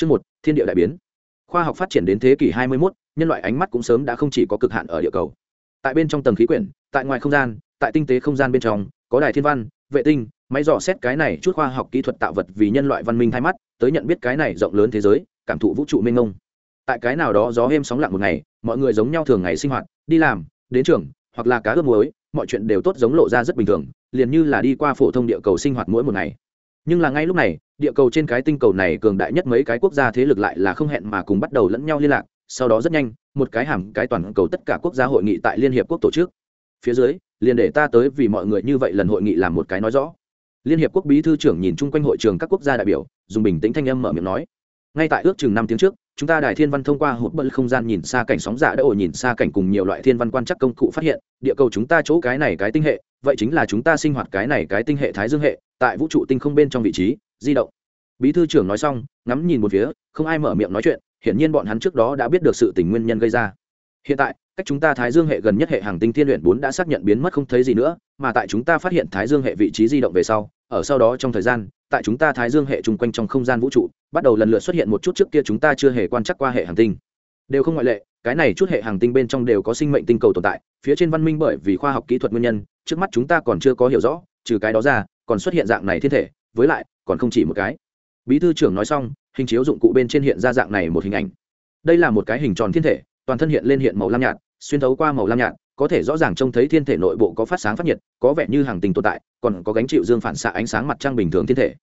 Chương một, Thiên địa đại biến. Khoa học phát triển đến thế kỷ 21, nhân loại ánh mắt cũng sớm đã không chỉ có cực hạn ở địa cầu. Tại bên trong tầng khí quyển, tại ngoài không gian, tại tinh tế không gian bên trong, có đài thiên văn, vệ tinh, máy dò xét cái này chút khoa học kỹ thuật tạo vật vì nhân loại văn minh thay mắt, tới nhận biết cái này rộng lớn thế giới, cảm thụ vũ trụ mênh mông. Tại cái nào đó gió êm sóng lặng một ngày, mọi người giống nhau thường ngày sinh hoạt, đi làm, đến trường, hoặc là cá ướp muối, mọi chuyện đều tốt giống lộ ra rất bình thường, liền như là đi qua phổ thông địa cầu sinh hoạt mỗi một ngày nhưng là ngay lúc này, địa cầu trên cái tinh cầu này cường đại nhất mấy cái quốc gia thế lực lại là không hẹn mà cùng bắt đầu lẫn nhau liên lạc, sau đó rất nhanh, một cái hàm cái toàn cầu tất cả quốc gia hội nghị tại liên hiệp quốc tổ chức. Phía dưới, liền để ta tới vì mọi người như vậy lần hội nghị làm một cái nói rõ. Liên hiệp quốc bí thư trưởng nhìn chung quanh hội trường các quốc gia đại biểu, dùng bình tĩnh thanh âm mở miệng nói. Ngay tại ước chừng năm tiếng trước, chúng ta đài thiên văn thông qua hộp bận không gian nhìn xa cảnh sóng giả đã ổ nhìn xa cảnh cùng nhiều loại thiên văn quan chắc công cụ phát hiện, địa cầu chúng ta chỗ cái này cái tinh hệ vậy chính là chúng ta sinh hoạt cái này cái tinh hệ thái dương hệ, tại vũ trụ tinh không bên trong vị trí, di động. Bí thư trưởng nói xong, ngắm nhìn một phía, không ai mở miệng nói chuyện, hiển nhiên bọn hắn trước đó đã biết được sự tình nguyên nhân gây ra. Hiện tại, cách chúng ta thái dương hệ gần nhất hệ hàng tinh thiên luyện bốn đã xác nhận biến mất không thấy gì nữa, mà tại chúng ta phát hiện thái dương hệ vị trí di động về sau, ở sau đó trong thời gian, tại chúng ta thái dương hệ chung quanh trong không gian vũ trụ, bắt đầu lần lượt xuất hiện một chút trước kia chúng ta chưa hề quan trắc qua hệ hàng tinh. Đều không ngoại lệ, cái này chút hệ hàng tinh bên trong đều có sinh mệnh tinh cầu tồn tại, phía trên văn minh bởi vì khoa học kỹ thuật nguyên nhân trước mắt chúng ta còn chưa có hiểu rõ, trừ cái đó ra, còn xuất hiện dạng này thiên thể, với lại, còn không chỉ một cái. Bí thư trưởng nói xong, hình chiếu dụng cụ bên trên hiện ra dạng này một hình ảnh. Đây là một cái hình tròn thiên thể, toàn thân hiện lên hiện màu lam nhạt, xuyên thấu qua màu lam nhạt, có thể rõ ràng trông thấy thiên thể nội bộ có phát sáng phát nhiệt, có vẻ như hàng tình tồn tại, còn có gánh chịu dương phản xạ ánh sáng mặt trăng bình thường thiên thể.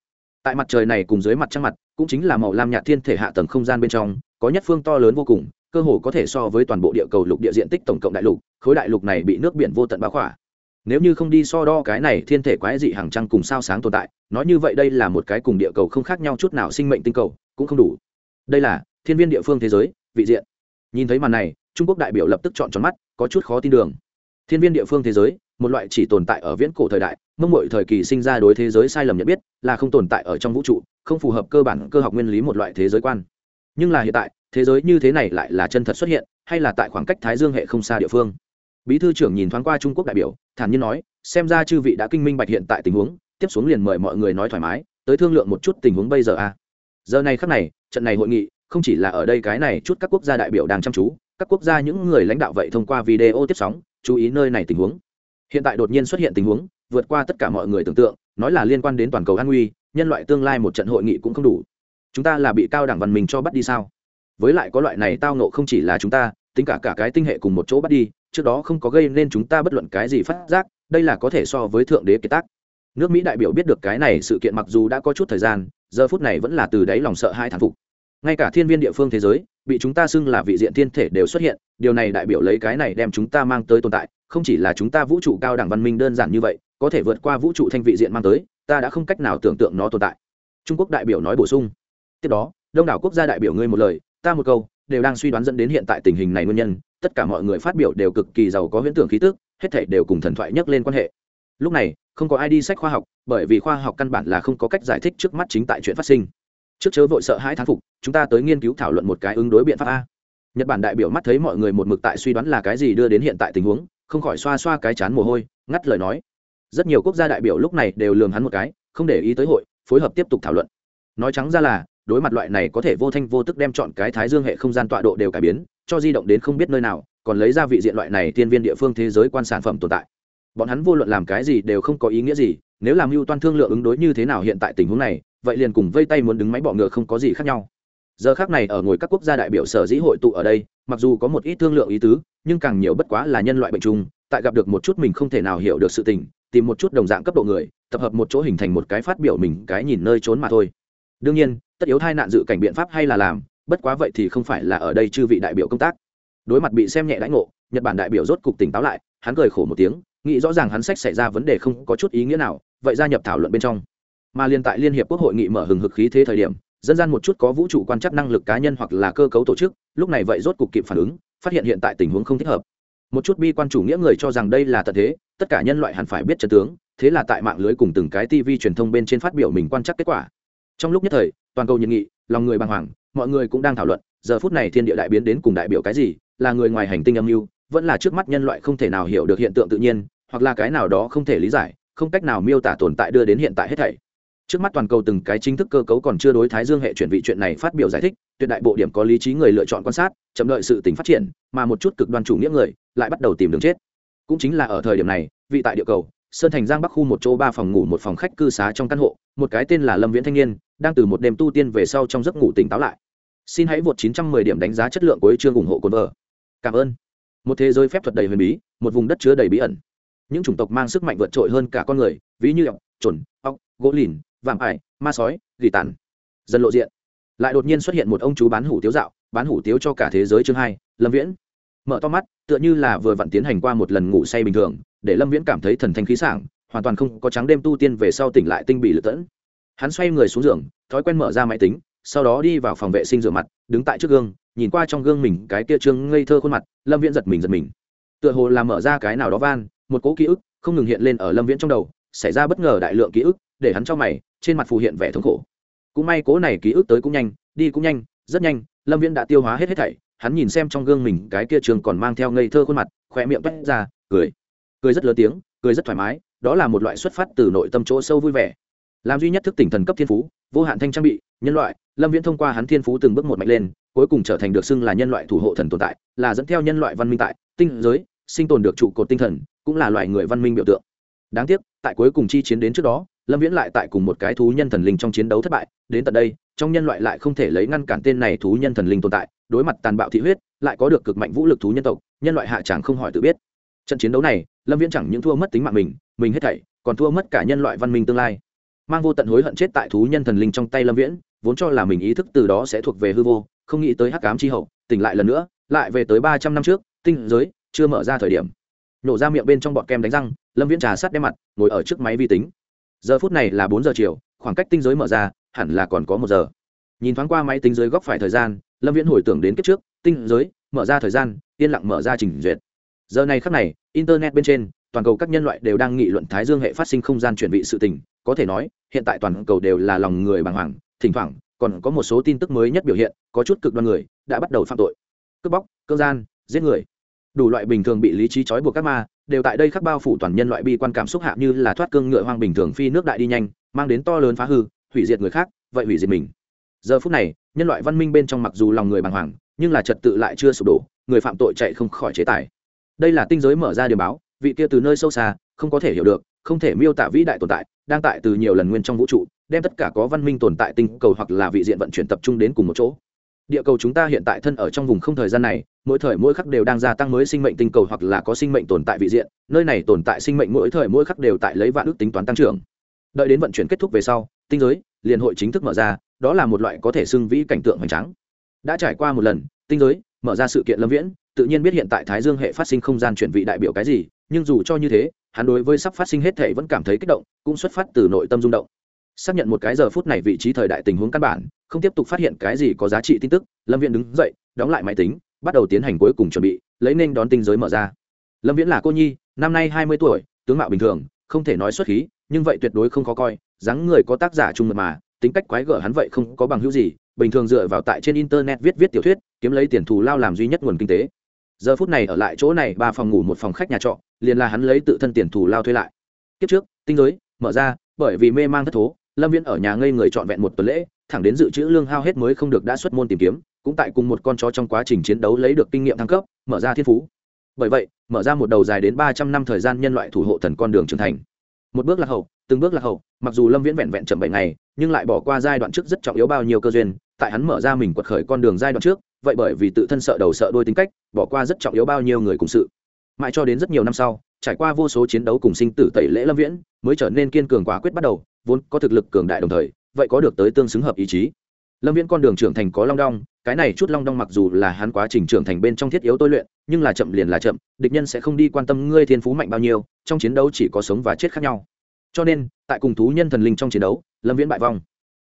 Tại mặt trời này cùng dưới mặt trăng mặt, cũng chính là màu lam nhạt thiên thể hạ tầng không gian bên trong, có nhất phương to lớn vô cùng, cơ hồ có thể so với toàn bộ địa cầu lục địa diện tích tổng cộng đại lục, khối đại lục này bị nước biển vô tận bá khỏa nếu như không đi so đo cái này thiên thể quái dị hàng trăng cùng sao sáng tồn tại, nói như vậy đây là một cái cùng địa cầu không khác nhau chút nào sinh mệnh tinh cầu, cũng không đủ. Đây là thiên viên địa phương thế giới, vị diện. Nhìn thấy màn này, trung quốc đại biểu lập tức chọn tròn mắt, có chút khó tin đường. Thiên viên địa phương thế giới, một loại chỉ tồn tại ở viễn cổ thời đại, mông mội thời kỳ sinh ra đối thế giới sai lầm nhận biết, là không tồn tại ở trong vũ trụ, không phù hợp cơ bản cơ học nguyên lý một loại thế giới quan. Nhưng là hiện tại, thế giới như thế này lại là chân thật xuất hiện, hay là tại khoảng cách thái dương hệ không xa địa phương? Bí thư trưởng nhìn thoáng qua trung quốc đại biểu, thản nhiên nói, xem ra chư vị đã kinh minh bạch hiện tại tình huống, tiếp xuống liền mời mọi người nói thoải mái, tới thương lượng một chút tình huống bây giờ a à. giờ này khắc này, trận này hội nghị, không chỉ là ở đây cái này chút các quốc gia đại biểu đang chăm chú, các quốc gia những người lãnh đạo vậy thông qua video tiếp sóng, chú ý nơi này tình huống. Hiện tại đột nhiên xuất hiện tình huống, vượt qua tất cả mọi người tưởng tượng, nói là liên quan đến toàn cầu an nguy, nhân loại tương lai một trận hội nghị cũng không đủ. Chúng ta là bị cao đẳng văn minh cho bắt đi sao? Với lại có loại này tao nộ không chỉ là chúng ta, tính cả cả cái tinh hệ cùng một chỗ bắt đi trước đó không có gây nên chúng ta bất luận cái gì phát giác, đây là có thể so với thượng đế kế tác. Nước mỹ đại biểu biết được cái này sự kiện mặc dù đã có chút thời gian, giờ phút này vẫn là từ đáy lòng sợ hai thản phục. Ngay cả thiên viên địa phương thế giới, bị chúng ta xưng là vị diện thiên thể đều xuất hiện, điều này đại biểu lấy cái này đem chúng ta mang tới tồn tại, không chỉ là chúng ta vũ trụ cao đẳng văn minh đơn giản như vậy, có thể vượt qua vũ trụ thanh vị diện mang tới, ta đã không cách nào tưởng tượng nó tồn tại. Trung quốc đại biểu nói bổ sung. Tiếp đó, đông đảo quốc gia đại biểu ngươi một lời, ta một câu đều đang suy đoán dẫn đến hiện tại tình hình này nguyên nhân, tất cả mọi người phát biểu đều cực kỳ giàu có huyễn tưởng khí tức, hết thảy đều cùng thần thoại nhắc lên quan hệ. Lúc này, không có ai đi sách khoa học, bởi vì khoa học căn bản là không có cách giải thích trước mắt chính tại chuyện phát sinh. Trước chớ vội sợ hãi thán phục, chúng ta tới nghiên cứu thảo luận một cái ứng đối biện pháp a. Nhật bản đại biểu mắt thấy mọi người một mực tại suy đoán là cái gì đưa đến hiện tại tình huống, không khỏi xoa xoa cái chán mồ hôi, ngắt lời nói. Rất nhiều quốc gia đại biểu lúc này đều lường hắn một cái, không để ý tới hội, phối hợp tiếp tục thảo luận. Nói trắng ra là đối mặt loại này có thể vô thanh vô tức đem chọn cái thái dương hệ không gian tọa độ đều cải biến, cho di động đến không biết nơi nào, còn lấy ra vị diện loại này thiên viên địa phương thế giới quan sản phẩm tồn tại. Bọn hắn vô luận làm cái gì đều không có ý nghĩa gì, nếu làm mưu toan thương lượng ứng đối như thế nào hiện tại tình huống này, vậy liền cùng vây tay muốn đứng máy bọ ngựa không có gì khác nhau. Giờ khác này ở ngồi các quốc gia đại biểu sở dĩ hội tụ ở đây, mặc dù có một ít thương lượng ý tứ, nhưng càng nhiều bất quá là nhân loại bệnh chung, tại gặp được một chút mình không thể nào hiểu được sự tình, tìm một chút đồng dạng cấp độ người, tập hợp một chỗ hình thành một cái phát biểu mình, cái nhìn nơi trốn mà thôi đương nhiên, tất yếu thai nạn dự cảnh biện pháp hay là làm, bất quá vậy thì không phải là ở đây chư vị đại biểu công tác. Đối mặt bị xem nhẹ lãnh ngộ, nhật bản đại biểu rốt cục tỉnh táo lại, hắn cười khổ một tiếng, nghĩ rõ ràng hắn sách xảy ra vấn đề không có chút ý nghĩa nào, vậy gia nhập thảo luận bên trong. Mà liên tại liên hiệp quốc hội nghị mở hừng hực khí thế thời điểm, dân gian một chút có vũ trụ quan trắc năng lực cá nhân hoặc là cơ cấu tổ chức, lúc này vậy rốt cục kịp phản ứng, phát hiện hiện tại tình huống không thích hợp. Một chút bi quan chủ nghĩa người cho rằng đây là tận thế, tất cả nhân loại hẳn phải biết trận tướng, thế là tại mạng lưới cùng từng cái tv truyền thông bên trên phát biểu mình quan trắc kết quả trong lúc nhất thời, toàn cầu nhiệt nghị, lòng người bàng hoàng, mọi người cũng đang thảo luận, giờ phút này thiên địa đại biến đến cùng đại biểu cái gì, là người ngoài hành tinh âm mưu, vẫn là trước mắt nhân loại không thể nào hiểu được hiện tượng tự nhiên, hoặc là cái nào đó không thể lý giải, không cách nào miêu tả tồn tại đưa đến hiện tại hết thảy. Trước mắt toàn cầu từng cái chính thức cơ cấu còn chưa đối thái dương hệ chuyển vị chuyện này phát biểu giải thích, tuyệt đại bộ điểm có lý trí người lựa chọn quan sát, chậm đợi sự tính phát triển, mà một chút cực đoan chủ nghĩa người, lại bắt đầu tìm đường chết. Cũng chính là ở thời điểm này, vị tại địa cầu, sơn thành giang bắc khu một chỗ ba phòng ngủ một phòng khách cư xá trong căn hộ, một cái tên là lâm viễn thanh niên đang từ một đêm tu tiên về sau trong giấc ngủ tỉnh táo lại. Xin hãy vượt 910 điểm đánh giá chất lượng của chương ủng hộ cồn vợ. Cảm ơn. Một thế giới phép thuật đầy huyền bí, một vùng đất chứa đầy bí ẩn. Những chủng tộc mang sức mạnh vượt trội hơn cả con người, ví như ọc chuẩn ọc gỗ lìn, vạm ải, ma sói, gỉ tàn. Dần lộ diện. Lại đột nhiên xuất hiện một ông chú bán hủ tiếu dạo, bán hủ tiếu cho cả thế giới chương hai, lâm viễn. Mở to mắt, tựa như là vừa vặn tiến hành qua một lần ngủ say bình thường, để lâm viễn cảm thấy thần thanh khí sảng, hoàn toàn không có trắng đêm tu tiên về sau tỉnh lại tinh bị lựa tẫn hắn xoay người xuống giường, thói quen mở ra máy tính, sau đó đi vào phòng vệ sinh rửa mặt, đứng tại trước gương, nhìn qua trong gương mình cái kia trương ngây thơ khuôn mặt, lâm viễn giật mình giật mình. Tựa hồ là mở ra cái nào đó van, một cỗ ký ức không ngừng hiện lên ở lâm viễn trong đầu, xảy ra bất ngờ đại lượng ký ức, để hắn cho mày, trên mặt phù hiện vẻ thống khổ. Cũng may cố này ký ức tới cũng nhanh, đi cũng nhanh, rất nhanh, lâm viễn đã tiêu hóa hết hết thảy, hắn nhìn xem trong gương mình cái kia trường còn mang theo ngây thơ khuôn mặt khỏe miệng vét ra, cười. Cười rất lớn tiếng, cười rất thoải mái, đó là một loại xuất phát từ nội tâm chỗ sâu vui vẻ làm duy nhất thức tỉnh thần cấp thiên phú, vô hạn thanh trang bị, nhân loại, lâm viễn thông qua hắn thiên phú từng bước một mạnh lên, cuối cùng trở thành được xưng là nhân loại thủ hộ thần tồn tại, là dẫn theo nhân loại văn minh tại, tinh giới, sinh tồn được trụ cột tinh thần, cũng là loại người văn minh biểu tượng. Đáng tiếc, tại cuối cùng chi chiến đến trước đó, lâm viễn lại tại cùng một cái thú nhân thần linh trong chiến đấu thất bại, đến tận đây, trong nhân loại lại không thể lấy ngăn cản tên này thú nhân thần linh tồn tại, đối mặt tàn bạo thị huyết, lại có được cực mạnh vũ lực thú nhân tộc, nhân loại hạ chẳng không hỏi tự biết. Trận chiến đấu này, lâm viễn chẳng những thua mất tính mạng mình mình hết thảy, còn thua mất cả nhân loại văn minh tương lai mang vô tận hối hận chết tại thú nhân thần linh trong tay lâm viễn, vốn cho là mình ý thức từ đó sẽ thuộc về hư vô, không nghĩ tới hắc cám chi hậu, tỉnh lại lần nữa, lại về tới ba trăm năm trước, tinh giới, chưa mở ra thời điểm. Nổ ra miệng bên trong bọt kem đánh răng, lâm viễn trà sát đem mặt, ngồi ở trước máy vi tính. Giờ phút này là bốn giờ chiều, khoảng cách tinh giới mở ra, hẳn là còn có một giờ. Nhìn thoáng qua máy tính giới góc phải thời gian, lâm viễn hồi tưởng đến kiếp trước, tinh giới, mở ra thời gian, yên lặng mở ra trình duyệt. Giờ này khắc này, internet bên trên toàn cầu các nhân loại đều đang nghị luận thái dương hệ phát sinh không gian chuyển vị sự tình. Có thể nói, hiện tại toàn cầu đều là lòng người bàng hoàng, thỉnh thoảng, còn có một số tin tức mới nhất biểu hiện, có chút cực đoan người đã bắt đầu phạm tội. Cướp bóc cơ gian, giết người. Đủ loại bình thường bị lý trí trói buộc các ma, đều tại đây khắc bao phủ toàn nhân loại bi quan cảm xúc hạ như là thoát cương ngựa hoang bình thường phi nước đại đi nhanh, mang đến to lớn phá hư, hủy diệt người khác, vậy hủy diệt mình. Giờ phút này, nhân loại văn minh bên trong mặc dù lòng người bàng hoàng, nhưng là trật tự lại chưa sụp đổ, người phạm tội chạy không khỏi chế tài. Đây là tinh giới mở ra điểm báo vị kia từ nơi sâu xa, không có thể hiểu được, không thể miêu tả vĩ đại tồn tại, đang tại từ nhiều lần nguyên trong vũ trụ, đem tất cả có văn minh tồn tại tinh cầu hoặc là vị diện vận chuyển tập trung đến cùng một chỗ. Địa cầu chúng ta hiện tại thân ở trong vùng không thời gian này, mỗi thời mỗi khắc đều đang gia tăng mới sinh mệnh tinh cầu hoặc là có sinh mệnh tồn tại vị diện, nơi này tồn tại sinh mệnh mỗi thời mỗi khắc đều tại lấy vạn ước tính toán tăng trưởng. Đợi đến vận chuyển kết thúc về sau, tinh giới, liền hội chính thức mở ra, đó là một loại có thể xưng vĩ cảnh tượng hoành tráng. Đã trải qua một lần, tinh giới, mở ra sự kiện lâm viễn, tự nhiên biết hiện tại thái dương hệ phát sinh không gian chuyển vị đại biểu cái gì nhưng dù cho như thế, hắn đối với sắp phát sinh hết thể vẫn cảm thấy kích động, cũng xuất phát từ nội tâm rung động. Xác nhận một cái giờ phút này vị trí thời đại tình huống căn bản, không tiếp tục phát hiện cái gì có giá trị tin tức, lâm viễn đứng dậy, đóng lại máy tính, bắt đầu tiến hành cuối cùng chuẩn bị, lấy nên đón tinh giới mở ra. Lâm viễn là cô nhi, năm nay hai mươi tuổi, tướng mạo bình thường, không thể nói xuất khí, nhưng vậy tuyệt đối không khó coi, dáng người có tác giả trung mật mà, tính cách quái gở hắn vậy không có bằng hữu gì, bình thường dựa vào tại trên internet viết viết tiểu thuyết, kiếm lấy tiền thù lao làm duy nhất nguồn kinh tế. Giờ phút này ở lại chỗ này, ba phòng ngủ một phòng khách nhà trọ liền là hắn lấy tự thân tiền thù lao thuê lại. Kiếp trước, tinh giới, mở ra, bởi vì mê mang thất thố, lâm viễn ở nhà ngây người trọn vẹn một tuần lễ, thẳng đến dự trữ lương hao hết mới không được đã xuất môn tìm kiếm, cũng tại cùng một con chó trong quá trình chiến đấu lấy được kinh nghiệm thăng cấp, mở ra thiên phú. Bởi vậy, mở ra một đầu dài đến ba trăm năm thời gian nhân loại thủ hộ thần con đường trưởng thành. Một bước lạc hậu, từng bước lạc hậu, mặc dù lâm viễn vẹn vẹn chậm bảy ngày, nhưng lại bỏ qua giai đoạn trước rất trọng yếu bao nhiêu cơ duyên, tại hắn mở ra mình quật khởi con đường giai đoạn trước, vậy bởi vì tự thân sợ đầu sợ đôi tính cách, bỏ qua rất trọng yếu bao nhiêu người cùng sự mãi cho đến rất nhiều năm sau, trải qua vô số chiến đấu cùng sinh tử tẩy lễ lâm viễn, mới trở nên kiên cường quả quyết bắt đầu, vốn có thực lực cường đại đồng thời, vậy có được tới tương xứng hợp ý chí. Lâm viễn con đường trưởng thành có long đong, cái này chút long đong mặc dù là hắn quá trình trưởng thành bên trong thiết yếu tôi luyện, nhưng là chậm liền là chậm, địch nhân sẽ không đi quan tâm ngươi thiên phú mạnh bao nhiêu, trong chiến đấu chỉ có sống và chết khác nhau. Cho nên, tại cùng thú nhân thần linh trong chiến đấu, lâm viễn bại vong.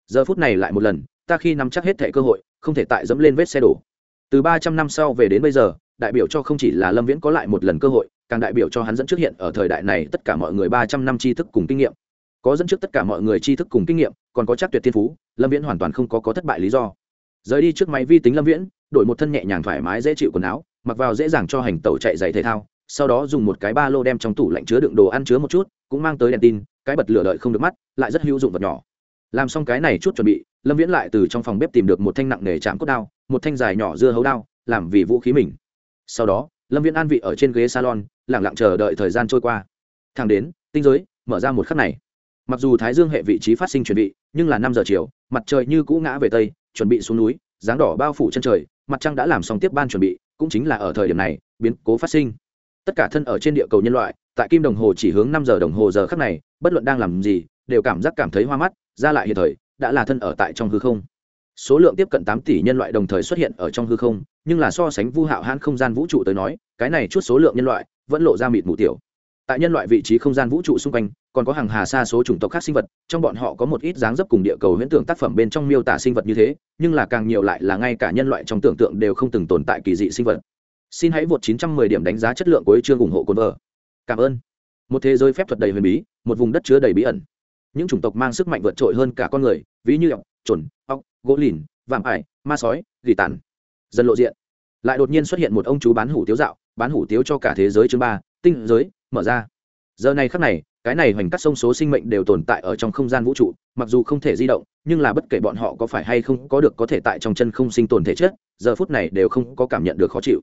Giờ phút này lại một lần, ta khi nắm chắc hết thẻ cơ hội, không thể tại dẫm lên vết xe đổ. Từ ba trăm năm sau về đến bây giờ đại biểu cho không chỉ là lâm viễn có lại một lần cơ hội, càng đại biểu cho hắn dẫn trước hiện ở thời đại này tất cả mọi người ba trăm năm tri thức cùng kinh nghiệm. Có dẫn trước tất cả mọi người tri thức cùng kinh nghiệm, còn có chắc tuyệt thiên phú, lâm viễn hoàn toàn không có có thất bại lý do. Rời đi trước máy vi tính lâm viễn, đổi một thân nhẹ nhàng thoải mái dễ chịu quần áo, mặc vào dễ dàng cho hành tẩu chạy giày thể thao, sau đó dùng một cái ba lô đem trong tủ lạnh chứa đựng đồ ăn chứa một chút, cũng mang tới đèn tin, cái bật lửa đợi không được mắt, lại rất hữu dụng vật nhỏ. Làm xong cái này chút chuẩn bị, lâm viễn lại từ trong phòng bếp tìm được một thanh nặng nề chạm cốt đao, một thanh dài nhỏ dưa hấu đao, làm vì vũ khí mình sau đó, lâm viên an vị ở trên ghế salon lẳng lặng chờ đợi thời gian trôi qua. Thang đến, tinh giới mở ra một khắc này. Mặc dù thái dương hệ vị trí phát sinh chuẩn bị nhưng là năm giờ chiều, mặt trời như cũ ngã về tây, chuẩn bị xuống núi, dáng đỏ bao phủ chân trời, mặt trăng đã làm xong tiếp ban chuẩn bị, cũng chính là ở thời điểm này, biến cố phát sinh. Tất cả thân ở trên địa cầu nhân loại, tại kim đồng hồ chỉ hướng năm giờ đồng hồ giờ khắc này, bất luận đang làm gì, đều cảm giác cảm thấy hoa mắt, ra lại hiện thời, đã là thân ở tại trong hư không số lượng tiếp cận tám tỷ nhân loại đồng thời xuất hiện ở trong hư không, nhưng là so sánh vu hạo hãn không gian vũ trụ tới nói, cái này chút số lượng nhân loại vẫn lộ ra mịt mù tiểu. Tại nhân loại vị trí không gian vũ trụ xung quanh, còn có hàng hà xa số chủng tộc khác sinh vật, trong bọn họ có một ít dáng dấp cùng địa cầu huyễn tưởng tác phẩm bên trong miêu tả sinh vật như thế, nhưng là càng nhiều lại là ngay cả nhân loại trong tưởng tượng đều không từng tồn tại kỳ dị sinh vật. Xin hãy vượt 910 điểm đánh giá chất lượng của chương ủng hộ cồn vợ. Cảm ơn. Một thế giới phép thuật đầy huyền bí, một vùng đất chứa đầy bí ẩn những chủng tộc mang sức mạnh vượt trội hơn cả con người, ví như ọc chuẩn ọc gỗ lìn, vạm ải, ma sói, gỉ tàn. Dần lộ diện, lại đột nhiên xuất hiện một ông chú bán hủ tiếu dạo, bán hủ tiếu cho cả thế giới chương ba, tinh giới, mở ra. Giờ này khắc này, cái này hoành cắt sông số sinh mệnh đều tồn tại ở trong không gian vũ trụ, mặc dù không thể di động, nhưng là bất kể bọn họ có phải hay không có được có thể tại trong chân không sinh tồn thể chết giờ phút này đều không có cảm nhận được khó chịu.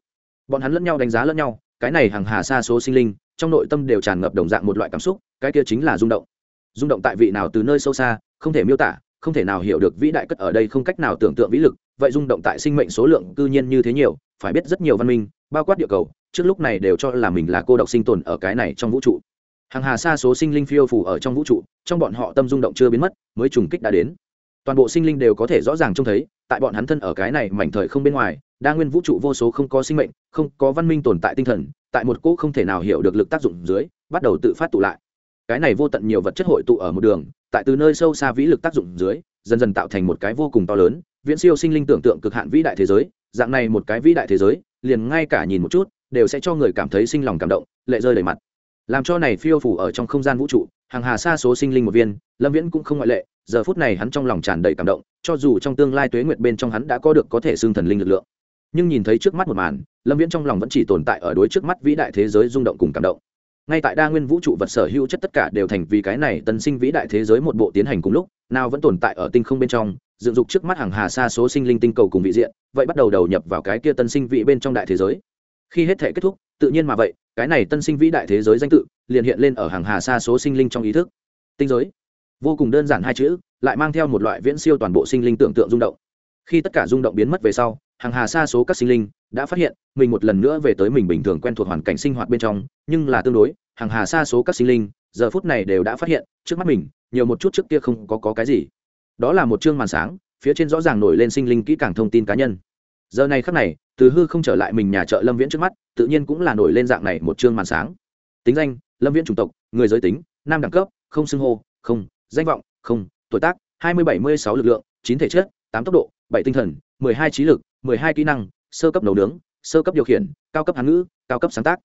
Bọn hắn lẫn nhau đánh giá lẫn nhau, cái này hàng hà xa số sinh linh, trong nội tâm đều tràn ngập đồng dạng một loại cảm xúc, cái kia chính là rung động rung động tại vị nào từ nơi sâu xa, không thể miêu tả, không thể nào hiểu được vĩ đại cất ở đây không cách nào tưởng tượng vĩ lực, vậy rung động tại sinh mệnh số lượng cư nhiên như thế nhiều, phải biết rất nhiều văn minh, bao quát địa cầu, trước lúc này đều cho là mình là cô độc sinh tồn ở cái này trong vũ trụ. Hàng hà xa số sinh linh phiêu phủ ở trong vũ trụ, trong bọn họ tâm rung động chưa biến mất, mới trùng kích đã đến. Toàn bộ sinh linh đều có thể rõ ràng trông thấy, tại bọn hắn thân ở cái này mảnh thời không bên ngoài, đa nguyên vũ trụ vô số không có sinh mệnh, không có văn minh tồn tại tinh thần, tại một cỗ không thể nào hiểu được lực tác dụng dưới, bắt đầu tự phát tụ lại cái này vô tận nhiều vật chất hội tụ ở một đường, tại từ nơi sâu xa vĩ lực tác dụng dưới, dần dần tạo thành một cái vô cùng to lớn, viễn siêu sinh linh tưởng tượng cực hạn vĩ đại thế giới. Dạng này một cái vĩ đại thế giới, liền ngay cả nhìn một chút, đều sẽ cho người cảm thấy sinh lòng cảm động, lệ rơi đầy mặt. Làm cho này phiêu phủ ở trong không gian vũ trụ, hàng hà xa số sinh linh một viên, lâm viễn cũng không ngoại lệ, giờ phút này hắn trong lòng tràn đầy cảm động, cho dù trong tương lai tuế nguyệt bên trong hắn đã có được có thể xưng thần linh lực lượng. Nhưng nhìn thấy trước mắt một màn, lâm viễn trong lòng vẫn chỉ tồn tại ở đối trước mắt vĩ đại thế giới rung động cùng cảm động ngay tại đa nguyên vũ trụ vật sở hữu chất tất cả đều thành vì cái này tân sinh vĩ đại thế giới một bộ tiến hành cùng lúc, nào vẫn tồn tại ở tinh không bên trong, dựng dục trước mắt hàng hà xa số sinh linh tinh cầu cùng vị diện, vậy bắt đầu đầu nhập vào cái kia tân sinh vĩ bên trong đại thế giới. Khi hết thể kết thúc, tự nhiên mà vậy, cái này tân sinh vĩ đại thế giới danh tự liền hiện lên ở hàng hà xa số sinh linh trong ý thức. Tinh giới. Vô cùng đơn giản hai chữ, lại mang theo một loại viễn siêu toàn bộ sinh linh tưởng tượng rung động. Khi tất cả rung động biến mất về sau, hàng hà xa số các sinh linh đã phát hiện mình một lần nữa về tới mình bình thường quen thuộc hoàn cảnh sinh hoạt bên trong nhưng là tương đối hàng hà xa số các sinh linh giờ phút này đều đã phát hiện trước mắt mình nhiều một chút trước kia không có, có cái gì. Đó là một chương màn sáng phía trên rõ ràng nổi lên sinh linh kỹ càng thông tin cá nhân. Giờ này khắc này từ hư không trở lại mình nhà chợ lâm viễn trước mắt tự nhiên cũng là nổi lên dạng này một chương màn sáng. Tính danh lâm viễn chủng tộc người giới tính nam đẳng cấp không xưng hô không danh vọng không tuổi tác hai mươi bảy mươi sáu lực lượng chín thể chất tám tốc độ bảy tinh thần mười hai trí lực mười hai kỹ năng sơ cấp nấu nướng, sơ cấp điều khiển, cao cấp hán ngữ, cao cấp sáng tác.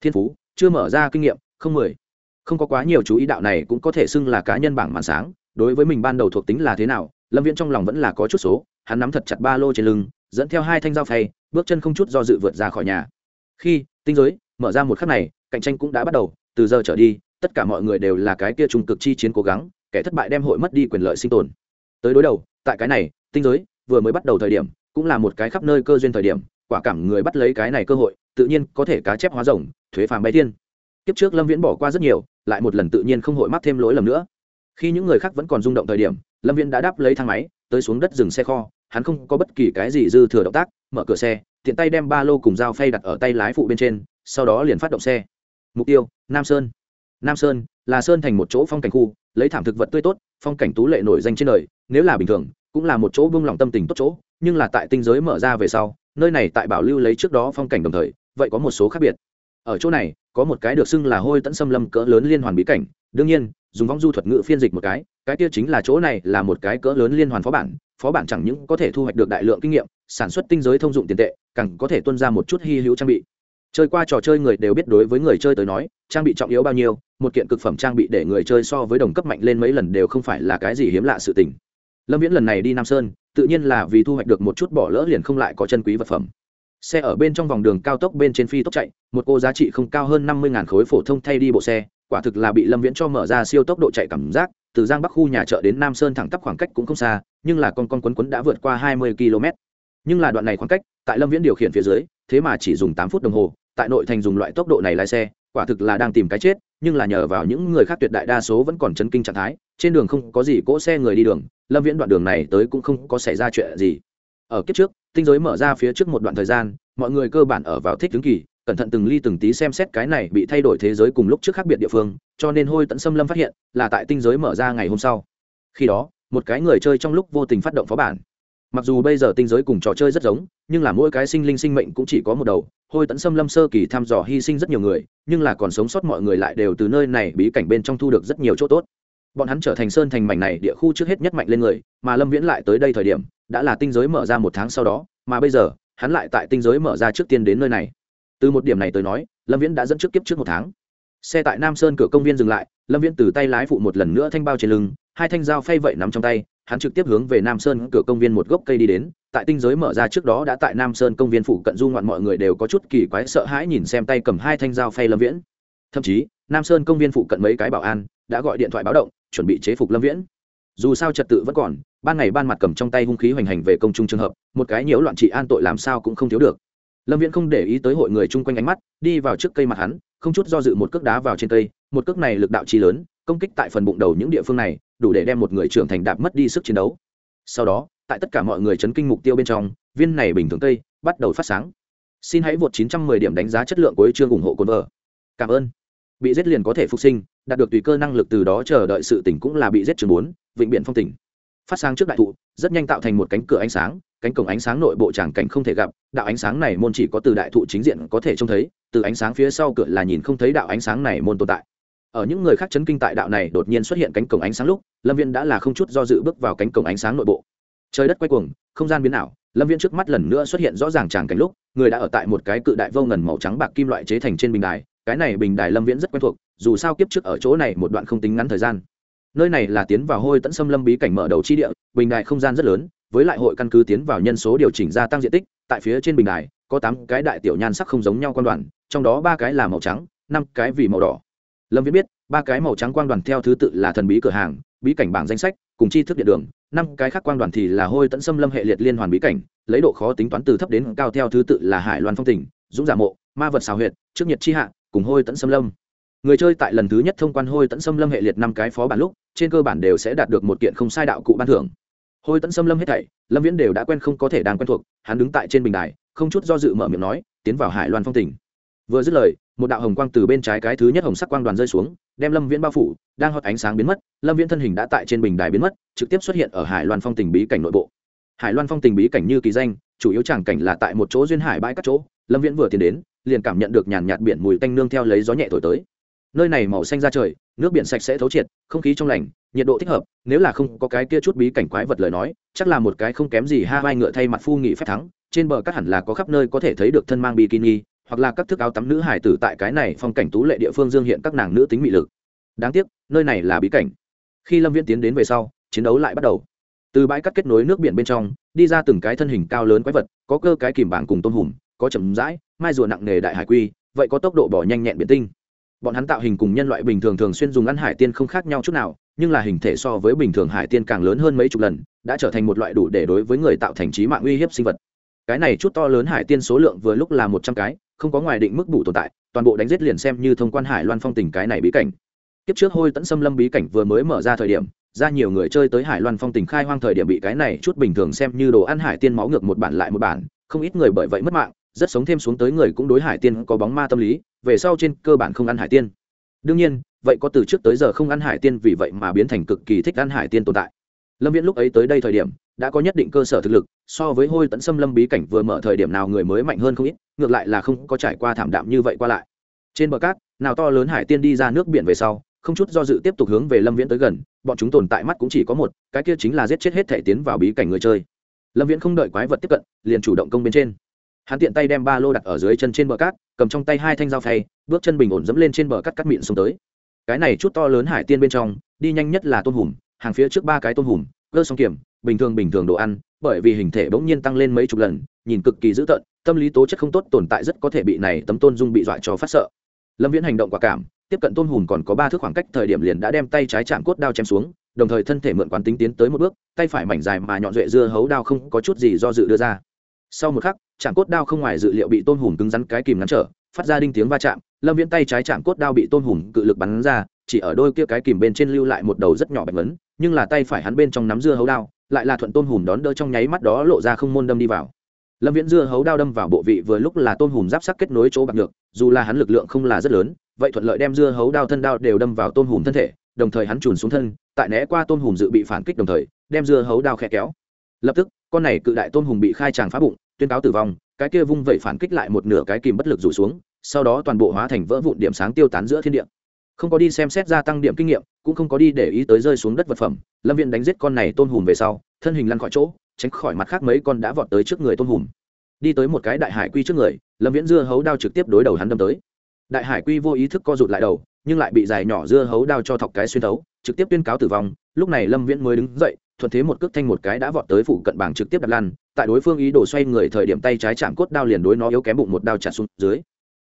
Thiên phú, chưa mở ra kinh nghiệm, không mười. Không có quá nhiều chú ý đạo này cũng có thể xưng là cá nhân bảng màn sáng, đối với mình ban đầu thuộc tính là thế nào, lâm viễn trong lòng vẫn là có chút số, hắn nắm thật chặt ba lô trên lưng, dẫn theo hai thanh dao phay, bước chân không chút do dự vượt ra khỏi nhà. Khi, tinh giới, mở ra một khắc này, cạnh tranh cũng đã bắt đầu, từ giờ trở đi, tất cả mọi người đều là cái kia trung cực chi chiến cố gắng, kẻ thất bại đem hội mất đi quyền lợi sinh tồn. Tới đối đầu, tại cái này, tinh giới, vừa mới bắt đầu thời điểm cũng là một cái khắp nơi cơ duyên thời điểm, quả cảm người bắt lấy cái này cơ hội, tự nhiên có thể cá chép hóa rồng, thuế phàm bay thiên. Kiếp trước lâm viễn bỏ qua rất nhiều, lại một lần tự nhiên không hội mắc thêm lỗi lầm nữa. Khi những người khác vẫn còn rung động thời điểm, lâm viễn đã đáp lấy thang máy, tới xuống đất dừng xe kho, hắn không có bất kỳ cái gì dư thừa động tác, mở cửa xe, tiện tay đem ba lô cùng dao phay đặt ở tay lái phụ bên trên, sau đó liền phát động xe. Mục tiêu, nam sơn. Nam sơn là sơn thành một chỗ phong cảnh khu, lấy thảm thực vật tươi tốt, phong cảnh tú lệ nổi danh trên đời, nếu là bình thường, cũng là một chỗ buông lỏng tâm tình tốt chỗ nhưng là tại tinh giới mở ra về sau, nơi này tại bảo lưu lấy trước đó phong cảnh đồng thời, vậy có một số khác biệt. Ở chỗ này, có một cái được xưng là hôi tẫn xâm lâm cỡ lớn liên hoàn bí cảnh, đương nhiên, dùng vong du thuật ngữ phiên dịch một cái cái kia chính là chỗ này là một cái cỡ lớn liên hoàn phó bản phó bản chẳng những có thể thu hoạch được đại lượng kinh nghiệm, sản xuất tinh giới thông dụng tiền tệ, càng có thể tuân ra một chút hy hữu trang bị. Chơi qua trò chơi người đều biết đối với người chơi tới nói, trang bị trọng yếu bao nhiêu, một kiện cực phẩm trang bị để người chơi so với đồng cấp mạnh lên mấy lần đều không phải là cái gì hiếm lạ sự tình lâm viễn lần này đi nam sơn, tự nhiên là vì thu hoạch được một chút bỏ lỡ liền không lại có chân quý vật phẩm. Xe ở bên trong vòng đường cao tốc bên trên phi tốc chạy, một cô giá trị không cao hơn năm mươi khối phổ thông thay đi bộ xe, quả thực là bị lâm viễn cho mở ra siêu tốc độ chạy cảm giác, từ giang bắc khu nhà chợ đến nam sơn thẳng tắp khoảng cách cũng không xa, nhưng là con con quấn quấn đã vượt qua hai mươi km nhưng là đoạn này khoảng cách, tại lâm viễn điều khiển phía dưới, thế mà chỉ dùng tám phút đồng hồ, tại nội thành dùng loại tốc độ này lái xe, quả thực là đang tìm cái chết, nhưng là nhờ vào những người khác tuyệt đại đa số vẫn còn chấn kinh trạng thái, trên đường không có gì cỗ xe người đi đường lâm viễn đoạn đường này tới cũng không có xảy ra chuyện gì. Ở kiếp trước, tinh giới mở ra phía trước một đoạn thời gian, mọi người cơ bản ở vào thích tướng kỳ, cẩn thận từng ly từng tí xem xét cái này bị thay đổi thế giới cùng lúc trước khác biệt địa phương, cho nên hôi tận xâm lâm phát hiện là tại tinh giới mở ra ngày hôm sau. Khi đó, một cái người chơi trong lúc vô tình phát động phó bản. Mặc dù bây giờ tinh giới cùng trò chơi rất giống, nhưng là mỗi cái sinh linh sinh mệnh cũng chỉ có một đầu, hôi tận xâm lâm sơ kỳ thăm dò hy sinh rất nhiều người, nhưng là còn sống sót mọi người lại đều từ nơi này bí cảnh bên trong thu được rất nhiều chỗ tốt bọn hắn trở thành sơn thành mảnh này địa khu trước hết nhất mạnh lên người, mà lâm viễn lại tới đây thời điểm, đã là tinh giới mở ra một tháng sau đó, mà bây giờ, hắn lại tại tinh giới mở ra trước tiên đến nơi này. Từ một điểm này tới nói, lâm viễn đã dẫn trước kiếp trước một tháng. Xe tại nam sơn cửa công viên dừng lại, lâm viễn từ tay lái phụ một lần nữa thanh bao trên lưng, hai thanh dao phay vậy nằm trong tay, hắn trực tiếp hướng về nam sơn cửa công viên một gốc cây đi đến, tại tinh giới mở ra trước đó đã tại nam sơn công viên phụ cận du ngoạn mọi người đều có chút kỳ quái sợ hãi nhìn xem tay cầm hai thanh dao phay lâm viễn. Thậm chí, nam sơn công viên phụ cận mấy cái bảo an đã gọi điện thoại báo động chuẩn bị chế phục lâm viễn. Dù sao trật tự vẫn còn, ban ngày ban mặt cầm trong tay hung khí hoành hành về công chung trường hợp, một cái nhiễu loạn trị an tội làm sao cũng không thiếu được. Lâm viễn không để ý tới hội người chung quanh ánh mắt, đi vào trước cây mặt hắn, không chút do dự một cước đá vào trên cây, một cước này lực đạo chi lớn, công kích tại phần bụng đầu những địa phương này, đủ để đem một người trưởng thành đạp mất đi sức chiến đấu. Sau đó, tại tất cả mọi người chấn kinh mục tiêu bên trong, viên này bình thường cây bắt đầu phát sáng. Xin hãy vượt 910 điểm đánh giá chất lượng của chương ủng hộ cồn vợ. Cảm ơn bị giết liền có thể phục sinh, đạt được tùy cơ năng lực từ đó chờ đợi sự tỉnh cũng là bị giết trường bốn vịnh biển phong tỉnh. Phát sáng trước đại thụ, rất nhanh tạo thành một cánh cửa ánh sáng, cánh cổng ánh sáng nội bộ tràng cảnh không thể gặp, đạo ánh sáng này môn chỉ có từ đại thụ chính diện có thể trông thấy, từ ánh sáng phía sau cửa là nhìn không thấy đạo ánh sáng này môn tồn tại. Ở những người khác chấn kinh tại đạo này đột nhiên xuất hiện cánh cổng ánh sáng lúc, lâm viên đã là không chút do dự bước vào cánh cổng ánh sáng nội bộ. Trời đất quay cuồng, không gian biến ảo, lâm viên trước mắt lần nữa xuất hiện rõ ràng tràng cảnh lúc, người đã ở tại một cái cự đại vô ngần màu trắng bạc kim loại chế thành trên bình đài cái này bình đài lâm viễn rất quen thuộc, dù sao kiếp trước ở chỗ này một đoạn không tính ngắn thời gian. Nơi này là tiến vào hôi tẫn xâm lâm bí cảnh mở đầu chi địa, bình đài không gian rất lớn, với lại hội căn cứ tiến vào nhân số điều chỉnh gia tăng diện tích, tại phía trên bình đài, có tám cái đại tiểu nhan sắc không giống nhau quan đoàn, trong đó ba cái là màu trắng, năm cái vì màu đỏ. Lâm viễn biết, ba cái màu trắng quan đoàn theo thứ tự là thần bí cửa hàng, bí cảnh bảng danh sách, cùng chi thức điện đường, năm cái khác quan đoàn thì là hôi tẫn xâm lâm hệ liệt liên hoàn bí cảnh, lấy độ khó tính toán từ thấp đến cao theo thứ tự là hải loan phong tỉnh dũng giả mộ, ma vật xào huyệt, trước nhiệt chi hạ cùng hôi tẫn xâm lâm. Người chơi tại lần thứ nhất thông quan hôi tẫn xâm lâm hệ liệt năm cái phó bản lúc, trên cơ bản đều sẽ đạt được một kiện không sai đạo cụ ban thưởng. Hôi tẫn xâm lâm hết thảy, lâm viễn đều đã quen không có thể đang quen thuộc, hắn đứng tại trên bình đài, không chút do dự mở miệng nói, tiến vào hải loan phong tỉnh. Vừa dứt lời, một đạo hồng quang từ bên trái cái thứ nhất hồng sắc quang đoàn rơi xuống, đem lâm viễn bao phủ, đang hót ánh sáng biến mất, lâm viễn thân hình đã tại trên bình đài biến mất, trực tiếp xuất hiện ở hải loan phong tỉnh bí cảnh nội bộ. Hải loan phong tỉnh bí cảnh như kỳ danh, chủ yếu tràng cảnh là tại một chỗ duyên hải bãi các chỗ, lâm viễn vừa tiến đến liền cảm nhận được nhàn nhạt biển mùi tanh nương theo lấy gió nhẹ thổi tới. Nơi này màu xanh ra trời, nước biển sạch sẽ thấu triệt, không khí trong lành, nhiệt độ thích hợp, nếu là không có cái kia chút bí cảnh quái vật lời nói, chắc là một cái không kém gì ha vai ngựa thay mặt phu nghị phép thắng, trên bờ các hẳn là có khắp nơi có thể thấy được thân mang bikini, hoặc là các thức áo tắm nữ hải tử tại cái này phong cảnh tú lệ địa phương dương hiện các nàng nữ tính mị lực. Đáng tiếc, nơi này là bí cảnh. Khi lâm viễn tiến đến về sau, chiến đấu lại bắt đầu. Từ bãi cát kết nối nước biển bên trong, đi ra từng cái thân hình cao lớn quái vật, có cơ cái kìm bảng cùng tôm hùm có chậm rãi, mai rùa nặng nề đại hải quy, vậy có tốc độ bỏ nhanh nhẹn biển tinh. Bọn hắn tạo hình cùng nhân loại bình thường thường xuyên dùng ăn hải tiên không khác nhau chút nào, nhưng là hình thể so với bình thường hải tiên càng lớn hơn mấy chục lần, đã trở thành một loại đủ để đối với người tạo thành trí mạng uy hiếp sinh vật. Cái này chút to lớn hải tiên số lượng vừa lúc là một trăm cái, không có ngoài định mức bù tồn tại, toàn bộ đánh giết liền xem như thông quan hải loan phong tình cái này bí cảnh. Kiếp trước hôi tẫn xâm lâm bí cảnh vừa mới mở ra thời điểm, ra nhiều người chơi tới hải loan phong tình khai hoang thời điểm bị cái này chút bình thường xem như đồ ăn hải tiên máu ngược một bản lại một bản, không ít người bởi vậy mất mạng rất sống thêm xuống tới người cũng đối hải tiên có bóng ma tâm lý, về sau trên cơ bản không ăn hải tiên. Đương nhiên, vậy có từ trước tới giờ không ăn hải tiên vì vậy mà biến thành cực kỳ thích ăn hải tiên tồn tại. Lâm viễn lúc ấy tới đây thời điểm, đã có nhất định cơ sở thực lực, so với hôi tẫn xâm lâm bí cảnh vừa mở thời điểm nào người mới mạnh hơn không ít, ngược lại là không có trải qua thảm đạm như vậy qua lại. Trên bờ cát, nào to lớn hải tiên đi ra nước biển về sau, không chút do dự tiếp tục hướng về lâm viễn tới gần, bọn chúng tồn tại mắt cũng chỉ có một, cái kia chính là giết chết hết thể tiến vào bí cảnh người chơi. Lâm viễn không đợi quái vật tiếp cận, liền chủ động công bên trên hắn tiện tay đem ba lô đặt ở dưới chân trên bờ cát, cầm trong tay hai thanh dao phay, bước chân bình ổn dẫm lên trên bờ cát cắt mịn xuống tới. Cái này chút to lớn hải tiên bên trong, đi nhanh nhất là tôm hùm, hàng phía trước ba cái tôm hùm, cơ song kiểm, bình thường bình thường đồ ăn, bởi vì hình thể bỗng nhiên tăng lên mấy chục lần, nhìn cực kỳ dữ tợn, tâm lý tố chất không tốt tồn tại rất có thể bị này tấm tôn dung bị dọa cho phát sợ. Lâm viễn hành động quả cảm, tiếp cận tôn hùm còn có ba thước khoảng cách thời điểm liền đã đem tay trái chạm cốt đao chém xuống, đồng thời thân thể mượn quán tính tiến tới một bước, tay phải mảnh dài mà nhọn duệ dưa hấu đao không có chút gì do dự đưa ra sau một khắc chạm cốt đao không ngoài dự liệu bị tôn hùm cứng rắn cái kìm ngắn trở, phát ra đinh tiếng va chạm, lâm viễn tay trái chạm cốt đao bị tôn hùm cự lực bắn ra, chỉ ở đôi kia cái kìm bên trên lưu lại một đầu rất nhỏ bạch vấn nhưng là tay phải hắn bên trong nắm dưa hấu đao, lại là thuận tôn hùm đón đỡ trong nháy mắt đó lộ ra không môn đâm đi vào. Lâm viễn dưa hấu đao đâm vào bộ vị vừa lúc là tôn hùm giáp sắc kết nối chỗ bạc được dù là hắn lực lượng không là rất lớn, vậy thuận lợi đem dưa hấu đao thân đao đều đâm vào tôn hùm thân thể, đồng thời hắn trùn xuống thân, tại né qua tôn hùm dự bị phản kích đồng thời, đem dưa hấu đao khe kéo. Lập tức con này cự đại tôn hùng bị khai tràng phá bụng, tuyên cáo tử vong, cái kia vung vẩy phản kích lại một nửa cái kìm bất lực rủ xuống, sau đó toàn bộ hóa thành vỡ vụn điểm sáng tiêu tán giữa thiên địa. Không có đi xem xét gia tăng điểm kinh nghiệm, cũng không có đi để ý tới rơi xuống đất vật phẩm, lâm viện đánh giết con này tôn hùm về sau, thân hình lăn khỏi chỗ, tránh khỏi mặt khác mấy con đã vọt tới trước người tôn hùm đi tới một cái đại hải quy trước người, lâm viễn dưa hấu đao trực tiếp đối đầu hắn đâm tới. Đại hải quy vô ý thức co rụt lại đầu, nhưng lại bị dài nhỏ dưa hấu đao cho thọc cái xuyên thấu, trực tiếp tuyên cáo tử vong, lúc này lâm viễn mới đứng dậy thuận thế một cước thanh một cái đã vọt tới phụ cận bảng trực tiếp đặt lăn, tại đối phương ý đồ xoay người thời điểm tay trái chạm cốt đao liền đối nó yếu kém bụng một đao chặt xuống dưới.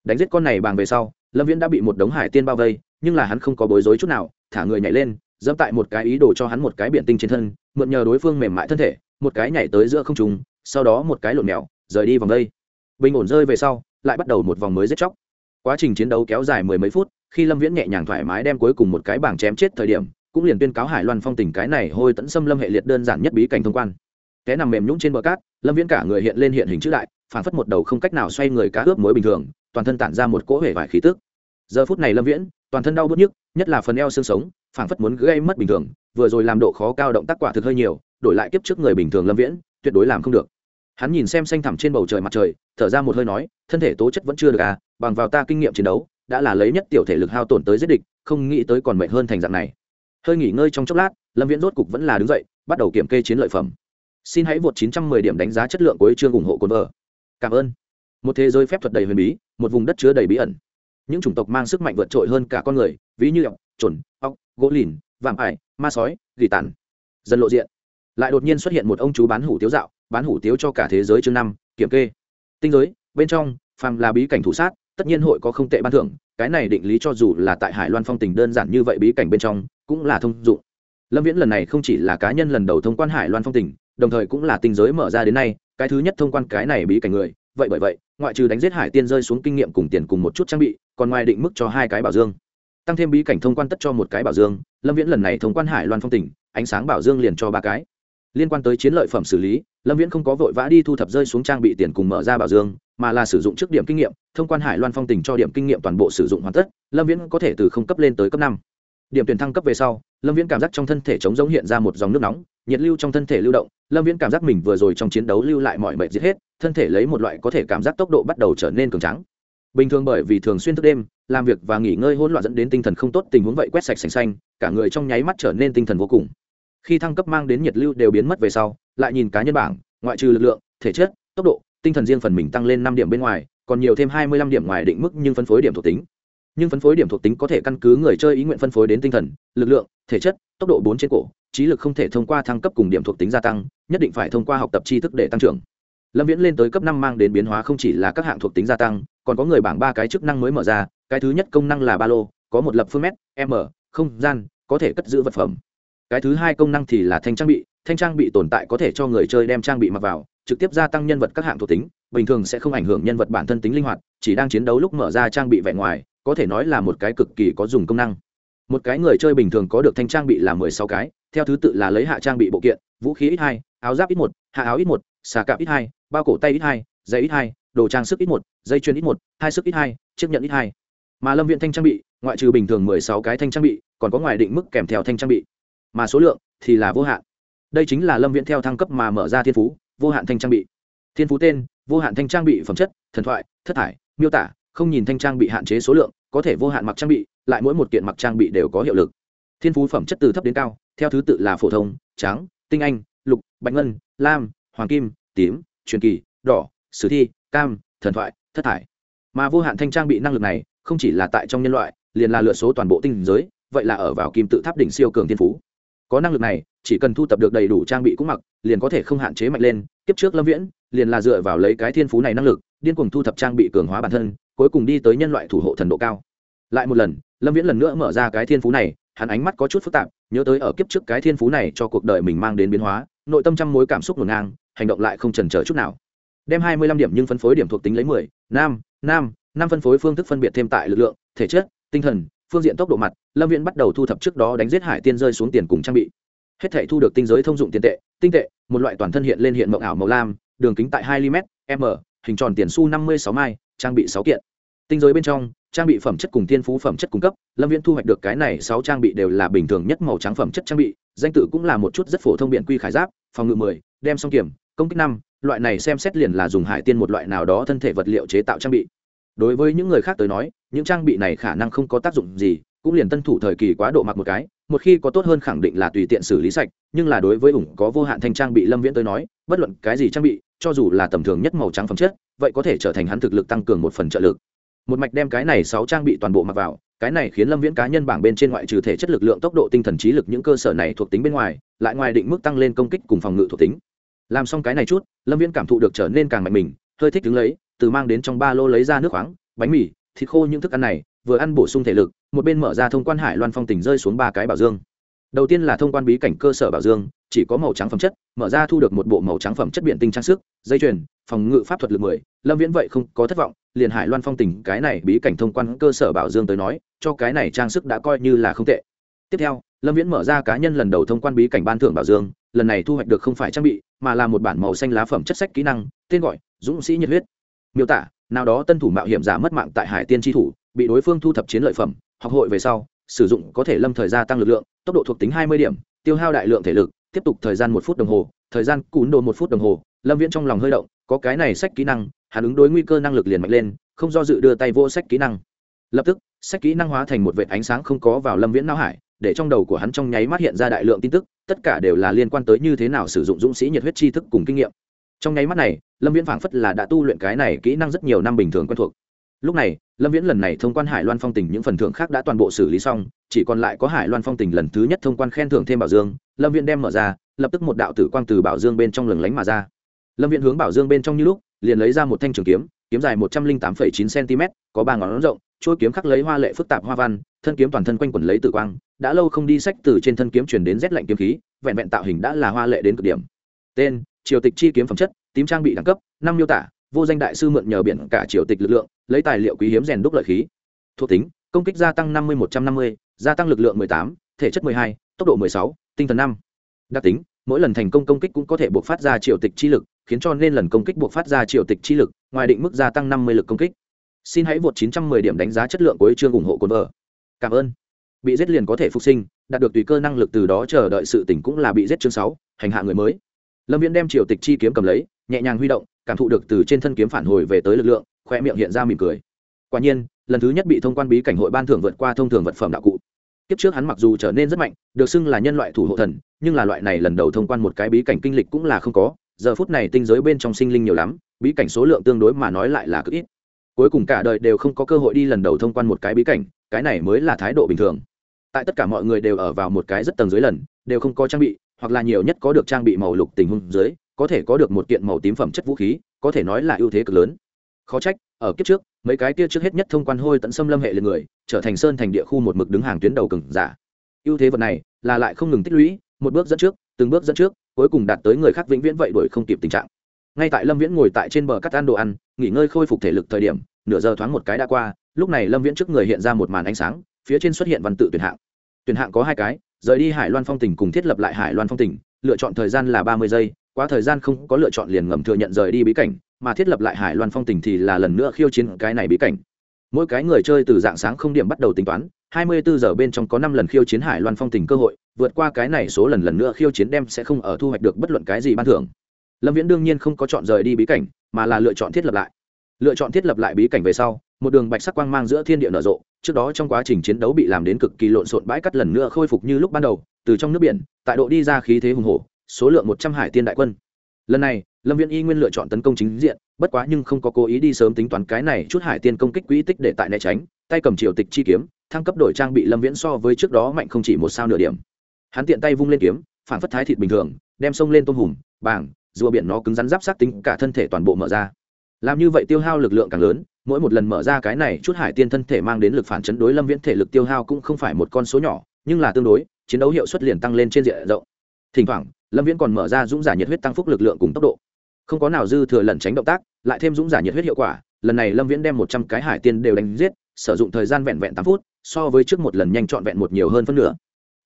Đánh giết con này bàng về sau, lâm viễn đã bị một đống hải tiên bao vây, nhưng là hắn không có bối rối chút nào, thả người nhảy lên, dẫm tại một cái ý đồ cho hắn một cái biện tinh trên thân, mượn nhờ đối phương mềm mại thân thể, một cái nhảy tới giữa không trùng sau đó một cái lộn mèo, rời đi vòng đây. Bình ổn rơi về sau, lại bắt đầu một vòng mới giết chóc. Quá trình chiến đấu kéo dài mười mấy phút, khi lâm viễn nhẹ nhàng thoải mái đem cuối cùng một cái bảng chém chết thời điểm cũng liền tuyên cáo hải loan phong tình cái này hôi tẫn xâm lâm hệ liệt đơn giản nhất bí cảnh thông quan. Té nằm mềm nhũng trên bờ cát, lâm viễn cả người hiện lên hiện hình chữ đại, phản phất một đầu không cách nào xoay người cá ướp mối bình thường, toàn thân tản ra một cỗ hể vải khí tức. Giờ phút này lâm viễn, toàn thân đau bớt nhức, nhất là phần eo xương sống, phản phất muốn gây mất bình thường, vừa rồi làm độ khó cao động tác quả thực hơi nhiều, đổi lại kiếp trước người bình thường lâm viễn, tuyệt đối làm không được. Hắn nhìn xem xanh thẳm trên bầu trời mặt trời, thở ra một hơi nói, thân thể tố chất vẫn chưa được à bằng vào ta kinh nghiệm chiến đấu, đã là lấy nhất tiểu thể lực hao tổn tới giết địch, không nghĩ tới còn mệt hơn thành dạng này hơi nghỉ ngơi trong chốc lát, lâm viễn rốt cục vẫn là đứng dậy, bắt đầu kiểm kê chiến lợi phẩm. Xin hãy vượt 910 điểm đánh giá chất lượng của chương ủng hộ cồn vợ. Cảm ơn. Một thế giới phép thuật đầy huyền bí, một vùng đất chứa đầy bí ẩn. Những chủng tộc mang sức mạnh vượt trội hơn cả con người, ví như ọc trồn ọc gỗ lìn, vạm ải, ma sói, gỉ tàn. Dần lộ diện. Lại đột nhiên xuất hiện một ông chú bán hủ tiếu dạo, bán hủ tiếu cho cả thế giới chương năm, kiểm kê. Tinh giới, bên trong, phàm là bí cảnh thủ sát, tất nhiên hội có không tệ ban thưởng, cái này định lý cho dù là tại hải loan phong tình đơn giản như vậy bí cảnh bên trong cũng là thông dụng. Lâm viễn lần này không chỉ là cá nhân lần đầu thông quan hải loan phong Tỉnh, đồng thời cũng là tình giới mở ra đến nay cái thứ nhất thông quan cái này bí cảnh người. Vậy bởi vậy ngoại trừ đánh giết hải tiên rơi xuống kinh nghiệm cùng tiền cùng một chút trang bị còn ngoài định mức cho hai cái bảo dương. Tăng thêm bí cảnh thông quan tất cho một cái bảo dương lâm viễn lần này thông quan hải loan phong tỉnh ánh sáng bảo dương liền cho ba cái. Liên quan tới chiến lợi phẩm xử lý lâm viễn không có vội vã đi thu thập rơi xuống trang bị tiền cùng mở ra bảo dương mà là sử dụng trước điểm kinh nghiệm thông quan hải loan phong tỉnh cho điểm kinh nghiệm toàn bộ sử dụng hoàn tất lâm viễn có thể từ không cấp lên tới cấp năm điểm tuyển thăng cấp về sau, lâm viễn cảm giác trong thân thể chống giống hiện ra một dòng nước nóng, nhiệt lưu trong thân thể lưu động, lâm viễn cảm giác mình vừa rồi trong chiến đấu lưu lại mọi mệt giết hết, thân thể lấy một loại có thể cảm giác tốc độ bắt đầu trở nên cường trắng bình thường bởi vì thường xuyên thức đêm, làm việc và nghỉ ngơi hỗn loạn dẫn đến tinh thần không tốt, tình huống vậy quét sạch sành xanh, cả người trong nháy mắt trở nên tinh thần vô cùng. Khi thăng cấp mang đến nhiệt lưu đều biến mất về sau, lại nhìn cá nhân bảng, ngoại trừ lực lượng, thể chất, tốc độ, tinh thần riêng phần mình tăng lên năm điểm bên ngoài, còn nhiều thêm hai mươi lăm điểm ngoài định mức nhưng phân phối điểm thuộc tính nhưng phân phối điểm thuộc tính có thể căn cứ người chơi ý nguyện phân phối đến tinh thần, lực lượng, thể chất, tốc độ bốn trên cổ, trí lực không thể thông qua thăng cấp cùng điểm thuộc tính gia tăng, nhất định phải thông qua học tập tri thức để tăng trưởng. Lâm viễn lên tới cấp năm mang đến biến hóa không chỉ là các hạng thuộc tính gia tăng, còn có người bảng ba cái chức năng mới mở ra, cái thứ nhất công năng là ba lô, có một lập phương mét, m, không gian, có thể cất giữ vật phẩm. Cái thứ hai công năng thì là thanh trang bị, thanh trang bị tồn tại có thể cho người chơi đem trang bị mặc vào, trực tiếp gia tăng nhân vật các hạng thuộc tính, bình thường sẽ không ảnh hưởng nhân vật bản thân tính linh hoạt, chỉ đang chiến đấu lúc mở ra trang bị vẻ ngoài có thể nói là một cái cực kỳ có dùng công năng. Một cái người chơi bình thường có được thanh trang bị là mười sáu cái, theo thứ tự là lấy hạ trang bị bộ kiện, vũ khí ít hai, áo giáp ít một, hạ áo ít một, xà cạp ít hai, bao cổ tay ít hai dây ít hai, đồ trang sức ít một, dây chuyền ít một, hai sức ít hai, chiếc nhận ít hai. Mà lâm viện thanh trang bị, ngoại trừ bình thường mười sáu cái thanh trang bị, còn có ngoài định mức kèm theo thanh trang bị. Mà số lượng thì là vô hạn. Đây chính là lâm viện theo thăng cấp mà mở ra thiên phú, vô hạn thanh trang bị. Thiên phú tên, vô hạn thanh trang bị phẩm chất, thần thoại, thất thải, miêu tả không nhìn thanh trang bị hạn chế số lượng, có thể vô hạn mặc trang bị, lại mỗi một kiện mặc trang bị đều có hiệu lực. Thiên phú phẩm chất từ thấp đến cao, theo thứ tự là phổ thông, trắng, tinh anh, lục, bạch ngân, lam, hoàng kim, tím, truyền kỳ, đỏ, sử thi, cam, thần thoại, thất thải. Mà vô hạn thanh trang bị năng lực này, không chỉ là tại trong nhân loại, liền là lựa số toàn bộ tinh giới, vậy là ở vào kim tự tháp đỉnh siêu cường thiên phú. Có năng lực này, chỉ cần thu tập được đầy đủ trang bị cũng mặc, liền có thể không hạn chế mạnh lên, kiếp trước lâm viễn, liền là dựa vào lấy cái thiên phú này năng lực điên cuồng thu thập trang bị cường hóa bản thân, cuối cùng đi tới nhân loại thủ hộ thần độ cao. Lại một lần, lâm viễn lần nữa mở ra cái thiên phú này, hắn ánh mắt có chút phức tạp, nhớ tới ở kiếp trước cái thiên phú này cho cuộc đời mình mang đến biến hóa, nội tâm trăm mối cảm xúc ngổn ngang, hành động lại không chần chờ chút nào. Đem hai mươi lăm điểm nhưng phân phối điểm thuộc tính lấy mười nam nam năm phân phối phương thức phân biệt thêm tại lực lượng, thể chất, tinh thần, phương diện tốc độ mặt, lâm viễn bắt đầu thu thập trước đó đánh giết hải tiên rơi xuống tiền cùng trang bị. Hết thể thu được tinh giới thông dụng tiền tệ, tinh tệ, một loại toàn thân hiện lên hiện mộng ảo màu lam, đường kính tại hai mm m hình tròn tiền su năm mươi sáu mai, trang bị sáu kiện. Tinh giới bên trong, trang bị phẩm chất cùng thiên phú phẩm chất cung cấp, lâm viễn thu hoạch được cái này sáu trang bị đều là bình thường nhất màu trắng phẩm chất trang bị, danh tự cũng là một chút rất phổ thông biện quy khải giáp, phòng ngự mười, đem song kiểm, công kích năm, loại này xem xét liền là dùng hải tiên một loại nào đó thân thể vật liệu chế tạo trang bị. Đối với những người khác tới nói, những trang bị này khả năng không có tác dụng gì, cũng liền tân thủ thời kỳ quá độ mặc một cái, một khi có tốt hơn khẳng định là tùy tiện xử lý sạch, nhưng là đối với ủng có vô hạn thanh trang bị lâm viễn tới nói, bất luận cái gì trang bị cho dù là tầm thường nhất màu trắng phẩm chất, vậy có thể trở thành hắn thực lực tăng cường một phần trợ lực. Một mạch đem cái này sáu trang bị toàn bộ mặc vào, cái này khiến lâm viễn cá nhân bảng bên trên ngoại trừ thể chất lực lượng tốc độ tinh thần trí lực những cơ sở này thuộc tính bên ngoài, lại ngoài định mức tăng lên công kích cùng phòng ngự thuộc tính. Làm xong cái này chút, lâm viễn cảm thụ được trở nên càng mạnh mình, hơi thích đứng lấy, từ mang đến trong ba lô lấy ra nước khoáng, bánh mì, thịt khô những thức ăn này, vừa ăn bổ sung thể lực, một bên mở ra thông quan hải loan phong tỉnh rơi xuống ba cái bảo dương. Đầu tiên là thông quan bí cảnh cơ sở bảo dương chỉ có màu trắng phẩm chất, mở ra thu được một bộ màu trắng phẩm chất biện tinh trang sức, dây chuyền, phòng ngự pháp thuật lực mười. Lâm viễn vậy không có thất vọng, liền hải loan phong tình cái này bí cảnh thông quan cơ sở bảo dương tới nói, cho cái này trang sức đã coi như là không tệ. Tiếp theo, lâm viễn mở ra cá nhân lần đầu thông quan bí cảnh ban thưởng bảo dương, lần này thu hoạch được không phải trang bị, mà là một bản màu xanh lá phẩm chất sách kỹ năng, tên gọi, dũng sĩ nhiệt huyết. Miêu tả, nào đó tân thủ mạo hiểm giả mất mạng tại hải tiên tri thủ, bị đối phương thu thập chiến lợi phẩm, học hội về sau, sử dụng có thể lâm thời gia tăng lực lượng, tốc độ thuộc tính hai mươi điểm, tiêu hao đại lượng thể lực tiếp tục thời gian một phút đồng hồ, thời gian cún đồ một phút đồng hồ, lâm viễn trong lòng hơi động, có cái này sách kỹ năng, hắn ứng đối nguy cơ năng lực liền mạnh lên, không do dự đưa tay vô sách kỹ năng. Lập tức, sách kỹ năng hóa thành một vệ ánh sáng không có vào lâm viễn não hải, để trong đầu của hắn trong nháy mắt hiện ra đại lượng tin tức, tất cả đều là liên quan tới như thế nào sử dụng dũng sĩ nhiệt huyết tri thức cùng kinh nghiệm. Trong nháy mắt này, lâm viễn phảng phất là đã tu luyện cái này kỹ năng rất nhiều năm bình thường quen thuộc. Lúc này lâm viễn lần này thông quan hải loan phong tình những phần thưởng khác đã toàn bộ xử lý xong, chỉ còn lại có hải loan phong tình lần thứ nhất thông quan khen thưởng thêm bảo dương. Lâm viễn đem mở ra, lập tức một đạo tử quang từ bảo dương bên trong lừng lánh mà ra. Lâm viễn hướng bảo dương bên trong như lúc, liền lấy ra một thanh trường kiếm kiếm dài một trăm linh tám chín cm có ba ngón rộng, chuôi kiếm khắc lấy hoa lệ phức tạp hoa văn, thân kiếm toàn thân quanh quẩn lấy tử quang, đã lâu không đi sách từ trên thân kiếm chuyển đến rét lạnh kiếm khí, vẹn vẹn tạo hình đã là hoa lệ đến cực điểm. Tên, triều tịch chi kiếm phẩm chất, tím trang bị đẳng cấp, năm miêu tả, vô danh đại sư mượn nhờ biển cả triều tịch lực lượng lấy tài liệu quý hiếm rèn đúc lợi khí. Thuộc tính, công kích gia tăng năm mươi một trăm năm mươi, gia tăng lực lượng mười tám, thể chất mười hai, tốc độ mười sáu, tinh thần năm. Đặc tính, mỗi lần thành công công kích cũng có thể buộc phát ra triệu tịch chi lực, khiến cho nên lần công kích buộc phát ra triệu tịch chi lực, ngoài định mức gia tăng năm mươi lực công kích. Xin hãy vượt chín trăm mười điểm đánh giá chất lượng của chương ủng hộ cồn vợ. Cảm ơn. Bị giết liền có thể phục sinh, đạt được tùy cơ năng lực từ đó chờ đợi sự tỉnh cũng là bị giết chương sáu, hành hạ người mới. Lâm viễn đem triệu tịch chi kiếm cầm lấy, nhẹ nhàng huy động, cảm thụ được từ trên thân kiếm phản hồi về tới lực lượng khoe miệng hiện ra mỉm cười. Quả nhiên, lần thứ nhất bị thông quan bí cảnh hội ban thưởng vượt qua thông thường vật phẩm đạo cụ. Kiếp trước hắn mặc dù trở nên rất mạnh, được xưng là nhân loại thủ hộ thần, nhưng là loại này lần đầu thông quan một cái bí cảnh kinh lịch cũng là không có, giờ phút này tinh giới bên trong sinh linh nhiều lắm, bí cảnh số lượng tương đối mà nói lại là cực ít. Cuối cùng cả đời đều không có cơ hội đi lần đầu thông quan một cái bí cảnh, cái này mới là thái độ bình thường. Tại tất cả mọi người đều ở vào một cái rất tầng dưới lần, đều không có trang bị, hoặc là nhiều nhất có được trang bị màu lục tình huống dưới, có thể có được một kiện màu tím phẩm chất vũ khí, có thể nói là ưu thế cực lớn khó trách, ở kiếp trước, mấy cái kia trước hết nhất thông quan hôi tận xâm lâm hệ liệt người, trở thành sơn thành địa khu một mực đứng hàng tuyến đầu cừng giả. Ưu thế vật này là lại không ngừng tích lũy, một bước dẫn trước, từng bước dẫn trước, cuối cùng đạt tới người khác vĩnh viễn vậy đuổi không kịp tình trạng. Ngay tại lâm viễn ngồi tại trên bờ cắt ăn đồ ăn, nghỉ ngơi khôi phục thể lực thời điểm, nửa giờ thoáng một cái đã qua, lúc này lâm viễn trước người hiện ra một màn ánh sáng, phía trên xuất hiện văn tự tuyển hạng. Tuyển hạng có hai cái, rời đi hải loan phong tỉnh cùng thiết lập lại hải loan phong tỉnh, lựa chọn thời gian là ba mươi giây, quá thời gian không có lựa chọn liền ngầm thừa nhận rời đi bí cảnh mà thiết lập lại hải loan phong tỉnh thì là lần nữa khiêu chiến cái này bí cảnh. Mỗi cái người chơi từ dạng sáng không điểm bắt đầu tính toán, hai mươi bốn giờ bên trong có năm lần khiêu chiến hải loan phong tỉnh cơ hội, vượt qua cái này số lần lần nữa khiêu chiến đem sẽ không ở thu hoạch được bất luận cái gì ban thưởng. Lâm viễn đương nhiên không có chọn rời đi bí cảnh, mà là lựa chọn thiết lập lại. Lựa chọn thiết lập lại bí cảnh về sau, một đường bạch sắc quang mang giữa thiên địa nở rộ, trước đó trong quá trình chiến đấu bị làm đến cực kỳ lộn xộn bãi cắt lần nữa khôi phục như lúc ban đầu, từ trong nước biển, tại độ đi ra khí thế hùng hổ, số lượng một trăm hải tiên đại quân. Lần này lâm viễn y nguyên lựa chọn tấn công chính diện, bất quá nhưng không có cố ý đi sớm tính toán cái này chút hải tiên công kích quỹ tích để tại né tránh, tay cầm triều tịch chi kiếm, thăng cấp đổi trang bị lâm viễn so với trước đó mạnh không chỉ một sao nửa điểm. Hắn tiện tay vung lên kiếm, phản phất thái thịt bình thường, đem sông lên tôm hùm bảng rùa biển nó cứng rắn giáp sát tính cả thân thể toàn bộ mở ra. Làm như vậy tiêu hao lực lượng càng lớn, mỗi một lần mở ra cái này chút hải tiên thân thể mang đến lực phản chấn đối lâm viễn thể lực tiêu hao cũng không phải một con số nhỏ, nhưng là tương đối, chiến đấu hiệu suất liền tăng lên trên diện rộng. Thỉnh thoảng, lâm viễn còn mở ra dũng giả nhiệt huyết tăng phúc lực lượng cùng tốc độ không có nào dư thừa lẩn tránh động tác, lại thêm dũng giả nhiệt huyết hiệu quả, lần này lâm viễn đem một trăm cái hải tiên đều đánh giết, sử dụng thời gian vẹn vẹn tám phút, so với trước một lần nhanh trọn vẹn một nhiều hơn phân nửa.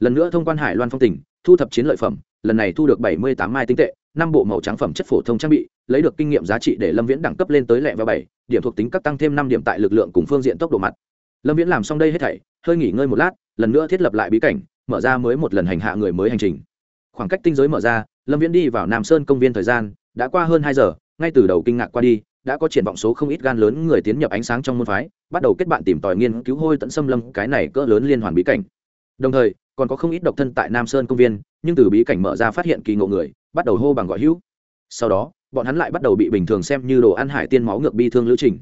Lần nữa thông quan hải loan phong tỉnh thu thập chiến lợi phẩm, lần này thu được bảy mươi tám mai tinh tệ, năm bộ màu trắng phẩm chất phổ thông trang bị, lấy được kinh nghiệm giá trị để lâm viễn đẳng cấp lên tới lẹ và bảy, điểm thuộc tính các tăng thêm năm điểm tại lực lượng cùng phương diện tốc độ mặt. Lâm viễn làm xong đây hết thảy, hơi nghỉ ngơi một lát, lần nữa thiết lập lại bí cảnh, mở ra mới một lần hành hạ người mới hành trình. Khoảng cách tinh giới mở ra, lâm viễn đi vào nam sơn công viên thời gian đã qua hơn hai giờ, ngay từ đầu kinh ngạc qua đi, đã có triển vọng số không ít gan lớn người tiến nhập ánh sáng trong môn phái, bắt đầu kết bạn tìm tòi nghiên cứu hôi tận xâm lâm, cái này cỡ lớn liên hoàn bí cảnh. Đồng thời, còn có không ít độc thân tại nam sơn công viên, nhưng từ bí cảnh mở ra phát hiện kỳ ngộ người, bắt đầu hô bằng gọi hữu. Sau đó, bọn hắn lại bắt đầu bị bình thường xem như đồ ăn hải tiên máu ngược bi thương lữ trình.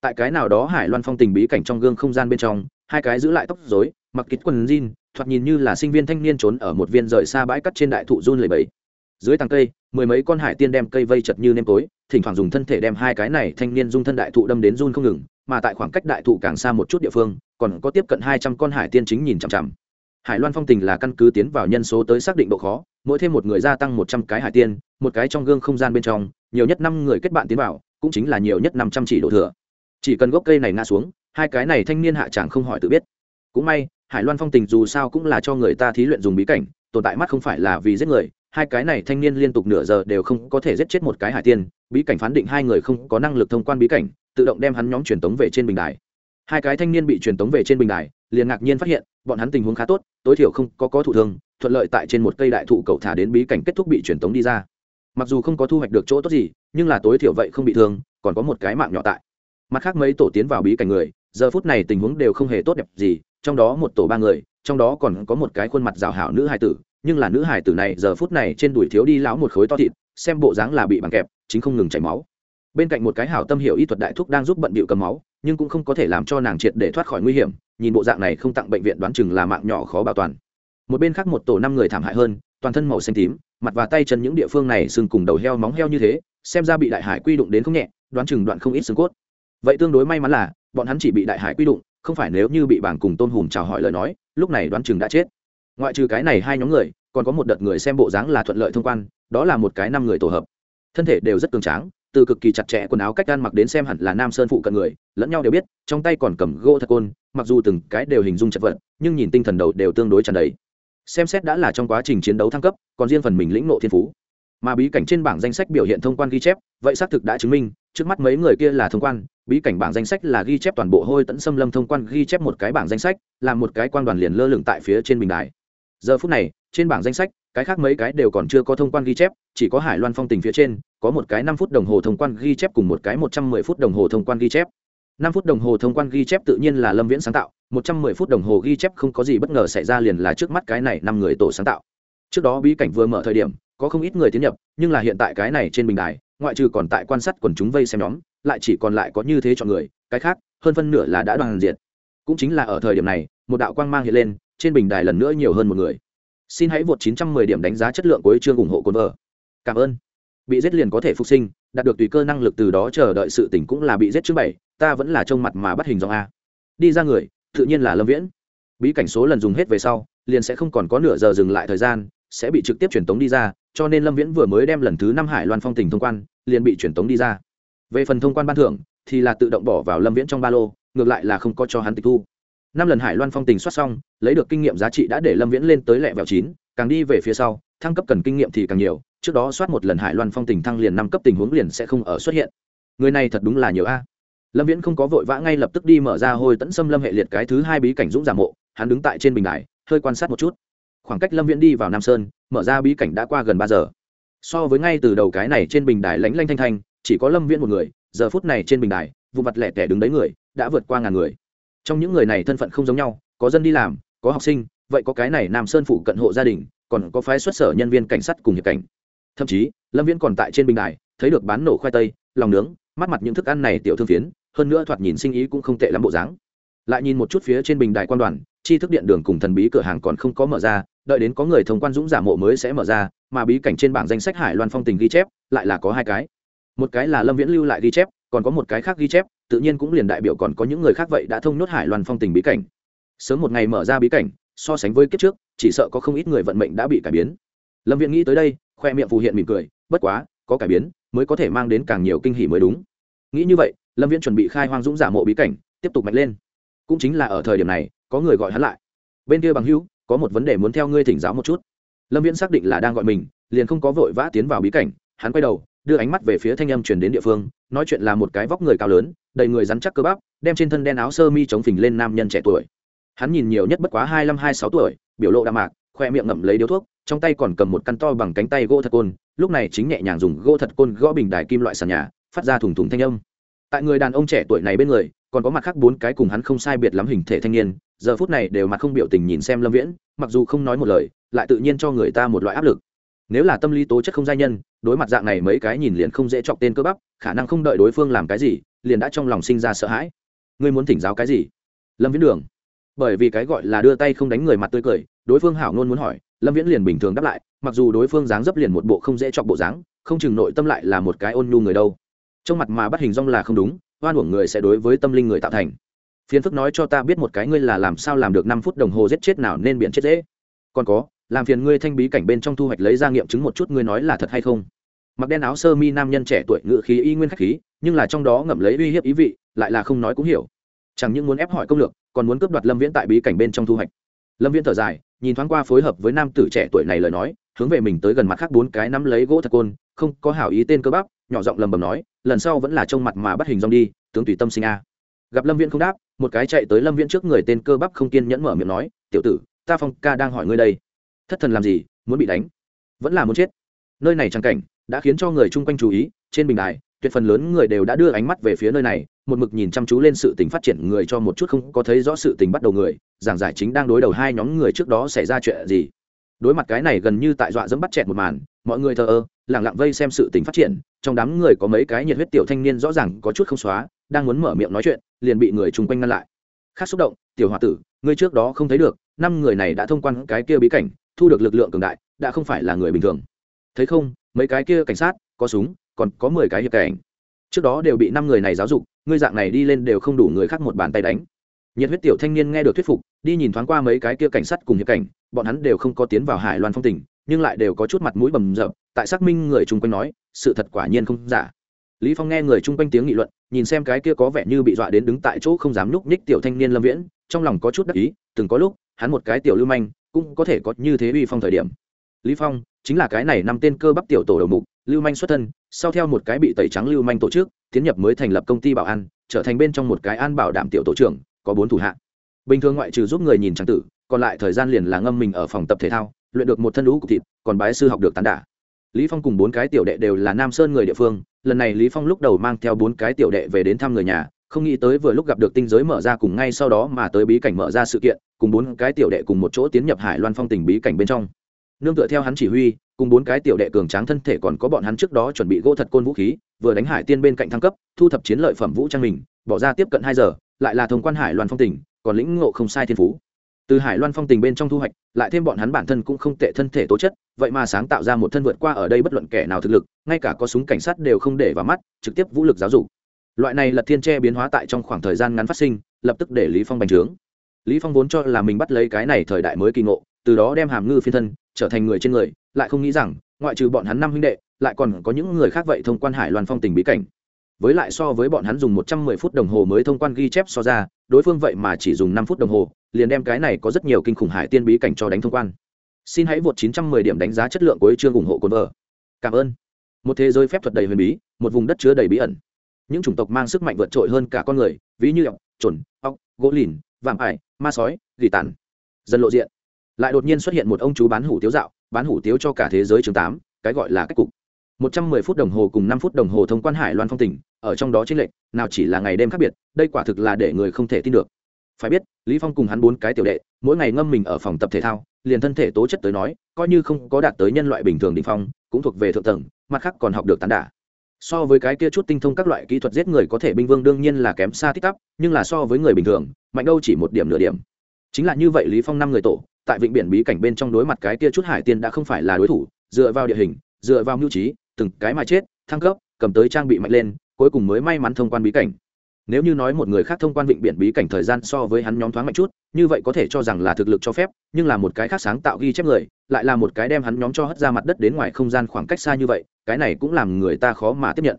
Tại cái nào đó hải loan phong tình bí cảnh trong gương không gian bên trong, hai cái giữ lại tóc dối mặc kít quần jean, thoạt nhìn như là sinh viên thanh niên trốn ở một viên rời xa bãi cắt trên đại thụ run lầy bẫy dưới tàng cây mười mấy con hải tiên đem cây vây chật như nêm tối, thỉnh thoảng dùng thân thể đem hai cái này thanh niên dung thân đại thụ đâm đến run không ngừng, mà tại khoảng cách đại thụ càng xa một chút địa phương, còn có tiếp cận hai trăm con hải tiên chính nhìn chằm chằm. Hải loan phong tình là căn cứ tiến vào nhân số tới xác định độ khó, mỗi thêm một người gia tăng một trăm cái hải tiên, một cái trong gương không gian bên trong, nhiều nhất năm người kết bạn tiến vào, cũng chính là nhiều nhất năm trăm chỉ độ thừa. Chỉ cần gốc cây này ngã xuống, hai cái này thanh niên hạ chẳng không hỏi tự biết. Cũng may, hải loan phong tình dù sao cũng là cho người ta thí luyện dùng bí cảnh, tồn tại mắt không phải là vì giết người hai cái này thanh niên liên tục nửa giờ đều không có thể giết chết một cái hải tiên, bí cảnh phán định hai người không có năng lực thông quan bí cảnh, tự động đem hắn nhóm truyền tống về trên bình đài. Hai cái thanh niên bị truyền tống về trên bình đài, liền ngạc nhiên phát hiện, bọn hắn tình huống khá tốt, tối thiểu không có có thụ thương, thuận lợi tại trên một cây đại thụ cầu thả đến bí cảnh kết thúc bị truyền tống đi ra. Mặc dù không có thu hoạch được chỗ tốt gì, nhưng là tối thiểu vậy không bị thương, còn có một cái mạng nhỏ tại. Mặt khác mấy tổ tiến vào bí cảnh người, giờ phút này tình huống đều không hề tốt đẹp gì, trong đó một tổ ba người, trong đó còn có một cái khuôn mặt rào hảo nữ hài tử nhưng là nữ hải tử này giờ phút này trên đùi thiếu đi lão một khối to thịt, xem bộ dáng là bị bằng kẹp, chính không ngừng chảy máu. Bên cạnh một cái hảo tâm hiểu y thuật đại thúc đang giúp bận bịu cầm máu, nhưng cũng không có thể làm cho nàng triệt để thoát khỏi nguy hiểm, nhìn bộ dạng này không tặng bệnh viện đoán chừng là mạng nhỏ khó bảo toàn. Một bên khác một tổ năm người thảm hại hơn, toàn thân màu xanh tím, mặt và tay chân những địa phương này xương cùng đầu heo móng heo như thế, xem ra bị đại hải quy đụng đến không nhẹ, đoán chừng đoạn không ít xương cốt. Vậy tương đối may mắn là, bọn hắn chỉ bị đại hải quy đụng, không phải nếu như bị bảng cùng tôn hùm chào hỏi lời nói, lúc này đoán chừng đã chết ngoại trừ cái này hai nhóm người, còn có một đợt người xem bộ dáng là thuận lợi thông quan, đó là một cái năm người tổ hợp. Thân thể đều rất cường tráng, từ cực kỳ chặt chẽ quần áo cách gan mặc đến xem hẳn là nam sơn phụ cận người, lẫn nhau đều biết, trong tay còn cầm gỗ thật côn, mặc dù từng cái đều hình dung chật vật, nhưng nhìn tinh thần đầu đều tương đối tràn đầy. Xem xét đã là trong quá trình chiến đấu thăng cấp, còn riêng phần mình lĩnh nộ thiên phú. Mà bí cảnh trên bảng danh sách biểu hiện thông quan ghi chép, vậy xác thực đã chứng minh, trước mắt mấy người kia là thông quan, bí cảnh bảng danh sách là ghi chép toàn bộ hôi tẫn xâm lâm thông quan ghi chép một cái bảng danh sách, là một cái quan đoàn liền lơ lửng tại phía trên bình đài giờ phút này, trên bảng danh sách, cái khác mấy cái đều còn chưa có thông quan ghi chép, chỉ có hải loan phong tình phía trên, có một cái năm phút đồng hồ thông quan ghi chép cùng một cái một trăm mười phút đồng hồ thông quan ghi chép. năm phút đồng hồ thông quan ghi chép tự nhiên là lâm viễn sáng tạo, một trăm mười phút đồng hồ ghi chép không có gì bất ngờ xảy ra liền là trước mắt cái này năm người tổ sáng tạo. Trước đó bí cảnh vừa mở thời điểm, có không ít người tiến nhập, nhưng là hiện tại cái này trên bình đài, ngoại trừ còn tại quan sát quần chúng vây xem nhóm, lại chỉ còn lại có như thế chọn người, cái khác, hơn phân nửa là đã đoàn diệt. Cũng chính là ở thời điểm này, một đạo quang mang hiện lên trên bình đài lần nữa nhiều hơn một người. Xin hãy vượt 910 điểm đánh giá chất lượng của chương ủng hộ cồn vợ. Cảm ơn. Bị giết liền có thể phục sinh, đạt được tùy cơ năng lực từ đó chờ đợi sự tỉnh cũng là bị giết chứ bảy, ta vẫn là trông mặt mà bắt hình dòng a. Đi ra người, tự nhiên là lâm viễn. Bí cảnh số lần dùng hết về sau, liền sẽ không còn có nửa giờ dừng lại thời gian, sẽ bị trực tiếp truyền tống đi ra, cho nên lâm viễn vừa mới đem lần thứ năm hải loan phong Tỉnh thông quan, liền bị truyền tống đi ra. Về phần thông quan ban thưởng, thì là tự động bỏ vào lâm viễn trong ba lô, ngược lại là không có cho hắn tịch thu năm lần hải loan phong tình soát xong, lấy được kinh nghiệm giá trị đã để lâm viễn lên tới lẹ vẹo chín, càng đi về phía sau, thăng cấp cần kinh nghiệm thì càng nhiều, trước đó soát một lần hải loan phong tình thăng liền năm cấp tình huống liền sẽ không ở xuất hiện. Người này thật đúng là nhiều a. Lâm viễn không có vội vã ngay lập tức đi mở ra hồi tẫn xâm lâm hệ liệt cái thứ hai bí cảnh dũng giả mộ, hắn đứng tại trên bình đài, hơi quan sát một chút. Khoảng cách lâm viễn đi vào nam sơn, mở ra bí cảnh đã qua gần ba giờ. So với ngay từ đầu cái này trên bình đài lánh lanh thanh thanh, chỉ có lâm viễn một người, giờ phút này trên bình đài, vụ mặt lẻ tẻ đứng đấy người, đã vượt qua ngàn người trong những người này thân phận không giống nhau, có dân đi làm, có học sinh, vậy có cái này nam sơn phụ cận hộ gia đình, còn có phái xuất sở nhân viên cảnh sát cùng hiệp cảnh. Thậm chí, lâm viễn còn tại trên bình đài, thấy được bán nổ khoai tây, lòng nướng, mắt mặt những thức ăn này tiểu thương phiến, hơn nữa thoạt nhìn sinh ý cũng không tệ lắm bộ dáng. Lại nhìn một chút phía trên bình đài quan đoàn chi thức điện đường cùng thần bí cửa hàng còn không có mở ra, đợi đến có người thông quan dũng giả mộ mới sẽ mở ra, mà bí cảnh trên bảng danh sách hải loan phong tình ghi chép, lại là có hai cái. Một cái là lâm viễn lưu lại ghi chép, còn có một cái khác ghi chép tự nhiên cũng liền đại biểu còn có những người khác vậy đã thông nốt hải loan phong tình bí cảnh. Sớm một ngày mở ra bí cảnh, so sánh với kiếp trước, chỉ sợ có không ít người vận mệnh đã bị cải biến. Lâm viện nghĩ tới đây, khoe miệng phù hiện mỉm cười, bất quá, có cải biến, mới có thể mang đến càng nhiều kinh hỉ mới đúng. Nghĩ như vậy, lâm viễn chuẩn bị khai hoang dũng giả mộ bí cảnh, tiếp tục mạnh lên. Cũng chính là ở thời điểm này, có người gọi hắn lại. Bên kia bằng hữu, có một vấn đề muốn theo ngươi thỉnh giáo một chút. Lâm viễn xác định là đang gọi mình, liền không có vội vã tiến vào bí cảnh, hắn quay đầu, đưa ánh mắt về phía thanh âm chuyển đến địa phương, nói chuyện là một cái vóc người cao lớn đầy người rắn chắc cơ bắp, đem trên thân đen áo sơ mi chống phình lên nam nhân trẻ tuổi. Hắn nhìn nhiều nhất bất quá hai mươi hai sáu tuổi, biểu lộ đạm mạc, khoe miệng ngậm lấy điếu thuốc, trong tay còn cầm một căn to bằng cánh tay gỗ thật côn, lúc này chính nhẹ nhàng dùng gỗ thật côn gõ bình đài kim loại sàn nhà, phát ra thủng thủng thanh âm. Tại người đàn ông trẻ tuổi này bên người, còn có mặt khác bốn cái cùng hắn không sai biệt lắm hình thể thanh niên, giờ phút này đều mặt không biểu tình nhìn xem lâm viễn, mặc dù không nói một lời, lại tự nhiên cho người ta một loại áp lực. Nếu là tâm lý tố chất không gia nhân, đối mặt dạng này mấy cái nhìn liền không dễ chọc tên cơ bắp, khả năng không đợi đối phương làm cái gì liền đã trong lòng sinh ra sợ hãi. Ngươi muốn thỉnh giáo cái gì? Lâm viễn đường. Bởi vì cái gọi là đưa tay không đánh người mặt tươi cười, đối phương hảo ngôn muốn hỏi, lâm viễn liền bình thường đáp lại, mặc dù đối phương dáng dấp liền một bộ không dễ chọc bộ dáng, không chừng nội tâm lại là một cái ôn nhu người đâu. Trong mặt mà bắt hình rong là không đúng, oan uổng người sẽ đối với tâm linh người tạo thành. Phiền phức nói cho ta biết một cái ngươi là làm sao làm được năm phút đồng hồ giết chết nào nên biện chết dễ. Còn có, làm phiền ngươi thanh bí cảnh bên trong thu hoạch lấy ra nghiệm chứng một chút ngươi nói là thật hay không. Mặc đen áo sơ mi nam nhân trẻ tuổi, ngự khí y nguyên khách khí nhưng là trong đó ngậm lấy uy hiếp ý vị, lại là không nói cũng hiểu. Chẳng những muốn ép hỏi công lược, còn muốn cướp đoạt lâm viễn tại bí cảnh bên trong thu hoạch. Lâm viễn thở dài, nhìn thoáng qua phối hợp với nam tử trẻ tuổi này lời nói, hướng về mình tới gần mặt khác bốn cái nắm lấy gỗ thật côn, không có hảo ý tên cơ bắp, nhỏ giọng lầm bầm nói, lần sau vẫn là trông mặt mà bắt hình dong đi, tướng tùy tâm sinh a. Gặp lâm viễn không đáp, một cái chạy tới lâm viễn trước người tên cơ bắp không kiên nhẫn mở miệng nói, tiểu tử, ta phong ca đang hỏi ngươi đây. Thất thần làm gì, muốn bị đánh? Vẫn là muốn chết. Nơi này trang cảnh, đã khiến cho người chung quanh chú ý, trên bình đài tuyệt phần lớn người đều đã đưa ánh mắt về phía nơi này, một mực nhìn chăm chú lên sự tình phát triển người cho một chút không có thấy rõ sự tình bắt đầu người, giảng giải chính đang đối đầu hai nhóm người trước đó xảy ra chuyện gì. Đối mặt cái này gần như tại dọa dẫm bắt chẹt một màn, mọi người thờ ơ lẳng lặng vây xem sự tình phát triển, trong đám người có mấy cái nhiệt huyết tiểu thanh niên rõ ràng có chút không xóa, đang muốn mở miệng nói chuyện, liền bị người chung quanh ngăn lại. Khác xúc động, tiểu h tử, ngươi trước đó không thấy được, năm người này đã thông quan cái kia bí cảnh, thu được lực lượng cường đại, đã không phải là người bình thường. Thấy không, mấy cái kia cảnh sát, có súng còn có mười cái hiệp cảnh. Trước đó đều bị năm người này giáo dục, ngươi dạng này đi lên đều không đủ người khác một bàn tay đánh. Nhiệt huyết tiểu thanh niên nghe được thuyết phục, đi nhìn thoáng qua mấy cái kia cảnh sát cùng hiệp cảnh, bọn hắn đều không có tiến vào hải loan phong tình, nhưng lại đều có chút mặt mũi bầm rợp tại xác minh người chung quanh nói, sự thật quả nhiên không giả. Lý phong nghe người chung quanh tiếng nghị luận, nhìn xem cái kia có vẻ như bị dọa đến đứng tại chỗ không dám nhúc nhích tiểu thanh niên lâm viễn, trong lòng có chút đắc ý, từng có lúc, hắn một cái tiểu lưu manh, cũng có thể có như thế uy phong thời điểm. Lý phong, chính là cái này năm tên cơ bắp tiểu tổ đầu mục lưu manh xuất thân, sau theo một cái bị tẩy trắng lưu manh tổ chức, tiến nhập mới thành lập công ty bảo an, trở thành bên trong một cái an bảo đảm tiểu tổ trưởng, có bốn thủ hạ. Bình thường ngoại trừ giúp người nhìn trang tử, còn lại thời gian liền là ngâm mình ở phòng tập thể thao, luyện được một thân lũ cục thịt, còn bái sư học được tán đả. Lý phong cùng bốn cái tiểu đệ đều là nam sơn người địa phương, lần này lý phong lúc đầu mang theo bốn cái tiểu đệ về đến thăm người nhà, không nghĩ tới vừa lúc gặp được tinh giới mở ra cùng ngay sau đó mà tới bí cảnh mở ra sự kiện, cùng bốn cái tiểu đệ cùng một chỗ tiến nhập hải loan phong tình bí cảnh bên trong. Nương tựa theo hắn chỉ huy cùng bốn cái tiểu đệ cường tráng thân thể còn có bọn hắn trước đó chuẩn bị gỗ thật côn vũ khí, vừa đánh hải tiên bên cạnh thăng cấp, thu thập chiến lợi phẩm vũ trang mình, bỏ ra tiếp cận hai giờ, lại là thông quan hải loan phong tỉnh, còn lĩnh ngộ không sai thiên phú. Từ hải loan phong tình bên trong thu hoạch, lại thêm bọn hắn bản thân cũng không tệ thân thể tố chất, vậy mà sáng tạo ra một thân vượt qua ở đây bất luận kẻ nào thực lực, ngay cả có súng cảnh sát đều không để vào mắt, trực tiếp vũ lực giáo dục. Loại này lật thiên tre biến hóa tại trong khoảng thời gian ngắn phát sinh, lập tức để lý phong bành trướng. Lý phong vốn cho là mình bắt lấy cái này thời đại mới kỳ ngộ, từ đó đem hàm ngư phiên thân trở thành người trên người, lại không nghĩ rằng, ngoại trừ bọn hắn năm huynh đệ, lại còn có những người khác vậy thông quan hải loan phong tình bí cảnh. Với lại so với bọn hắn dùng một trăm mười phút đồng hồ mới thông quan ghi chép so ra, đối phương vậy mà chỉ dùng năm phút đồng hồ, liền đem cái này có rất nhiều kinh khủng hải tiên bí cảnh cho đánh thông quan. Xin hãy vượt chín trăm mười điểm đánh giá chất lượng cuối chương ủng hộ cồn vợ cảm ơn. Một thế giới phép thuật đầy huyền bí, một vùng đất chứa đầy bí ẩn. Những chủng tộc mang sức mạnh vượt trội hơn cả con người, ví như ọc chuẩn ọc gỗ lìn, vạm ải, ma sói, gỉ tàn. Dần lộ diện lại đột nhiên xuất hiện một ông chú bán hủ tiếu dạo, bán hủ tiếu cho cả thế giới chương tám, cái gọi là cách cục. Một trăm mười phút đồng hồ cùng năm phút đồng hồ thông quan hải loan phong tỉnh ở trong đó chính lệnh nào chỉ là ngày đêm khác biệt, đây quả thực là để người không thể tin được. Phải biết, lý phong cùng hắn bốn cái tiểu đệ, mỗi ngày ngâm mình ở phòng tập thể thao, liền thân thể tố chất tới nói, coi như không có đạt tới nhân loại bình thường đỉnh phong, cũng thuộc về thượng tầng, mặt khác còn học được tán đả. So với cái kia chút tinh thông các loại kỹ thuật giết người có thể binh vương đương nhiên là kém xa tích tắp, nhưng là so với người bình thường, mạnh đâu chỉ một điểm nửa điểm. Chính là như vậy lý phong năm người tổ tại vịnh biển bí cảnh bên trong đối mặt cái kia chút hải tiên đã không phải là đối thủ, dựa vào địa hình, dựa vào mưu trí, từng cái mà chết, thăng cấp, cầm tới trang bị mạnh lên, cuối cùng mới may mắn thông quan bí cảnh. Nếu như nói một người khác thông quan vịnh biển bí cảnh thời gian so với hắn nhóm thoáng mạnh chút, như vậy có thể cho rằng là thực lực cho phép, nhưng là một cái khác sáng tạo ghi chép người, lại là một cái đem hắn nhóm cho hất ra mặt đất đến ngoài không gian khoảng cách xa như vậy, cái này cũng làm người ta khó mà tiếp nhận.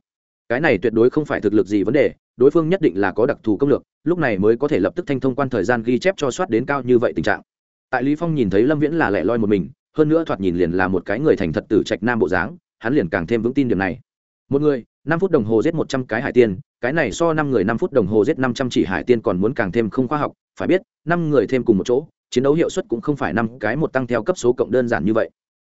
Cái này tuyệt đối không phải thực lực gì vấn đề, đối phương nhất định là có đặc thù công lược, lúc này mới có thể lập tức thanh thông quan thời gian ghi chép cho soát đến cao như vậy tình trạng tại lý phong nhìn thấy lâm viễn là lẻ loi một mình, hơn nữa thoạt nhìn liền là một cái người thành thật tử trạch nam bộ dáng, hắn liền càng thêm vững tin điểm này. Một người, năm phút đồng hồ giết một trăm cái hải tiên, cái này so năm người năm phút đồng hồ giết năm trăm chỉ hải tiên còn muốn càng thêm không khoa học, phải biết, năm người thêm cùng một chỗ, chiến đấu hiệu suất cũng không phải năm cái một tăng theo cấp số cộng đơn giản như vậy.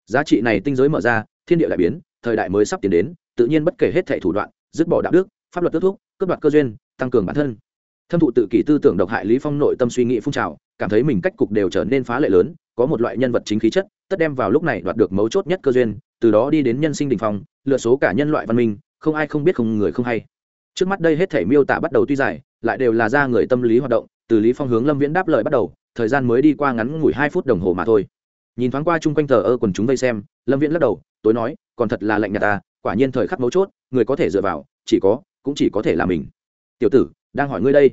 Giá trị này tinh giới mở ra, thiên địa đại biến, thời đại mới sắp tiến đến, tự nhiên bất kể hết thảy thủ đoạn, dứt bỏ đạo đức, pháp luật tước thúc, cướp đoạt cơ duyên, tăng cường bản thân. Thâm thụ tự kỷ tư tưởng độc hại lý phong nội tâm suy nghĩ phun trào cảm thấy mình cách cục đều trở nên phá lệ lớn, có một loại nhân vật chính khí chất, tất đem vào lúc này đoạt được mấu chốt nhất cơ duyên, từ đó đi đến nhân sinh đỉnh phong, lựa số cả nhân loại văn minh, không ai không biết không người không hay. Trước mắt đây hết thể miêu tả bắt đầu tuy dài, lại đều là ra người tâm lý hoạt động, từ lý phong hướng lâm viễn đáp lời bắt đầu, thời gian mới đi qua ngắn ngủi hai phút đồng hồ mà thôi. Nhìn thoáng qua chung quanh thờ ơ quần chúng vây xem, lâm viễn lắc đầu, tối nói, còn thật là lạnh nhạt ta, quả nhiên thời khắc mấu chốt, người có thể dựa vào, chỉ có, cũng chỉ có thể là mình. Tiểu tử, đang hỏi ngươi đây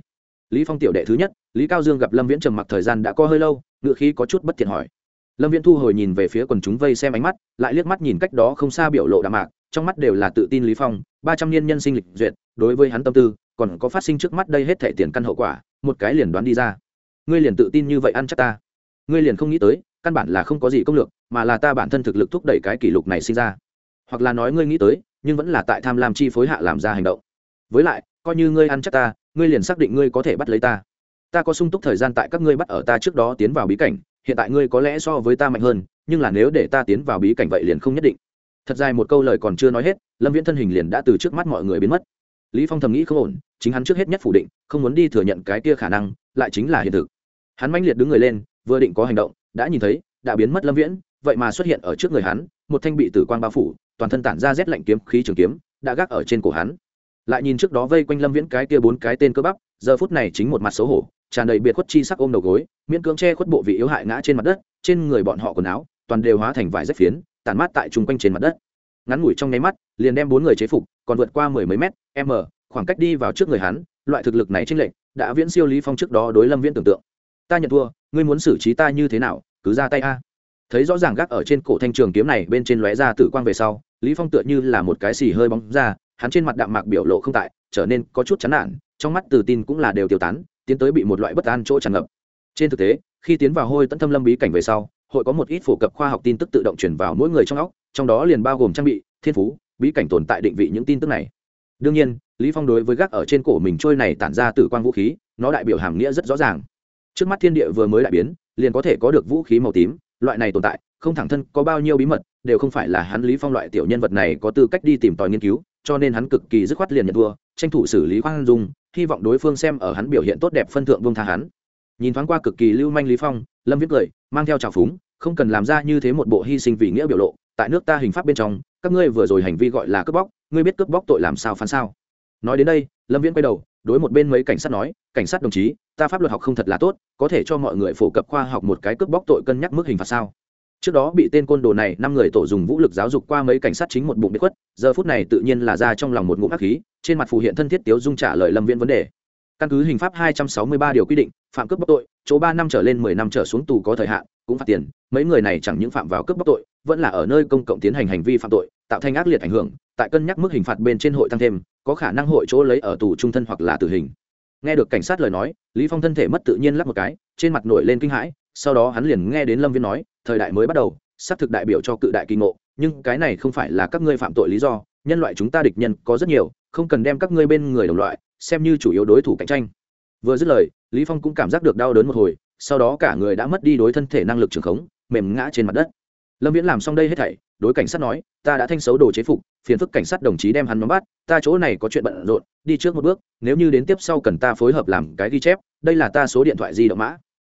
lý phong tiểu đệ thứ nhất, lý cao dương gặp lâm viễn trầm mặc thời gian đã có hơi lâu, ngựa khí có chút bất thiện hỏi. Lâm viễn thu hồi nhìn về phía quần chúng vây xem ánh mắt, lại liếc mắt nhìn cách đó không xa biểu lộ đạm mạc, trong mắt đều là tự tin lý phong, ba trăm niên nhân sinh lịch duyệt, đối với hắn tâm tư, còn có phát sinh trước mắt đây hết thể tiền căn hậu quả, một cái liền đoán đi ra. Ngươi liền tự tin như vậy ăn chắc ta. Ngươi liền không nghĩ tới, căn bản là không có gì công lược, mà là ta bản thân thực lực thúc đẩy cái kỷ lục này sinh ra. Hoặc là nói ngươi nghĩ tới, nhưng vẫn là tại tham lam chi phối hạ làm ra hành động. Với lại, coi như ngươi ăn chắc ta ngươi liền xác định ngươi có thể bắt lấy ta. Ta có sung túc thời gian tại các ngươi bắt ở ta trước đó tiến vào bí cảnh, hiện tại ngươi có lẽ so với ta mạnh hơn, nhưng là nếu để ta tiến vào bí cảnh vậy liền không nhất định. Thật dài một câu lời còn chưa nói hết, lâm viễn thân hình liền đã từ trước mắt mọi người biến mất. Lý phong thầm nghĩ không ổn, chính hắn trước hết nhất phủ định, không muốn đi thừa nhận cái kia khả năng, lại chính là hiện thực. Hắn mãnh liệt đứng người lên, vừa định có hành động, đã nhìn thấy, đã biến mất lâm viễn, vậy mà xuất hiện ở trước người hắn, một thanh bị tử quang bao phủ, toàn thân tản ra rét lạnh kiếm khí trường kiếm, đã gác ở trên cổ hắn lại nhìn trước đó vây quanh lâm viễn cái kia bốn cái tên cơ bắp, giờ phút này chính một mặt xấu hổ, tràn đầy biệt khuất chi sắc ôm đầu gối, miễn cưỡng che khuất bộ vị yếu hại ngã trên mặt đất, trên người bọn họ quần áo, toàn đều hóa thành vải rách phiến tàn mát tại chung quanh trên mặt đất. Ngắn ngủi trong nháy mắt, liền đem bốn người chế phục, còn vượt qua mười mấy mét, m, khoảng cách đi vào trước người hắn, loại thực lực này trên lệnh đã viễn siêu lý phong trước đó đối lâm viễn tưởng tượng. Ta nhận thua, ngươi muốn xử trí ta như thế nào? Cứ ra tay a. Thấy rõ ràng gác ở trên cổ thanh trường kiếm này bên trên lóe ra tử quang về sau lý phong tựa như là một cái xì hơi bóng ra, hắn trên mặt đạm mạc biểu lộ không tại, trở nên có chút chán nản, trong mắt từ tin cũng là đều tiêu tán, tiến tới bị một loại bất an chỗ tràn ngập. Trên thực tế, khi tiến vào hôi tận thâm lâm bí cảnh về sau, hội có một ít phổ cập khoa học tin tức tự động chuyển vào mỗi người trong óc, trong đó liền bao gồm trang bị, thiên phú, bí cảnh tồn tại định vị những tin tức này. Đương nhiên, lý phong đối với gác ở trên cổ mình trôi này tản ra tử quang vũ khí, nó đại biểu hàm nghĩa rất rõ ràng. Trước mắt thiên địa vừa mới đại biến, liền có thể có được vũ khí màu tím, loại này tồn tại, không thẳng thân có bao nhiêu bí mật đều không phải là hắn lý phong loại tiểu nhân vật này có tư cách đi tìm tòi nghiên cứu, cho nên hắn cực kỳ dứt khoát liền nhận thua, tranh thủ xử lý khoan dung, hy vọng đối phương xem ở hắn biểu hiện tốt đẹp phân thượng vương tha hắn. Nhìn thoáng qua cực kỳ lưu manh lý phong, lâm viết cười, mang theo trào phúng, không cần làm ra như thế một bộ hy sinh vì nghĩa biểu lộ, tại nước ta hình pháp bên trong, các ngươi vừa rồi hành vi gọi là cướp bóc, ngươi biết cướp bóc tội làm sao phán sao? Nói đến đây, lâm viễn quay đầu, đối một bên mấy cảnh sát nói, cảnh sát đồng chí, ta pháp luật học không thật là tốt, có thể cho mọi người phổ cập khoa học một cái cướp bóc tội cân nhắc mức hình phạt sao? Trước đó bị tên côn đồ này năm người tổ dùng vũ lực giáo dục qua mấy cảnh sát chính một bụng bị khuất, giờ phút này tự nhiên là ra trong lòng một ngụm ác khí, trên mặt phù hiện thân thiết tiếu dung trả lời lâm viễn vấn đề. Căn cứ hình pháp 263 điều quy định, phạm cướp bóc tội, chỗ ba năm trở lên mười năm trở xuống tù có thời hạn, cũng phạt tiền, mấy người này chẳng những phạm vào cướp bóc tội, vẫn là ở nơi công cộng tiến hành hành vi phạm tội, tạo thành ác liệt ảnh hưởng, tại cân nhắc mức hình phạt bên trên hội tăng thêm, có khả năng hội chỗ lấy ở tù trung thân hoặc là tử hình. Nghe được cảnh sát lời nói, lý phong thân thể mất tự nhiên lắp một cái, trên mặt nổi lên kinh hãi sau đó hắn liền nghe đến lâm viên nói, thời đại mới bắt đầu xác thực đại biểu cho cự đại kỳ ngộ, nhưng cái này không phải là các ngươi phạm tội lý do, nhân loại chúng ta địch nhân có rất nhiều, không cần đem các ngươi bên người đồng loại, xem như chủ yếu đối thủ cạnh tranh. Vừa dứt lời, lý phong cũng cảm giác được đau đớn một hồi, sau đó cả người đã mất đi đối thân thể năng lực trường khống, mềm ngã trên mặt đất. Lâm viễn làm xong đây hết thảy, đối cảnh sát nói, ta đã thanh xấu đồ chế phục, phiền phức cảnh sát đồng chí đem hắn nắm bắt, ta chỗ này có chuyện bận rộn, đi trước một bước, nếu như đến tiếp sau cần ta phối hợp làm cái ghi chép, đây là ta số điện thoại di động mã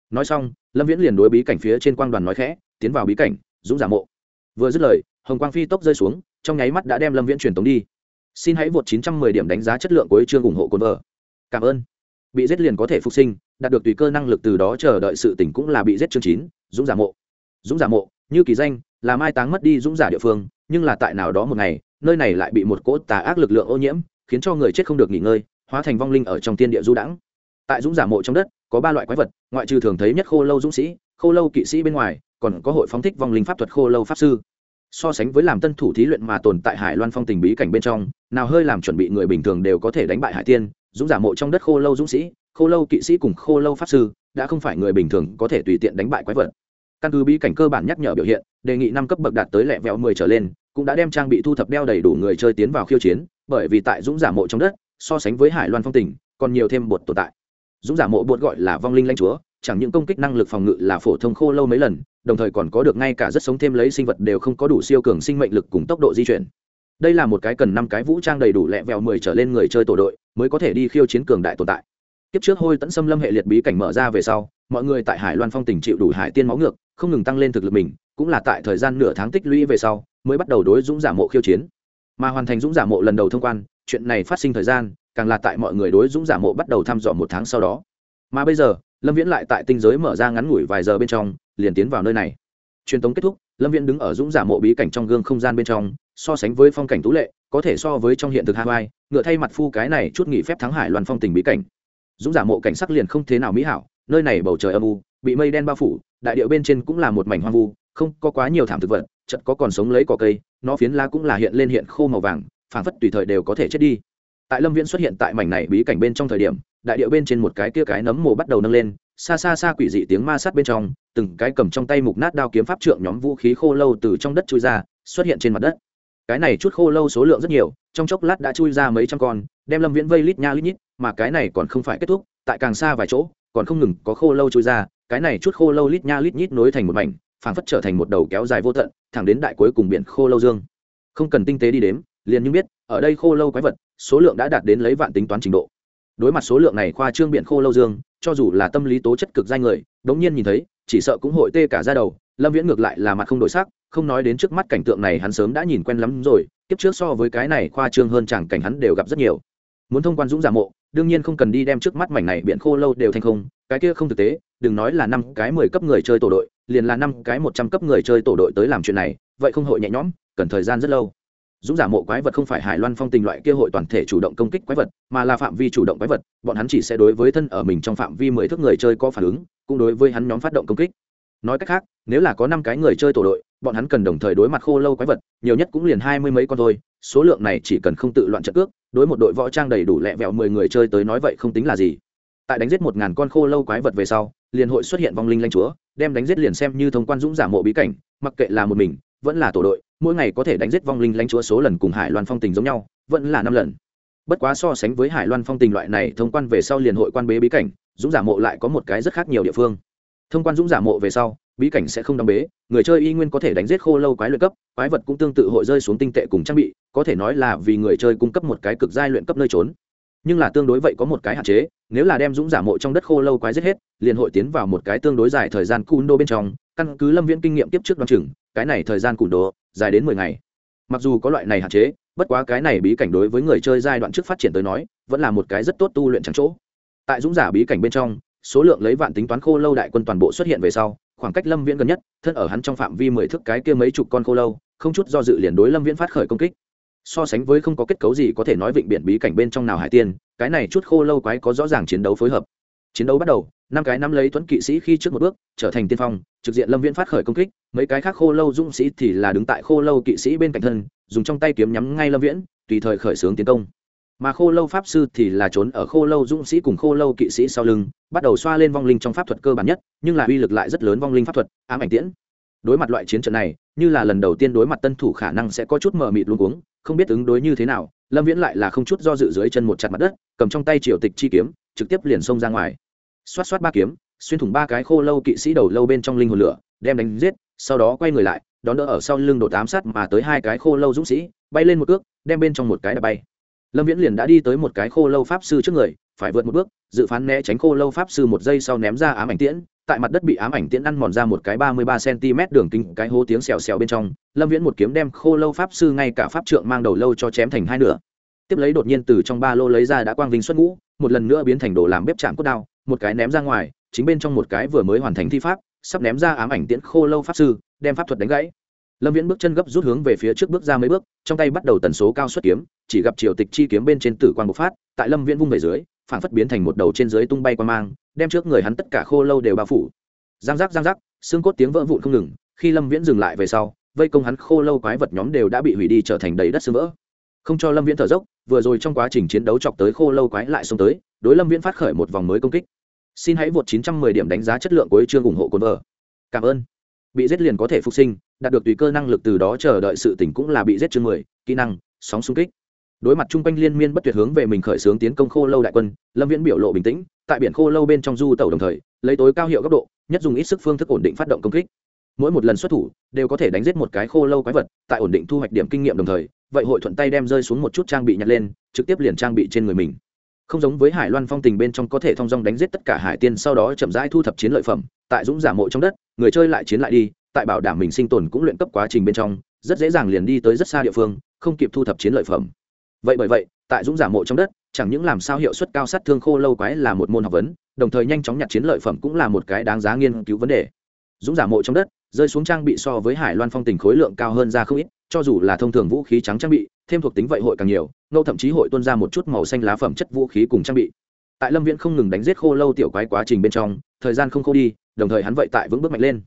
nói xong, lâm viễn liền đối bí cảnh phía trên quang đoàn nói khẽ, tiến vào bí cảnh, dũng giả mộ. Vừa dứt lời, hồng quang phi tốc rơi xuống, trong nháy mắt đã đem lâm viễn truyền tống đi. Xin hãy vượt 910 điểm đánh giá chất lượng của chương ủng hộ cồn vợ. Cảm ơn. Bị giết liền có thể phục sinh, đạt được tùy cơ năng lực từ đó chờ đợi sự tỉnh cũng là bị giết chương chín, dũng giả mộ. Dũng giả mộ, như kỳ danh, là mai táng mất đi dũng giả địa phương, nhưng là tại nào đó một ngày, nơi này lại bị một cỗ tà ác lực lượng ô nhiễm, khiến cho người chết không được nghỉ ngơi, hóa thành vong linh ở trong tiên địa du đãng. Tại dũng giả mộ trong đất có ba loại quái vật, ngoại trừ thường thấy nhất khô lâu dũng sĩ, khô lâu kỵ sĩ bên ngoài, còn có hội phóng thích vong linh pháp thuật khô lâu pháp sư. So sánh với làm tân thủ thí luyện mà tồn tại hải loan phong tình bí cảnh bên trong, nào hơi làm chuẩn bị người bình thường đều có thể đánh bại hải tiên, dũng giả mộ trong đất khô lâu dũng sĩ, khô lâu kỵ sĩ cùng khô lâu pháp sư đã không phải người bình thường có thể tùy tiện đánh bại quái vật. Căn cứ bí cảnh cơ bản nhắc nhở biểu hiện, đề nghị năm cấp bậc đạt tới lẹ vẹo mười trở lên, cũng đã đem trang bị thu thập đeo đầy đủ người chơi tiến vào khiêu chiến, bởi vì tại dũng giả mộ trong đất, so sánh với hải loan phong tình, còn nhiều thêm một tồn tại dũng giả mộ bột gọi là vong linh lãnh chúa, chẳng những công kích năng lực phòng ngự là phổ thông khô lâu mấy lần, đồng thời còn có được ngay cả rất sống thêm lấy sinh vật đều không có đủ siêu cường sinh mệnh lực cùng tốc độ di chuyển. Đây là một cái cần năm cái vũ trang đầy đủ lẹ vẹo mười trở lên người chơi tổ đội mới có thể đi khiêu chiến cường đại tồn tại. Kiếp trước hôi tẫn xâm lâm hệ liệt bí cảnh mở ra về sau, mọi người tại hải loan phong tỉnh chịu đủ hải tiên máu ngược, không ngừng tăng lên thực lực mình, cũng là tại thời gian nửa tháng tích lũy về sau, mới bắt đầu đối dũng giả mộ khiêu chiến. Mà hoàn thành dũng giả mộ lần đầu thông quan, chuyện này phát sinh thời gian càng là tại mọi người đối dũng giả mộ bắt đầu thăm dò một tháng sau đó. Mà bây giờ, lâm viễn lại tại tinh giới mở ra ngắn ngủi vài giờ bên trong, liền tiến vào nơi này. Truyền tống kết thúc, lâm viễn đứng ở dũng giả mộ bí cảnh trong gương không gian bên trong, so sánh với phong cảnh tú lệ, có thể so với trong hiện thực hawaii, ngựa thay mặt phu cái này chút nghỉ phép thắng hải loan phong tình bí cảnh. Dũng giả mộ cảnh sắc liền không thế nào mỹ hảo, nơi này bầu trời âm u, bị mây đen bao phủ, đại điệu bên trên cũng là một mảnh hoang vu, không có quá nhiều thảm thực vật, chật có còn sống lấy cỏ cây, nó phiến lá cũng là hiện lên hiện khô màu vàng, phảng phất tùy thời đều có thể chết đi tại lâm viễn xuất hiện tại mảnh này bí cảnh bên trong thời điểm, đại điệu bên trên một cái kia cái nấm mồ bắt đầu nâng lên, xa xa xa quỷ dị tiếng ma sát bên trong, từng cái cầm trong tay mục nát đao kiếm pháp trượng nhóm vũ khí khô lâu từ trong đất chui ra, xuất hiện trên mặt đất. Cái này chút khô lâu số lượng rất nhiều, trong chốc lát đã chui ra mấy trăm con, đem lâm viễn vây lít nha lít nhít, mà cái này còn không phải kết thúc, tại càng xa vài chỗ, còn không ngừng có khô lâu chui ra, cái này chút khô lâu lít nha lít nhít nối thành một mảnh, phảng phất trở thành một đầu kéo dài vô tận, thẳng đến đại cuối cùng biển khô lâu dương. Không cần tinh tế đi đếm, liền như biết, ở đây khô lâu quái vật số lượng đã đạt đến lấy vạn tính toán trình độ. Đối mặt số lượng này khoa trương biển khô lâu dương, cho dù là tâm lý tố chất cực danh người, đống nhiên nhìn thấy, chỉ sợ cũng hội tê cả ra đầu, lâm viễn ngược lại là mặt không đổi sắc, không nói đến trước mắt cảnh tượng này hắn sớm đã nhìn quen lắm rồi, kiếp trước so với cái này khoa trương hơn chẳng cảnh hắn đều gặp rất nhiều. Muốn thông quan dũng giả mộ, đương nhiên không cần đi đem trước mắt mảnh này biển khô lâu đều thành không, cái kia không thực tế, đừng nói là năm cái mười cấp người chơi tổ đội, liền là năm cái một trăm cấp người chơi tổ đội tới làm chuyện này, vậy không hội nhẹ nhõm, cần thời gian rất lâu dũng giả mộ quái vật không phải hải loan phong tình loại kia hội toàn thể chủ động công kích quái vật, mà là phạm vi chủ động quái vật, bọn hắn chỉ sẽ đối với thân ở mình trong phạm vi mười thước người chơi có phản ứng, cũng đối với hắn nhóm phát động công kích. Nói cách khác, nếu là có năm cái người chơi tổ đội, bọn hắn cần đồng thời đối mặt khô lâu quái vật, nhiều nhất cũng liền hai mươi mấy con thôi, số lượng này chỉ cần không tự loạn trận cước, đối một đội võ trang đầy đủ lẹ vẹo mười người chơi tới nói vậy không tính là gì. Tại đánh giết một ngàn con khô lâu quái vật về sau, liền hội xuất hiện vong linh lanh chúa, đem đánh giết liền xem như thông quan dũng giả mộ bí cảnh, mặc kệ là một mình, vẫn là tổ đội mỗi ngày có thể đánh giết vong linh lãnh chúa số lần cùng hải loan phong tình giống nhau, vẫn là năm lần. Bất quá so sánh với hải loan phong tình loại này thông quan về sau liền hội quan bế bí cảnh, dũng giả mộ lại có một cái rất khác nhiều địa phương. Thông quan dũng giả mộ về sau, bí cảnh sẽ không đóng bế, người chơi y nguyên có thể đánh giết khô lâu quái luyện cấp, quái vật cũng tương tự hội rơi xuống tinh tệ cùng trang bị, có thể nói là vì người chơi cung cấp một cái cực giai luyện cấp nơi trốn. Nhưng là tương đối vậy có một cái hạn chế, nếu là đem dũng giả mộ trong đất khô lâu quái giết hết, liền hội tiến vào một cái tương đối dài thời gian cùn đô bên trong, căn cứ lâm viễn kinh nghiệm tiếp trước đoán chừng cái này thời gian cùn đồ, dài đến mười ngày. Mặc dù có loại này hạn chế, bất quá cái này bí cảnh đối với người chơi giai đoạn trước phát triển tới nói, vẫn là một cái rất tốt tu luyện chẳng chỗ. Tại dũng giả bí cảnh bên trong, số lượng lấy vạn tính toán khô lâu đại quân toàn bộ xuất hiện về sau, khoảng cách lâm viễn gần nhất, thân ở hắn trong phạm vi mười thước cái kia mấy chục con khô lâu, không chút do dự liền đối lâm viễn phát khởi công kích. So sánh với không có kết cấu gì có thể nói vịnh biển bí cảnh bên trong nào hải tiên, cái này chút khô lâu quái có rõ ràng chiến đấu phối hợp. Chiến đấu bắt đầu năm cái năm lấy tuấn kỵ sĩ khi trước một bước, trở thành tiên phong, trực diện lâm viễn phát khởi công kích, mấy cái khác khô lâu dũng sĩ thì là đứng tại khô lâu kỵ sĩ bên cạnh thân, dùng trong tay kiếm nhắm ngay lâm viễn, tùy thời khởi xướng tiến công. Mà khô lâu pháp sư thì là trốn ở khô lâu dũng sĩ cùng khô lâu kỵ sĩ sau lưng, bắt đầu xoa lên vong linh trong pháp thuật cơ bản nhất, nhưng là uy lực lại rất lớn vong linh pháp thuật, ám ảnh tiễn. Đối mặt loại chiến trận này, như là lần đầu tiên đối mặt tân thủ khả năng sẽ có chút mờ mịt luôn cuống, không biết ứng đối như thế nào, lâm viễn lại là không chút do dự dưới chân một chặt mặt đất, cầm trong tay triều tịch chi kiếm, trực tiếp liền xông ra ngoài xoát xoát ba kiếm, xuyên thủng ba cái khô lâu kỵ sĩ đầu lâu bên trong linh hồn lửa, đem đánh giết, sau đó quay người lại, đón đỡ ở sau lưng đột ám sát mà tới hai cái khô lâu dũng sĩ, bay lên một cước, đem bên trong một cái đã bay. Lâm viễn liền đã đi tới một cái khô lâu pháp sư trước người, phải vượt một bước, dự phán né tránh khô lâu pháp sư một giây sau ném ra ám ảnh tiễn, tại mặt đất bị ám ảnh tiễn ăn mòn ra một cái ba mươi ba cm đường kính, cái hố tiếng xèo xèo bên trong, lâm viễn một kiếm đem khô lâu pháp sư ngay cả pháp trượng mang đầu lâu cho chém thành hai nửa. Tiếp lấy đột nhiên từ trong ba lô lấy ra đã quang vinh xuất ngũ, một lần nữa biến thành đồ làm bếp chạm cốt đao một cái ném ra ngoài, chính bên trong một cái vừa mới hoàn thành thi pháp, sắp ném ra ám ảnh tiễn khô lâu pháp sư, đem pháp thuật đánh gãy. Lâm viễn bước chân gấp rút hướng về phía trước bước ra mấy bước, trong tay bắt đầu tần số cao xuất kiếm, chỉ gặp triều tịch chi kiếm bên trên tử quan bộc phát, tại lâm viễn vung về dưới, phản phất biến thành một đầu trên dưới tung bay qua mang, đem trước người hắn tất cả khô lâu đều bao phủ. Giang giác giang giác, xương cốt tiếng vỡ vụn không ngừng, khi lâm viễn dừng lại về sau, vây công hắn khô lâu quái vật nhóm đều đã bị hủy đi trở thành đầy đất xương vỡ. Không cho lâm viễn thở dốc, vừa rồi trong quá trình chiến đấu chọc tới khô lâu quái lại xông tới, đối lâm viễn phát khởi một vòng mới công kích xin hãy vượt 910 điểm đánh giá chất lượng của chương ủng hộ cồn vợ. Cảm ơn. Bị giết liền có thể phục sinh, đạt được tùy cơ năng lực từ đó chờ đợi sự tỉnh cũng là bị giết chương mười, kỹ năng, sóng xung kích. Đối mặt chung quanh liên miên bất tuyệt hướng về mình khởi xướng tiến công khô lâu đại quân, lâm viễn biểu lộ bình tĩnh, tại biển khô lâu bên trong du tàu đồng thời, lấy tối cao hiệu góc độ, nhất dùng ít sức phương thức ổn định phát động công kích. Mỗi một lần xuất thủ, đều có thể đánh giết một cái khô lâu quái vật, tại ổn định thu hoạch điểm kinh nghiệm đồng thời, vậy hội thuận tay đem rơi xuống một chút trang bị nhặt lên, trực tiếp liền trang bị trên người mình không giống với hải loan phong tình bên trong có thể thong dong đánh giết tất cả hải tiên sau đó chậm rãi thu thập chiến lợi phẩm, tại dũng giả mộ trong đất, người chơi lại chiến lại đi, tại bảo đảm mình sinh tồn cũng luyện cấp quá trình bên trong, rất dễ dàng liền đi tới rất xa địa phương, không kịp thu thập chiến lợi phẩm. Vậy bởi vậy, tại dũng giả mộ trong đất, chẳng những làm sao hiệu suất cao sát thương khô lâu quái là một môn học vấn, đồng thời nhanh chóng nhặt chiến lợi phẩm cũng là một cái đáng giá nghiên cứu vấn đề. Dũng giả mộ trong đất, rơi xuống trang bị so với hải loan phong tình khối lượng cao hơn ra không ít cho dù là thông thường vũ khí trắng trang bị, thêm thuộc tính vậy hội càng nhiều ngâu thậm chí hội tuân ra một chút màu xanh lá phẩm chất vũ khí cùng trang bị. Tại lâm viễn không ngừng đánh giết khô lâu tiểu quái quá trình bên trong, thời gian không khô đi, đồng thời hắn vậy tại vững bước mạnh lên.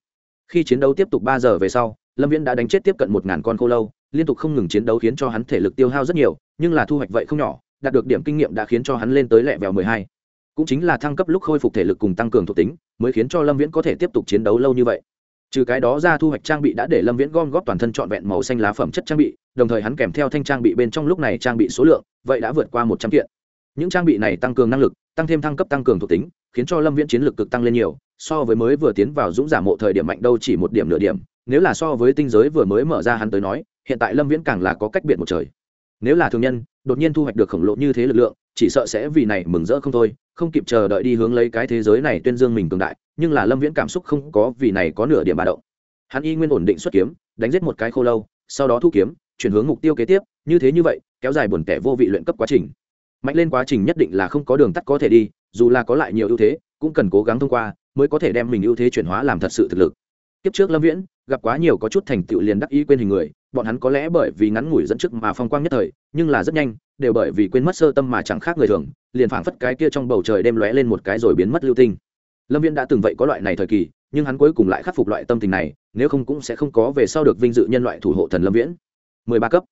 Khi chiến đấu tiếp tục ba giờ về sau, lâm viễn đã đánh chết tiếp cận một ngàn con khô lâu, liên tục không ngừng chiến đấu khiến cho hắn thể lực tiêu hao rất nhiều, nhưng là thu hoạch vậy không nhỏ, đạt được điểm kinh nghiệm đã khiến cho hắn lên tới lẹ vèo mười hai. Cũng chính là thăng cấp lúc khôi phục thể lực cùng tăng cường thuộc tính, mới khiến cho lâm viễn có thể tiếp tục chiến đấu lâu như vậy trừ cái đó ra thu hoạch trang bị đã để lâm viễn gom góp toàn thân trọn vẹn màu xanh lá phẩm chất trang bị, đồng thời hắn kèm theo thanh trang bị bên trong lúc này trang bị số lượng, vậy đã vượt qua một trăm kiện. Những trang bị này tăng cường năng lực, tăng thêm thăng cấp tăng cường thuộc tính, khiến cho lâm viễn chiến lực cực tăng lên nhiều, so với mới vừa tiến vào dũng giả mộ thời điểm mạnh đâu chỉ một điểm nửa điểm, nếu là so với tinh giới vừa mới mở ra hắn tới nói, hiện tại lâm viễn càng là có cách biệt một trời. Nếu là thường nhân, đột nhiên thu hoạch được khổng lồ như thế lực lượng chỉ sợ sẽ vì này mừng rỡ không thôi, không kịp chờ đợi đi hướng lấy cái thế giới này tuyên dương mình cường đại, nhưng là lâm viễn cảm xúc không có vì này có nửa điểm bà động. Hắn y nguyên ổn định xuất kiếm, đánh giết một cái khô lâu, sau đó thu kiếm, chuyển hướng mục tiêu kế tiếp, như thế như vậy, kéo dài buồn tẻ vô vị luyện cấp quá trình. Mạnh lên quá trình nhất định là không có đường tắt có thể đi, dù là có lại nhiều ưu thế, cũng cần cố gắng thông qua, mới có thể đem mình ưu thế chuyển hóa làm thật sự thực lực. Kiếp trước lâm viễn, gặp quá nhiều có chút thành tựu liền đắc ý quên hình người, bọn hắn có lẽ bởi vì ngắn ngủi dẫn trước mà phong quang nhất thời, nhưng là rất nhanh đều bởi vì quên mất sơ tâm mà chẳng khác người thường, liền phảng phất cái kia trong bầu trời đêm lóe lên một cái rồi biến mất lưu tinh. Lâm viễn đã từng vậy có loại này thời kỳ, nhưng hắn cuối cùng lại khắc phục loại tâm tình này, nếu không cũng sẽ không có về sau được vinh dự nhân loại thủ hộ thần lâm viễn. Mười ba cấp.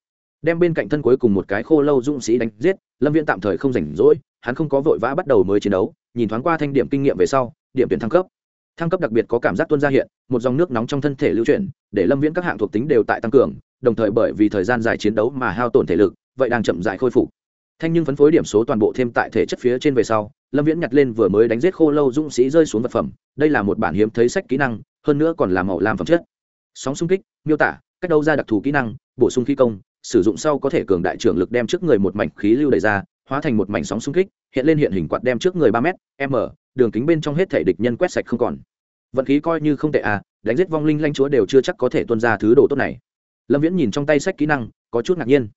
Đem bên cạnh thân cuối cùng một cái khô lâu dũng sĩ đánh giết, lâm viễn tạm thời không rảnh rỗi, hắn không có vội vã bắt đầu mới chiến đấu, nhìn thoáng qua thanh điểm kinh nghiệm về sau, điểm tuyển thăng cấp. Thăng cấp đặc biệt có cảm giác tuân ra hiện, một dòng nước nóng trong thân thể lưu chuyển, để lâm viễn các hạng thuộc tính đều tại tăng cường, đồng thời bởi vì thời gian dài chiến đấu mà hao tổn thể lực vậy đang chậm dại khôi phục. Thanh nhưng phân phối điểm số toàn bộ thêm tại thể chất phía trên về sau, lâm viễn nhặt lên vừa mới đánh giết khô lâu dũng sĩ rơi xuống vật phẩm. Đây là một bản hiếm thấy sách kỹ năng, hơn nữa còn là màu làm phẩm chất. Sóng xung kích, miêu tả, cách đâu ra đặc thù kỹ năng, bổ sung khí công, sử dụng sau có thể cường đại trưởng lực đem trước người một mảnh khí lưu đầy ra, hóa thành một mảnh sóng xung kích, hiện lên hiện hình quạt đem trước người ba m m, đường kính bên trong hết thể địch nhân quét sạch không còn. Vận khí coi như không tệ à đánh giết vong linh lanh chúa đều chưa chắc có thể tuân ra thứ đồ tốt này. Lâm viễn nhìn trong tay sách kỹ năng, có chút ngạc nhiên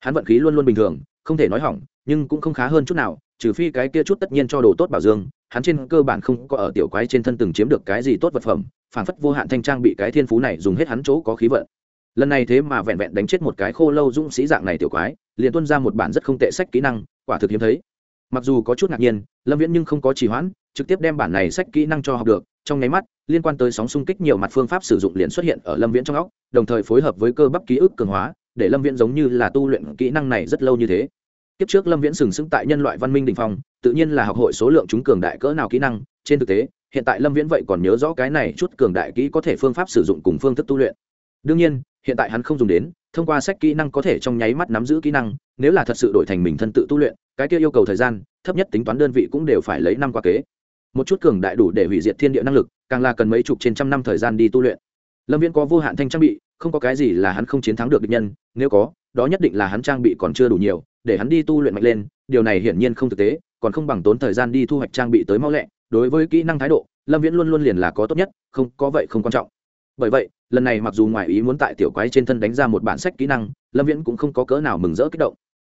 hắn vận khí luôn luôn bình thường, không thể nói hỏng, nhưng cũng không khá hơn chút nào, trừ phi cái kia chút tất nhiên cho đồ tốt bảo dương, hắn trên cơ bản không có ở tiểu quái trên thân từng chiếm được cái gì tốt vật phẩm phản phất vô hạn thanh trang bị cái thiên phú này dùng hết hắn chỗ có khí vận. Lần này thế mà vẹn vẹn đánh chết một cái khô lâu dũng sĩ dạng này tiểu quái, liền tuân ra một bản rất không tệ sách kỹ năng, quả thực hiếm thấy. Mặc dù có chút ngạc nhiên, lâm viễn nhưng không có trì hoãn, trực tiếp đem bản này sách kỹ năng cho học được, trong nháy mắt, liên quan tới sóng xung kích nhiều mặt phương pháp sử dụng liền xuất hiện ở lâm viễn trong óc, đồng thời phối hợp với cơ bắp ký ức cường hóa để lâm viễn giống như là tu luyện kỹ năng này rất lâu như thế. Kiếp trước lâm viễn sừng sững tại nhân loại văn minh đình phong, tự nhiên là học hội số lượng chúng cường đại cỡ nào kỹ năng. Trên thực tế, hiện tại lâm viễn vậy còn nhớ rõ cái này chút cường đại kỹ có thể phương pháp sử dụng cùng phương thức tu luyện. Đương nhiên, hiện tại hắn không dùng đến, thông qua sách kỹ năng có thể trong nháy mắt nắm giữ kỹ năng, nếu là thật sự đổi thành mình thân tự tu luyện, cái kia yêu cầu thời gian, thấp nhất tính toán đơn vị cũng đều phải lấy năm qua kế. Một chút cường đại đủ để hủy diệt thiên địa năng lực, càng là cần mấy chục trên trăm năm thời gian đi tu luyện. Lâm viễn có vô hạn thanh trang bị không có cái gì là hắn không chiến thắng được địch nhân nếu có đó nhất định là hắn trang bị còn chưa đủ nhiều để hắn đi tu luyện mạnh lên điều này hiển nhiên không thực tế còn không bằng tốn thời gian đi thu hoạch trang bị tới mau lẹ đối với kỹ năng thái độ lâm viễn luôn luôn liền là có tốt nhất không có vậy không quan trọng. Bởi vậy lần này mặc dù ngoài ý muốn tại tiểu quái trên thân đánh ra một bản sách kỹ năng lâm viễn cũng không có cỡ nào mừng rỡ kích động.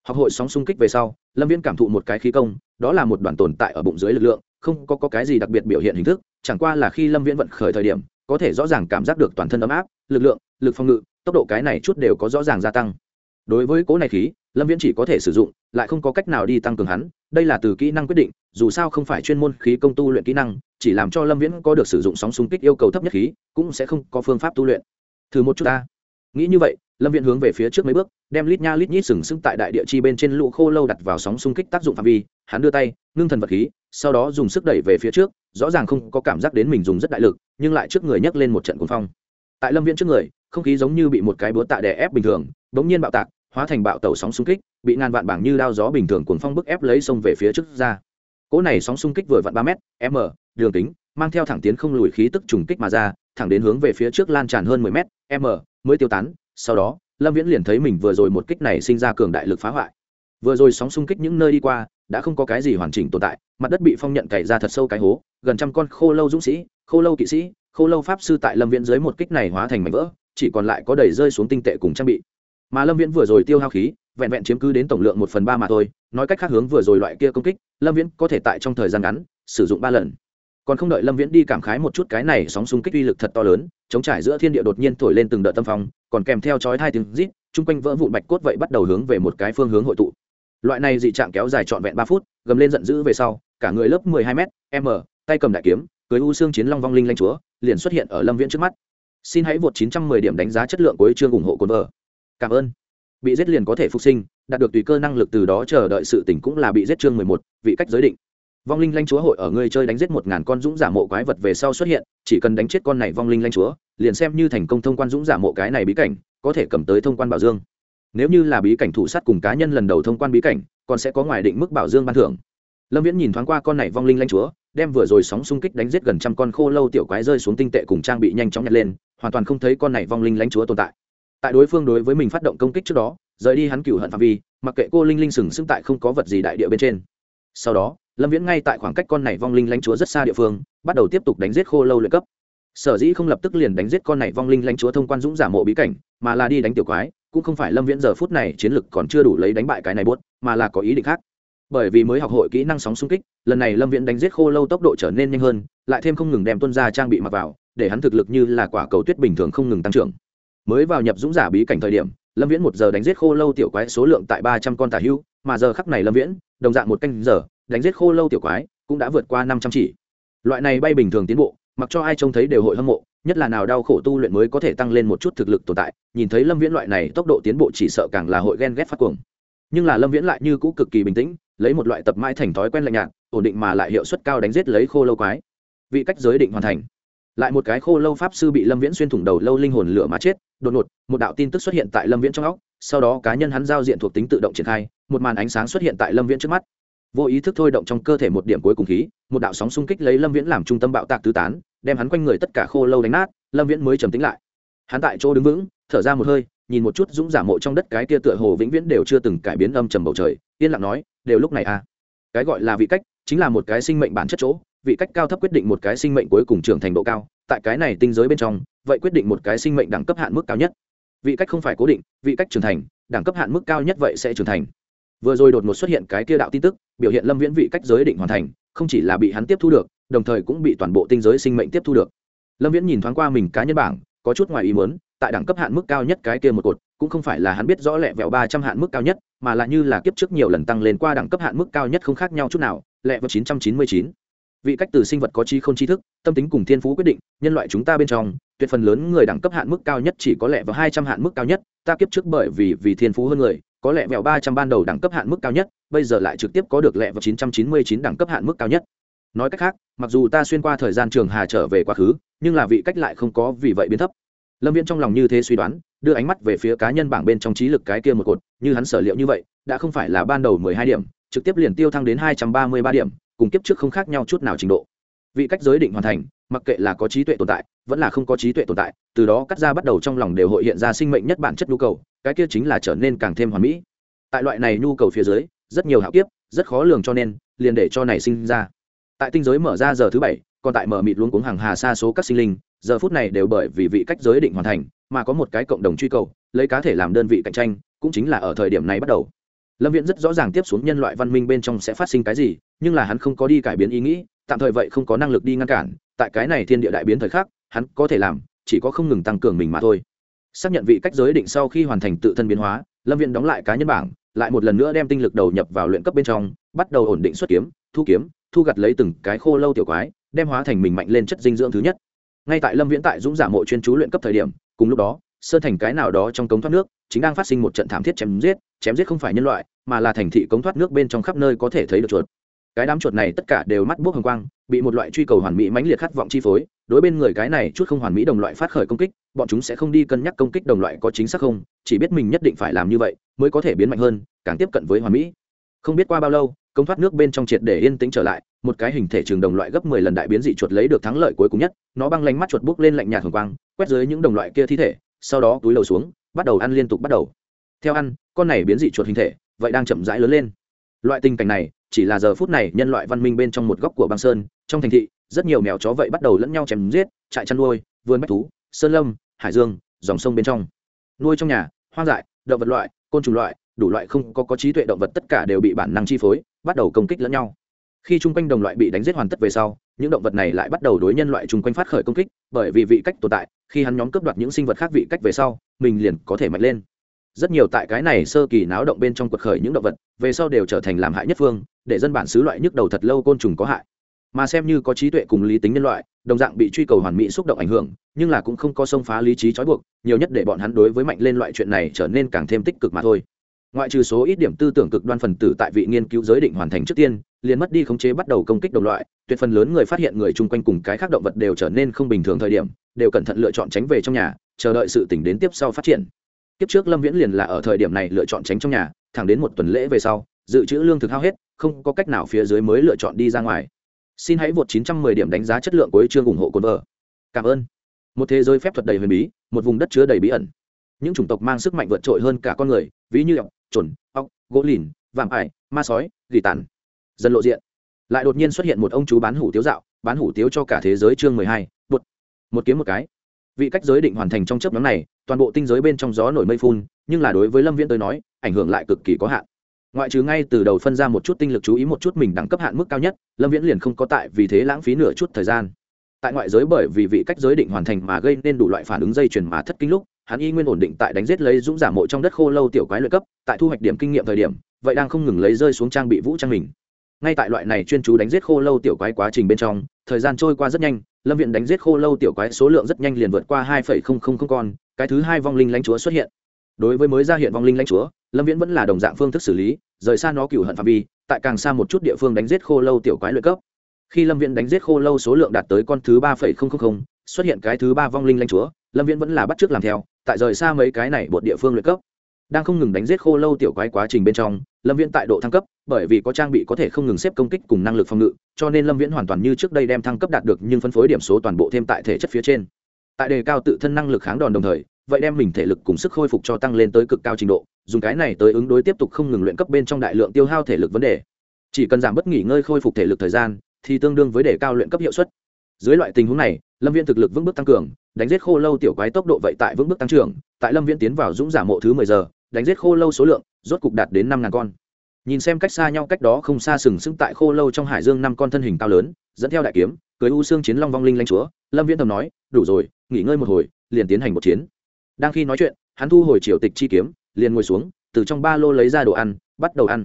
Học hội sóng xung kích về sau lâm viễn cảm thụ một cái khí công đó là một đoàn tồn tại ở bụng dưới lực lượng không có, có cái gì đặc biệt biểu hiện hình thức chẳng qua là khi lâm viễn vận khởi thời điểm có thể rõ ràng cảm giác được toàn thân ấm áp, lực lượng, lực phòng ngự, tốc độ cái này chút đều có rõ ràng gia tăng. Đối với cố này khí, lâm viễn chỉ có thể sử dụng, lại không có cách nào đi tăng cường hắn, đây là từ kỹ năng quyết định, dù sao không phải chuyên môn khí công tu luyện kỹ năng, chỉ làm cho lâm viễn có được sử dụng sóng xung kích yêu cầu thấp nhất khí, cũng sẽ không có phương pháp tu luyện. Thử một chút ta. Nghĩ như vậy, lâm viễn hướng về phía trước mấy bước, đem lít nha lít nhít sừng sững tại đại địa chi bên trên lũ khô lâu đặt vào sóng xung kích tác dụng phạm vi, hắn đưa tay, ngưng thần vật khí, sau đó dùng sức đẩy về phía trước, rõ ràng không có cảm giác đến mình dùng rất đại lực nhưng lại trước người nhấc lên một trận cuồng phong. Tại lâm viễn trước người, không khí giống như bị một cái búa tạ đè ép bình thường, bỗng nhiên bạo tạc, hóa thành bạo tàu sóng xung kích, bị ngàn vạn bảng như đao gió bình thường cuồng phong bức ép lấy sông về phía trước ra. Cỗ này sóng xung kích vừa vặn ba m m, đường kính, mang theo thẳng tiến không lùi khí tức trùng kích mà ra, thẳng đến hướng về phía trước lan tràn hơn mười m m mới tiêu tán, sau đó, lâm viễn liền thấy mình vừa rồi một kích này sinh ra cường đại lực phá hoại vừa rồi sóng xung kích những nơi đi qua, đã không có cái gì hoàn chỉnh tồn tại, mặt đất bị phong nhận cày ra thật sâu cái hố, gần trăm con khô lâu dũng sĩ, khô lâu kỵ sĩ, khô lâu pháp sư tại lâm viễn dưới một kích này hóa thành mảnh vỡ, chỉ còn lại có đầy rơi xuống tinh tệ cùng trang bị. Mà lâm viễn vừa rồi tiêu hao khí, vẹn vẹn chiếm cứ đến tổng lượng một phần ba mà thôi, nói cách khác hướng vừa rồi loại kia công kích, lâm viễn có thể tại trong thời gian ngắn, sử dụng ba lần. Còn không đợi lâm viễn đi cảm khái một chút cái này sóng xung kích uy lực thật to lớn, chống trải giữa thiên địa đột nhiên thổi lên từng đợt tâm phong, còn kèm theo chói hai tiếng rít, chung quanh vỡ vụn bạch cốt vậy bắt đầu hướng về một cái phương hướng hội tụ loại này dị trạng kéo dài trọn vẹn ba phút, gầm lên giận dữ về sau, cả người lớp mười hai m m tay cầm đại kiếm, cưới u xương chiến long vong linh lanh chúa, liền xuất hiện ở lâm viễn trước mắt. Xin hãy vượt chín trăm mười điểm đánh giá chất lượng cuối chương ủng hộ cồn vợ. Cảm ơn. Bị giết liền có thể phục sinh, đạt được tùy cơ năng lực từ đó chờ đợi sự tỉnh cũng là bị giết chương mười một, vị cách giới định. Vong linh lanh chúa hội ở người chơi đánh giết một ngàn con dũng giả mộ quái vật về sau xuất hiện, chỉ cần đánh chết con này vong linh lanh chúa, liền xem như thành công thông quan dũng giả mộ cái này bí cảnh, có thể cầm tới thông quan bảo dương nếu như là bí cảnh thủ sát cùng cá nhân lần đầu thông quan bí cảnh, còn sẽ có ngoài định mức bảo dương ban thưởng. Lâm viễn nhìn thoáng qua con này vong linh lanh chúa, đem vừa rồi sóng xung kích đánh giết gần trăm con khô lâu tiểu quái rơi xuống tinh tệ cùng trang bị nhanh chóng nhặt lên, hoàn toàn không thấy con này vong linh lanh chúa tồn tại. Tại đối phương đối với mình phát động công kích trước đó, rời đi hắn cựu hận phạm vi, mặc kệ cô linh linh sừng sững tại không có vật gì đại địa bên trên. Sau đó, lâm viễn ngay tại khoảng cách con này vong linh lãnh chúa rất xa địa phương, bắt đầu tiếp tục đánh giết khô lâu luyện cấp. Sở dĩ không lập tức liền đánh giết con này vong linh lãnh chúa thông quan dũng giả mộ bí cảnh, mà là đi đánh tiểu quái cũng không phải lâm viễn giờ phút này chiến lực còn chưa đủ lấy đánh bại cái này bốt mà là có ý định khác. Bởi vì mới học hội kỹ năng sóng xung kích, lần này lâm viễn đánh giết khô lâu tốc độ trở nên nhanh hơn, lại thêm không ngừng đem tuân ra trang bị mặc vào, để hắn thực lực như là quả cầu tuyết bình thường không ngừng tăng trưởng. Mới vào nhập dũng giả bí cảnh thời điểm, lâm viễn một giờ đánh giết khô lâu tiểu quái số lượng tại ba trăm con tả hưu, mà giờ khắc này lâm viễn, đồng dạng một canh giờ, đánh giết khô lâu tiểu quái, cũng đã vượt qua năm trăm chỉ. Loại này bay bình thường tiến bộ, mặc cho ai trông thấy đều hội hâm mộ nhất là nào đau khổ tu luyện mới có thể tăng lên một chút thực lực tồn tại, nhìn thấy lâm viễn loại này tốc độ tiến bộ chỉ sợ càng là hội ghen ghét phát cuồng. Nhưng là lâm viễn lại như cũ cực kỳ bình tĩnh, lấy một loại tập mãi thành thói quen lạnh nhạt, ổn định mà lại hiệu suất cao đánh giết lấy khô lâu quái. Vị cách giới định hoàn thành. Lại một cái khô lâu pháp sư bị lâm viễn xuyên thủng đầu lâu linh hồn lửa mà chết, đột ngột, một đạo tin tức xuất hiện tại lâm viễn trong óc, sau đó cá nhân hắn giao diện thuộc tính tự động triển khai, một màn ánh sáng xuất hiện tại lâm viễn trước mắt vô ý thức thôi động trong cơ thể một điểm cuối cùng khí, một đạo sóng xung kích lấy lâm viễn làm trung tâm bạo tạc tứ tán, đem hắn quanh người tất cả khô lâu đánh nát, lâm viễn mới trầm tính lại. Hắn tại chỗ đứng vững, thở ra một hơi, nhìn một chút dũng giả mộ trong đất cái kia tựa hồ vĩnh viễn đều chưa từng cải biến âm trầm bầu trời, yên lặng nói, đều lúc này à. Cái gọi là vị cách, chính là một cái sinh mệnh bản chất chỗ, vị cách cao thấp quyết định một cái sinh mệnh cuối cùng trưởng thành độ cao, tại cái này tinh giới bên trong, vậy quyết định một cái sinh mệnh đẳng cấp hạn mức cao nhất. Vị cách không phải cố định, vị cách trưởng thành, đẳng cấp hạn mức cao nhất vậy sẽ trưởng thành vừa rồi đột ngột xuất hiện cái kia đạo tin tức, biểu hiện lâm viễn vị cách giới định hoàn thành, không chỉ là bị hắn tiếp thu được, đồng thời cũng bị toàn bộ tinh giới sinh mệnh tiếp thu được. Lâm viễn nhìn thoáng qua mình cá nhân bảng, có chút ngoài ý muốn, tại đẳng cấp hạn mức cao nhất cái kia một cột, cũng không phải là hắn biết rõ lẹ vẹo ba trăm hạn mức cao nhất, mà lại như là kiếp trước nhiều lần tăng lên qua đẳng cấp hạn mức cao nhất không khác nhau chút nào, lẹ vào chín trăm chín mươi chín. Vị cách từ sinh vật có chi không chi thức, tâm tính cùng thiên phú quyết định, nhân loại chúng ta bên trong, tuyệt phần lớn người đẳng cấp hạn mức cao nhất chỉ có lẽ vào hai trăm hạn mức cao nhất, ta kiếp trước bởi vì vì thiên phú hơn người có lẽ vẹo ba trăm ban đầu đẳng cấp hạn mức cao nhất, bây giờ lại trực tiếp có được lẹ vào chín trăm chín mươi chín đẳng cấp hạn mức cao nhất. Nói cách khác, mặc dù ta xuyên qua thời gian trường hà trở về quá khứ, nhưng là vị cách lại không có vì vậy biến thấp. Lâm viễn trong lòng như thế suy đoán, đưa ánh mắt về phía cá nhân bảng bên trong trí lực cái kia một cột, như hắn sở liệu như vậy, đã không phải là ban đầu mười hai điểm, trực tiếp liền tiêu thăng đến hai trăm ba mươi ba điểm, cùng kiếp trước không khác nhau chút nào trình độ. Vị cách giới định hoàn thành mặc kệ là có trí tuệ tồn tại, vẫn là không có trí tuệ tồn tại, từ đó cắt ra bắt đầu trong lòng đều hội hiện ra sinh mệnh nhất bản chất nhu cầu, cái kia chính là trở nên càng thêm hoàn mỹ. Tại loại này nhu cầu phía dưới, rất nhiều hạo kiếp, rất khó lường cho nên, liền để cho này sinh ra. Tại tinh giới mở ra giờ thứ bảy, còn tại mở mịt luống cuống hàng hà xa số các sinh linh, giờ phút này đều bởi vì vị cách giới định hoàn thành, mà có một cái cộng đồng truy cầu, lấy cá thể làm đơn vị cạnh tranh, cũng chính là ở thời điểm này bắt đầu. Lâm viễn rất rõ ràng tiếp xuống nhân loại văn minh bên trong sẽ phát sinh cái gì, nhưng là hắn không có đi cải biến ý nghĩ tạm thời vậy không có năng lực đi ngăn cản, tại cái này thiên địa đại biến thời khắc, hắn có thể làm, chỉ có không ngừng tăng cường mình mà thôi. Xác nhận vị cách giới định sau khi hoàn thành tự thân biến hóa, lâm viễn đóng lại cá nhân bảng, lại một lần nữa đem tinh lực đầu nhập vào luyện cấp bên trong, bắt đầu ổn định xuất kiếm, thu kiếm, thu gặt lấy từng cái khô lâu tiểu quái, đem hóa thành mình mạnh lên chất dinh dưỡng thứ nhất. Ngay tại lâm viễn tại dũng giả mộ chuyên chú luyện cấp thời điểm, cùng lúc đó, sơn thành cái nào đó trong cống thoát nước, chính đang phát sinh một trận thảm thiết chém giết chém giết không phải nhân loại, mà là thành thị cống thoát nước bên trong khắp nơi có thể thấy được chuột cái đám chuột này tất cả đều mắt buốc hồng quang, bị một loại truy cầu hoàn mỹ mãnh liệt khát vọng chi phối, đối bên người cái này chút không hoàn mỹ đồng loại phát khởi công kích, bọn chúng sẽ không đi cân nhắc công kích đồng loại có chính xác không, chỉ biết mình nhất định phải làm như vậy mới có thể biến mạnh hơn, càng tiếp cận với hoàn mỹ. Không biết qua bao lâu, công thoát nước bên trong triệt để yên tĩnh trở lại, một cái hình thể trường đồng loại gấp mười lần đại biến dị chuột lấy được thắng lợi cuối cùng nhất, nó băng lánh mắt chuột bốc lên lạnh nhạt hồng quang, quét dưới những đồng loại kia thi thể, sau đó túi lầu xuống, bắt đầu ăn liên tục bắt đầu. Theo ăn, con này biến dị chuột hình thể, vậy đang chậm rãi lớn lên. Loại tình cảnh này chỉ là giờ phút này nhân loại văn minh bên trong một góc của băng sơn, trong thành thị, rất nhiều mèo chó vậy bắt đầu lẫn nhau chém giết, trại chăn nuôi, vườn bách thú, sơn lâm, hải dương, dòng sông bên trong. Nuôi trong nhà, hoang dại, động vật loại, côn trùng loại, đủ loại không có có trí tuệ động vật tất cả đều bị bản năng chi phối, bắt đầu công kích lẫn nhau. Khi chung quanh đồng loại bị đánh giết hoàn tất về sau, những động vật này lại bắt đầu đối nhân loại chung quanh phát khởi công kích, bởi vì vị cách tồn tại, khi hắn nhóm cướp đoạt những sinh vật khác vị cách về sau, mình liền có thể mạnh lên. Rất nhiều tại cái này sơ kỳ náo động bên trong quật khởi những động vật, về sau đều trở thành làm hại nhất phương để dân bản xứ loại nhức đầu thật lâu côn trùng có hại. Mà xem như có trí tuệ cùng lý tính nhân loại, đồng dạng bị truy cầu hoàn mỹ xúc động ảnh hưởng, nhưng là cũng không có xông phá lý trí trói buộc, nhiều nhất để bọn hắn đối với mạnh lên loại chuyện này trở nên càng thêm tích cực mà thôi. Ngoại trừ số ít điểm tư tưởng cực đoan phần tử tại vị nghiên cứu giới định hoàn thành trước tiên, liền mất đi khống chế bắt đầu công kích đồng loại, tuyệt phần lớn người phát hiện người chung quanh cùng cái khác động vật đều trở nên không bình thường thời điểm, đều cẩn thận lựa chọn tránh về trong nhà, chờ đợi sự tỉnh đến tiếp sau phát triển. Kiếp trước lâm viễn liền là ở thời điểm này lựa chọn tránh trong nhà, thẳng đến một tuần lễ về sau dự trữ lương thực hao hết, không có cách nào phía dưới mới lựa chọn đi ra ngoài. Xin hãy vượt 910 điểm đánh giá chất lượng của chương ủng hộ cồn vợ. Cảm ơn. Một thế giới phép thuật đầy huyền bí, một vùng đất chứa đầy bí ẩn. Những chủng tộc mang sức mạnh vượt trội hơn cả con người, ví như ọc trồn ọc gỗ lìn, vạm ải, ma sói, gỉ tàn. Dần lộ diện. Lại đột nhiên xuất hiện một ông chú bán hủ tiếu dạo, bán hủ tiếu cho cả thế giới chương mười hai, bột. Một kiếm một cái. Vị cách giới định hoàn thành trong chấp nhóm này, toàn bộ tinh giới bên trong gió nổi mây phun, nhưng là đối với lâm viễn tới nói, ảnh hưởng lại cực kỳ có hạn ngoại trừ ngay từ đầu phân ra một chút tinh lực chú ý một chút mình đẳng cấp hạn mức cao nhất, lâm viễn liền không có tại vì thế lãng phí nửa chút thời gian. Tại ngoại giới bởi vì vị cách giới định hoàn thành mà gây nên đủ loại phản ứng dây chuyển mà thất kinh lúc, hắn y nguyên ổn định tại đánh giết lấy dũng giả mộ trong đất khô lâu tiểu quái lợi cấp, tại thu hoạch điểm kinh nghiệm thời điểm, vậy đang không ngừng lấy rơi xuống trang bị vũ trang mình. Ngay tại loại này chuyên chú đánh giết khô lâu tiểu quái quá trình bên trong, thời gian trôi qua rất nhanh, lâm viện đánh giết khô lâu tiểu quái số lượng rất nhanh liền vượt qua hai con, cái thứ hai vong linh lãnh chúa xuất hiện đối với mới ra hiện vong linh lãnh chúa, lâm viễn vẫn là đồng dạng phương thức xử lý, rời xa nó cựu hận phạm vi, tại càng xa một chút địa phương đánh giết khô lâu tiểu quái lợi cấp. Khi lâm viễn đánh giết khô lâu số lượng đạt tới con thứ ba xuất hiện cái thứ ba vong linh lãnh chúa, lâm viễn vẫn là bắt t làm theo, tại rời xa mấy cái này bột địa phương lợi cấp. Đang không ngừng đánh giết khô lâu tiểu quái quá trình bên trong, lâm viễn tại độ thăng cấp, bởi vì có trang bị có thể không ngừng xếp công kích cùng năng lực phòng ngự, cho nên lâm viễn hoàn toàn như trước đây đem thăng cấp đạt được nhưng phân phối điểm số toàn bộ thêm tại thể chất phía trên. Tại đề cao tự thân năng lực kháng đòn đồng thời vậy đem mình thể lực cùng sức khôi phục cho tăng lên tới cực cao trình độ, dùng cái này tới ứng đối tiếp tục không ngừng luyện cấp bên trong đại lượng tiêu hao thể lực vấn đề. Chỉ cần giảm bớt nghỉ ngơi khôi phục thể lực thời gian, thì tương đương với đề cao luyện cấp hiệu suất. Dưới loại tình huống này, lâm viên thực lực vững bước tăng cường, đánh giết khô lâu tiểu quái tốc độ vậy tại vững bước tăng trưởng, tại lâm viên tiến vào dũng giả mộ thứ mười giờ, đánh giết khô lâu số lượng, rốt cục đạt đến năm ngàn con. Nhìn xem cách xa nhau cách đó không xa sừng sững tại khô lâu trong hải dương năm con thân hình cao lớn, dẫn theo đại kiếm, cưới u xương chiến long vong linh lanh chúa, lâm viễn thầm nói, đủ rồi, nghỉ ngơi một hồi, liền tiến hành một chiến đang khi nói chuyện, hắn thu hồi triều tịch chi kiếm, liền ngồi xuống, từ trong ba lô lấy ra đồ ăn, bắt đầu ăn.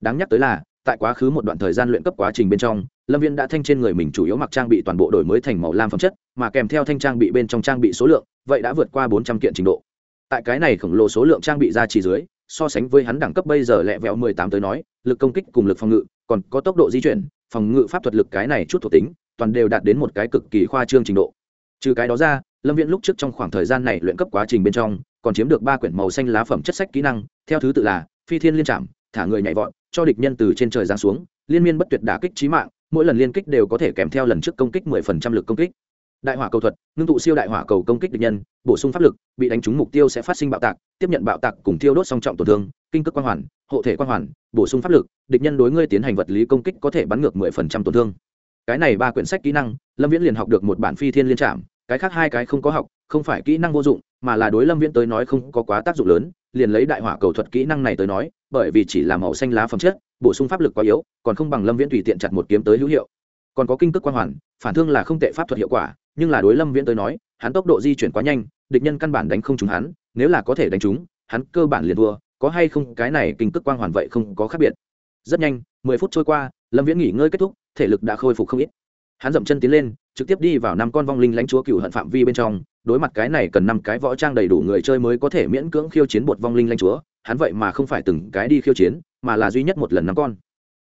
Đáng nhắc tới là, tại quá khứ một đoạn thời gian luyện cấp quá trình bên trong, lâm viên đã thanh trên người mình chủ yếu mặc trang bị toàn bộ đổi mới thành màu lam phẩm chất, mà kèm theo thanh trang bị bên trong trang bị số lượng, vậy đã vượt qua bốn trăm kiện trình độ. Tại cái này khổng lồ số lượng trang bị ra chỉ dưới, so sánh với hắn đẳng cấp bây giờ lẹ vẹo mười tám tới nói, lực công kích cùng lực phòng ngự, còn có tốc độ di chuyển, phòng ngự pháp thuật lực cái này chút thuộc tính, toàn đều đạt đến một cái cực kỳ khoa trương trình độ. Trừ cái đó ra lâm viễn lúc trước trong khoảng thời gian này luyện cấp quá trình bên trong, còn chiếm được ba quyển màu xanh lá phẩm chất sách kỹ năng, theo thứ tự là phi thiên liên trạm thả người nhảy vọt, cho địch nhân từ trên trời giáng xuống, liên miên bất tuyệt đả kích trí mạng, mỗi lần liên kích đều có thể kèm theo lần trước công kích mười phần trăm lực công kích. Đại hỏa cầu thuật, ngưng tụ siêu đại hỏa cầu công kích địch nhân, bổ sung pháp lực, bị đánh trúng mục tiêu sẽ phát sinh bạo tạc, tiếp nhận bạo tạc cùng tiêu đốt song trọng tổn thương, kinh cực quang hoàn, hộ thể quang hoàn, bổ sung pháp lực, địch nhân đối ngươi tiến hành vật lý công kích có thể bắn ngược mười phần trăm tổn thương. Cái này ba quyển sách kỹ năng, lâm viễn liền học được một bản phi thiên liên trạm cái khác hai cái không có học, không phải kỹ năng vô dụng, mà là đối lâm viễn tới nói không có quá tác dụng lớn, liền lấy đại hỏa cầu thuật kỹ năng này tới nói, bởi vì chỉ là màu xanh lá phẩm chất, bổ sung pháp lực quá yếu, còn không bằng lâm viễn tùy tiện chặt một kiếm tới hữu hiệu. Còn có kinh tức quang hoàn, phản thương là không tệ pháp thuật hiệu quả, nhưng là đối lâm viễn tới nói, hắn tốc độ di chuyển quá nhanh, địch nhân căn bản đánh không trúng hắn, nếu là có thể đánh trúng, hắn cơ bản liền thua, có hay không cái này kinh cước quang hoàn vậy không có khác biệt. Rất nhanh, mười phút trôi qua, lâm viễn nghỉ ngơi kết thúc, thể lực đã khôi phục không ít hắn dậm chân tiến lên, trực tiếp đi vào năm con vong linh lãnh chúa cựu hận phạm vi bên trong. Đối mặt cái này cần năm cái võ trang đầy đủ người chơi mới có thể miễn cưỡng khiêu chiến bột vong linh lãnh chúa, hắn vậy mà không phải từng cái đi khiêu chiến, mà là duy nhất một lần năm con.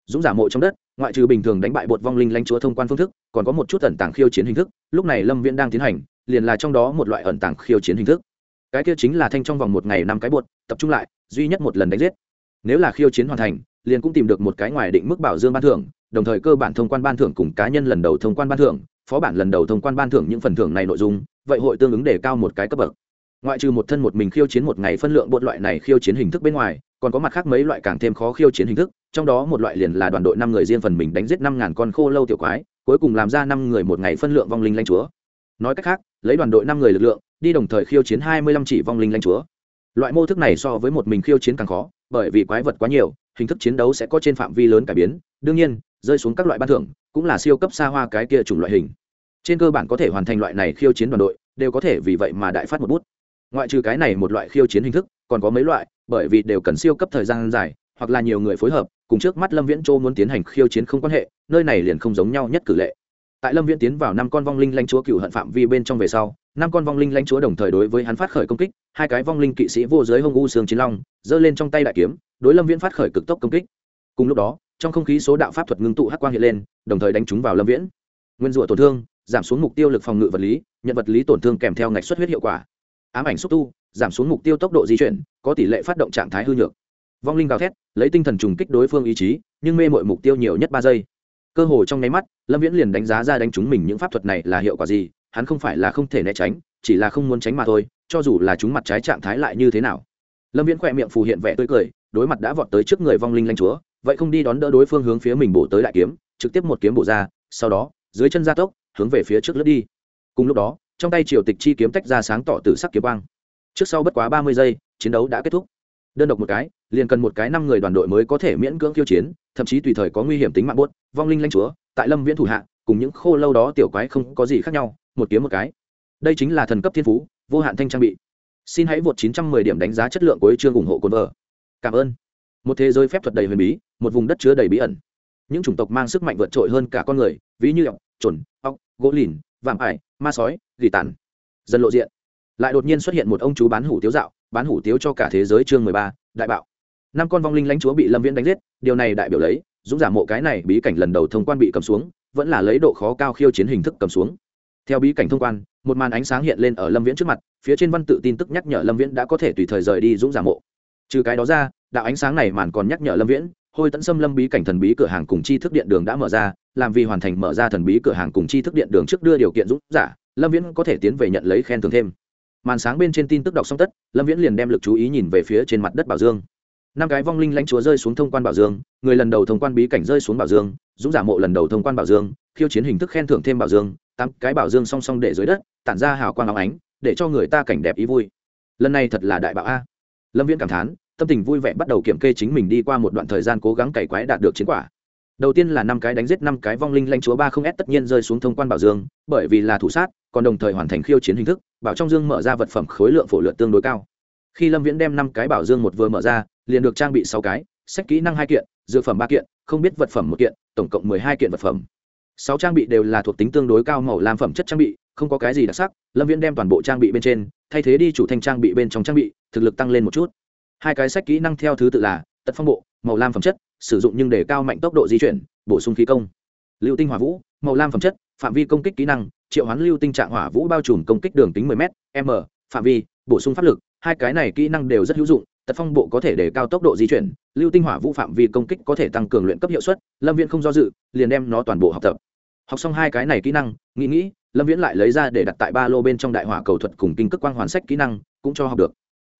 Dũng giả mộ trong đất, ngoại trừ bình thường đánh bại bột vong linh lãnh chúa thông quan phương thức, còn có một chút ẩn tàng khiêu chiến hình thức, lúc này lâm viễn đang tiến hành, liền là trong đó một loại ẩn tàng khiêu chiến hình thức. Cái kia chính là thanh trong vòng một ngày năm cái bột, tập trung lại, duy nhất một lần đánh giết. Nếu là khiêu chiến hoàn thành, liền cũng tìm được một cái ngoài định mức bảo dương ban thưởng đồng thời cơ bản thông quan ban thưởng cùng cá nhân lần đầu thông quan ban thưởng, phó bản lần đầu thông quan ban thưởng những phần thưởng này nội dung, vậy hội tương ứng để cao một cái cấp bậc. Ngoại trừ một thân một mình khiêu chiến một ngày phân lượng bột loại này khiêu chiến hình thức bên ngoài, còn có mặt khác mấy loại càng thêm khó khiêu chiến hình thức, trong đó một loại liền là đoàn đội năm người riêng phần mình đánh giết năm ngàn con khô lâu tiểu quái, cuối cùng làm ra năm người một ngày phân lượng vong linh lanh chúa. Nói cách khác, lấy đoàn đội năm người lực lượng, đi đồng thời khiêu chiến hai mươi lăm chỉ vong linh lanh chúa. Loại mô thức này so với một mình khiêu chiến càng khó, bởi vì quái vật quá nhiều, hình thức chiến đấu sẽ có trên phạm vi lớn cải biến. Đương nhiên rơi xuống các loại ban thưởng, cũng là siêu cấp xa hoa cái kia chủng loại hình. Trên cơ bản có thể hoàn thành loại này khiêu chiến đoàn đội, đều có thể vì vậy mà đại phát một bút. Ngoại trừ cái này một loại khiêu chiến hình thức, còn có mấy loại, bởi vì đều cần siêu cấp thời gian dài, hoặc là nhiều người phối hợp, cùng trước mắt lâm viễn châu muốn tiến hành khiêu chiến không quan hệ, nơi này liền không giống nhau nhất cử lệ. Tại lâm viễn tiến vào năm con vong linh lãnh chúa cựu hận phạm vi bên trong về sau, năm con vong linh lãnh chúa đồng thời đối với hắn phát khởi công kích, hai cái vong linh kỵ sĩ vô giới hông u sương chiến long, giơ lên trong tay đại kiếm, đối lâm viễn phát khởi cực tốc công kích. Cùng lúc đó trong không khí số đạo pháp thuật ngưng tụ hắc quang hiện lên, đồng thời đánh chúng vào lâm viễn. Nguyên rủa tổn thương, giảm xuống mục tiêu lực phòng ngự vật lý, nhận vật lý tổn thương kèm theo ngạch xuất huyết hiệu quả. Ám ảnh xúc tu, giảm xuống mục tiêu tốc độ di chuyển, có tỷ lệ phát động trạng thái hư nhược. Vong linh gào thét, lấy tinh thần trùng kích đối phương ý chí, nhưng mê mội mục tiêu nhiều nhất ba giây. Cơ hồ trong nháy mắt, lâm viễn liền đánh giá ra đánh chúng mình những pháp thuật này là hiệu quả gì, hắn không phải là không thể né tránh, chỉ là không muốn tránh mà thôi, cho dù là chúng mặt trái trạng thái lại như thế nào. Lâm viễn khỏe miệng phù hiện vẻ tươi cười, đối mặt đã vọt tới trước người vong linh lanh chúa vậy không đi đón đỡ đối phương hướng phía mình bổ tới đại kiếm, trực tiếp một kiếm bổ ra, sau đó, dưới chân gia tốc, hướng về phía trước lướt đi. Cùng lúc đó, trong tay triều tịch chi kiếm tách ra sáng tỏ từ sắc kiếm băng trước sau bất quá ba mươi giây, chiến đấu đã kết thúc. Đơn độc một cái, liền cần một cái năm người đoàn đội mới có thể miễn cưỡng khiêu chiến, thậm chí tùy thời có nguy hiểm tính mạng buốt, vong linh lanh chúa, tại lâm viễn thủ hạ, cùng những khô lâu đó tiểu quái không có gì khác nhau, một kiếm một cái. Đây chính là thần cấp thiên phú, vô hạn thanh trang bị. Xin hãy vượt 910 điểm đánh giá chất lượng của chương ủng hộ cồn vợ. Cảm ơn một thế giới phép thuật đầy huyền bí, một vùng đất chứa đầy bí ẩn. Những chủng tộc mang sức mạnh vượt trội hơn cả con người, ví như ọc trồn ọc gỗ lìn, vạm ải, ma sói, gỉ tàn. Dần lộ diện. Lại đột nhiên xuất hiện một ông chú bán hủ tiếu dạo, bán hủ tiếu cho cả thế giới chương mười ba, đại bạo. Năm con vong linh lãnh chúa bị lâm viễn đánh giết, điều này đại biểu lấy, dũng giả mộ cái này bí cảnh lần đầu thông quan bị cầm xuống, vẫn là lấy độ khó cao khiêu chiến hình thức cầm xuống. Theo bí cảnh thông quan, một màn ánh sáng hiện lên ở lâm viễn trước mặt, phía trên văn tự tin tức nhắc nhở lâm viễn đã có thể tùy thời rời đi dũng giả mộ. Trừ cái đó ra đạo ánh sáng này màn còn nhắc nhở lâm viễn, hôi tẫn xâm lâm bí cảnh thần bí cửa hàng cùng chi thức điện đường đã mở ra, làm vì hoàn thành mở ra thần bí cửa hàng cùng chi thức điện đường trước đưa điều kiện giúp giả, lâm viễn có thể tiến về nhận lấy khen thưởng thêm. Màn sáng bên trên tin tức đọc xong tất, lâm viễn liền đem lực chú ý nhìn về phía trên mặt đất bảo dương. Năm cái vong linh lãnh chúa rơi xuống thông quan bảo dương, người lần đầu thông quan bí cảnh rơi xuống bảo dương, dũng giả mộ lần đầu thông quan bảo dương, khiêu chiến hình thức khen thưởng thêm bảo dương, tám cái bảo dương song song để dưới đất, tản ra hào quang áo ánh, để cho người ta cảnh đẹp ý vui. Lần này thật là đại bạo a. Lâm viễn cảm thán tâm tình vui vẻ bắt đầu kiểm kê chính mình đi qua một đoạn thời gian cố gắng cày quái đạt được chiến quả. Đầu tiên là năm cái đánh giết, năm cái vong linh lanh chúa, ba không s tất nhiên rơi xuống thông quan bảo dương, bởi vì là thủ sát, còn đồng thời hoàn thành khiêu chiến hình thức, bảo trong dương mở ra vật phẩm khối lượng phổ lượt tương đối cao. Khi lâm viễn đem năm cái bảo dương một vừa mở ra, liền được trang bị sáu cái, sách kỹ năng hai kiện, dược phẩm ba kiện, không biết vật phẩm một kiện, tổng cộng mười hai kiện vật phẩm. Sáu trang bị đều là thuộc tính tương đối cao màu làm phẩm chất trang bị, không có cái gì đặc sắc, lâm viễn đem toàn bộ trang bị bên trên, thay thế đi chủ thanh trang bị bên trong trang bị, thực lực tăng lên một chút hai cái sách kỹ năng theo thứ tự là tật phong bộ, màu lam phẩm chất, sử dụng nhưng để cao mạnh tốc độ di chuyển, bổ sung khí công. Lưu tinh hỏa vũ, màu lam phẩm chất, phạm vi công kích kỹ năng, triệu hoán lưu tinh trạng hỏa vũ bao trùm công kích đường tính 10 m m, phạm vi, bổ sung pháp lực, hai cái này kỹ năng đều rất hữu dụng, tật phong bộ có thể để cao tốc độ di chuyển, lưu tinh hỏa vũ phạm vi công kích có thể tăng cường luyện cấp hiệu suất, lâm viễn không do dự, liền đem nó toàn bộ học tập. Học xong hai cái này kỹ năng, nghĩ nghĩ, lâm viễn lại lấy ra để đặt tại ba lô bên trong đại hỏa cầu thuật cùng kinh cước quang hoàn sách kỹ năng, cũng cho học được.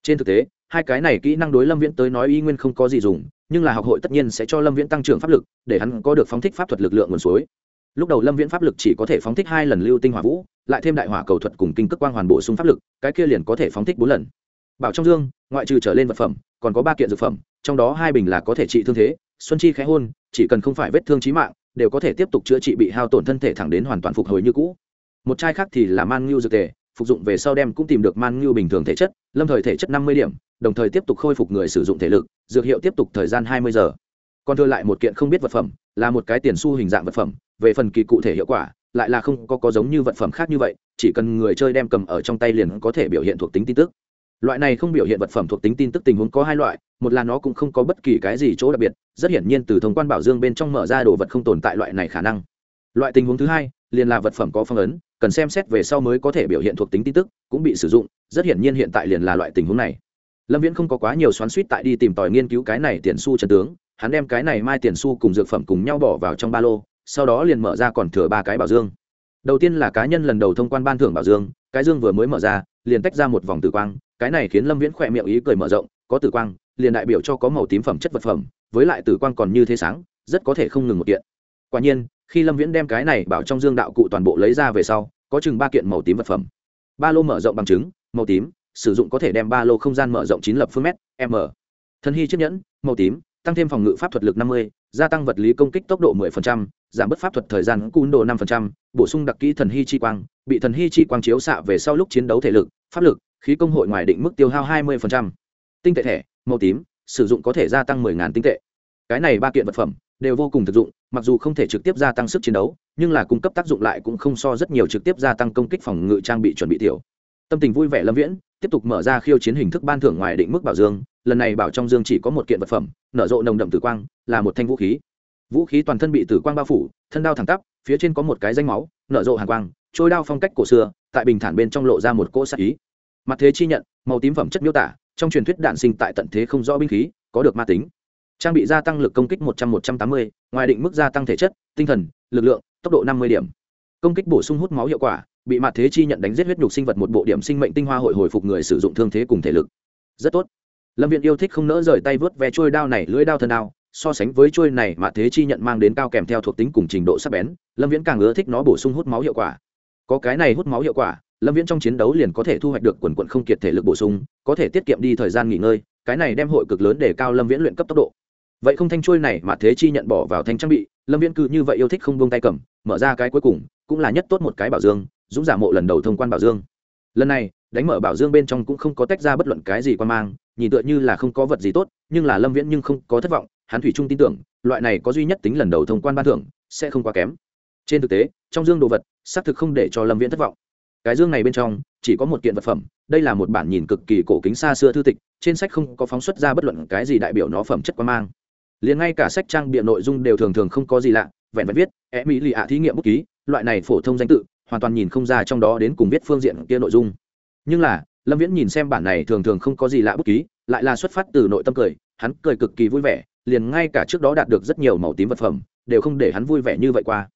Trên thực tế hai cái này kỹ năng đối lâm viễn tới nói y nguyên không có gì dùng, nhưng là học hội tất nhiên sẽ cho lâm viễn tăng trưởng pháp lực, để hắn có được phóng thích pháp thuật lực lượng nguồn suối. Lúc đầu lâm viễn pháp lực chỉ có thể phóng thích hai lần lưu tinh hỏa vũ, lại thêm đại hỏa cầu thuật cùng kinh cước quang hoàn bổ sung pháp lực, cái kia liền có thể phóng thích bốn lần. Bảo trong dương, ngoại trừ trở lên vật phẩm, còn có ba kiện dược phẩm, trong đó hai bình là có thể trị thương thế, xuân chi khẽ hôn, chỉ cần không phải vết thương trí mạng, đều có thể tiếp tục chữa trị bị hao tổn thân thể thẳng đến hoàn toàn phục hồi như cũ. Một chai khác thì là man ngưu dược tề, phục dụng về sau đem cũng tìm được man ngưu bình thường thể chất, lâm thời thể chất năm mươi điểm đồng thời tiếp tục khôi phục người sử dụng thể lực, dược hiệu tiếp tục thời gian hai mươi giờ. Còn thừa lại một kiện không biết vật phẩm, là một cái tiền xu hình dạng vật phẩm, về phần kỳ cụ thể hiệu quả, lại là không có có giống như vật phẩm khác như vậy, chỉ cần người chơi đem cầm ở trong tay liền có thể biểu hiện thuộc tính tin tức. Loại này không biểu hiện vật phẩm thuộc tính tin tức tình huống có hai loại, một là nó cũng không có bất kỳ cái gì chỗ đặc biệt, rất hiển nhiên từ thông quan bảo dương bên trong mở ra đồ vật không tồn tại loại này khả năng. Loại tình huống thứ hai, liền là vật phẩm có phong ấn, cần xem xét về sau mới có thể biểu hiện thuộc tính tin tức, cũng bị sử dụng, rất hiển nhiên hiện tại liền là loại tình huống này lâm viễn không có quá nhiều xoắn suýt tại đi tìm tòi nghiên cứu cái này tiền su chân tướng, hắn đem cái này mai tiền su cùng dược phẩm cùng nhau bỏ vào trong ba lô, sau đó liền mở ra còn thừa ba cái bảo dương. Đầu tiên là cá nhân lần đầu thông quan ban thưởng bảo dương, cái dương vừa mới mở ra, liền tách ra một vòng tử quang, cái này khiến lâm viễn khỏe miệng ý cười mở rộng, có tử quang, liền đại biểu cho có màu tím phẩm chất vật phẩm, với lại tử quang còn như thế sáng, rất có thể không ngừng một kiện. Quả nhiên, khi lâm viễn đem cái này bảo trong dương đạo cụ toàn bộ lấy ra về sau, có chừng ba kiện màu tím vật phẩm. Ba lô mở rộng bằng chứng, màu tím sử dụng có thể đem ba lô không gian mở rộng chín lập phương mét m. Thân hy chiếc nhẫn màu tím tăng thêm phòng ngự pháp thuật lực năm mươi gia tăng vật lý công kích tốc độ 10%, giảm bớt pháp thuật thời gian cún độ 5%, bổ sung đặc kỹ thần hy chi quang bị thần hy chi quang chiếu xạ về sau lúc chiến đấu thể lực pháp lực khí công hội ngoài định mức tiêu hao 20%. tinh tệ thẻ màu tím sử dụng có thể gia tăng 10.000 tinh tệ. Cái này ba kiện vật phẩm đều vô cùng thực dụng mặc dù không thể trực tiếp gia tăng sức chiến đấu nhưng là cung cấp tác dụng lại cũng không so rất nhiều trực tiếp gia tăng công kích phòng ngự trang bị chuẩn bị tiểu. Tâm tình vui vẻ lâm viễn tiếp tục mở ra khiêu chiến hình thức ban thưởng ngoài định mức bảo dương. Lần này bảo trong dương chỉ có một kiện vật phẩm, nở rộ nồng đậm tử quang, là một thanh vũ khí. Vũ khí toàn thân bị tử quang bao phủ, thân đao thẳng tắp, phía trên có một cái danh máu, nở rộ hàng quang, trôi đao phong cách cổ xưa, tại bình thản bên trong lộ ra một cỗ sắc ý. Mặt thế chi nhận, màu tím phẩm chất miêu tả, trong truyền thuyết đạn sinh tại tận thế không rõ binh khí, có được ma tính. Trang bị gia tăng lực công kích một trăm một trăm tám mươi, ngoài định mức gia tăng thể chất, tinh thần, lực lượng, tốc độ năm mươi điểm. Công kích bổ sung hút máu hiệu quả bị mặt thế chi nhận đánh giết huyết nhục sinh vật một bộ điểm sinh mệnh tinh hoa hội hồi phục người sử dụng thương thế cùng thể lực. Rất tốt. Lâm viện yêu thích không nỡ rời tay vớt ve trôi đao này lưỡi đao thân đao, so sánh với trôi này mà thế chi nhận mang đến cao kèm theo thuộc tính cùng trình độ sắc bén, lâm viễn càng ưa thích nó bổ sung hút máu hiệu quả. Có cái này hút máu hiệu quả, lâm viễn trong chiến đấu liền có thể thu hoạch được quần quận không kiệt thể lực bổ sung, có thể tiết kiệm đi thời gian nghỉ ngơi, cái này đem hội cực lớn để cao lâm viễn luyện cấp tốc độ. Vậy không thanh trôi này mà thế chi nhận bỏ vào thanh trang bị, lâm viễn cứ như vậy yêu thích không buông tay cầm, mở ra cái cuối cùng, cũng là nhất tốt một cái bảo dương dũng giả mộ lần đầu thông quan bảo dương. Lần này, đánh mở bảo dương bên trong cũng không có tách ra bất luận cái gì quan mang, nhìn tựa như là không có vật gì tốt, nhưng là lâm viễn nhưng không có thất vọng, hắn thủy trung tin tưởng, loại này có duy nhất tính lần đầu thông quan ban thưởng, sẽ không quá kém. Trên thực tế, trong dương đồ vật, xác thực không để cho lâm viễn thất vọng. Cái dương này bên trong, chỉ có một kiện vật phẩm, đây là một bản nhìn cực kỳ cổ kính xa xưa thư tịch, trên sách không có phóng xuất ra bất luận cái gì đại biểu nó phẩm chất quan mang. Liền ngay cả sách trang bịa nội dung đều thường thường không có gì lạ, vẹn vẹn viết e mỹ lì ạ thí nghiệm bút ký loại này phổ thông danh tự, hoàn toàn nhìn không ra trong đó đến cùng viết phương diện kia nội dung. Nhưng là, lâm viễn nhìn xem bản này thường thường không có gì lạ bút ký lại là xuất phát từ nội tâm cười, hắn cười cực kỳ vui vẻ, liền ngay cả trước đó đạt được rất nhiều màu tím vật phẩm, đều không để hắn vui vẻ như vậy qua.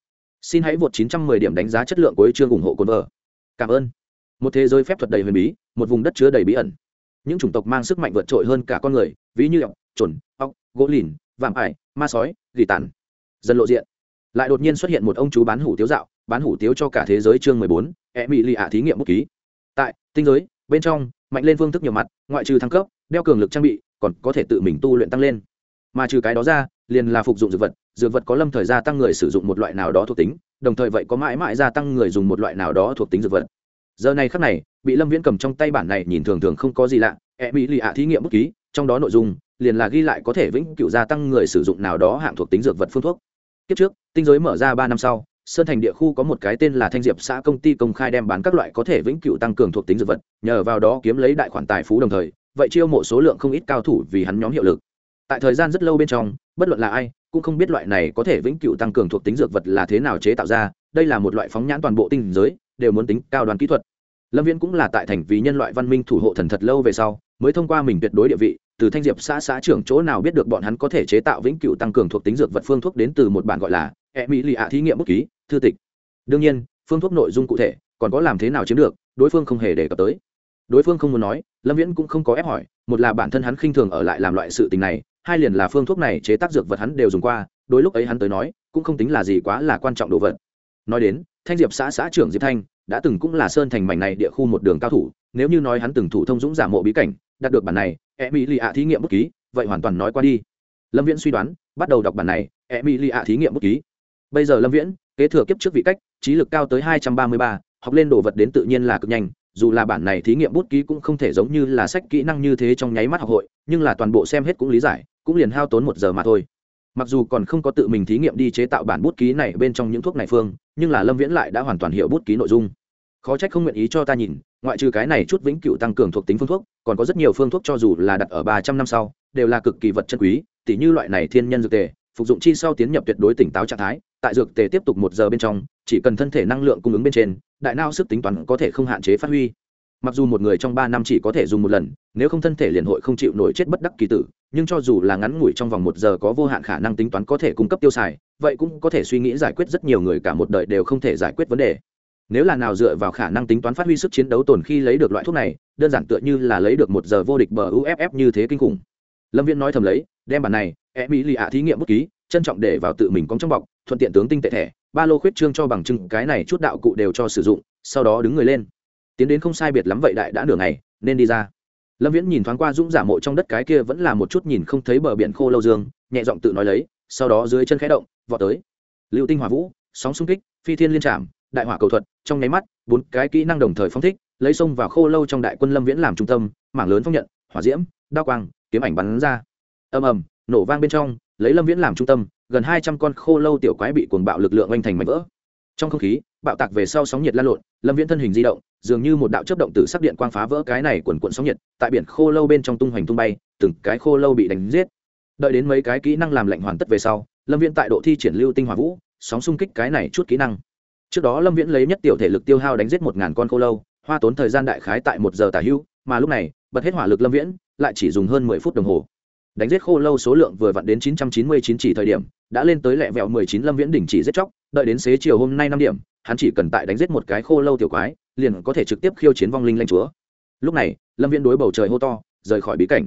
Xin hãy vượt 910 điểm đánh giá chất lượng của chương ủng hộ cồn vợ cảm ơn. Một thế giới phép thuật đầy huyền bí, một vùng đất chứa đầy bí ẩn. Những chủng tộc mang sức mạnh vượt trội hơn cả con người, ví như ọc trồn ọc gỗ lìn, vạm ải, ma sói, gỉ tàn. Dần lộ diện lại đột nhiên xuất hiện một ông chú bán hủ tiếu dạo, bán hủ tiếu cho cả thế giới chương mười bốn e mỹ lì ạ thí nghiệm bút ký. Tại, tinh giới, bên trong, mạnh lên phương thức nhiều mặt, ngoại trừ thăng cấp, đeo cường lực trang bị, còn có thể tự mình tu luyện tăng lên. Mà trừ cái đó ra, liền là phục dụng dược vật dược vật có lâm thời gia tăng người sử dụng một loại nào đó thuộc tính, đồng thời vậy có mãi mãi gia tăng người dùng một loại nào đó thuộc tính dược vật. Giờ này khắc này, bị lâm viễn cầm trong tay bản này nhìn thường thường không có gì lạ e mỹ lì ạ thí nghiệm bút ký, trong đó nội dung, liền là ghi lại có thể vĩnh cửu gia tăng người sử dụng nào đó hạng thuộc tính dược vật phương thuốc kiếp trước, tinh giới mở ra ba năm sau, sơn thành địa khu có một cái tên là thanh diệp xã công ty công khai đem bán các loại có thể vĩnh cửu tăng cường thuộc tính dược vật, nhờ vào đó kiếm lấy đại khoản tài phú đồng thời, vậy chiêu mộ số lượng không ít cao thủ vì hắn nhóm hiệu lực. Tại thời gian rất lâu bên trong, bất luận là ai, cũng không biết loại này có thể vĩnh cửu tăng cường thuộc tính dược vật là thế nào chế tạo ra, đây là một loại phóng nhãn toàn bộ tinh giới, đều muốn tính cao đoàn kỹ thuật. Lâm viễn cũng là tại thành vì nhân loại văn minh thủ hộ thần thật lâu về sau, mới thông qua mình tuyệt đối địa vị từ thanh diệp xã xã trưởng chỗ nào biết được bọn hắn có thể chế tạo vĩnh cửu tăng cường thuộc tính dược vật phương thuốc đến từ một bản gọi là e mỹ lì ạ thí nghiệm bút ký, thư tịch. Đương nhiên, phương thuốc nội dung cụ thể, còn có làm thế nào chiếm được, đối phương không hề đề cập tới. Đối phương không muốn nói, lâm viễn cũng không có ép hỏi, một là bản thân hắn khinh thường ở lại làm loại sự tình này, hai liền là phương thuốc này chế tác dược vật hắn đều dùng qua đôi lúc ấy hắn tới nói, cũng không tính là gì quá là quan trọng đồ vật. Nói đến, thanh diệp xã xã trưởng diệp thanh, đã từng cũng là sơn thành mảnh này địa khu một đường cao thủ, nếu như nói hắn từng thủ thông dũng giả mộ bí cảnh, đạt được bản này e mỹ lì ạ thí nghiệm bút ký, vậy hoàn toàn nói qua đi. Lâm viễn suy đoán, bắt đầu đọc bản này e mỹ lì ạ thí nghiệm bút ký. Bây giờ lâm viễn, kế thừa kiếp trước vị cách, trí lực cao tới hai trăm ba mươi ba, học lên đồ vật đến tự nhiên là cực nhanh. Dù là bản này thí nghiệm bút ký cũng không thể giống như là sách kỹ năng như thế trong nháy mắt học hội, nhưng là toàn bộ xem hết cũng lý giải, cũng liền hao tốn một giờ mà thôi. Mặc dù còn không có tự mình thí nghiệm đi chế tạo bản bút ký này bên trong những thuốc này phương, nhưng là lâm viễn lại đã hoàn toàn hiểu bút ký nội dung khó trách không nguyện ý cho ta nhìn, ngoại trừ cái này chút vĩnh cửu tăng cường thuộc tính phương thuốc, còn có rất nhiều phương thuốc cho dù là đặt ở ba trăm năm sau, đều là cực kỳ vật chân quý, tỉ như loại này thiên nhân dược tề, phục dụng chi sau tiến nhập tuyệt đối tỉnh táo trạng thái, tại dược tề tiếp tục một giờ bên trong, chỉ cần thân thể năng lượng cung ứng bên trên, đại não sức tính toán có thể không hạn chế phát huy. Mặc dù một người trong ba năm chỉ có thể dùng một lần, nếu không thân thể liền hội không chịu nổi chết bất đắc kỳ tử, nhưng cho dù là ngắn ngủi trong vòng một giờ có vô hạn khả năng tính toán có thể cung cấp tiêu xài, vậy cũng có thể suy nghĩ giải quyết rất nhiều người cả một đời đều không thể giải quyết vấn đề nếu là nào dựa vào khả năng tính toán phát huy sức chiến đấu tồn khi lấy được loại thuốc này, đơn giản tựa như là lấy được một giờ vô địch bờ uff như thế kinh khủng. Lâm viên nói thầm lấy, đem bản này e mỹ lì ạ thí nghiệm bút ký, trân trọng để vào tự mình cong trong bọc, thuận tiện tướng tinh tệ thẻ, ba lô khuyết trương cho bằng chứng, cái này chút đạo cụ đều cho sử dụng, sau đó đứng người lên. Tiến đến không sai biệt lắm vậy đại đã nửa ngày, nên đi ra. Lâm viễn nhìn thoáng qua dũng giả mộ trong đất cái kia vẫn là một chút nhìn không thấy bờ biển khô lâu dương, nhẹ giọng tự nói lấy, sau đó dưới chân khẽ động, vọt tới. Liệu tinh hỏa vũ, sóng xung kích, phi thiên liên trạm đại hỏa cầu thuật, trong nháy mắt, bốn cái kỹ năng đồng thời phong thích, lấy sông vào khô lâu trong đại quân lâm viễn làm trung tâm, mảng lớn phong nhận, hỏa diễm, đao quang, kiếm ảnh bắn ra. Ầm ầm, nổ vang bên trong, lấy lâm viễn làm trung tâm, gần hai trăm con khô lâu tiểu quái bị cuồng bạo lực lượng oanh thành mảnh vỡ. Trong không khí, bạo tạc về sau sóng nhiệt lan lộn, lâm viễn thân hình di động, dường như một đạo chấp động từ sắc điện quang phá vỡ cái này quần cuộn sóng nhiệt, tại biển khô lâu bên trong tung hoành tung bay, từng cái khô lâu bị đánh giết. Đợi đến mấy cái kỹ năng làm lạnh hoàn tất về sau, lâm viễn tại độ thi triển lưu tinh hỏa vũ, sóng xung kích cái này chút kỹ năng trước đó lâm viễn lấy nhất tiểu thể lực tiêu hao đánh giết một ngàn con khô lâu, hoa tốn thời gian đại khái tại một giờ tả hưu, mà lúc này, bật hết hỏa lực lâm viễn, lại chỉ dùng hơn mười phút đồng hồ. Đánh giết khô lâu số lượng vừa vặn đến chín trăm chín mươi chín chỉ thời điểm, đã lên tới lẹ vẹo mười chín lâm viễn đỉnh chỉ giết chóc, đợi đến xế chiều hôm nay năm điểm, hắn chỉ cần tại đánh giết một cái khô lâu tiểu quái, liền có thể trực tiếp khiêu chiến vong linh lanh chúa. Lúc này, lâm viễn đối bầu trời hô to, rời khỏi bí cảnh.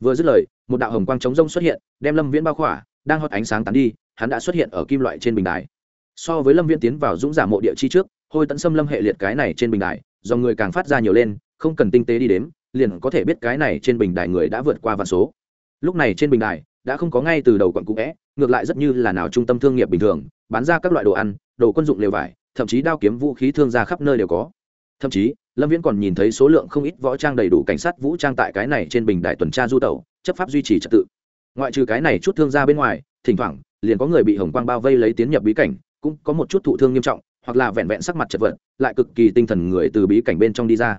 Vừa dứt lời, một đạo hồng quang chống rông xuất hiện, đem lâm viễn bao khỏa, đang hót ánh sáng tán đi, hắn đã xuất hiện ở kim loại trên bình đài so với lâm viễn tiến vào dũng giả mộ địa chi trước, hôi tận xâm lâm hệ liệt cái này trên bình đài, do người càng phát ra nhiều lên, không cần tinh tế đi đếm, liền có thể biết cái này trên bình đài người đã vượt qua vạn số. Lúc này trên bình đài, đã không có ngay từ đầu quận cũ vẽ, ngược lại rất như là nào trung tâm thương nghiệp bình thường, bán ra các loại đồ ăn, đồ quân dụng lều vải, thậm chí đao kiếm vũ khí thương gia khắp nơi đều có. Thậm chí, lâm viễn còn nhìn thấy số lượng không ít võ trang đầy đủ cảnh sát vũ trang tại cái này trên bình đài tuần tra du tẩu, chấp pháp duy trì trật tự. Ngoại trừ cái này chút thương gia bên ngoài, thỉnh thoảng, liền có người bị hồng quang bao vây lấy tiến nhập bí cảnh cũng có một chút thụ thương nghiêm trọng, hoặc là vẹn vẹn sắc mặt chật vật, lại cực kỳ tinh thần người từ bí cảnh bên trong đi ra.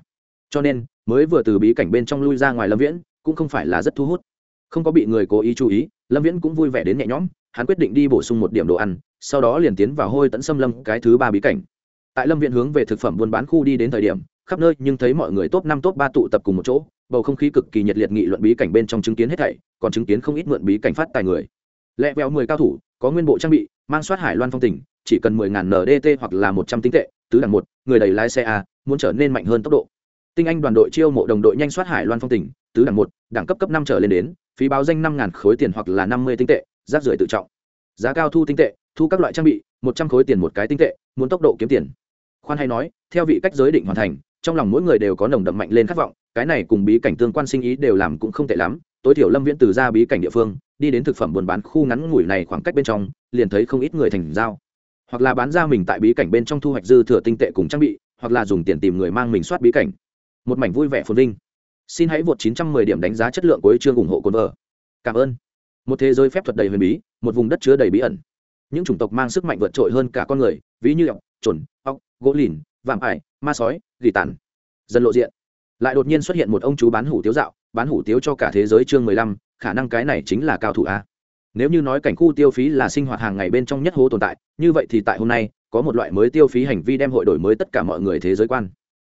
Cho nên, mới vừa từ bí cảnh bên trong lui ra ngoài lâm viễn, cũng không phải là rất thu hút. Không có bị người cố ý chú ý, lâm viễn cũng vui vẻ đến nhẹ nhõm, hắn quyết định đi bổ sung một điểm đồ ăn, sau đó liền tiến vào hôi tẫn xâm lâm, cái thứ ba bí cảnh. Tại lâm viện hướng về thực phẩm buôn bán khu đi đến thời điểm, khắp nơi nhưng thấy mọi người top năm, top ba tụ tập cùng một chỗ, bầu không khí cực kỳ nhiệt liệt nghị luận bí cảnh bên trong chứng kiến hết thảy, còn chứng kiến không ít mượn bí cảnh phát tài người. Lẹ vẹo mười cao thủ, có nguyên bộ trang bị, mang soát hải loan phong tình chỉ cần mười ngàn ndt hoặc là một trăm tinh tệ, tứ đẳng một, người đầy lái xe a, muốn trở nên mạnh hơn tốc độ. Tinh anh đoàn đội chiêu mộ đồng đội nhanh soát hải loan phong tỉnh tứ đẳng một, đẳng cấp cấp năm trở lên đến, phí báo danh năm ngàn khối tiền hoặc là năm mươi tinh tệ, rác rưởi tự trọng. Giá cao thu tinh tệ, thu các loại trang bị, một trăm khối tiền một cái tinh tệ, muốn tốc độ kiếm tiền. Khoan hay nói, theo vị cách giới định hoàn thành, trong lòng mỗi người đều có nồng đậm mạnh lên khát vọng, cái này cùng bí cảnh tương quan sinh ý đều làm cũng không tệ lắm. Tối thiểu lâm viễn từ ra bí cảnh địa phương, đi đến thực phẩm buôn bán khu ngắn ngủi này khoảng cách bên trong, liền thấy không ít người thành giao hoặc là bán ra mình tại bí cảnh bên trong thu hoạch dư thừa tinh tệ cùng trang bị hoặc là dùng tiền tìm người mang mình soát bí cảnh. Một mảnh vui vẻ phồn vinh. Xin hãy vượt 910 điểm đánh giá chất lượng của chương ủng hộ cồn vợ. Cảm ơn. Một thế giới phép thuật đầy huyền bí một vùng đất chứa đầy bí ẩn. Những chủng tộc mang sức mạnh vượt trội hơn cả con người ví như ọc chuẩn, ọc gỗ lìn vạm ải ma sói gỉ tàn. Dần lộ diện. Lại đột nhiên xuất hiện một ông chú bán hủ tiếu dạo bán hủ tiếu cho cả thế giới chương mười lăm khả năng cái này chính là cao thủ a nếu như nói cảnh khu tiêu phí là sinh hoạt hàng ngày bên trong nhất hố tồn tại, như vậy thì tại hôm nay, có một loại mới tiêu phí hành vi đem hội đổi mới tất cả mọi người thế giới quan.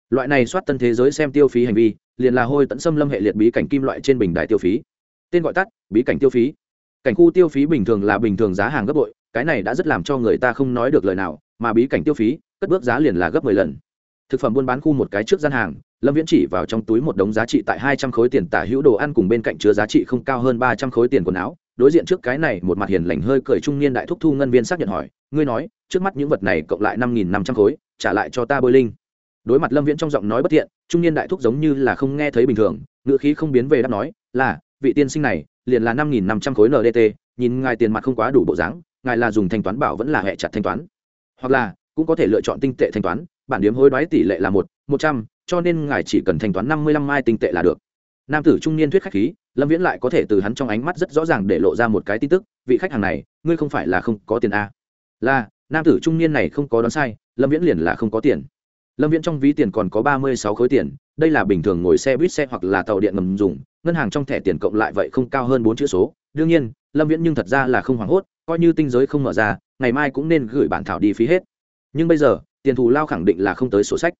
Loại này soát tân thế giới xem tiêu phí hành vi, liền là hôi tận xâm lâm hệ liệt bí cảnh kim loại trên bình đài tiêu phí. Tên gọi tắt, bí cảnh tiêu phí. Cảnh khu tiêu phí bình thường là bình thường giá hàng gấp bội, cái này đã rất làm cho người ta không nói được lời nào, mà bí cảnh tiêu phí, cất bước giá liền là gấp mười lần. Thực phẩm buôn bán khu một cái trước gian hàng, lâm viễn chỉ vào trong túi một đống giá trị tại hai trăm khối tiền tả hữu đồ ăn cùng bên cạnh chứa giá trị không cao hơn ba trăm khối tiền quần áo đối diện trước cái này, một mặt hiền lành hơi cười trung niên đại thúc thu ngân viên xác nhận hỏi, ngươi nói, trước mắt những vật này cộng lại năm nghìn năm trăm khối, trả lại cho ta bôi linh. Đối mặt lâm viễn trong giọng nói bất thiện, trung niên đại thúc giống như là không nghe thấy bình thường, ngữ khí không biến về đáp nói, là, vị tiên sinh này, liền là năm nghìn năm trăm khối ndt nhìn ngài tiền mặt không quá đủ bộ dáng, ngài là dùng thanh toán bảo vẫn là hệ chặt thanh toán. Hoặc là, cũng có thể lựa chọn tinh tệ thanh toán, bản điếm hối đoái tỷ lệ là một một trăm, cho nên ngài chỉ cần thanh toán năm mươi lăm mai tinh tệ là được. Nam tử trung niên thuyết khách khí lâm viễn lại có thể từ hắn trong ánh mắt rất rõ ràng để lộ ra một cái tin tức, vị khách hàng này, ngươi không phải là không có tiền a à? là, nam tử trung niên này không có đoán sai, lâm viễn liền là không có tiền. Lâm viễn trong ví tiền còn có ba mươi sáu khối tiền, đây là bình thường ngồi xe buýt xe hoặc là tàu điện ngầm dùng, ngân hàng trong thẻ tiền cộng lại vậy không cao hơn bốn chữ số. Đương nhiên, lâm viễn nhưng thật ra là không hoảng hốt, coi như tinh giới không mở ra, ngày mai cũng nên gửi bản thảo đi phí hết. Nhưng bây giờ, tiền thù lao khẳng định là không tới sổ sách.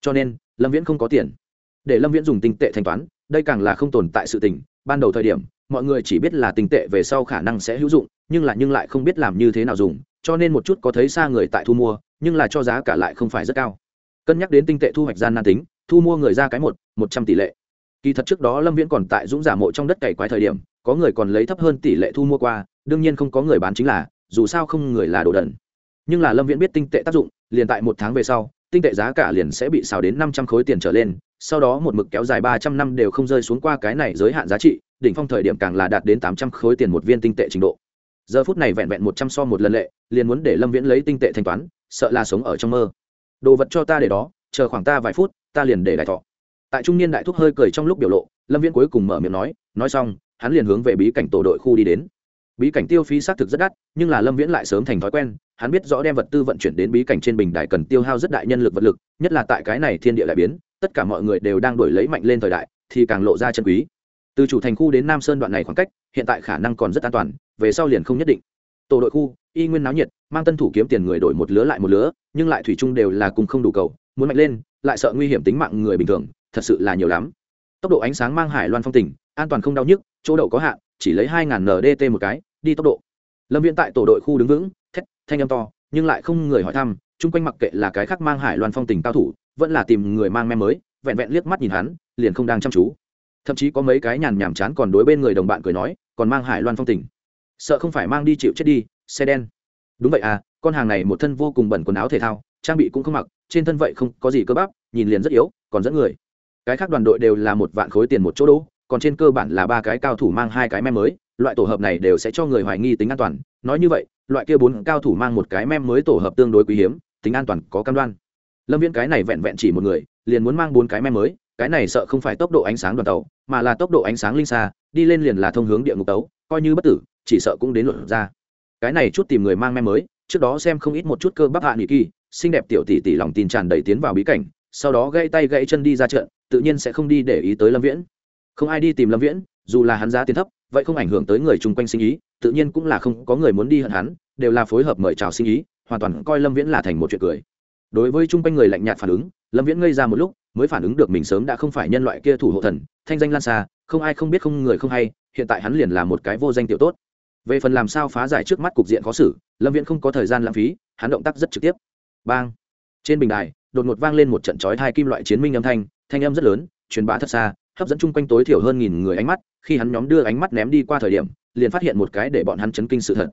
Cho nên, lâm viễn không có tiền để lâm viễn dùng tinh tệ thanh toán, đây càng là không tồn tại sự tình. Ban đầu thời điểm, mọi người chỉ biết là tinh tệ về sau khả năng sẽ hữu dụng, nhưng là nhưng lại không biết làm như thế nào dùng, cho nên một chút có thấy xa người tại thu mua, nhưng là cho giá cả lại không phải rất cao. Cân nhắc đến tinh tệ thu hoạch gian nan tính, thu mua người ra cái một một trăm tỷ lệ. Kỳ thật trước đó lâm viễn còn tại dũng giả mộ trong đất cày quái thời điểm, có người còn lấy thấp hơn tỷ lệ thu mua qua, đương nhiên không có người bán chính là, dù sao không người là đồ đần. Nhưng là lâm viễn biết tinh tệ tác dụng, liền tại một tháng về sau, tinh tệ giá cả liền sẽ bị xào đến năm trăm khối tiền trở lên sau đó một mực kéo dài ba trăm năm đều không rơi xuống qua cái này giới hạn giá trị, đỉnh phong thời điểm càng là đạt đến tám trăm khối tiền một viên tinh tệ trình độ. Giờ phút này vẹn vẹn một trăm so một lần lệ, liền muốn để lâm viễn lấy tinh tệ thanh toán, sợ là sống ở trong mơ. Đồ vật cho ta để đó, chờ khoảng ta vài phút, ta liền để đại thọ. Tại trung niên đại thúc hơi cười trong lúc biểu lộ, lâm viễn cuối cùng mở miệng nói nói xong, hắn liền hướng về bí cảnh tổ đội khu đi đến. Bí cảnh tiêu phí xác thực rất đắt, nhưng là lâm viễn lại sớm thành thói quen, hắn biết rõ đem vật tư vận chuyển đến bí cảnh trên bình đại cần tiêu hao rất đại nhân lực vật lực, nhất là tại cái này thiên địa lại biến tất cả mọi người đều đang đổi lấy mạnh lên thời đại, thì càng lộ ra chân quý. Từ chủ thành khu đến nam sơn đoạn này khoảng cách, hiện tại khả năng còn rất an toàn, về sau liền không nhất định. Tổ đội khu, y nguyên náo nhiệt, mang tân thủ kiếm tiền người đổi một lứa lại một lứa, nhưng lại thủy chung đều là cùng không đủ cầu, muốn mạnh lên, lại sợ nguy hiểm tính mạng người bình thường, thật sự là nhiều lắm. Tốc độ ánh sáng mang hải loan phong tỉnh an toàn không đau nhức, chỗ đậu có hạn, chỉ lấy hai ngàn ndt một cái, đi tốc độ. Lâm viễn tại tổ đội khu đứng vững, thét, thanh âm to, nhưng lại không người hỏi thăm, chung quanh mặc kệ là cái khác mang hải loan phong tỉnh cao thủ vẫn là tìm người mang mem mới, vẹn vẹn liếc mắt nhìn hắn, liền không đang chăm chú. Thậm chí có mấy cái nhàn nhảm chán còn đối bên người đồng bạn cười nói, còn mang hải loan phong tình. Sợ không phải mang đi chịu chết đi, xe đen. Đúng vậy à con hàng này một thân vô cùng bẩn quần áo thể thao, trang bị cũng không mặc, trên thân vậy không có gì cơ bắp, nhìn liền rất yếu, còn dẫn người. Cái khác đoàn đội đều là một vạn khối tiền một chỗ đỗ, còn trên cơ bản là ba cái cao thủ mang hai cái mem mới, loại tổ hợp này đều sẽ cho người hoài nghi tính an toàn. Nói như vậy, loại kia bốn cao thủ mang một cái mem mới tổ hợp tương đối quý hiếm, tính an toàn có cam đoan lâm viễn cái này vẹn vẹn chỉ một người, liền muốn mang bốn cái mem mới, cái này sợ không phải tốc độ ánh sáng đoàn tàu, mà là tốc độ ánh sáng linh xa, đi lên liền là thông hướng địa ngục tấu, coi như bất tử, chỉ sợ cũng đến luận ra. Cái này chút tìm người mang mem mới, trước đó xem không ít một chút cơ bắp hạ nghị kỳ, xinh đẹp tiểu tỷ tỷ lòng tin tràn đầy tiến vào bí cảnh, sau đó gãy tay gãy chân đi ra trận, tự nhiên sẽ không đi để ý tới lâm viễn. Không ai đi tìm lâm viễn, dù là hắn giá tiền thấp, vậy không ảnh hưởng tới người chung quanh sinh ý, tự nhiên cũng là không có người muốn đi hận hắn, đều là phối hợp mời chào sinh ý, hoàn toàn coi lâm viễn là thành một chuyện cười đối với chung quanh người lạnh nhạt phản ứng, lâm viễn ngây ra một lúc, mới phản ứng được mình sớm đã không phải nhân loại kia thủ hộ thần, thanh danh lan xa, không ai không biết không người không hay, hiện tại hắn liền là một cái vô danh tiểu tốt. Về phần làm sao phá giải trước mắt cục diện khó xử, lâm viễn không có thời gian lãng phí, hắn động tác rất trực tiếp. Bang! Trên bình đài, đột ngột vang lên một trận chói hai kim loại chiến minh âm thanh thanh âm rất lớn, truyền bá thật xa, hấp dẫn chung quanh tối thiểu hơn nghìn người ánh mắt, khi hắn nhóm đưa ánh mắt ném đi qua thời điểm, liền phát hiện một cái để bọn hắn chấn kinh sự thật.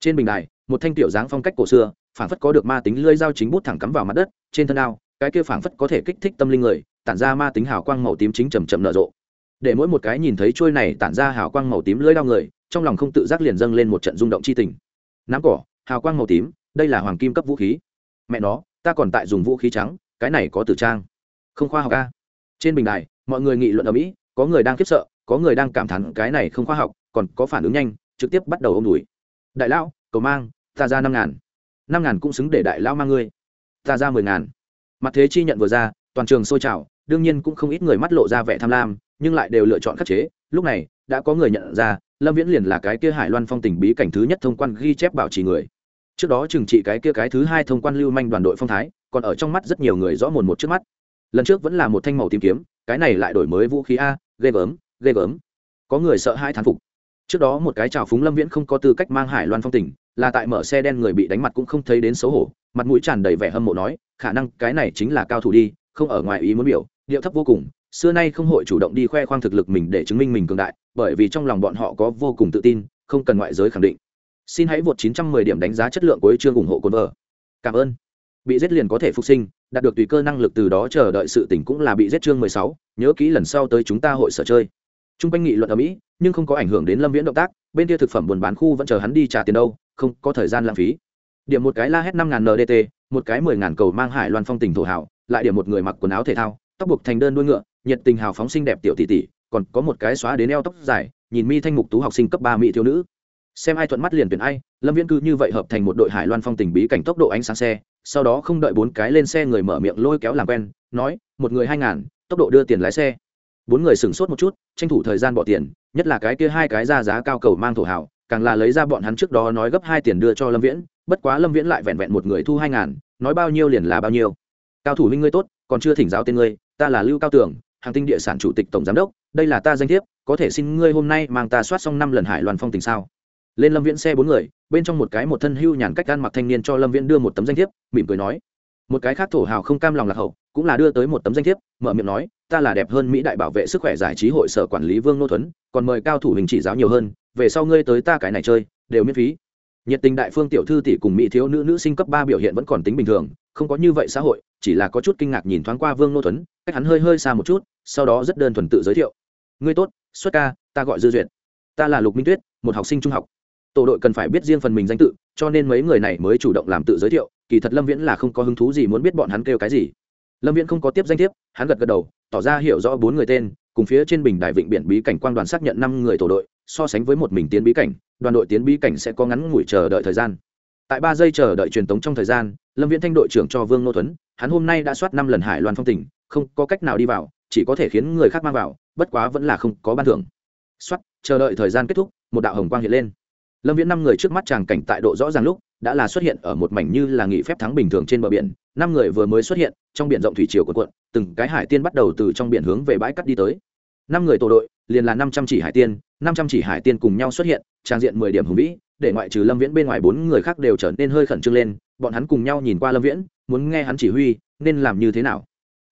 Trên bình đài, một thanh tiểu dáng phong cách cổ xưa phảng phất có được ma tính lưỡi dao chính bút thẳng cắm vào mặt đất, trên thân ao, cái kia phảng phất có thể kích thích tâm linh người, tản ra ma tính hào quang màu tím chính chầm chậm nở rộ. Để mỗi một cái nhìn thấy trôi này tản ra hào quang màu tím lưỡi đao người, trong lòng không tự giác liền dâng lên một trận rung động chi tình. Nắm cỏ, hào quang màu tím, đây là hoàng kim cấp vũ khí. Mẹ nó, ta còn tại dùng vũ khí trắng, cái này có tử trang. Không khoa học a. Trên bình đài, mọi người nghị luận ở mỹ, có người đang khiếp sợ, có người đang cảm thán cái này không khoa học, còn có phản ứng nhanh, trực tiếp bắt đầu ôm đùi. Đại lão, cầu mang, ta ra năm ngàn năm ngàn cũng xứng để đại lão mang ngươi. Ta ra mười ngàn. Mặt thế chi nhận vừa ra, toàn trường sôi trào, đương nhiên cũng không ít người mắt lộ ra vẻ tham lam, nhưng lại đều lựa chọn khắc chế. Lúc này, đã có người nhận ra, lâm viễn liền là cái kia hải loan phong tỉnh bí cảnh thứ nhất thông quan ghi chép bảo trì người. Trước đó trừng trị cái kia cái thứ hai thông quan lưu manh đoàn đội phong thái, còn ở trong mắt rất nhiều người rõ mồn một trước mắt. Lần trước vẫn là một thanh màu tìm kiếm, cái này lại đổi mới vũ khí a, ghê gớm ghê gớm. Có người sợ hai thán phục. Trước đó một cái trào phúng lâm viễn không có tư cách mang hải loan phong tỉnh là tại mở xe đen người bị đánh mặt cũng không thấy đến xấu hổ mặt mũi tràn đầy vẻ hâm mộ nói khả năng cái này chính là cao thủ đi không ở ngoài ý muốn biểu điệu thấp vô cùng xưa nay không hội chủ động đi khoe khoang thực lực mình để chứng minh mình cường đại bởi vì trong lòng bọn họ có vô cùng tự tin không cần ngoại giới khẳng định. Xin hãy vượt 910 điểm đánh giá chất lượng của chương ủng hộ cồn vợ. Cảm ơn. Bị giết liền có thể phục sinh đạt được tùy cơ năng lực từ đó chờ đợi sự tỉnh cũng là bị giết chương 16, nhớ kỹ lần sau tới chúng ta hội sở chơi. Trung quanh nghị luận ở Mỹ, nhưng không có ảnh hưởng đến Lâm Viễn động tác, bên kia thực phẩm buồn bán khu vẫn chờ hắn đi trả tiền đâu, không có thời gian lãng phí. Điểm một cái la hét 5000 NDT, một cái mười ngàn cầu mang hải loan phong tình thổ hảo lại điểm một người mặc quần áo thể thao tóc buộc thành đơn đuôi ngựa nhiệt tình hào phóng xinh đẹp tiểu tỷ tỷ còn có một cái xóa đến eo tóc dài nhìn mi thanh mục tú học sinh cấp ba mỹ thiếu nữ xem ai thuận mắt liền tuyển ai lâm viễn cư như vậy hợp thành một đội hải loan phong tình bí cảnh tốc độ ánh sáng xe sau đó không đợi bốn cái lên xe người mở miệng lôi kéo làm quen nói một người hai ngàn tốc độ đưa tiền lái xe bốn người sửng sốt một chút tranh thủ thời gian bỏ tiền nhất là cái kia hai cái ra giá cao cầu mang thổ hảo càng là lấy ra bọn hắn trước đó nói gấp hai tiền đưa cho lâm viễn, bất quá lâm viễn lại vẹn vẹn một người thu hai ngàn, nói bao nhiêu liền là bao nhiêu. Cao thủ huynh ngươi tốt, còn chưa thỉnh giáo tên ngươi, ta là lưu cao tưởng hàng tinh địa sản chủ tịch tổng giám đốc, đây là ta danh thiếp, có thể xin ngươi hôm nay mang ta soát xong năm lần hải loan phong tình sao? Lên lâm viễn xe bốn người, bên trong một cái một thân hưu nhàn cách ăn mặc thanh niên cho lâm viễn đưa một tấm danh thiếp, mỉm cười nói. Một cái khác thổ hào không cam lòng lạc hậu, cũng là đưa tới một tấm danh thiếp, mở miệng nói ta là đẹp hơn mỹ đại bảo vệ sức khỏe giải trí hội sở quản lý vương nô thuấn, còn mời cao thủ hình chỉ giáo nhiều hơn, về sau ngươi tới ta cái này chơi, đều miễn phí. Nhiệt tình đại phương tiểu thư tỷ cùng mỹ thiếu nữ nữ sinh cấp ba biểu hiện vẫn còn tính bình thường, không có như vậy xã hội, chỉ là có chút kinh ngạc nhìn thoáng qua vương nô thuấn, cách hắn hơi hơi xa một chút, sau đó rất đơn thuần tự giới thiệu. Ngươi tốt, xuất ca, ta gọi dư duyệt. Ta là lục minh tuyết, một học sinh trung học. Tổ đội cần phải biết riêng phần mình danh tự, cho nên mấy người này mới chủ động làm tự giới thiệu, kỳ thật lâm viễn là không có hứng thú gì muốn biết bọn hắn kêu cái gì lâm viễn không có tiếp danh thiếp, hắn gật gật đầu, tỏ ra hiểu rõ bốn người tên, cùng phía trên bình đài vịnh biển bí cảnh quang đoàn xác nhận năm người tổ đội, so sánh với một mình tiến bí cảnh, đoàn đội tiến bí cảnh sẽ có ngắn ngủi chờ đợi thời gian. Tại ba giây chờ đợi truyền tống trong thời gian, lâm viễn thanh đội trưởng cho vương nô tuấn hắn hôm nay đã soát năm lần hải loan phong tỉnh không có cách nào đi vào, chỉ có thể khiến người khác mang vào, bất quá vẫn là không có ban thưởng. Soát, chờ đợi thời gian kết thúc, một đạo hồng quang hiện lên. Lâm viễn năm người trước mắt tràng cảnh tại độ rõ ràng lúc, đã là xuất hiện ở một mảnh như là nghỉ phép thắng bình thường trên bờ biển năm người vừa mới xuất hiện, trong biển rộng thủy triều của quận từng cái hải tiên bắt đầu từ trong biển hướng về bãi cắt đi tới. Năm người tổ đội, liền là năm trăm chỉ hải tiên, năm trăm chỉ hải tiên cùng nhau xuất hiện, trang diện mười điểm hùng vĩ, để ngoại trừ lâm viễn bên ngoài bốn người khác đều trở nên hơi khẩn trương lên, bọn hắn cùng nhau nhìn qua lâm viễn, muốn nghe hắn chỉ huy, nên làm như thế nào.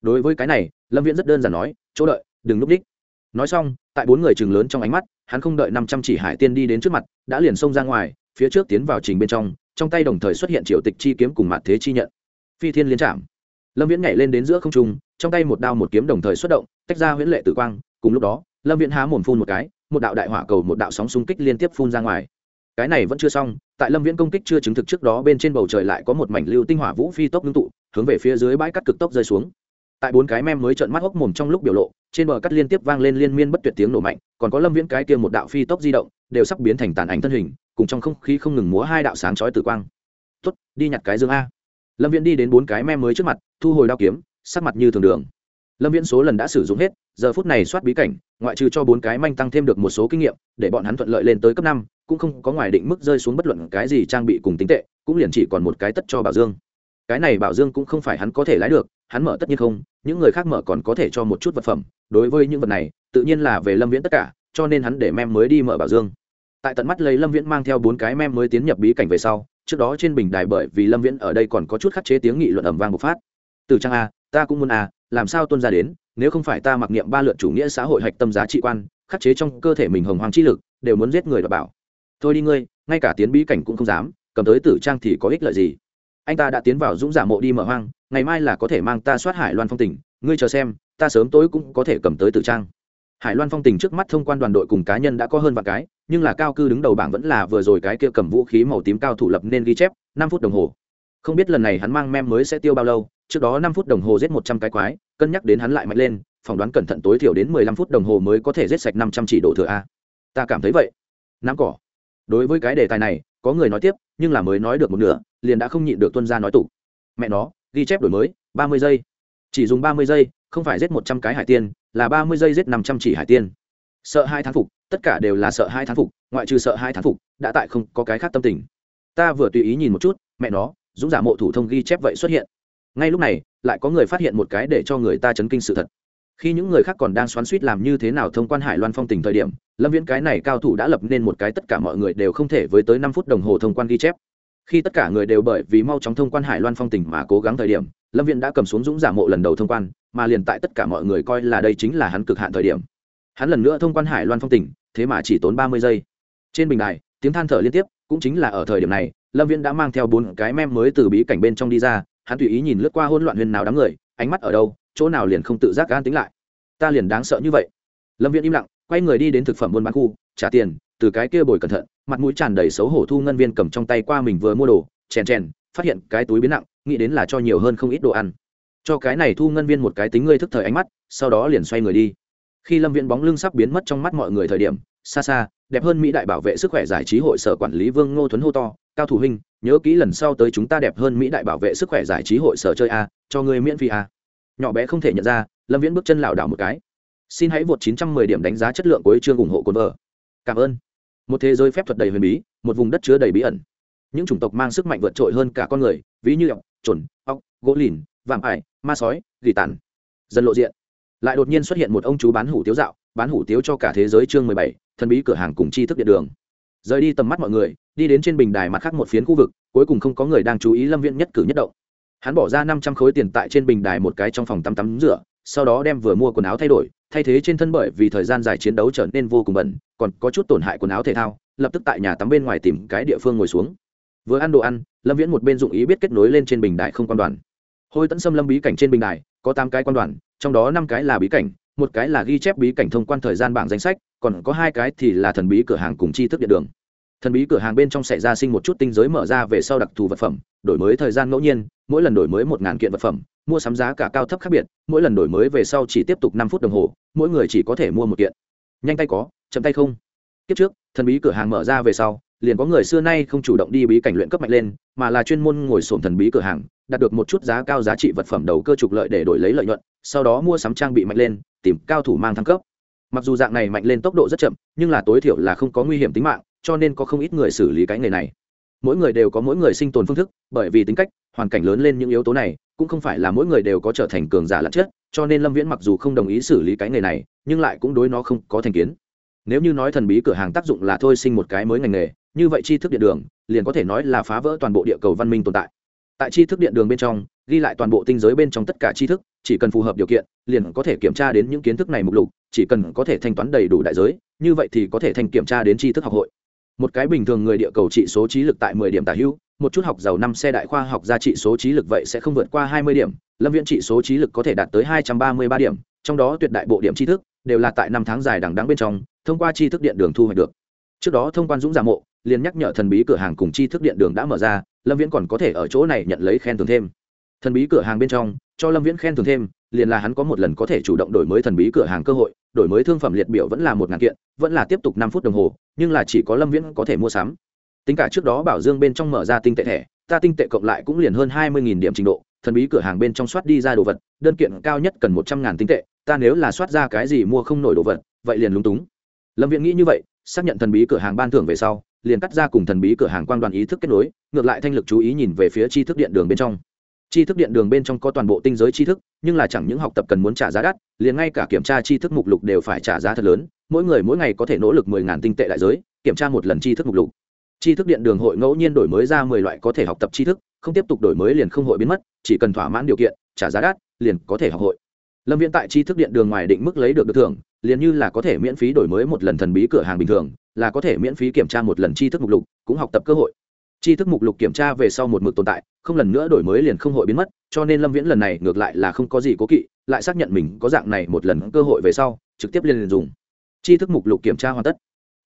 Đối với cái này, lâm viễn rất đơn giản nói, chỗ đợi, đừng núp đích. Nói xong, tại bốn người chừng lớn trong ánh mắt, hắn không đợi năm trăm chỉ hải tiên đi đến trước mặt, đã liền xông ra ngoài, phía trước tiến vào trình bên trong trong tay đồng thời xuất hiện triệu tịch chi kiếm cùng mạn thế chi nhận phi thiên liên trạm. Lâm viễn nhảy lên đến giữa không trung, trong tay một đao một kiếm đồng thời xuất động, tách ra huyễn lệ tử quang, cùng lúc đó, lâm viễn há mồm phun một cái, một đạo đại hỏa cầu, một đạo sóng xung kích liên tiếp phun ra ngoài. Cái này vẫn chưa xong, tại lâm viễn công kích chưa chứng thực trước đó bên trên bầu trời lại có một mảnh lưu tinh hỏa vũ phi tốc ngưng tụ, hướng về phía dưới bãi cắt cực tốc rơi xuống. Tại bốn cái mem mới trợn mắt hốc mồm trong lúc biểu lộ, trên bờ cắt liên tiếp vang lên liên miên bất tuyệt tiếng nổ mạnh, còn có lâm viễn cái kia một đạo phi tốc di động, đều sắp biến thành tàn ảnh thân hình, cùng trong không khí không ngừng múa hai đạo sáng chói tử quang. Tuất đi nhặt cái dương a lâm viễn đi đến bốn cái mem mới trước mặt, thu hồi đao kiếm, sắc mặt như thường đường. Lâm viễn số lần đã sử dụng hết, giờ phút này soát bí cảnh, ngoại trừ cho bốn cái manh tăng thêm được một số kinh nghiệm, để bọn hắn thuận lợi lên tới cấp năm, cũng không có ngoài định mức rơi xuống bất luận cái gì trang bị cùng tính tệ, cũng liền chỉ còn một cái tất cho bảo dương. Cái này bảo dương cũng không phải hắn có thể lái được, hắn mở tất nhiên không, những người khác mở còn có thể cho một chút vật phẩm, đối với những vật này, tự nhiên là về lâm viễn tất cả, cho nên hắn để mem mới đi mở bảo dương. Tại tận mắt lấy lâm viễn mang theo bốn cái mem mới tiến nhập bí cảnh về sau trước đó trên bình đài bởi vì lâm viễn ở đây còn có chút khắc chế tiếng nghị luận ẩm vang bộc phát. Từ trang a, ta cũng muốn a, làm sao tuân ra đến, nếu không phải ta mặc niệm ba lượt chủ nghĩa xã hội hạch tâm giá trị quan, khắc chế trong cơ thể mình hồng hoàng chi lực, đều muốn giết người đ bảo. Thôi đi ngươi, ngay cả tiến bí cảnh cũng không dám, cầm tới tử trang thì có ích lợi gì? Anh ta đã tiến vào dũng giả mộ đi mở hoang, ngày mai là có thể mang ta soát hải loan phong tỉnh ngươi chờ xem, ta sớm tối cũng có thể cầm tới tử trang. Hải loan phong tình trước mắt thông quan đoàn đội cùng cá nhân đã có hơn vài cái nhưng là cao cư đứng đầu bảng vẫn là vừa rồi cái kia cầm vũ khí màu tím cao thủ lập nên ghi chép, năm phút đồng hồ. Không biết lần này hắn mang mem mới sẽ tiêu bao lâu, trước đó năm phút đồng hồ giết một trăm cái quái, cân nhắc đến hắn lại mạnh lên, phỏng đoán cẩn thận tối thiểu đến mười lăm phút đồng hồ mới có thể giết sạch năm trăm chỉ độ thừa a. Ta cảm thấy vậy. Nắm cỏ. Đối với cái đề tài này, có người nói tiếp, nhưng là mới nói được một nửa, liền đã không nhịn được tuân ra nói tủ mẹ nó, ghi chép đổi mới, ba mươi giây. Chỉ dùng ba mươi giây, không phải giết một trăm cái hải tiên, là ba mươi giây giết năm trăm chỉ hải tiên. Sợ hai thán phục tất cả đều là sợ hai thán phục, ngoại trừ sợ hai thán phục, đã tại không có cái khác tâm tình. Ta vừa tùy ý nhìn một chút, mẹ nó, dũng giả mộ thủ thông ghi chép vậy xuất hiện. Ngay lúc này, lại có người phát hiện một cái để cho người ta chấn kinh sự thật. Khi những người khác còn đang xoắn suýt làm như thế nào thông quan hải loan phong tình thời điểm, lâm viễn cái này cao thủ đã lập nên một cái tất cả mọi người đều không thể với tới năm phút đồng hồ thông quan ghi chép. Khi tất cả người đều bởi vì mau chóng thông quan hải loan phong tình mà cố gắng thời điểm, lâm viễn đã cầm xuống dũng giả mộ lần đầu thông quan, mà liền tại tất cả mọi người coi là đây chính là hắn cực hạn thời điểm. Hắn lần nữa thông quan hải loan phong tỉnh thế mà chỉ tốn ba mươi giây. Trên bình đài, tiếng than thở liên tiếp, cũng chính là ở thời điểm này, lâm viễn đã mang theo bốn cái mem mới từ bí cảnh bên trong đi ra, hắn tùy ý nhìn lướt qua hỗn loạn huyền nào đám người, ánh mắt ở đâu, chỗ nào liền không tự giác gan tính lại. Ta liền đáng sợ như vậy. Lâm viễn im lặng, quay người đi đến thực phẩm buôn bán khu, trả tiền, từ cái kia bồi cẩn thận, mặt mũi tràn đầy xấu hổ thu ngân viên cầm trong tay qua mình vừa mua đồ, chèn chèn, phát hiện cái túi biến nặng, nghĩ đến là cho nhiều hơn không ít đồ ăn. Cho cái này thu ngân viên một cái tính ngươi thức thời ánh mắt, sau đó liền xoay người đi khi lâm viễn bóng lưng sắp biến mất trong mắt mọi người thời điểm, xa xa, đẹp hơn mỹ đại bảo vệ sức khỏe giải trí hội sở quản lý vương ngô thuấn hô to, cao thủ huynh, nhớ kỹ lần sau tới chúng ta đẹp hơn mỹ đại bảo vệ sức khỏe giải trí hội sở chơi a, cho người miễn phí a. Nhỏ bé không thể nhận ra, lâm viễn bước chân lảo đảo một cái. Xin hãy vượt 910 điểm đánh giá chất lượng của chương ủng hộ cồn vợ. Cảm ơn. Một thế giới phép thuật đầy huyền bí, một vùng đất chứa đầy bí ẩn. Những chủng tộc mang sức mạnh vượt trội hơn cả con người, ví như ọc chuẩn ọc gỗ lìn, vạm ải, ma sói, gỉ tàn. Dần lộ diện lại đột nhiên xuất hiện một ông chú bán hủ tiếu dạo, bán hủ tiếu cho cả thế giới chương mười bảy, thần bí cửa hàng cùng chi thức điện đường. Rời đi tầm mắt mọi người, đi đến trên bình đài mặt khác một phiến khu vực, cuối cùng không có người đang chú ý lâm viện nhất cử nhất động. Hắn bỏ ra năm trăm khối tiền tại trên bình đài một cái trong phòng tắm tắm rửa, sau đó đem vừa mua quần áo thay đổi, thay thế trên thân bởi vì thời gian dài chiến đấu trở nên vô cùng bẩn, còn có chút tổn hại quần áo thể thao, lập tức tại nhà tắm bên ngoài tìm cái địa phương ngồi xuống. Vừa ăn đồ ăn, lâm viễn một bên dụng ý biết kết nối lên trên bình đài không quan đoàn. Hôi tẫn xâm lâm bí cảnh trên bình đài, có tám cái quan đoàn trong đó năm cái là bí cảnh, một cái là ghi chép bí cảnh thông quan thời gian bảng danh sách, còn có hai cái thì là thần bí cửa hàng cùng chi thức điện đường. Thần bí cửa hàng bên trong xảy ra sinh một chút tinh giới mở ra về sau đặc thù vật phẩm, đổi mới thời gian ngẫu nhiên, mỗi lần đổi mới một ngàn kiện vật phẩm, mua sắm giá cả cao thấp khác biệt, mỗi lần đổi mới về sau chỉ tiếp tục năm phút đồng hồ, mỗi người chỉ có thể mua một kiện. Nhanh tay có, chậm tay không kiếp trước, thần bí cửa hàng mở ra về sau, liền có người xưa nay không chủ động đi bí cảnh luyện cấp mạnh lên, mà là chuyên môn ngồi sổm thần bí cửa hàng, đạt được một chút giá cao giá trị vật phẩm đầu cơ trục lợi để đổi lấy lợi nhuận, sau đó mua sắm trang bị mạnh lên, tìm cao thủ mang thăng cấp. Mặc dù dạng này mạnh lên tốc độ rất chậm, nhưng là tối thiểu là không có nguy hiểm tính mạng, cho nên có không ít người xử lý cái nghề này. Mỗi người đều có mỗi người sinh tồn phương thức, bởi vì tính cách, hoàn cảnh lớn lên những yếu tố này, cũng không phải là mỗi người đều có trở thành cường giả lặn chết cho nên lâm viễn mặc dù không đồng ý xử lý cái nghề này, nhưng lại cũng đối nó không có thành kiến nếu như nói thần bí cửa hàng tác dụng là thôi sinh một cái mới ngành nghề, như vậy tri thức điện đường liền có thể nói là phá vỡ toàn bộ địa cầu văn minh tồn tại. Tại tri thức điện đường bên trong, ghi lại toàn bộ tinh giới bên trong tất cả tri thức, chỉ cần phù hợp điều kiện, liền có thể kiểm tra đến những kiến thức này mục lục, chỉ cần có thể thanh toán đầy đủ đại giới, như vậy thì có thể thành kiểm tra đến tri thức học hội. Một cái bình thường người địa cầu trị số trí lực tại mười điểm tả hữu, một chút học giàu năm xe đại khoa học ra trị số trí lực vậy sẽ không vượt qua hai mươi điểm, lâm viễn trị số trí lực có thể đạt tới hai trăm ba mươi ba điểm trong đó tuyệt đại bộ điểm tri thức đều là tại năm tháng dài đằng đắng bên trong, thông qua tri thức điện đường thu hoạch được. Trước đó thông quan dũng giả mộ liền nhắc nhở thần bí cửa hàng cùng tri thức điện đường đã mở ra, lâm viễn còn có thể ở chỗ này nhận lấy khen thưởng thêm. Thần bí cửa hàng bên trong, cho lâm viễn khen thưởng thêm, liền là hắn có một lần có thể chủ động đổi mới thần bí cửa hàng cơ hội, đổi mới thương phẩm liệt biểu vẫn là một ngàn kiện, vẫn là tiếp tục năm phút đồng hồ, nhưng là chỉ có lâm viễn có thể mua sắm. Tính cả trước đó bảo dương bên trong mở ra tinh tệ thẻ, ta tinh tệ cộng lại cũng liền hơn hai mươi điểm trình độ, thần bí cửa hàng bên trong soát đi ra đồ vật, đơn kiện cao nhất cần một trăm ngàn tinh tệ ta nếu là soát ra cái gì mua không nổi đồ vật, vậy liền lúng túng. Lâm viễn nghĩ như vậy, xác nhận thần bí cửa hàng ban thưởng về sau, liền cắt ra cùng thần bí cửa hàng quan đoàn ý thức kết nối, ngược lại thanh lực chú ý nhìn về phía tri thức điện đường bên trong. Tri thức điện đường bên trong có toàn bộ tinh giới tri thức, nhưng là chẳng những học tập cần muốn trả giá đắt, liền ngay cả kiểm tra tri thức mục lục đều phải trả giá thật lớn, mỗi người mỗi ngày có thể nỗ lực mười ngàn tinh tệ đại giới, kiểm tra một lần tri thức mục lục. Tri thức điện đường hội ngẫu nhiên đổi mới ra mười loại có thể học tập tri thức, không tiếp tục đổi mới liền không hội biến mất, chỉ cần thỏa mãn điều kiện, trả giá đắt, liền có thể học hội lâm viễn tại tri thức điện đường ngoài định mức lấy được được thưởng, liền như là có thể miễn phí đổi mới một lần thần bí cửa hàng bình thường, là có thể miễn phí kiểm tra một lần tri thức mục lục, cũng học tập cơ hội. Tri thức mục lục kiểm tra về sau một mực tồn tại, không lần nữa đổi mới liền không hội biến mất, cho nên lâm viễn lần này ngược lại là không có gì cố kỵ, lại xác nhận mình có dạng này một lần cơ hội về sau, trực tiếp liền dùng. Tri thức mục lục kiểm tra hoàn tất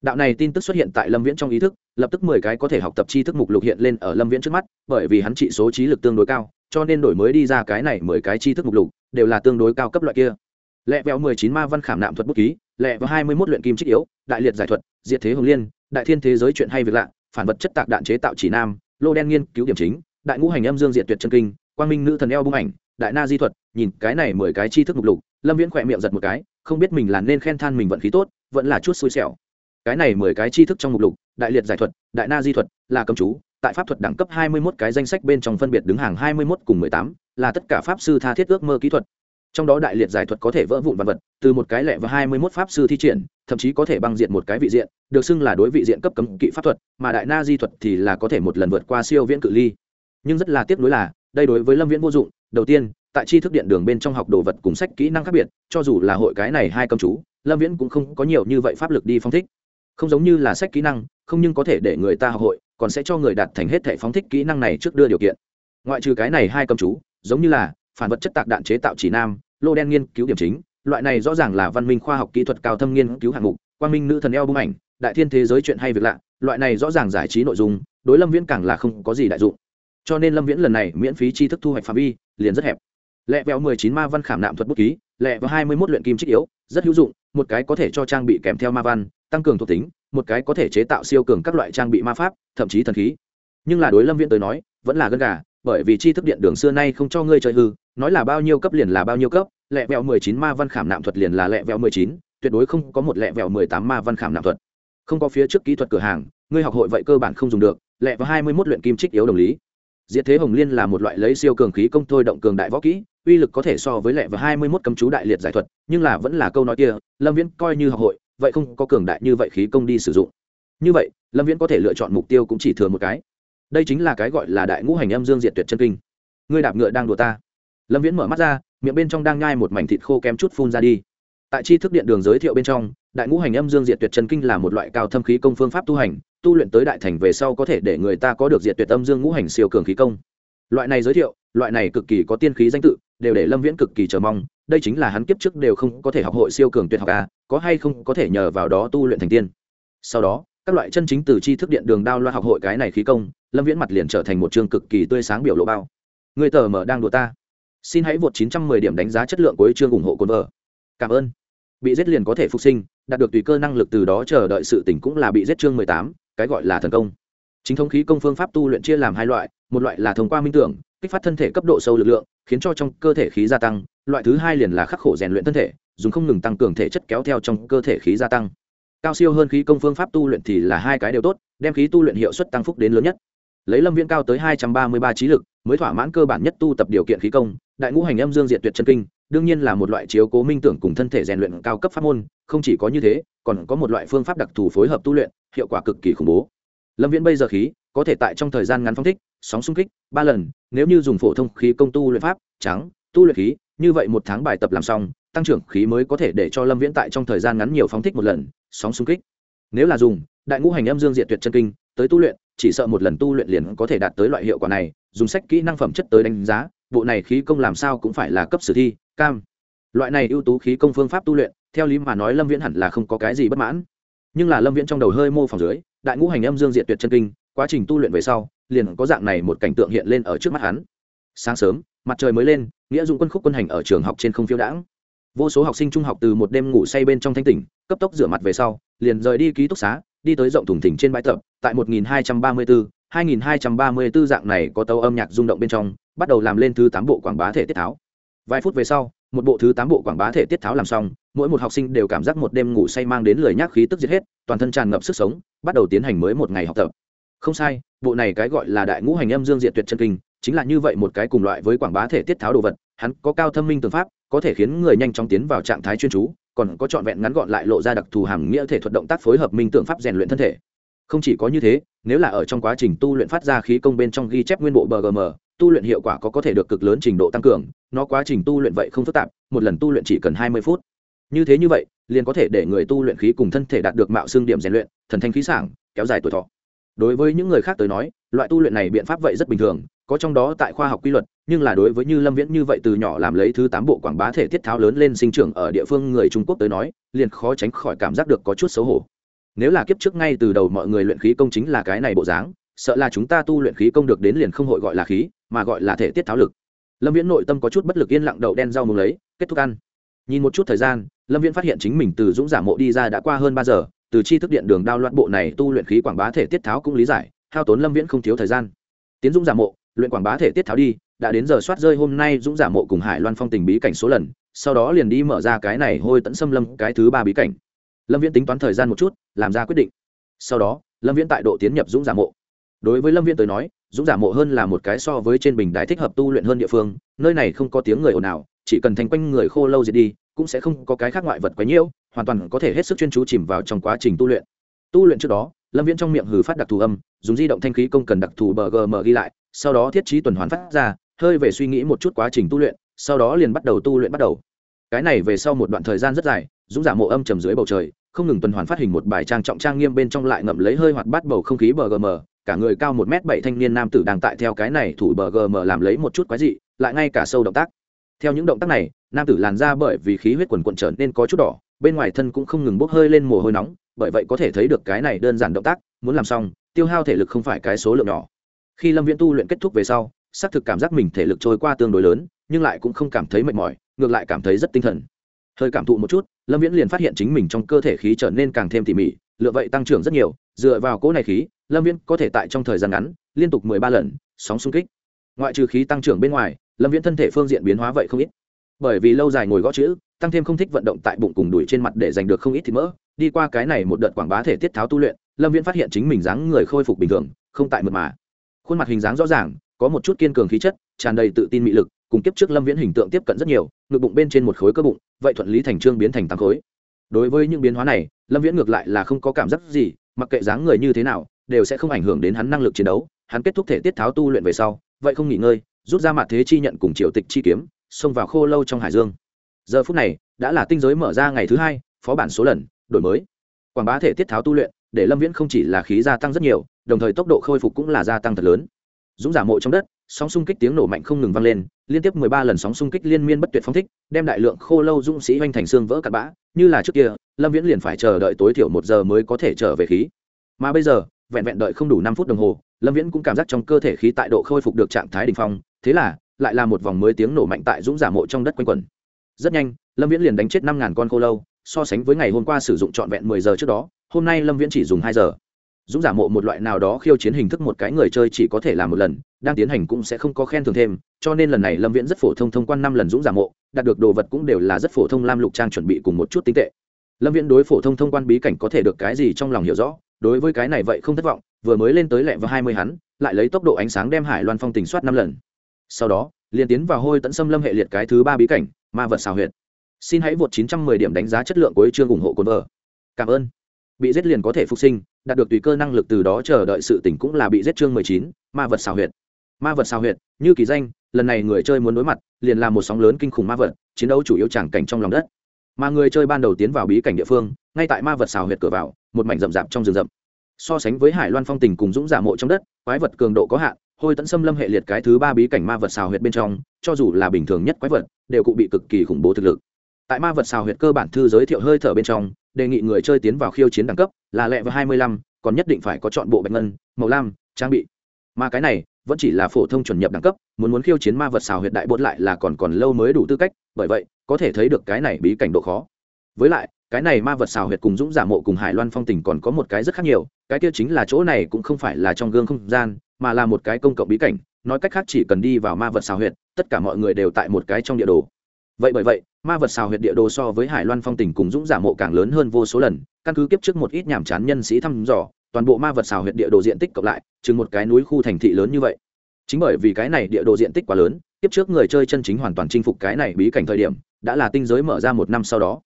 đạo này tin tức xuất hiện tại lâm viễn trong ý thức, lập tức mười cái có thể học tập tri thức mục lục hiện lên ở lâm viễn trước mắt, bởi vì hắn trị số trí lực tương đối cao, cho nên đổi mới đi ra cái này mười cái tri thức mục lục, đều là tương đối cao cấp loại kia. Lẹ vẹo mười chín ma văn khảm nạm thuật bút ký, lẹ và hai mươi mốt luyện kim trích yếu, đại liệt giải thuật, diệt thế hồng liên, đại thiên thế giới chuyện hay việc lạ, phản vật chất tạc đạn chế tạo chỉ nam, lô đen nghiên cứu điểm chính, đại ngũ hành âm dương diệt tuyệt chân kinh, quang minh nữ thần eo bung ảnh, đại na di thuật, nhìn cái này mười cái tri thức mục lục, lâm viễn khỏe miệng giật một cái, không biết mình là nên khen than mình vận khí tốt, vẫn là chút xui xẻo cái này mười cái tri thức trong mục lục, đại liệt giải thuật, đại na di thuật, là cầm chú, tại pháp thuật đẳng cấp hai mươi 21 cái danh sách bên trong phân biệt đứng hàng hai mươi 21 cùng mười tám, là tất cả pháp sư tha thiết ước mơ kỹ thuật. Trong đó đại liệt giải thuật có thể vỡ vụn vật vật, từ một cái lẻ và hai mươi mốt pháp sư thi triển, thậm chí có thể băng diện một cái vị diện, được xưng là đối vị diện cấp cấm kỵ pháp thuật, mà đại na di thuật thì là có thể một lần vượt qua siêu viễn cự ly. Nhưng rất là tiếc nuối là, đây đối với lâm viễn vô dụng, đầu tiên, tại tri thức điện đường bên trong học đồ vật cùng sách kỹ năng khác biệt, cho dù là hội cái này hai cấm chú, lâm viễn cũng không có nhiều như vậy pháp lực đi phong thích không giống như là sách kỹ năng, không nhưng có thể để người ta học hội, còn sẽ cho người đạt thành hết thể phóng thích kỹ năng này trước đưa điều kiện. Ngoại trừ cái này hai công chú, giống như là phản vật chất tạc đạn chế tạo chỉ nam, lô đen nghiên cứu điểm chính, loại này rõ ràng là văn minh khoa học kỹ thuật cao thâm nghiên cứu hạng mục, quang minh nữ thần eo bung ảnh, đại thiên thế giới chuyện hay việc lạ, loại này rõ ràng giải trí nội dung, đối lâm viễn càng là không có gì đại dụng. Cho nên lâm viễn lần này miễn phí tri thức thu hoạch phạm vi, liền rất hẹp. Lẹ vẹo mười chín ma văn khảm nạm thuật bút ký, lẹ vào hai mươi mốt luyện kim trích yếu, rất hữu dụng, một cái có thể cho trang bị kèm theo ma văn tăng cường thuộc tính, một cái có thể chế tạo siêu cường các loại trang bị ma pháp, thậm chí thần khí. Nhưng là đối lâm viễn tới nói, vẫn là gân gà, bởi vì chi thức điện đường xưa nay không cho ngươi chơi hư, nói là bao nhiêu cấp liền là bao nhiêu cấp, lẹ vẹo mười chín ma văn khảm nạm thuật liền là lẹ vẹo mười chín, tuyệt đối không có một lẹ vẹo mười tám ma văn khảm nạm thuật. Không có phía trước kỹ thuật cửa hàng, ngươi học hội vậy cơ bản không dùng được, lẹ vào hai mươi mốt luyện kim trích yếu đồng lý. Diệt thế hồng liên là một loại lấy siêu cường khí công thôi động cường đại võ kỹ, uy lực có thể so với lẹ và hai mươi mốt cấm chú đại liệt giải thuật, nhưng là vẫn là câu nói kia, lâm viễn coi như học hội vậy không có cường đại như vậy khí công đi sử dụng. Như vậy, lâm viễn có thể lựa chọn mục tiêu cũng chỉ thừa một cái. Đây chính là cái gọi là đại ngũ hành âm dương diệt tuyệt chân kinh. Ngươi đạp ngựa đang đùa ta. Lâm viễn mở mắt ra, miệng bên trong đang nhai một mảnh thịt khô kém chút phun ra đi. Tại chi thức điện đường giới thiệu bên trong, đại ngũ hành âm dương diệt tuyệt chân kinh là một loại cao thâm khí công phương pháp tu hành, tu luyện tới đại thành về sau có thể để người ta có được diệt tuyệt âm dương ngũ hành siêu cường khí công. Loại này giới thiệu, loại này cực kỳ có tiên khí danh tự đều để lâm viễn cực kỳ chờ mong đây chính là hắn kiếp trước đều không có thể học hội siêu cường tuyệt học a có hay không có thể nhờ vào đó tu luyện thành tiên. Sau đó các loại chân chính từ chi thức điện đường đao loa học hội cái này khí công lâm viễn mặt liền trở thành một chương cực kỳ tươi sáng biểu lộ bao. Người tờ mở đang đùa ta. Xin hãy vượt 910 điểm đánh giá chất lượng của chương ủng hộ cồn vợ cảm ơn. Bị giết liền có thể phục sinh đạt được tùy cơ năng lực từ đó chờ đợi sự tỉnh cũng là bị giết chương 18, cái gọi là thần công. Chính thống khí công phương pháp tu luyện chia làm hai loại một loại là thông qua minh tưởng kích phát thân thể cấp độ sâu lực lượng, khiến cho trong cơ thể khí gia tăng, loại thứ hai liền là khắc khổ rèn luyện thân thể, dùng không ngừng tăng cường thể chất kéo theo trong cơ thể khí gia tăng. Cao siêu hơn khí công phương pháp tu luyện thì là hai cái đều tốt, đem khí tu luyện hiệu suất tăng phúc đến lớn nhất. Lấy lâm viễn cao tới hai trăm ba mươi ba trí lực, mới thỏa mãn cơ bản nhất tu tập điều kiện khí công, đại ngũ hành âm dương diện tuyệt chân kinh, đương nhiên là một loại chiếu cố minh tưởng cùng thân thể rèn luyện cao cấp pháp môn, không chỉ có như thế, còn có một loại phương pháp đặc thù phối hợp tu luyện, hiệu quả cực kỳ khủng bố. Lâm viễn bây giờ khí, có thể tại trong thời gian ngắn phong thích sóng xung kích, ba lần, nếu như dùng phổ thông khí công tu luyện pháp, trắng, tu luyện khí, như vậy một tháng bài tập làm xong, tăng trưởng khí mới có thể để cho lâm viễn tại trong thời gian ngắn nhiều phóng thích một lần, sóng xung kích. Nếu là dùng, đại ngũ hành âm dương diện tuyệt chân kinh, tới tu luyện, chỉ sợ một lần tu luyện liền có thể đạt tới loại hiệu quả này, dùng sách kỹ năng phẩm chất tới đánh giá, bộ này khí công làm sao cũng phải là cấp sử thi, cam. Loại này ưu tú khí công phương pháp tu luyện, theo lý mà nói lâm viễn hẳn là không có cái gì bất mãn. Nhưng là lâm viễn trong đầu hơi mô phỏng dưới, đại ngũ hành âm dương diện tuyệt chân kinh quá trình tu luyện về sau liền có dạng này một cảnh tượng hiện lên ở trước mắt hắn. Sáng sớm mặt trời mới lên nghĩa dụng quân khúc quân hành ở trường học trên không phiêu đãng. Vô số học sinh trung học từ một đêm ngủ say bên trong thanh tỉnh cấp tốc rửa mặt về sau liền rời đi ký túc xá đi tới rộng thùng thỉnh trên bãi tập tại 1234, 2234 dạng này có tấu âm nhạc rung động bên trong bắt đầu làm lên thứ tám bộ quảng bá thể tiết tháo. Vài phút về sau một bộ thứ tám bộ quảng bá thể tiết tháo làm xong mỗi một học sinh đều cảm giác một đêm ngủ say mang đến lời nhác khí tức giết hết toàn thân tràn ngập sức sống bắt đầu tiến hành mới một ngày học tập không sai, bộ này cái gọi là đại ngũ hành âm dương diện tuyệt chân kinh, chính là như vậy một cái cùng loại với quảng bá thể tiết tháo đồ vật, hắn có cao thâm minh tư pháp, có thể khiến người nhanh chóng tiến vào trạng thái chuyên chú, còn có trọn vẹn ngắn gọn lại lộ ra đặc thù hàm nghĩa thể thuật động tác phối hợp minh tượng pháp rèn luyện thân thể. Không chỉ có như thế, nếu là ở trong quá trình tu luyện phát ra khí công bên trong ghi chép nguyên bộ bgm tu luyện hiệu quả có có thể được cực lớn trình độ tăng cường, nó quá trình tu luyện vậy không phức tạp, một lần tu luyện chỉ cần hai mươi phút. Như thế như vậy, liền có thể để người tu luyện khí cùng thân thể đạt được mạo xương điểm rèn luyện, thần thanh khí sảng, kéo dài tuổi thọ đối với những người khác tới nói, loại tu luyện này biện pháp vậy rất bình thường, có trong đó tại khoa học quy luật, nhưng là đối với như lâm viễn như vậy từ nhỏ làm lấy thứ tám bộ quảng bá thể tiết tháo lớn lên sinh trưởng ở địa phương người trung quốc tới nói, liền khó tránh khỏi cảm giác được có chút xấu hổ. Nếu là kiếp trước ngay từ đầu mọi người luyện khí công chính là cái này bộ dáng, sợ là chúng ta tu luyện khí công được đến liền không hội gọi là khí, mà gọi là thể tiết tháo lực. Lâm viễn nội tâm có chút bất lực yên lặng đậu đen rau mùng lấy, kết thúc ăn. Nhìn một chút thời gian, lâm viễn phát hiện chính mình từ dũng giả mộ đi ra đã qua hơn ba giờ từ chi thức điện đường đao loạn bộ này tu luyện khí quảng bá thể tiết tháo cũng lý giải, hao tốn lâm viễn không thiếu thời gian. Tiến dũng giả mộ, luyện quảng bá thể tiết tháo đi, đã đến giờ soát rơi hôm nay dũng giả mộ cùng hải loan phong tình bí cảnh số lần, sau đó liền đi mở ra cái này hôi tẫn xâm lâm cái thứ ba bí cảnh. Lâm viễn tính toán thời gian một chút, làm ra quyết định. Sau đó, lâm viễn tại độ tiến nhập dũng giả mộ. Đối với lâm viễn tới nói, dũng giả mộ hơn là một cái so với trên bình đài thích hợp tu luyện hơn địa phương, nơi này không có tiếng người ồn ào, chỉ cần thành quanh người khô lâu diệt đi, cũng sẽ không có cái khác ngoại vật quấy nhiễu hoàn toàn có thể hết sức chuyên chú chìm vào trong quá trình tu luyện. Tu luyện trước đó, lâm viễn trong miệng hừ phát đặc thù âm, dùng di động thanh khí công cần đặc thù bờ gm ghi lại, sau đó thiết trí tuần hoàn phát ra, hơi về suy nghĩ một chút quá trình tu luyện, sau đó liền bắt đầu tu luyện bắt đầu. Cái này về sau một đoạn thời gian rất dài, dũng giả mộ âm trầm dưới bầu trời, không ngừng tuần hoàn phát hình một bài trang trọng trang nghiêm bên trong lại ngậm lấy hơi hoạt bát bầu không khí bgm cả người cao một m bảy thanh niên nam tử đang tại theo cái này thủ bgm làm lấy một chút quái dị, lại ngay cả sâu động tác. Theo những động tác này, nam tử làn ra bởi vì khí huyết quần quận trở nên có chút đỏ bên ngoài thân cũng không ngừng bốc hơi lên mồ hôi nóng, bởi vậy có thể thấy được cái này đơn giản động tác, muốn làm xong, tiêu hao thể lực không phải cái số lượng nhỏ. Khi lâm viễn tu luyện kết thúc về sau, xác thực cảm giác mình thể lực trôi qua tương đối lớn, nhưng lại cũng không cảm thấy mệt mỏi, ngược lại cảm thấy rất tinh thần. Hơi cảm thụ một chút, lâm viễn liền phát hiện chính mình trong cơ thể khí trở nên càng thêm tỉ mỉ, lựa vậy tăng trưởng rất nhiều, dựa vào cỗ này khí, lâm viễn có thể tại trong thời gian ngắn, liên tục mười ba lần, sóng xung kích. Ngoại trừ khí tăng trưởng bên ngoài, lâm viễn thân thể phương diện biến hóa vậy không ít. Bởi vì lâu dài ngồi gõ chữ tăng thêm không thích vận động tại bụng cùng đùi trên mặt để giành được không ít thịt mỡ. Đi qua cái này một đợt quảng bá thể tiết tháo tu luyện, lâm viễn phát hiện chính mình dáng người khôi phục bình thường, không tại mượt mà. Khuôn mặt hình dáng rõ ràng, có một chút kiên cường khí chất, tràn đầy tự tin mị lực, cùng kiếp trước lâm viễn hình tượng tiếp cận rất nhiều, ngực bụng bên trên một khối cơ bụng, vậy thuận lý thành trương biến thành tám khối. Đối với những biến hóa này, lâm viễn ngược lại là không có cảm giác gì, mặc kệ dáng người như thế nào, đều sẽ không ảnh hưởng đến hắn năng lực chiến đấu. Hắn kết thúc thể tiết tháo tu luyện về sau, vậy không nghỉ ngơi, rút ra mặt thế chi nhận cùng triều tịch chi kiếm, xông vào khô lâu trong hải dương giờ phút này, đã là tinh giới mở ra ngày thứ hai, phó bản số lần, đổi mới. Quảng bá thể tiết tháo tu luyện, để lâm viễn không chỉ là khí gia tăng rất nhiều, đồng thời tốc độ khôi phục cũng là gia tăng thật lớn. Dũng giả mộ trong đất, sóng xung kích tiếng nổ mạnh không ngừng vang lên, liên tiếp mười ba lần sóng xung kích liên miên bất tuyệt phong thích, đem đại lượng khô lâu dũng sĩ oanh thành xương vỡ cặn bã, như là trước kia, lâm viễn liền phải chờ đợi tối thiểu một giờ mới có thể trở về khí. Mà bây giờ, vẹn vẹn đợi không đủ năm phút đồng hồ, lâm viễn cũng cảm giác trong cơ thể khí tại độ khôi phục được trạng thái đ ỉ n h phong, thế là, lại là một vòng mới tiếng nổ mạnh tại dũng giả mộ trong đất quanh quẩn rất nhanh, lâm viễn liền đánh chết năm ngàn con khô lâu, so sánh với ngày hôm qua sử dụng trọn vẹn mười giờ trước đó, hôm nay lâm viễn chỉ dùng hai giờ. Dũng giả mộ một loại nào đó khiêu chiến hình thức một cái người chơi chỉ có thể làm một lần, đang tiến hành cũng sẽ không có khen thưởng thêm, cho nên lần này lâm viễn rất phổ thông thông quan năm lần dũng giả mộ, đạt được đồ vật cũng đều là rất phổ thông lam lục trang chuẩn bị cùng một chút tinh tệ. Lâm viễn đối phổ thông thông quan bí cảnh có thể được cái gì trong lòng hiểu rõ, đối với cái này vậy không thất vọng, vừa mới lên tới lẹ và hai mươi hắn, lại lấy tốc độ ánh sáng đem hải loan phong tình soát năm lần. Sau đó, liền tiến vào hôi tận xâm lâm hệ liệt cái thứ ba bí cảnh ma vật xào huyệt. Xin hãy vượt chín trăm mười điểm đánh giá chất lượng của chương ủng hộ cồn vợ cảm ơn. Bị giết liền có thể phục sinh, đạt được tùy cơ năng lực từ đó chờ đợi sự tỉnh cũng là bị giết chương mười chín, ma vật xào huyệt. Ma vật xào huyệt, như kỳ danh, lần này người chơi muốn đối mặt, liền là một sóng lớn kinh khủng ma vật, chiến đấu chủ yếu chẳng cảnh trong lòng đất. Mà người chơi ban đầu tiến vào bí cảnh địa phương, ngay tại ma vật xào huyệt cửa vào, một mảnh rậm rạp trong rừng rậm. So sánh với hải loan phong tình cùng dũng giả mộ trong đất, quái vật cường độ có hạn, hôi tẫn xâm lâm hệ liệt cái thứ ba bí cảnh ma vật xào huyệt bên trong cho dù là bình thường nhất quái vật, đều cụ bị cực kỳ khủng bố thực lực. Tại ma vật xào huyệt cơ bản thư giới thiệu hơi thở bên trong, đề nghị người chơi tiến vào khiêu chiến đẳng cấp là lẹ vào hai mươi lăm, còn nhất định phải có chọn bộ bạch ngân, màu lam, trang bị. Mà cái này vẫn chỉ là phổ thông chuẩn nhập đẳng cấp, muốn muốn khiêu chiến ma vật xào huyệt đại bột lại là còn còn lâu mới đủ tư cách, bởi vậy, có thể thấy được cái này bí cảnh độ khó. Với lại, cái này ma vật xào huyệt cùng dũng giả mộ cùng hải loan phong tình còn có một cái rất khác nhiều, cái kia chính là chỗ này cũng không phải là trong gương không gian, mà là một cái công cộng bí cảnh nói cách khác chỉ cần đi vào ma vật xào huyệt, tất cả mọi người đều tại một cái trong địa đồ. Vậy bởi vậy, ma vật xào huyệt địa đồ so với hải loan phong tình cùng dũng giả mộ càng lớn hơn vô số lần, căn cứ kiếp trước một ít nhàm chán nhân sĩ thăm dò, toàn bộ ma vật xào huyệt địa đồ diện tích cộng lại, chừng một cái núi khu thành thị lớn như vậy. Chính bởi vì cái này địa đồ diện tích quá lớn, kiếp trước người chơi chân chính hoàn toàn chinh phục cái này bí cảnh thời điểm, đã là tinh giới mở ra một năm sau đó.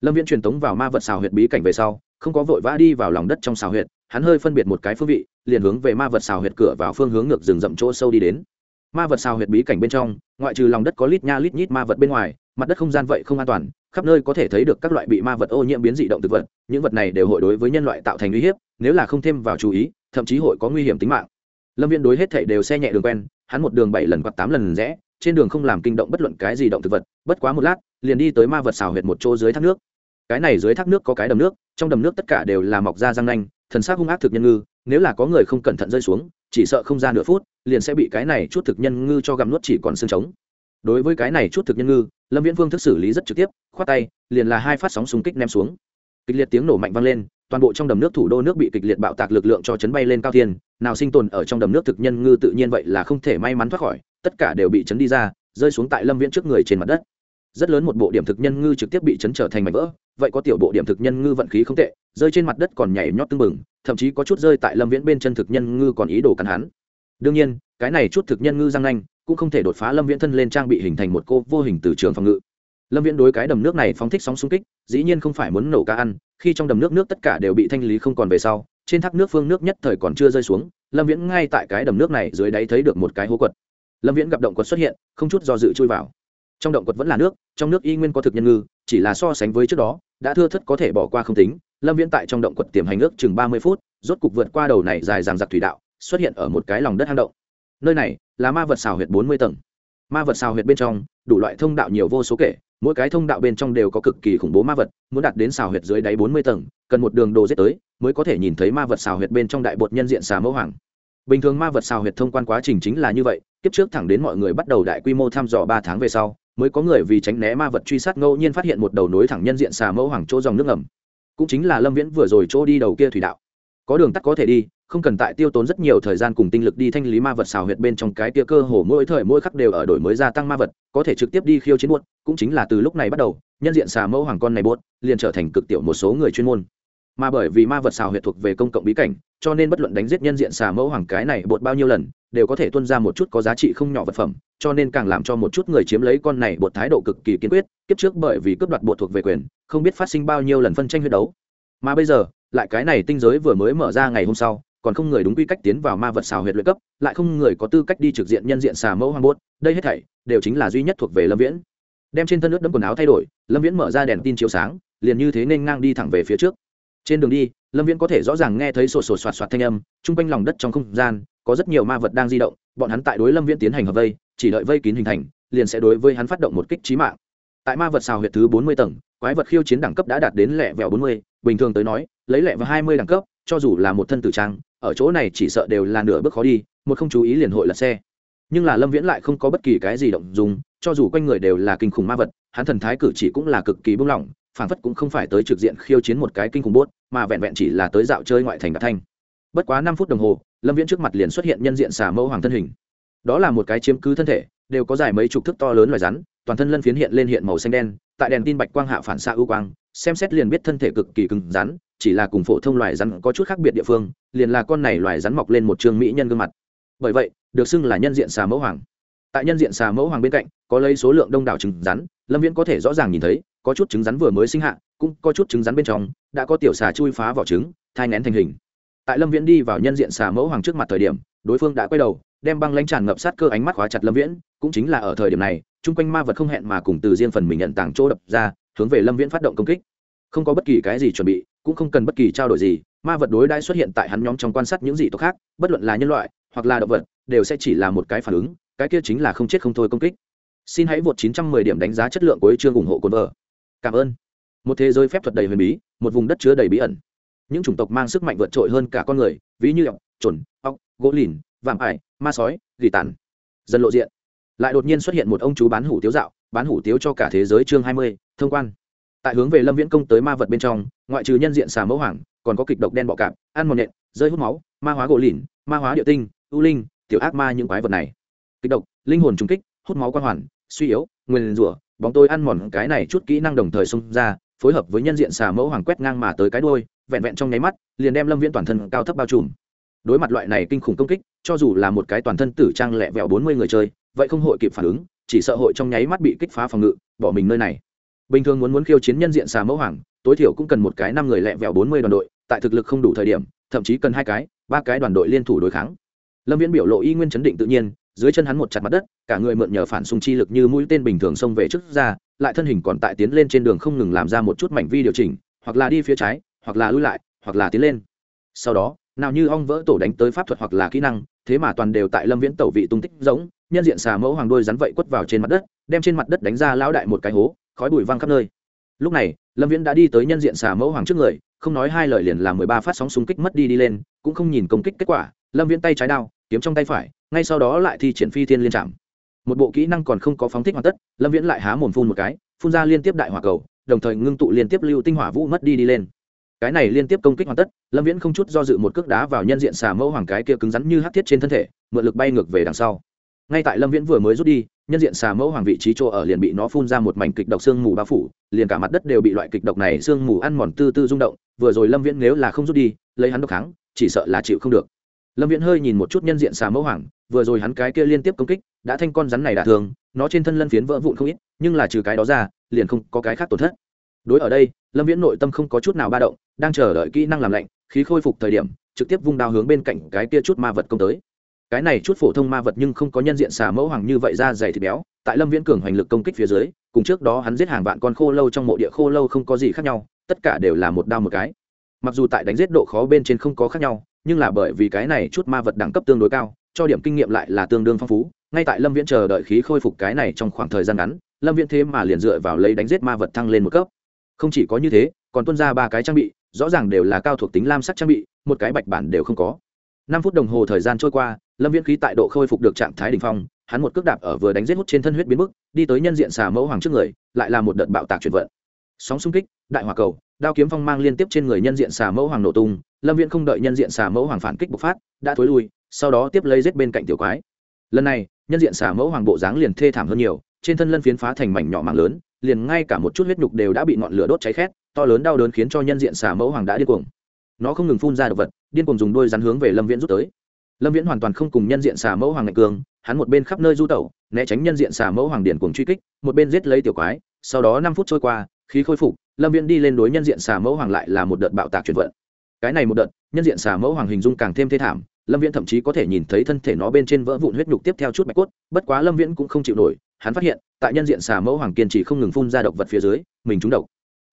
Lâm viễn truyền tống vào ma vật xào huyệt bí cảnh về sau, không có vội vã đi vào lòng đất trong xào huyệt, hắn hơi phân biệt một cái phương vị liền hướng về ma vật xào huyệt cửa vào phương hướng ngược rừng rậm chỗ sâu đi đến. Ma vật xào huyệt bí cảnh bên trong, ngoại trừ lòng đất có lít nha lít nhít ma vật bên ngoài, mặt đất không gian vậy không an toàn, khắp nơi có thể thấy được các loại bị ma vật ô nhiễm biến dị động thực vật, những vật này đều hội đối với nhân loại tạo thành uy hiếp, nếu là không thêm vào chú ý, thậm chí hội có nguy hiểm tính mạng. Lâm viên đối hết thảy đều xe nhẹ đường quen, hắn một đường bảy lần hoặc tám lần rẽ, trên đường không làm kinh động bất luận cái gì động thực vật, bất quá một lát, liền đi tới ma vật xào huyệt một chỗ dưới thác nước. Cái này dưới thác nước có cái đầm nước, trong đầm nước tất cả đều là mọc ra răng nanh, thần sắc hung ác thực nhân ngư nếu là có người không cẩn thận rơi xuống, chỉ sợ không ra nửa phút, liền sẽ bị cái này chút thực nhân ngư cho gặm nuốt chỉ còn xương trống. Đối với cái này chút thực nhân ngư, lâm viễn phương thức xử lý rất trực tiếp, khoát tay, liền là hai phát sóng súng kích ném xuống. Kịch liệt tiếng nổ mạnh vang lên, toàn bộ trong đầm nước thủ đô nước bị kịch liệt bạo tạc lực lượng cho chấn bay lên cao thiên, nào sinh tồn ở trong đầm nước thực nhân ngư tự nhiên vậy là không thể may mắn thoát khỏi, tất cả đều bị chấn đi ra, rơi xuống tại lâm viễn trước người trên mặt đất. Rất lớn một bộ điểm thực nhân ngư trực tiếp bị chấn trở thành mảnh vỡ vậy có tiểu bộ điểm thực nhân ngư vận khí không tệ, rơi trên mặt đất còn nhảy nhót tưng bừng, thậm chí có chút rơi tại lâm viễn bên chân thực nhân ngư còn ý đồ cắn hắn. Đương nhiên, cái này chút thực nhân ngư răng nanh, cũng không thể đột phá lâm viễn thân lên trang bị hình thành một cô vô hình từ trường phòng ngự. Lâm viễn đối cái đầm nước này phóng thích sóng xung kích, dĩ nhiên không phải muốn nổ cá ăn, khi trong đầm nước nước tất cả đều bị thanh lý không còn về sau, trên thác nước phương nước nhất thời còn chưa rơi xuống, lâm viễn ngay tại cái đầm nước này dưới đáy thấy được một cái hố quật. Lâm viễn gặp động quật xuất hiện, không chút do dự chui vào. Trong động quật vẫn là nước, trong nước y nguyên có thực nhân ngư chỉ là so sánh với trước đó, đã thưa thất có thể bỏ qua không tính. Lâm viễn tại trong động quật tiềm hành ước chừng ba mươi phút, rốt cục vượt qua đầu này dài dàng giặc thủy đạo, xuất hiện ở một cái lòng đất hang động. Nơi này là ma vật xào huyệt bốn mươi tầng. Ma vật xào huyệt bên trong, đủ loại thông đạo nhiều vô số kể, mỗi cái thông đạo bên trong đều có cực kỳ khủng bố ma vật, muốn đạt đến xào huyệt dưới đáy bốn mươi tầng, cần một đường đồ dết tới, mới có thể nhìn thấy ma vật xào huyệt bên trong đại bột nhân diện xà mẫu hoàng. Bình thường ma vật xào huyệt thông quan quá trình chính là như vậy, kiếp trước thẳng đến mọi người bắt đầu đại quy mô thăm dò ba tháng về sau mới có người vì tránh né ma vật truy sát ngẫu nhiên phát hiện một đầu nối thẳng nhân diện xà mẫu hoàng chỗ dòng nước ngầm. Cũng chính là lâm viễn vừa rồi chỗ đi đầu kia thủy đạo. Có đường tắt có thể đi, không cần tại tiêu tốn rất nhiều thời gian cùng tinh lực đi thanh lý ma vật xào huyệt bên trong cái tia cơ hồ mỗi thời mỗi khắc đều ở đổi mới gia tăng ma vật, có thể trực tiếp đi khiêu chiến buốt, cũng chính là từ lúc này bắt đầu, nhân diện xà mẫu hoàng con này buốt, liền trở thành cực tiểu một số người chuyên môn. Mà bởi vì ma vật xào huyệt thuộc về công cộng bí cảnh, cho nên bất luận đánh giết nhân diện xà mẫu hoàng cái này bột bao nhiêu lần đều có thể tuân ra một chút có giá trị không nhỏ vật phẩm, cho nên càng làm cho một chút người chiếm lấy con này bột thái độ cực kỳ kiên quyết, kiếp trước bởi vì cướp đoạt bột thuộc về quyền, không biết phát sinh bao nhiêu lần phân tranh huyết đấu. Mà bây giờ, lại cái này tinh giới vừa mới mở ra ngày hôm sau, còn không người đúng quy cách tiến vào ma vật xào huyệt luyện cấp, lại không người có tư cách đi trực diện nhân diện xà mẫu hoàng bốt, đây hết thảy đều chính là duy nhất thuộc về lâm viễn. Đem trên thân nước đẫm quần áo thay đổi, lâm viễn mở ra đèn tin chiếu sáng, liền như thế nên ngang đi thẳng về phía trước. Trên đường đi, lâm viễn có thể rõ ràng nghe thấy sổ sổ soạt soạt thanh âm, chung quanh lòng đất trong không gian có rất nhiều ma vật đang di động, bọn hắn tại đối lâm viễn tiến hành hợp vây, chỉ đợi vây kín hình thành, liền sẽ đối với hắn phát động một kích trí mạng. Tại ma vật xào huyệt thứ bốn mươi tầng, quái vật khiêu chiến đẳng cấp đã đạt đến lẹ vẹo bốn mươi, bình thường tới nói, lấy lẹ vào hai mươi đẳng cấp, cho dù là một thân tử trang, ở chỗ này chỉ sợ đều là nửa bước khó đi, một không chú ý liền hội lật xe. Nhưng là lâm viễn lại không có bất kỳ cái gì động dùng, cho dù quanh người đều là kinh khủng ma vật, hắn thần thái cử chỉ cũng là cực kỳ bung lỏng phản phất cũng không phải tới trực diện khiêu chiến một cái kinh khủng bốt, mà vẹn vẹn chỉ là tới dạo chơi ngoại thành đạp thanh. Bất quá năm phút đồng hồ lâm viễn trước mặt liền xuất hiện nhân diện xà mẫu hoàng thân hình. Đó là một cái chiếm cứ thân thể, đều có dài mấy chục thước to lớn loài rắn, toàn thân lân phiến hiện lên hiện màu xanh đen, tại đèn tin bạch quang hạ phản xạ ưu quang, xem xét liền biết thân thể cực kỳ cứng rắn, chỉ là cùng phổ thông loài rắn có chút khác biệt địa phương, liền là con này loài rắn mọc lên một trường mỹ nhân gương mặt. Bởi vậy, được xưng là nhân diện xà mẫu hoàng. Tại nhân diện xà mẫu hoàng bên cạnh, có lấy số lượng đông đảo trứng rắn, lâm viễn có thể rõ ràng nhìn thấy, có chút trứng rắn vừa mới sinh hạ, cũng có chút trứng rắn bên trong, đã có tiểu xà chui phá vỏ trứng, thai ngén thành hình tại lâm viễn đi vào nhân diện xà mẫu hoàng trước mặt thời điểm, đối phương đã quay đầu, đem băng lãnh tràn ngập sát cơ ánh mắt khóa chặt lâm viễn, cũng chính là ở thời điểm này, chung quanh ma vật không hẹn mà cùng từ riêng phần mình nhận tàng chỗ đập ra, hướng về lâm viễn phát động công kích. Không có bất kỳ cái gì chuẩn bị, cũng không cần bất kỳ trao đổi gì, ma vật đối đãi xuất hiện tại hắn nhóm trong quan sát những gì tộc khác, bất luận là nhân loại, hoặc là động vật, đều sẽ chỉ là một cái phản ứng, cái kia chính là không chết không thôi công kích. Xin hãy vượt 910 điểm đánh giá chất lượng của chương ủng hộ cồn vợ. Cảm ơn. Một thế giới phép thuật đầy huyền bí, một vùng đất chứa đầy bí ẩn những chủng tộc mang sức mạnh vượt trội hơn cả con người, ví như ọc trồn ọc gỗ lìn vàm ải, ma sói, gỉ tàn. Dân lộ diện. Lại đột nhiên xuất hiện một ông chú bán hủ tiếu dạo, bán hủ tiếu cho cả thế giới chương hai mươi, thông quan. Tại hướng về lâm viễn công tới ma vật bên trong, ngoại trừ nhân diện xà mẫu hoàng, còn có kịch độc đen bọ cạp, ăn mòn nhện rơi hút máu, ma hóa gỗ lìn, ma hóa địa tinh, u linh, tiểu ác ma những quái vật này. Kịch độc, linh hồn trung kích, hút máu quan hoàn, suy yếu nguyên rủa, bóng tôi ăn mòn cái này chút kỹ năng đồng thời xông ra phối hợp với nhân diện xà mẫu hoàng quét ngang mà tới cái đôi vẹn vẹn trong nháy mắt, liền đem lâm viễn toàn thân cao thấp bao trùm. Đối mặt loại này kinh khủng công kích, cho dù là một cái toàn thân tử trang lẹ vẹo bốn mươi người chơi, vậy không hội kịp phản ứng, chỉ sợ hội trong nháy mắt bị kích phá phòng ngự, bỏ mình nơi này. Bình thường muốn muốn khiêu chiến nhân diện xà mẫu hoàng, tối thiểu cũng cần một cái năm người lẹ vẹo bốn mươi đoàn đội, tại thực lực không đủ thời điểm, thậm chí cần hai cái, ba cái đoàn đội liên thủ đối kháng. Lâm viễn biểu lộ y nguyên chấn định tự nhiên dưới chân hắn một chặt mặt đất, cả người mượn nhờ phản xung chi lực như mũi tên bình thường xông về trước ra, lại thân hình còn tại tiến lên trên đường không ngừng làm ra một chút mảnh vi điều chỉnh, hoặc là đi phía trái, hoặc là lui lại, hoặc là tiến lên. Sau đó, nào như ong vỡ tổ đánh tới pháp thuật hoặc là kỹ năng, thế mà toàn đều tại lâm viễn tẩu vị tung tích giống nhân diện xà mẫu hoàng đôi rắn vậy quất vào trên mặt đất, đem trên mặt đất đánh ra lão đại một cái hố, khói bụi văng khắp nơi. Lúc này, lâm viễn đã đi tới nhân diện xà mẫu hoàng trước người, không nói hai lời liền làm mười ba phát sóng xung kích mất đi đi lên, cũng không nhìn công kích kết quả, lâm viễn tay trái đao kiếm trong tay phải, ngay sau đó lại thi triển phi thiên liên trạm một bộ kỹ năng còn không có phóng thích hoàn tất, lâm viễn lại há mồm phun một cái, phun ra liên tiếp đại hỏa cầu, đồng thời ngưng tụ liên tiếp lưu tinh hỏa vũ mất đi đi lên. Cái này liên tiếp công kích hoàn tất, lâm viễn không chút do dự một cước đá vào nhân diện xà mẫu hoàng cái kia cứng rắn như hát thiết trên thân thể, mượn lực bay ngược về đằng sau. Ngay tại lâm viễn vừa mới rút đi, nhân diện xà mẫu hoàng vị trí chỗ ở liền bị nó phun ra một mảnh kịch độc sương mù bao phủ, liền cả mặt đất đều bị loại kịch độc này sương mù ăn mòn tư tư rung động, vừa rồi lâm viễn nếu là không rút đi, lấy hắn độc kháng, chỉ sợ là chịu không được lâm viễn hơi nhìn một chút nhân diện xà mẫu hoàng, vừa rồi hắn cái kia liên tiếp công kích, đã thanh con rắn này đả thường nó trên thân lân phiến vỡ vụn không ít, nhưng là trừ cái đó ra, liền không có cái khác tổn thất. Đối ở đây, lâm viễn nội tâm không có chút nào ba động, đang chờ đợi kỹ năng làm lạnh, khí khôi phục thời điểm, trực tiếp vung đao hướng bên cạnh cái kia chút ma vật công tới. Cái này chút phổ thông ma vật nhưng không có nhân diện xà mẫu hoàng như vậy ra dày thịt béo, tại lâm viễn cường hoành lực công kích phía dưới, cùng trước đó hắn giết hàng vạn con khô lâu trong mộ địa khô lâu không có gì khác nhau, tất cả đều là một đao một cái. Mặc dù tại đánh giết độ khó bên trên không có khác nhau nhưng là bởi vì cái này chút ma vật đẳng cấp tương đối cao, cho điểm kinh nghiệm lại là tương đương phong phú, ngay tại lâm viễn chờ đợi khí khôi phục cái này trong khoảng thời gian ngắn, lâm viễn thế mà liền dựa vào lấy đánh giết ma vật thăng lên một cấp. Không chỉ có như thế, còn tuân ra ba cái trang bị, rõ ràng đều là cao thuộc tính lam sắc trang bị, một cái bạch bản đều không có. Năm phút đồng hồ thời gian trôi qua, lâm viễn khí tại độ khôi phục được trạng thái đ ỉ n h phong, hắn một cước đạp ở vừa đánh giết hút trên thân huyết biến bức, đi tới nhân diện xà mẫu hoàng trước người, lại là một đợt bạo tạc chuyển vận. Sóng xung kích, đại hòa cầu, đao kiếm phong mang liên tiếp trên người nhân diện xà mẫu hoàng nổ tung lâm viễn không đợi nhân diện xà mẫu hoàng phản kích bộc phát, đã thối lui, sau đó tiếp lấy giết bên cạnh tiểu quái. Lần này, nhân diện xà mẫu hoàng bộ dáng liền thê thảm hơn nhiều, trên thân lân phiến phá thành mảnh nhỏ mạng lớn, liền ngay cả một chút huyết nhục đều đã bị ngọn lửa đốt cháy khét, to lớn đau đớn khiến cho nhân diện xà mẫu hoàng đã điên cuồng. Nó không ngừng phun ra đ ộ vật, điên cuồng dùng đôi rắn hướng về lâm viễn rút tới. Lâm viễn hoàn toàn không cùng nhân diện xà mẫu hoàng ngạch cường, hắn một bên khắp nơi du tẩu, né tránh nhân diện xà mẫu hoàng điển cuồng truy kích, một bên giết lấy tiểu quái. Sau đó năm phút trôi qua, khí khôi phục, lâm viễn đi lên đối nhân diện xà mẫu hoàng lại là một đợt bạo tạc chuyển vận cái này một đợt, nhân diện xà mẫu hoàng hình dung càng thêm thê thảm, lâm viễn thậm chí có thể nhìn thấy thân thể nó bên trên vỡ vụn huyết nhục tiếp theo chút bạch cốt, bất quá lâm viễn cũng không chịu nổi, hắn phát hiện, tại nhân diện xà mẫu hoàng kiên trì không ngừng phun ra độc vật phía dưới, mình trúng độc.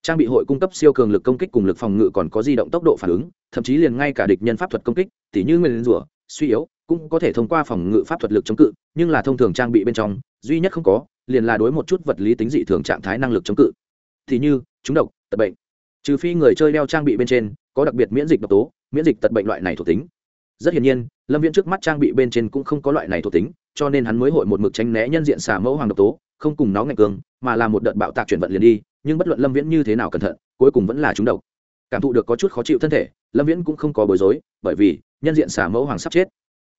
Trang bị hội cung cấp siêu cường lực công kích cùng lực phòng ngự còn có di động tốc độ phản ứng, thậm chí liền ngay cả địch nhân pháp thuật công kích, tỉ như nguyên rủa, suy yếu, cũng có thể thông qua phòng ngự pháp thuật lực chống cự, nhưng là thông thường trang bị bên trong, duy nhất không có, liền là đối một chút vật lý tính dị thường trạng thái năng lực chống cự. Thì như chúng độc, tật bệnh. Trừ phi người chơi đeo trang bị bên trên có đặc biệt miễn dịch độc tố, miễn dịch tật bệnh loại này thuộc tính. Rất hiển nhiên, lâm viễn trước mắt trang bị bên trên cũng không có loại này thuộc tính, cho nên hắn mới hội một mực tránh né nhân diện xà mẫu hoàng độc tố, không cùng nó ngạch cường, mà là một đợt bạo tạc chuyển vận liền đi, nhưng bất luận lâm viễn như thế nào cẩn thận, cuối cùng vẫn là trúng độc. Cảm thụ được có chút khó chịu thân thể, lâm viễn cũng không có bối rối, bởi vì nhân diện xà mẫu hoàng sắp chết.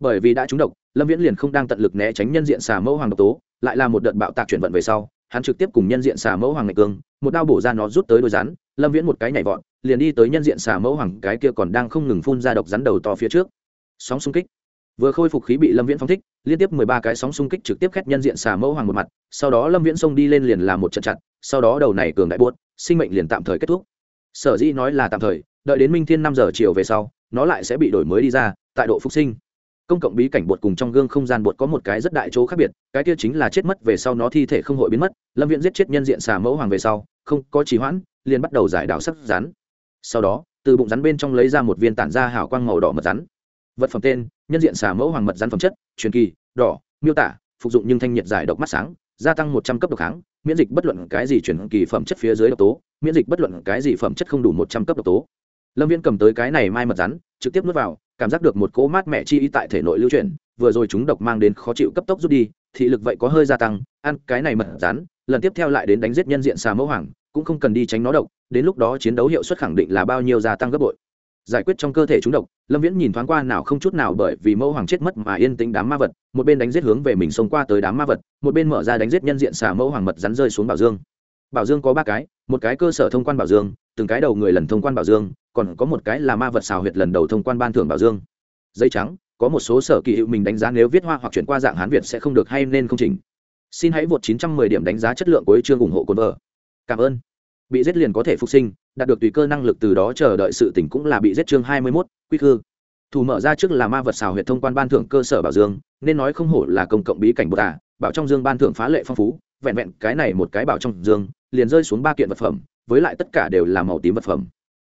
Bởi vì đã trúng độc, lâm viễn liền không đang tận lực né tránh nhân diện xà mẫu hoàng độc tố, lại là một đợt bạo tạc chuyển vận về sau hắn trực tiếp cùng nhân diện xà mẫu hoàng ngạch cương, một đao bổ ra nó rút tới đôi rắn, lâm viễn một cái nhảy vọt, liền đi tới nhân diện xà mẫu hoàng cái kia còn đang không ngừng phun ra độc rắn đầu to phía trước. Sóng xung kích. Vừa khôi phục khí bị lâm viễn phong thích, liên tiếp mười ba cái sóng xung kích trực tiếp khét nhân diện xà mẫu hoàng một mặt, sau đó lâm viễn xông đi lên liền làm một trận chặt sau đó đầu này cường đại buốt, sinh mệnh liền tạm thời kết thúc. Sở dĩ nói là tạm thời, đợi đến minh thiên năm giờ chiều về sau, nó lại sẽ bị đổi mới đi ra, tại độ phục sinh công cộng bí cảnh bột cùng trong gương không gian bột có một cái rất đại chỗ khác biệt, cái kia chính là chết mất về sau nó thi thể không hội biến mất, lâm viễn giết chết nhân diện xà mẫu hoàng về sau, không có trì hoãn, liền bắt đầu giải đảo sắc rắn. Sau đó, từ bụng rắn bên trong lấy ra một viên tản ra hào quang màu đỏ mật rắn. Vật phẩm tên, nhân diện xà mẫu hoàng mật rắn phẩm chất, truyền kỳ, đỏ, miêu tả, phục dụng nhưng thanh nhiệt giải độc mắt sáng, gia tăng một trăm cấp độc kháng, miễn dịch bất luận cái gì truyền kỳ phẩm chất phía dưới độc tố, miễn dịch bất luận cái gì phẩm chất không đủ một trăm cấp độc tố. Lâm viên cầm tới cái này mai mật rắn, trực tiếp nuốt vào cảm giác được một cỗ mát mẻ chi ý tại thể nội lưu chuyển, vừa rồi chúng độc mang đến khó chịu cấp tốc rút đi, thị lực vậy có hơi gia tăng, ăn cái này mật rán lần tiếp theo lại đến đánh giết nhân diện xà mẫu hoàng, cũng không cần đi tránh nó độc, đến lúc đó chiến đấu hiệu suất khẳng định là bao nhiêu gia tăng gấp bội. Giải quyết trong cơ thể chúng độc, lâm viễn nhìn thoáng qua nào không chút nào bởi vì mẫu hoàng chết mất mà yên tĩnh đám ma vật, một bên đánh giết hướng về mình xông qua tới đám ma vật, một bên mở ra đánh giết nhân diện xà mẫu hoàng mật rắn rơi xuống bảo dương. Bảo dương có ba cái, một cái cơ sở thông quan bảo dương, từng cái đầu người lần thông quan bảo dương còn có một cái là ma vật xào huyệt lần đầu thông quan ban thưởng bảo dương. Giấy trắng có một số sở kỳ hiệu mình đánh giá nếu viết hoa hoặc chuyển qua dạng hán việt sẽ không được hay nên không chỉnh. Xin hãy vượt 910 điểm đánh giá chất lượng cuối chương ủng hộ cồn vợ cảm ơn. Bị giết liền có thể phục sinh đạt được tùy cơ năng lực từ đó chờ đợi sự tỉnh cũng là bị giết chương 21, quy khư. Thủ mở ra trước là ma vật xào huyệt thông quan ban thưởng cơ sở bảo dương nên nói không hổ là công cộng bí cảnh bồ tả bảo trong dương ban thưởng phá lệ phong phú vẹn vẹn cái này một cái bảo trong dương liền rơi xuống ba kiện vật phẩm với lại tất cả đều là màu tím vật phẩm.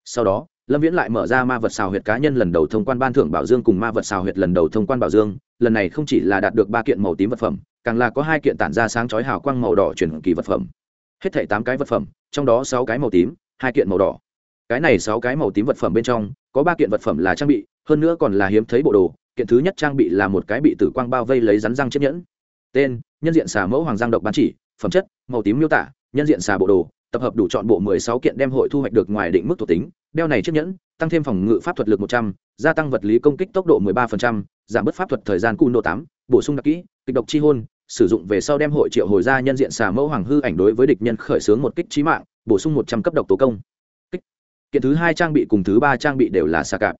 Sau đó lâm viễn lại mở ra ma vật xào huyệt cá nhân lần đầu thông quan ban thưởng bảo dương cùng ma vật xào huyệt lần đầu thông quan bảo dương. Lần này không chỉ là đạt được ba kiện màu tím vật phẩm, càng là có hai kiện tản ra sáng chói hào quang màu đỏ chuyển kỳ vật phẩm. Hết thảy tám cái vật phẩm, trong đó sáu cái màu tím, hai kiện màu đỏ. Cái này sáu cái màu tím vật phẩm bên trong, có ba kiện vật phẩm là trang bị, hơn nữa còn là hiếm thấy bộ đồ. Kiện thứ nhất trang bị là một cái bị tử quang bao vây lấy rắn răng chiếc nhẫn. Tên, nhân diện xà mẫu hoàng giang độc bán chỉ, phẩm chất, màu tím miêu tả, nhân diện xà bộ đồ tập hợp đủ chọn bộ mười sáu kiện đem hội thu hoạch được ngoài định mức thuộc tính, đeo này chiếc nhẫn, tăng thêm phòng ngự pháp thuật lực một trăm, gia tăng vật lý công kích tốc độ mười ba phần trăm, giảm bớt pháp thuật thời gian cun độ bổ sung đặc kỹ, kịch độc chi hôn, sử dụng về sau đem hội triệu hồi ra nhân diện xà mẫu hoàng hư ảnh đối với địch nhân khởi xướng một kích chí mạng, bổ sung một trăm cấp độc tố công. Kích. Kiện thứ hai trang bị cùng thứ ba trang bị đều là xà cạp.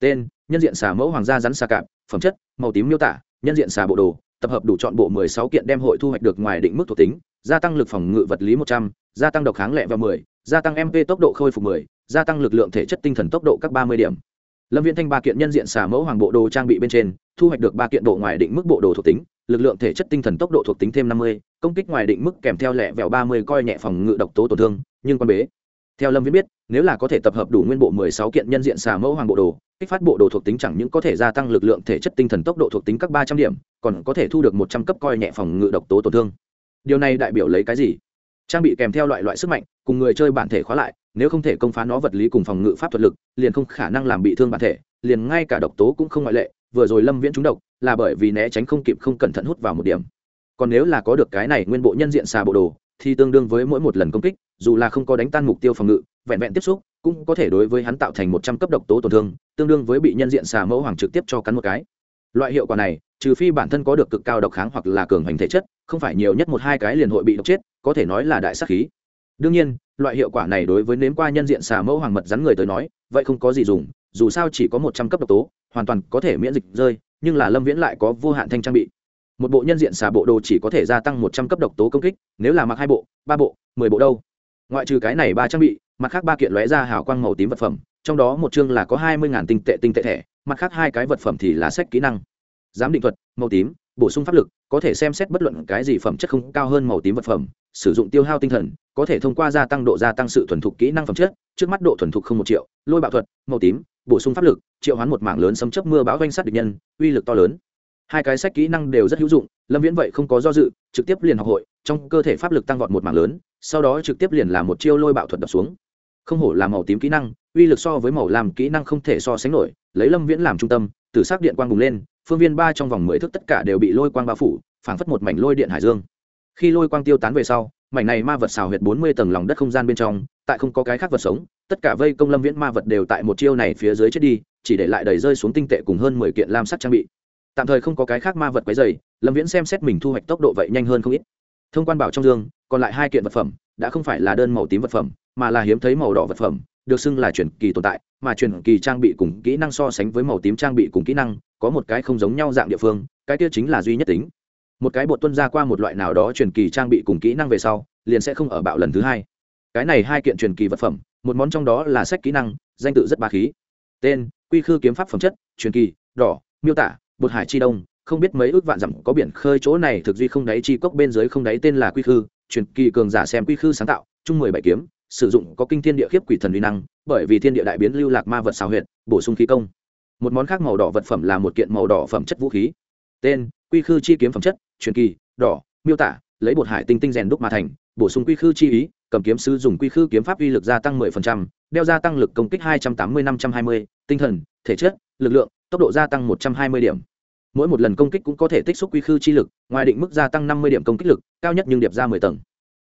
Tên, nhân diện xà mẫu hoàng gia rắn xà cạp, phẩm chất, màu tím miêu tả, nhân diện xà bộ đồ, tập hợp đủ chọn bộ mười sáu kiện đem hội thu hoạch được ngoài định mức thuộc tính gia tăng lực phòng ngự vật lý một trăm, gia tăng độc kháng lệ vào mười, gia tăng mp tốc độ khôi phục mười, gia tăng lực lượng thể chất tinh thần tốc độ các ba mươi điểm. Lâm viễn thanh ba kiện nhân diện xả mẫu hoàng bộ đồ trang bị bên trên, thu hoạch được ba kiện độ ngoài định mức bộ đồ thuộc tính, lực lượng thể chất tinh thần tốc độ thuộc tính thêm năm mươi, công kích ngoài định mức kèm theo lẹ vẹo ba mươi coi nhẹ phòng ngự độc tố tổn thương, nhưng quan bế. Theo lâm viễn biết, nếu là có thể tập hợp đủ nguyên bộ mười sáu kiện nhân diện xà mẫu hoàng bộ đồ, kích phát bộ đồ thuộc tính chẳng những có thể gia tăng lực lượng thể chất tinh thần tốc độ thuộc tính các ba trăm điểm, còn có thể thu được một trăm cấp coi nhẹ phòng ngự độc tố tổn thương điều này đại biểu lấy cái gì? Trang bị kèm theo loại loại sức mạnh, cùng người chơi bản thể khóa lại, nếu không thể công phá nó vật lý cùng phòng ngự pháp thuật lực, liền không khả năng làm bị thương bản thể, liền ngay cả độc tố cũng không ngoại lệ, vừa rồi lâm viễn trúng độc, là bởi vì né tránh không kịp không cẩn thận hút vào một điểm. Còn nếu là có được cái này nguyên bộ nhân diện xà bộ đồ, thì tương đương với mỗi một lần công kích, dù là không có đánh tan mục tiêu phòng ngự, vẹn vẹn tiếp xúc, cũng có thể đối với hắn tạo thành một trăm cấp độc tố tổn thương, tương đương với bị nhân diện xà mẫu hoàng trực tiếp cho cắn một cái. Loại hiệu quả này trừ phi bản thân có được cực cao độc kháng hoặc là cường hành thể chất, không phải nhiều nhất một hai cái liền hội bị độc chết, có thể nói là đại sắc khí. Đương nhiên, loại hiệu quả này đối với nếm qua nhân diện xà mẫu hoàng mật rắn người tới nói, vậy không có gì dùng, dù sao chỉ có một trăm cấp độc tố, hoàn toàn có thể miễn dịch rơi, nhưng là lâm viễn lại có vô hạn thanh trang bị. Một bộ nhân diện xà bộ đồ chỉ có thể gia tăng một trăm cấp độc tố công kích, nếu là mặc hai bộ, ba bộ, mười bộ đâu. Ngoại trừ cái này ba trang bị, mặt khác ba kiện lóe ra hào quang màu tím vật phẩm, trong đó một chương là có hai mươi tinh tệ tinh tệ thẻ, mặt khác hai cái vật phẩm thì là sách kỹ năng giám định thuật, màu tím, bổ sung pháp lực, có thể xem xét bất luận cái gì phẩm chất không cao hơn màu tím vật phẩm, sử dụng tiêu hao tinh thần, có thể thông qua gia tăng độ gia tăng sự thuần thục kỹ năng phẩm chất, trước mắt độ thuần thục không một triệu, lôi bạo thuật, màu tím, bổ sung pháp lực, triệu hoán một mảng lớn sấm chấp mưa bão danh sát địch nhân, uy lực to lớn. Hai cái sách kỹ năng đều rất hữu dụng, lâm viễn vậy không có do dự, trực tiếp liền học hội, trong cơ thể pháp lực tăng vọt một mảng lớn, sau đó trực tiếp liền làm một chiêu lôi bạo thuật đập xuống. Không hổ là màu tím kỹ năng, uy lực so với màu làm kỹ năng không thể so sánh nổi, lấy lâm viễn làm trung tâm từ sắc điện quang bùng lên phương viên ba trong vòng mười thước tất cả đều bị lôi quang bao phủ, phảng phất một mảnh lôi điện hải dương. Khi lôi quang tiêu tán về sau, mảnh này ma vật xào huyệt bốn mươi tầng lòng đất không gian bên trong, tại không có cái khác vật sống, tất cả vây công lâm viễn ma vật đều tại một chiêu này phía dưới chết đi, chỉ để lại đầy rơi xuống tinh tệ cùng hơn mười kiện lam sắt trang bị. Tạm thời không có cái khác ma vật quấy dày lâm viễn xem xét mình thu hoạch tốc độ vậy nhanh hơn không ít. Thông quan bảo trong dương, còn lại hai kiện vật phẩm, đã không phải là đơn màu tím vật phẩm, mà là hiếm thấy màu đỏ vật phẩm được xưng là truyền kỳ tồn tại, mà truyền kỳ trang bị cùng kỹ năng so sánh với màu tím trang bị cùng kỹ năng, có một cái không giống nhau dạng địa phương, cái kia chính là duy nhất tính. Một cái bột tuân ra qua một loại nào đó truyền kỳ trang bị cùng kỹ năng về sau, liền sẽ không ở bạo lần thứ hai. Cái này hai kiện truyền kỳ vật phẩm, một món trong đó là sách kỹ năng, danh tự rất ba khí. Tên, quy khư kiếm pháp phẩm chất, truyền kỳ, đỏ, miêu tả, bột hải chi đông, không biết mấy ước vạn dặm có biển khơi chỗ này thực duy không đáy chi cốc bên dưới không đáy tên là quy khư, truyền kỳ cường giả xem quy khư sáng tạo, chung mười bảy kiếm sử dụng có kinh thiên địa khiếp quỷ thần uy năng bởi vì thiên địa đại biến lưu lạc ma vật xào huyệt bổ sung khí công. Một món khác màu đỏ vật phẩm là một kiện màu đỏ phẩm chất vũ khí. Tên quy khư chi kiếm phẩm chất truyền kỳ đỏ miêu tả lấy bột hải tinh tinh rèn đúc mà thành bổ sung quy khư chi ý cầm kiếm sư dùng quy khư kiếm pháp uy lực gia tăng 10%, đeo gia tăng lực công kích 280-520, tinh thần thể chất lực lượng tốc độ gia tăng 120 điểm. Mỗi một lần công kích cũng có thể tích xúc quy khư chi lực ngoài định mức gia tăng 50 điểm công kích lực cao nhất nhưng điệp ra 10 tầng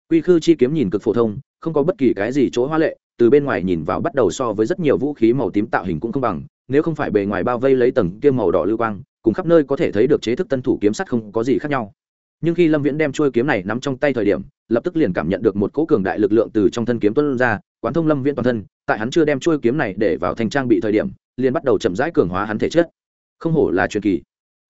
quy khư chi kiếm nhìn cực phổ thông, không có bất kỳ cái gì chỗ hoa lệ, từ bên ngoài nhìn vào bắt đầu so với rất nhiều vũ khí màu tím tạo hình cũng không bằng, nếu không phải bề ngoài bao vây lấy tầng kia màu đỏ lưu quang, cùng khắp nơi có thể thấy được chế thức tân thủ kiếm sắt không có gì khác nhau. Nhưng khi lâm viễn đem trôi kiếm này nắm trong tay thời điểm, lập tức liền cảm nhận được một cỗ cường đại lực lượng từ trong thân kiếm tuân ra, quán thông lâm viễn toàn thân, tại hắn chưa đem trôi kiếm này để vào thành trang bị thời điểm, liền bắt đầu chậm rãi cường hóa hắn thể chất. Không hổ là truyền kỳ.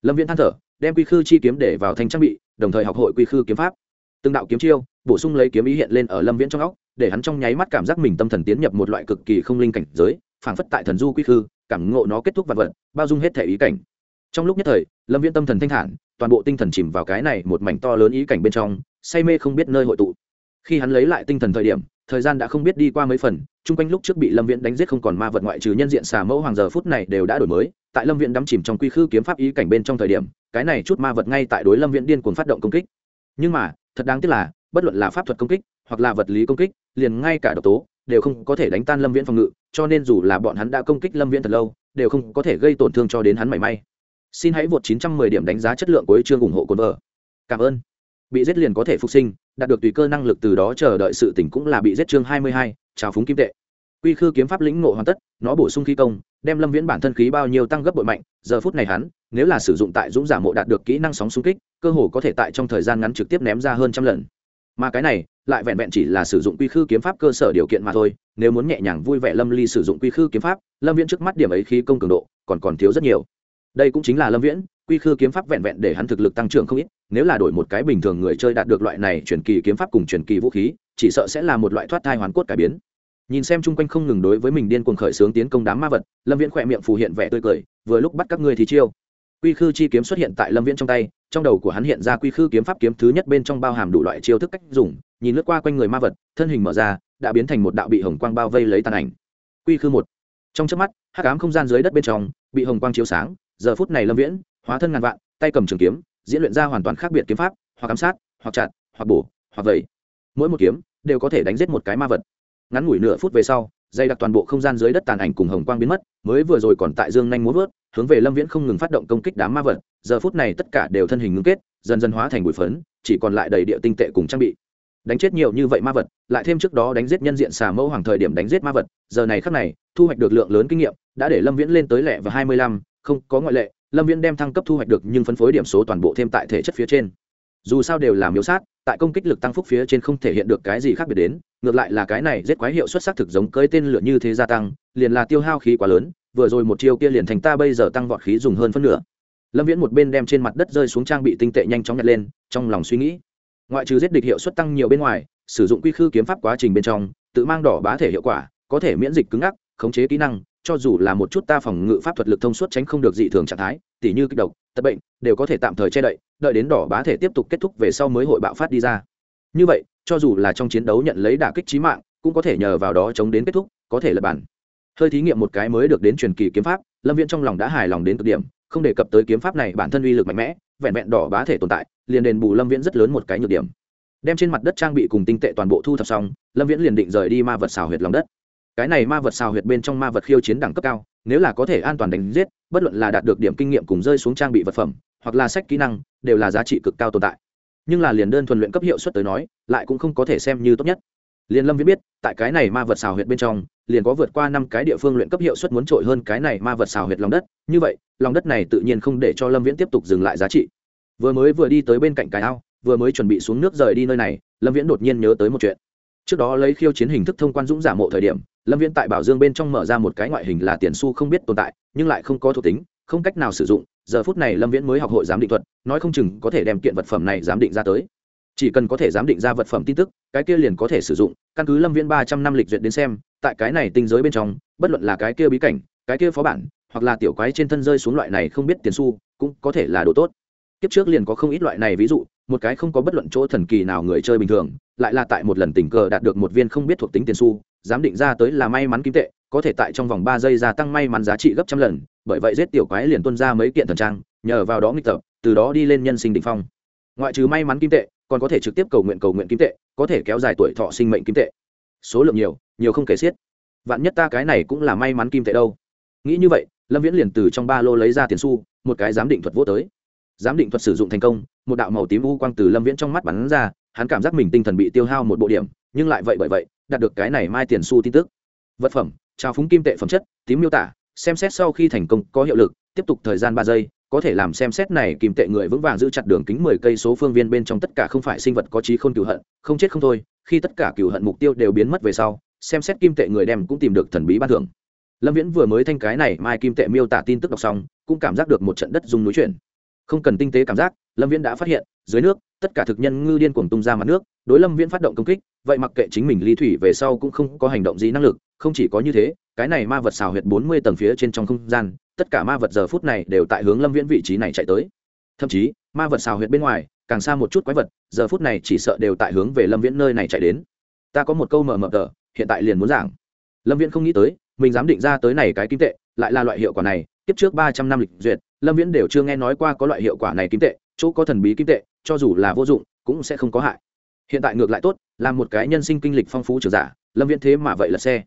Lâm viễn than thở, đem quy khư chi kiếm để vào thành trang bị, đồng thời học hội quy khư kiếm pháp. Từng đạo kiếm chiêu bổ sung lấy kiếm ý hiện lên ở lâm viễn trong óc, để hắn trong nháy mắt cảm giác mình tâm thần tiến nhập một loại cực kỳ không linh cảnh giới, phảng phất tại thần du quy khư, cảm ngộ nó kết thúc vật vật, bao dung hết thể ý cảnh. Trong lúc nhất thời, lâm viễn tâm thần thanh thản, toàn bộ tinh thần chìm vào cái này một mảnh to lớn ý cảnh bên trong, say mê không biết nơi hội tụ. Khi hắn lấy lại tinh thần thời điểm, thời gian đã không biết đi qua mấy phần, chung quanh lúc trước bị lâm viễn đánh giết không còn ma vật ngoại trừ nhân diện xà mẫu hoàng giờ phút này đều đã đổi mới, tại lâm viễn đắm chìm trong quy khư kiếm pháp ý cảnh bên trong thời điểm, cái này chút ma vật ngay tại đối lâm viễn điên cuồng phát động công kích. Nhưng mà, thật đáng tiếc là bất luận là pháp thuật công kích hoặc là vật lý công kích liền ngay cả độc tố đều không có thể đánh tan lâm viễn phòng ngự cho nên dù là bọn hắn đã công kích lâm viễn thật lâu đều không có thể gây tổn thương cho đến hắn mảy may. Xin hãy vượt 910 điểm đánh giá chất lượng của chương ủng hộ cồn vợ cảm ơn. Bị giết liền có thể phục sinh đạt được tùy cơ năng lực từ đó chờ đợi sự tỉnh cũng là bị giết chương 22, chào phúng kim tệ. Quy khư kiếm pháp lĩnh ngộ hoàn tất nó bổ sung khí công đem lâm viễn bản thân khí bao nhiêu tăng gấp bội mạnh giờ phút này hắn nếu là sử dụng tại dũng giả mộ đạt được kỹ năng sóng xung kích cơ hồ có thể tại trong thời gian ngắn trực tiếp ném ra hơn trăm lần mà cái này, lại vẹn vẹn chỉ là sử dụng quy khư kiếm pháp cơ sở điều kiện mà thôi. Nếu muốn nhẹ nhàng vui vẻ lâm ly sử dụng quy khư kiếm pháp, lâm viễn trước mắt điểm ấy khí công cường độ, còn còn thiếu rất nhiều. Đây cũng chính là lâm viễn, quy khư kiếm pháp vẹn vẹn để hắn thực lực tăng trưởng không ít. Nếu là đổi một cái bình thường người chơi đạt được loại này truyền kỳ kiếm pháp cùng truyền kỳ vũ khí, chỉ sợ sẽ là một loại thoát thai hoàn cốt cải biến. Nhìn xem chung quanh không ngừng đối với mình điên cuồng khởi xướng tiến công đám ma vật, lâm viễn khỏe miệng phù hiện vẻ tươi cười, vừa lúc bắt các ngươi thì chiêu. Quy khư chi kiếm xuất hiện tại lâm viễn trong tay trong đầu của hắn hiện ra quy khư kiếm pháp kiếm thứ nhất bên trong bao hàm đủ loại chiêu thức cách dùng, nhìn lướt qua quanh người ma vật, thân hình mở ra, đã biến thành một đạo bị hồng quang bao vây lấy tàn ảnh. Quy khư một. Trong chớp mắt, hắc ám không gian dưới đất bên trong, bị hồng quang chiếu sáng, giờ phút này lâm viễn, hóa thân ngàn vạn, tay cầm trường kiếm, diễn luyện ra hoàn toàn khác biệt kiếm pháp, hoặc ám sát, hoặc chặn hoặc bổ, hoặc vẩy. Mỗi một kiếm đều có thể đánh giết một cái ma vật. Ngắn ngủi nửa phút về sau dây đặc toàn bộ không gian dưới đất tàn ảnh cùng hồng quang biến mất, mới vừa rồi còn tại dương nhanh muốn vớt hướng về lâm viễn không ngừng phát động công kích đám ma vật, giờ phút này tất cả đều thân hình ngưng kết, dần dần hóa thành bụi phấn, chỉ còn lại đầy địa tinh tệ cùng trang bị. Đánh chết nhiều như vậy ma vật, lại thêm trước đó đánh giết nhân diện xà mẫu hoàng thời điểm đánh giết ma vật, giờ này khắc này, thu hoạch được lượng lớn kinh nghiệm, đã để lâm viễn lên tới lẻ và hai mươi lăm, không có ngoại lệ, lâm viễn đem thăng cấp thu hoạch được nhưng phân phối điểm số toàn bộ thêm tại thể chất phía trên. Dù sao đều là miếu sát, tại công kích lực tăng phúc phía trên không thể hiện được cái gì khác biệt đến, ngược lại là cái này giết quái hiệu xuất sắc thực giống cơi tên lửa như thế gia tăng, liền là tiêu hao khí quá lớn vừa rồi một chiêu kia liền thành ta bây giờ tăng vọt khí dùng hơn phân nửa. Lâm viễn một bên đem trên mặt đất rơi xuống trang bị tinh tệ nhanh chóng nhặt lên, trong lòng suy nghĩ. Ngoại trừ giết địch hiệu suất tăng nhiều bên ngoài, sử dụng quy khư kiếm pháp quá trình bên trong, tự mang đỏ bá thể hiệu quả, có thể miễn dịch cứng ngắc, khống chế kỹ năng, cho dù là một chút ta phòng ngự pháp thuật lực thông suốt tránh không được dị thường trạng thái, tỉ như kích độc, tật bệnh, đều có thể tạm thời che đậy, đợi đến đỏ bá thể tiếp tục kết thúc về sau mới hội bạo phát đi ra. Như vậy, cho dù là trong chiến đấu nhận lấy đả kích trí mạng, cũng có thể nhờ vào đó chống đến kết thúc, có thể là bản hơi thí nghiệm một cái mới được đến truyền kỳ kiếm pháp, lâm viễn trong lòng đã hài lòng đến cực điểm, không đề cập tới kiếm pháp này bản thân uy lực mạnh mẽ, vẹn vẹn đỏ bá thể tồn tại, liền đền bù lâm viễn rất lớn một cái nhược điểm. Đem trên mặt đất trang bị cùng tinh tệ toàn bộ thu thập xong, lâm viễn liền định rời đi ma vật xào huyệt lòng đất. Cái này ma vật xào huyệt bên trong ma vật khiêu chiến đẳng cấp cao, nếu là có thể an toàn đánh giết, bất luận là đạt được điểm kinh nghiệm cùng rơi xuống trang bị vật phẩm, hoặc là sách kỹ năng, đều là giá trị cực cao tồn tại. Nhưng là liền đơn thuần luyện cấp hiệu suất tới nói, lại cũng không có thể xem như tốt nhất. Liền lâm viễn biết, tại cái này ma vật xào huyệt bên trong liền có vượt qua năm cái địa phương luyện cấp hiệu suất muốn trội hơn cái này ma vật xào huyệt lòng đất. Như vậy, lòng đất này tự nhiên không để cho lâm viễn tiếp tục dừng lại giá trị. Vừa mới vừa đi tới bên cạnh cái ao, vừa mới chuẩn bị xuống nước rời đi nơi này, lâm viễn đột nhiên nhớ tới một chuyện. Trước đó lấy khiêu chiến hình thức thông quan dũng giả mộ thời điểm, lâm viễn tại bảo dương bên trong mở ra một cái ngoại hình là tiền su không biết tồn tại, nhưng lại không có thuộc tính, không cách nào sử dụng. Giờ phút này lâm viễn mới học hội giám định thuật, nói không chừng có thể đem kiện vật phẩm này giám định ra tới. Chỉ cần có thể giám định ra vật phẩm tin tức, cái kia liền có thể sử dụng. Căn cứ lâm viễn ba trăm năm lịch duyệt đến xem tại cái này tinh giới bên trong bất luận là cái kia bí cảnh cái kia phó bản hoặc là tiểu quái trên thân rơi xuống loại này không biết tiền xu cũng có thể là đồ tốt. Kiếp trước liền có không ít loại này ví dụ một cái không có bất luận chỗ thần kỳ nào người chơi bình thường lại là tại một lần tình cờ đạt được một viên không biết thuộc tính tiền xu, giám định ra tới là may mắn kim tệ có thể tại trong vòng ba giây gia tăng may mắn giá trị gấp trăm lần bởi vậy giết tiểu quái liền tuân ra mấy kiện thần trang nhờ vào đó nghịch tập từ đó đi lên nhân sinh đ ỉ n h phong. Ngoại trừ may mắn kim tệ còn có thể trực tiếp cầu nguyện cầu nguyện kim tệ có thể kéo dài tuổi thọ sinh mệnh kim tệ. Số lượng nhiều nhiều không kể xiết. Vạn nhất ta cái này cũng là may mắn kim tệ đâu. Nghĩ như vậy, lâm viễn liền từ trong ba lô lấy ra tiền su một cái giám định thuật vô tới. Giám định thuật sử dụng thành công, một đạo màu tím u quang từ lâm viễn trong mắt bắn ra, hắn cảm giác mình tinh thần bị tiêu hao một bộ điểm, nhưng lại vậy bởi vậy, đạt được cái này mai tiền su tin tức. Vật phẩm trào phúng kim tệ phẩm chất, tím miêu tả, xem xét sau khi thành công, có hiệu lực, tiếp tục thời gian ba giây, có thể làm xem xét này kim tệ người vững vàng giữ chặt đường kính mười cây số phương viên bên trong tất cả không phải sinh vật có trí không cửu hận, không chết không thôi, khi tất cả cửu hận mục tiêu đều biến mất về sau xem xét kim tệ người đem cũng tìm được thần bí ban thưởng. Lâm viễn vừa mới thanh cái này, mai kim tệ miêu tả tin tức đọc xong, cũng cảm giác được một trận đất dung núi chuyển. Không cần tinh tế cảm giác, lâm viễn đã phát hiện, dưới nước, tất cả thực nhân ngư điên cuồng tung ra mặt nước, đối lâm viễn phát động công kích, vậy mặc kệ chính mình ly thủy về sau cũng không có hành động gì năng lực, không chỉ có như thế, cái này ma vật xào huyệt bốn mươi tầng phía trên trong không gian, tất cả ma vật giờ phút này đều tại hướng lâm viễn vị trí này chạy tới. Thậm chí, ma vật xào huyệt bên ngoài, càng xa một chút quái vật, giờ phút này chỉ sợ đều tại hướng về lâm viễn nơi này chạy đến. Ta có một câu mờ mờ tờ hiện tại liền muốn giảng. Lâm viễn không nghĩ tới, mình dám định ra tới này cái kim tệ, lại là loại hiệu quả này tiếp trước ba trăm năm lịch duyệt, lâm viễn đều chưa nghe nói qua có loại hiệu quả này kim tệ, chỗ có thần bí kim tệ, cho dù là vô dụng, cũng sẽ không có hại. Hiện tại ngược lại tốt, là một cái nhân sinh kinh lịch phong phú trường giả, lâm viễn thế mà vậy là xe.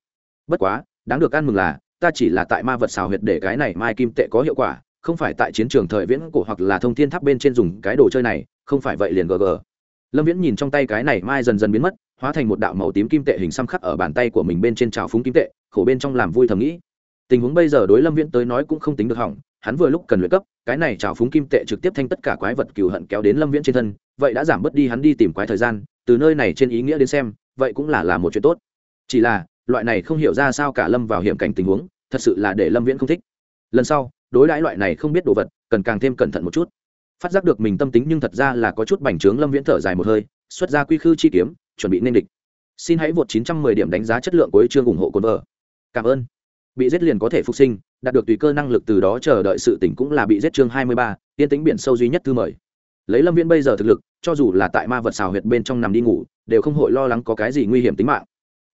Bất quá, đáng được ăn mừng là, ta chỉ là tại ma vật xào huyệt để cái này mai kim tệ có hiệu quả, không phải tại chiến trường thời viễn cổ hoặc là thông thiên tháp bên trên dùng cái đồ chơi này, không phải vậy liền gg lâm viễn nhìn trong tay cái này mai dần dần biến mất hóa thành một đạo màu tím kim tệ hình xăm khắc ở bàn tay của mình bên trên trào phúng kim tệ, khổ bên trong làm vui thầm nghĩ. Tình huống bây giờ đối lâm viễn tới nói cũng không tính được hỏng, hắn vừa lúc cần luyện cấp, cái này trào phúng kim tệ trực tiếp thanh tất cả quái vật cừu hận kéo đến lâm viễn trên thân, vậy đã giảm bớt đi hắn đi tìm quái thời gian, từ nơi này trên ý nghĩa đến xem, vậy cũng là là một chuyện tốt. Chỉ là, loại này không hiểu ra sao cả lâm vào hiểm cảnh tình huống, thật sự là để lâm viễn không thích. Lần sau, đối đãi loại này không biết đồ vật, cần càng thêm cẩn thận một chút. Phát giác được mình tâm tính nhưng thật ra là có chút bành trướng, lâm viễn thở dài một hơi, xuất ra quy khư chi kiếm chuẩn bị nên địch. Xin hãy vượt 910 điểm đánh giá chất lượng của chương ủng hộ cồn vợ. Cảm ơn. Bị giết liền có thể phục sinh đạt được tùy cơ năng lực từ đó chờ đợi sự tỉnh cũng là bị giết chương 23, tiên tính biển sâu duy nhất thư mời. Lấy lâm viễn bây giờ thực lực cho dù là tại ma vật xào huyệt bên trong nằm đi ngủ đều không hội lo lắng có cái gì nguy hiểm tính mạng.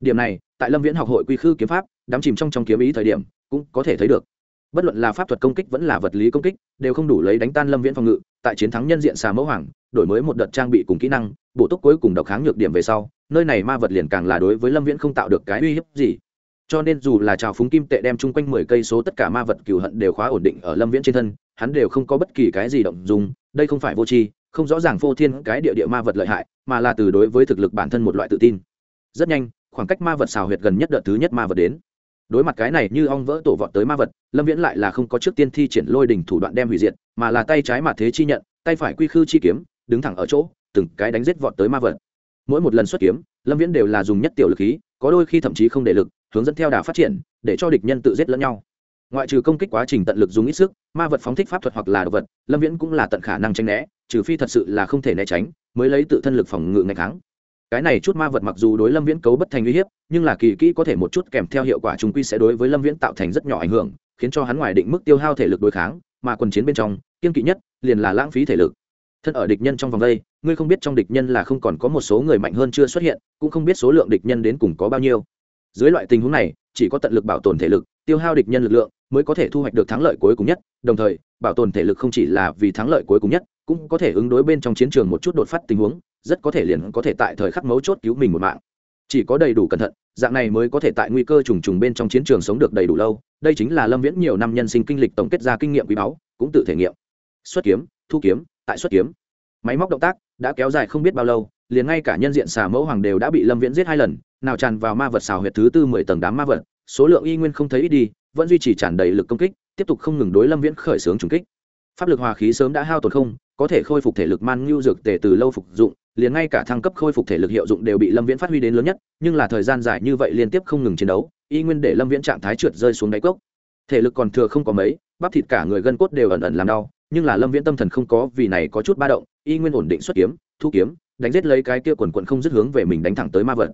Điểm này tại lâm viễn học hội quy khư kiếm pháp đắm chìm trong trong kiếm ý thời điểm cũng có thể thấy được. Bất luận là pháp thuật công kích vẫn là vật lý công kích đều không đủ lấy đánh tan lâm viễn phòng ngự tại chiến thắng nhân diện xà mẫu hoàng, đổi mới một đợt trang bị cùng kỹ năng, bổ túc cuối cùng độc kháng nhược điểm về sau, nơi này ma vật liền càng là đối với lâm viễn không tạo được cái uy hiếp gì. Cho nên dù là trào phúng kim tệ đem chung quanh mười cây số tất cả ma vật cừu hận đều khóa ổn định ở lâm viễn trên thân, hắn đều không có bất kỳ cái gì động dùng đây không phải vô tri, không rõ ràng phô thiên cái địa địa ma vật lợi hại, mà là từ đối với thực lực bản thân một loại tự tin. Rất nhanh, khoảng cách ma vật xào huyệt gần nhất đợt thứ nhất ma vật đến đối mặt cái này như ong vỡ tổ vọt tới ma vật, lâm viễn lại là không có trước tiên thi triển lôi đình thủ đoạn đem hủy diệt, mà là tay trái mà thế chi nhận, tay phải quy khư chi kiếm, đứng thẳng ở chỗ, từng cái đánh giết vọt tới ma vật. Mỗi một lần xuất kiếm, lâm viễn đều là dùng nhất tiểu lực khí, có đôi khi thậm chí không để lực, hướng dẫn theo đà phát triển, để cho địch nhân tự giết lẫn nhau. Ngoại trừ công kích quá trình tận lực dùng ít sức, ma vật phóng thích pháp thuật hoặc là đ ộ vật, lâm viễn cũng là tận khả năng tranh né, trừ phi thật sự là không thể né tránh, mới lấy tự thân lực phòng ngự ngày kháng cái này chút ma vật mặc dù đối lâm viễn cấu bất thành uy hiếp, nhưng là kỳ kỹ có thể một chút kèm theo hiệu quả chúng quy sẽ đối với lâm viễn tạo thành rất nhỏ ảnh hưởng, khiến cho hắn ngoài định mức tiêu hao thể lực đối kháng, mà quần chiến bên trong, kiên kỵ nhất liền là lãng phí thể lực. Thân ở địch nhân trong vòng đây, ngươi không biết trong địch nhân là không còn có một số người mạnh hơn chưa xuất hiện, cũng không biết số lượng địch nhân đến cùng có bao nhiêu. Dưới loại tình huống này, chỉ có tận lực bảo tồn thể lực tiêu hao địch nhân lực lượng mới có thể thu hoạch được thắng lợi cuối cùng nhất, đồng thời, bảo tồn thể lực không chỉ là vì thắng lợi cuối cùng nhất, cũng có thể ứng đối bên trong chiến trường một chút đột phát tình huống, rất có thể liền có thể tại thời khắc mấu chốt cứu mình một mạng. Chỉ có đầy đủ cẩn thận, dạng này mới có thể tại nguy cơ trùng trùng bên trong chiến trường sống được đầy đủ lâu. Đây chính là lâm viễn nhiều năm nhân sinh kinh lịch tổng kết ra kinh nghiệm quý báu, cũng tự thể nghiệm. Xuất kiếm, thu kiếm, tại xuất kiếm. Máy móc động tác đã kéo dài không biết bao lâu, liền ngay cả nhân diện xà mẫu hoàng đều đã bị lâm viễn giết hai lần, nào tràn vào ma vật xào huyệt thứ tư mười tầng đám ma vật số lượng y nguyên không thấy ít đi, vẫn duy trì tràn đầy lực công kích, tiếp tục không ngừng đối lâm viễn khởi xướng trùng kích. Pháp lực hòa khí sớm đã hao tổn không, có thể khôi phục thể lực man ngưu dược tề từ lâu phục dụng, liền ngay cả thăng cấp khôi phục thể lực hiệu dụng đều bị lâm viễn phát huy đến lớn nhất, nhưng là thời gian dài như vậy liên tiếp không ngừng chiến đấu, y nguyên để lâm viễn trạng thái trượt rơi xuống đáy cốc. Thể lực còn thừa không có mấy, bắp thịt cả người gân cốt đều ẩn ẩn làm đau, nhưng là lâm viễn tâm thần không có, vì này có chút ba động, y nguyên ổn định xuất kiếm, thu kiếm, đánh giết lấy cái kia quần quận không dứt hướng về mình đánh thẳng tới ma vật.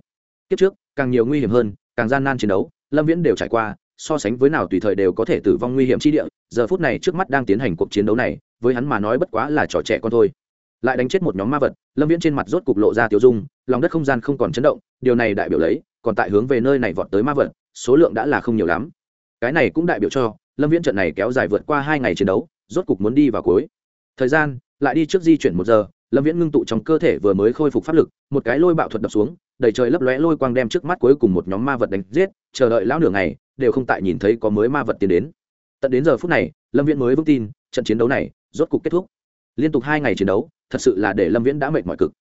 Kiếp trước, càng nhiều nguy hiểm hơn, càng gian nan chiến đấu lâm viễn đều trải qua, so sánh với nào tùy thời đều có thể tử vong nguy hiểm chi địa, giờ phút này trước mắt đang tiến hành cuộc chiến đấu này, với hắn mà nói bất quá là trò trẻ con thôi. Lại đánh chết một nhóm ma vật, lâm viễn trên mặt rốt cục lộ ra tiêu dung, lòng đất không gian không còn chấn động, điều này đại biểu lấy, còn tại hướng về nơi này vọt tới ma vật, số lượng đã là không nhiều lắm. Cái này cũng đại biểu cho, lâm viễn trận này kéo dài vượt qua hai ngày chiến đấu, rốt cục muốn đi vào cuối. Thời gian, lại đi trước di chuyển một giờ, lâm viễn ngưng tụ trong cơ thể vừa mới khôi phục pháp lực, một cái lôi bạo thuật đập xuống đầy trời lấp lóe lôi quang đem trước mắt cuối cùng một nhóm ma vật đánh giết, chờ đợi lão nửa ngày, đều không tại nhìn thấy có mới ma vật tiến đến. Tận đến giờ phút này, lâm viễn mới vững tin, trận chiến đấu này rốt cục kết thúc. Liên tục hai ngày chiến đấu, thật sự là để lâm viễn đã mệt mỏi cực.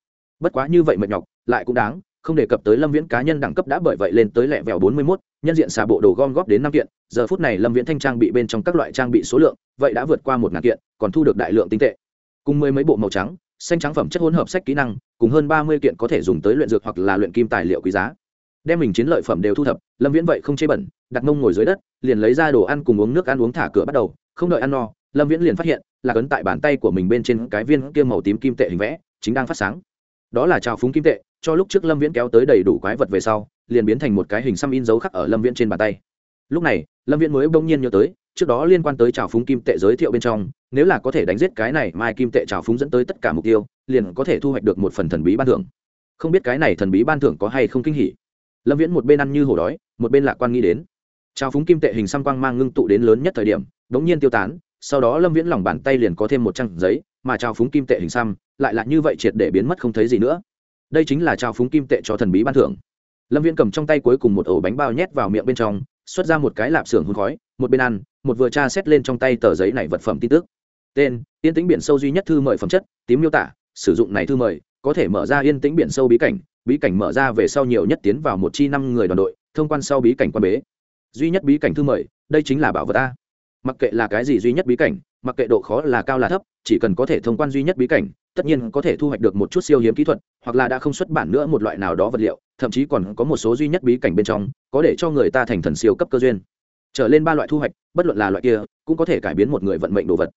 Bất quá như vậy mệt nhọc, lại cũng đáng, không đề cập tới lâm viễn cá nhân đẳng cấp đã bởi vậy lên tới lẹ vẹo bốn mươi mốt, nhân diện xà bộ đồ gom góp đến năm kiện, giờ phút này lâm viễn thanh trang bị bên trong các loại trang bị số lượng, vậy đã vượt qua một ngàn kiện, còn thu được đại lượng tinh tệ. Cùng mười mấy bộ màu trắng xanh trắng phẩm chất hỗn hợp sách kỹ năng, cùng hơn ba mươi kiện có thể dùng tới luyện dược hoặc là luyện kim tài liệu quý giá. Đem mình chiến lợi phẩm đều thu thập, lâm viễn vậy không chế bẩn, đặt mông ngồi dưới đất, liền lấy ra đồ ăn cùng uống nước ăn uống thả cửa bắt đầu, không đợi ăn no, lâm viễn liền phát hiện là cấn tại bàn tay của mình bên trên cái viên kia màu tím kim tệ hình vẽ, chính đang phát sáng. Đó là trào phúng kim tệ, cho lúc trước lâm viễn kéo tới đầy đủ quái vật về sau, liền biến thành một cái hình xăm in dấu khắc ở lâm viễn trên bàn tay. Lúc này, lâm viễn mới bỗng nhiên nhớ tới, trước đó liên quan tới trào phúng kim tệ giới thiệu bên trong nếu là có thể đánh giết cái này, mai kim tệ trào phúng dẫn tới tất cả mục tiêu, liền có thể thu hoạch được một phần thần bí ban thưởng. Không biết cái này thần bí ban thưởng có hay không kinh hỉ? Lâm viễn một bên ăn như hổ đói, một bên lạc quan nghĩ đến. Trào phúng kim tệ hình xăm quang mang ngưng tụ đến lớn nhất thời điểm đ ố n g nhiên tiêu tán, sau đó lâm viễn lòng bàn tay liền có thêm một trang giấy, mà trào phúng kim tệ hình xăm lại là như vậy triệt để biến mất không thấy gì nữa. Đây chính là trào phúng kim tệ cho thần bí ban thưởng. Lâm viễn cầm trong tay cuối cùng một ổ bánh bao nhét vào miệng bên trong, xuất ra một cái lạp xưởng hôn khói, một bên ăn, một vừa tra xét lên trong tay tờ giấy này vật phẩm tin tức tên, yên tĩnh biển sâu duy nhất thư mời phẩm chất, tím miêu tả, sử dụng này thư mời, có thể mở ra yên tĩnh biển sâu bí cảnh bí cảnh mở ra về sau nhiều nhất tiến vào một chi năm người đoàn đội, thông quan sau bí cảnh quan bế. Duy nhất bí cảnh thư mời, đây chính là bảo vật ta. mặc kệ là cái gì duy nhất bí cảnh, mặc kệ độ khó là cao là thấp, chỉ cần có thể thông quan duy nhất bí cảnh, tất nhiên có thể thu hoạch được một chút siêu hiếm kỹ thuật, hoặc là đã không xuất bản nữa một loại nào đó vật liệu, thậm chí còn có một số duy nhất bí cảnh bên trong, có để cho người ta thành thần siêu cấp cơ duyên. Trở lên ba loại thu hoạch, bất luận là loại kia, cũng có thể cải biến một người vận mệnh đồ vật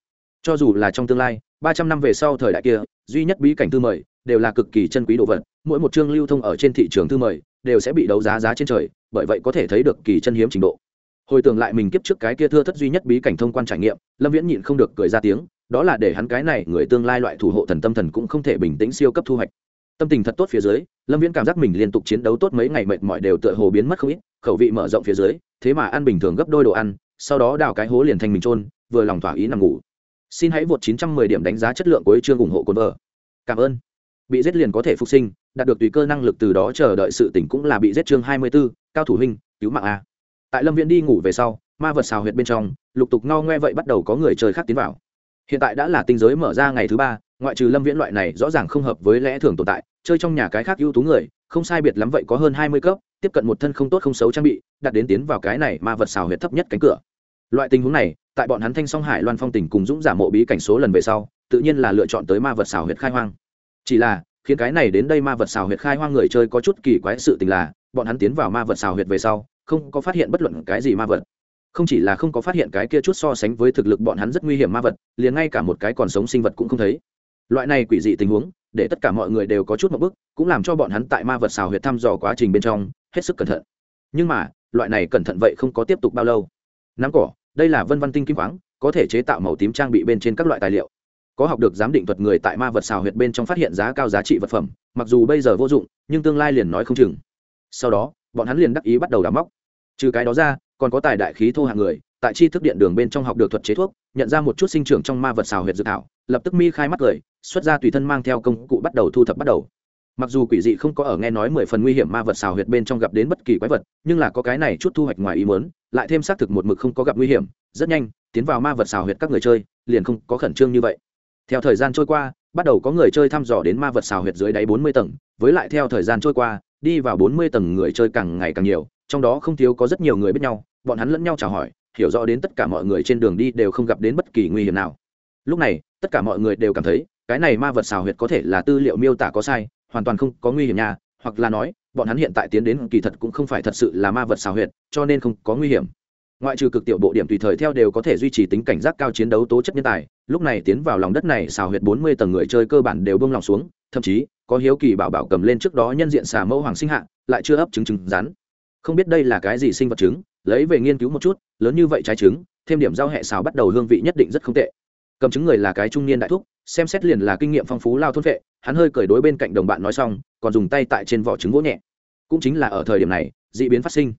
cho dù là trong tương lai, ba trăm năm về sau thời đại kia, duy nhất bí cảnh thư mời, đều là cực kỳ chân quý đồ vật. Mỗi một chương lưu thông ở trên thị trường thư mời, đều sẽ bị đấu giá giá trên trời, bởi vậy có thể thấy được kỳ chân hiếm trình độ. Hồi tưởng lại mình kiếp trước cái kia thưa thất duy nhất bí cảnh thông quan trải nghiệm, lâm viễn nhịn không được cười ra tiếng, đó là để hắn cái này người tương lai loại thủ hộ thần tâm thần cũng không thể bình tĩnh siêu cấp thu hoạch. Tâm tình thật tốt phía dưới, lâm viễn cảm giác mình liên tục chiến đấu tốt mấy ngày mệt mỏi đều tựa hồ biến mất không ít, khẩu vị mở rộng phía dưới, thế mà ăn bình thường gấp đôi đồ ăn, sau đó đào cái hố liền thành mình trôn vừa lòng thỏa ý nằm ngủ xin hãy vượt 910 điểm đánh giá chất lượng của chương ủng hộ cồn vợ. Cảm ơn. Bị giết liền có thể phục sinh đạt được tùy cơ năng lực từ đó chờ đợi sự tỉnh cũng là bị giết chương 24, cao thủ huynh cứu mạng a. Tại lâm viễn đi ngủ về sau ma vật xào huyệt bên trong lục tục no ngoe vậy bắt đầu có người chơi khác tiến vào. Hiện tại đã là tinh giới mở ra ngày thứ ba ngoại trừ lâm viễn loại này rõ ràng không hợp với lẽ thường tồn tại chơi trong nhà cái khác ưu tú người không sai biệt lắm vậy có hơn hai mươi cấp tiếp cận một thân không tốt không xấu trang bị đặt đến tiến vào cái này ma vật xào huyệt thấp nhất cánh cửa. Loại tình huống này tại bọn hắn thanh song hải loan phong tỉnh cùng dũng giả mộ bí cảnh số lần về sau, tự nhiên là lựa chọn tới ma vật xào huyệt khai hoang. Chỉ là, khiến cái này đến đây ma vật xào huyệt khai hoang người chơi có chút kỳ quái sự tình là, bọn hắn tiến vào ma vật xào huyệt về sau, không có phát hiện bất luận cái gì ma vật. Không chỉ là không có phát hiện cái kia chút so sánh với thực lực bọn hắn rất nguy hiểm ma vật, liền ngay cả một cái còn sống sinh vật cũng không thấy. Loại này quỷ dị tình huống, để tất cả mọi người đều có chút một bức, cũng làm cho bọn hắn tại ma vật xào huyệt thăm dò quá trình bên trong, hết sức cẩn thận. Nhưng mà, loại này cẩn thận vậy không có tiếp tục bao lâu. Nắm cỏ đây là vân văn tinh kim khoáng, có thể chế tạo màu tím trang bị bên trên các loại tài liệu. Có học được giám định thuật người tại ma vật xào huyệt bên trong phát hiện giá cao giá trị vật phẩm, mặc dù bây giờ vô dụng, nhưng tương lai liền nói không chừng. Sau đó, bọn hắn liền đắc ý bắt đầu đào móc. Trừ cái đó ra, còn có tài đại khí thô hạng người, tại chi thức điện đường bên trong học được thuật chế thuốc, nhận ra một chút sinh trưởng trong ma vật xào huyệt dự thảo, lập tức mi khai mắt cười xuất ra tùy thân mang theo công cụ bắt đầu thu thập bắt đầu mặc dù quỷ dị không có ở nghe nói mười phần nguy hiểm ma vật xào huyệt bên trong gặp đến bất kỳ quái vật, nhưng là có cái này chút thu hoạch ngoài ý muốn, lại thêm xác thực một mực không có gặp nguy hiểm, rất nhanh, tiến vào ma vật xào huyệt các người chơi, liền không có khẩn trương như vậy. Theo thời gian trôi qua, bắt đầu có người chơi thăm dò đến ma vật xào huyệt dưới đáy bốn mươi tầng, với lại theo thời gian trôi qua, đi vào bốn mươi tầng người chơi càng ngày càng nhiều, trong đó không thiếu có rất nhiều người biết nhau, bọn hắn lẫn nhau chào hỏi, hiểu rõ đến tất cả mọi người trên đường đi đều không gặp đến bất kỳ nguy hiểm nào. Lúc này, tất cả mọi người đều cảm thấy, cái này ma vật xào huyệt có thể là tư liệu miêu tả có sai hoàn toàn không có nguy hiểm nha, hoặc là nói, bọn hắn hiện tại tiến đến kỳ thật cũng không phải thật sự là ma vật xào huyệt, cho nên không có nguy hiểm. Ngoại trừ cực tiểu bộ điểm tùy thời theo đều có thể duy trì tính cảnh giác cao chiến đấu tố chất nhân tài, lúc này tiến vào lòng đất này xào huyệt bốn mươi tầng người chơi cơ bản đều bông lòng xuống, thậm chí, có hiếu kỳ bảo bảo cầm lên trước đó nhân diện xà mẫu hoàng sinh hạ, lại chưa ấp trứng trứng rắn. Không biết đây là cái gì sinh vật trứng, lấy về nghiên cứu một chút, lớn như vậy trái trứng, thêm điểm giao hệ xào bắt đầu hương vị nhất định rất không tệ cầm trứng người là cái trung niên đại thúc, xem xét liền là kinh nghiệm phong phú lao thôn vệ, hắn hơi cởi đối bên cạnh đồng bạn nói xong, còn dùng tay tại trên vỏ trứng vỗ nhẹ. Cũng chính là ở thời điểm này, d ị biến phát sinh.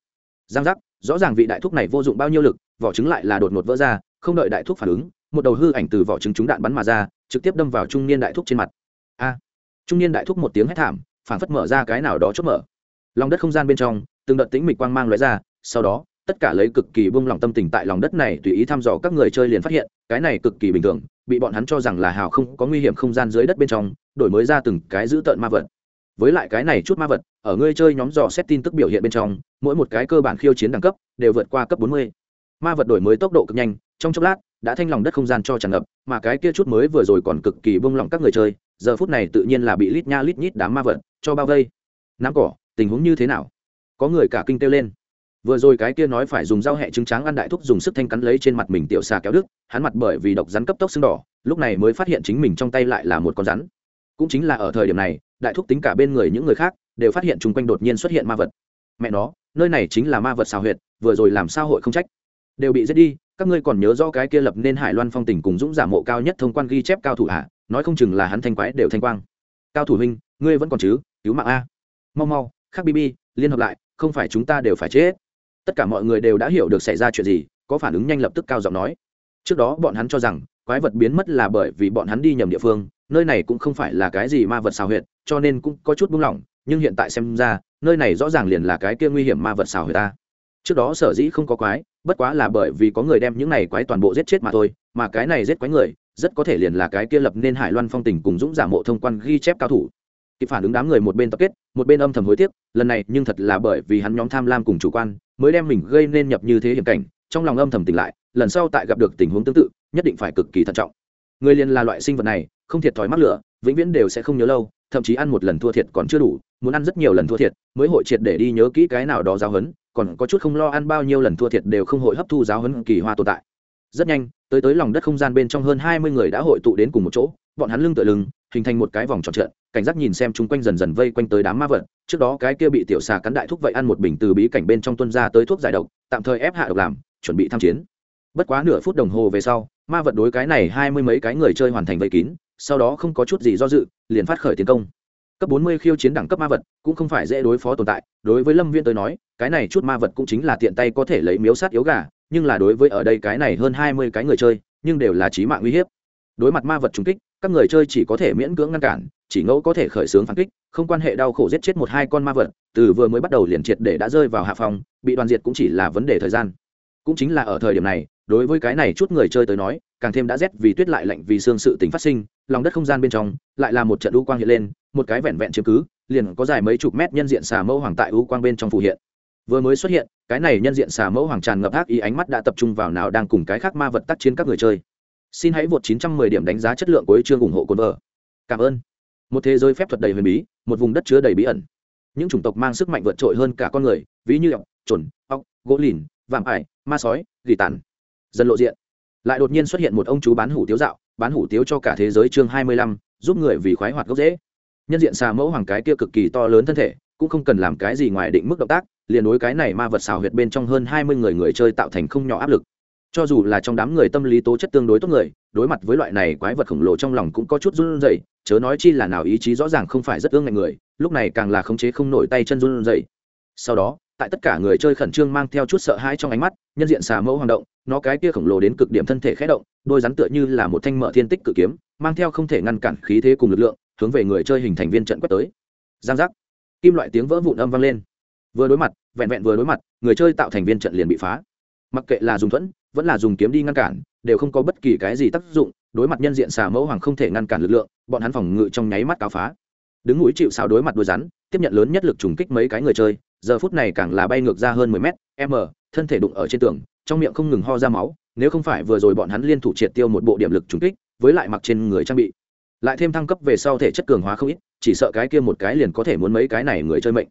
Giang giác, rõ ràng vị đại thúc này vô dụng bao nhiêu lực, vỏ trứng lại là đột ngột vỡ ra, không đợi đại thúc phản ứng, một đầu hư ảnh từ vỏ trứng trúng đạn bắn mà ra, trực tiếp đâm vào trung niên đại thúc trên mặt. A! Trung niên đại thúc một tiếng hét thảm, phản phất mở ra cái nào đó chốt mở. Lòng đất không gian bên trong, từng đợt tĩnh mịch quang mang lóe ra, sau đó, tất cả lấy cực kỳ buông lỏng tâm tình tại lòng đất này tùy ý thăm dò các người chơi liền phát hiện cái này cực kỳ bình thường, bị bọn hắn cho rằng là hào không, có nguy hiểm không gian dưới đất bên trong, đổi mới ra từng cái giữ tợn ma vật. Với lại cái này chút ma vật, ở người chơi nhóm dò xét tin tức biểu hiện bên trong, mỗi một cái cơ bản khiêu chiến đẳng cấp, đều vượt qua cấp 40. ma vật đổi mới tốc độ cực nhanh, trong chốc lát, đã thanh lòng đất không gian cho tràn ngập, mà cái kia chút mới vừa rồi còn cực kỳ bông lỏng các người chơi, giờ phút này tự nhiên là bị lít nha lít nhít đám ma vật cho bao vây. Nắm cỏ, tình huống như thế nào? Có người cả kinh kêu lên vừa rồi cái kia nói phải dùng dao hẹ trứng trắng ăn đại thúc dùng sức thanh cắn lấy trên mặt mình tiểu xà kéo đức hắn mặt bởi vì độc rắn cấp tốc sưng đỏ, lúc này mới phát hiện chính mình trong tay lại là một con rắn. Cũng chính là ở thời điểm này, đại thúc tính cả bên người những người khác, đều phát hiện chung quanh đột nhiên xuất hiện ma vật. Mẹ nó, nơi này chính là ma vật xào huyệt, vừa rồi làm sao hội không trách? Đều bị giết đi, các ngươi còn nhớ do cái kia lập nên hải loan phong tỉnh cùng dũng giả mộ cao nhất thông quan ghi chép cao thủ hạ nói không chừng là hắn thanh quái đều thanh quang. Cao thủ huynh, ngươi vẫn còn chứ? Cứu mạng a. Mau mau khắc bb liên hợp lại, không phải chúng ta đều phải chết tất cả mọi người đều đã hiểu được xảy ra chuyện gì, có phản ứng nhanh lập tức cao giọng nói. Trước đó bọn hắn cho rằng, quái vật biến mất là bởi vì bọn hắn đi nhầm địa phương, nơi này cũng không phải là cái gì ma vật xào huyệt, cho nên cũng có chút buông lỏng, nhưng hiện tại xem ra, nơi này rõ ràng liền là cái kia nguy hiểm ma vật xào huyệt ta. Trước đó sở dĩ không có quái, bất quá là bởi vì có người đem những này quái toàn bộ giết chết mà thôi, mà cái này giết quái người, rất có thể liền là cái kia lập nên hải loan phong tình cùng dũng giả mộ thông quan ghi chép cao thủ kịp phản ứng đám người một bên tập kết, một bên âm thầm hối tiếc, lần này nhưng thật là bởi vì hắn nhóm tham lam cùng chủ quan, mới đem mình gây nên nhập như thế hiểm cảnh, trong lòng âm thầm tỉnh lại, lần sau tại gặp được tình huống tương tự, nhất định phải cực kỳ thận trọng. Người liền là loại sinh vật này, không thiệt thòi mắc lửa, vĩnh viễn đều sẽ không nhớ lâu, thậm chí ăn một lần thua thiệt còn chưa đủ, muốn ăn rất nhiều lần thua thiệt, mới hội triệt để đi nhớ kỹ cái nào đó giáo hấn còn có chút không lo ăn bao nhiêu lần thua thiệt đều không hội hấp thu giáo hấn kỳ hoa tồn tại. Rất nhanh, tới tới lòng đất không gian bên trong hơn hai mươi người đã hội tụ đến cùng một chỗ, bọn hắn lưng tựa lưng, hình thành một cái vòng tròn trận cảnh giác nhìn xem chung quanh dần dần vây quanh tới đám ma vật, trước đó cái kia bị tiểu xà cắn đại thuốc vậy ăn một bình từ bí cảnh bên trong tuân ra tới thuốc giải độc, tạm thời ép hạ độc làm, chuẩn bị tham chiến. Bất quá nửa phút đồng hồ về sau, ma vật đối cái này hai mươi mấy cái người chơi hoàn thành vây kín, sau đó không có chút gì do dự, liền phát khởi tiến công. Cấp bốn mươi khiêu chiến đẳng cấp ma vật cũng không phải dễ đối phó tồn tại, đối với lâm viên tới nói, cái này chút ma vật cũng chính là tiện tay có thể lấy miếu sát yếu gà, nhưng là đối với ở đây cái này hơn hai mươi cái người chơi, nhưng đều là trí mạng uy hiếp. Đối mặt ma vật trúng kích các người chơi chỉ có thể miễn cưỡng ngăn cản, chỉ ngẫu có thể khởi xướng phản kích, không quan hệ đau khổ giết chết một hai con ma vật, từ vừa mới bắt đầu liền triệt để đã rơi vào hạ phòng bị đoàn diệt cũng chỉ là vấn đề thời gian. Cũng chính là ở thời điểm này, đối với cái này chút người chơi tới nói, càng thêm đã rét vì tuyết lại lạnh vì xương sự tính phát sinh, lòng đất không gian bên trong, lại là một trận u quang hiện lên, một cái vẹn vẹn chiếm cứ, liền có dài mấy chục mét nhân diện xà mẫu hoàng tại u quang bên trong phù hiện. Vừa mới xuất hiện, cái này nhân diện xà mẫu hoàng tràn ngập ác ý ánh mắt đã tập trung vào nào đang cùng cái khác ma vật tác chiến các người chơi xin hãy vượt 910 điểm đánh giá chất lượng của chương ủng hộ cồn vợ. Cảm ơn. Một thế giới phép thuật đầy huyền bí một vùng đất chứa đầy bí ẩn. Những chủng tộc mang sức mạnh vượt trội hơn cả con người ví như ọc chuẩn, ọc gỗ lìn vạm ải ma sói dị tàn. Dân lộ diện. Lại đột nhiên xuất hiện một ông chú bán hủ tiếu dạo bán hủ tiếu cho cả thế giới chương 25, giúp người vì khoái hoạt gốc dễ nhân diện xà mẫu hoàng cái kia cực kỳ to lớn thân thể cũng không cần làm cái gì ngoài định mức động tác liền đối cái này ma vật xào huyệt bên trong hơn hai mươi người người chơi tạo thành không nhỏ áp lực cho dù là trong đám người tâm lý tố chất tương đối tốt người, đối mặt với loại này quái vật khổng lồ trong lòng cũng có chút run rẩy, chớ nói chi là nào ý chí rõ ràng không phải rất ương ngạnh người, lúc này càng là khống chế không nổi tay chân run rẩy. Sau đó, tại tất cả người chơi khẩn trương mang theo chút sợ hãi trong ánh mắt, nhân diện xà mẫu hoàng động, nó cái kia khổng lồ đến cực điểm thân thể khẽ động, đôi rắn tựa như là một thanh mở thiên tích cự kiếm, mang theo không thể ngăn cản khí thế cùng lực lượng, hướng về người chơi hình thành viên trận quét tới. Giang giác. Kim loại tiếng vỡ vụn âm vang lên. Vừa đối mặt, vẹn vẹn vừa đối mặt, người chơi tạo thành viên trận liền bị phá. Mặc kệ là dùng thuẫn vẫn là dùng kiếm đi ngăn cản, đều không có bất kỳ cái gì tác dụng, đối mặt nhân diện xà mẫu hoàng không thể ngăn cản lực lượng, bọn hắn phòng ngự trong nháy mắt cáo phá. Đứng núi chịu xào đối mặt đôi rắn, tiếp nhận lớn nhất lực trùng kích mấy cái người chơi, giờ phút này càng là bay ngược ra hơn mười mét m thân thể đụng ở trên tường, trong miệng không ngừng ho ra máu, nếu không phải vừa rồi bọn hắn liên thủ triệt tiêu một bộ điểm lực trùng kích, với lại mặc trên người trang bị, lại thêm thăng cấp về sau thể chất cường hóa không ít, chỉ sợ cái kia một cái liền có thể muốn mấy cái này người chơi mệnh.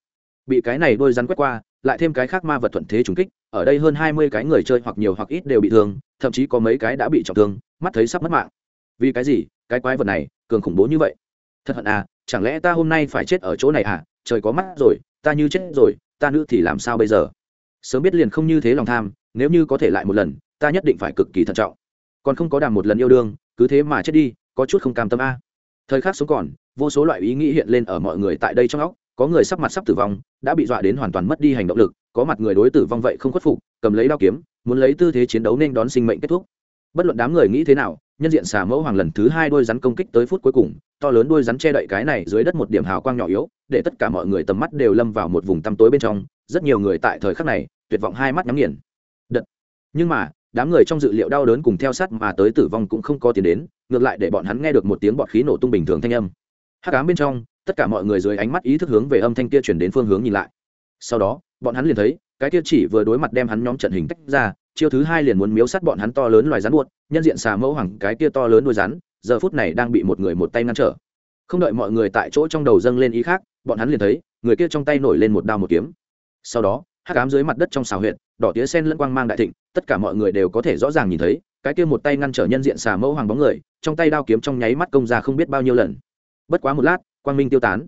Bị cái này đôi rắn quét qua lại thêm cái khác ma vật thuận thế trùng kích, ở đây hơn hai mươi cái người chơi hoặc nhiều hoặc ít đều bị thương, thậm chí có mấy cái đã bị trọng thương, mắt thấy sắp mất mạng. Vì cái gì? Cái quái vật này, cường khủng bố như vậy. Thật hận à chẳng lẽ ta hôm nay phải chết ở chỗ này à? Trời có mắt rồi, ta như chết rồi, ta nữ thì làm sao bây giờ? Sớm biết liền không như thế lòng tham, nếu như có thể lại một lần, ta nhất định phải cực kỳ thận trọng. Còn không có đàm một lần yêu đương, cứ thế mà chết đi, có chút không cam tâm a. Thời khắc sống còn, vô số loại ý nghĩ hiện lên ở mọi người tại đây trong óc có người sắp mặt sắp tử vong, đã bị dọa đến hoàn toàn mất đi hành động lực, có mặt người đối tử vong vậy không khuất phục, cầm lấy đao kiếm, muốn lấy tư thế chiến đấu nên đón sinh mệnh kết thúc. Bất luận đám người nghĩ thế nào, nhân diện xà mẫu hoàng lần thứ hai đôi rắn công kích tới phút cuối cùng, to lớn đôi rắn che đậy cái này dưới đất một điểm hào quang nhỏ yếu, để tất cả mọi người tầm mắt đều lâm vào một vùng tăm tối bên trong, rất nhiều người tại thời khắc này, tuyệt vọng hai mắt nhắm nghiền. Đợt. Nhưng mà, đám người trong dự liệu đau đớn cùng theo sát mà tới tử vong cũng không có tiền đến, ngược lại để bọn hắn nghe được một tiếng bọt khí nổ tung bình thường thanh âm. Hát cám bên trong tất cả mọi người dưới ánh mắt ý thức hướng về âm thanh kia chuyển đến phương hướng nhìn lại. Sau đó, bọn hắn liền thấy, cái kia chỉ vừa đối mặt đem hắn nhóm trận hình tách ra, chiêu thứ hai liền muốn miếu sát bọn hắn to lớn loài rắn buốt nhân diện xà mẫu hoàng cái kia to lớn đuôi rắn, giờ phút này đang bị một người một tay ngăn trở. Không đợi mọi người tại chỗ trong đầu dâng lên ý khác, bọn hắn liền thấy, người kia trong tay nổi lên một đao một kiếm. Sau đó, hắc ám dưới mặt đất trong xào huyện đỏ tía sen lẫn quang mang đại thịnh, tất cả mọi người đều có thể rõ ràng nhìn thấy, cái kia một tay ngăn trở nhân diện xà mẫu hoàng bóng người, trong tay đao kiếm trong nháy mắt công ra không biết bao nhiêu lần. Bất quá một lát quang minh tiêu tán.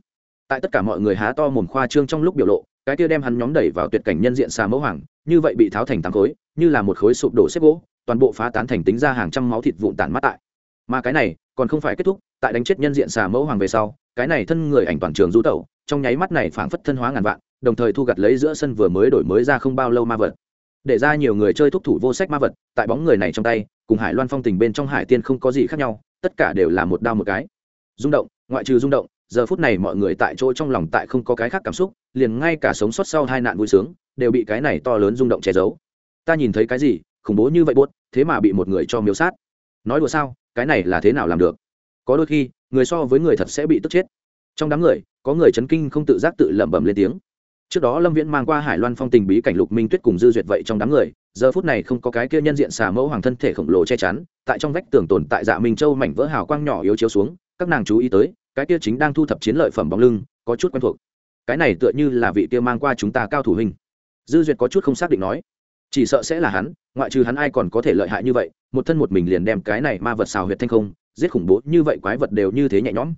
Tại tất cả mọi người há to mồm khoa trương trong lúc biểu lộ, cái kia đem hắn nhóm đẩy vào tuyệt cảnh nhân diện xà mẫu hoàng, như vậy bị tháo thành tám khối, như là một khối sụp đổ xếp gỗ, toàn bộ phá tán thành tính ra hàng trăm máu thịt vụn tản mắt tại. Mà cái này, còn không phải kết thúc, tại đánh chết nhân diện xà mẫu hoàng về sau, cái này thân người ảnh toàn trường du tẩu, trong nháy mắt này phảng phất thân hóa ngàn vạn, đồng thời thu gặt lấy giữa sân vừa mới đổi mới ra không bao lâu ma vật. Để ra nhiều người chơi thúc thủ vô sách ma vật, tại bóng người này trong tay, cùng hải loan phong tình bên trong hải tiên không có gì khác nhau, tất cả đều là một đao một cái. Rung động, ngoại trừ rung động giờ phút này mọi người tại chỗ trong lòng tại không có cái khác cảm xúc, liền ngay cả sống sót sau hai nạn vui sướng, đều bị cái này to lớn rung động che giấu. Ta nhìn thấy cái gì, khủng bố như vậy buốt, thế mà bị một người cho miếu sát. Nói đùa sao, cái này là thế nào làm được? Có đôi khi, người so với người thật sẽ bị tức chết. Trong đám người, có người chấn kinh không tự giác tự lẩm bẩm lên tiếng. Trước đó lâm viễn mang qua hải loan phong tình bí cảnh lục minh tuyết cùng dư duyệt vậy trong đám người, giờ phút này không có cái kia nhân diện xà mẫu hoàng thân thể khổng lồ che chắn, tại trong vách tường tồn tại dạ minh châu mảnh vỡ hào quang nhỏ yếu chiếu xuống, các nàng chú ý tới cái kia chính đang thu thập chiến lợi phẩm bóng lưng, có chút quen thuộc. Cái này tựa như là vị kia mang qua chúng ta cao thủ hình. Dư duyệt có chút không xác định nói. Chỉ sợ sẽ là hắn, ngoại trừ hắn ai còn có thể lợi hại như vậy, một thân một mình liền đem cái này ma vật xào huyệt thanh không, giết khủng bố như vậy quái vật đều như thế nhẹ nhõm.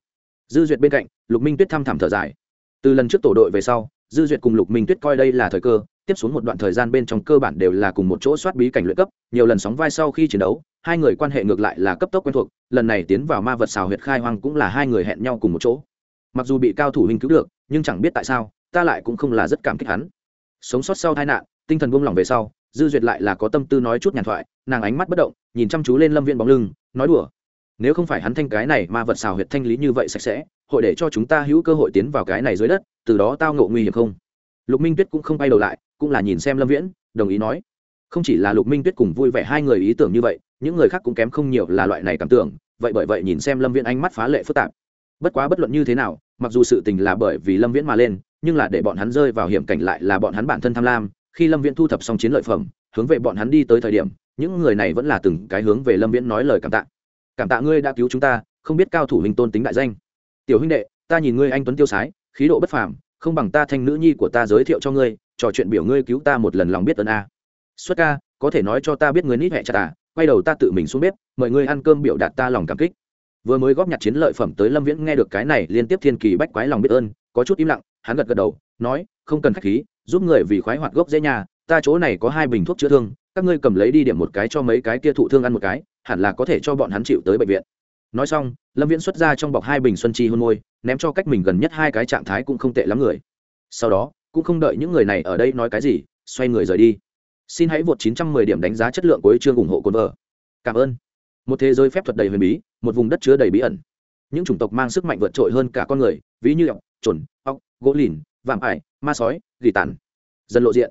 Dư duyệt bên cạnh, lục minh tuyết thăm thẳm thở dài. Từ lần trước tổ đội về sau dư duyệt cùng lục minh tuyết coi đây là thời cơ, tiếp xuống một đoạn thời gian bên trong cơ bản đều là cùng một chỗ soát bí cảnh luyện cấp, nhiều lần sóng vai sau khi chiến đấu, hai người quan hệ ngược lại là cấp tốc quen thuộc, lần này tiến vào ma vật xào huyệt khai hoang cũng là hai người hẹn nhau cùng một chỗ. Mặc dù bị cao thủ hình cứu được, nhưng chẳng biết tại sao, ta lại cũng không là rất cảm kích hắn. Sống sót sau tai nạn, tinh thần buông lỏng về sau, dư duyệt lại là có tâm tư nói chút nhàn thoại, nàng ánh mắt bất động, nhìn chăm chú lên lâm viên bóng lưng, nói đùa. Nếu không phải hắn thanh cái này ma vật xào huyệt thanh lý như vậy sạch sẽ, hội để cho chúng ta hữu cơ hội tiến vào cái này dưới đất từ đó tao ngộ nguy hiểm không? Lục minh tuyết cũng không bay đầu lại, cũng là nhìn xem lâm viễn, đồng ý nói. Không chỉ là lục minh tuyết cùng vui vẻ hai người ý tưởng như vậy, những người khác cũng kém không nhiều là loại này cảm tưởng, vậy bởi vậy nhìn xem lâm viễn ánh mắt phá lệ phức tạp. Bất quá bất luận như thế nào, mặc dù sự tình là bởi vì lâm viễn mà lên, nhưng là để bọn hắn rơi vào hiểm cảnh lại là bọn hắn bản thân tham lam. Khi lâm viễn thu thập xong chiến lợi phẩm, hướng về bọn hắn đi tới thời điểm, những người này vẫn là từng cái hướng về lâm viễn nói lời cảm tạ. Cảm tạ ngươi đã cứu chúng ta, không biết cao thủ hình tôn tính đại danh. Tiểu huynh đệ, ta nhìn ngươi anh tuấn tiêu sái khí độ bất phàm, không bằng ta thanh nữ nhi của ta giới thiệu cho ngươi, trò chuyện biểu ngươi cứu ta một lần lòng biết ơn a. Xuất ca, có thể nói cho ta biết ngươi nít hẹ chặt à quay đầu ta tự mình xuống bếp, mời ngươi ăn cơm biểu đạt ta lòng cảm kích. Vừa mới góp nhặt chiến lợi phẩm tới lâm viễn nghe được cái này liên tiếp thiên kỳ bách quái lòng biết ơn, có chút im lặng, hắn gật gật đầu, nói, không cần khách khí, giúp người vì khoái hoạt gốc dễ nhà, ta chỗ này có hai bình thuốc chữa thương, các ngươi cầm lấy đi điểm một cái cho mấy cái kia thụ thương ăn một cái, hẳn là có thể cho bọn hắn chịu tới bệnh viện nói xong lâm viễn xuất ra trong bọc hai bình xuân chi hôn môi ném cho cách mình gần nhất hai cái trạng thái cũng không tệ lắm người. Sau đó cũng không đợi những người này ở đây nói cái gì xoay người rời đi. Xin hãy vượt 910 điểm đánh giá chất lượng của chương ủng hộ cồn vợ. Cảm ơn. Một thế giới phép thuật đầy huyền bí một vùng đất chứa đầy bí ẩn. Những chủng tộc mang sức mạnh vượt trội hơn cả con người ví như ọc trồn ọc gỗ lìn vạm ải ma sói gỉ tàn. Dần lộ diện.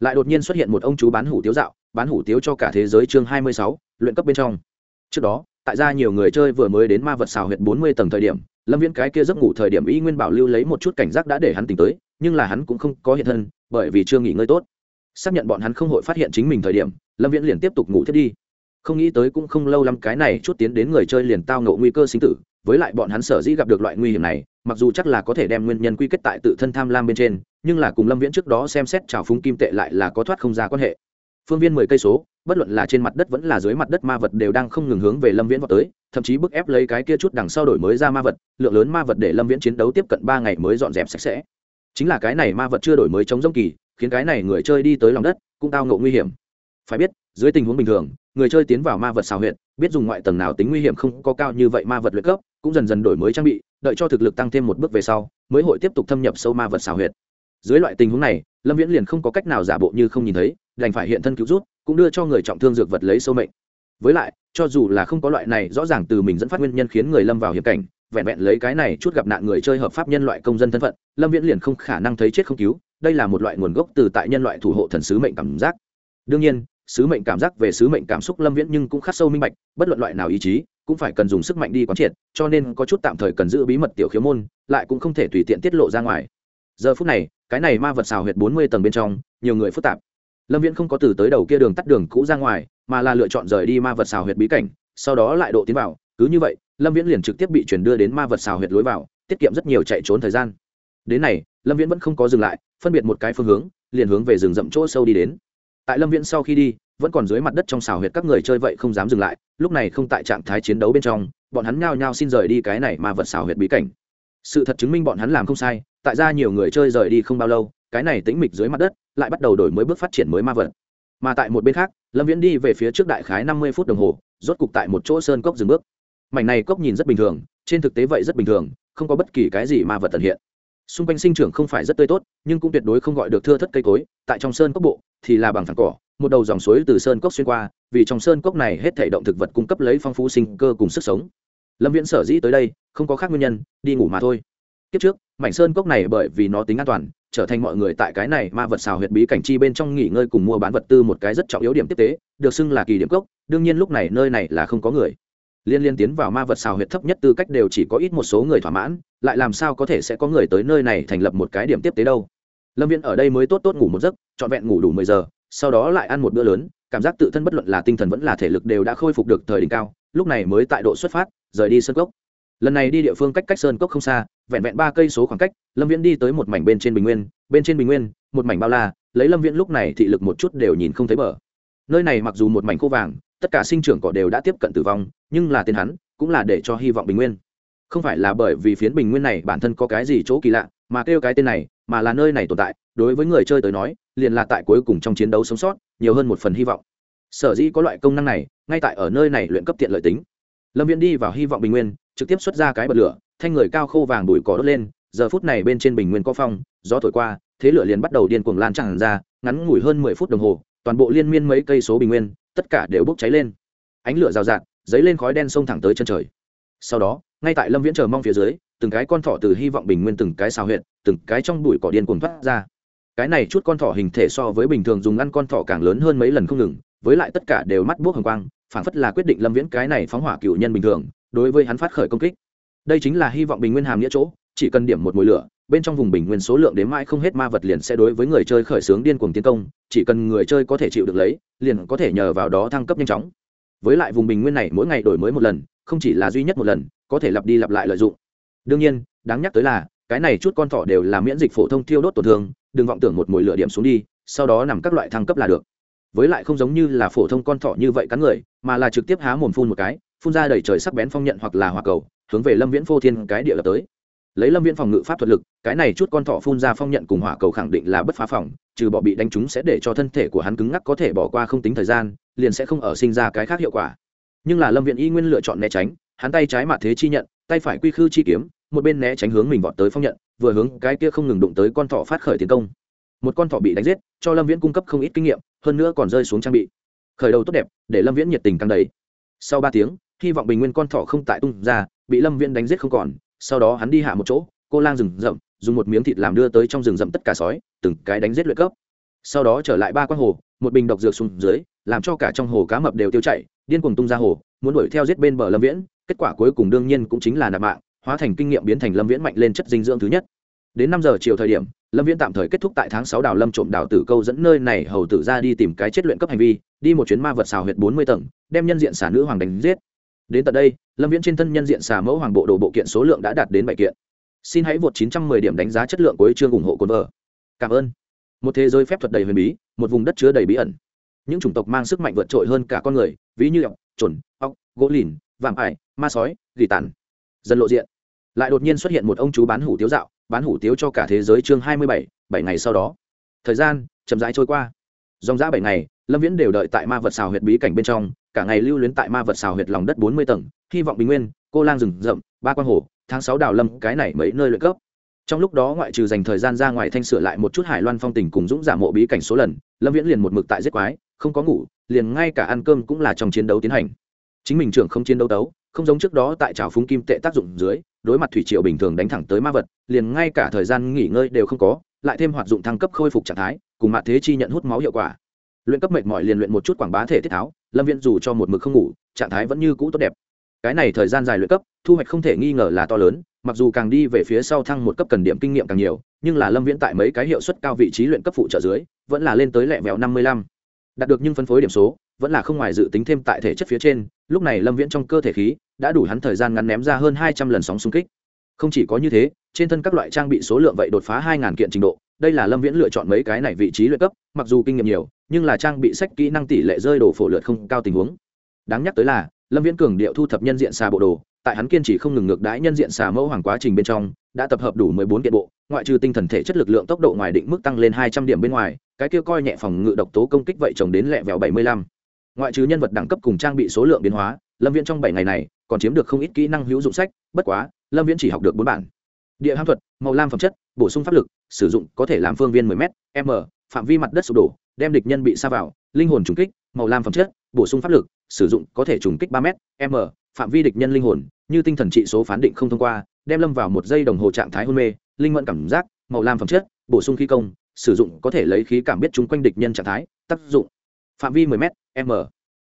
Lại đột nhiên xuất hiện một ông chú bán hủ tiếu dạo bán hủ tiếu cho cả thế giới chương 26, luyện cấp bên trong. Trước đó tại ra nhiều người chơi vừa mới đến ma vật xào huyệt 40 tầng thời điểm, lâm viễn cái kia giấc ngủ thời điểm y nguyên bảo lưu lấy một chút cảnh giác đã để hắn tỉnh tới, nhưng là hắn cũng không có hiện thân, bởi vì chưa nghỉ ngơi tốt. Xác nhận bọn hắn không hội phát hiện chính mình thời điểm, lâm viễn liền tiếp tục ngủ thiết đi. Không nghĩ tới cũng không lâu lắm cái này chút tiến đến người chơi liền tao ngộ nguy cơ sinh tử, với lại bọn hắn sở dĩ gặp được loại nguy hiểm này, mặc dù chắc là có thể đem nguyên nhân quy kết tại tự thân tham lam bên trên, nhưng là cùng lâm viễn trước đó xem xét trào phúng kim tệ lại là có thoát không ra quan hệ. Phương viên mười cây số bất luận là trên mặt đất vẫn là dưới mặt đất ma vật đều đang không ngừng hướng về lâm viễn vào tới, thậm chí bức ép lấy cái kia chút đằng sau đổi mới ra ma vật, lượng lớn ma vật để lâm viễn chiến đấu tiếp cận ba ngày mới dọn dẹp sạch sẽ. Chính là cái này ma vật chưa đổi mới chống dông kỳ, khiến cái này người chơi đi tới lòng đất cũng tao ngộ nguy hiểm. Phải biết, dưới tình huống bình thường, người chơi tiến vào ma vật xào huyện biết dùng ngoại tầng nào tính nguy hiểm không có cao như vậy ma vật luyện cấp, cũng dần dần đổi mới trang bị, đợi cho thực lực tăng thêm một bước về sau, mới hội tiếp tục thâm nhập sâu ma vật xào huyệt. Dưới loại tình huống này, lâm viễn liền không có cách nào giả bộ như không nhìn thấy, đành phải hiện thân cứu rút cũng đưa cho người trọng thương dược vật lấy sâu mệnh. Với lại, cho dù là không có loại này, rõ ràng từ mình dẫn phát nguyên nhân khiến người lâm vào hiểm cảnh, vẹn vẹn lấy cái này chút gặp nạn người chơi hợp pháp nhân loại công dân thân phận, lâm viễn liền không khả năng thấy chết không cứu, đây là một loại nguồn gốc từ tại nhân loại thủ hộ thần sứ mệnh cảm giác. Đương nhiên, sứ mệnh cảm giác về sứ mệnh cảm xúc lâm viễn nhưng cũng khắc sâu minh bạch, bất luận loại nào ý chí, cũng phải cần dùng sức mạnh đi quán triệt, cho nên có chút tạm thời cần giữ bí mật tiểu khiếu môn, lại cũng không thể tùy tiện tiết lộ ra ngoài. Giờ phút này, cái này ma vật xào huyệt bốn mươi tầng bên trong, nhiều người phức tạp lâm viễn không có từ tới đầu kia đường tắt đường cũ ra ngoài, mà là lựa chọn rời đi ma vật xào huyệt bí cảnh, sau đó lại độ tiến vào. Cứ như vậy, lâm viễn liền trực tiếp bị chuyển đưa đến ma vật xào huyệt lối vào, tiết kiệm rất nhiều chạy trốn thời gian. Đến này, lâm viễn vẫn không có dừng lại, phân biệt một cái phương hướng, liền hướng về rừng rậm chỗ sâu đi đến. Tại lâm viễn sau khi đi, vẫn còn dưới mặt đất trong xào huyệt các người chơi vậy không dám dừng lại, lúc này không tại trạng thái chiến đấu bên trong, bọn hắn nhao nhao xin rời đi cái này mà vật xào huyệt bí cảnh. Sự thật chứng minh bọn hắn làm không sai, tại ra nhiều người chơi rời đi không bao lâu, cái này tĩnh mịch dưới mặt đất lại bắt đầu đổi mới bước phát triển mới ma vật. Mà tại một bên khác, lâm viễn đi về phía trước đại khái năm mươi phút đồng hồ, rốt cục tại một chỗ sơn cốc dừng bước. Mảnh này cốc nhìn rất bình thường, trên thực tế vậy rất bình thường, không có bất kỳ cái gì ma vật tận hiện. Xung quanh sinh trưởng không phải rất tươi tốt, nhưng cũng tuyệt đối không gọi được thưa thất cây cối, tại trong sơn cốc bộ thì là bằng thẳng cỏ, một đầu dòng suối từ sơn cốc xuyên qua, vì trong sơn cốc này hết thể động thực vật cung cấp lấy phong phú sinh cơ cùng sức sống. Lâm viễn sở dĩ tới đây, không có khác nguyên nhân, đi ngủ mà thôi. Kiếp trước, mảnh sơn cốc này bởi vì nó tính an toàn trở thành mọi người tại cái này ma vật xào huyệt bí cảnh chi bên trong nghỉ ngơi cùng mua bán vật tư một cái rất trọng yếu điểm tiếp tế, được xưng là kỳ điểm cốc, đương nhiên lúc này nơi này là không có người. Liên liên tiến vào ma vật xào huyệt thấp nhất tư cách đều chỉ có ít một số người thỏa mãn, lại làm sao có thể sẽ có người tới nơi này thành lập một cái điểm tiếp tế đâu. Lâm viên ở đây mới tốt tốt ngủ một giấc, trọn vẹn ngủ đủ mười giờ, sau đó lại ăn một bữa lớn, cảm giác tự thân bất luận là tinh thần vẫn là thể lực đều đã khôi phục được thời đỉnh cao, lúc này mới tại độ xuất phát, rời đi sơn cốc lần này đi địa phương cách cách sơn cốc không xa, vẹn vẹn ba cây số khoảng cách, lâm viễn đi tới một mảnh bên trên bình nguyên, bên trên bình nguyên, một mảnh bao la, lấy lâm viễn lúc này thị lực một chút đều nhìn không thấy bờ. Nơi này mặc dù một mảnh khô vàng, tất cả sinh trưởng cỏ đều đã tiếp cận tử vong, nhưng là tên hắn cũng là để cho hy vọng bình nguyên. Không phải là bởi vì phiến bình nguyên này bản thân có cái gì chỗ kỳ lạ, mà kêu cái tên này, mà là nơi này tồn tại, đối với người chơi tới nói, liền là tại cuối cùng trong chiến đấu sống sót, nhiều hơn một phần hy vọng. Sở dĩ có loại công năng này, ngay tại ở nơi này luyện cấp tiện lợi tính. Lâm viễn đi vào hy vọng bình nguyên trực tiếp xuất ra cái bật lửa, thanh người cao khô vàng bụi cỏ đốt lên, giờ phút này bên trên bình nguyên có phong, gió thổi qua, thế lửa liền bắt đầu điên cuồng lan tràn ra, ngắn ngủi hơn mười phút đồng hồ, toàn bộ liên miên mấy cây số bình nguyên, tất cả đều bốc cháy lên. Ánh lửa rào rạt, dấy lên khói đen xông thẳng tới chân trời. Sau đó, ngay tại lâm viễn chờ mong phía dưới, từng cái con thỏ từ hy vọng bình nguyên từng cái xào huyện từng cái trong bụi cỏ điên cuồng thoát ra. Cái này chút con thỏ hình thể so với bình thường dùng ăn con thỏ càng lớn hơn mấy lần không ngừng, với lại tất cả đều mắt buốc hồng quang phản phất là quyết định lâm viễn cái này phóng hỏa cựu nhân bình thường đối với hắn phát khởi công kích. Đây chính là hy vọng bình nguyên hàm nghĩa chỗ, chỉ cần điểm một mùi lửa, bên trong vùng bình nguyên số lượng đến mãi không hết ma vật liền sẽ đối với người chơi khởi xướng điên cuồng tiến công, chỉ cần người chơi có thể chịu được lấy, liền có thể nhờ vào đó thăng cấp nhanh chóng. Với lại vùng bình nguyên này mỗi ngày đổi mới một lần, không chỉ là duy nhất một lần, có thể lặp đi lặp lại lợi dụng. Đương nhiên, đáng nhắc tới là, cái này chút con thỏ đều là miễn dịch phổ thông thiêu đốt tổn thương, đừng vọng tưởng một mùi lửa điểm xuống đi, sau đó nằm các loại thăng cấp là được. Với lại không giống như là phổ thông con thỏ như vậy cắn người, mà là trực tiếp há mồm phun một cái phun ra đầy trời sắc bén phong nhận hoặc là hỏa cầu, hướng về lâm viễn phô thiên cái địa lập tới. Lấy lâm viễn phòng ngự pháp thuật lực, cái này chút con thỏ phun ra phong nhận cùng hỏa cầu khẳng định là bất phá phòng, trừ bỏ bị đánh trúng sẽ để cho thân thể của hắn cứng ngắc có thể bỏ qua không tính thời gian, liền sẽ không ở sinh ra cái khác hiệu quả. Nhưng là lâm viễn y nguyên lựa chọn né tránh, hắn tay trái mạ thế chi nhận, tay phải quy khư chi kiếm, một bên né tránh hướng mình vọt tới phong nhận, vừa hướng cái kia không ngừng đụng tới con thỏ phát khởi tiến công. Một con thỏ bị đánh giết, cho lâm viễn cung cấp không ít kinh nghiệm, hơn nữa còn rơi xuống trang bị. Khởi đầu tốt đẹp, để lâm viễn nhiệt tình căng đầy. Sau ba tiếng hy vọng bình nguyên con thỏ không tại tung ra, bị lâm viễn đánh giết không còn, sau đó hắn đi hạ một chỗ, cô lang rừng rậm, dùng một miếng thịt làm đưa tới trong rừng rậm tất cả sói, từng cái đánh giết luyện cấp. Sau đó trở lại ba quan hồ, một bình độc dược xuống dưới, làm cho cả trong hồ cá mập đều tiêu chảy, điên cuồng tung ra hồ, muốn đuổi theo giết bên bờ lâm viễn, kết quả cuối cùng đương nhiên cũng chính là nạp mạng, hóa thành kinh nghiệm biến thành lâm viễn mạnh lên chất dinh dưỡng thứ nhất. Đến năm giờ chiều thời điểm, lâm viễn tạm thời kết thúc tại tháng sáu đào lâm trộm đào tử câu dẫn nơi này hầu tử ra đi tìm cái chết luyện cấp hành vi, đi một chuyến ma vật xào huyệt bốn mươi tầng, đem nhân diện xả nữ hoàng đánh giết đến tận đây, lâm viễn trên thân nhân diện xà mẫu hoàng bộ đồ bộ kiện số lượng đã đạt đến bảy kiện. Xin hãy vượt chín trăm mười điểm đánh giá chất lượng của chương ủng hộ cồn vợ cảm ơn. Một thế giới phép thuật đầy huyền bí, một vùng đất chứa đầy bí ẩn. Những chủng tộc mang sức mạnh vượt trội hơn cả con người, ví như ọc trồn ọc gỗ lìn vàm ải, ma sói, gỉ tàn. Dần lộ diện. Lại đột nhiên xuất hiện một ông chú bán hủ tiếu dạo, bán hủ tiếu cho cả thế giới chương hai mươi bảy bảy ngày sau đó. Thời gian chậm rãi trôi qua. Dòng giã bảy ngày, lâm viễn đều đợi tại ma vật xào huyệt bí cảnh bên trong cả ngày lưu luyến tại ma vật xào huyệt lòng đất bốn mươi tầng, hy vọng bình nguyên, cô lang rừng rậm, ba quan hồ, tháng sáu đào lâm, cái này mấy nơi luyện cấp. Trong lúc đó ngoại trừ dành thời gian ra ngoài thanh sửa lại một chút hải loan phong tình cùng dũng giả mộ bí cảnh số lần, lâm viễn liền một mực tại giết quái, không có ngủ, liền ngay cả ăn cơm cũng là trong chiến đấu tiến hành. Chính mình trưởng không chiến đấu đấu không giống trước đó tại trào phúng kim tệ tác dụng dưới, đối mặt thủy triều bình thường đánh thẳng tới ma vật, liền ngay cả thời gian nghỉ ngơi đều không có, lại thêm hoạt dụng thăng cấp khôi phục trạng thái, cùng mặt thế chi nhận hút máu hiệu quả. Luyện cấp mệt mỏi liền luyện một chút quảng bá thể thiết tháo lâm viễn dù cho một mực không ngủ, trạng thái vẫn như cũ tốt đẹp. Cái này thời gian dài luyện cấp, thu hoạch không thể nghi ngờ là to lớn, mặc dù càng đi về phía sau thăng một cấp cần điểm kinh nghiệm càng nhiều, nhưng là lâm viễn tại mấy cái hiệu suất cao vị trí luyện cấp phụ trợ dưới, vẫn là lên tới lẹ vẹo năm mươi lăm. Đạt được nhưng phân phối điểm số, vẫn là không ngoài dự tính thêm tại thể chất phía trên, lúc này lâm viễn trong cơ thể khí, đã đủ hắn thời gian ngắn ném ra hơn hai trăm lần sóng xung kích không chỉ có như thế, trên thân các loại trang bị số lượng vậy đột phá hai ngàn kiện trình độ, đây là lâm viễn lựa chọn mấy cái này vị trí luyện cấp, mặc dù kinh nghiệm nhiều, nhưng là trang bị sách kỹ năng tỷ lệ rơi đổ phổ lượt không cao tình huống. Đáng nhắc tới là, lâm viễn cường điệu thu thập nhân diện xà bộ đồ, tại hắn kiên trì không ngừng ngược đãi nhân diện xà mẫu hoàng quá trình bên trong, đã tập hợp đủ mười bốn kiện bộ, ngoại trừ tinh thần thể chất lực lượng tốc độ ngoài định mức tăng lên hai trăm điểm bên ngoài, cái kia coi nhẹ phòng ngự độc tố công kích vậy trồng đến lẹ vẹo bảy mươi lăm. Ngoại trừ nhân vật đẳng cấp cùng trang bị số lượng biến hóa, lâm viễn trong bảy ngày này, còn chiếm được không ít kỹ năng hữu dụng sách, bất quá lâm viễn chỉ học được bốn bản. Địa ham thuật, màu lam phẩm chất, bổ sung pháp lực, sử dụng có thể làm phương viên 10 m m, phạm vi mặt đất sụp đổ, đem địch nhân bị sa vào, linh hồn trùng kích, màu lam phẩm chất, bổ sung pháp lực, sử dụng có thể trùng kích ba m m, phạm vi địch nhân linh hồn, như tinh thần trị số phán định không thông qua, đem lâm vào một giây đồng hồ trạng thái hôn mê, linh mẫn cảm giác, màu lam phẩm chất, bổ sung khí công, sử dụng có thể lấy khí cảm biết chung quanh địch nhân trạng thái, tác dụng, phạm vi 10 m m.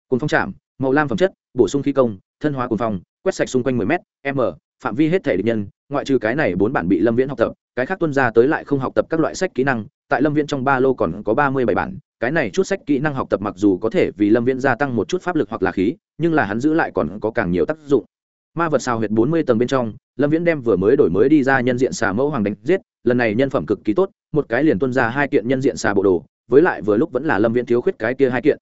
Cùng phong trạm màu lam phẩm chất, bổ sung khí công, thân hóa cùng phong, quét sạch xung quanh 10 m m phạm vi hết thể địch nhân, ngoại trừ cái này bốn bản bị lâm viễn học tập, cái khác tuân ra tới lại không học tập các loại sách kỹ năng, tại lâm viễn trong ba lô còn có ba mươi bảy bản, cái này chút sách kỹ năng học tập mặc dù có thể vì lâm viễn gia tăng một chút pháp lực hoặc là khí, nhưng là hắn giữ lại còn có càng nhiều tác dụng. Ma vật xào huyệt bốn mươi tầng bên trong, lâm viễn đem vừa mới đổi mới đi ra nhân diện xà mẫu hoàng đánh giết, lần này nhân phẩm cực kỳ tốt, một cái liền tuân ra hai kiện nhân diện xà bộ đồ, với lại vừa lúc vẫn là lâm viễn thiếu khuyết cái kia hai kiện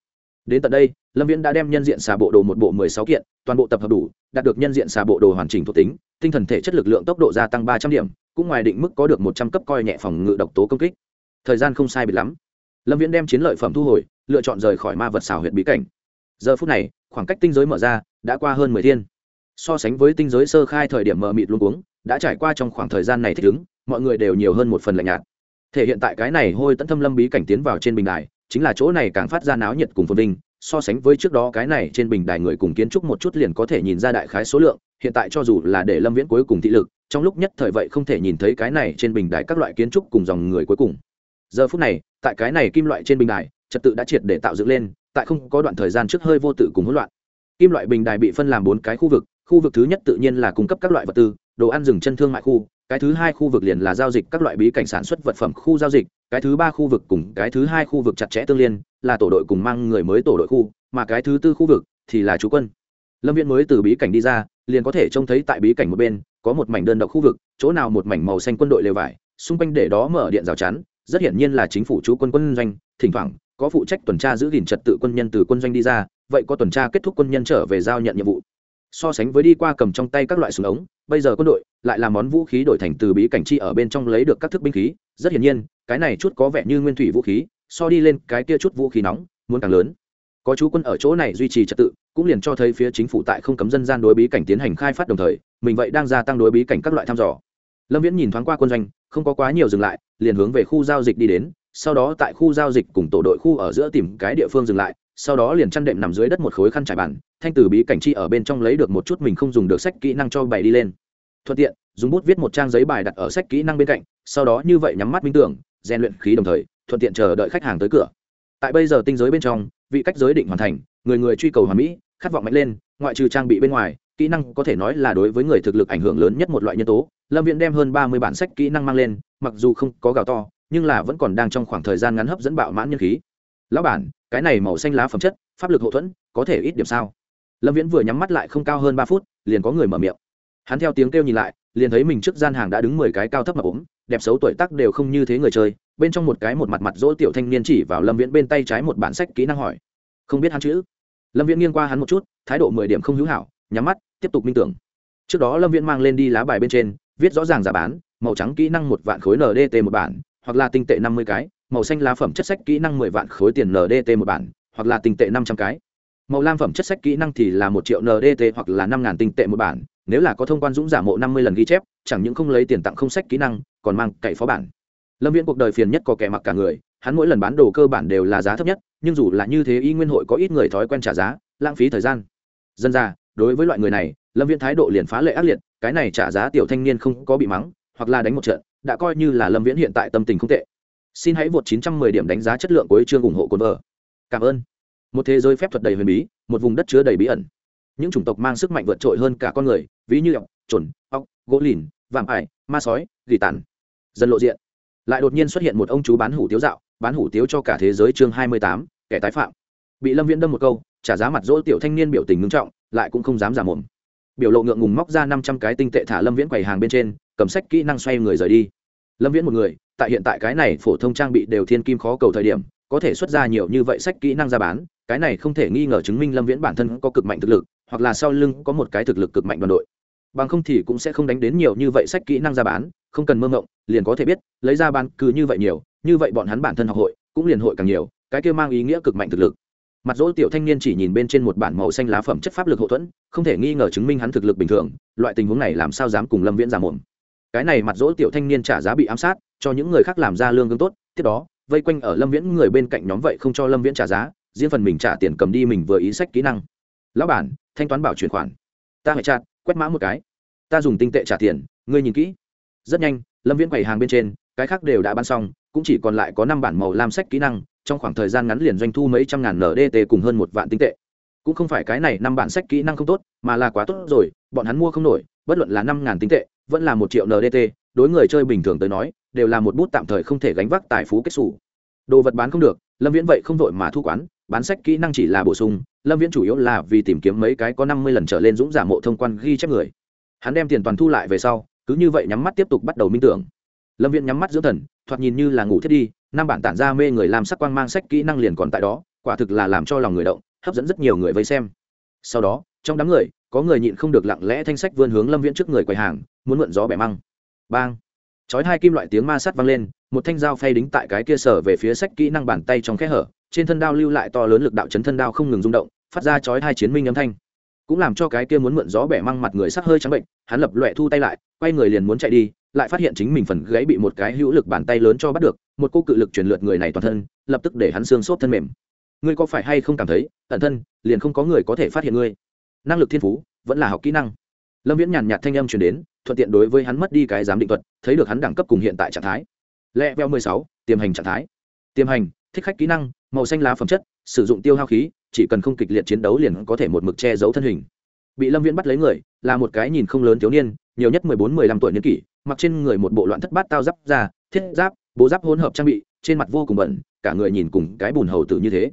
đến tận đây, lâm viễn đã đem nhân diện xà bộ đồ một bộ mười sáu kiện, toàn bộ tập hợp đủ, đạt được nhân diện xà bộ đồ hoàn chỉnh thuộc tính, tinh thần thể chất lực lượng tốc độ gia tăng ba trăm điểm, cũng ngoài định mức có được một trăm cấp coi nhẹ phòng ngự độc tố công kích. Thời gian không sai biệt lắm. Lâm viễn đem chiến lợi phẩm thu hồi, lựa chọn rời khỏi ma vật xảo huyện bí cảnh. Giờ phút này, khoảng cách tinh giới mở ra, đã qua hơn mười thiên. So sánh với tinh giới sơ khai thời điểm mờ mịt luôn uống đã trải qua trong khoảng thời gian này thích ứng, mọi người đều nhiều hơn một phần lạnh nhạt. Thể hiện tại cái này hôi tận thâm lâm bí cảnh tiến vào trên bình đài chính là chỗ này càng phát ra náo nhiệt cùng phồn vinh, so sánh với trước đó cái này trên bình đài người cùng kiến trúc một chút liền có thể nhìn ra đại khái số lượng, hiện tại cho dù là để lâm viễn cuối cùng thị lực, trong lúc nhất thời vậy không thể nhìn thấy cái này trên bình đài các loại kiến trúc cùng dòng người cuối cùng. Giờ phút này, tại cái này kim loại trên bình đài, trật tự đã triệt để tạo dựng lên, tại không có đoạn thời gian trước hơi vô tự cùng hỗn loạn. Kim loại bình đài bị phân làm bốn cái khu vực khu vực thứ nhất tự nhiên là cung cấp các loại vật tư, đồ ăn rừng chân thương mại khu, cái thứ hai khu vực liền là giao dịch các loại bí cảnh sản xuất vật phẩm khu giao dịch cái thứ ba khu vực cùng cái thứ hai khu vực chặt chẽ tương liên, là tổ đội cùng mang người mới tổ đội khu, mà cái thứ tư khu vực thì là chú quân. Lâm viễn mới từ bí cảnh đi ra, liền có thể trông thấy tại bí cảnh một bên, có một mảnh đơn độc khu vực, chỗ nào một mảnh màu xanh quân đội lều vải, xung quanh để đó mở điện rào chắn, rất hiển nhiên là chính phủ chú quân quân doanh, thỉnh thoảng, có phụ trách tuần tra giữ gìn trật tự quân nhân từ quân doanh đi ra, vậy có tuần tra kết thúc quân nhân trở về giao nhận nhiệm vụ. So sánh với đi qua cầm trong tay các loại súng ống, bây giờ quân đội lại là món vũ khí đổi thành từ bí cảnh chi ở bên trong lấy được các thức binh khí, rất hiển nhiên cái này chút có vẻ như nguyên thủy vũ khí, so đi lên cái kia chút vũ khí nóng, muốn càng lớn. Có chú quân ở chỗ này duy trì trật tự, cũng liền cho thấy phía chính phủ tại không cấm dân gian đối bí cảnh tiến hành khai phát đồng thời, mình vậy đang gia tăng đối bí cảnh các loại thăm dò. Lâm viễn nhìn thoáng qua quân doanh, không có quá nhiều dừng lại, liền hướng về khu giao dịch đi đến, sau đó tại khu giao dịch cùng tổ đội khu ở giữa tìm cái địa phương dừng lại, sau đó liền chăn đệm nằm dưới đất một khối khăn trải bàn, thanh từ bí cảnh chi ở bên trong lấy được một chút mình không dùng được sách kỹ năng cho bày đi lên. Thuận tiện, dùng bút viết một trang giấy bài đặt ở sách kỹ năng bên cạnh, sau đó như vậy nhắm mắt minh tưởng rèn luyện khí đồng thời, thuận tiện chờ đợi khách hàng tới cửa. Tại bây giờ tinh giới bên trong, vị cách giới định hoàn thành, người người truy cầu hoàn mỹ, khát vọng mạnh lên, ngoại trừ trang bị bên ngoài, kỹ năng có thể nói là đối với người thực lực ảnh hưởng lớn nhất một loại nhân tố. Lâm viện đem hơn ba mươi bản sách kỹ năng mang lên, mặc dù không có gào to, nhưng là vẫn còn đang trong khoảng thời gian ngắn hấp dẫn bạo mãn nhân khí. Lão bản, cái này màu xanh lá phẩm chất, pháp lực hậu thuẫn, có thể ít điểm sao? Lâm viễn vừa nhắm mắt lại không cao hơn ba phút, liền có người mở miệng. Hắn theo tiếng kêu nhìn lại, liền thấy mình trước gian hàng đã đứng mười cái cao thấp mà ốm đẹp xấu tuổi tác đều không như thế người chơi, bên trong một cái một mặt mặt dỗ tiểu thanh niên chỉ vào lâm viễn bên tay trái một bản sách kỹ năng hỏi. Không biết hắn chữ? Lâm viễn nghiêng qua hắn một chút, thái độ mười điểm không hữu hảo, nhắm mắt, tiếp tục minh tưởng. Trước đó lâm viễn mang lên đi lá bài bên trên, viết rõ ràng giá bán, màu trắng kỹ năng một vạn khối ndt một bản, hoặc là tinh tệ năm mươi cái, màu xanh lá phẩm chất sách kỹ năng mười vạn khối tiền ndt một bản, hoặc là tinh tệ năm trăm cái. Màu lam phẩm chất sách kỹ năng thì là một triệu ndt hoặc là năm ngàn tinh tệ một bản, nếu là có thông quan dũng giả mộ năm mươi lần ghi chép, chẳng những không lấy tiền tặng không sách kỹ năng còn mang cậy phó bản. Lâm viễn cuộc đời phiền nhất có kẻ mặc cả người, hắn mỗi lần bán đồ cơ bản đều là giá thấp nhất, nhưng dù là như thế y nguyên hội có ít người thói quen trả giá, lãng phí thời gian. Dân ra, đối với loại người này, lâm viễn thái độ liền phá lệ ác liệt, cái này trả giá tiểu thanh niên không có bị mắng, hoặc là đánh một trận, đã coi như là lâm viễn hiện tại tâm tình không tệ. Xin hãy vượt 910 điểm đánh giá chất lượng của chương ủng hộ cồn vợ. Cảm ơn. Một thế giới phép thuật đầy huyền bí, một vùng đất chứa đầy bí ẩn. Những chủng tộc mang sức mạnh vượt trội hơn cả con người, ví như ọc trồn ọc gỗ lìn, vạm ải, ma sói, gỉ tàn dần lộ diện. Lại đột nhiên xuất hiện một ông chú bán hủ tiếu dạo bán hủ tiếu cho cả thế giới chương 28, kẻ tái phạm. Bị lâm viễn đâm một câu trả giá mặt dỗ tiểu thanh niên biểu tình ngưng trọng lại cũng không dám giả mồm. Biểu lộ ngượng ngùng móc ra năm trăm cái tinh tệ thả lâm viễn quầy hàng bên trên cầm sách kỹ năng xoay người rời đi. Lâm viễn một người tại hiện tại cái này phổ thông trang bị đều thiên kim khó cầu thời điểm có thể xuất ra nhiều như vậy sách kỹ năng ra bán cái này không thể nghi ngờ chứng minh lâm viễn bản thân có cực mạnh thực lực hoặc là sau lưng có một cái thực lực cực mạnh đoàn đội bằng không thì cũng sẽ không đánh đến nhiều như vậy sách kỹ năng ra bán, không cần mơ ngộng liền có thể biết, lấy ra bán cứ như vậy nhiều, như vậy bọn hắn bản thân học hội, cũng liền hội càng nhiều, cái kia mang ý nghĩa cực mạnh thực lực. Mặt dỗ tiểu thanh niên chỉ nhìn bên trên một bản màu xanh lá phẩm chất pháp lực hậu thuẫn, không thể nghi ngờ chứng minh hắn thực lực bình thường, loại tình huống này làm sao dám cùng lâm viễn giả mồm cái này mặt dỗ tiểu thanh niên trả giá bị ám sát, cho những người khác làm ra lương gương tốt, tiếp đó, vây quanh ở lâm viễn người bên cạnh nhóm vậy không cho lâm viễn trả giá, riêng phần mình trả tiền cầm đi mình vừa ý sách kỹ năng. Lão bản, thanh toán bảo chuyển khoản. Ta phải chặt quét mã một cái. Ta dùng tinh tệ trả tiền, ngươi nhìn kỹ. Rất nhanh, lâm viễn quầy hàng bên trên, cái khác đều đã bán xong, cũng chỉ còn lại có năm bản màu lam sách kỹ năng, trong khoảng thời gian ngắn liền doanh thu mấy trăm ngàn ndt cùng hơn một vạn tinh tệ. Cũng không phải cái này năm bản sách kỹ năng không tốt, mà là quá tốt rồi, bọn hắn mua không nổi, bất luận là năm ngàn tinh tệ, vẫn là một triệu ndt đối người chơi bình thường tới nói, đều là một bút tạm thời không thể gánh vác tài phú kết xù. Đồ vật bán không được, lâm viễn vậy không vội mà thu quán bán sách kỹ năng chỉ là bổ sung, lâm viễn chủ yếu là vì tìm kiếm mấy cái có năm mươi lần trở lên dũng giả mộ thông quan ghi chép người. Hắn đem tiền toàn thu lại về sau, cứ như vậy nhắm mắt tiếp tục bắt đầu minh tưởng. Lâm viễn nhắm mắt dưỡng thần, thoạt nhìn như là ngủ thiết đi, năm bản tản ra mê người làm sắc quang mang sách kỹ năng liền còn tại đó, quả thực là làm cho lòng người động, hấp dẫn rất nhiều người vây xem. Sau đó, trong đám người, có người nhịn không được lặng lẽ thanh sách vươn hướng lâm viễn trước người quầy hàng, muốn mượn gió bẻ măng. Bang! Chói hai kim loại tiếng ma sát vang lên, một thanh dao phay đính tại cái kia sở về phía sách kỹ năng bàn tay trong kẽ hở trên thân đao lưu lại to lớn lực đạo chấn thân đao không ngừng rung động, phát ra chói hai chiến minh âm thanh. Cũng làm cho cái kia muốn mượn gió bẻ măng mặt người sắc hơi trắng bệnh, hắn lập loẹ thu tay lại, quay người liền muốn chạy đi, lại phát hiện chính mình phần gãy bị một cái hữu lực bàn tay lớn cho bắt được, một cô cự lực truyền lượt người này toàn thân, lập tức để hắn xương xốp thân mềm. Ngươi có phải hay không cảm thấy ẩn thân, liền không có người có thể phát hiện ngươi? Năng lực thiên phú, vẫn là học kỹ năng. Lâm viễn nhàn nhạt thanh âm chuyển đến, thuận tiện đối với hắn mất đi cái giám định thuật, thấy được hắn đẳng cấp cùng hiện tại trạng thái. Lẹ veo mười sáu, tiềm hành trạng thái. Tiềm hành, thích khách kỹ năng màu xanh lá phẩm chất, sử dụng tiêu hao khí, chỉ cần không kịch liệt chiến đấu liền có thể một mực che giấu thân hình. Bị lâm viễn bắt lấy người, là một cái nhìn không lớn thiếu niên, nhiều nhất mười bốn, mười lăm tuổi niên kỷ, mặc trên người một bộ loạn thất bát tao giáp ra thiết giáp, bố giáp hỗn hợp trang bị, trên mặt vô cùng bẩn, cả người nhìn cùng cái bùn hầu tử như thế.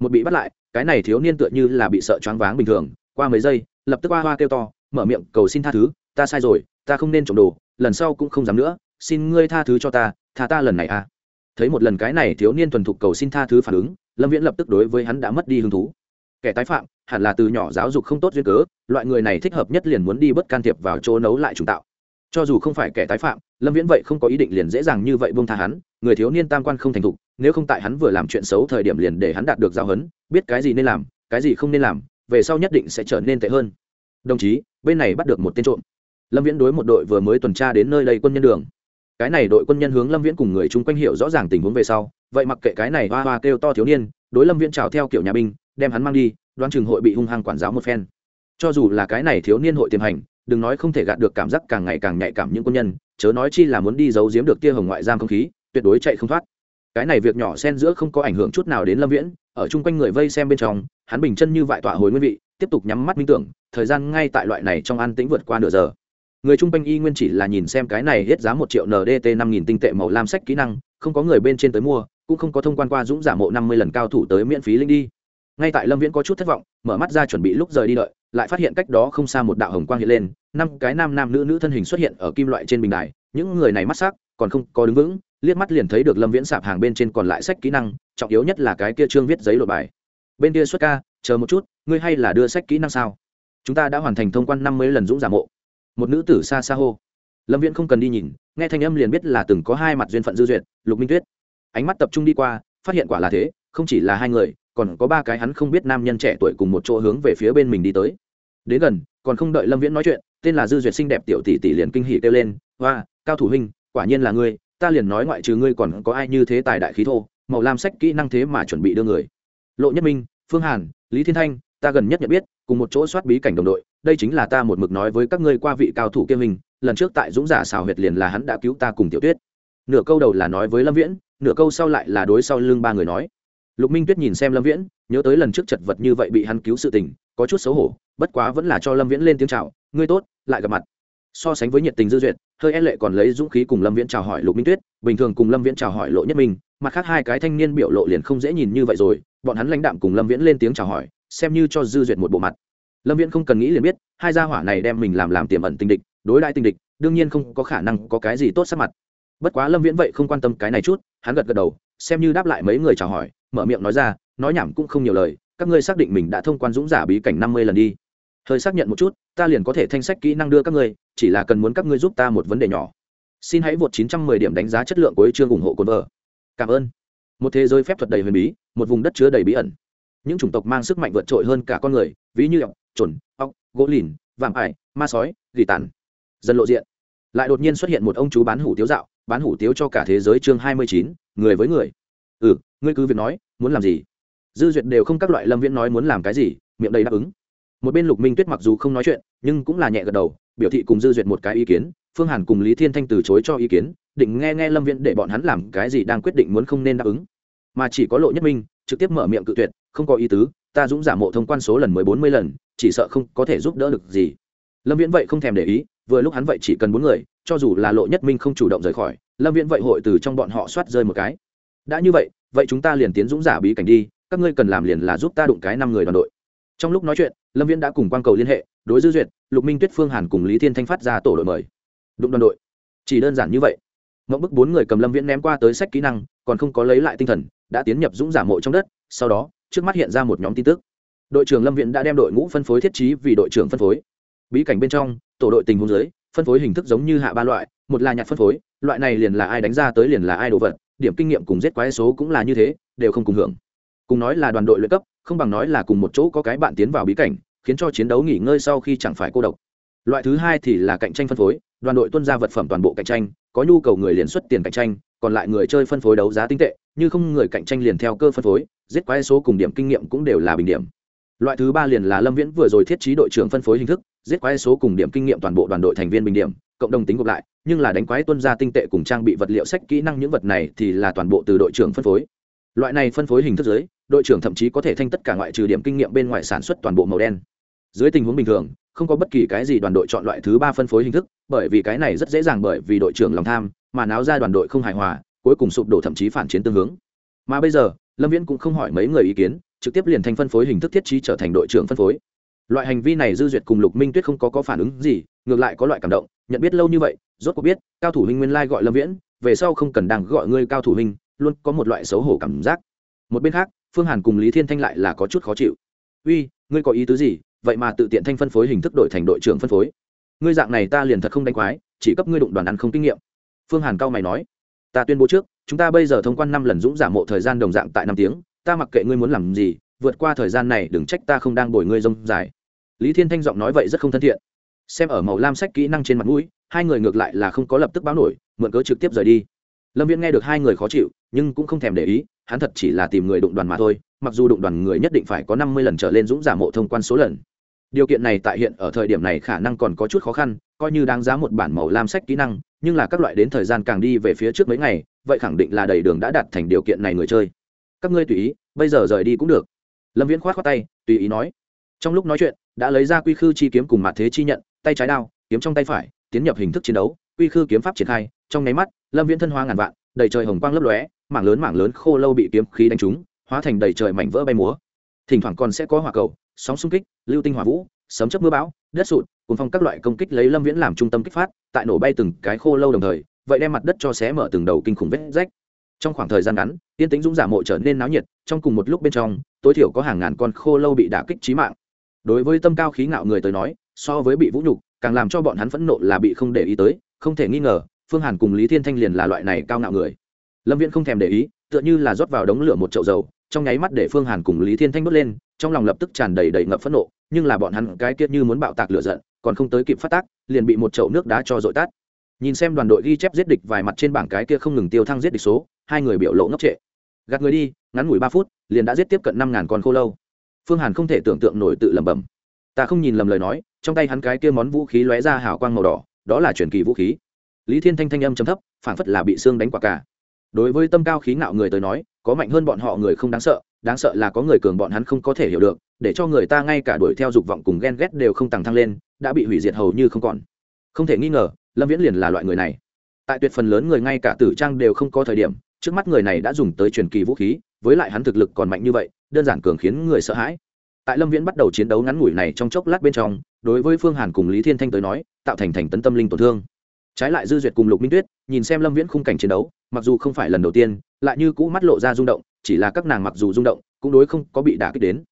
Một bị bắt lại, cái này thiếu niên tựa như là bị sợ choáng váng bình thường, qua mấy giây, lập tức hoa hoa kêu to, mở miệng, cầu xin tha thứ, ta sai rồi, ta không nên trộm đồ, lần sau cũng không dám nữa, xin ngươi tha thứ cho ta, tha ta lần này à thấy một lần cái này thiếu niên thuần thục cầu xin tha thứ phản ứng, lâm viễn lập tức đối với hắn đã mất đi hứng thú. Kẻ tái phạm, hẳn là từ nhỏ giáo dục không tốt duyên cớ, loại người này thích hợp nhất liền muốn đi bất can thiệp vào chỗ nấu lại trùng tạo. Cho dù không phải kẻ tái phạm, lâm viễn vậy không có ý định liền dễ dàng như vậy buông tha hắn, người thiếu niên tam quan không thành thục, nếu không tại hắn vừa làm chuyện xấu thời điểm liền để hắn đạt được giáo huấn, biết cái gì nên làm, cái gì không nên làm, về sau nhất định sẽ trở nên tệ hơn. Đồng chí, bên này bắt được một tên trộm. Lâm viễn đối một đội vừa mới tuần tra đến nơi đây quân nhân đường cái này đội quân nhân hướng lâm viễn cùng người chung quanh hiểu rõ ràng tình huống về sau, vậy mặc kệ cái này hoa hoa kêu to thiếu niên, đối lâm viễn trào theo kiểu nhà binh, đem hắn mang đi, đoán chừng hội bị hung hăng quản giáo một phen. Cho dù là cái này thiếu niên hội tiềm hành, đừng nói không thể gạt được cảm giác càng ngày càng nhạy cảm những quân nhân, chớ nói chi là muốn đi giấu giếm được tia hồng ngoại giam không khí, tuyệt đối chạy không thoát. Cái này việc nhỏ xen giữa không có ảnh hưởng chút nào đến lâm viễn, ở chung quanh người vây xem bên trong, hắn bình chân như vại tọa hồi nguyên vị, tiếp tục nhắm mắt minh tưởng, thời gian ngay tại loại này trong an tĩnh vượt qua nửa giờ người chung quanh y nguyên chỉ là nhìn xem cái này hết giá một triệu ndt năm nghìn tinh tệ màu lam sách kỹ năng, không có người bên trên tới mua, cũng không có thông quan qua dũng giả mộ năm mươi lần cao thủ tới miễn phí linh đi. Ngay tại lâm viễn có chút thất vọng, mở mắt ra chuẩn bị lúc rời đi đợi, lại phát hiện cách đó không xa một đạo hồng quang hiện lên, năm cái nam nam nữ nữ thân hình xuất hiện ở kim loại trên bình đài, những người này mắt s á c còn không có đứng vững, liếc mắt liền thấy được lâm viễn sạp hàng bên trên còn lại sách kỹ năng, trọng yếu nhất là cái kia trương viết giấy lộ bài. Bên kia xuất ca, chờ một chút, ngươi hay là đưa sách kỹ năng sao? Chúng ta đã hoàn thành thông quan năm mươi lần dũng giả mộ một nữ tử xa xa hô. Lâm viễn không cần đi nhìn, nghe thanh âm liền biết là từng có hai mặt duyên phận dư duyệt, lục minh tuyết. Ánh mắt tập trung đi qua, phát hiện quả là thế, không chỉ là hai người, còn có ba cái hắn không biết nam nhân trẻ tuổi cùng một chỗ hướng về phía bên mình đi tới. Đến gần, còn không đợi lâm viễn nói chuyện, tên là dư duyệt xinh đẹp tiểu tỷ tỷ liền kinh hỉ kêu lên, hoa, cao thủ huynh, quả nhiên là ngươi, ta liền nói ngoại trừ ngươi còn có ai như thế tài đại khí thô, màu lam sách kỹ năng thế mà chuẩn bị đưa người. Lộ nhất minh, phương hàn, lý thiên thanh, ta gần nhất nhận biết, cùng một chỗ soát bí cảnh đồng đội đây chính là ta một mực nói với các ngươi qua vị cao thủ kiêm mình, lần trước tại dũng giả xào huyệt liền là hắn đã cứu ta cùng tiểu tuyết. Nửa câu đầu là nói với lâm viễn, nửa câu sau lại là đối sau lưng ba người nói. Lục minh tuyết nhìn xem lâm viễn, nhớ tới lần trước chật vật như vậy bị hắn cứu sự tình, có chút xấu hổ, bất quá vẫn là cho lâm viễn lên tiếng chào, ngươi tốt, lại gặp mặt. So sánh với nhiệt tình dư duyệt, hơi e lệ còn lấy dũng khí cùng lâm viễn chào hỏi lục minh tuyết, bình thường cùng lâm viễn chào hỏi lộ nhất minh mặt khác hai cái thanh niên biểu lộ liền không dễ nhìn như vậy rồi, bọn hắn lãnh đạm cùng lâm viễn lên tiếng chào hỏi, xem như cho dư duyệt một bộ mặt lâm viễn không cần nghĩ liền biết hai gia hỏa này đem mình làm làm tiềm ẩn tình địch đối đại tình địch đương nhiên không có khả năng có cái gì tốt sắc mặt bất quá lâm viễn vậy không quan tâm cái này chút hắn gật gật đầu xem như đáp lại mấy người chào hỏi mở miệng nói ra nói nhảm cũng không nhiều lời các ngươi xác định mình đã thông quan dũng giả bí cảnh năm mươi lần đi hơi xác nhận một chút ta liền có thể thanh sách kỹ năng đưa các ngươi chỉ là cần muốn các ngươi giúp ta một vấn đề nhỏ xin hãy vượt 910 điểm đánh giá chất lượng của chương ủng hộ cồn vợ cảm ơn. Một thế giới phép thuật đầy huyền bí, một vùng đất chứa đầy bí ẩn. Những chủng tộc mang sức mạnh vượt trội hơn cả con người, ví như ọc trồn óc gỗ lìn vạm ải ma sói gỉ tàn. Dân lộ diện. Lại đột nhiên xuất hiện một ông chú bán hủ tiếu dạo bán hủ tiếu cho cả thế giới chương 29, người với người. Ừ ngươi cứ việc nói muốn làm gì? Dư duyệt đều không các loại lâm viễn nói muốn làm cái gì miệng đầy đáp ứng. Một bên lục minh tuyết mặc dù không nói chuyện nhưng cũng là nhẹ gật đầu biểu thị cùng dư duyệt một cái ý kiến phương hàn cùng lý thiên thanh từ chối cho ý kiến định nghe nghe lâm viễn để bọn hắn làm cái gì đang quyết định muốn không nên đáp ứng. Mà chỉ có lộ nhất minh trực tiếp mở miệng cự tuyệt không có ý tứ ta dũng giả mộ thông quan số lần mười bốn mươi lần, chỉ sợ không có thể giúp đỡ được gì. Lâm viễn vậy không thèm để ý, vừa lúc hắn vậy chỉ cần bốn người, cho dù là lộ nhất minh không chủ động rời khỏi, lâm viễn vậy hội từ trong bọn họ soát rơi một cái. Đã như vậy vậy chúng ta liền tiến dũng giả bí cảnh đi, các ngươi cần làm liền là giúp ta đụng cái năm người đoàn đội. Trong lúc nói chuyện, lâm viễn đã cùng quang cầu liên hệ, đối dư duyệt, lục minh tuyết phương hàn cùng lý thiên thanh phát ra tổ đội mời. Đụng đoàn đội. Chỉ đơn giản như vậy. Mẫu bức bốn người cầm lâm viễn ném qua tới sách kỹ năng, còn không có lấy lại tinh thần, đã tiến nhập dũng giả mộ trong đất, sau đó trước mắt hiện ra một nhóm tin tức. Đội trưởng lâm Viện đã đem đội ngũ phân phối thiết trí vì đội trưởng phân phối. Bí cảnh bên trong, tổ đội tình huống dưới, phân phối hình thức giống như hạ ba loại, một là nhặt phân phối, loại này liền là ai đánh ra tới liền là ai đồ vật, điểm kinh nghiệm cùng giết quái số cũng là như thế, đều không cùng hưởng. Cùng nói là đoàn đội luyện cấp, không bằng nói là cùng một chỗ có cái bạn tiến vào bí cảnh, khiến cho chiến đấu nghỉ ngơi sau khi chẳng phải cô độc. Loại thứ hai thì là cạnh tranh phân phối, đoàn đội tuân ra vật phẩm toàn bộ cạnh tranh, có nhu cầu người liền xuất tiền cạnh tranh, còn lại người chơi phân phối đấu giá tinh tệ, như không người cạnh tranh liền theo cơ phân phối giết quái số cùng điểm kinh nghiệm cũng đều là bình điểm. Loại thứ ba liền là lâm viễn vừa rồi thiết trí đội trưởng phân phối hình thức, giết quái số cùng điểm kinh nghiệm toàn bộ đoàn đội thành viên bình điểm, cộng đồng tính gộp lại, nhưng là đánh quái tuân ra tinh tệ cùng trang bị vật liệu sách kỹ năng những vật này thì là toàn bộ từ đội trưởng phân phối. Loại này phân phối hình thức giới đội trưởng thậm chí có thể thanh tất cả ngoại trừ điểm kinh nghiệm bên ngoài sản xuất toàn bộ màu đen. Dưới tình huống bình thường, không có bất kỳ cái gì đoàn đội chọn loại thứ ba phân phối hình thức, bởi vì cái này rất dễ dàng bởi vì đội trưởng lòng tham, mà náo ra đoàn đội không hài hòa, cuối cùng sụp đổ thậm chí phản chiến tương hướng. Mà bây giờ lâm viễn cũng không hỏi mấy người ý kiến, trực tiếp liền thành phân phối hình thức thiết trí trở thành đội trưởng phân phối. Loại hành vi này dư duyệt cùng lục minh tuyết không có có phản ứng gì, ngược lại có loại cảm động, nhận biết lâu như vậy, rốt cuộc biết, cao thủ huynh nguyên lai gọi lâm viễn, về sau không cần đang gọi ngươi cao thủ huynh, luôn có một loại xấu hổ cảm giác. Một bên khác, phương hàn cùng lý thiên thanh lại là có chút khó chịu. Uy, ngươi có ý tứ gì? Vậy mà tự tiện thanh phân phối hình thức đổi thành đội trưởng phân phối. Ngươi dạng này ta liền thật không đánh quái, chỉ cấp ngươi đụng đoàn ăn không kinh nghiệm. Phương hàn cao mày nói. Ta tuyên bố trước chúng ta bây giờ thông quan năm lần dũng giả mộ thời gian đồng dạng tại năm tiếng, ta mặc kệ ngươi muốn làm gì, vượt qua thời gian này, đừng trách ta không đang bồi ngươi rông dài. Lý thiên thanh giọng nói vậy rất không thân thiện. Xem ở màu lam sách kỹ năng trên mặt mũi, hai người ngược lại là không có lập tức báo nổi, mượn cớ trực tiếp rời đi. Lâm viễn nghe được hai người khó chịu, nhưng cũng không thèm để ý, hắn thật chỉ là tìm người đụng đoàn mà thôi, mặc dù đụng đoàn người nhất định phải có năm mươi lần trở lên dũng giả mộ thông quan số lần. Điều kiện này tại hiện ở thời điểm này khả năng còn có chút khó khăn, coi như đáng giá một bản màu lam sách kỹ năng, nhưng là các loại đến thời gian càng đi về phía trước mấy ngày vậy khẳng định là đầy đường đã đạt thành điều kiện này người chơi. Các ngươi tùy ý, bây giờ rời đi cũng được. Lâm viễn khoát khoát tay, tùy ý nói. Trong lúc nói chuyện, đã lấy ra quy khư chi kiếm cùng mặt thế chi nhận, tay trái đao, kiếm trong tay phải, tiến nhập hình thức chiến đấu, quy khư kiếm pháp triển khai. Trong nháy mắt, lâm viễn thân hoa ngàn vạn, đầy trời hồng quang lấp lóe, mảng lớn mảng lớn khô lâu bị kiếm khí đánh trúng, hóa thành đầy trời mảnh vỡ bay múa. Thỉnh thoảng còn sẽ có hỏa cầu, sóng xung kích, lưu tinh hỏa vũ, sấm chớp mưa bão, đất sụt cùng phong các loại công kích lấy lâm viễn làm trung tâm kích phát, tại nổ bay từng cái khô lâu đồng thời vậy đem mặt đất cho xé mở từng đầu kinh khủng vết rách. Trong khoảng thời gian ngắn tiên tính dũng giả mộ trở nên náo nhiệt, trong cùng một lúc bên trong, tối thiểu có hàng ngàn con khô lâu bị đả kích trí mạng. Đối với tâm cao khí ngạo người tới nói, so với bị vũ nhục, càng làm cho bọn hắn phẫn nộ là bị không để ý tới, không thể nghi ngờ, phương hàn cùng lý thiên thanh liền là loại này cao ngạo người. Lâm viễn không thèm để ý, tựa như là rót vào đống lửa một chậu dầu, trong nháy mắt để phương hàn cùng lý thiên thanh bớt lên, trong lòng lập tức tràn đầy đầy ngập phẫn nộ, nhưng là bọn hắn cái kiết như muốn bạo tạc lửa giận, còn không tới kịp phát tác, liền bị một chậu nước đá cho dội tát nhìn xem đoàn đội ghi chép giết địch vài mặt trên bảng cái kia không ngừng tiêu thăng giết địch số, hai người biểu lộ ngốc trệ. Gạt người đi, ngắn ngủi ba phút, liền đã giết tiếp cận năm ngàn con khô lâu. Phương hàn không thể tưởng tượng nổi tự lẩm bẩm. Ta không nhìn lầm lời nói, trong tay hắn cái kia món vũ khí lóe ra hào quang màu đỏ, đó là truyền kỳ vũ khí. Lý thiên thanh thanh âm chấm thấp phản phất là bị xương đánh quả cả. Đối với tâm cao khí ngạo người tới nói, có mạnh hơn bọn họ người không đáng sợ đáng sợ là có người cường bọn hắn không có thể hiểu được, để cho người ta ngay cả đuổi theo dục vọng cùng ghen ghét đều không tăng thăng lên, đã bị hủy diệt hầu như không còn. Không thể nghi ngờ lâm viễn liền là loại người này. Tại tuyệt phần lớn người ngay cả tử trang đều không có thời điểm, trước mắt người này đã dùng tới truyền kỳ vũ khí, với lại hắn thực lực còn mạnh như vậy, đơn giản cường khiến người sợ hãi. Tại lâm viễn bắt đầu chiến đấu ngắn ngủi này trong chốc lát bên trong, đối với phương hàn cùng lý thiên thanh tới nói, tạo thành thành tấn tâm linh tổn thương. Trái lại dư duyệt cùng lục minh tuyết, nhìn xem lâm viễn khung cảnh chiến đấu, mặc dù không phải lần đầu tiên, lại như cũ mắt lộ ra rung động, chỉ là các nàng mặc dù rung động, cũng đối không có bị đả kích đến.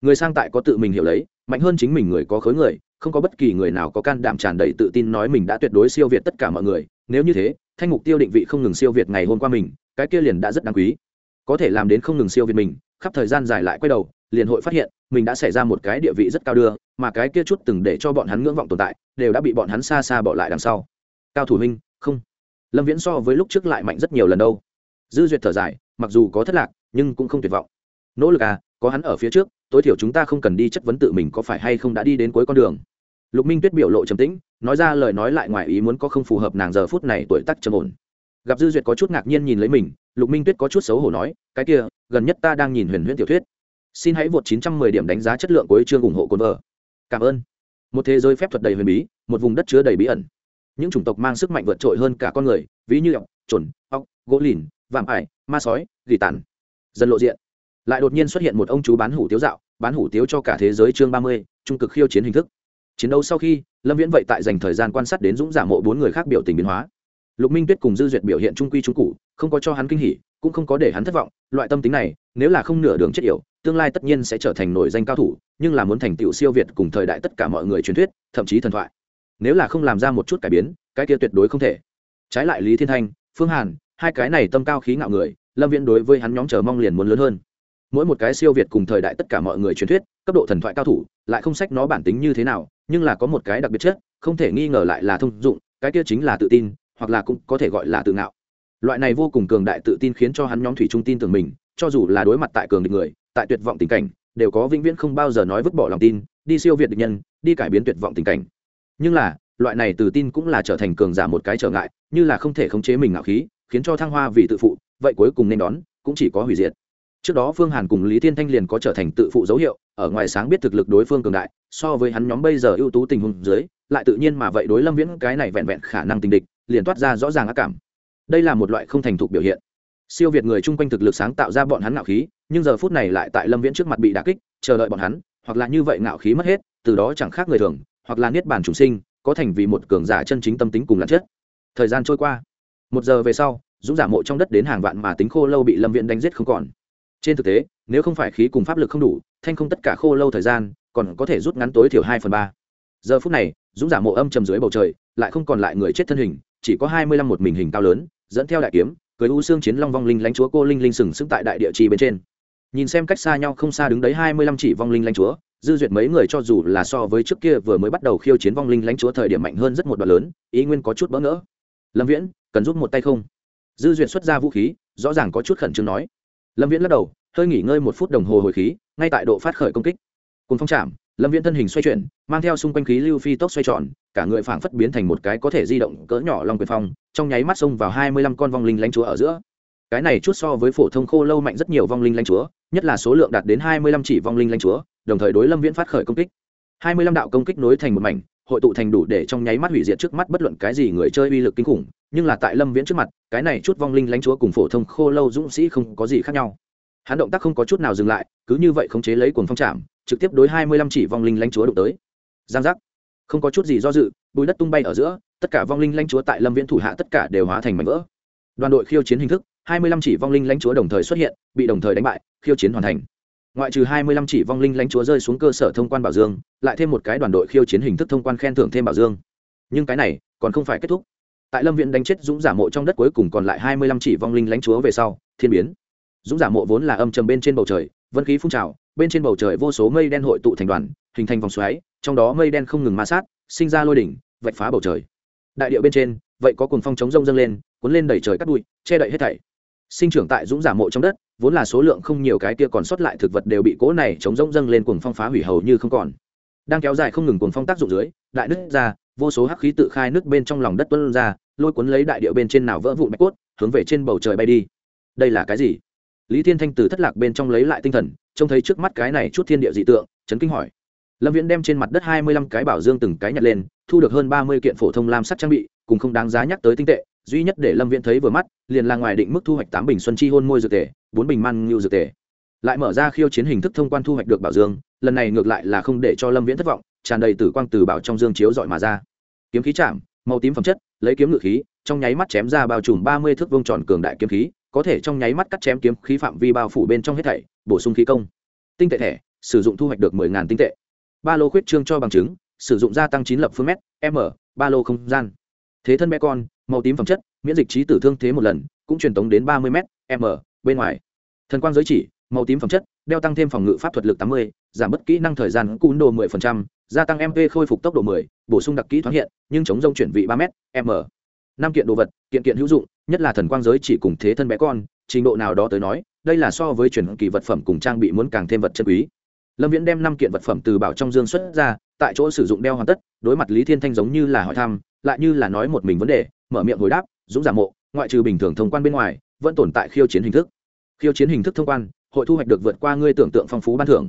Người sang tại có tự mình hiểu lấy, mạnh hơn chính mình người có khối người không có bất kỳ người nào có can đảm tràn đầy tự tin nói mình đã tuyệt đối siêu việt tất cả mọi người. Nếu như thế, thanh mục tiêu định vị không ngừng siêu việt ngày hôm qua mình, cái kia liền đã rất đáng quý. Có thể làm đến không ngừng siêu việt mình, khắp thời gian dài lại quay đầu, liền hội phát hiện, mình đã xảy ra một cái địa vị rất cao đưa, mà cái kia chút từng để cho bọn hắn ngưỡng vọng tồn tại, đều đã bị bọn hắn xa xa bỏ lại đằng sau. Cao thủ huynh, không. Lâm viễn so với lúc trước lại mạnh rất nhiều lần đâu. Dư duyệt thở dài, mặc dù có thất lạc, nhưng cũng không tuyệt vọng. Nỗ lực à có hắn ở phía trước, tối thiểu chúng ta không cần đi chất vấn tự mình có phải hay không đã đi đến cuối con đường lục minh tuyết biểu lộ trầm tĩnh, nói ra lời nói lại ngoài ý muốn có không phù hợp nàng giờ phút này tuổi tắc trầm ổn. Gặp dư duyệt có chút ngạc nhiên nhìn lấy mình, lục minh tuyết có chút xấu hổ nói, cái kia, gần nhất ta đang nhìn huyền huyễn tiểu thuyết. Xin hãy vượt 910 điểm đánh giá chất lượng của chương ủng hộ cồn vợ cảm ơn. Một thế giới phép thuật đầy huyền bí, một vùng đất chứa đầy bí ẩn. Những chủng tộc mang sức mạnh vượt trội hơn cả con người, ví như ọc trồn ọc gỗ lìn, vạm ải, ma sói, gỉ tàn. Dần lộ diện. Lại đột nhiên xuất hiện một ông chú bán hủ tiếu dạo, bán hủ tiếu cho cả thế giới chương ba mươi, trung cực khiêu chiến hình thức chiến đấu sau khi, lâm viễn vậy tại dành thời gian quan sát đến dũng giả mộ bốn người khác biểu tình biến hóa. Lục minh tuyết cùng dư duyệt biểu hiện trung quy trung cụ không có cho hắn kinh hỉ, cũng không có để hắn thất vọng. Loại tâm tính này, nếu là không nửa đường chết yểu, tương lai tất nhiên sẽ trở thành nổi danh cao thủ, nhưng là muốn thành tựu siêu việt cùng thời đại tất cả mọi người truyền thuyết, thậm chí thần thoại. Nếu là không làm ra một chút cải biến, cái kia tuyệt đối không thể. Trái lại lý thiên thanh, phương hàn, hai cái này tâm cao khí ngạo người, lâm viễn đối với hắn nhóm chờ mong liền muốn lớn hơn mỗi một cái siêu việt cùng thời đại tất cả mọi người truyền thuyết, cấp độ thần thoại cao thủ, lại không sách nó bản tính như thế nào, nhưng là có một cái đặc biệt chất, không thể nghi ngờ lại là thông dụng, cái kia chính là tự tin, hoặc là cũng có thể gọi là tự ngạo. Loại này vô cùng cường đại tự tin khiến cho hắn nhóm thủy trung tin tưởng mình, cho dù là đối mặt tại cường địch người, tại tuyệt vọng tình cảnh, đều có vĩnh viễn không bao giờ nói vứt bỏ lòng tin, đi siêu việt địch nhân, đi cải biến tuyệt vọng tình cảnh. Nhưng là, loại này từ tin cũng là trở thành cường giả một cái trở ngại, như là không thể khống chế mình ngạo khí, khiến cho thăng hoa vì tự phụ, vậy cuối cùng nên đón, cũng chỉ có hủy diệt trước đó phương hàn cùng lý thiên thanh liền có trở thành tự phụ dấu hiệu, ở ngoài sáng biết thực lực đối phương cường đại, so với hắn nhóm bây giờ ưu tú tình huống dưới, lại tự nhiên mà vậy đối lâm viễn cái này vẹn vẹn khả năng tình địch, liền toát ra rõ ràng ác cảm. Đây là một loại không thành thục biểu hiện. Siêu việt người chung quanh thực lực sáng tạo ra bọn hắn ngạo khí, nhưng giờ phút này lại tại lâm viễn trước mặt bị đà kích, chờ đợi bọn hắn, hoặc là như vậy ngạo khí mất hết, từ đó chẳng khác người thường, hoặc là niết bàn chủ sinh, có thành vì một cường giả chân chính tâm tính cùng là chết. Thời gian trôi qua. Một giờ về sau, dũng giả mộ trong đất đến hàng vạn mà tính khô lâu bị lâm viễn đánh giết không còn trên thực tế, nếu không phải khí cùng pháp lực không đủ, thanh không tất cả khô lâu thời gian, còn có thể rút ngắn tối thiểu hai phần ba. Giờ phút này, dũng giả mộ âm trầm dưới bầu trời, lại không còn lại người chết thân hình, chỉ có hai mươi lăm một mình hình cao lớn, dẫn theo đại kiếm cưới u xương chiến long vong linh lãnh chúa cô linh linh sừng sững tại đại địa trì bên trên. Nhìn xem cách xa nhau không xa đứng đấy hai mươi lăm chỉ vong linh lãnh chúa, dư duyệt mấy người cho dù là so với trước kia vừa mới bắt đầu khiêu chiến vong linh lãnh chúa thời điểm mạnh hơn rất một đoạn lớn, ý nguyên có chút bỡ ngỡ. Lâm viễn, cần giúp một tay không? Dư duyệt xuất ra vũ khí, rõ ràng có chút khẩn trương nói lâm viễn lắc đầu, hơi nghỉ ngơi một phút đồng hồ hồi khí, ngay tại độ phát khởi công kích. Cùng phong chạm, lâm viễn thân hình xoay chuyển, mang theo xung quanh khí lưu phi tốc xoay tròn, cả người phảng phất biến thành một cái có thể di động cỡ nhỏ long quyền phong, trong nháy mắt xông vào hai mươi lăm con vong linh lãnh chúa ở giữa. Cái này chút so với phổ thông khô lâu mạnh rất nhiều vong linh lãnh chúa, nhất là số lượng đạt đến hai mươi lăm chỉ vong linh lãnh chúa, đồng thời đối lâm viễn phát khởi công kích. Hai mươi lăm đạo công kích nối thành một mảnh hội tụ thành đủ để trong nháy mắt hủy diệt trước mắt bất luận cái gì người chơi uy lực kinh khủng, nhưng là tại lâm viễn trước mặt, cái này chút vong linh lãnh chúa cùng phổ thông khô lâu dũng sĩ không có gì khác nhau. Hắn động tác không có chút nào dừng lại, cứ như vậy khống chế lấy cuồng phong chạm, trực tiếp đối hai mươi lăm chỉ vong linh lãnh chúa đụng tới. Giang giác. Không có chút gì do dự, bùi đất tung bay ở giữa, tất cả vong linh lãnh chúa tại lâm viễn thủ hạ tất cả đều hóa thành mảnh vỡ. Đoàn đội khiêu chiến hình thức, hai mươi lăm chỉ vong linh lãnh chúa đồng thời xuất hiện, bị đồng thời đánh bại, khiêu chiến hoàn thành ngoại trừ hai mươi lăm chỉ vong linh lãnh chúa rơi xuống cơ sở thông quan bảo dương, lại thêm một cái đoàn đội khiêu chiến hình thức thông quan khen thưởng thêm bảo dương. Nhưng cái này còn không phải kết thúc. Tại lâm viện đánh chết dũng giả mộ trong đất cuối cùng còn lại hai mươi lăm chỉ vong linh lãnh chúa về sau, thiên biến. Dũng giả mộ vốn là âm trầm bên trên bầu trời, vân khí phun trào, bên trên bầu trời vô số mây đen hội tụ thành đoàn, hình thành vòng xoáy, trong đó mây đen không ngừng ma sát, sinh ra lôi đỉnh, vạch phá bầu trời. Đại điệu bên trên, vậy có cuồng phong chống rông dâng lên, cuốn lên đẩy trời cắt bụi, che đậy hết thảy sinh trưởng tại dũng giả mộ trong đất, vốn là số lượng không nhiều cái kia còn sót lại thực vật đều bị cố này chống rỗng dâng lên cuồng phong phá hủy hầu như không còn. Đang kéo dài không ngừng cuồng phong tác dụng dưới, đại nứt ra, vô số hắc khí tự khai nước bên trong lòng đất tuôn ra, lôi cuốn lấy đại điệu bên trên nào vỡ vụn bạch cốt, hướng về trên bầu trời bay đi. Đây là cái gì? Lý thiên thanh từ thất lạc bên trong lấy lại tinh thần, trông thấy trước mắt cái này chút thiên địa dị tượng, chấn kinh hỏi. Lâm viễn đem trên mặt đất hai mươi lăm cái bảo dương từng cái nhặt lên, thu được hơn ba mươi kiện phổ thông lam sắt trang bị, cùng không đáng giá nhắc tới tinh tệ duy nhất để lâm viễn thấy vừa mắt, liền là ngoài định mức thu hoạch tám bình xuân chi hôn môi dược tề, bốn bình man ngưu dược tề. Lại mở ra khiêu chiến hình thức thông quan thu hoạch được bảo dương, lần này ngược lại là không để cho lâm viễn thất vọng, tràn đầy tử quang từ bảo trong dương chiếu dọi mà ra. Kiếm khí chạm, màu tím phẩm chất, lấy kiếm ngự khí, trong nháy mắt chém ra bao trùm ba mươi thước vông tròn cường đại kiếm khí, có thể trong nháy mắt cắt chém kiếm khí phạm vi bao phủ bên trong hết thảy, bổ sung khí công. Tinh tệ thẻ, sử dụng thu hoạch được mười ngàn tinh tệ. Ba lô khuyết trương cho bằng chứng, sử dụng gia tăng chín lập phương mét, m, ba lô không gian. Thế thân mẹ con màu tím phẩm chất, miễn dịch trí tử thương thế một lần, cũng truyền tống đến ba mươi m m, bên ngoài. Thần quang giới chỉ, màu tím phẩm chất, đeo tăng thêm phòng ngự pháp thuật lực tám mươi, giảm bất kỹ năng thời gian cún đồ mười phần trăm, gia tăng mp khôi phục tốc độ mười, bổ sung đặc kỹ thoáng hiện, nhưng chống rông chuyển vị ba m m. Năm kiện đồ vật, kiện kiện hữu dụng, nhất là thần quang giới chỉ cùng thế thân bé con, trình độ nào đó tới nói, đây là so với chuyển kỳ vật phẩm cùng trang bị muốn càng thêm vật chân quý lâm viễn đem năm kiện vật phẩm từ bảo trong dương xuất ra, tại chỗ sử dụng đeo hoàn tất, đối mặt lý thiên thanh giống như là hỏi thăm, lại như là nói một mình vấn đề, mở miệng hồi đáp, dũng giả mộ, ngoại trừ bình thường thông quan bên ngoài, vẫn tồn tại khiêu chiến hình thức. Khiêu chiến hình thức thông quan, hội thu hoạch được vượt qua ngươi tưởng tượng phong phú ban thưởng.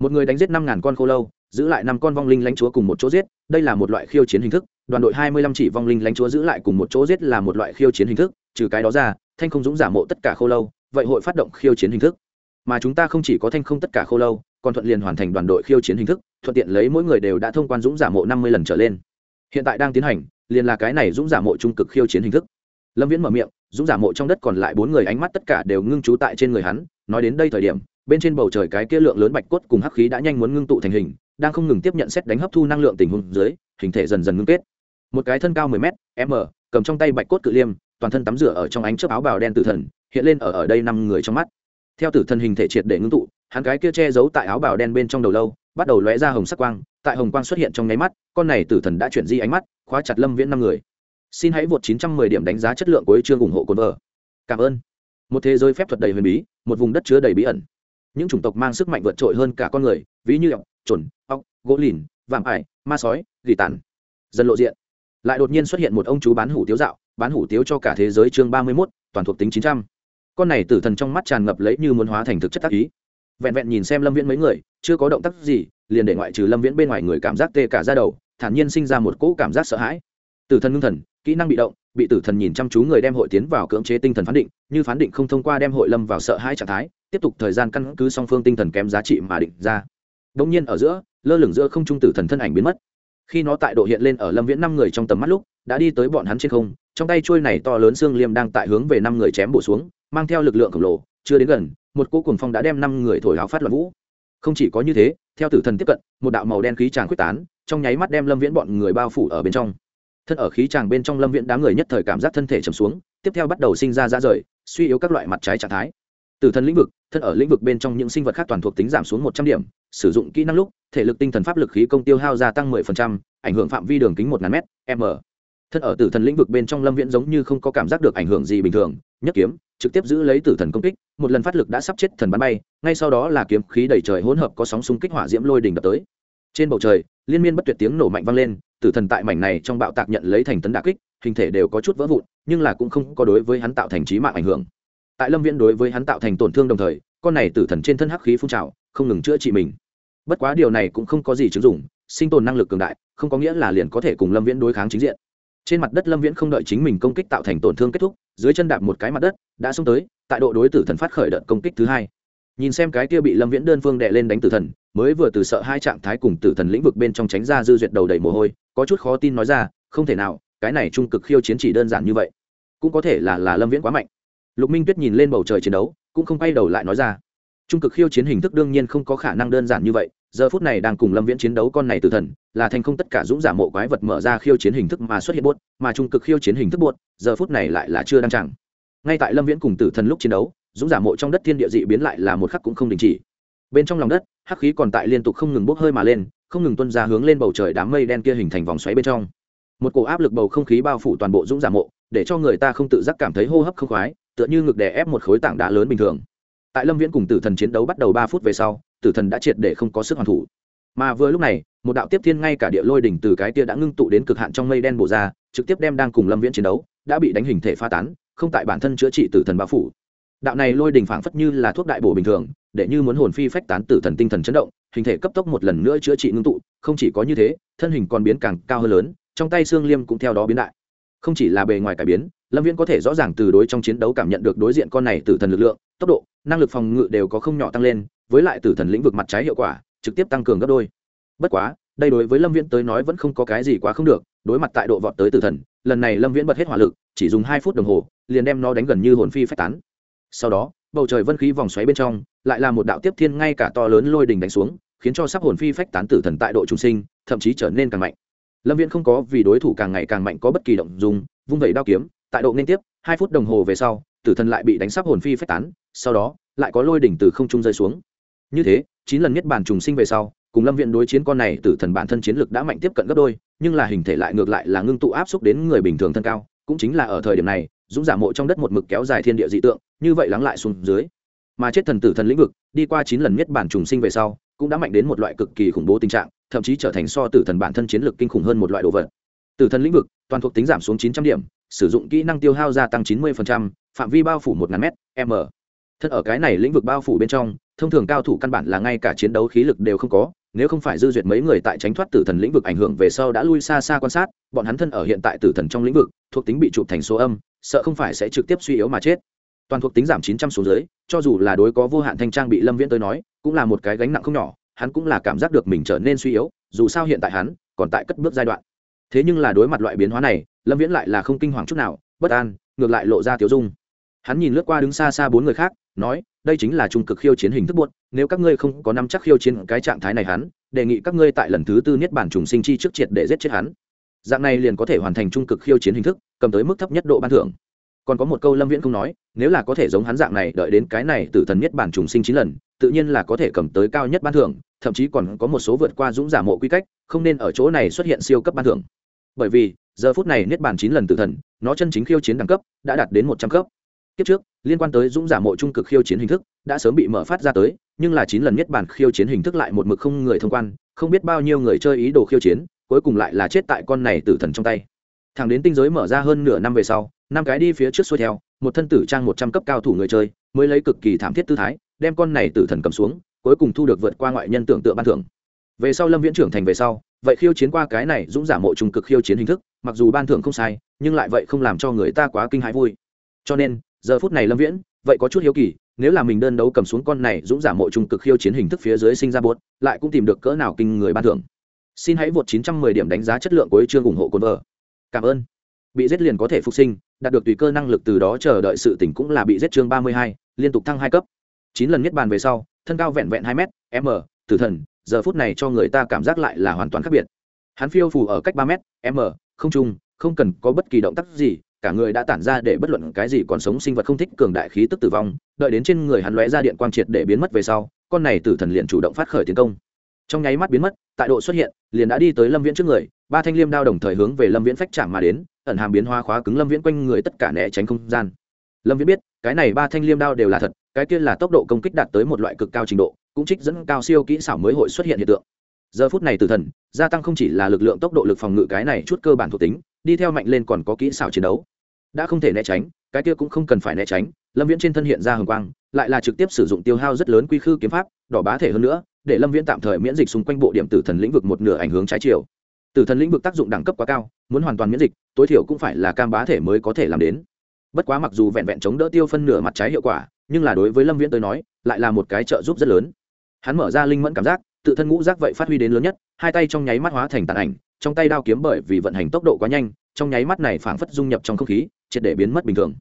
Một người đánh giết năm ngàn con khô lâu, giữ lại năm con vong linh lãnh chúa cùng một chỗ giết, đây là một loại khiêu chiến hình thức, đoàn đội hai mươi lăm chỉ vong linh lãnh chúa giữ lại cùng một chỗ giết là một loại khiêu chiến hình thức, trừ cái đó ra, thanh không dũng giả mộ tất cả khô lâu, vậy hội phát động khiêu chiến hình thức. Mà chúng ta không chỉ có thanh không tất cả khô lâu còn thuận liền hoàn thành đoàn đội khiêu chiến hình thức, thuận tiện lấy mỗi người đều đã thông quan dũng giả mộ năm mươi lần trở lên. Hiện tại đang tiến hành, liền là cái này dũng giả mộ trung cực khiêu chiến hình thức. Lâm viễn mở miệng, dũng giả mộ trong đất còn lại bốn người ánh mắt tất cả đều ngưng trú tại trên người hắn, nói đến đây thời điểm, bên trên bầu trời cái kia lượng lớn bạch cốt cùng hắc khí đã nhanh muốn ngưng tụ thành hình, đang không ngừng tiếp nhận xét đánh hấp thu năng lượng tình huống dưới, hình thể dần dần ngưng kết. Một cái thân cao 10 m m, cầm trong tay bạch cốt cự liêm, toàn thân tắm rửa ở trong ánh chớp áo bào đen tử thần, hiện lên ở ở đây năm người trong mắt. Theo tử thần hình thể triệt để ngưng tụ hắn cái kia che giấu tại áo bào đen bên trong đầu lâu, bắt đầu lóe ra hồng sắc quang, tại hồng quang xuất hiện trong nháy mắt, con này tử thần đã chuyển di ánh mắt, khóa chặt lâm viễn năm người. Xin hãy vượt 910 điểm đánh giá chất lượng của chương ủng hộ cồn vợ cảm ơn. Một thế giới phép thuật đầy huyền bí, một vùng đất chứa đầy bí ẩn. Những chủng tộc mang sức mạnh vượt trội hơn cả con người, ví như ọc chuẩn ọc gỗ lìn, vạm ải, ma sói, gỉ tàn. Dần lộ diện. Lại đột nhiên xuất hiện một ông chú bán hủ tiếu dạo, bán hủ tiếu cho cả thế giới chương ba mươi mốt, toàn thuộc tính chín trăm. Con này tử thần trong mắt tràn ngập lấy như muốn hóa thành thực chất tác ý vẹn vẹn nhìn xem lâm viễn mấy người, chưa có động tác gì, liền để ngoại trừ lâm viễn bên ngoài người cảm giác tê cả ra đầu, thản nhiên sinh ra một cỗ cảm giác sợ hãi. Tử thần ngưng thần, kỹ năng bị động, bị tử thần nhìn chăm chú người đem hội tiến vào cưỡng chế tinh thần phán định, như phán định không thông qua đem hội lâm vào sợ hãi trạng thái, tiếp tục thời gian căn cứ song phương tinh thần kém giá trị mà định ra. Đông nhiên ở giữa, lơ lửng giữa không trung tử thần thân ảnh biến mất. Khi nó tại độ hiện lên ở lâm viễn năm người trong tầm mắt lúc, đã đi tới bọn hắn trên không, trong tay trôi này to lớn xương liêm đang tại hướng về năm người chém bổ xuống, mang theo lực lượng khổng lồ, chưa đến gần một cỗ cuồng phong đã đem năm người thổi áo phát loạn vũ. Không chỉ có như thế, theo tử thần tiếp cận, một đạo màu đen khí tràng quyết tán, trong nháy mắt đem lâm viễn bọn người bao phủ ở bên trong. Thân ở khí tràng bên trong lâm viễn đám người nhất thời cảm giác thân thể trầm xuống, tiếp theo bắt đầu sinh ra ra rời, suy yếu các loại mặt trái trạng thái. Tử thần lĩnh vực, thân ở lĩnh vực bên trong những sinh vật khác toàn thuộc tính giảm xuống một trăm điểm, sử dụng kỹ năng lúc, thể lực tinh thần pháp lực khí công tiêu hao gia tăng mười phần trăm, ảnh hưởng phạm vi đường kính một ngàn m m. Thân ở tử thần lĩnh vực bên trong lâm viễn giống như không có cảm giác được ảnh hưởng gì bình thường nhất kiếm, trực tiếp giữ lấy tử thần công kích, một lần phát lực đã sắp chết thần bắn bay, ngay sau đó là kiếm khí đầy trời hỗn hợp có sóng xung kích hỏa diễm lôi đỉnh đập tới. Trên bầu trời, liên miên bất tuyệt tiếng nổ mạnh vang lên, tử thần tại mảnh này trong bạo tạc nhận lấy thành tấn đà kích, hình thể đều có chút vỡ vụn, nhưng là cũng không có đối với hắn tạo thành trí mạng ảnh hưởng. Tại lâm viễn đối với hắn tạo thành tổn thương đồng thời, con này tử thần trên thân hắc khí phun trào, không ngừng chữa trị mình. Bất quá điều này cũng không có gì chứng dụng, sinh tồn năng lực cường đại, không có nghĩa là liền có thể cùng lâm viễn đối kháng chính diện trên mặt đất lâm viễn không đợi chính mình công kích tạo thành tổn thương kết thúc, dưới chân đạp một cái mặt đất, đã xông tới, tại độ đối tử thần phát khởi đợt công kích thứ hai. Nhìn xem cái kia bị lâm viễn đơn phương đệ lên đánh tử thần, mới vừa từ sợ hai trạng thái cùng tử thần lĩnh vực bên trong tránh ra dư duyệt đầu đầy mồ hôi, có chút khó tin nói ra, không thể nào, cái này trung cực khiêu chiến chỉ đơn giản như vậy. Cũng có thể là là lâm viễn quá mạnh. Lục minh tuyết nhìn lên bầu trời chiến đấu, cũng không quay đầu lại nói ra, trung cực khiêu chiến hình thức đương nhiên không có khả năng đơn giản như vậy giờ phút này đang cùng lâm viễn chiến đấu con này tử thần, là thành không tất cả dũng giả mộ quái vật mở ra khiêu chiến hình thức mà xuất hiện buốt, mà trung cực khiêu chiến hình thức buốt, giờ phút này lại là chưa đăng chẳng. Ngay tại lâm viễn cùng tử thần lúc chiến đấu, dũng giả mộ trong đất thiên địa dị biến lại là một khắc cũng không đình chỉ. Bên trong lòng đất, hắc khí còn tại liên tục không ngừng bốc hơi mà lên, không ngừng tuân ra hướng lên bầu trời đám mây đen kia hình thành vòng xoáy bên trong. Một cổ áp lực bầu không khí bao phủ toàn bộ dũng giả mộ, để cho người ta không tự giác cảm thấy hô hấp không khoái, tựa như ngực đè ép một khối tảng đá lớn bình thường tại lâm viễn cùng tử thần chiến đấu bắt đầu ba phút về sau, tử thần đã triệt để không có sức hoàn thủ. Mà vừa lúc này, một đạo tiếp thiên ngay cả địa lôi đỉnh từ cái tia đã ngưng tụ đến cực hạn trong mây đen bổ ra, trực tiếp đem đang cùng lâm viễn chiến đấu, đã bị đánh hình thể pha tán, không tại bản thân chữa trị tử thần bao phủ. Đạo này lôi đỉnh phảng phất như là thuốc đại bổ bình thường, để như muốn hồn phi phách tán tử thần tinh thần chấn động, hình thể cấp tốc một lần nữa chữa trị ngưng tụ, không chỉ có như thế, thân hình còn biến càng cao hơn lớn, trong tay xương liêm cũng theo đó biến đại. Không chỉ là bề ngoài cải biến lâm viễn có thể rõ ràng từ đối trong chiến đấu cảm nhận được đối diện con này tử thần lực lượng, tốc độ, năng lực phòng ngự đều có không nhỏ tăng lên, với lại tử thần lĩnh vực mặt trái hiệu quả, trực tiếp tăng cường gấp đôi. Bất quá, đây đối với lâm viễn tới nói vẫn không có cái gì quá không được, đối mặt tại độ vọt tới tử thần, lần này lâm viễn bật hết hỏa lực, chỉ dùng hai phút đồng hồ, liền đem nó đánh gần như hồn phi phách tán. Sau đó, bầu trời vân khí vòng xoáy bên trong, lại là một đạo tiếp thiên ngay cả to lớn lôi đình đánh xuống, khiến cho sắp hồn phi phách tán tử thần tại độ trung sinh, thậm chí trở nên càng mạnh. Lâm viễn không có vì đối thủ càng ngày càng mạnh có bất kỳ động dùng vung vẩy đao kiếm tại độ liên tiếp, hai phút đồng hồ về sau, tử thần lại bị đánh sắp hồn phi phách tán, sau đó, lại có lôi đỉnh từ không trung rơi xuống. Như thế, chín lần nhất bản trùng sinh về sau, cùng lâm viện đối chiến con này, tử thần bản thân chiến lực đã mạnh tiếp cận gấp đôi, nhưng là hình thể lại ngược lại là ngưng tụ áp xúc đến người bình thường thân cao, cũng chính là ở thời điểm này, dũng giả mộ trong đất một mực kéo dài thiên địa dị tượng, như vậy lắng lại xuống dưới. Mà chết thần tử thần lĩnh vực, đi qua chín lần miết bản trùng sinh về sau, cũng đã mạnh đến một loại cực kỳ khủng bố tình trạng, thậm chí trở thành so tử thần bản thân chiến lược kinh khủng hơn một loại đồ vật. Tử thần lĩnh vực, toàn thuộc tính giảm xuống chín trăm điểm sử dụng kỹ năng tiêu hao gia tăng chín mươi phạm vi bao phủ một ngàn m m. Thân ở cái này lĩnh vực bao phủ bên trong, thông thường cao thủ căn bản là ngay cả chiến đấu khí lực đều không có, nếu không phải dư duyệt mấy người tại tránh thoát tử thần lĩnh vực ảnh hưởng về sau đã lui xa xa quan sát, bọn hắn thân ở hiện tại tử thần trong lĩnh vực, thuộc tính bị chụp thành số âm, sợ không phải sẽ trực tiếp suy yếu mà chết. Toàn thuộc tính giảm chín trăm số dưới, cho dù là đối có vô hạn thanh trang bị lâm viễn tới nói, cũng là một cái gánh nặng không nhỏ, hắn cũng là cảm giác được mình trở nên suy yếu, dù sao hiện tại hắn còn tại cất bước giai đoạn. Thế nhưng là đối mặt loại biến hóa này lâm viễn lại là không kinh hoàng chút nào, bất an, ngược lại lộ ra tiểu dung. Hắn nhìn lướt qua đứng xa xa bốn người khác, nói, đây chính là trung cực khiêu chiến hình thức buốt, nếu các ngươi không có năm chắc khiêu chiến cái trạng thái này hắn, đề nghị các ngươi tại lần thứ tư niết bản trùng sinh chi trước triệt để giết chết hắn. Dạng này liền có thể hoàn thành trung cực khiêu chiến hình thức, cầm tới mức thấp nhất độ ban thưởng. Còn có một câu lâm viễn không nói, nếu là có thể giống hắn dạng này đợi đến cái này từ thần niết bản trùng sinh chín lần, tự nhiên là có thể cầm tới cao nhất ban thưởng, thậm chí còn có một số vượt qua dũng giả mộ quy cách, không nên ở chỗ này xuất hiện siêu cấp ban thưởng bởi vì, giờ phút này niết bản chín lần tử thần, nó chân chính khiêu chiến đẳng cấp, đã đạt đến một trăm cấp. Kiếp trước, liên quan tới dũng giả mộ trung cực khiêu chiến hình thức, đã sớm bị mở phát ra tới, nhưng là chín lần nhất bản khiêu chiến hình thức lại một mực không người thông quan, không biết bao nhiêu người chơi ý đồ khiêu chiến, cuối cùng lại là chết tại con này tử thần trong tay. Thằng đến tinh giới mở ra hơn nửa năm về sau, năm cái đi phía trước xuôi theo, một thân tử trang một trăm cấp cao thủ người chơi, mới lấy cực kỳ thảm thiết tư thái, đem con này tử thần cầm xuống, cuối cùng thu được vượt qua ngoại nhân tưởng tượng ban thưởng. Về sau lâm viễn trưởng thành về sau vậy khiêu chiến qua cái này dũng giả mộ trùng cực khiêu chiến hình thức mặc dù ban thưởng không sai nhưng lại vậy không làm cho người ta quá kinh hãi vui. Cho nên giờ phút này lâm viễn vậy có chút hiếu kỳ nếu là mình đơn đấu cầm xuống con này dũng giả mộ trùng cực khiêu chiến hình thức phía dưới sinh ra bốt lại cũng tìm được cỡ nào kinh người ban thưởng. Xin hãy vượt 910 điểm đánh giá chất lượng của chương ủng hộ cồn vợ. Cảm ơn. Bị giết liền có thể phục sinh đạt được tùy cơ năng lực từ đó chờ đợi sự tỉnh cũng là bị giết chương 32, liên tục thăng hai cấp. Chín lần nhất bàn về sau thân cao vẹn vẹn hai m m tử thần giờ phút này cho người ta cảm giác lại là hoàn toàn khác biệt. Hắn phiêu phù ở cách ba m m, không trung, không cần có bất kỳ động tác gì, cả người đã tản ra để bất luận cái gì còn sống sinh vật không thích cường đại khí tức tử vong, đợi đến trên người hắn lóe ra điện quang triệt để biến mất về sau, con này tử thần liền chủ động phát khởi tiến công. Trong nháy mắt biến mất, tại độ xuất hiện, liền đã đi tới lâm viễn trước người, ba thanh liêm đao đồng thời hướng về lâm viễn phách chạm mà đến, ẩn hàm biến hoa khóa cứng lâm viễn quanh người tất cả né tránh không gian. Lâm viễn biết, cái này ba thanh liêm đao đều là thật, cái kia là tốc độ công kích đạt tới một loại cực cao trình độ cũng trích dẫn cao siêu kỹ xảo mới hội xuất hiện hiện tượng. Giờ phút này tử thần, gia tăng không chỉ là lực lượng tốc độ lực phòng ngự cái này chút cơ bản thuộc tính, đi theo mạnh lên còn có kỹ xảo chiến đấu. Đã không thể né tránh, cái kia cũng không cần phải né tránh, lâm viễn trên thân hiện ra hồng quang, lại là trực tiếp sử dụng tiêu hao rất lớn quy khư kiếm pháp, đỏ bá thể hơn nữa, để lâm viễn tạm thời miễn dịch xung quanh bộ điểm tử thần lĩnh vực một nửa ảnh hướng trái chiều. Tử thần lĩnh vực tác dụng đẳng cấp quá cao, muốn hoàn toàn miễn dịch, tối thiểu cũng phải là cam bá thể mới có thể làm đến. Bất quá mặc dù vẹn vẹn chống đỡ tiêu phân nửa mặt trái hiệu quả, nhưng là đối với lâm viễn tới nói, lại là một cái trợ giúp rất lớn hắn mở ra linh mẫn cảm giác, tự thân ngũ giác vậy phát huy đến lớn nhất, hai tay trong nháy mắt hóa thành tàn ảnh, trong tay đao kiếm bởi vì vận hành tốc độ quá nhanh, trong nháy mắt này phảng phất dung nhập trong không khí, triệt để biến mất bình thường.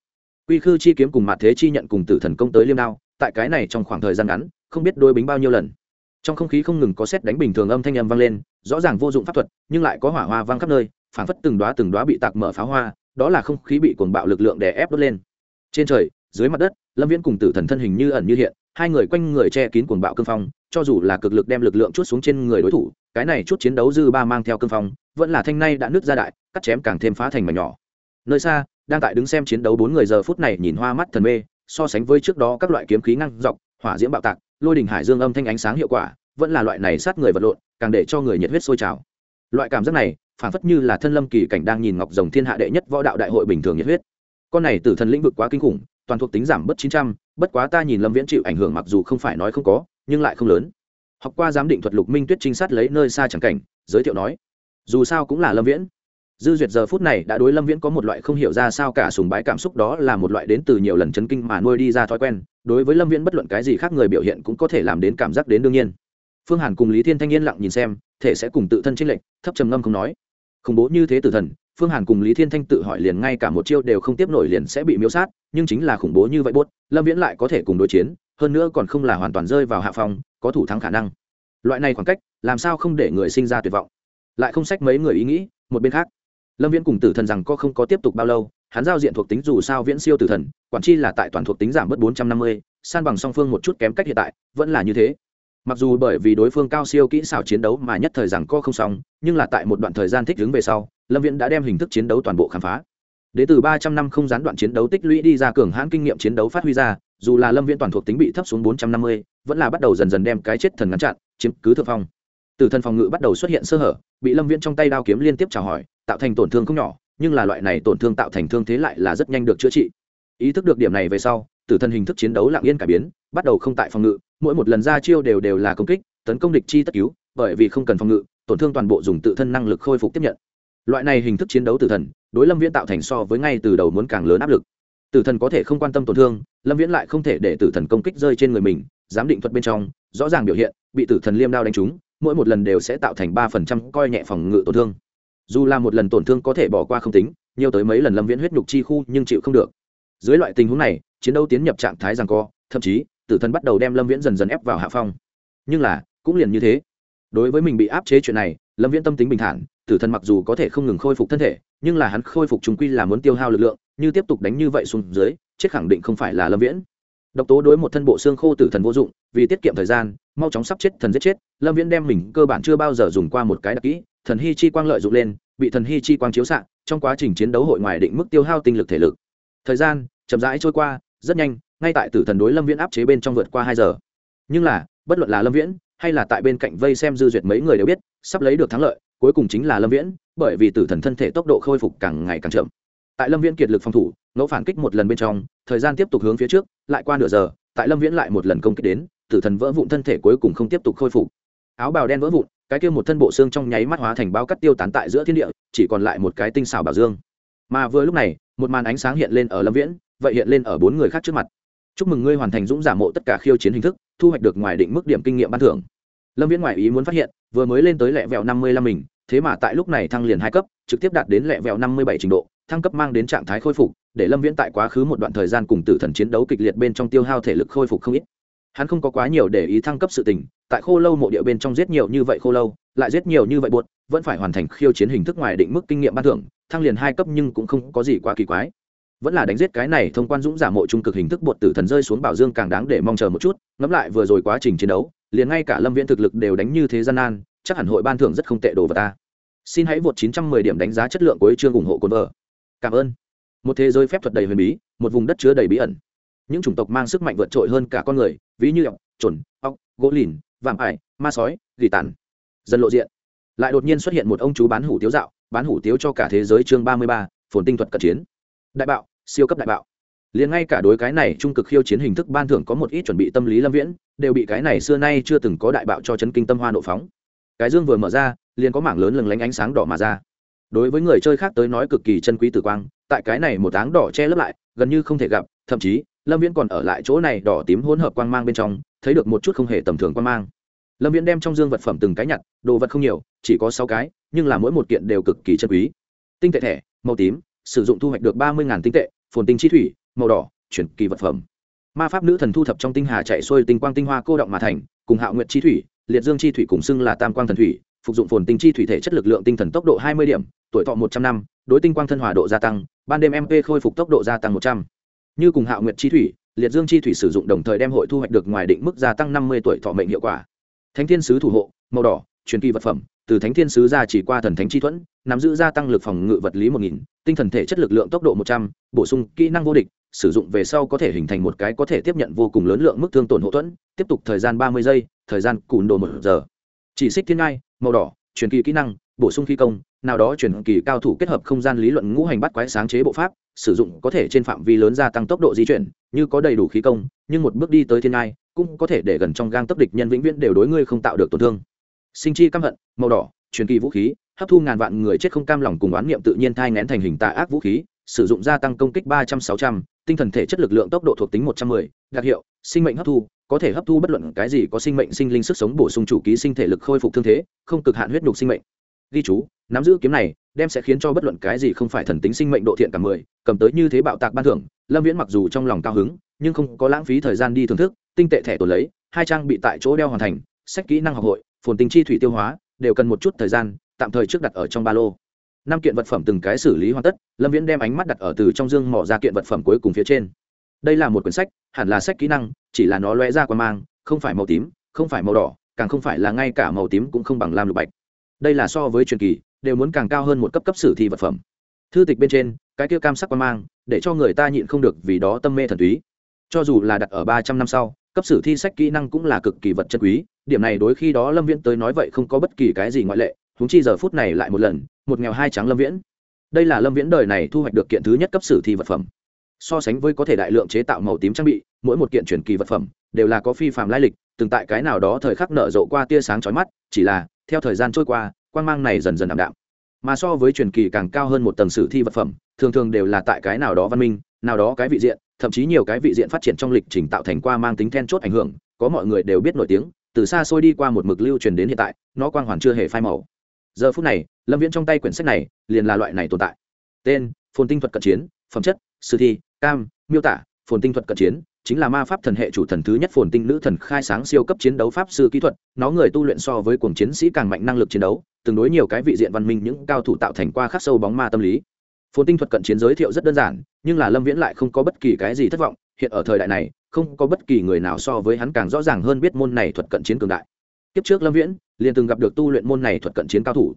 Quy khư chi kiếm cùng mặt thế chi nhận cùng tử thần công tới liêm đao, tại cái này trong khoảng thời gian ngắn, không biết đôi bính bao nhiêu lần. Trong không khí không ngừng có xét đánh bình thường âm thanh âm vang lên, rõ ràng vô dụng pháp thuật, nhưng lại có hỏa hoa vang khắp nơi, phảng phất từng đóa từng đóa bị tạc mở pháo hoa, đó là không khí bị cuồng bạo lực lượng đè ép đốt lên. Trên trời, dưới mặt đất, lâm viễn cùng tử thần thân hình như ẩn như hiện hai người quanh người che kín cuồng bạo cương phong, cho dù là cực lực đem lực lượng chút xuống trên người đối thủ, cái này chút chiến đấu dư ba mang theo cương phong, vẫn là thanh nay đã nứt ra đại, cắt chém càng thêm phá thành mảnh nhỏ. Nơi xa, đang tại đứng xem chiến đấu bốn người giờ phút này nhìn hoa mắt thần mê, so sánh với trước đó các loại kiếm khí ngăn dọc, hỏa diễm bạo tạc, lôi đình hải dương âm thanh ánh sáng hiệu quả, vẫn là loại này sát người vật lộn, càng để cho người nhiệt huyết sôi trào. Loại cảm giác này, phản phất như là thân lâm kỳ cảnh đang nhìn ngọc rồng thiên hạ đệ nhất võ đạo đại hội bình thường nhiệt huyết. Con này tử thần lĩnh vực quá kinh khủng, toàn thuộc tính giảm bớt chín trăm bất quá ta nhìn lâm viễn chịu ảnh hưởng mặc dù không phải nói không có, nhưng lại không lớn. Học qua giám định thuật lục minh tuyết trinh sát lấy nơi xa chẳng cảnh, giới thiệu nói, dù sao cũng là lâm viễn. Dư duyệt giờ phút này đã đối lâm viễn có một loại không hiểu ra sao cả sùng bái cảm xúc đó là một loại đến từ nhiều lần chấn kinh mà nuôi đi ra thói quen. Đối với lâm viễn bất luận cái gì khác người biểu hiện cũng có thể làm đến cảm giác đến đương nhiên. Phương hàn cùng lý thiên thanh yên lặng nhìn xem, thể sẽ cùng tự thân trinh lệnh thấp trầm ngâm không nói. Khủng bố như thế tử thần phương hàn cùng lý thiên thanh tự hỏi liền ngay cả một chiêu đều không tiếp nổi liền sẽ bị miễu sát, nhưng chính là khủng bố như vậy bốt lâm viễn lại có thể cùng đối chiến, hơn nữa còn không là hoàn toàn rơi vào hạ phòng có thủ thắng khả năng. Loại này khoảng cách, làm sao không để người sinh ra tuyệt vọng? Lại không sách mấy người ý nghĩ, một bên khác, lâm viễn cùng tử thần rằng có không có tiếp tục bao lâu, hắn giao diện thuộc tính dù sao viễn siêu tử thần, quản chi là tại toàn thuộc tính giảm bớt bốn trăm năm mươi, san bằng song phương một chút kém cách hiện tại, vẫn là như thế mặc dù bởi vì đối phương cao siêu kỹ xảo chiến đấu mà nhất thời rằng co không xong, nhưng là tại một đoạn thời gian thích ứng về sau, lâm viễn đã đem hình thức chiến đấu toàn bộ khám phá. Đ ế từ ba trăm năm không gián đoạn chiến đấu tích lũy đi ra cường hãn kinh nghiệm chiến đấu phát huy ra, dù là lâm viễn toàn thuộc tính bị thấp xuống bốn trăm năm mươi, vẫn là bắt đầu dần dần đem cái chết thần ngăn chặn, chiếm cứ thượng phong. Từ thần phòng ngự bắt đầu xuất hiện sơ hở, bị lâm viễn trong tay đao kiếm liên tiếp chào hỏi, tạo thành tổn thương không nhỏ, nhưng là loại này tổn thương tạo thành thương thế lại là rất nhanh được chữa trị. Ý thức được điểm này về sau tử thần hình thức chiến đấu lạng yên cải biến, bắt đầu không tại phòng ngự mỗi một lần ra chiêu đều đều là công kích, tấn công địch chi tất cứu, bởi vì không cần phòng ngự, tổn thương toàn bộ dùng tự thân năng lực khôi phục tiếp nhận. Loại này hình thức chiến đấu tử thần, đối lâm viễn tạo thành so với ngay từ đầu muốn càng lớn áp lực. Tử thần có thể không quan tâm tổn thương, lâm viễn lại không thể để tử thần công kích rơi trên người mình, giám định thuật bên trong, rõ ràng biểu hiện, bị tử thần liêm đao đánh trúng, mỗi một lần đều sẽ tạo thành ba phần trăm coi nhẹ phòng ngự tổn thương. Dù là một lần tổn thương có thể bỏ qua không tính, nhiều tới mấy lần lâm viễn huyết nhục chi khu nhưng chịu không được. Dưới loại tình huống này, chiến đấu tiến nhập trạng thái rằng co, thậm chí tử thần bắt đầu đem lâm viễn dần dần ép vào hạ phong nhưng là cũng liền như thế đối với mình bị áp chế chuyện này lâm viễn tâm tính bình thản tử thần mặc dù có thể không ngừng khôi phục thân thể nhưng là hắn khôi phục chúng quy là muốn tiêu hao lực lượng như tiếp tục đánh như vậy xuống dưới chết khẳng định không phải là lâm viễn độc tố đối một thân bộ xương khô tử thần vô dụng vì tiết kiệm thời gian mau chóng sắp chết thần giết chết lâm viễn đem mình cơ bản chưa bao giờ dùng qua một cái đặc kỹ thần hy chi quang lợi dụng lên bị thần hy chi quang chiếu xạ trong quá trình chiến đấu hội ngoài định mức tiêu hao tinh lực thể lực thời gian chậm rãi trôi qua rất nhanh ngay tại tử thần đối lâm viễn áp chế bên trong vượt qua hai giờ. Nhưng là, bất luận là lâm viễn, hay là tại bên cạnh vây xem dư duyệt mấy người đều biết, sắp lấy được thắng lợi, cuối cùng chính là lâm viễn, bởi vì tử thần thân thể tốc độ khôi phục càng ngày càng chậm. Tại lâm viễn kiệt lực phòng thủ, ngẫu phản kích một lần bên trong, thời gian tiếp tục hướng phía trước, lại qua nửa giờ, tại lâm viễn lại một lần công kích đến, tử thần vỡ vụn thân thể cuối cùng không tiếp tục khôi phục. Áo bào đen vỡ vụn, cái kia một thân bộ xương trong nháy mắt hóa thành bao cắt tiêu tán tại giữa thiên địa, chỉ còn lại một cái tinh xảo bảo dương. Mà vừa lúc này, một màn ánh sáng hiện lên ở lâm viễn, vậy hiện lên ở bốn người khác trước mặt chúc mừng ngươi hoàn thành dũng giả mộ tất cả khiêu chiến hình thức, thu hoạch được ngoài định mức điểm kinh nghiệm ban thưởng. Lâm viễn ngoại ý muốn phát hiện, vừa mới lên tới lẹ vẹo năm mươi lăm mình, thế mà tại lúc này thăng liền hai cấp, trực tiếp đạt đến lẹ vẹo năm mươi bảy trình độ, thăng cấp mang đến trạng thái khôi phục, để lâm viễn tại quá khứ một đoạn thời gian cùng tử thần chiến đấu kịch liệt bên trong tiêu hao thể lực khôi phục không ít. Hắn không có quá nhiều để ý thăng cấp sự tình, tại khô lâu mộ địa bên trong giết nhiều như vậy khô lâu, lại giết nhiều như vậy buột, vẫn phải hoàn thành khiêu chiến hình thức ngoài định mức kinh nghiệm ban thưởng, thăng liền hai cấp nhưng cũng không có gì quá kỳ quái vẫn là đánh giết cái này thông quan dũng giả mộ trung cực hình thức bột tử thần rơi xuống bảo dương càng đáng để mong chờ một chút, ngẫm lại vừa rồi quá trình chiến đấu, liền ngay cả lâm viễn thực lực đều đánh như thế gian nan, chắc hẳn hội ban thưởng rất không tệ đồ vật ta. Xin hãy vượt 910 điểm đánh giá chất lượng của chương ủng hộ cồn vợ. Cảm ơn. Một thế giới phép thuật đầy huyền bí, một vùng đất chứa đầy bí ẩn. Những chủng tộc mang sức mạnh vượt trội hơn cả con người, ví như ọc trồn ọc gỗ lìn, vạm ải, ma sói, gỉ tàn. Dần lộ diện. Lại đột nhiên xuất hiện một ông chú bán hủ tiếu dạo, bán hủ tiếu cho cả thế giới chương ba mươi ba, phồn tinh thuật cận chiến đại bạo, siêu cấp đại bạo. Liền ngay cả đối cái này trung cực khiêu chiến hình thức ban thưởng có một ít chuẩn bị tâm lý lâm viễn, đều bị cái này xưa nay chưa từng có đại bạo cho chấn kinh tâm hoa nộ phóng. Cái dương vừa mở ra, liền có mảng lớn lừng lánh ánh sáng đỏ mà ra. Đối với người chơi khác tới nói cực kỳ chân quý tử quang, tại cái này một áng đỏ che lấp lại, gần như không thể gặp, thậm chí, lâm viễn còn ở lại chỗ này đỏ tím hỗn hợp quang mang bên trong, thấy được một chút không hề tầm thường quang mang. Lâm viễn đem trong dương vật phẩm từng cái nhặt, đồ vật không nhiều, chỉ có sáu cái, nhưng là mỗi một kiện đều cực kỳ chân quý. Tinh tệ thẻ, màu tím sử dụng thu hoạch được ba mươi tinh tệ, phồn tinh chi thủy, màu đỏ, chuyển kỳ vật phẩm. Ma pháp nữ thần thu thập trong tinh hà chạy xuôi tinh quang tinh hoa cô động mà thành, cùng hạo nguyện chi thủy, liệt dương chi thủy cùng xưng là tam quang thần thủy, phục dụng phồn tinh chi thủy thể chất lực lượng tinh thần tốc độ hai mươi điểm, tuổi thọ một trăm năm, đối tinh quang thân hòa độ gia tăng, ban đêm mp khôi phục tốc độ gia tăng một trăm. Như cùng hạo nguyện chi thủy, liệt dương chi thủy sử dụng đồng thời đem hội thu hoạch được ngoài định mức gia tăng năm mươi tuổi thọ mệnh hiệu quả. Thánh thiên sứ thủ hộ, màu đỏ truyền kỳ vật phẩm từ thánh thiên sứ ra chỉ qua thần thánh chi thuẫn, nắm giữ gia tăng lực phòng ngự vật lý một nghìn, tinh thần thể chất lực lượng tốc độ một trăm, bổ sung kỹ năng vô địch, sử dụng về sau có thể hình thành một cái có thể tiếp nhận vô cùng lớn lượng mức thương tổn hậu thuẫn, tiếp tục thời gian ba mươi giây, thời gian cùn đồ một giờ. Chỉ xích thiên ngai, màu đỏ, truyền kỳ kỹ năng, bổ sung khí công, nào đó truyền kỳ cao thủ kết hợp không gian lý luận ngũ hành bắt quái sáng chế bộ pháp, sử dụng có thể trên phạm vi lớn gia tăng tốc độ di chuyển, như có đầy đủ khí công, nhưng một bước đi tới thiên ngai, cũng có thể để gần trong gang tấp địch nhân vĩnh viễn đều đối ngươi không tạo được tổn thương sinh chi căm hận, màu đỏ, truyền kỳ vũ khí, hấp thu ngàn vạn người chết không cam lòng cùng oán niệm tự nhiên thai ngén thành hình tà ác vũ khí, sử dụng gia tăng công kích ba trăm sáu trăm, tinh thần thể chất lực lượng tốc độ thuộc tính một trăm mười, đặc hiệu, sinh mệnh hấp thu, có thể hấp thu bất luận cái gì có sinh mệnh sinh linh sức sống bổ sung chủ ký sinh thể lực khôi phục thương thế, không cực hạn huyết nhục sinh mệnh. Ghi chú, nắm giữ kiếm này, đem sẽ khiến cho bất luận cái gì không phải thần tính sinh mệnh độ thiện cả mười, cầm tới như thế bạo tạc ban thưởng, lâm viễn mặc dù trong lòng cao hứng, nhưng không có lãng phí thời gian đi thưởng thức, tinh tệ thẻ tồn lấy, hai trang bị tại chỗ đeo hoàn thành sách kỹ năng học hội, phồn tinh chi thủy tiêu hóa, đều cần một chút thời gian, tạm thời trước đặt ở trong ba lô. Năm kiện vật phẩm từng cái xử lý hoàn tất, lâm viễn đem ánh mắt đặt ở từ trong dương mỏ ra kiện vật phẩm cuối cùng phía trên. Đây là một quyển sách, hẳn là sách kỹ năng, chỉ là nó lóe ra qua mang, không phải màu tím, không phải màu đỏ, càng không phải là ngay cả màu tím cũng không bằng lam lục bạch. Đây là so với truyền kỳ, đều muốn càng cao hơn một cấp cấp sử thi vật phẩm. Thư tịch bên trên, cái kia cam sắc quan mang, để cho người ta nhịn không được vì đó tâm mê thần túy. Cho dù là đặt ở ba trăm năm sau cấp sử thi sách kỹ năng cũng là cực kỳ vật chân quý, điểm này đối khi đó lâm viễn tới nói vậy không có bất kỳ cái gì ngoại lệ húng chi giờ phút này lại một lần, một nghèo hai trắng lâm viễn. Đây là lâm viễn đời này thu hoạch được kiện thứ nhất cấp sử thi vật phẩm. So sánh với có thể đại lượng chế tạo màu tím trang bị, mỗi một kiện truyền kỳ vật phẩm đều là có phi phạm lai lịch, từng tại cái nào đó thời khắc nở rộ qua tia sáng chói mắt, chỉ là, theo thời gian trôi qua quan mang này dần dần ảm đạm. Mà so với truyền kỳ càng cao hơn một tầng sử thi vật phẩm, thường thường đều là tại cái nào đó văn minh, nào đó cái vị diện thậm chí nhiều cái vị diện phát triển trong lịch trình tạo thành qua mang tính then chốt ảnh hưởng, có mọi người đều biết nổi tiếng, từ xa xôi đi qua một mực lưu truyền đến hiện tại, nó quang hoàn chưa hề phai màu. Giờ phút này, lâm viễn trong tay quyển sách này liền là loại này tồn tại. Tên, phồn tinh thuật cận chiến, phẩm chất, sử thi, cam, miêu tả, phồn tinh thuật cận chiến, chính là ma pháp thần hệ chủ thần thứ nhất phồn tinh nữ thần khai sáng siêu cấp chiến đấu pháp sư kỹ thuật, nó người tu luyện so với cuồng chiến sĩ càng mạnh năng lực chiến đấu, tương đối nhiều cái vị diện văn minh những cao thủ tạo thành qua khắc sâu bóng ma tâm lý phồn tinh thuật cận chiến giới thiệu rất đơn giản, nhưng là lâm viễn lại không có bất kỳ cái gì thất vọng, hiện ở thời đại này, không có bất kỳ người nào so với hắn càng rõ ràng hơn biết môn này thuật cận chiến cường đại. Kiếp trước lâm viễn, liền từng gặp được tu luyện môn này thuật cận chiến cao thủ.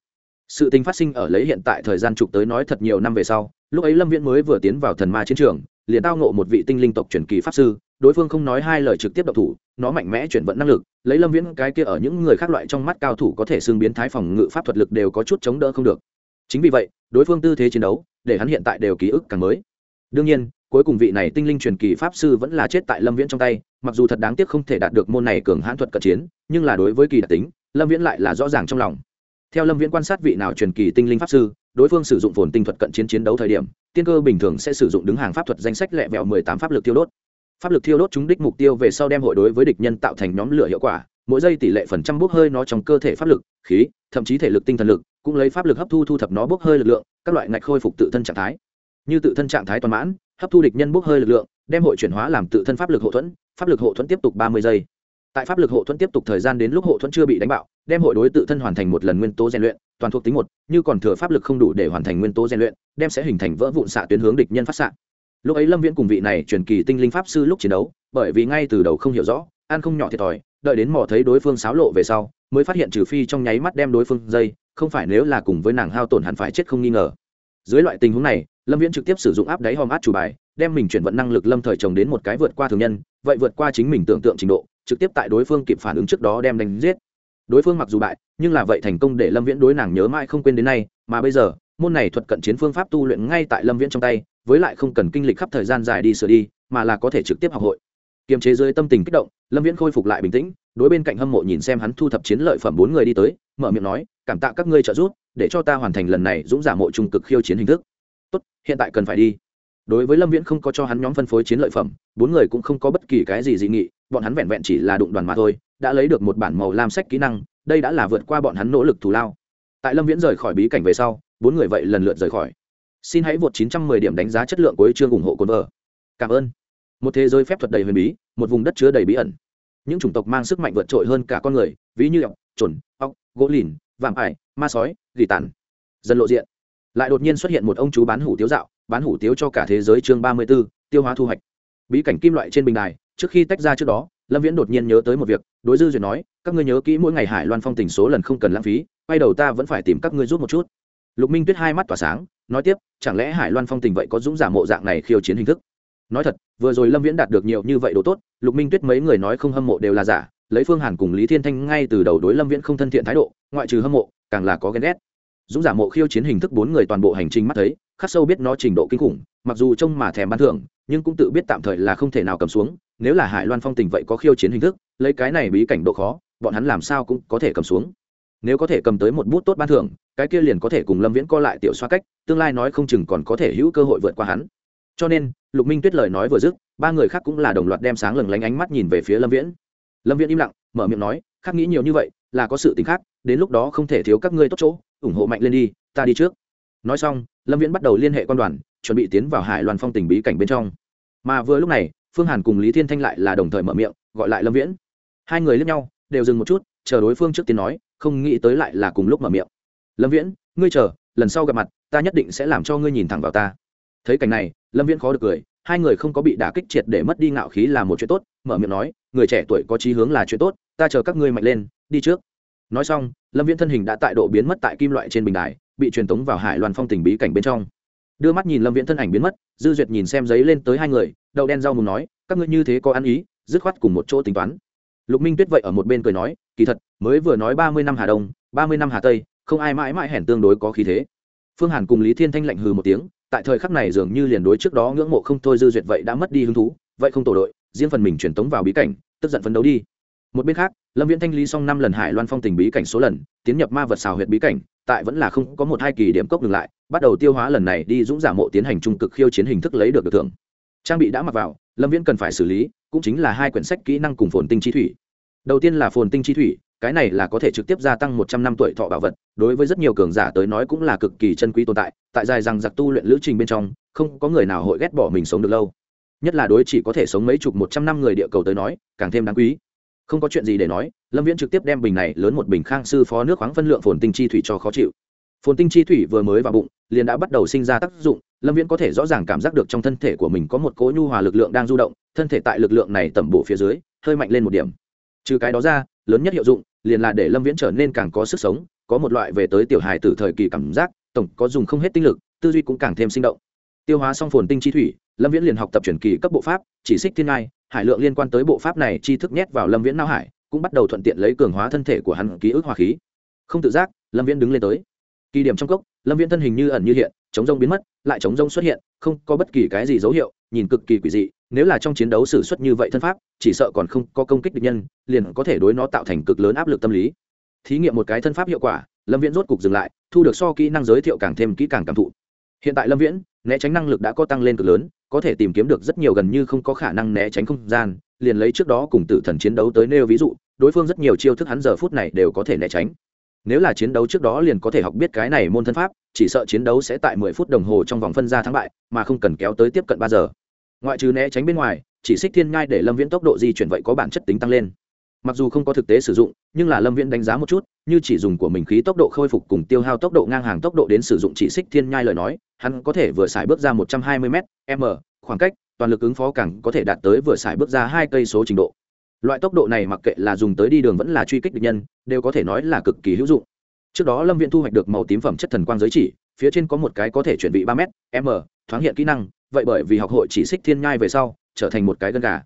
Sự tình phát sinh ở lấy hiện tại thời gian trục tới nói thật nhiều năm về sau, lúc ấy lâm viễn mới vừa tiến vào thần ma chiến trường, liền tao ngộ một vị tinh linh tộc truyền kỳ pháp sư, đối phương không nói hai lời trực tiếp độc thủ, nó mạnh mẽ chuyển vận năng lực, lấy lâm viễn cái kia ở những người khác loại trong mắt cao thủ có thể xương biến thái phòng ngự pháp thuật lực đều có chút chống đỡ không được. Chính vì vậy, đối phương tư thế chiến đấu để hắn hiện tại đều ký ức càng mới. Đương nhiên, cuối cùng vị này tinh linh truyền kỳ pháp sư vẫn là chết tại lâm viễn trong tay, mặc dù thật đáng tiếc không thể đạt được môn này cường hãn thuật cận chiến, nhưng là đối với kỳ đặc tính, lâm viễn lại là rõ ràng trong lòng. Theo lâm viễn quan sát vị nào truyền kỳ tinh linh pháp sư, đối phương sử dụng phồn tinh thuật cận chiến chiến đấu thời điểm, tiên cơ bình thường sẽ sử dụng đứng hàng pháp thuật danh sách lẹ vẹo mười tám pháp lực tiêu đốt. Pháp lực thiêu đốt chúng đích mục tiêu về sau đem hội đối với địch nhân tạo thành nhóm lửa hiệu quả, mỗi giây tỷ lệ phần trăm bốc hơi nó trong cơ thể pháp lực, khí, thậm chí thể lực tinh thần lực cũng lấy pháp lực hấp thu thu thập nó bốc hơi lực lượng, các loại ngạch khôi phục tự thân trạng thái. Như tự thân trạng thái toàn mãn, hấp thu địch nhân bốc hơi lực lượng, đem hội chuyển hóa làm tự thân pháp lực hộ thuẫn, pháp lực hộ thuẫn tiếp tục ba mươi giây. Tại pháp lực hộ thuẫn tiếp tục thời gian đến lúc hộ thuẫn chưa bị đánh bạo, đem hội đối tự thân hoàn thành một lần nguyên tố rèn luyện, toàn thuộc tính một, như còn thừa pháp lực không đủ để hoàn thành nguyên tố rèn luyện, đem sẽ hình thành vỡ vụn xạ tuyến hướng địch nhân phát xạ. Lúc ấy lâm viễn cùng vị này truyền kỳ tinh linh pháp sư lúc chiến đấu, bởi vì ngay từ đầu không hiểu rõ an không nhỏ thiệt thòi, đợi đến mò thấy đối phương xáo lộ về sau, mới phát hiện trừ phi trong nháy mắt đem đối phương dây không phải nếu là cùng với nàng hao tổn hẳn phải chết không nghi ngờ. Dưới loại tình huống này, lâm viễn trực tiếp sử dụng áp đáy hòm át chủ bài, đem mình chuyển vận năng lực lâm thời trồng đến một cái vượt qua thường nhân, vậy vượt qua chính mình tưởng tượng trình độ, trực tiếp tại đối phương kịp phản ứng trước đó đem đánh giết. Đối phương mặc dù bại, nhưng là vậy thành công để lâm viễn đối nàng nhớ mãi không quên đến nay, mà bây giờ, môn này thuật cận chiến phương pháp tu luyện ngay tại lâm viễn trong tay, với lại không cần kinh lịch khắp thời gian dài đi sửa đi, mà là có thể trực tiếp học hội kiềm chế dưới tâm tình kích động, lâm viễn khôi phục lại bình tĩnh, đối bên cạnh hâm mộ nhìn xem hắn thu thập chiến lợi phẩm bốn người đi tới, mở miệng nói, cảm tạ các ngươi trợ giúp, để cho ta hoàn thành lần này dũng giả mộ trung cực khiêu chiến hình thức. Tốt, hiện tại cần phải đi. Đối với lâm viễn không có cho hắn nhóm phân phối chiến lợi phẩm, bốn người cũng không có bất kỳ cái gì dị nghị, bọn hắn vẹn vẹn chỉ là đụng đoàn mà thôi, đã lấy được một bản màu lam sách kỹ năng, đây đã là vượt qua bọn hắn nỗ lực thù lao. Tại lâm viễn rời khỏi bí cảnh về sau, bốn người vậy lần lượt rời khỏi. Xin hãy vượt 910 điểm đánh giá chất lượng của chương ủng hộ cồn vợ. Cảm ơn một thế giới phép thuật đầy huyền bí một vùng đất chứa đầy bí ẩn. Những chủng tộc mang sức mạnh vượt trội hơn cả con người ví như ọc chuẩn ọc gỗ lìn vạm ải ma sói gỉ tàn. Dần lộ diện lại đột nhiên xuất hiện một ông chú bán hủ tiếu dạo bán hủ tiếu cho cả thế giới chương ba mươi 34, tiêu hóa thu hoạch. Bí cảnh kim loại trên bình đài trước khi tách ra trước đó lâm viễn đột nhiên nhớ tới một việc đối dư duyệt nói các ngươi nhớ kỹ mỗi ngày hải loan phong tình số lần không cần lãng phí quay đầu ta vẫn phải tìm các ngươi rút một chút. Lục minh tuyết hai mắt tỏa sáng nói tiếp chẳng lẽ hải loan phong tình vậy có dũng giả mộ dạng này khiêu chiến hình thức? Nói thật, vừa rồi lâm viễn đạt được nhiều như vậy đồ tốt, lục minh tuyết mấy người nói không hâm mộ đều là giả, lấy phương hàn cùng lý thiên thanh ngay từ đầu đối lâm viễn không thân thiện thái độ, ngoại trừ hâm mộ, càng là có ghen ghét. Dũng giả mộ khiêu chiến hình thức bốn người toàn bộ hành trình mắt thấy, khắc sâu biết nó trình độ kinh khủng, mặc dù trông mà thèm ban thưởng, nhưng cũng tự biết tạm thời là không thể nào cầm xuống, nếu là hải loan phong tình vậy có khiêu chiến hình thức, lấy cái này bí cảnh độ khó, bọn hắn làm sao cũng có thể cầm xuống. Nếu có thể cầm tới một bút tốt ban thưởng, cái kia liền có thể cùng lâm viễn co lại tiểu xoa cách, tương lai nói không chừng còn có thể hữu cơ hội vượt qua hắn cho nên, lục minh tuyết lời nói vừa dứt, ba người khác cũng là đồng loạt đem sáng lừng lánh ánh mắt nhìn về phía lâm viễn. Lâm viễn im lặng, mở miệng nói, khác nghĩ nhiều như vậy, là có sự t ì n h khác, đến lúc đó không thể thiếu các ngươi tốt chỗ, ủng hộ mạnh lên đi, ta đi trước. Nói xong, lâm viễn bắt đầu liên hệ quan đoàn, chuẩn bị tiến vào hải loan phong tình bí cảnh bên trong. Mà vừa lúc này, phương hàn cùng lý thiên thanh lại là đồng thời mở miệng, gọi lại lâm viễn. Hai người lướt nhau, đều dừng một chút, chờ đối phương trước tiên nói, không nghĩ tới lại là cùng lúc mở miệng. Lâm viễn, ngươi chờ, lần sau gặp mặt, ta nhất định sẽ làm cho ngươi nhìn thẳng vào ta. Thấy cảnh này lâm viễn khó được cười, hai người không có bị đả kích triệt để mất đi ngạo khí là một chuyện tốt, mở miệng nói, người trẻ tuổi có chí hướng là chuyện tốt, ta chờ các ngươi mạnh lên, đi trước. Nói xong, lâm viễn thân hình đã tại độ biến mất tại kim loại trên bình đài, bị truyền tống vào hải loan phong tình bí cảnh bên trong. Đưa mắt nhìn lâm viễn thân ảnh biến mất, dư duyệt nhìn xem giấy lên tới hai người, đậu đen rau mù nói, các ngươi như thế có ăn ý, dứt khoát cùng một chỗ tính toán. Lục minh tuyết vậy ở một bên cười nói, kỳ thật, mới vừa nói ba mươi năm hà đông, ba mươi năm hà tây, không ai mãi mãi hẻn tương đối có khí thế. Phương hàn cùng lý thiên thanh lạnh hừ một tiếng tại thời khắc này dường như liền đối trước đó ngưỡng mộ không thôi dư duyệt vậy đã mất đi hứng thú, vậy không tổ đội, riêng phần mình truyền tống vào bí cảnh, tức giận phấn đấu đi. Một bên khác, lâm viễn thanh lý xong năm lần hải loan phong tình bí cảnh số lần, tiến nhập ma vật xào huyệt bí cảnh, tại vẫn là không có một hai kỳ điểm cốc ngừng lại, bắt đầu tiêu hóa lần này đi dũng giả mộ tiến hành trung cực khiêu chiến hình thức lấy được được thưởng. Trang bị đã mặc vào, lâm viễn cần phải xử lý, cũng chính là hai quyển sách kỹ năng cùng phồn tinh chi thủy. Đầu tiên là phồn tinh chi thủy cái này là có thể trực tiếp gia tăng một trăm năm tuổi thọ bảo vật, đối với rất nhiều cường giả tới nói cũng là cực kỳ chân quý tồn tại tại dài rằng giặc tu luyện lữ trình bên trong, không có người nào hội ghét bỏ mình sống được lâu. Nhất là đối chỉ có thể sống mấy chục một trăm năm người địa cầu tới nói, càng thêm đáng quý. Không có chuyện gì để nói, lâm viễn trực tiếp đem bình này lớn một bình khang sư phó nước khoáng phân lượng phồn tinh chi thủy cho khó chịu. Phồn tinh chi thủy vừa mới vào bụng, liền đã bắt đầu sinh ra tác dụng, lâm viễn có thể rõ ràng cảm giác được trong thân thể của mình có một cỗ nhu hòa lực lượng đang du động, thân thể tại lực lượng này tẩm bổ phía dưới, hơi mạnh lên một điểm. Trừ cái đó ra, lớn nhất hiệu dụng liền là để lâm viễn trở nên càng có sức sống, có một loại về tới tiểu hài từ thời kỳ cảm giác, tổng có dùng không hết tinh lực, tư duy cũng càng thêm sinh động. Tiêu hóa xong phồn tinh chi thủy, lâm viễn liền học tập truyền kỳ cấp bộ pháp, chỉ xích thiên ngai, hải lượng liên quan tới bộ pháp này chi thức nhét vào lâm viễn não hải, cũng bắt đầu thuận tiện lấy cường hóa thân thể của hắn ký ức hòa khí. Không tự giác, lâm viễn đứng lên tới. Kỳ điểm trong cốc, lâm viễn thân hình như ẩn như hiện, chống rông biến mất, lại chống rông xuất hiện, không có bất kỳ cái gì dấu hiệu, nhìn cực kỳ quỷ dị nếu là trong chiến đấu xử suất như vậy thân pháp, chỉ sợ còn không có công kích địch nhân, liền có thể đối nó tạo thành cực lớn áp lực tâm lý. Thí nghiệm một cái thân pháp hiệu quả, lâm viễn rốt cục dừng lại, thu được so kỹ năng giới thiệu càng thêm kỹ càng cảm thụ. Hiện tại lâm viễn, né tránh năng lực đã có tăng lên cực lớn, có thể tìm kiếm được rất nhiều gần như không có khả năng né tránh không gian, liền lấy trước đó cùng tử thần chiến đấu tới nêu ví dụ, đối phương rất nhiều chiêu thức hắn giờ phút này đều có thể né tránh. Nếu là chiến đấu trước đó liền có thể học biết cái này môn thân pháp, chỉ sợ chiến đấu sẽ tại mười phút đồng hồ trong vòng phân ra thắng bại, mà không cần kéo tới tiếp cận ba giờ ngoại trừ né tránh bên ngoài, chỉ xích thiên nhai để lâm viễn tốc độ di chuyển vậy có bản chất tính tăng lên. Mặc dù không có thực tế sử dụng, nhưng là lâm viễn đánh giá một chút, như chỉ dùng của mình khí tốc độ khôi phục cùng tiêu hao tốc độ ngang hàng tốc độ đến sử dụng chỉ xích thiên nhai lời nói, hắn có thể vừa xài bước ra một trăm hai mươi m m, khoảng cách, toàn lực ứng phó càng có thể đạt tới vừa xài bước ra hai cây số trình độ. Loại tốc độ này mặc kệ là dùng tới đi đường vẫn là truy kích địch nhân, đều có thể nói là cực kỳ hữu dụng. Trước đó lâm viễn thu hoạch được màu tím phẩm chất thần quang giới chỉ, phía trên có một cái có thể chuẩn bị ba m m, thoáng hiện kỹ năng vậy bởi vì học hội chỉ xích thiên nhai về sau, trở thành một cái gân gà.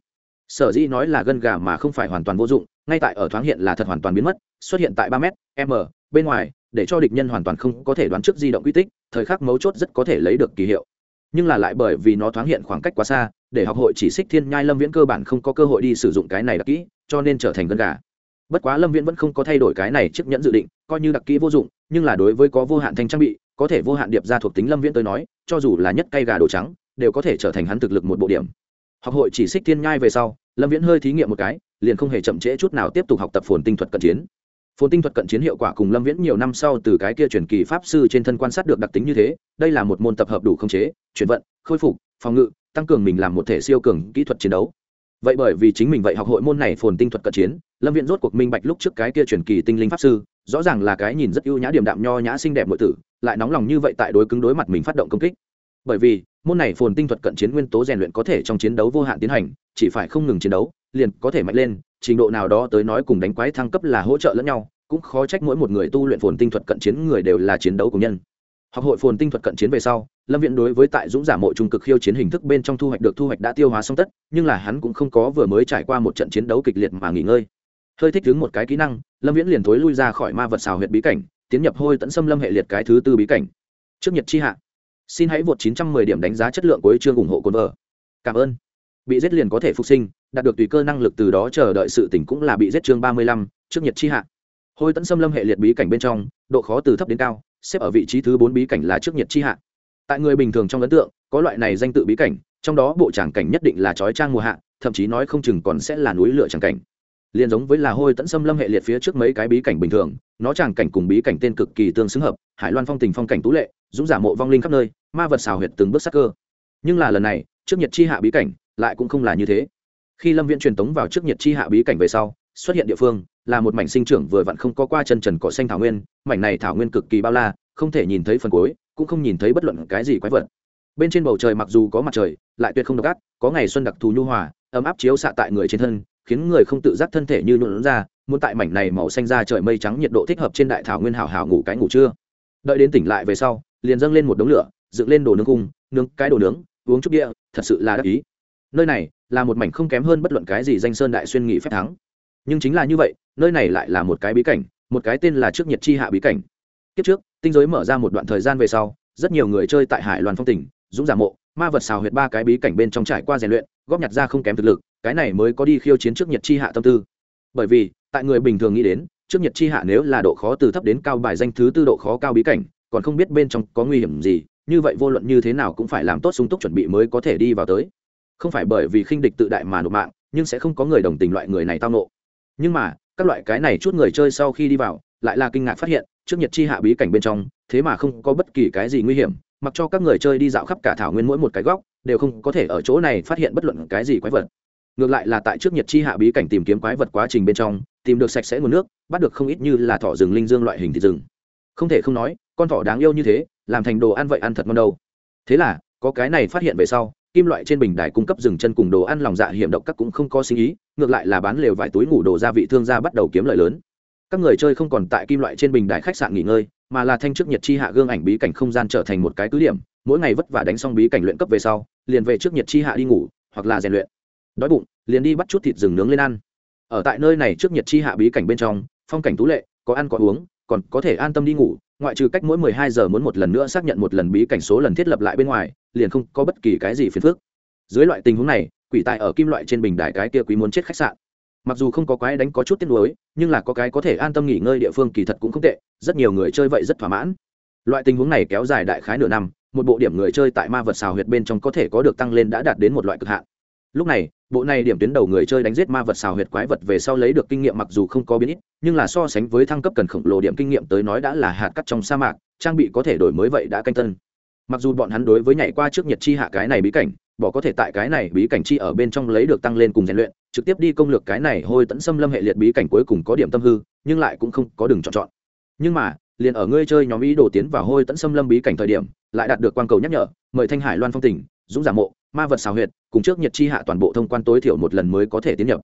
Sở dĩ nói là gân gà mà không phải hoàn toàn vô dụng, ngay tại ở thoáng hiện là thật hoàn toàn biến mất, xuất hiện tại ba m m, bên ngoài, để cho địch nhân hoàn toàn không có thể đoán trước di động quy tích, thời khắc mấu chốt rất có thể lấy được kỳ hiệu. Nhưng là lại bởi vì nó thoáng hiện khoảng cách quá xa, để học hội chỉ xích thiên nhai lâm viễn cơ bản không có cơ hội đi sử dụng cái này đặc kỹ, cho nên trở thành gân gà. Bất quá lâm viễn vẫn không có thay đổi cái này chiếc nhẫn dự định, coi như đặc kỹ vô dụng, nhưng là đối với có vô hạn thanh trang bị, có thể vô hạn điệp ra thuộc tính lâm viễn tới nói, cho dù là nhất cây gà đồ trắng đều có thể trở thành hắn thực lực một bộ điểm. Học hội chỉ xích thiên nhai về sau, lâm viễn hơi thí nghiệm một cái, liền không hề chậm trễ chút nào tiếp tục học tập phồn tinh thuật cận chiến. Phồn tinh thuật cận chiến hiệu quả cùng lâm viễn nhiều năm sau từ cái kia truyền kỳ pháp sư trên thân quan sát được đặc tính như thế, đây là một môn tập hợp đủ khống chế, chuyển vận, khôi phục, phòng ngự, tăng cường mình làm một thể siêu cường kỹ thuật chiến đấu. Vậy bởi vì chính mình vậy học hội môn này phồn tinh thuật cận chiến, lâm viễn rốt cuộc minh bạch lúc trước cái kia truyền kỳ tinh linh pháp sư, rõ ràng là cái nhìn rất ưu nhã điểm đạm nho nhã xinh đẹp nội tử, lại nóng lòng như vậy tại đối cứng đối mặt mình phát động công kích bởi vì, môn này phồn tinh thuật cận chiến nguyên tố rèn luyện có thể trong chiến đấu vô hạn tiến hành, chỉ phải không ngừng chiến đấu, liền có thể mạnh lên, trình độ nào đó tới nói cùng đánh quái thăng cấp là hỗ trợ lẫn nhau, cũng khó trách mỗi một người tu luyện phồn tinh thuật cận chiến người đều là chiến đấu của nhân. Học hội phồn tinh thuật cận chiến về sau, lâm viện đối với tại dũng giả mộ trung cực khiêu chiến hình thức bên trong thu hoạch được thu hoạch đã tiêu hóa xong tất, nhưng là hắn cũng không có vừa mới trải qua một trận chiến đấu kịch liệt mà nghỉ ngơi. Hơi thích ứng một cái kỹ năng, lâm viễn liền thối lui ra khỏi ma vật xào huyệt bí cảnh, tiến nhập hôi tẫn xâm lâm hệ liệt cái thứ tư bí cảnh. Trước nhật chi hạ xin hãy vượt 910 điểm đánh giá chất lượng cuối chương ủng hộ cồn vợ. Cảm ơn. Bị giết liền có thể phục sinh đạt được tùy cơ năng lực từ đó chờ đợi sự tỉnh cũng là bị giết chương 35, trước nhật chi hạ. Hôi tẫn xâm lâm hệ liệt bí cảnh bên trong độ khó từ thấp đến cao xếp ở vị trí thứ bốn bí cảnh là trước nhật chi hạ. Tại người bình thường trong ấn tượng có loại này danh tự bí cảnh trong đó bộ tràng cảnh nhất định là trói trang mùa hạ thậm chí nói không chừng còn sẽ là núi lửa tràng cảnh liền giống với là hôi tẫn xâm lâm hệ liệt phía trước mấy cái bí cảnh bình thường, nó tràng cảnh cùng bí cảnh tên cực kỳ tương xứng hợp, hải loan phong tình phong cảnh tú lệ, dũng giả mộ vong linh khắp nơi, ma vật xào huyệt từng bước sắc cơ. Nhưng là lần này, trước nhật chi hạ bí cảnh, lại cũng không là như thế. Khi lâm viện truyền tống vào trước nhật chi hạ bí cảnh về sau, xuất hiện địa phương, là một mảnh sinh trưởng vừa vặn không có qua chân trần cỏ xanh thảo nguyên, mảnh này thảo nguyên cực kỳ bao la, không thể nhìn thấy phần cuối, cũng không nhìn thấy bất luận cái gì quái vật. Bên trên bầu trời mặc dù có mặt trời, lại tuyệt không độc ác, có ngày xuân đặc thù nhu hòa, ấm áp chiếu xạ tại người trên thân khiến người không tự giác thân thể như nhuộn ra, muốn tại mảnh này màu xanh ra trời mây trắng nhiệt độ thích hợp trên đại thảo nguyên hảo hảo ngủ cái ngủ trưa. Đợi đến tỉnh lại về sau, liền dâng lên một đống lửa, dựng lên đồ nướng cung, nướng cái đồ nướng, uống chút địa thật sự là đắc ý. Nơi này là một mảnh không kém hơn bất luận cái gì danh sơn đại xuyên nghị phép thắng. Nhưng chính là như vậy, nơi này lại là một cái bí cảnh, một cái tên là trước nhiệt chi hạ bí cảnh. Kiếp trước, tinh giới mở ra một đoạn thời gian về sau, rất nhiều người chơi tại hải loan phong tỉnh, dũng giả mộ, ma vật xào huyệt ba cái bí cảnh bên trong trải qua rèn luyện, góp nhặt ra không kém thực lực cái này mới có đi khiêu chiến trước nhiệt chi hạ tâm tư. Bởi vì, tại người bình thường nghĩ đến, trước nhiệt chi hạ nếu là độ khó từ thấp đến cao bài danh thứ tư độ khó cao bí cảnh, còn không biết bên trong có nguy hiểm gì, như vậy vô luận như thế nào cũng phải làm tốt sung túc chuẩn bị mới có thể đi vào tới. Không phải bởi vì khinh địch tự đại mà nộp mạng, nhưng sẽ không có người đồng tình loại người này tao nộ. Nhưng mà, các loại cái này chút người chơi sau khi đi vào, lại là kinh ngạc phát hiện, trước nhiệt chi hạ bí cảnh bên trong, thế mà không có bất kỳ cái gì nguy hiểm, mặc cho các người chơi đi dạo khắp cả thảo nguyên mỗi một cái góc, đều không có thể ở chỗ này phát hiện bất luận cái gì quái vật ngược lại là tại trước nhiệt chi hạ bí cảnh tìm kiếm quái vật quá trình bên trong, tìm được sạch sẽ nguồn nước, bắt được không ít như là thỏ rừng linh dương loại hình thịt rừng. Không thể không nói, con thỏ đáng yêu như thế, làm thành đồ ăn vậy ăn thật ngon đâu. Thế là, có cái này phát hiện về sau, kim loại trên bình đài cung cấp rừng chân cùng đồ ăn lòng dạ hiểm độc các cũng không có sinh ý ngược lại là bán lều vài túi ngủ đồ gia vị thương gia bắt đầu kiếm lợi lớn. Các người chơi không còn tại kim loại trên bình đài khách sạn nghỉ ngơi, mà là thanh trước nhiệt chi hạ gương ảnh bí cảnh không gian trở thành một cái cứ điểm, mỗi ngày vất vả đánh xong bí cảnh luyện cấp về sau, liền về trước nhiệt chi hạ đi ngủ, hoặc là rèn luyện đói bụng, liền đi bắt chút thịt rừng nướng lên ăn. Ở tại nơi này trước nhiệt chi hạ bí cảnh bên trong, phong cảnh tú lệ, có ăn có uống, còn có thể an tâm đi ngủ, ngoại trừ cách mỗi mười hai giờ muốn một lần nữa xác nhận một lần bí cảnh số lần thiết lập lại bên ngoài, liền không có bất kỳ cái gì phiền phức. Dưới loại tình huống này, quỷ tài ở kim loại trên bình đài cái kia quý muốn chết khách sạn. Mặc dù không có quái đánh có chút tiếc nuối, nhưng là có cái có thể an tâm nghỉ ngơi địa phương kỳ thật cũng không tệ, rất nhiều người chơi vậy rất thỏa mãn. Loại tình huống này kéo dài đại khái nửa năm, một bộ điểm người chơi tại ma vật xào huyệt bên trong có thể có được tăng lên đã đạt đến một loại cực hạn. Lúc này bộ này điểm tuyến đầu người chơi đánh giết ma vật xào huyệt quái vật về sau lấy được kinh nghiệm mặc dù không có biến ít, nhưng là so sánh với thăng cấp cần khổng lồ điểm kinh nghiệm tới nói đã là hạt cắt trong sa mạc, trang bị có thể đổi mới vậy đã canh tân. Mặc dù bọn hắn đối với nhảy qua trước nhiệt chi hạ cái này bí cảnh, bỏ có thể tại cái này bí cảnh chi ở bên trong lấy được tăng lên cùng rèn luyện, trực tiếp đi công lược cái này hôi tẫn xâm lâm hệ liệt bí cảnh cuối cùng có điểm tâm hư, nhưng lại cũng không có đường chọn chọn. Nhưng mà, liền ở ngươi chơi nhóm ý đồ tiến vào hôi tẫn xâm lâm bí cảnh thời điểm, lại đạt được quan cầu nhắc nhở, mời thanh hải loan phong tỉnh dũng giả mộ, ma vật xào huyệt, cùng trước nhiệt chi hạ toàn bộ thông quan tối thiểu một lần mới có thể tiến nhập.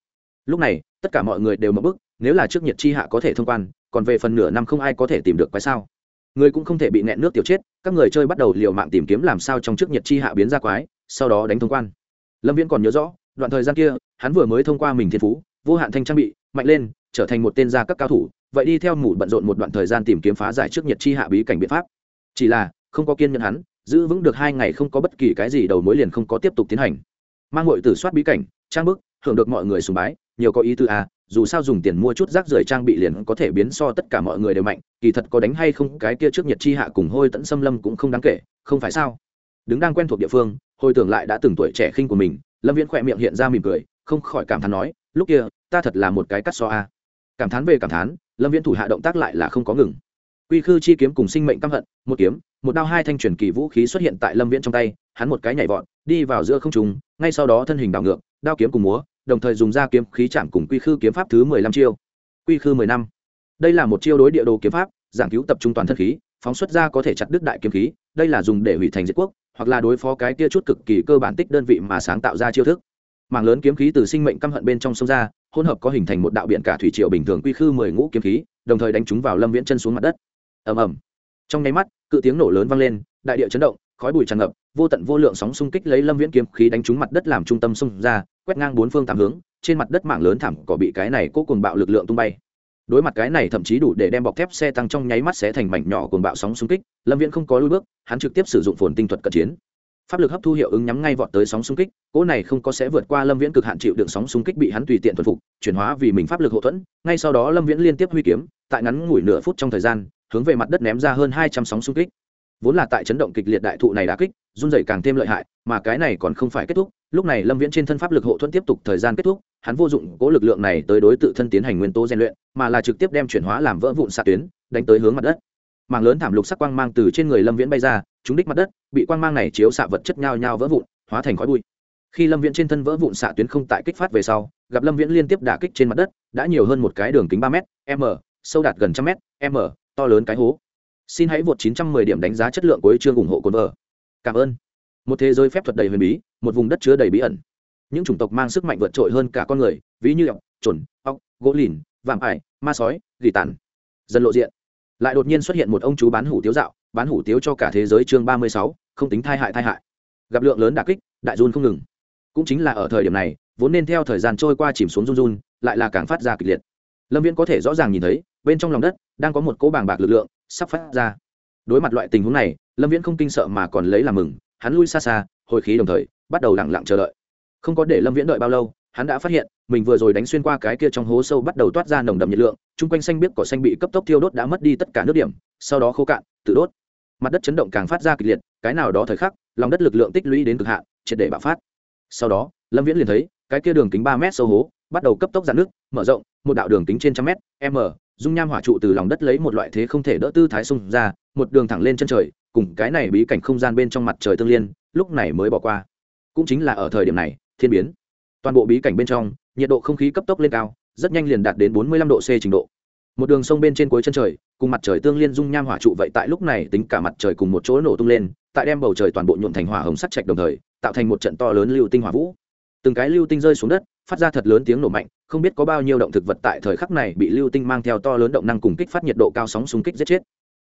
Lúc này, tất cả mọi người đều mất bức nếu là trước nhiệt chi hạ có thể thông quan, còn về phần nửa năm không ai có thể tìm được quái sao. Người cũng không thể bị nẹn nước tiểu chết, các người chơi bắt đầu liều mạng tìm kiếm làm sao trong trước nhiệt chi hạ biến ra quái, sau đó đánh thông quan. Lâm viễn còn nhớ rõ, đoạn thời gian kia, hắn vừa mới thông qua mình thiên phú, vô hạn thanh trang bị, mạnh lên, trở thành một tên gia các cao thủ, vậy đi theo mủ bận rộn một đoạn thời gian tìm kiếm phá giải trước nhiệt chi hạ bí cảnh biện pháp. Chỉ là, không có kiên nhẫn hắn giữ vững được hai ngày không có bất kỳ cái gì đầu mối liền không có tiếp tục tiến hành. Mang ngội tử soát bí cảnh, trang bức hưởng được mọi người sùng bái, nhiều có ý tư à dù sao dùng tiền mua chút rác rưởi trang bị liền có thể biến so tất cả mọi người đều mạnh, kỳ thật có đánh hay không cái kia trước nhiệt chi hạ cùng hôi tận xâm lâm cũng không đáng kể, không phải sao? Đứng đang quen thuộc địa phương, hồi tưởng lại đã từng tuổi trẻ khinh của mình, lâm viễn khỏe miệng hiện ra mỉm cười, không khỏi cảm thán nói, lúc kia, ta thật là một cái cắt so a. Cảm thán về cảm thán, lâm viễn thủ hạ động tác lại là không có ngừng quy khư chi kiếm cùng sinh mệnh căm hận một kiếm một đao hai thanh truyền kỳ vũ khí xuất hiện tại lâm viễn trong tay hắn một cái nhảy vọt đi vào giữa không trung, ngay sau đó thân hình đảo ngược đao kiếm cùng múa đồng thời dùng ra kiếm khí chạm cùng quy khư kiếm pháp thứ mười lăm chiêu. Quy khư mười năm. Đây là một chiêu đối địa đồ kiếm pháp giảng cứu tập trung toàn thân khí phóng xuất ra có thể chặt đứt đại kiếm khí đây là dùng để hủy thành diệt quốc hoặc là đối phó cái kia chút cực kỳ cơ bản tích đơn vị mà sáng tạo ra chiêu thức. Mảng lớn kiếm khí từ sinh mệnh căm hận bên trong sông ra hỗn hợp có hình thành một đạo biển cả thủy triều bình thường quy khư mười ngũ kiếm khí đồng thời đánh chúng vào lâm viễn chân xuống mặt đất ầm ầm. Trong nháy mắt, cự tiếng nổ lớn vang lên, đại địa chấn động, khói bụi tràn ngập, vô tận vô lượng sóng xung kích lấy lâm viễn kiếm khí đánh trúng mặt đất làm trung tâm xung ra, quét ngang bốn phương tám hướng, trên mặt đất mảng lớn thảm cỏ bị cái này cố cùng bạo lực lượng tung bay. Đối mặt cái này thậm chí đủ để đem bọc thép xe tăng trong nháy mắt sẽ thành mảnh nhỏ cuồng bạo sóng xung kích, lâm viễn không có lui bước, hắn trực tiếp sử dụng phồn tinh thuật cận chiến. Pháp lực hấp thu hiệu ứng nhắm ngay vọt tới sóng xung kích, cỗ này không có sẽ vượt qua lâm viễn cực hạn chịu đựng sóng xung kích bị hắn tùy tiện thuần phục, chuyển hóa vì mình pháp lực hậu thuẫn, ngay sau đó lâm viễn liên tiếp huy kiếm, tại ngắn ngủi nửa phút trong thời gian hướng về mặt đất ném ra hơn hai trăm sóng xung kích. Vốn là tại chấn động kịch liệt đại thụ này đã kích, run rẩy càng thêm lợi hại, mà cái này còn không phải kết thúc. Lúc này lâm viễn trên thân pháp lực hộ thuẫn tiếp tục thời gian kết thúc, hắn vô dụng cố lực lượng này tới đối tự thân tiến hành nguyên tố rèn luyện, mà là trực tiếp đem chuyển hóa làm vỡ vụn xạ tuyến, đánh tới hướng mặt đất. Mảng lớn thảm lục sắc quang mang từ trên người lâm viễn bay ra, trúng đích mặt đất, bị quang mang này chiếu xạ vật chất nhao nhao vỡ vụn, hóa thành khói bụi. Khi lâm viễn trên thân vỡ vụn xạ tuyến không tại kích phát về sau, gặp lâm viễn liên tiếp đả kích trên mặt đất, đã nhiều hơn một cái đường kính ba m m, sâu đạt gần trăm m m to lớn cái hố. Xin hãy vượt 910 điểm đánh giá chất lượng của chương ủng hộ cồn vợ. Cảm ơn. Một thế giới phép thuật đầy huyền bí, một vùng đất chứa đầy bí ẩn. Những chủng tộc mang sức mạnh vượt trội hơn cả con người, ví như ọc trồn ọc gỗ lìn, vạm ải, ma sói, gỉ tàn. Dần lộ diện. Lại đột nhiên xuất hiện một ông chú bán hủ tiếu dạo, bán hủ tiếu cho cả thế giới chương ba mươi sáu, không tính thai hại thai hại. Gặp lượng lớn đả kích, đại run không ngừng. Cũng chính là ở thời điểm này, vốn nên theo thời gian trôi qua chìm xuống run run, lại là càng phát ra kịch liệt. Lâm viễn có thể rõ ràng nhìn thấy bên trong lòng đất đang có một cỗ bàng bạc lực lượng sắp phát ra. Đối mặt loại tình huống này, lâm viễn không kinh sợ mà còn lấy làm mừng, hắn lui xa xa, hồi khí đồng thời, bắt đầu lặng lặng chờ đợi. Không có để lâm viễn đợi bao lâu, hắn đã phát hiện, mình vừa rồi đánh xuyên qua cái kia trong hố sâu bắt đầu toát ra nồng đậm nhiệt lượng, chung quanh xanh biết cỏ xanh bị cấp tốc tiêu đốt đã mất đi tất cả nước điểm, sau đó khô cạn, tự đốt. Mặt đất chấn động càng phát ra kịch liệt, cái nào đó thời khắc, lòng đất lực lượng tích lũy đến cực hạn, triệt để bạo phát. Sau đó, lâm viễn liền thấy, cái kia đường kính ba mét sâu hố bắt đầu cấp tốc giãn nước, mở rộng, một đạo đường kính trên trăm mét, m dung nham hỏa trụ từ lòng đất lấy một loại thế không thể đỡ tư thái xung ra, một đường thẳng lên chân trời, cùng cái này bí cảnh không gian bên trong mặt trời tương liên, lúc này mới bỏ qua. Cũng chính là ở thời điểm này, thiên biến. Toàn bộ bí cảnh bên trong, nhiệt độ không khí cấp tốc lên cao, rất nhanh liền đạt đến bốn mươi lăm độ c trình độ. Một đường sông bên trên cuối chân trời, cùng mặt trời tương liên dung nham hỏa trụ vậy tại lúc này tính cả mặt trời cùng một chỗ nổ tung lên, tại đem bầu trời toàn bộ nhuộm thành hỏa hồng sắt trạch đồng thời, tạo thành một trận to lớn lưu tinh hỏa vũ từng cái lưu tinh rơi xuống đất, phát ra thật lớn tiếng nổ mạnh, không biết có bao nhiêu động thực vật tại thời khắc này bị lưu tinh mang theo to lớn động năng cùng kích phát nhiệt độ cao sóng xung kích giết chết.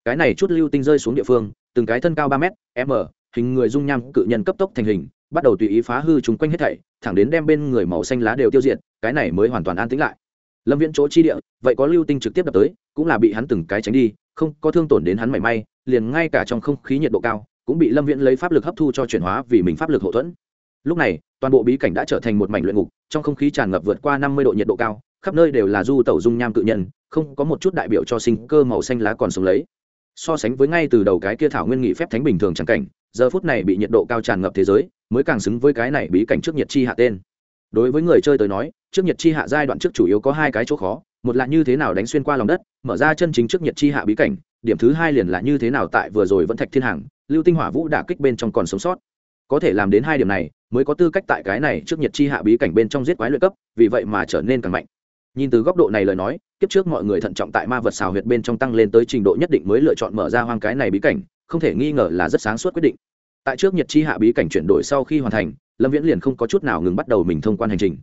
Cái này chút lưu tinh rơi xuống địa phương, từng cái thân cao ba m m, hình người dung nham cự nhân cấp tốc thành hình, bắt đầu tùy ý phá hư chúng quanh hết thảy, thẳng đến đem bên người màu xanh lá đều tiêu diệt, cái này mới hoàn toàn an tĩnh lại. Lâm viễn chỗ chi địa, vậy có lưu tinh trực tiếp đập tới, cũng là bị hắn từng cái tránh đi, không có thương tổn đến hắn mảy may, liền ngay cả trong không khí nhiệt độ cao, cũng bị lâm viễn lấy pháp lực hấp thu cho chuyển hóa vì mình pháp lực hậu thuẫn. Lúc này toàn bộ bí cảnh đã trở thành một mảnh luyện ngục, trong không khí tràn ngập vượt qua năm mươi độ nhiệt độ cao, khắp nơi đều là du tẩu dung nham tự nhân, không có một chút đại biểu cho sinh cơ màu xanh lá còn sống lấy. So sánh với ngay từ đầu cái kia thảo nguyên nghị phép thánh bình thường chẳng cảnh, giờ phút này bị nhiệt độ cao tràn ngập thế giới, mới càng xứng với cái này bí cảnh trước nhiệt chi hạ tên. Đối với người chơi tới nói, trước nhiệt chi hạ giai đoạn trước chủ yếu có hai cái chỗ khó, một là như thế nào đánh xuyên qua lòng đất, mở ra chân chính trước nhiệt chi hạ bí cảnh, điểm thứ hai liền là như thế nào tại vừa rồi vẫn thạch thiên hàng, lưu tinh hỏa vũ đả kích bên trong còn sống sót có thể làm đến hai điểm này, mới có tư cách tại cái này trước nhiệt chi hạ bí cảnh bên trong giết quái luyện cấp, vì vậy mà trở nên càng mạnh. Nhìn từ góc độ này lời nói, kiếp trước mọi người thận trọng tại ma vật xào huyệt bên trong tăng lên tới trình độ nhất định mới lựa chọn mở ra hoang cái này bí cảnh, không thể nghi ngờ là rất sáng suốt quyết định. Tại trước nhiệt chi hạ bí cảnh chuyển đổi sau khi hoàn thành, lâm viễn liền không có chút nào ngừng bắt đầu mình thông quan hành trình.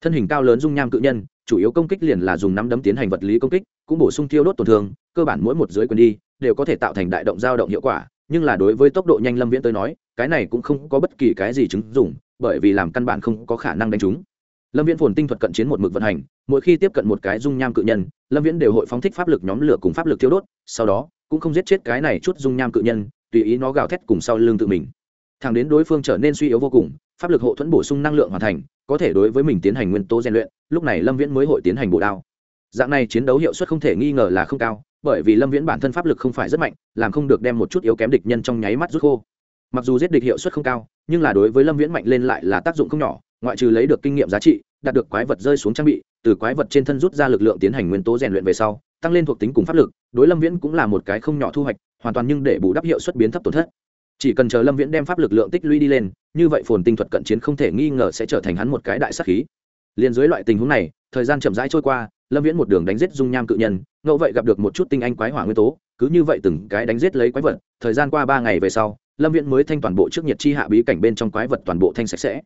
Thân hình cao lớn dung nham cự nhân, chủ yếu công kích liền là dùng nắm đấm tiến hành vật lý công kích, cũng bổ sung tiêu đốt tổn thương, cơ bản mỗi một dưới quyền đi, đều có thể tạo thành đại động dao động hiệu quả nhưng là đối với tốc độ nhanh lâm viễn tới nói, cái này cũng không có bất kỳ cái gì chứng dùng bởi vì làm căn bản không có khả năng đánh chúng lâm viễn phồn tinh thuật cận chiến một mực vận hành, mỗi khi tiếp cận một cái dung nham cự nhân, lâm viễn đều hội phóng thích pháp lực nhóm lửa cùng pháp lực thiêu đốt, sau đó, cũng không giết chết cái này chút dung nham cự nhân, tùy ý nó gào thét cùng sau lưng tự mình. Thẳng đến đối phương trở nên suy yếu vô cùng, pháp lực hộ thuẫn bổ sung năng lượng hoàn thành, có thể đối với mình tiến hành nguyên tố rèn luyện, lúc này lâm viễn mới hội tiến hành bổ đao. Dạng này chiến đấu hiệu suất không thể nghi ngờ là không cao bởi vì lâm viễn bản thân pháp lực không phải rất mạnh, làm không được đem một chút yếu kém địch nhân trong nháy mắt rút khô. Mặc dù giết địch hiệu suất không cao, nhưng là đối với lâm viễn mạnh lên lại là tác dụng không nhỏ, ngoại trừ lấy được kinh nghiệm giá trị, đạt được quái vật rơi xuống trang bị, từ quái vật trên thân rút ra lực lượng tiến hành nguyên tố rèn luyện về sau, tăng lên thuộc tính cùng pháp lực, đối lâm viễn cũng là một cái không nhỏ thu hoạch, hoàn toàn nhưng để bù đắp hiệu suất biến thấp tổn thất. Chỉ cần chờ lâm viễn đem pháp lực lượng tích lũy đi lên, như vậy phồn tinh thuật cận chiến không thể nghi ngờ sẽ trở thành hắn một cái đại sắc khí liền dưới loại tình huống này, thời gian chậm rãi trôi qua, lâm viễn một đường đánh giết dung nham cự nhân, ngẫu vậy gặp được một chút tinh anh quái hỏa nguyên tố, cứ như vậy từng cái đánh giết lấy quái vật, thời gian qua ba ngày về sau, lâm viễn mới thanh toàn bộ trước nhiệt chi hạ bí cảnh bên trong quái vật toàn bộ thanh sạch sẽ.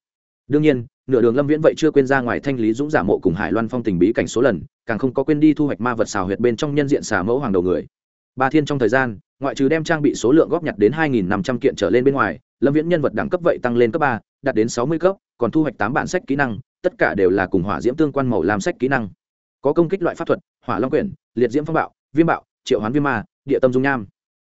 Đương nhiên, nửa đường lâm viễn vậy chưa quên ra ngoài thanh lý dũng giả mộ cùng hải loan phong tình bí cảnh số lần, càng không có quên đi thu hoạch ma vật xào huyệt bên trong nhân diện xà mẫu hoàng đầu người. Ba thiên trong thời gian, ngoại trừ đem trang bị số lượng góp nhặt đến hai nghìn năm trăm kiện trở lên bên ngoài, lâm viễn nhân vật đẳng cấp vậy tăng lên cấp ba, đạt đến sáu mươi cấp, còn thu hoạch tám bản sách kỹ năng tất cả đều là cùng hỏa diễm tương quan màu làm sách kỹ năng. Có công kích loại pháp thuật, hỏa long quyển, liệt diễm phong bạo, viêm bạo, triệu hoán viêm ma, địa tâm dung nham.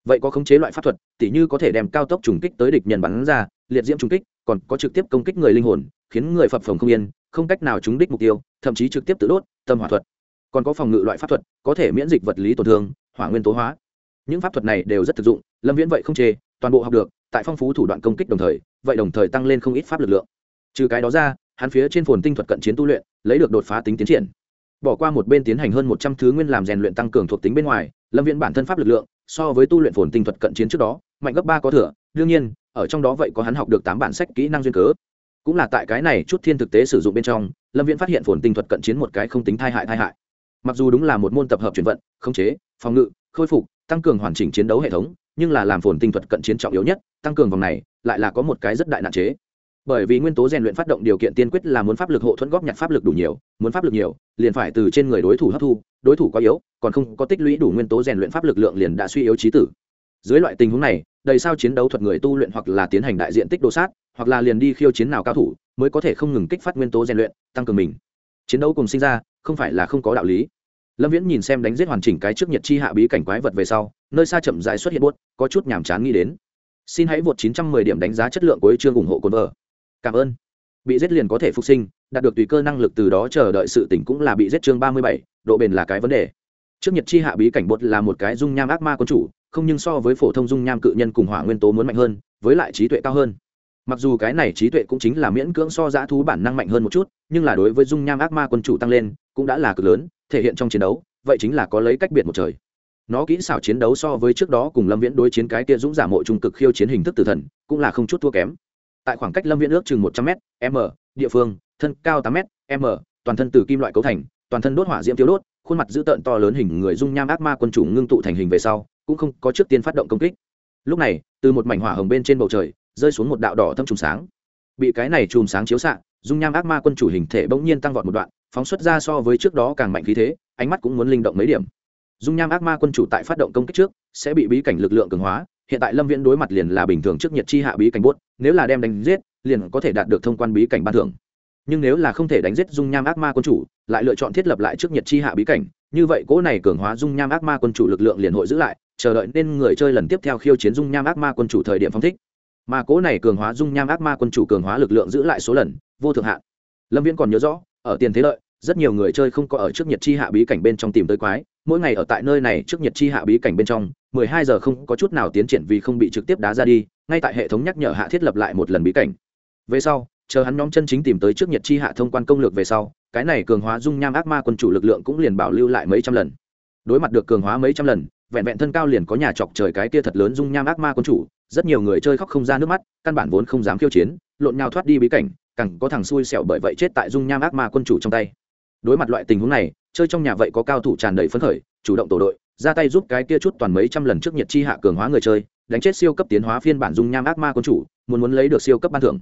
Vậy có khống chế loại pháp thuật, tỉ như có thể đem cao tốc trùng kích tới địch nhân bắn ra, liệt diễm trùng kích, còn có trực tiếp công kích người linh hồn, khiến người phập phồng không yên, không cách nào trúng đích mục tiêu, thậm chí trực tiếp tự đốt, tâm hỏa thuật. Còn có phòng ngự loại pháp thuật, có thể miễn dịch vật lý tổn thương, hỏa nguyên tố hóa. Những pháp thuật này đều rất thực dụng, lâm viễn vậy không chê, toàn bộ học được, tại phong phú thủ đoạn công kích đồng thời, vậy đồng thời tăng lên không ít pháp lực lượng. Trừ cái đó ra hắn phía trên phồn tinh thuật cận chiến tu luyện, lấy được đột phá tính tiến triển. Bỏ qua một bên tiến hành hơn một trăm thứ nguyên làm rèn luyện tăng cường thuộc tính bên ngoài, lâm viễn bản thân pháp lực lượng, so với tu luyện phồn tinh thuật cận chiến trước đó, mạnh gấp ba có thừa. Đương nhiên, ở trong đó vậy có hắn học được tám bản sách kỹ năng duyên cớ. Cũng là tại cái này chút thiên thực tế sử dụng bên trong, lâm viễn phát hiện phồn tinh thuật cận chiến một cái không tính thai hại thai hại. Mặc dù đúng là một môn tập hợp chuyển vận, khống chế, phòng ngự, khôi phục, tăng cường hoàn chỉnh chiến đấu hệ thống, nhưng là làm phồn tinh thuật cận chiến trọng yếu nhất, tăng cường vòng này, lại là có một cái rất đại nạn chế bởi vì nguyên tố rèn luyện phát động điều kiện tiên quyết là muốn pháp lực hộ thuẫn góp nhặt pháp lực đủ nhiều, muốn pháp lực nhiều, liền phải từ trên người đối thủ hấp thu, đối thủ quá yếu, còn không có tích lũy đủ nguyên tố rèn luyện pháp lực lượng liền đã suy yếu trí tử. Dưới loại tình huống này, đầy sao chiến đấu thuật người tu luyện hoặc là tiến hành đại diện tích đồ sát, hoặc là liền đi khiêu chiến nào cao thủ, mới có thể không ngừng kích phát nguyên tố rèn luyện, tăng cường mình. Chiến đấu cùng sinh ra, không phải là không có đạo lý. Lâm viễn nhìn xem đánh giết hoàn chỉnh cái trước nhiệt chi hạ bí cảnh quái vật về sau, nơi xa chậm dài xuất hiện buốt, có chút nhàm chán nghĩ đến. Xin hãy vượt 910 điểm đánh giá chất lượng của chương ủng hộ cồn vợ cảm ơn. Bị giết liền có thể phục sinh đạt được tùy cơ năng lực từ đó chờ đợi sự tỉnh cũng là bị giết chương 37, độ bền là cái vấn đề. Trước nhiệt chi hạ bí cảnh bột là một cái dung nham ác ma quân chủ không nhưng so với phổ thông dung nham cự nhân cùng hỏa nguyên tố muốn mạnh hơn với lại trí tuệ cao hơn. Mặc dù cái này trí tuệ cũng chính là miễn cưỡng so giã thú bản năng mạnh hơn một chút nhưng là đối với dung nham ác ma quân chủ tăng lên cũng đã là cực lớn thể hiện trong chiến đấu vậy chính là có lấy cách biệt một trời. Nó kỹ xảo chiến đấu so với trước đó cùng lâm viễn đối chiến cái kia dũng giả mộ trung cực khiêu chiến hình thức tử thần cũng là không chút thua kém tại khoảng cách lâm viễn ước chừng một trăm m m, địa phương, thân cao tám m m, toàn thân từ kim loại cấu thành, toàn thân đốt hỏa diễm tiêu đốt, khuôn mặt dữ tợn to lớn hình người dung nham ác ma quân chủ ngưng tụ thành hình về sau, cũng không có trước tiên phát động công kích. Lúc này, từ một mảnh hỏa hồng bên trên bầu trời, rơi xuống một đạo đỏ thâm trùng sáng. Bị cái này chùm sáng chiếu xạ, dung nham ác ma quân chủ hình thể bỗng nhiên tăng vọt một đoạn, phóng xuất ra so với trước đó càng mạnh khí thế, ánh mắt cũng muốn linh động mấy điểm. Dung nham ác ma quân chủ tại phát động công kích trước, sẽ bị bí cảnh lực lượng cường hóa hiện tại lâm viễn đối mặt liền là bình thường trước nhiệt chi hạ bí cảnh bốt nếu là đem đánh giết, liền có thể đạt được thông quan bí cảnh ban thưởng. Nhưng nếu là không thể đánh giết dung nham ác ma quân chủ, lại lựa chọn thiết lập lại trước nhiệt chi hạ bí cảnh, như vậy cỗ này cường hóa dung nham ác ma quân chủ lực lượng liền hội giữ lại, chờ đợi nên người chơi lần tiếp theo khiêu chiến dung nham ác ma quân chủ thời điểm phong thích. Mà cỗ này cường hóa dung nham ác ma quân chủ cường hóa lực lượng giữ lại số lần, vô thượng hạn. Lâm viễn còn nhớ rõ, ở tiền thế lợi, rất nhiều người chơi không có ở trước nhiệt chi hạ bí cảnh bên trong tìm tới quái, mỗi ngày ở tại nơi này trước nhiệt chi hạ bí cảnh bên trong mười hai giờ không có chút nào tiến triển vì không bị trực tiếp đá ra đi, ngay tại hệ thống nhắc nhở hạ thiết lập lại một lần bí cảnh. Về sau, chờ hắn nhóm chân chính tìm tới trước nhiệt chi hạ thông quan công lược về sau, cái này cường hóa dung nham ác ma quân chủ lực lượng cũng liền bảo lưu lại mấy trăm lần. Đối mặt được cường hóa mấy trăm lần, vẹn vẹn thân cao liền có nhà chọc trời cái kia thật lớn dung nham ác ma quân chủ, rất nhiều người chơi khóc không ra nước mắt, căn bản vốn không dám khiêu chiến, lộn nhau thoát đi bí cảnh, Càng có thằng xui xẻo bởi vậy chết tại dung nham ác ma quân chủ trong tay. Đối mặt loại tình huống này, chơi trong nhà vậy có cao thủ tràn đầy phấn khởi, chủ động tổ đội ra tay giúp cái kia chút toàn mấy trăm lần trước nhiệt chi hạ cường hóa người chơi, đánh chết siêu cấp tiến hóa phiên bản dung nham ác ma quân chủ, muốn muốn lấy được siêu cấp ban thưởng.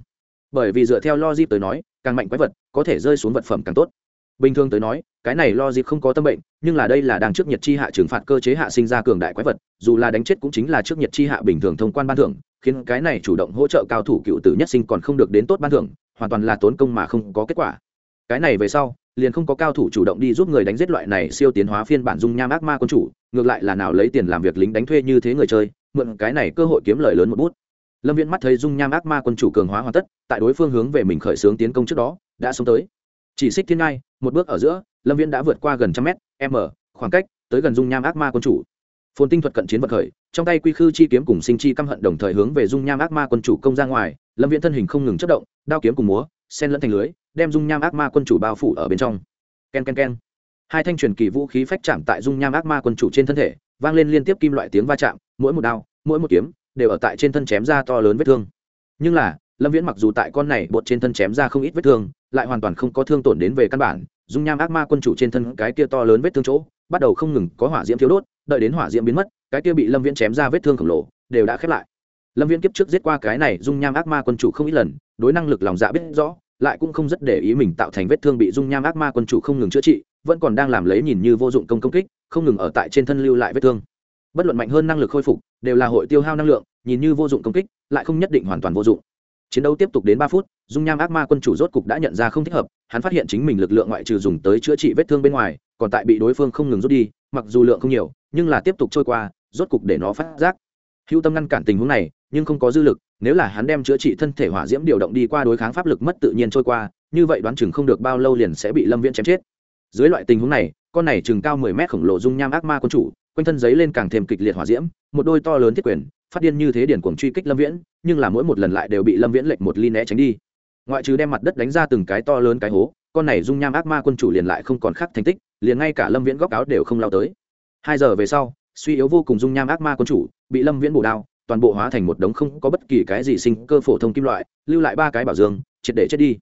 Bởi vì dựa theo logic tới nói, càng mạnh quái vật, có thể rơi xuống vật phẩm càng tốt. Bình thường tới nói, cái này logic không có tâm bệnh, nhưng là đây là đang trước nhiệt chi hạ trừng phạt cơ chế hạ sinh ra cường đại quái vật, dù là đánh chết cũng chính là trước nhiệt chi hạ bình thường thông quan ban thưởng, khiến cái này chủ động hỗ trợ cao thủ cựu tử nhất sinh còn không được đến tốt ban thưởng, hoàn toàn là tốn công mà không có kết quả. Cái này về sau, liền không có cao thủ chủ động đi giúp người đánh giết loại này siêu tiến hóa phiên bản dung nham ác ma quân chủ ngược lại là nào lấy tiền làm việc lính đánh thuê như thế người chơi, mượn cái này cơ hội kiếm lời lớn một bút. Lâm viễn mắt thấy dung nham ác ma quân chủ cường hóa hoàn tất, tại đối phương hướng về mình khởi xướng tiến công trước đó, đã sống tới. Chỉ xích thiên ngai, một bước ở giữa, lâm viễn đã vượt qua gần trăm mét, m, khoảng cách, tới gần dung nham ác ma quân chủ. Phồn tinh thuật cận chiến vật khởi, trong tay quy khư chi kiếm cùng sinh chi căm hận đồng thời hướng về dung nham ác ma quân chủ công ra ngoài, lâm viễn thân hình không ngừng chất động, đao kiếm cùng múa sen lẫn thành lưới, đem dung nham ác ma quân chủ bao phủ ở bên trong. K e n k e n k e n hai thanh truyền kỳ vũ khí phách chạm tại dung nham ác ma quân chủ trên thân thể, vang lên liên tiếp kim loại tiếng va chạm, mỗi một đao, mỗi một kiếm, đều ở tại trên thân chém ra to lớn vết thương. Nhưng là, lâm viễn mặc dù tại con này bột trên thân chém ra không ít vết thương, lại hoàn toàn không có thương tổn đến về căn bản, dung nham ác ma quân chủ trên thân cái kia to lớn vết thương chỗ, bắt đầu không ngừng có hỏa diễm thiếu đốt, đợi đến hỏa diễm biến mất, cái kia bị lâm viễn chém ra vết thương khổng lồ, đều đã khép lại. Lâm viễn kiếp trước giết qua cái này dung nham ác ma quân chủ không ít lần, đối năng lực lòng dạ biết rõ lại cũng không rất để ý mình tạo thành vết thương bị dung nham ác ma quân chủ không ngừng chữa trị, vẫn còn đang làm lấy nhìn như vô dụng công công kích, không ngừng ở tại trên thân lưu lại vết thương. Bất luận mạnh hơn năng lực khôi phục, đều là hội tiêu hao năng lượng, nhìn như vô dụng công kích, lại không nhất định hoàn toàn vô dụng. Chiến đấu tiếp tục đến ba phút, dung nham ác ma quân chủ rốt cục đã nhận ra không thích hợp, hắn phát hiện chính mình lực lượng ngoại trừ dùng tới chữa trị vết thương bên ngoài, còn tại bị đối phương không ngừng rút đi, mặc dù lượng không nhiều, nhưng là tiếp tục trôi qua, rốt cục để nó phát giác hữu tâm ngăn cản tình huống này, nhưng không có dư lực, nếu là hắn đem chữa trị thân thể hỏa diễm điều động đi qua đối kháng pháp lực mất tự nhiên trôi qua, như vậy đoán chừng không được bao lâu liền sẽ bị lâm viễn chém chết. Dưới loại tình huống này, con này chừng cao mười mét khổng lồ dung nham ác ma quân chủ, quanh thân giấy lên càng thêm kịch liệt hỏa diễm, một đôi to lớn thiết quyền, phát điên như thế điển cuồng truy kích lâm viễn, nhưng là mỗi một lần lại đều bị lâm viễn lệch một ly né tránh đi. Ngoại trừ đem mặt đất đánh ra từng cái to lớn cái hố, con này dung nham ác ma quân chủ liền lại không còn khác thành tích, liền ngay cả lâm viễn góc áo đều không lao tới. Hai giờ về sau suy yếu vô cùng dung nham ác ma quân chủ, bị lâm viễn bổ đao, toàn bộ hóa thành một đống không có bất kỳ cái gì sinh cơ phổ thông kim loại, lưu lại ba cái bảo dương, triệt để chết đi.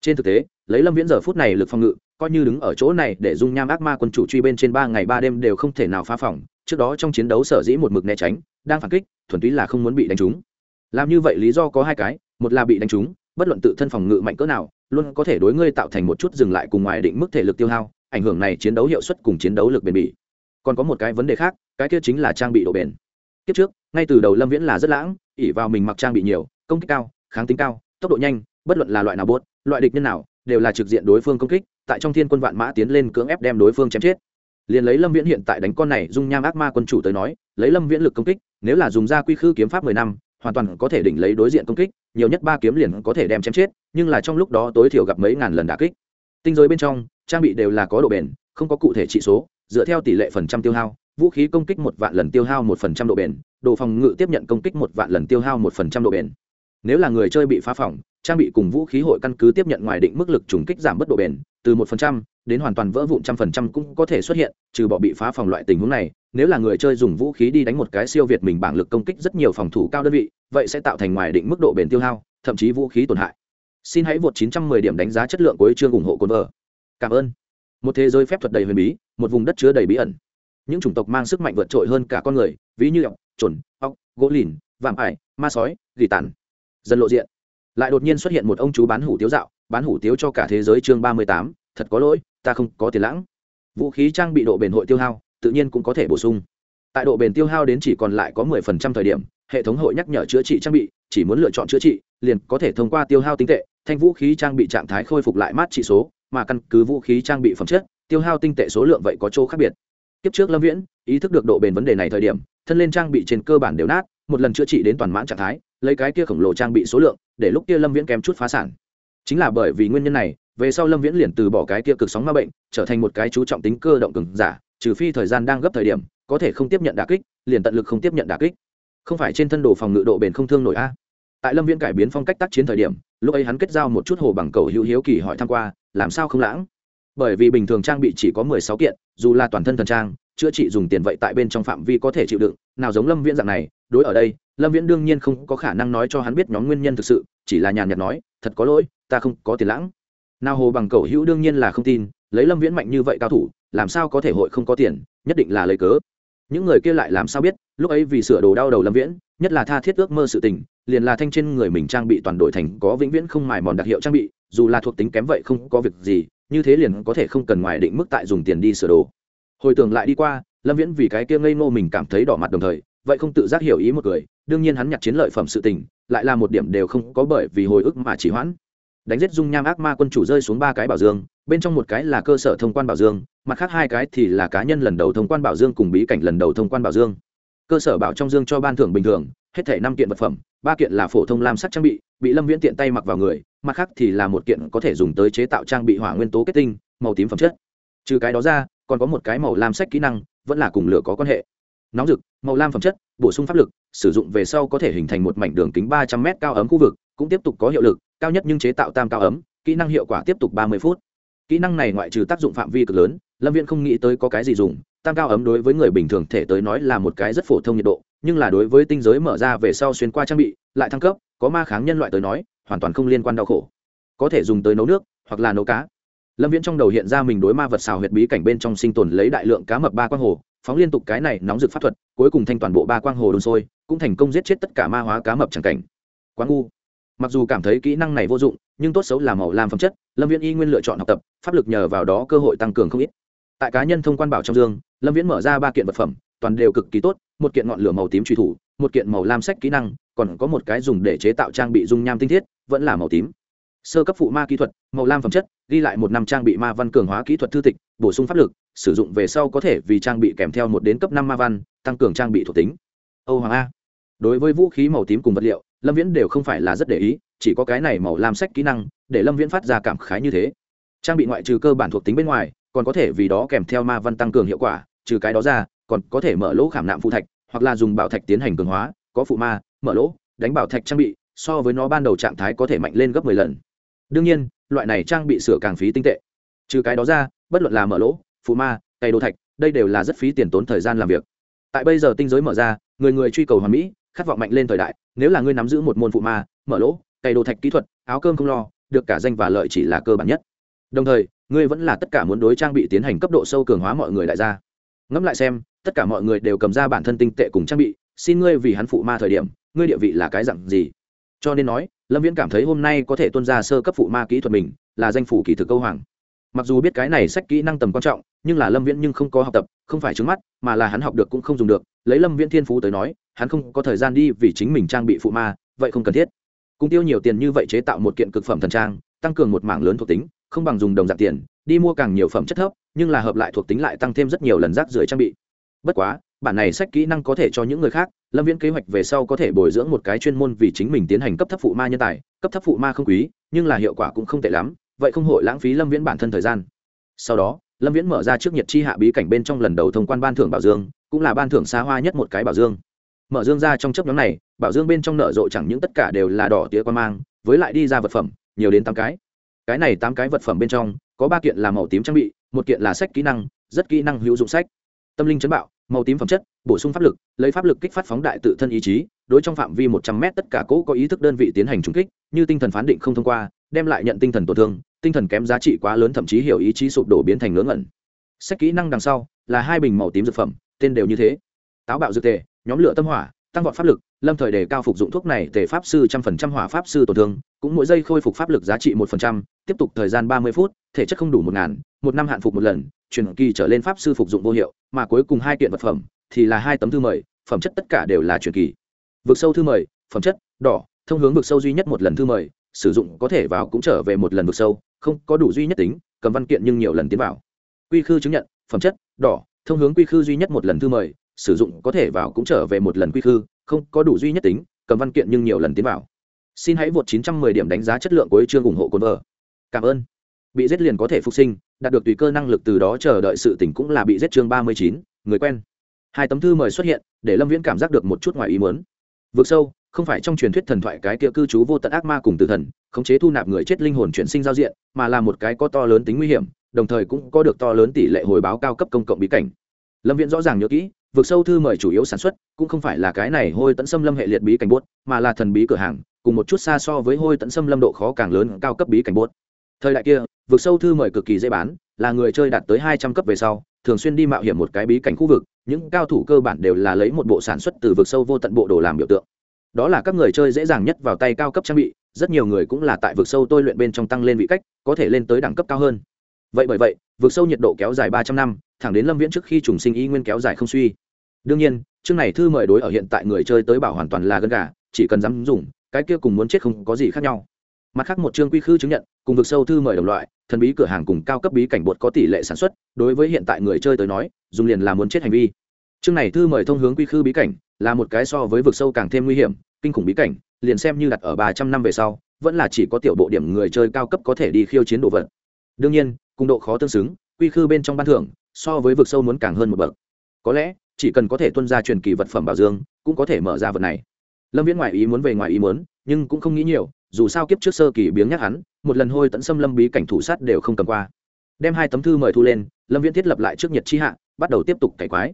Trên thực tế, lấy lâm viễn giờ phút này lực phòng ngự, coi như đứng ở chỗ này để dung nham ác ma quân chủ truy bên trên ba ngày ba đêm đều không thể nào phá phòng, trước đó trong chiến đấu sở dĩ một mực né tránh, đang phản kích, thuần túy là không muốn bị đánh trúng. Làm như vậy lý do có hai cái, một là bị đánh trúng, bất luận tự thân phòng ngự mạnh cỡ nào, luôn có thể đối ngươi tạo thành một chút dừng lại cùng ngoài định mức thể lực tiêu hao, ảnh hưởng này chiến đấu hiệu suất cùng chiến đấu lực bền bỉ. Còn có một cái vấn đề khác cái kia chính là trang bị độ bền. Kiếp trước, ngay từ đầu lâm viễn là rất lãng ỉ vào mình mặc trang bị nhiều, công kích cao, kháng tính cao, tốc độ nhanh, bất luận là loại nào bốt, loại địch nhân nào, đều là trực diện đối phương công kích, tại trong thiên quân vạn mã tiến lên cưỡng ép đem đối phương chém chết. Liền lấy lâm viễn hiện tại đánh con này dung nham ác ma quân chủ tới nói, lấy lâm viễn lực công kích, nếu là dùng ra quy khư kiếm pháp mười năm, hoàn toàn có thể đỉnh lấy đối diện công kích, nhiều nhất ba kiếm liền có thể đem chém chết, nhưng là trong lúc đó tối thiểu gặp mấy ngàn lần đả kích. Tinh giới bên trong, trang bị đều là có độ bền, không có cụ thể trị số, dựa theo tỷ lệ phần trăm tiêu hao vũ khí công kích một vạn lần tiêu hao một phần trăm độ bền, đồ phòng ngự tiếp nhận công kích một vạn lần tiêu hao một phần trăm độ bền. Nếu là người chơi bị phá phỏng trang bị cùng vũ khí hội căn cứ tiếp nhận ngoài định mức lực trùng kích giảm bất độ bền, từ một phần trăm đến hoàn toàn vỡ vụn trăm phần trăm cũng có thể xuất hiện, trừ bỏ bị phá phòng loại tình huống này, nếu là người chơi dùng vũ khí đi đánh một cái siêu việt mình bảng lực công kích rất nhiều phòng thủ cao đơn vị, vậy sẽ tạo thành ngoài định mức độ bền tiêu hao, thậm chí vũ khí tổn hại. Xin hãy vượt 910 điểm đánh giá chất lượng của chương ủng hộ cồn vợ cảm ơn. Một thế giới phép thuật đầy huyền bí, một vùng đất chứa đầy bí ẩn những chủng tộc mang sức mạnh vượt trội hơn cả con người, ví như ọc trồn ọc gỗ lìn, vạm ải, ma sói, gỉ tàn. Dần lộ diện. Lại đột nhiên xuất hiện một ông chú bán hủ tiếu dạo, bán hủ tiếu cho cả thế giới chương ba mươi tám, thật có lỗi, ta không có tiền lãng. Vũ khí trang bị độ bền hội tiêu hao, tự nhiên cũng có thể bổ sung. Tại độ bền tiêu hao đến chỉ còn lại có mười phần trăm thời điểm, hệ thống hội nhắc nhở chữa trị trang bị, chỉ muốn lựa chọn chữa trị, liền có thể thông qua tiêu hao tinh tệ, thanh vũ khí trang bị trạng thái khôi phục lại mát trị số, mà căn cứ vũ khí trang bị phẩm chất, tiêu hao tinh tệ số lượng vậy có chỗ khác biệt kiếp trước lâm viễn ý thức được độ bền vấn đề này thời điểm, thân lên trang bị trên cơ bản đều nát, một lần chữa trị đến toàn mãn trạng thái, lấy cái kia khổng lồ trang bị số lượng, để lúc kia lâm viễn kém chút phá sản. Chính là bởi vì nguyên nhân này, về sau lâm viễn liền từ bỏ cái kia cực sóng ma bệnh, trở thành một cái chú trọng tính cơ động cứng giả, trừ phi thời gian đang gấp thời điểm, có thể không tiếp nhận đà kích, liền tận lực không tiếp nhận đà kích. Không phải trên thân đồ phòng ngự độ bền không thương nổi a? Tại lâm viễn cải biến phong cách tác chiến thời điểm, lúc ấy hắn kết giao một chút hồ bằng cầu hữu hiếu kỳ hỏi tham q u a làm sao không lãng? Bởi vì bình thường trang bị chỉ có mười sáu kiện, dù là toàn thân thần trang, chữa trị dùng tiền vậy tại bên trong phạm vi có thể chịu đựng. Nào giống lâm viễn dạng này, đối ở đây, lâm viễn đương nhiên không có khả năng nói cho hắn biết nhóm nguyên nhân thực sự, chỉ là nhàn nhạt nói, thật có lỗi, ta không có tiền lãng. Nào hồ bằng cầu hữu đương nhiên là không tin, lấy lâm viễn mạnh như vậy cao thủ, làm sao có thể hội không có tiền, nhất định là lấy cớ. Những người kia lại làm sao biết, lúc ấy vì sửa đồ đau đầu lâm viễn, nhất là tha thiết ước mơ sự tình, liền là thanh trên người mình trang bị toàn đội thành có vĩnh viễn không mài mòn đặc hiệu trang bị, dù là thuộc tính kém vậy không có việc gì như thế liền có thể không cần ngoài định mức tại dùng tiền đi sửa đồ. Hồi tưởng lại đi qua, lâm viễn vì cái kia ngây ngô mình cảm thấy đỏ mặt đồng thời, vậy không tự giác hiểu ý một người, đương nhiên hắn nhặt chiến lợi phẩm sự tình, lại là một điểm đều không có bởi vì hồi ức mà chỉ hoãn. Đánh giết dung nham ác ma quân chủ rơi xuống ba cái bảo dương, bên trong một cái là cơ sở thông quan bảo dương, mặt khác hai cái thì là cá nhân lần đầu thông quan bảo dương cùng bí cảnh lần đầu thông quan bảo dương. Cơ sở bảo trong dương cho ban thưởng bình thường, hết thể năm kiện vật phẩm, ba kiện là phổ thông lam sắc trang bị bị lâm viễn tiện tay mặc vào người mặt khác thì là một kiện có thể dùng tới chế tạo trang bị hỏa nguyên tố kết tinh, màu tím phẩm chất. Trừ cái đó ra, còn có một cái màu lam sách kỹ năng, vẫn là cùng lửa có quan hệ. Nóng rực, màu lam phẩm chất, bổ sung pháp lực, sử dụng về sau có thể hình thành một mảnh đường kính ba trăm m cao ấm khu vực, cũng tiếp tục có hiệu lực, cao nhất nhưng chế tạo tam cao ấm, kỹ năng hiệu quả tiếp tục ba mươi phút. Kỹ năng này ngoại trừ tác dụng phạm vi cực lớn, lâm viên không nghĩ tới có cái gì dùng, tam cao ấm đối với người bình thường thể tới nói là một cái rất phổ thông nhiệt độ, nhưng là đối với tinh giới mở ra về sau xuyên qua trang bị, lại thăng cấp, có ma kháng nhân loại tới nói hoàn toàn không liên quan đau khổ. Có thể dùng tới nấu nước, hoặc là nấu cá. Lâm viễn trong đầu hiện ra mình đối ma vật xào huyệt bí cảnh bên trong sinh tồn lấy đại lượng cá mập ba quang hồ, phóng liên tục cái này nóng rực pháp thuật, cuối cùng thanh toàn bộ ba quang hồ đun sôi, cũng thành công giết chết tất cả ma hóa cá mập chẳng cảnh. Quá ngu. Mặc dù cảm thấy kỹ năng này vô dụng, nhưng tốt xấu là màu làm phẩm chất, lâm viễn y nguyên lựa chọn học tập, pháp lực nhờ vào đó cơ hội tăng cường không ít. Tại cá nhân thông quan bảo trong dương, lâm viễn mở ra ba kiện vật phẩm, toàn đều cực kỳ tốt, một kiện ngọn lửa màu tím truy thủ, một kiện màu lam sách kỹ năng, còn có một cái dùng để chế tạo trang bị dung nham tinh thiết vẫn là màu tím. Sơ cấp phụ ma kỹ thuật, màu lam phẩm chất, ghi lại một năm trang bị ma văn cường hóa kỹ thuật thư tịch, bổ sung pháp lực, sử dụng về sau có thể vì trang bị kèm theo một đến cấp năm ma văn, tăng cường trang bị thuộc tính. Âu hoàng a. Đối với vũ khí màu tím cùng vật liệu, lâm viễn đều không phải là rất để ý, chỉ có cái này màu lam sách kỹ năng, để lâm viễn phát ra cảm khái như thế. Trang bị ngoại trừ cơ bản thuộc tính bên ngoài, còn có thể vì đó kèm theo ma văn tăng cường hiệu quả, trừ cái đó ra, còn có thể mở lỗ khảm nạm phụ thạch, hoặc là dùng bảo thạch tiến hành cường hóa, có phụ ma, mở lỗ, đánh bảo thạch trang bị so với nó ban đầu trạng thái có thể mạnh lên gấp 10 lần. Đương nhiên, loại này trang bị sửa càng phí tinh tệ. Trừ cái đó ra, bất luận là mở lỗ, phụ ma cây đồ thạch, đây đều là rất phí tiền tốn thời gian làm việc. Tại bây giờ tinh giới mở ra, người người truy cầu hoàn mỹ, khát vọng mạnh lên thời đại, nếu là ngươi nắm giữ một môn phụ ma, mở lỗ cây đồ thạch kỹ thuật, áo cơm không lo, được cả danh và lợi chỉ là cơ bản nhất. Đồng thời, ngươi vẫn là tất cả muốn đối trang bị tiến hành cấp độ sâu cường hóa mọi người đại gia. Ngẫm lại xem, tất cả mọi người đều cầm ra bản thân tinh tệ cùng trang bị, xin ngươi vì hắn phụ ma thời điểm, ngươi địa vị là cái dặn gì? Cho nên nói, lâm viễn cảm thấy hôm nay có thể tuân ra sơ cấp phụ ma kỹ thuật mình, là danh phủ kỳ thực câu hoàng. Mặc dù biết cái này sách kỹ năng tầm quan trọng, nhưng là lâm viễn nhưng không có học tập, không phải trứng mắt, mà là hắn học được cũng không dùng được. Lấy lâm viễn thiên phú tới nói, hắn không có thời gian đi vì chính mình trang bị phụ ma, vậy không cần thiết. Cung tiêu nhiều tiền như vậy chế tạo một kiện cực phẩm thần trang, tăng cường một mảng lớn thuộc tính, không bằng dùng đồng dạng tiền, đi mua càng nhiều phẩm chất thấp, nhưng là hợp lại thuộc tính lại tăng thêm rất nhiều lần rác rưởi trang bị. Bất quá bản này sách kỹ năng có thể cho những người khác, lâm viễn kế hoạch về sau có thể bồi dưỡng một cái chuyên môn vì chính mình tiến hành cấp thấp phụ ma nhân tài, cấp thấp phụ ma không quý, nhưng là hiệu quả cũng không tệ lắm, vậy không hội lãng phí lâm viễn bản thân thời gian. Sau đó, lâm viễn mở ra trước nhật chi hạ bí cảnh bên trong lần đầu thông quan ban thưởng bảo dương, cũng là ban thưởng xa hoa nhất một cái bảo dương. Mở dương ra trong chấp nhóm này, bảo dương bên trong nở rộ chẳng những tất cả đều là đỏ tía quan mang, với lại đi ra vật phẩm, nhiều đến tám cái. Cái này tám cái vật phẩm bên trong, có ba kiện là màu tím trang bị, một kiện là sách kỹ năng, rất kỹ năng hữu dụng sách. Tâm linh chấn bạo màu tím phẩm chất, bổ sung pháp lực, lấy pháp lực kích phát phóng đại tự thân ý chí, đối trong phạm vi một trăm m tất cả cỗ có ý thức đơn vị tiến hành trúng kích, như tinh thần phán định không thông qua, đem lại nhận tinh thần tổn thương, tinh thần kém giá trị quá lớn thậm chí hiểu ý chí sụp đổ biến thành ngớ ngẩn. Sách kỹ năng đằng sau là hai bình màu tím dược phẩm, tên đều như thế. Táo bạo dược tề, nhóm lửa tâm hỏa, tăng vọt pháp lực, lâm thời đề cao phục dụng thuốc này tề pháp sư trăm phần trăm, hỏa pháp sư tổn thương, cũng mỗi giây khôi phục pháp lực giá trị một phần trăm, tiếp tục thời gian ba mươi phút, thể chất không đủ một ngàn, một năm hạn phục một lần truyền kỳ trở lên pháp sư phục dụng vô hiệu, mà cuối cùng hai kiện vật phẩm thì là hai tấm thư mời, phẩm chất tất cả đều là truyền kỳ. Vực sâu thư mời, phẩm chất, đỏ, thông hướng vực sâu duy nhất một lần thư mời, sử dụng có thể vào cũng trở về một lần vực sâu, không có đủ duy nhất tính, cầm văn kiện nhưng nhiều lần tiến vào. Quy khư chứng nhận, phẩm chất, đỏ, thông hướng quy khư duy nhất một lần thư mời, sử dụng có thể vào cũng trở về một lần quy khư, không có đủ duy nhất tính, cầm văn kiện nhưng nhiều lần tiến vào. Xin hãy vượt 910 điểm đánh giá chất lượng của chương ủng hộ cồn vợ. Cảm ơn bị giết liền có thể phục sinh đạt được tùy cơ năng lực từ đó chờ đợi sự tỉnh cũng là bị giết chương 39, người quen. Hai tấm thư mời xuất hiện để lâm viễn cảm giác được một chút ngoài ý muốn. Vượt sâu không phải trong truyền thuyết thần thoại cái kia cư trú vô tận ác ma cùng tử thần khống chế thu nạp người chết linh hồn chuyển sinh giao diện mà là một cái có to lớn tính nguy hiểm đồng thời cũng có được to lớn tỷ lệ hồi báo cao cấp công cộng bí cảnh. Lâm viễn rõ ràng nhớ kỹ vượt sâu thư mời chủ yếu sản xuất cũng không phải là cái này hôi tận xâm lâm hệ liệt bí cảnh bốt mà là thần bí cửa hàng cùng một chút xa so với hôi tận xâm lâm độ khó càng lớn cao cấp bí cảnh bốt thời đại kia Vực sâu thư mời cực kỳ dễ bán, là người chơi đạt tới hai trăm cấp về sau, thường xuyên đi mạo hiểm một cái bí cảnh khu vực, những cao thủ cơ bản đều là lấy một bộ sản xuất từ vực sâu vô tận bộ đồ làm biểu tượng. Đó là các người chơi dễ dàng nhất vào tay cao cấp trang bị, rất nhiều người cũng là tại vực sâu tôi luyện bên trong tăng lên vị cách, có thể lên tới đẳng cấp cao hơn. Vậy bởi vậy, vực sâu nhiệt độ kéo dài ba trăm năm, thẳng đến lâm viễn trước khi trùng sinh y nguyên kéo dài không suy. Đương nhiên, chương này thư mời đối ở hiện tại người chơi tới bảo hoàn toàn là gân gà, chỉ cần dám dùng, cái kia cùng muốn chết không có gì khác nhau mặt khác một chương quy khư chứng nhận, cùng vực sâu thư mời đồng loại, thần bí cửa hàng cùng cao cấp bí cảnh bột có tỷ lệ sản xuất, đối với hiện tại người chơi tới nói, dùng liền là muốn chết hành vi. Chương này thư mời thông hướng quy khư bí cảnh, là một cái so với vực sâu càng thêm nguy hiểm, kinh khủng bí cảnh, liền xem như đặt ở ba trăm năm về sau, vẫn là chỉ có tiểu bộ điểm người chơi cao cấp có thể đi khiêu chiến đồ vật. Đương nhiên, cùng độ khó tương xứng, quy khư bên trong ban thưởng, so với vực sâu muốn càng hơn một bậc. Có lẽ, chỉ cần có thể tuân ra truyền kỳ vật phẩm bảo dương, cũng có thể mở ra vật này. Lâm viễn ngoại ý muốn về ngoài ý muốn, nhưng cũng không nghĩ nhiều dù sao kiếp trước sơ kỳ biếng nhắc hắn, một lần hôi tận xâm lâm bí cảnh thủ sát đều không cầm qua. Đem hai tấm thư mời thu lên, lâm viễn thiết lập lại trước nhật chi hạ, bắt đầu tiếp tục cải quái.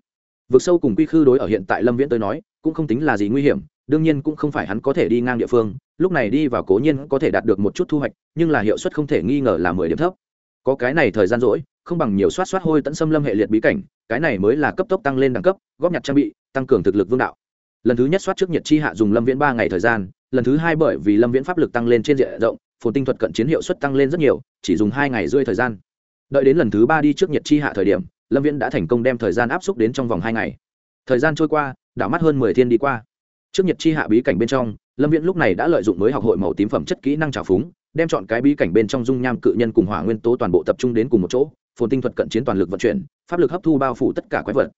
Vượt sâu cùng quy khư đối ở hiện tại lâm viễn tới nói, cũng không tính là gì nguy hiểm, đương nhiên cũng không phải hắn có thể đi ngang địa phương, lúc này đi vào cố nhiên có thể đạt được một chút thu hoạch, nhưng là hiệu suất không thể nghi ngờ là mười điểm thấp. Có cái này thời gian rỗi, không bằng nhiều soát soát hôi tận xâm lâm hệ liệt bí cảnh, cái này mới là cấp tốc tăng lên đẳng cấp, góp nhặt trang bị, tăng cường thực lực vương đạo lần thứ nhất soát trước nhật chi hạ dùng lâm viễn ba ngày thời gian, lần thứ hai bởi vì lâm viễn pháp lực tăng lên trên diện rộng, phồn tinh thuật cận chiến hiệu suất tăng lên rất nhiều, chỉ dùng hai ngày rơi thời gian. Đợi đến lần thứ ba đi trước nhật chi hạ thời điểm, lâm viễn đã thành công đem thời gian áp xúc đến trong vòng hai ngày. Thời gian trôi qua, đảo mắt hơn mười thiên đi qua. Trước nhật chi hạ bí cảnh bên trong, lâm viễn lúc này đã lợi dụng mới học hội màu tím phẩm chất kỹ năng trào phúng, đem chọn cái bí cảnh bên trong dung nham cự nhân cùng hỏa nguyên tố toàn bộ tập trung đến cùng một chỗ, phồn tinh thuật cận chiến toàn lực vận chuyển, pháp lực hấp thu bao phủ tất cả quái vật.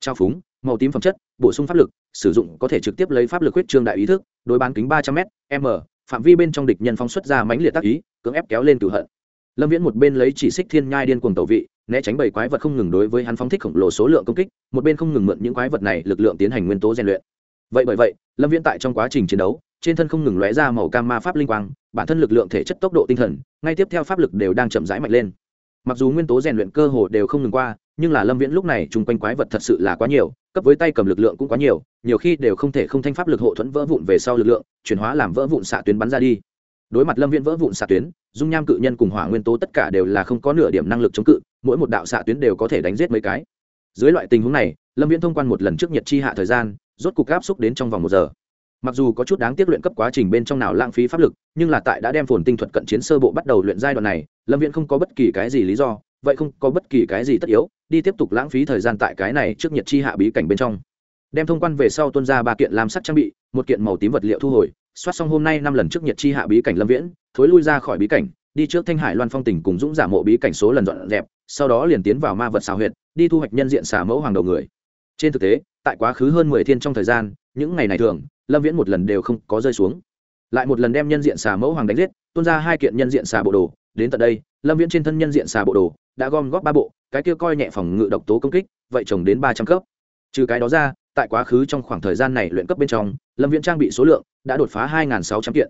Trao phúng, màu tím phẩm chất, bổ sung pháp lực sử dụng có thể trực tiếp lấy pháp lực huyết trương đại ý thức, đối bán kính ba trăm m m, phạm vi bên trong địch nhân phóng xuất ra mãnh liệt tác ý, cưỡng ép kéo lên cửu hận. Lâm viễn một bên lấy chỉ xích thiên nhai điên cuồng tẩu vị, né tránh bảy quái vật không ngừng đối với hắn phóng thích khổng lồ số lượng công kích, một bên không ngừng mượn những quái vật này lực lượng tiến hành nguyên tố rèn luyện. Vậy bởi vậy, lâm viễn tại trong quá trình chiến đấu, trên thân không ngừng lóe ra màu cam ma pháp linh quang, bản thân lực lượng thể chất tốc độ tinh thần, ngay tiếp theo pháp lực đều đang chậm rãi mạnh lên. Mặc dù nguyên tố rèn luyện cơ hồ đều không ngừng qua, nhưng là lâm viễn lúc này chung quanh quái vật thật sự là quá nhiều cấp với tay cầm lực lượng cũng quá nhiều nhiều khi đều không thể không thanh pháp lực hộ thuẫn vỡ vụn về sau lực lượng, chuyển hóa làm vỡ vụn xạ tuyến bắn ra đi. Đối mặt lâm viễn vỡ vụn xạ tuyến, dung nham cự nhân cùng hỏa nguyên tố tất cả đều là không có nửa điểm năng lực chống cự, mỗi một đạo xạ tuyến đều có thể đánh giết mấy cái. Dưới loại tình huống này, lâm viễn thông quan một lần trước nhật chi hạ thời gian, rốt cục áp xúc đến trong vòng một giờ. Mặc dù có chút đáng tiếc luyện cấp quá trình bên trong nào lãng phí pháp lực, nhưng là tại đã đem phồn tinh thuật cận chiến sơ bộ bắt đầu luyện giai đoạn này, lâm viễn không có bất kỳ cái gì lý do vậy không có bất kỳ cái gì tất yếu, đi tiếp tục lãng phí thời gian tại cái này trước nhiệt chi hạ bí cảnh bên trong. Đem thông quan về sau tuân ra ba kiện làm sắc trang bị, một kiện màu tím vật liệu thu hồi, soát xong hôm nay năm lần trước nhiệt chi hạ bí cảnh lâm viễn, thối lui ra khỏi bí cảnh, đi trước thanh hải loan phong tỉnh cùng dũng giả mộ bí cảnh số lần dọn dẹp, sau đó liền tiến vào ma vật xào huyệt, đi thu hoạch nhân diện xà mẫu hoàng đầu người. Trên thực tế, tại quá khứ hơn mười thiên trong thời gian, những ngày này thường, lâm viễn một lần đều không có rơi xuống. Lại một lần đem nhân diện xà mẫu hoàng đánh giết tuôn ra hai kiện nhân diện xà bộ đồ, đến tận đây, lâm viễn trên thân nhân diện xà bộ đồ đã gom góp ba bộ, cái kia coi nhẹ phòng ngự độc tố công kích, vậy trồng đến ba trăm cấp. Trừ cái đó ra, tại quá khứ trong khoảng thời gian này luyện cấp bên trong, lâm viễn trang bị số lượng đã đột phá hai sáu trăm kiện.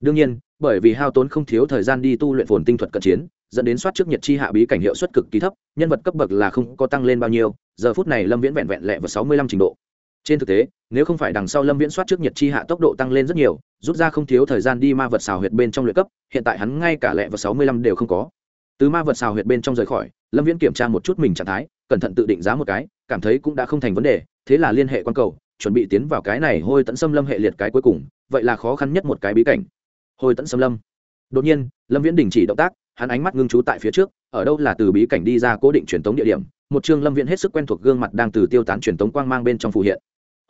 Đương nhiên, bởi vì hao tốn không thiếu thời gian đi tu luyện phồn tinh thuật cận chiến, dẫn đến soát trước nhiệt chi hạ bí cảnh hiệu suất cực kỳ thấp, nhân vật cấp bậc là không có tăng lên bao nhiêu, giờ phút này lâm viễn vẹn vẹn lẹ vào sáu mươi lăm trình độ. Trên thực tế, nếu không phải đằng sau lâm viễn soát trước nhiệt chi hạ tốc độ tăng lên rất nhiều, rút ra không thiếu thời gian đi ma vật xào huyệt bên trong luyện cấp, hiện tại hắn ngay cả lẹ vào sáu mươi lăm đều không có từ ma vật xào huyệt bên trong rời khỏi, lâm viễn kiểm tra một chút mình trạng thái, cẩn thận tự định giá một cái, cảm thấy cũng đã không thành vấn đề, thế là liên hệ quan cầu, chuẩn bị tiến vào cái này hôi tận xâm lâm hệ liệt cái cuối cùng, vậy là khó khăn nhất một cái bí cảnh. Hôi tận xâm lâm. Đột nhiên, lâm viễn đình chỉ động tác, hắn ánh mắt ngưng trú tại phía trước, ở đâu là từ bí cảnh đi ra cố định truyền tống địa điểm, một chương lâm viễn hết sức quen thuộc gương mặt đang từ tiêu tán truyền tống quang mang bên trong phù hiện.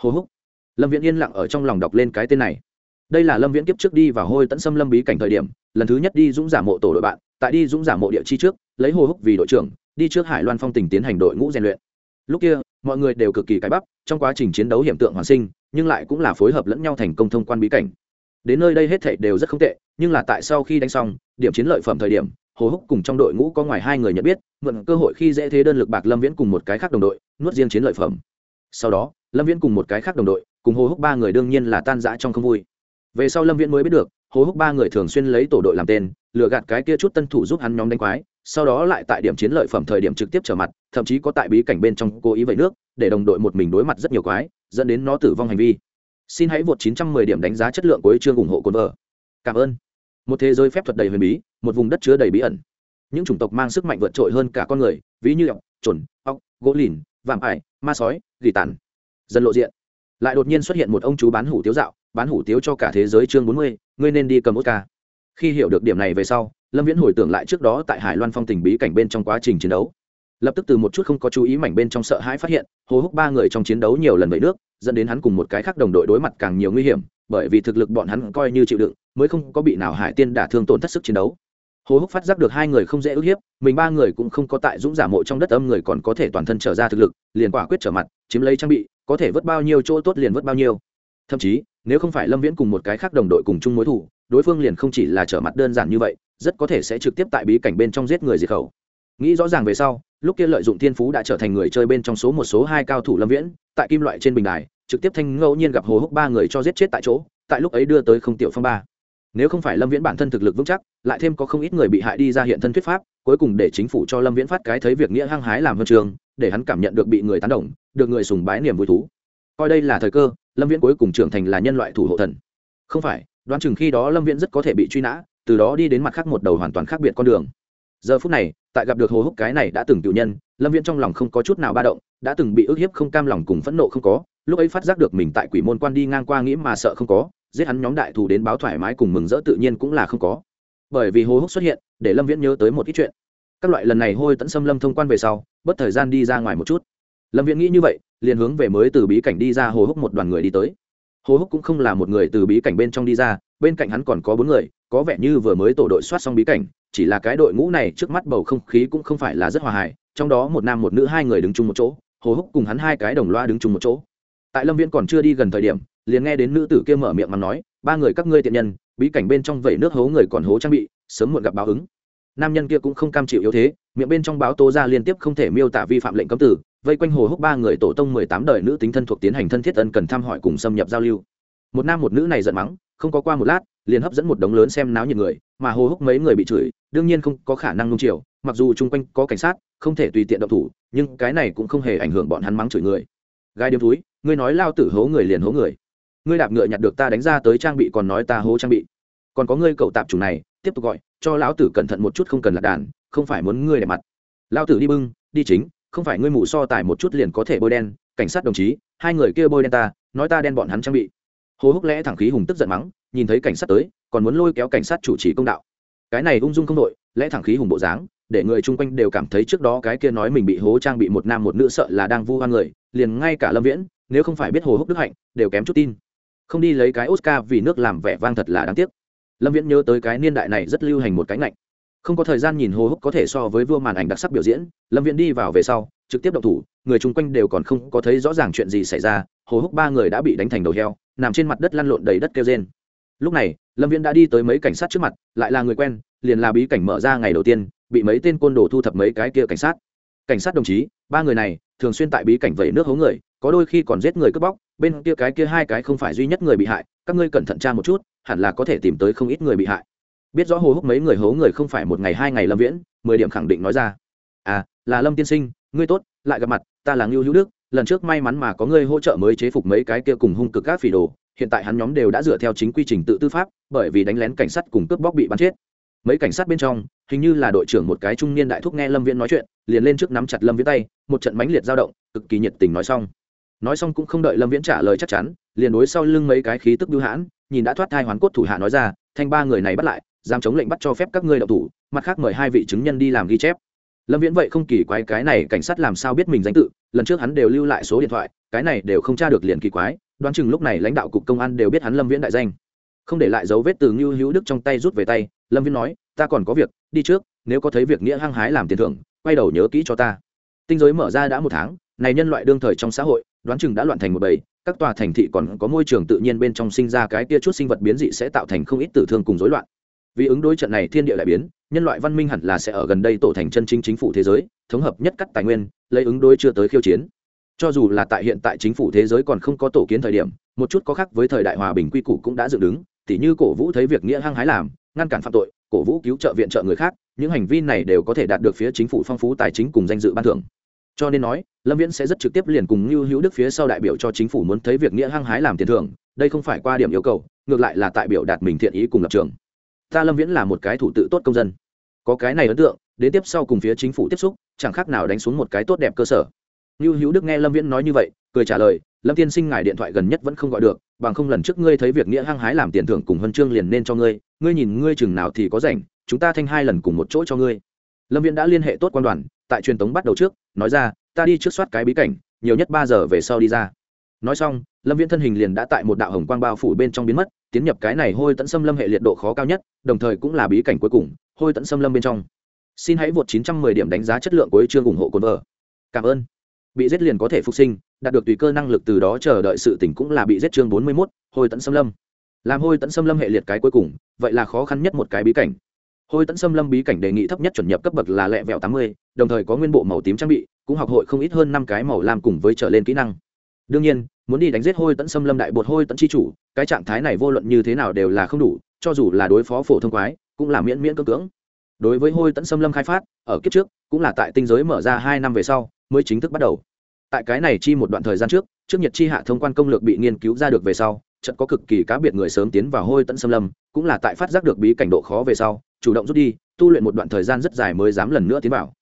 Hồ húc. Lâm viễn yên lặng ở trong lòng đọc lên cái tên này. Đây là lâm viễn kiếp trước đi và hôi tận xâm lâm bí cảnh thời điểm, lần thứ nhất đi dũng giả mộ tổ đội bạn tại đi dũng giả mộ địa chi trước, lấy hồ húc vì đội trưởng, đi trước hải loan phong tỉnh tiến hành đội ngũ rèn luyện. Lúc kia, mọi người đều cực kỳ cái bắp, trong quá trình chiến đấu hiểm tượng hoàn sinh, nhưng lại cũng là phối hợp lẫn nhau thành công thông quan bí cảnh. Đến nơi đây hết thảy đều rất không tệ, nhưng là tại sau khi đánh xong, điểm chiến lợi phẩm thời điểm, hồ húc cùng trong đội ngũ có ngoài hai người nhận biết, mượn cơ hội khi dễ thế đơn lực bạc lâm viễn cùng một cái khác đồng đội, nuốt riêng chiến lợi phẩm. Sau đó, lâm viễn cùng một cái khác đồng đội, cùng hồ húc ba người đương nhiên là tan rã trong không vui. Về sau lâm viễn mới biết được, hồ húc ba người thường xuyên lấy tổ đội làm tên lừa gạt cái kia chút tân thủ giúp hắn nhóm đánh quái sau đó lại tại điểm chiến lợi phẩm thời điểm trực tiếp trở mặt thậm chí có tại bí cảnh bên trong cố ý vẩy nước để đồng đội một mình đối mặt rất nhiều quái dẫn đến nó tử vong hành vi. Xin hãy vượt 910 điểm đánh giá chất lượng của chương ủng hộ cồn vợ. Cảm ơn. Một thế giới phép thuật đầy huyền bí một vùng đất chứa đầy bí ẩn. Những chủng tộc mang sức mạnh vượt trội hơn cả con người ví như ọc chuẩn ọc gỗ lìn vạm ải ma sói gỉ tàn. Dần lộ diện. Lại đột nhiên xuất hiện một ông chú bán hủ tiếu dạo bán hủ tiếu cho cả thế giới chương 40, ngươi nên đi cầm ốt ca khi hiểu được điểm này về sau, lâm viễn hồi tưởng lại trước đó tại hải loan phong tình bí cảnh bên trong quá trình chiến đấu. Lập tức từ một chút không có chú ý mảnh bên trong sợ hãi phát hiện hồ húc ba người trong chiến đấu nhiều lần vậy nước, dẫn đến hắn cùng một cái khác đồng đội đối mặt càng nhiều nguy hiểm, bởi vì thực lực bọn hắn coi như chịu đựng, mới không có bị nào hải tiên đả thương tổn thất sức chiến đấu. Hồ húc phát giác được hai người không dễ ức hiếp, mình ba người cũng không có tại dũng giả mộ trong đất âm người còn có thể toàn thân trở ra thực lực, liền quả quyết trở mặt, chiếm lấy trang bị, có thể vớt bao nhiêu chỗ tốt liền vớt bao nhiêu. Thậm chí, nếu không phải lâm viễn cùng một cái khác đồng đội cùng chung mối thủ đối phương liền không chỉ là trở mặt đơn giản như vậy, rất có thể sẽ trực tiếp tại bí cảnh bên trong giết người diệt khẩu. Nghĩ rõ ràng về sau, lúc kia lợi dụng thiên phú đã trở thành người chơi bên trong số một số hai cao thủ lâm viễn, tại kim loại trên bình đài, trực tiếp thanh ngẫu nhiên gặp hồ húc ba người cho giết chết tại chỗ, tại lúc ấy đưa tới không tiểu phong ba. Nếu không phải lâm viễn bản thân thực lực vững chắc, lại thêm có không ít người bị hại đi ra hiện thân thuyết pháp, cuối cùng để chính phủ cho lâm viễn phát cái thấy việc nghĩa hăng hái làm huân trường, để hắn cảm nhận được bị người tán đồng, được người sùng bái niềm vui thú. Coi đây là thời cơ, lâm viễn cuối cùng trưởng thành là nhân loại thủ hộ thần. Không phải đoán chừng khi đó lâm viễn rất có thể bị truy nã từ đó đi đến mặt khác một đầu hoàn toàn khác biệt con đường giờ phút này tại gặp được hồ húc cái này đã từng tiểu nhân lâm viễn trong lòng không có chút nào ba động đã từng bị ức hiếp không cam lòng cùng phẫn nộ không có lúc ấy phát giác được mình tại quỷ môn quan đi ngang qua nghĩ mà sợ không có giết hắn nhóm đại thù đến báo thoải mái cùng mừng rỡ tự nhiên cũng là không có bởi vì hồ húc xuất hiện để lâm viễn nhớ tới một ít chuyện các loại lần này hôi tẫn xâm lâm thông quan về sau bất thời gian đi ra ngoài một chút lâm viễn nghĩ như vậy liền hướng về mới từ bí cảnh đi ra hồ húc một đoàn người đi tới hồ húc cũng không là một người từ bí cảnh bên trong đi ra, bên cạnh hắn còn có bốn người, có vẻ như vừa mới tổ đội soát xong bí cảnh, chỉ là cái đội ngũ này trước mắt bầu không khí cũng không phải là rất hòa hài, trong đó một nam một nữ hai người đứng chung một chỗ, hồ húc cùng hắn hai cái đồng loa đứng chung một chỗ. Tại lâm viễn còn chưa đi gần thời điểm, liền nghe đến nữ tử kia mở miệng mà nói, ba người các ngươi tiện nhân, bí cảnh bên trong vẩy nước hố người còn hố trang bị, sớm muộn gặp báo ứng. Nam nhân kia cũng không cam chịu yếu thế, miệng bên trong báo tố ra liên tiếp không thể miêu tả vi phạm lệnh cấm tử vây quanh hồ húc ba người tổ tông mười tám đời nữ tính thân thuộc tiến hành thân thiết ân cần thăm hỏi cùng xâm nhập giao lưu. Một nam một nữ này giận mắng, không có qua một lát, liền hấp dẫn một đống lớn xem náo nhiệt người, mà hồ húc mấy người bị chửi, đương nhiên không có khả năng nung chiều, mặc dù chung quanh có cảnh sát, không thể tùy tiện động thủ, nhưng cái này cũng không hề ảnh hưởng bọn hắn mắng chửi người. Gai điếm túi, ngươi nói lao tử hố người liền hố người. Ngươi đạp ngựa nhặt được ta đánh ra tới trang bị còn nói ta hố trang bị. Còn có ngươi cậu tạp chủ này, tiếp tục gọi, cho lão tử cẩn thận một chút không cần lạc đàn, không phải muốn ngươi để mặt. Lão tử đi bưng, đi chính không phải ngươi mù so tài một chút liền có thể bôi đen, cảnh sát đồng chí, hai người kia bôi đen ta, nói ta đen bọn hắn trang bị. Hồ húc lẽ thẳng khí hùng tức giận mắng, nhìn thấy cảnh sát tới, còn muốn lôi kéo cảnh sát chủ trì công đạo. Cái này ung dung không đội, lẽ thẳng khí hùng bộ dáng, để người chung quanh đều cảm thấy trước đó cái kia nói mình bị hố trang bị một nam một nữ sợ là đang vu hoan người, liền ngay cả lâm viễn, nếu không phải biết hồ húc đức hạnh, đều kém chút tin. Không đi lấy cái oscar vì nước làm vẻ vang thật là đáng tiếc. Lâm viễn nhớ tới cái niên đại này rất lưu hành một cái ngạnh không có thời gian nhìn hồ húc có thể so với vua màn ảnh đặc sắc biểu diễn, lâm viễn đi vào về sau, trực tiếp động thủ, người chung quanh đều còn không có thấy rõ ràng chuyện gì xảy ra, hồ húc ba người đã bị đánh thành đầu heo, nằm trên mặt đất lăn lộn đầy đất kêu trên lúc này, lâm viễn đã đi tới mấy cảnh sát trước mặt, lại là người quen, liền là bí cảnh mở ra ngày đầu tiên, bị mấy tên côn đồ thu thập mấy cái kia cảnh sát. Cảnh sát đồng chí, ba người này, thường xuyên tại bí cảnh vẩy nước hố người, có đôi khi còn giết người cướp bóc, bên kia cái kia hai cái không phải duy nhất người bị hại, các ngươi cẩn thận tra một chút, hẳn là có thể tìm tới không ít người bị hại biết rõ hồ húc mấy người hố người không phải một ngày hai ngày lâm viễn, mười điểm khẳng định nói ra. À là lâm tiên sinh, ngươi tốt, lại gặp mặt, ta là ngưu hữu đức, lần trước may mắn mà có ngươi hỗ trợ mới chế phục mấy cái kia cùng hung cực các phỉ đồ, hiện tại hắn nhóm đều đã dựa theo chính quy trình tự tư pháp, bởi vì đánh lén cảnh sát cùng cướp bóc bị bắn chết. Mấy cảnh sát bên trong, hình như là đội trưởng một cái trung niên đại thúc nghe lâm viễn nói chuyện, liền lên trước nắm chặt lâm viễn tay, một trận mãnh liệt dao động, cực kỳ nhiệt tình nói xong. Nói xong cũng không đợi lâm viễn trả lời chắc chắn, liền đối sau lưng mấy cái khí tức bưu hãn, nhìn đã thoát thai hoàn cốt thủ hạ nói ra, thanh ba người này bắt lại dám chống lệnh bắt cho phép các ngươi đậu thủ, mặt khác mời hai vị chứng nhân đi làm ghi chép. Lâm viễn vậy không kỳ quái cái này cảnh sát làm sao biết mình danh tự, lần trước hắn đều lưu lại số điện thoại, cái này đều không tra được liền kỳ quái, đoán chừng lúc này lãnh đạo cục công an đều biết hắn lâm viễn đại danh. Không để lại dấu vết từ ngưu hữu đức trong tay rút về tay, lâm viễn nói, ta còn có việc, đi trước, nếu có thấy việc nghĩa hăng hái làm tiền thưởng, quay đầu nhớ kỹ cho ta. Tinh giới mở ra đã một tháng, này nhân loại đương thời trong xã hội, đoán chừng đã loạn thành một bầy, các tòa thành thị còn có môi trường tự nhiên bên trong sinh ra cái tia chút sinh vật biến dị sẽ tạo thành không ít tử thương cùng rối loạn vì ứng đối trận này thiên địa đại biến, nhân loại văn minh hẳn là sẽ ở gần đây tổ thành chân chính chính phủ thế giới, thống hợp nhất các tài nguyên, lấy ứng đối chưa tới khiêu chiến. Cho dù là tại hiện tại chính phủ thế giới còn không có tổ kiến thời điểm, một chút có khác với thời đại hòa bình quy củ cũng đã dựng đứng, tỉ như cổ vũ thấy việc nghĩa hăng hái làm, ngăn cản phạm tội, cổ vũ cứu trợ viện trợ người khác, những hành vi này đều có thể đạt được phía chính phủ phong phú tài chính cùng danh dự ban thưởng. Cho nên nói, lâm viễn sẽ rất trực tiếp liền cùng Lưu hữu đức phía sau đại biểu cho chính phủ muốn thấy việc nghĩa hăng hái làm tiền thưởng, đây không phải qua điểm yêu cầu, ngược lại là tại biểu đạt mình thiện ý cùng lập trường ta lâm viễn là một cái thủ tự tốt công dân. Có cái này ấn tượng, đến tiếp sau cùng phía chính phủ tiếp xúc, chẳng khác nào đánh xuống một cái tốt đẹp cơ sở. Như hữu đức nghe lâm viễn nói như vậy, cười trả lời, lâm tiên sinh ngài điện thoại gần nhất vẫn không gọi được, bằng không lần trước ngươi thấy việc nghĩa hăng hái làm tiền thưởng cùng huân chương liền nên cho ngươi ngươi nhìn ngươi chừng nào thì có rảnh, chúng ta thanh hai lần cùng một chỗ cho ngươi. Lâm viễn đã liên hệ tốt quan đoàn, tại truyền tống bắt đầu trước, nói ra, ta đi trước soát cái bí cảnh, nhiều nhất ba giờ về sau đi ra. Nói xong, lâm viễn thân hình liền đã tại một đạo hồng quang bao phủ bên trong biến mất tiến nhập cái này hôi tận xâm lâm hệ liệt độ khó cao nhất đồng thời cũng là bí cảnh cuối cùng hôi tận xâm lâm bên trong. Xin hãy vượt 910 điểm đánh giá chất lượng cuối chương ủng hộ cồn vợ. Cảm ơn. Bị giết liền có thể phục sinh đạt được tùy cơ năng lực từ đó chờ đợi sự tỉnh cũng là bị giết chương 41, hôi tận xâm lâm. Làm hôi tận xâm lâm hệ liệt cái cuối cùng vậy là khó khăn nhất một cái bí cảnh. Hôi tận xâm lâm bí cảnh đề nghị thấp nhất chuẩn nhập cấp bậc là lẹ vẹo 80, đồng thời có nguyên bộ màu tím trang bị cũng học hội không ít hơn năm cái màu lam cùng với trở lên kỹ năng. Đương nhiên muốn đi đánh giết hôi tẫn xâm lâm đại bột hôi tẫn chi chủ, cái trạng thái này vô luận như thế nào đều là không đủ, cho dù là đối phó phổ thông quái, cũng là miễn miễn cưỡng cưỡng. Đối với hôi tẫn xâm lâm khai phát, ở kiếp trước, cũng là tại tinh giới mở ra hai năm về sau, mới chính thức bắt đầu. Tại cái này chi một đoạn thời gian trước trước nhật chi hạ thông quan công lược bị nghiên cứu ra được về sau trận có cực kỳ cá biệt người sớm tiến vào hôi tẫn xâm lâm, cũng là tại phát giác được bí cảnh độ khó về sau, chủ động rút đi, tu luyện một đoạn thời gian rất dài mới dám lần nữa tiến vào.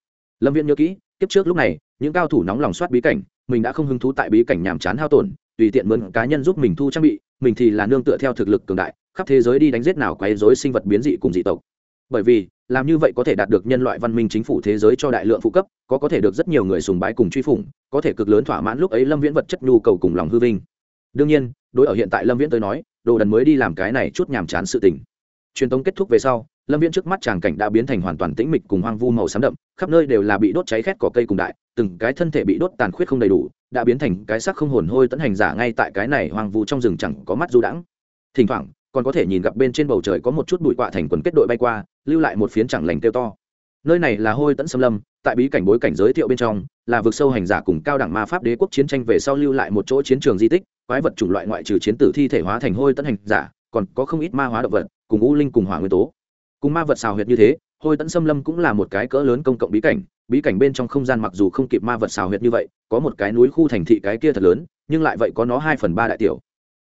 Lâm viên nhớ kỹ, kiếp trước lúc này, những cao thủ nóng lòng soát bí cảnh mình đã không hứng thú tại bí cảnh nhàm chán hao tổn, tùy tiện mượn cá nhân giúp mình thu trang bị, mình thì là nương tựa theo thực lực cường đại, khắp thế giới đi đánh giết nào quấy rối sinh vật biến dị cùng dị tộc. Bởi vì, làm như vậy có thể đạt được nhân loại văn minh chính phủ thế giới cho đại lượng phụ cấp, có có thể được rất nhiều người sùng bái cùng truy phủng, có thể cực lớn thỏa mãn lúc ấy lâm viễn vật chất nhu cầu cùng lòng hư vinh. Đương nhiên, đối ở hiện tại lâm viễn tới nói, đồ đần mới đi làm cái này chút nhàm chán sự tình truyền tống kết thúc về sau, lâm viễn trước mắt tràng cảnh đã biến thành hoàn toàn tĩnh mịch cùng hoang vu màu xám đậm, khắp nơi đều là bị đốt cháy khét cỏ cây cùng đại, từng cái thân thể bị đốt tàn khuyết không đầy đủ, đã biến thành cái sắc không hồn hôi tẫn hành giả ngay tại cái này hoang vu trong rừng chẳng có mắt du đãng. Thỉnh thoảng, còn có thể nhìn gặp bên trên bầu trời có một chút bụi quạ thành quần kết đội bay qua, lưu lại một phiến chẳng lành tiêu to. Nơi này là hôi tẫn xâm lâm, tại bí cảnh bối cảnh giới thiệu bên trong, là vực sâu hành giả cùng cao đẳng ma pháp đế quốc chiến tranh về sau lưu lại một chỗ chiến trường di tích, quái vật chủng loại ngoại trừ chiến tử thi thể hóa thành hôi tẫn hành giả, còn có không ít ma hóa động vật cùng u linh cùng hỏa nguyên tố. Cùng ma vật xào huyệt như thế, hôi tẫn xâm lâm cũng là một cái cỡ lớn công cộng bí cảnh bí cảnh bên trong không gian mặc dù không kịp ma vật xào huyệt như vậy, có một cái núi khu thành thị cái kia thật lớn, nhưng lại vậy có nó hai phần ba đại tiểu.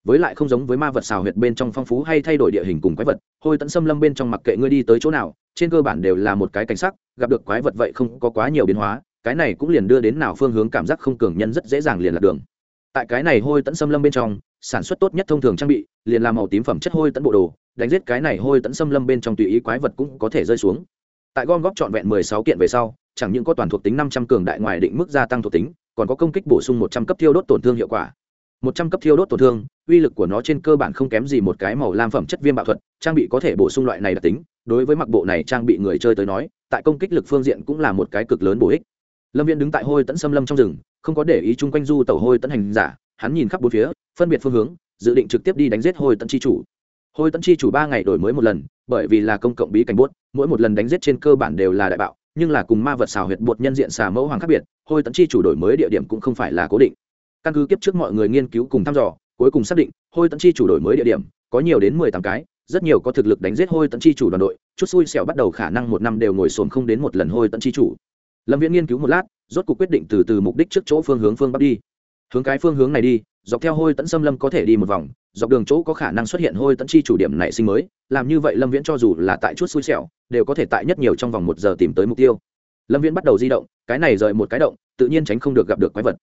Với lại không giống với ma vật xào huyệt bên trong phong phú hay thay đổi địa hình cùng quái vật, hôi tẫn xâm lâm bên trong mặc kệ ngươi đi tới chỗ nào, trên cơ bản đều là một cái cảnh sắc, gặp được quái vật vậy không có quá nhiều biến hóa, cái này cũng liền đưa đến nào phương hướng cảm giác không cường nhân rất dễ dàng liền lạc đường. Tại cái này hôi tẫn xâm lâm bên trong sản xuất tốt nhất thông thường trang bị, liền làm màu tím phẩm chất hôi tẫn bộ đồ, đánh giết cái này hôi tẫn xâm lâm bên trong tùy ý quái vật cũng có thể rơi xuống. Tại gom góp trọn vẹn mười sáu kiện về sau, chẳng những có toàn thuộc tính năm trăm cường đại ngoài định mức gia tăng thuộc tính, còn có công kích bổ sung một trăm cấp thiêu đốt tổn thương hiệu quả. Một trăm cấp thiêu đốt tổn thương, uy lực của nó trên cơ bản không kém gì một cái màu lam phẩm chất viêm bạo thuật, trang bị có thể bổ sung loại này đặc tính, đối với mặc bộ này trang bị người chơi tới nói, tại công kích lực phương diện cũng là một cái cực lớn bổ ích. Lâm viên đứng tại hôi tẫn xâm lâm trong rừng, không có để ý chung quanh du tàu hôi tẫn hành giả, hắn nhìn khắp bốn phía phân biệt phương hướng, dự định trực tiếp đi đánh giết hôi Tận chi chủ. Hôi Tận chi chủ ba ngày đổi mới một lần, bởi vì là công cộng bí cảnh bốt mỗi một lần đánh giết trên cơ bản đều là đại bạo, nhưng là cùng ma vật xào huyệt bột nhân diện xà mẫu hoàng khác biệt, hôi Tận chi chủ đổi mới địa điểm cũng không phải là cố định. Căn cứ kiếp trước mọi người nghiên cứu cùng thăm dò, cuối cùng xác định, hôi Tận chi chủ đổi mới địa điểm có nhiều đến mười tám cái, rất nhiều có thực lực đánh giết hôi Tận chi chủ đoàn đội, chút xui xẻo bắt đầu khả năng một năm đều ngồi xổm không đến một lần hôi Tận chi chủ. Lâm viễn nghiên cứu một lát, rốt cuộc quyết định từ từ mục đích trước chỗ phương hướng phương bắc đi hướng cái phương hướng này đi, dọc theo hôi tẫn xâm lâm có thể đi một vòng, dọc đường chỗ có khả năng xuất hiện hôi tẫn chi chủ điểm nảy sinh mới, làm như vậy lâm viễn cho dù là tại chút xui xẻo, đều có thể tại nhất nhiều trong vòng một giờ tìm tới mục tiêu. Lâm viễn bắt đầu di động, cái này rời một cái động, tự nhiên tránh không được gặp được quái vật.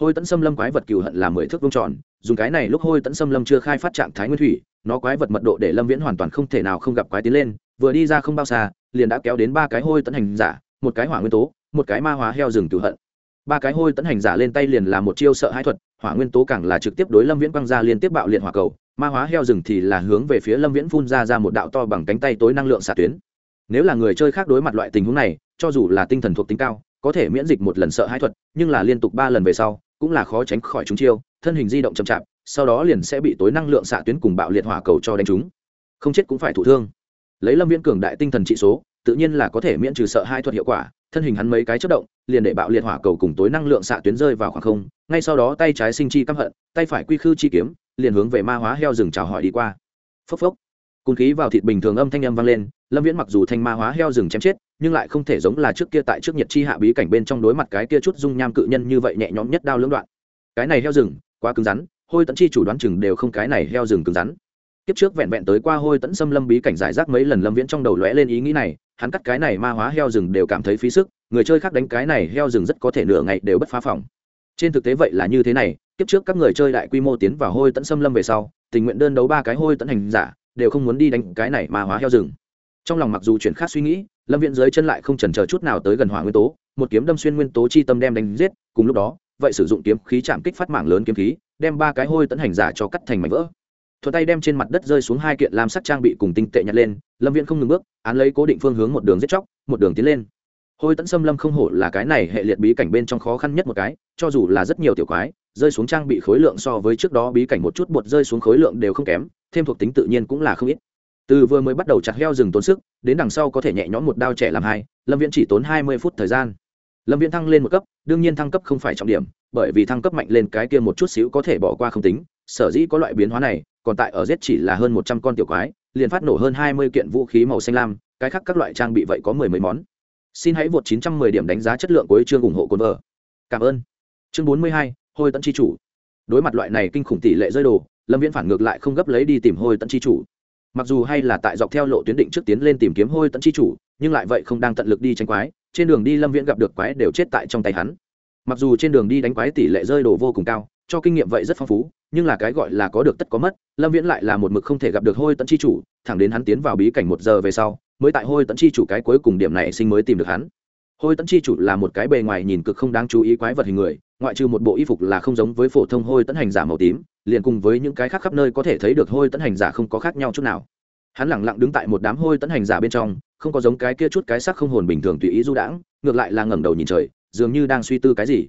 Hôi tẫn xâm lâm quái vật cừu hận là mười thước vông tròn, dùng cái này lúc hôi tẫn xâm lâm chưa khai phát trạng thái nguyên thủy, nó quái vật mật độ để lâm viễn hoàn toàn không thể nào không gặp quái tiến lên, vừa đi ra không bao xa, liền đã kéo đến ba cái hôi tẫn hành giả, một cái hỏa nguyên tố, một cái ma hóa heo rừng cừu hận ba cái hôi tấn hành giả lên tay liền là một chiêu sợ hai thuật, hỏa nguyên tố càng là trực tiếp đối lâm viễn quăng ra liên tiếp bạo liệt hỏa cầu, ma hóa heo rừng thì là hướng về phía lâm viễn phun ra ra một đạo to bằng cánh tay tối năng lượng xạ tuyến. Nếu là người chơi khác đối mặt loại tình huống này, cho dù là tinh thần thuộc tính cao, có thể miễn dịch một lần sợ hãi thuật, nhưng là liên tục ba lần về sau, cũng là khó tránh khỏi chúng chiêu, thân hình di động chậm chạp, sau đó liền sẽ bị tối năng lượng xạ tuyến cùng bạo liệt hỏa cầu cho đánh chúng không chết cũng phải thụ thương. Lấy lâm viễn cường đại tinh thần trị số, tự nhiên là có thể miễn trừ sợ hai thuật hiệu quả thân hình hắn mấy cái chất động, liền để bạo liệt hỏa cầu cùng tối năng lượng xạ tuyến rơi vào khoảng không, ngay sau đó tay trái sinh chi căm hận, tay phải quy khư chi kiếm, liền hướng về ma hóa heo rừng chào hỏi đi qua. Phốc phốc. Cung khí vào thịt bình thường âm thanh âm vang lên, lâm viễn mặc dù thanh ma hóa heo rừng chém chết, nhưng lại không thể giống là trước kia tại trước nhiệt chi hạ bí cảnh bên trong đối mặt cái kia chút dung nham cự nhân như vậy nhẹ nhõm nhất đao lưỡng đoạn. Cái này heo rừng, quá cứng rắn, hôi tận chi chủ đoán chừng đều không cái này heo rừng cứng rắn kiếp trước vẹn vẹn tới qua hôi tẫn xâm lâm bí cảnh giải rác mấy lần lâm viễn trong đầu lóe lên ý nghĩ này, hắn cắt cái này ma hóa heo rừng đều cảm thấy phí sức, người chơi khác đánh cái này heo rừng rất có thể nửa ngày đều bất phá phòng. Trên thực tế vậy là như thế này, kiếp trước các người chơi đại quy mô tiến vào hôi tẫn xâm lâm về sau, tình nguyện đơn đấu ba cái hôi tẫn hành giả, đều không muốn đi đánh cái này ma hóa heo rừng. Trong lòng mặc dù chuyển khác suy nghĩ, lâm viễn dưới chân lại không chần chờ chút nào tới gần hỏa nguyên tố, một kiếm đâm xuyên nguyên tố chi tâm đem đánh giết, cùng lúc đó, vậy sử dụng kiếm khí chạm kích phát mạng lớn kiếm khí, đem ba cái hôi tẫn hành giả cho cắt thành mảnh vỡ thuận tay đem trên mặt đất rơi xuống hai kiện làm sắc trang bị cùng tinh tệ nhặt lên, lâm viễn không ngừng bước, án lấy cố định phương hướng một đường giết chóc, một đường tiến lên. Hôi tẫn xâm lâm không hổ là cái này hệ liệt bí cảnh bên trong khó khăn nhất một cái, cho dù là rất nhiều tiểu quái, rơi xuống trang bị khối lượng so với trước đó bí cảnh một chút bột rơi xuống khối lượng đều không kém, thêm thuộc tính tự nhiên cũng là không ít. Từ vừa mới bắt đầu chặt heo rừng tốn sức, đến đằng sau có thể nhẹ nhõm một đao trẻ làm hai, lâm viễn chỉ tốn hai mươi phút thời gian. Lâm viễn thăng lên một cấp, đương nhiên thăng cấp không phải trọng điểm, bởi vì thăng cấp mạnh lên cái kia một chút xíu có thể bỏ qua không tính, sở dĩ có loại biến hóa này còn tại ở giết chỉ là hơn một trăm con tiểu quái, liền phát nổ hơn hai mươi kiện vũ khí màu xanh lam, cái khác các loại trang bị vậy có mười mấy món. Xin hãy vượt chín trăm mười điểm đánh giá chất lượng của chương ủng hộ cồn vợ. Cảm ơn. Chương bốn mươi hai, hôi tận chi chủ. Đối mặt loại này kinh khủng tỷ lệ rơi đồ, lâm viễn phản ngược lại không gấp lấy đi tìm hôi tận chi chủ. Mặc dù hay là tại dọc theo lộ tuyến định trước tiến lên tìm kiếm hôi tận chi chủ, nhưng lại vậy không đang tận lực đi tranh quái, trên đường đi lâm viễn gặp được quái đều chết tại trong tay hắn. Mặc dù trên đường đi đánh quái tỷ lệ rơi đồ vô cùng cao, cho kinh nghiệm vậy rất phong phú nhưng là cái gọi là có được tất có mất, lâm viễn lại là một mực không thể gặp được hôi tận chi chủ, thẳng đến hắn tiến vào bí cảnh một giờ về sau, mới tại hôi tận chi chủ cái cuối cùng điểm này sinh mới tìm được hắn. Hôi tận chi chủ là một cái bề ngoài nhìn cực không đáng chú ý quái vật hình người, ngoại trừ một bộ y phục là không giống với phổ thông hôi tận hành giả màu tím, liền cùng với những cái khác khắp nơi có thể thấy được hôi tận hành giả không có khác nhau chút nào. Hắn lẳng lặng đứng tại một đám hôi tận hành giả bên trong, không có giống cái kia chút cái sắc không hồn bình thường tùy ý du đãng, ngược lại là ngẩng đầu nhìn trời, dường như đang suy tư cái gì.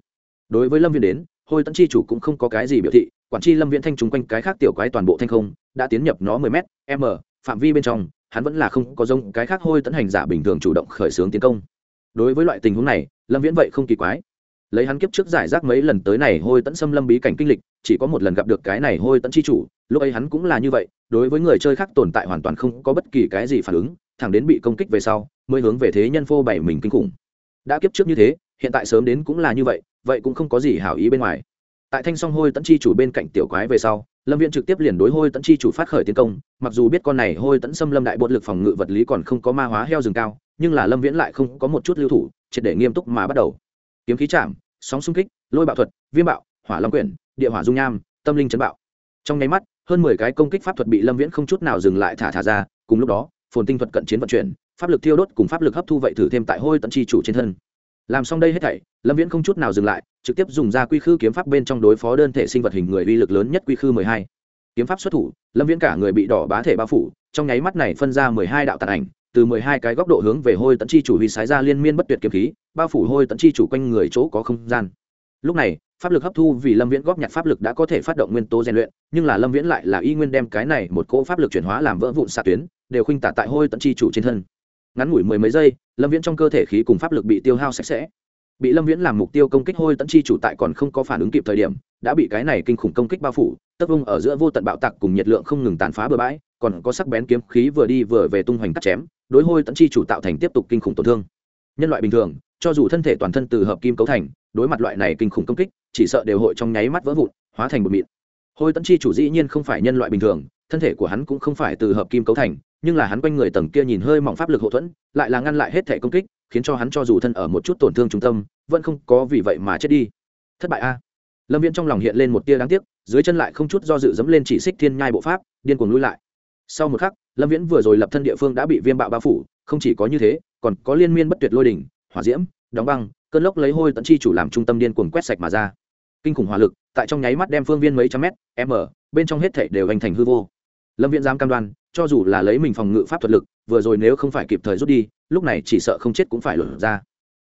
Đối với lâm viên đến, hôi tận chi chủ cũng không có cái gì biểu thị quản chi lâm viễn thanh trúng quanh cái khác tiểu quái toàn bộ thanh không, đã tiến nhập nó mười m m, phạm vi bên trong, hắn vẫn là không có giống cái khác hôi tấn hành giả bình thường chủ động khởi xướng tiến công. Đối với loại tình huống này, lâm viễn vậy không kỳ quái. Lấy hắn kiếp trước giải rác mấy lần tới này hôi tẫn xâm lâm bí cảnh kinh lịch, chỉ có một lần gặp được cái này hôi tẫn chi chủ, lúc ấy hắn cũng là như vậy, đối với người chơi khác tồn tại hoàn toàn không có bất kỳ cái gì phản ứng, thẳng đến bị công kích về sau, mới hướng về thế nhân phô bày mình kinh khủng. Đã kiếp trước như thế, hiện tại sớm đến cũng là như vậy vậy cũng không có gì hảo ý bên ngoài tại thanh song hôi tẫn chi chủ bên cạnh tiểu quái về sau, lâm viễn trực tiếp liền đối hôi tẫn chi chủ phát khởi tiến công. Mặc dù biết con này hôi tẫn xâm lâm đại bột lực phòng ngự vật lý còn không có ma hóa heo rừng cao, nhưng là lâm viễn lại không có một chút lưu thủ, triệt để nghiêm túc mà bắt đầu. Kiếm khí chạm, sóng xung kích, lôi bạo thuật, viêm bạo, hỏa long quyển, địa hỏa dung nham, tâm linh chấn bạo. Trong nháy mắt, hơn mười cái công kích pháp thuật bị lâm viễn không chút nào dừng lại thả thả ra, cùng lúc đó, phồn tinh thuật cận chiến vận chuyển, pháp lực thiêu đốt cùng pháp lực hấp thu vậy thử thêm tại hôi tận chi chủ trên thân làm xong đây hết thảy, lâm viễn không chút nào dừng lại, trực tiếp dùng ra quy khư kiếm pháp bên trong đối phó đơn thể sinh vật hình người uy lực lớn nhất quy khư mười hai. Kiếm pháp xuất thủ, lâm viễn cả người bị đỏ bá thể bao phủ, trong nháy mắt này phân ra mười hai đạo tàn ảnh, từ mười hai cái góc độ hướng về hôi tận chi chủ huy sái ra liên miên bất tuyệt kiếm khí, bao phủ hôi tận chi chủ quanh người chỗ có không gian. Lúc này, pháp lực hấp thu vì lâm viễn góp nhặt pháp lực đã có thể phát động nguyên tố rèn luyện, nhưng là lâm viễn lại là y nguyên đem cái này một cỗ pháp lực chuyển hóa làm vỡ vụn xạ tuyến, đều khuynh tả tại hôi tận chi chủ trên thân ngắn ngủi mười mấy giây, lâm viễn trong cơ thể khí cùng pháp lực bị tiêu hao sạch sẽ. Bị lâm viễn làm mục tiêu công kích hôi tận chi chủ tại còn không có phản ứng kịp thời điểm, đã bị cái này kinh khủng công kích bao phủ, tấp vung ở giữa vô tận bạo tặc cùng nhiệt lượng không ngừng tàn phá bừa bãi, còn có sắc bén kiếm khí vừa đi vừa về tung hoành cắt chém, đối hôi tận chi chủ tạo thành tiếp tục kinh khủng tổn thương. Nhân loại bình thường, cho dù thân thể toàn thân từ hợp kim cấu thành, đối mặt loại này kinh khủng công kích, chỉ sợ đều hội trong nháy mắt vỡ vụn, hóa thành bụi mịn. Hôi tận chi chủ dĩ nhiên không phải nhân loại bình thường, thân thể của hắn cũng không phải từ hợp kim cấu thành nhưng là hắn quanh người tầng kia nhìn hơi mỏng pháp lực hậu thuẫn, lại là ngăn lại hết thể công kích, khiến cho hắn cho dù thân ở một chút tổn thương trung tâm, vẫn không có vì vậy mà chết đi. Thất bại a. Lâm viễn trong lòng hiện lên một tia đáng tiếc, dưới chân lại không chút do dự dẫm lên chỉ xích thiên nhai bộ pháp, điên cuồng lui lại. Sau một khắc, lâm viễn vừa rồi lập thân địa phương đã bị viêm bạo bao phủ, không chỉ có như thế, còn có liên miên bất tuyệt lôi đỉnh, hỏa diễm, đóng băng, cơn lốc lấy hôi tận chi chủ làm trung tâm điên cuồng quét sạch mà ra. Kinh khủng hỏa lực, tại trong nháy mắt đem phương viên mấy trăm mét, m, bên trong hết thể đều hành thành hư vô. Lâm viễn dám cam đoan cho dù là lấy mình phòng ngự pháp thuật lực, vừa rồi nếu không phải kịp thời rút đi, lúc này chỉ sợ không chết cũng phải lột ra.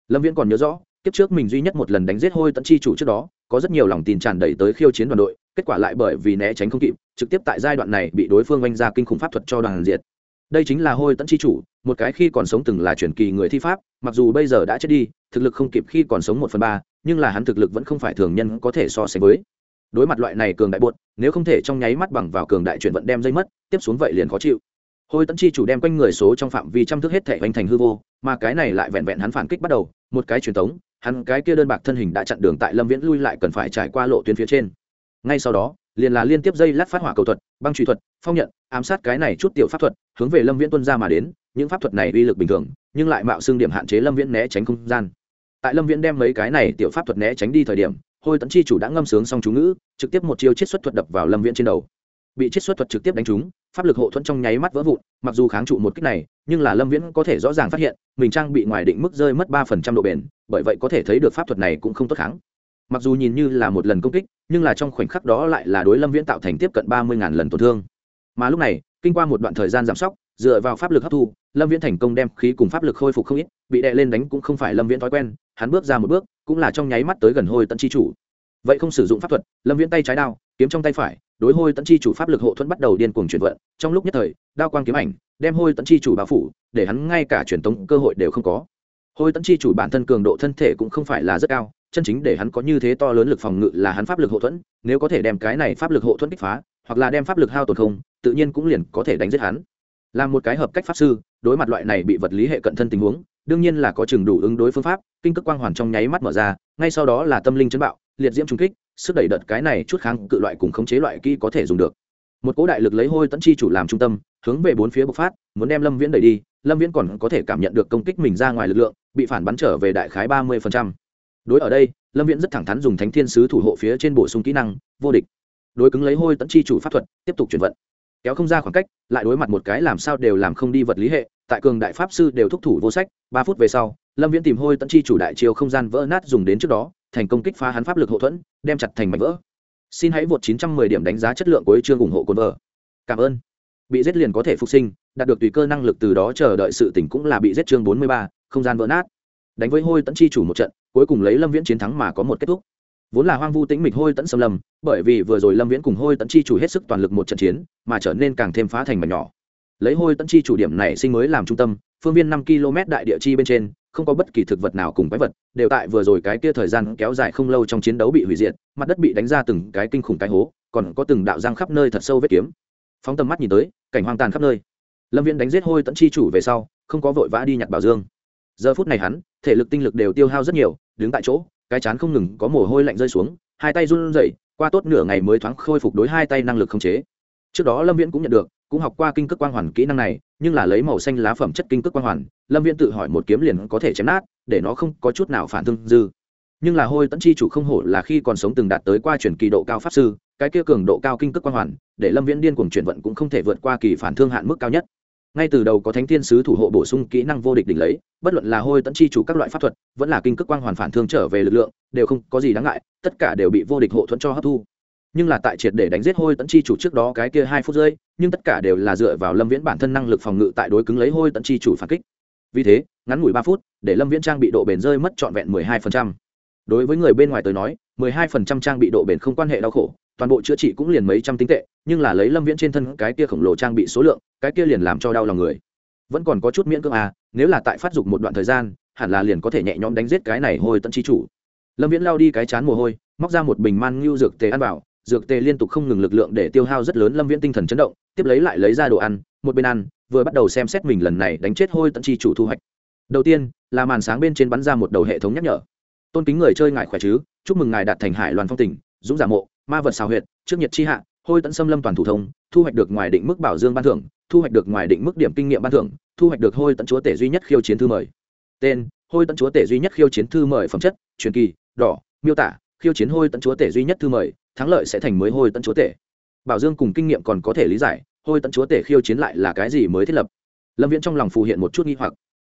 Lâm viễn còn nhớ rõ, kiếp trước mình duy nhất một lần đánh giết hôi tận chi chủ trước đó, có rất nhiều lòng tin tràn đầy tới khiêu chiến đoàn đội, kết quả lại bởi vì né tránh không kịp, trực tiếp tại giai đoạn này bị đối phương oanh ra kinh khủng pháp thuật cho đoàn diệt. Đây chính là hôi tận chi chủ, một cái khi còn sống từng là truyền kỳ người thi pháp, mặc dù bây giờ đã chết đi, thực lực không kịp khi còn sống một phần ba, nhưng là hắn thực lực vẫn không phải thường nhân có thể so sánh với đối mặt loại này cường đại buột nếu không thể trong nháy mắt bằng vào cường đại chuyển vận đem dây mất, tiếp xuống vậy liền khó chịu. Hôi tẫn chi chủ đem quanh người số trong phạm vi trăm thước hết thể hoành thành hư vô, mà cái này lại vẹn vẹn hắn phản kích bắt đầu, một cái truyền thống hắn cái kia đơn bạc thân hình đã chặn đường tại lâm viễn lui lại cần phải trải qua lộ tuyến phía trên. Ngay sau đó, liền là liên tiếp dây lát phát hỏa cầu thuật, băng truy thuật, phong nhận, ám sát cái này chút tiểu pháp thuật, hướng về lâm viễn tuân ra mà đến, những pháp thuật này uy lực bình thường, nhưng lại mạo xương điểm hạn chế lâm viễn né tránh không gian. Tại lâm viễn đem mấy cái này tiểu pháp thuật né tránh đi thời điểm hôi tấn chi chủ đã ngâm sướng xong chú ngữ, trực tiếp một chiêu chiết xuất thuật đập vào lâm viễn trên đầu. Bị chiết xuất thuật trực tiếp đánh trúng, pháp lực hộ thuẫn trong nháy mắt vỡ vụn, mặc dù kháng trụ một kích này, nhưng là lâm viễn có thể rõ ràng phát hiện, mình trang bị ngoài định mức rơi mất ba phần trăm độ bền, bởi vậy có thể thấy được pháp thuật này cũng không tốt kháng. Mặc dù nhìn như là một lần công kích, nhưng là trong khoảnh khắc đó lại là đối lâm viễn tạo thành tiếp cận ba mươi lần tổn thương. Mà lúc này, kinh qua một đoạn thời gian giảm sóc, dựa vào pháp lực hấp thu, lâm viễn thành công đem khí cùng pháp lực khôi phục không ít, bị đè lên đánh cũng không phải lâm viễn thói quen, hắn bước ra một bước cũng là trong nháy mắt tới gần hôi tận chi chủ. Vậy không sử dụng pháp thuật, lâm viễn tay trái đao, kiếm trong tay phải, đối hôi tận chi chủ pháp lực hộ thuẫn bắt đầu điên cuồng chuyển vận. Trong lúc nhất thời, đao quang kiếm ảnh đem hôi tận chi chủ bao phủ, để hắn ngay cả truyền tống cơ hội đều không có. Hôi tận chi chủ bản thân cường độ thân thể cũng không phải là rất cao, chân chính để hắn có như thế to lớn lực phòng ngự là hắn pháp lực hộ thuẫn, nếu có thể đem cái này pháp lực hộ thuẫn kích phá, hoặc là đem pháp lực hao tổn không, tự nhiên cũng liền có thể đánh giết hắn. Làm một cái hợp cách pháp sư, đối mặt loại này bị vật lý hệ cận thân tình huống đương nhiên là có chừng đủ ứng đối phương pháp, kinh cực quang hoàn trong nháy mắt mở ra, ngay sau đó là tâm linh chấn bạo, liệt diễm trung kích, sức đẩy đợt cái này chút kháng cự loại cùng khống chế loại kỹ có thể dùng được. Một cỗ đại lực lấy hôi tẫn chi chủ làm trung tâm, hướng về bốn phía bộc phát, muốn đem lâm viễn đẩy đi, lâm viễn còn có thể cảm nhận được công kích mình ra ngoài lực lượng, bị phản bắn trở về đại khái ba mươi đối ở đây, lâm viễn rất thẳng thắn dùng thánh thiên sứ thủ hộ phía trên bổ sung kỹ năng, vô địch. Đối cứng lấy hôi tẫn chi chủ pháp thuật, tiếp tục chuyển vận. Kéo không ra khoảng cách, lại đối mặt một cái làm sao đều làm không đi vật lý hệ tại cường đại pháp sư đều thúc thủ vô sách ba phút về sau lâm viễn tìm hôi tẫn chi chủ đại chiều không gian vỡ nát dùng đến trước đó thành công kích phá hắn pháp lực hậu thuẫn đem chặt thành mảnh vỡ. Xin hãy vượt 910 điểm đánh giá chất lượng của chương ủng hộ cồn vợ cảm ơn. Bị giết liền có thể phục sinh đạt được tùy cơ năng lực từ đó chờ đợi sự tỉnh cũng là bị giết chương 43, không gian vỡ nát. Đánh với hôi tẫn chi chủ một trận cuối cùng lấy lâm viễn chiến thắng mà có một kết thúc. Vốn là hoang vu tĩnh mịch hôi tẫn xâm lâm bởi vì vừa rồi lâm viễn cùng hôi tẫn chi chủ hết sức toàn lực một trận chiến mà trở nên càng thêm phá thành mảnh nhỏ lấy hôi tận chi chủ điểm này sinh mới làm trung tâm, phương viên năm km đại địa chi bên trên, không có bất kỳ thực vật nào cùng quái vật, đều tại vừa rồi cái kia thời gian kéo dài không lâu trong chiến đấu bị hủy diệt, mặt đất bị đánh ra từng cái kinh khủng cái hố, còn có từng đạo răng khắp nơi thật sâu vết kiếm. Phóng tầm mắt nhìn tới, cảnh hoang tàn khắp nơi. Lâm viễn đánh giết hôi tận chi chủ về sau, không có vội vã đi nhặt bảo dương. Giờ phút này hắn, thể lực tinh lực đều tiêu hao rất nhiều, đứng tại chỗ, cái chán không ngừng có mồ hôi lạnh rơi xuống, hai tay run rẩy, qua tốt nửa ngày mới thoáng khôi phục đối hai tay năng lực khống chế trước đó lâm viễn cũng nhận được, cũng học qua kinh cước quang hoàn kỹ năng này, nhưng là lấy màu xanh lá phẩm chất kinh cước quang hoàn, lâm viễn tự hỏi một kiếm liền có thể chém nát, để nó không có chút nào phản thương dư. Nhưng là hôi tẫn chi chủ không hổ là khi còn sống từng đạt tới qua chuyển kỳ độ cao pháp sư, cái kia cường độ cao kinh cước quang hoàn, để lâm viễn điên cuồng chuyển vận cũng không thể vượt qua kỳ phản thương hạn mức cao nhất. Ngay từ đầu có thánh thiên sứ thủ hộ bổ sung kỹ năng vô địch đỉnh lấy, bất luận là hôi tẫn chi chủ các loại pháp thuật, vẫn là kinh cước quang hoàn phản thương trở về lực lượng, đều không có gì đáng ngại, tất cả đều bị vô địch hộ thuẫn cho hấp thu nhưng là tại triệt để đánh giết hôi tận chi chủ trước đó cái kia hai phút rơi nhưng tất cả đều là dựa vào lâm viễn bản thân năng lực phòng ngự tại đối cứng lấy hôi tận chi chủ phản kích. Vì thế, ngắn ngủi ba phút, để lâm viễn trang bị độ bền rơi mất trọn vẹn mười hai phần trăm. Đối với người bên ngoài tới nói, mười hai phần trăm trang bị độ bền không quan hệ đau khổ, toàn bộ chữa trị cũng liền mấy trăm tính tệ, nhưng là lấy lâm viễn trên thân cái kia khổng lồ trang bị số lượng, cái kia liền làm cho đau lòng người. Vẫn còn có chút miễn cưỡng à nếu là tại phát dục một đoạn thời gian, hẳn là liền có thể nhẹ nhõm đánh giết cái này hôi tận chi chủ. Lâm viễn lao đi cái chán mồ hôi, móc ra một bình man ngưu dược tề ăn vào dược tề liên tục không ngừng lực lượng để tiêu hao rất lớn lâm viễn tinh thần chấn động, tiếp lấy lại lấy ra đồ ăn, một bên ăn, vừa bắt đầu xem xét mình lần này đánh chết hôi tận chi chủ thu hoạch. Đầu tiên, là màn sáng bên trên bắn ra một đầu hệ thống nhắc nhở. Tôn kính người chơi ngại khỏe chứ, chúc mừng ngài đạt thành hải loan phong tỉnh dũng giả mộ, ma vật xào huyệt, trước nhật chi hạ, hôi tận xâm lâm toàn thủ thông, thu hoạch được ngoài định mức bảo dương ban thưởng, thu hoạch được ngoài định mức điểm kinh nghiệm ban thưởng, thu hoạch được hôi tận chúa tể duy nhất khiêu chiến thư mời. Tên, hôi tận chúa tể duy nhất khiêu chiến thư mời phẩm chất, truyền kỳ, đỏ, miêu tả, khiêu chiến hôi tận chúa tể duy nhất thư mời thắng lợi sẽ thành mới hôi tận chúa tể. Bảo dương cùng kinh nghiệm còn có thể lý giải, hôi tận chúa tể khiêu chiến lại là cái gì mới thiết lập. Lâm viễn trong lòng phù hiện một chút nghi hoặc.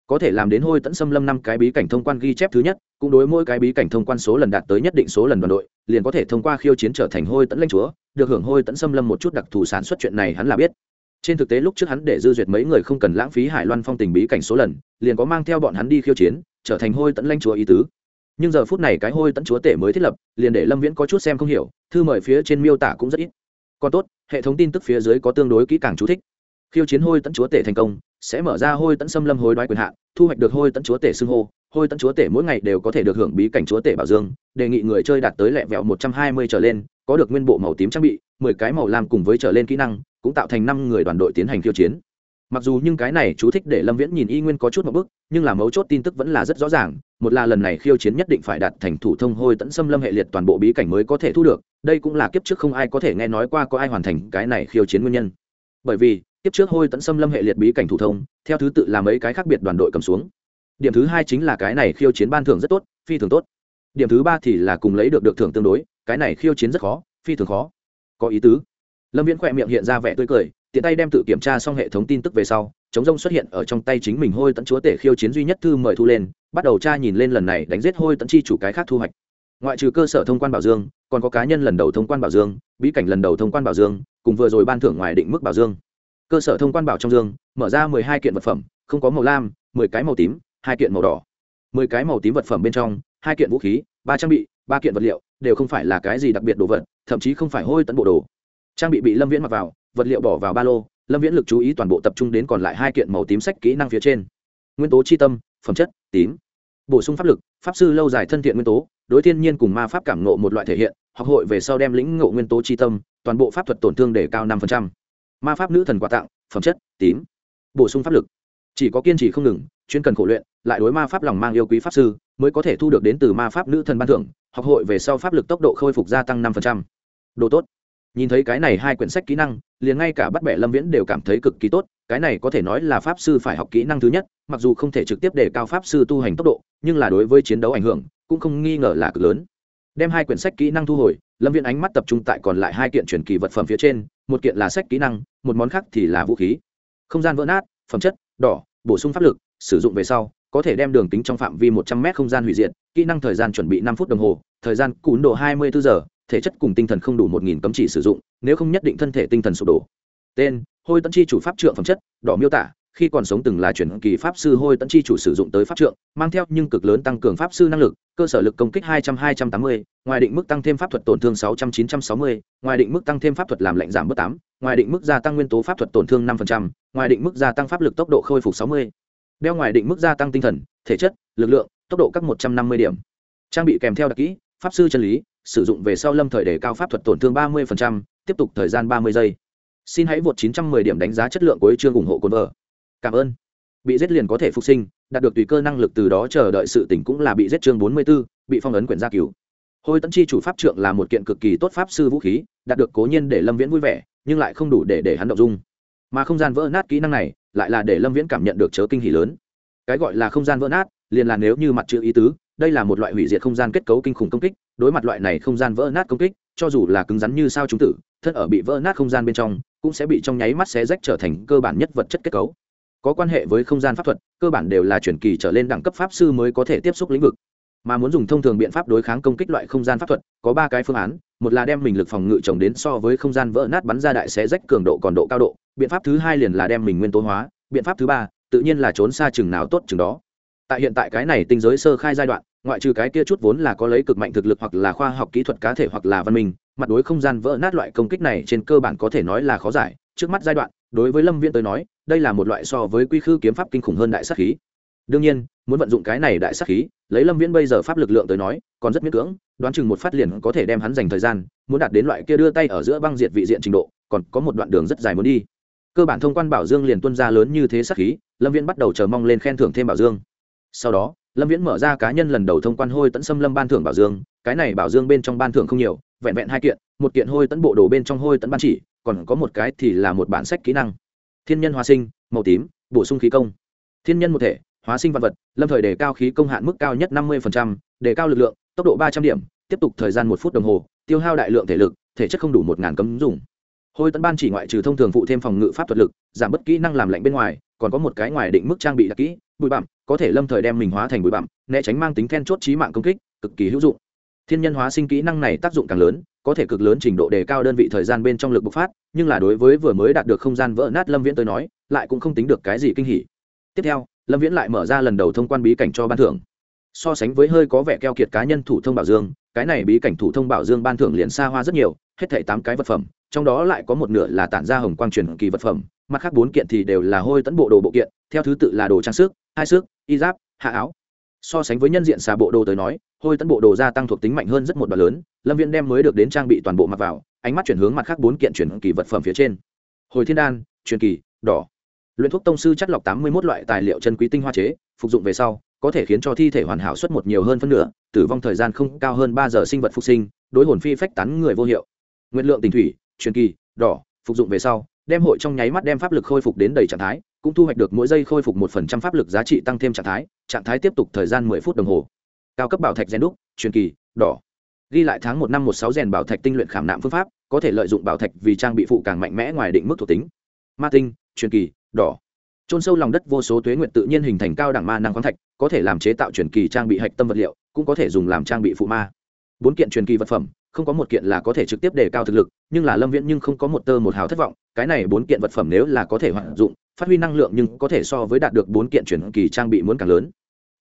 Có thể làm đến hôi tận xâm lâm năm cái bí cảnh thông quan ghi chép thứ nhất, cũng đối mỗi cái bí cảnh thông quan số lần đạt tới nhất định số lần đoàn đội, liền có thể thông qua khiêu chiến trở thành hôi tận lãnh chúa, được hưởng hôi tận xâm lâm một chút đặc thù sản xuất chuyện này hắn là biết. Trên thực tế lúc trước hắn để dư duyệt mấy người không cần lãng phí hải loan phong tình bí cảnh số lần, liền có mang theo bọn hắn đi khiêu chiến, trở thành hôi tận lãnh chúa ý tứ nhưng giờ phút này cái hôi tẫn chúa tể mới thiết lập, liền để lâm viễn có chút xem không hiểu, thư mời phía trên miêu tả cũng rất ít. Còn tốt, hệ thống tin tức phía dưới có tương đối kỹ càng chú thích. Khiêu chiến hôi tẫn chúa tể thành công, sẽ mở ra hôi tẫn xâm lâm hối đoái quyền hạn, thu hoạch được hôi tẫn chúa tể xưng hô. Hôi tẫn chúa tể mỗi ngày đều có thể được hưởng bí cảnh chúa tể bảo dương, đề nghị người chơi đạt tới lẹ vẹo một trăm hai mươi trở lên, có được nguyên bộ màu tím trang bị, mười cái màu lam cùng với trở lên kỹ năng, cũng tạo thành năm người đoàn đội tiến hành khiêu chiến mặc dù nhưng cái này chú thích để lâm viễn nhìn y nguyên có chút một bức nhưng là mấu chốt tin tức vẫn là rất rõ ràng, một là lần này khiêu chiến nhất định phải đạt thành thủ thông hôi tẫn xâm lâm hệ liệt toàn bộ bí cảnh mới có thể thu được, đây cũng là kiếp trước không ai có thể nghe nói qua có ai hoàn thành cái này khiêu chiến nguyên nhân. Bởi vì, kiếp trước hôi tẫn xâm lâm hệ liệt bí cảnh thủ thông, theo thứ tự là mấy cái khác biệt đoàn đội cầm xuống. Điểm thứ hai chính là cái này khiêu chiến ban thưởng rất tốt, phi thường tốt. Điểm thứ ba thì là cùng lấy được được thưởng tương đối, cái này khiêu chiến rất khó, phi thường khó. Có ý tứ. Lâm viễn khỏe miệng hiện ra vẻ tươi cười tiện tay đem tự kiểm tra xong hệ thống tin tức về sau, chống rông xuất hiện ở trong tay chính mình hôi tận chúa tể khiêu chiến duy nhất thư mời thu lên, bắt đầu tra nhìn lên lần này đánh giết hôi tận chi chủ cái khác thu hoạch. Ngoại trừ cơ sở thông quan bảo dương, còn có cá nhân lần đầu thông quan bảo dương, bí cảnh lần đầu thông quan bảo dương, cùng vừa rồi ban thưởng ngoài định mức bảo dương. Cơ sở thông quan bảo trong dương, mở ra mười hai kiện vật phẩm, không có màu lam, mười cái màu tím, hai kiện màu đỏ. Mười cái màu tím vật phẩm bên trong, hai kiện vũ khí, ba trang bị, ba kiện vật liệu, đều không phải là cái gì đặc biệt đồ vật, thậm chí không phải hôi tận bộ đồ. Trang bị bị lâm viễn mặc vào vật liệu bỏ vào ba lô, lâm viễn lực chú ý toàn bộ tập trung đến còn lại hai kiện màu tím sách kỹ năng phía trên. Nguyên tố chi tâm, phẩm chất, tím. Bổ sung pháp lực, pháp sư lâu dài thân thiện nguyên tố, đối thiên nhiên cùng ma pháp cảm ngộ một loại thể hiện, học hội về sau đem lĩnh ngộ nguyên tố chi tâm, toàn bộ pháp thuật tổn thương để cao năm ma pháp nữ thần quà tặng, phẩm chất, tím. Bổ sung pháp lực. Chỉ có kiên trì không ngừng, chuyên cần khổ luyện, lại đối ma pháp lòng mang yêu quý pháp sư, mới có thể thu được đến từ ma pháp nữ thần ban thưởng, học hội về sau pháp lực tốc độ khôi phục gia tăng năm đồ tốt nhìn thấy cái này hai quyển sách kỹ năng, liền ngay cả bắt bẻ lâm viễn đều cảm thấy cực kỳ tốt, cái này có thể nói là pháp sư phải học kỹ năng thứ nhất, mặc dù không thể trực tiếp để cao pháp sư tu hành tốc độ, nhưng là đối với chiến đấu ảnh hưởng, cũng không nghi ngờ là cực lớn. Đem hai quyển sách kỹ năng thu hồi, lâm viễn ánh mắt tập trung tại còn lại hai kiện truyền kỳ vật phẩm phía trên, một kiện là sách kỹ năng, một món khác thì là vũ khí. Không gian vỡ nát, phẩm chất, đỏ, bổ sung pháp lực, sử dụng về sau, có thể đem đường tính trong phạm vi một trăm m không gian hủy diệt, kỹ năng thời gian chuẩn bị năm phút đồng hồ, thời gian cún độ hai mươi bốn giờ thể chất cùng tinh thần không đủ một nghìn cấm chỉ sử dụng, nếu không nhất định thân thể tinh thần sụp đổ. Tên, hôi Tấn chi chủ pháp trượng phẩm chất, đỏ miêu tả, khi còn sống từng là chuyển kỳ pháp sư hôi Tấn chi chủ sử dụng tới pháp trượng, mang theo nhưng cực lớn tăng cường pháp sư năng lực, cơ sở lực công kích hai trăm hai trăm tám mươi, ngoài định mức tăng thêm pháp thuật tổn thương sáu trăm chín trăm sáu mươi, ngoài định mức tăng thêm pháp thuật làm lạnh giảm bớt tám, ngoài định mức gia tăng nguyên tố pháp thuật tổn thương năm ngoài định mức gia tăng pháp lực tốc độ khôi phục sáu mươi. Đeo ngoài định mức gia tăng tinh thần, thể chất, lực lượng, tốc độ các một trăm năm mươi điểm. Trang bị kèm theo đặc kỹ, pháp sư chân lý sử dụng về sau lâm thời để cao pháp thuật tổn thương ba mươi tiếp tục thời gian ba mươi giây. Xin hãy vượt chín trăm mười điểm đánh giá chất lượng của chương ủng hộ cồn vợ. Cảm ơn. Bị giết liền có thể phục sinh đạt được tùy cơ năng lực từ đó chờ đợi sự tỉnh cũng là bị giết chương 44, bị phong ấn quyển gia cứu hôi tấn chi chủ pháp trượng là một kiện cực kỳ tốt pháp sư vũ khí đạt được cố nhiên để lâm viễn vui vẻ nhưng lại không đủ để để hắn động dung. Mà không gian vỡ nát kỹ năng này lại là để lâm viễn cảm nhận được chớ kinh hỉ lớn. Cái gọi là không gian vỡ nát liền là nếu như mặt chữ ý tứ đây là một loại hủy diệt không gian kết cấu kinh khủng công kích đối mặt loại này không gian vỡ nát công kích, cho dù là cứng rắn như sao chúng tử, thân ở bị vỡ nát không gian bên trong, cũng sẽ bị trong nháy mắt xé rách trở thành cơ bản nhất vật chất kết cấu. Có quan hệ với không gian pháp thuật, cơ bản đều là chuyển kỳ trở lên đẳng cấp pháp sư mới có thể tiếp xúc lĩnh vực. Mà muốn dùng thông thường biện pháp đối kháng công kích loại không gian pháp thuật, có ba cái phương án, một là đem mình lực phòng ngự trồng đến so với không gian vỡ nát bắn ra đại xé rách cường độ còn độ cao độ, biện pháp thứ hai liền là đem mình nguyên tố hóa, biện pháp thứ ba, tự nhiên là trốn xa chừng nào tốt chừng đó. Tại hiện tại cái này tinh giới sơ khai giai đoạn ngoại trừ cái kia chút vốn là có lấy cực mạnh thực lực hoặc là khoa học kỹ thuật cá thể hoặc là văn minh, mặt đối không gian vỡ nát loại công kích này trên cơ bản có thể nói là khó giải. Trước mắt giai đoạn, đối với lâm viễn tới nói, đây là một loại so với quy khư kiếm pháp kinh khủng hơn đại sắc khí. Đương nhiên, muốn vận dụng cái này đại sắc khí, lấy lâm viễn bây giờ pháp lực lượng tới nói, còn rất miễn cưỡng, đoán chừng một phát liền có thể đem hắn dành thời gian, muốn đạt đến loại kia đưa tay ở giữa băng diệt vị diện trình độ, còn có một đoạn đường rất dài muốn đi. Cơ bản thông quan bảo dương liền tuân ra lớn như thế sắc khí, lâm viễn bắt đầu chờ mong lên khen thưởng thêm bảo dương. Sau đó lâm viễn mở ra cá nhân lần đầu thông quan hôi tẫn xâm lâm ban thưởng bảo dương, cái này bảo dương bên trong ban thưởng không nhiều, vẹn vẹn hai kiện, một kiện hôi tẫn bộ đồ bên trong hôi tẫn ban chỉ, còn có một cái thì là một bản sách kỹ năng. Thiên nhân hóa sinh, màu tím, bổ sung khí công. Thiên nhân một thể, hóa sinh vật vật, lâm thời đề cao khí công hạn mức cao nhất năm mươi đề cao lực lượng, tốc độ ba trăm điểm, tiếp tục thời gian một phút đồng hồ, tiêu hao đại lượng thể lực, thể chất không đủ một ngàn cấm dùng. Hôi tấn ban chỉ ngoại trừ thông thường phụ thêm phòng ngự pháp thuật lực, giảm bất kỹ năng làm lạnh bên ngoài, còn có một cái ngoài định mức trang bị đặc kỹ bụi bặm, có thể lâm thời đem mình hóa thành bụi bặm, né tránh mang tính then chốt trí mạng công kích, cực kỳ hữu dụng. Thiên nhân hóa sinh kỹ năng này tác dụng càng lớn, có thể cực lớn trình độ đề cao đơn vị thời gian bên trong lực bộc phát, nhưng là đối với vừa mới đạt được không gian vỡ nát lâm viễn tới nói, lại cũng không tính được cái gì kinh hỉ. Tiếp theo, lâm viễn lại mở ra lần đầu thông quan bí cảnh cho ban thưởng. So sánh với hơi có vẻ keo kiệt cá nhân thủ thông bảo dương, cái này bí cảnh thủ thông bảo dương ban thưởng liền xa hoa rất nhiều, hết thảy tám cái vật phẩm, trong đó lại có một nửa là tản ra hồng quang truyền kỳ vật phẩm mặt khác bốn kiện thì đều là hôi tẫn bộ đồ bộ kiện, theo thứ tự là đồ trang sức, hai sức y giáp, hạ áo. So sánh với nhân diện xà bộ đồ tới nói, hôi tẫn bộ đồ gia tăng thuộc tính mạnh hơn rất một đoạn lớn, lâm viên đem mới được đến trang bị toàn bộ mặc vào, ánh mắt chuyển hướng mặt khác bốn kiện chuyển kỳ vật phẩm phía trên. Hồi thiên đan, truyền kỳ, đỏ. Luyện thuốc tông sư chất lọc tám mươi một loại tài liệu chân quý tinh hoa chế, phục dụng về sau, có thể khiến cho thi thể hoàn hảo suất một nhiều hơn phân nửa, tử vong thời gian không cao hơn ba giờ sinh vật phục sinh, đối hồn phi phách tán người vô hiệu. Nguyện lượng tình thủy, truyền kỳ, đỏ, phục dụng về sau đem hội trong nháy mắt đem pháp lực khôi phục đến đầy trạng thái, cũng thu hoạch được mỗi giây khôi phục một phần trăm pháp lực giá trị tăng thêm trạng thái trạng thái tiếp tục thời gian mười phút đồng hồ. Cao cấp bảo thạch rèn đúc, truyền kỳ, đỏ. Ghi lại tháng một năm một sáu rèn bảo thạch tinh luyện khảm nạm phương pháp, có thể lợi dụng bảo thạch vì trang bị phụ càng mạnh mẽ ngoài định mức thuộc tính. Ma tinh, truyền kỳ, đỏ. Trôn sâu lòng đất vô số tuế nguyện tự nhiên hình thành cao đẳng ma năng khoáng thạch, có thể làm chế tạo truyền kỳ trang bị hạch tâm vật liệu, cũng có thể dùng làm trang bị phụ ma. Bốn kiện truyền kỳ vật phẩm không có một kiện là có thể trực tiếp đề cao thực lực, nhưng là lâm viễn nhưng không có một tơ một hào thất vọng, cái này bốn kiện vật phẩm nếu là có thể hoạt dụng, phát huy năng lượng nhưng có thể so với đạt được bốn kiện truyền kỳ trang bị muốn càng lớn.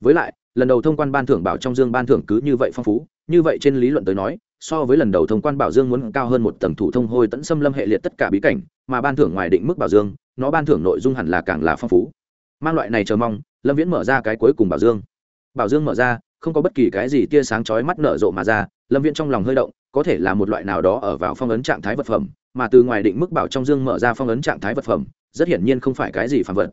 Với lại, lần đầu thông quan ban thưởng bảo trong dương ban thưởng cứ như vậy phong phú, như vậy trên lý luận tới nói, so với lần đầu thông quan bảo dương muốn cao hơn một tầng thủ thông hôi tẫn xâm lâm hệ liệt tất cả bí cảnh, mà ban thưởng ngoài định mức bảo dương, nó ban thưởng nội dung hẳn là càng là phong phú. Mang loại này chờ mong, lâm viễn mở ra cái cuối cùng bảo dương. Bảo dương mở ra, không có bất kỳ cái gì tia sáng chói mắt nở rộ mà ra, lâm viễn trong lòng hơi động có thể là một loại nào đó ở vào phong ấn trạng thái vật phẩm, mà từ ngoài định mức bảo trong dương mở ra phong ấn trạng thái vật phẩm, rất hiển nhiên không phải cái gì phản vật.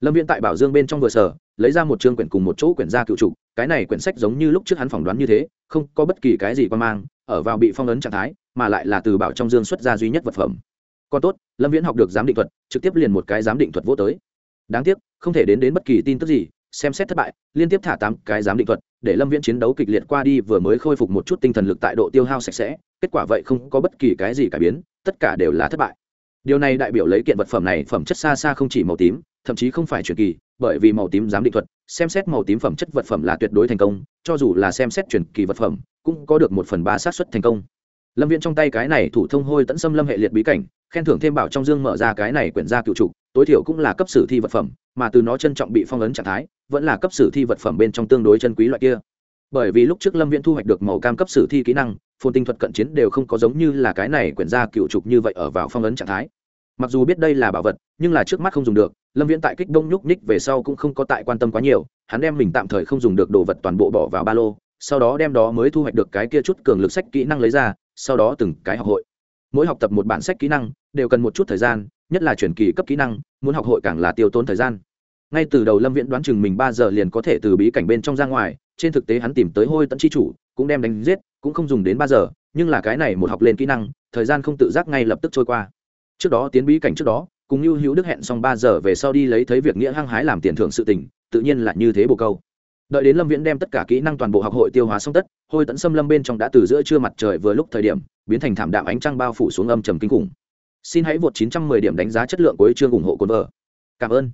Lâm viễn tại bảo dương bên trong vừa sở, lấy ra một chương quyển cùng một chỗ quyển gia cựu trục, cái này quyển sách giống như lúc trước hắn phỏng đoán như thế, không có bất kỳ cái gì quan mang, ở vào bị phong ấn trạng thái, mà lại là từ bảo trong dương xuất ra duy nhất vật phẩm. Còn tốt, lâm viễn học được giám định thuật, trực tiếp liền một cái giám định thuật vô tới. Đáng tiếc, không thể đến đến bất kỳ tin tức gì xem xét thất bại, liên tiếp thả tám cái giám định thuật, để lâm viễn chiến đấu kịch liệt qua đi vừa mới khôi phục một chút tinh thần lực tại độ tiêu hao sạch sẽ, kết quả vậy không có bất kỳ cái gì cải biến, tất cả đều là thất bại. Điều này đại biểu lấy kiện vật phẩm này phẩm chất xa xa không chỉ màu tím, thậm chí không phải truyền kỳ, bởi vì màu tím giám định thuật, xem xét màu tím phẩm chất vật phẩm là tuyệt đối thành công, cho dù là xem xét truyền kỳ vật phẩm, cũng có được một phần ba xác suất thành công. Lâm viễn trong tay cái này thủ thông hôi tẫn xâm lâm hệ liệt bí cảnh, khen thưởng thêm bảo trong dương mở ra cái này quyển gia cựu trục, tối thiểu cũng là cấp sử thi vật phẩm mà từ nó trân trọng bị phong ấn trạng thái, vẫn là cấp sử thi vật phẩm bên trong tương đối chân quý loại kia. Bởi vì lúc trước lâm viễn thu hoạch được màu cam cấp sử thi kỹ năng, phồn tinh thuật cận chiến đều không có giống như là cái này quyển ra cựu trục như vậy ở vào phong ấn trạng thái. Mặc dù biết đây là bảo vật, nhưng là trước mắt không dùng được, lâm viễn tại kích đông nhúc nhích về sau cũng không có tại quan tâm quá nhiều, hắn đem mình tạm thời không dùng được đồ vật toàn bộ bỏ vào ba lô, sau đó đem đó mới thu hoạch được cái kia chút cường lực sách kỹ năng lấy ra, sau đó từng cái học hội. Mỗi học tập một bản sách kỹ năng, đều cần một chút thời gian nhất là chuyển kỳ cấp kỹ năng, muốn học hội càng là tiêu tốn thời gian. Ngay từ đầu lâm viễn đoán chừng mình ba giờ liền có thể từ bí cảnh bên trong ra ngoài, trên thực tế hắn tìm tới hôi tận chi chủ, cũng đem đánh giết, cũng không dùng đến ba giờ, nhưng là cái này một học lên kỹ năng, thời gian không tự giác ngay lập tức trôi qua. Trước đó tiến bí cảnh trước đó, cùng Lưu hữu đức hẹn xong ba giờ về sau đi lấy thấy việc nghĩa hăng hái làm tiền thưởng sự tình, tự nhiên là như thế bồ câu. Đợi đến lâm viễn đem tất cả kỹ năng toàn bộ học hội tiêu hóa xong tất, hôi tận xâm lâm bên trong đã từ giữa trưa mặt trời vừa lúc thời điểm, biến thành thảm đạm ánh trăng bao phủ xuống âm trầm kinh khủng xin hãy vượt 910 điểm đánh giá chất lượng của chương ủng hộ cồn vợ. Cảm ơn.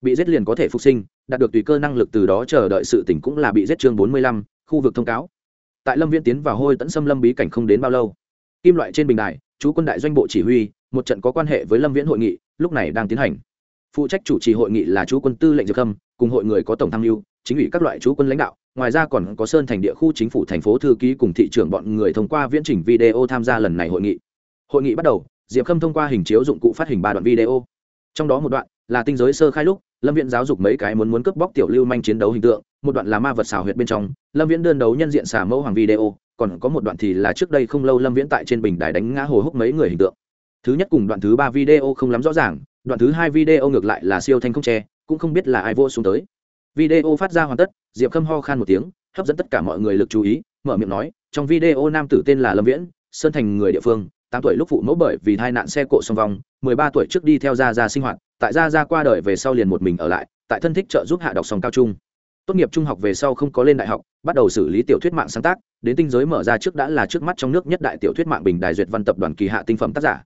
Bị giết liền có thể phục sinh đạt được tùy cơ năng lực từ đó chờ đợi sự tỉnh cũng là bị giết chương 45, khu vực thông cáo. Tại lâm viễn tiến vào hôi tận xâm lâm bí cảnh không đến bao lâu kim loại trên bình đài chú quân đại doanh bộ chỉ huy một trận có quan hệ với lâm viễn hội nghị lúc này đang tiến hành. Phụ trách chủ trì hội nghị là chú quân tư lệnh diệp khâm cùng hội người có tổng tham mưu chính ủy các loại chú quân lãnh đạo ngoài ra còn có sơn thành địa khu chính phủ thành phố thư ký cùng thị trưởng bọn người thông qua viễn trình video tham gia lần này hội nghị. Hội nghị bắt đầu diệp khâm thông qua hình chiếu dụng cụ phát hình ba đoạn video. Trong đó một đoạn là tinh giới sơ khai lúc, lâm viễn giáo dục mấy cái muốn muốn cướp bóc tiểu lưu manh chiến đấu hình tượng, một đoạn là ma vật xào huyệt bên trong, lâm viễn đơn đấu nhân diện xà mẫu hoàng video, còn có một đoạn thì là trước đây không lâu lâm viễn tại trên bình đài đánh ngã hồ húc mấy người hình tượng. Thứ nhất cùng đoạn thứ ba video không lắm rõ ràng, đoạn thứ hai video ngược lại là siêu thanh không che, cũng không biết là ai vô xuống tới. Video phát ra hoàn tất, diệp khâm ho khan một tiếng, hấp dẫn tất cả mọi người lực chú ý, mở miệng nói, trong video nam tử tên là lâm viễn, sơn thành người địa phương tám tuổi lúc phụ mẫu bởi vì tai nạn xe cộ song vong, mười ba tuổi trước đi theo gia gia sinh hoạt, tại gia gia qua đời về sau liền một mình ở lại, tại thân thích trợ giúp hạ đọc song cao trung. Tốt nghiệp trung học về sau không có lên đại học, bắt đầu xử lý tiểu thuyết mạng sáng tác, đến tinh giới mở ra trước đã là trước mắt trong nước nhất đại tiểu thuyết mạng bình đài duyệt văn tập đoàn kỳ hạ tinh phẩm tác giả.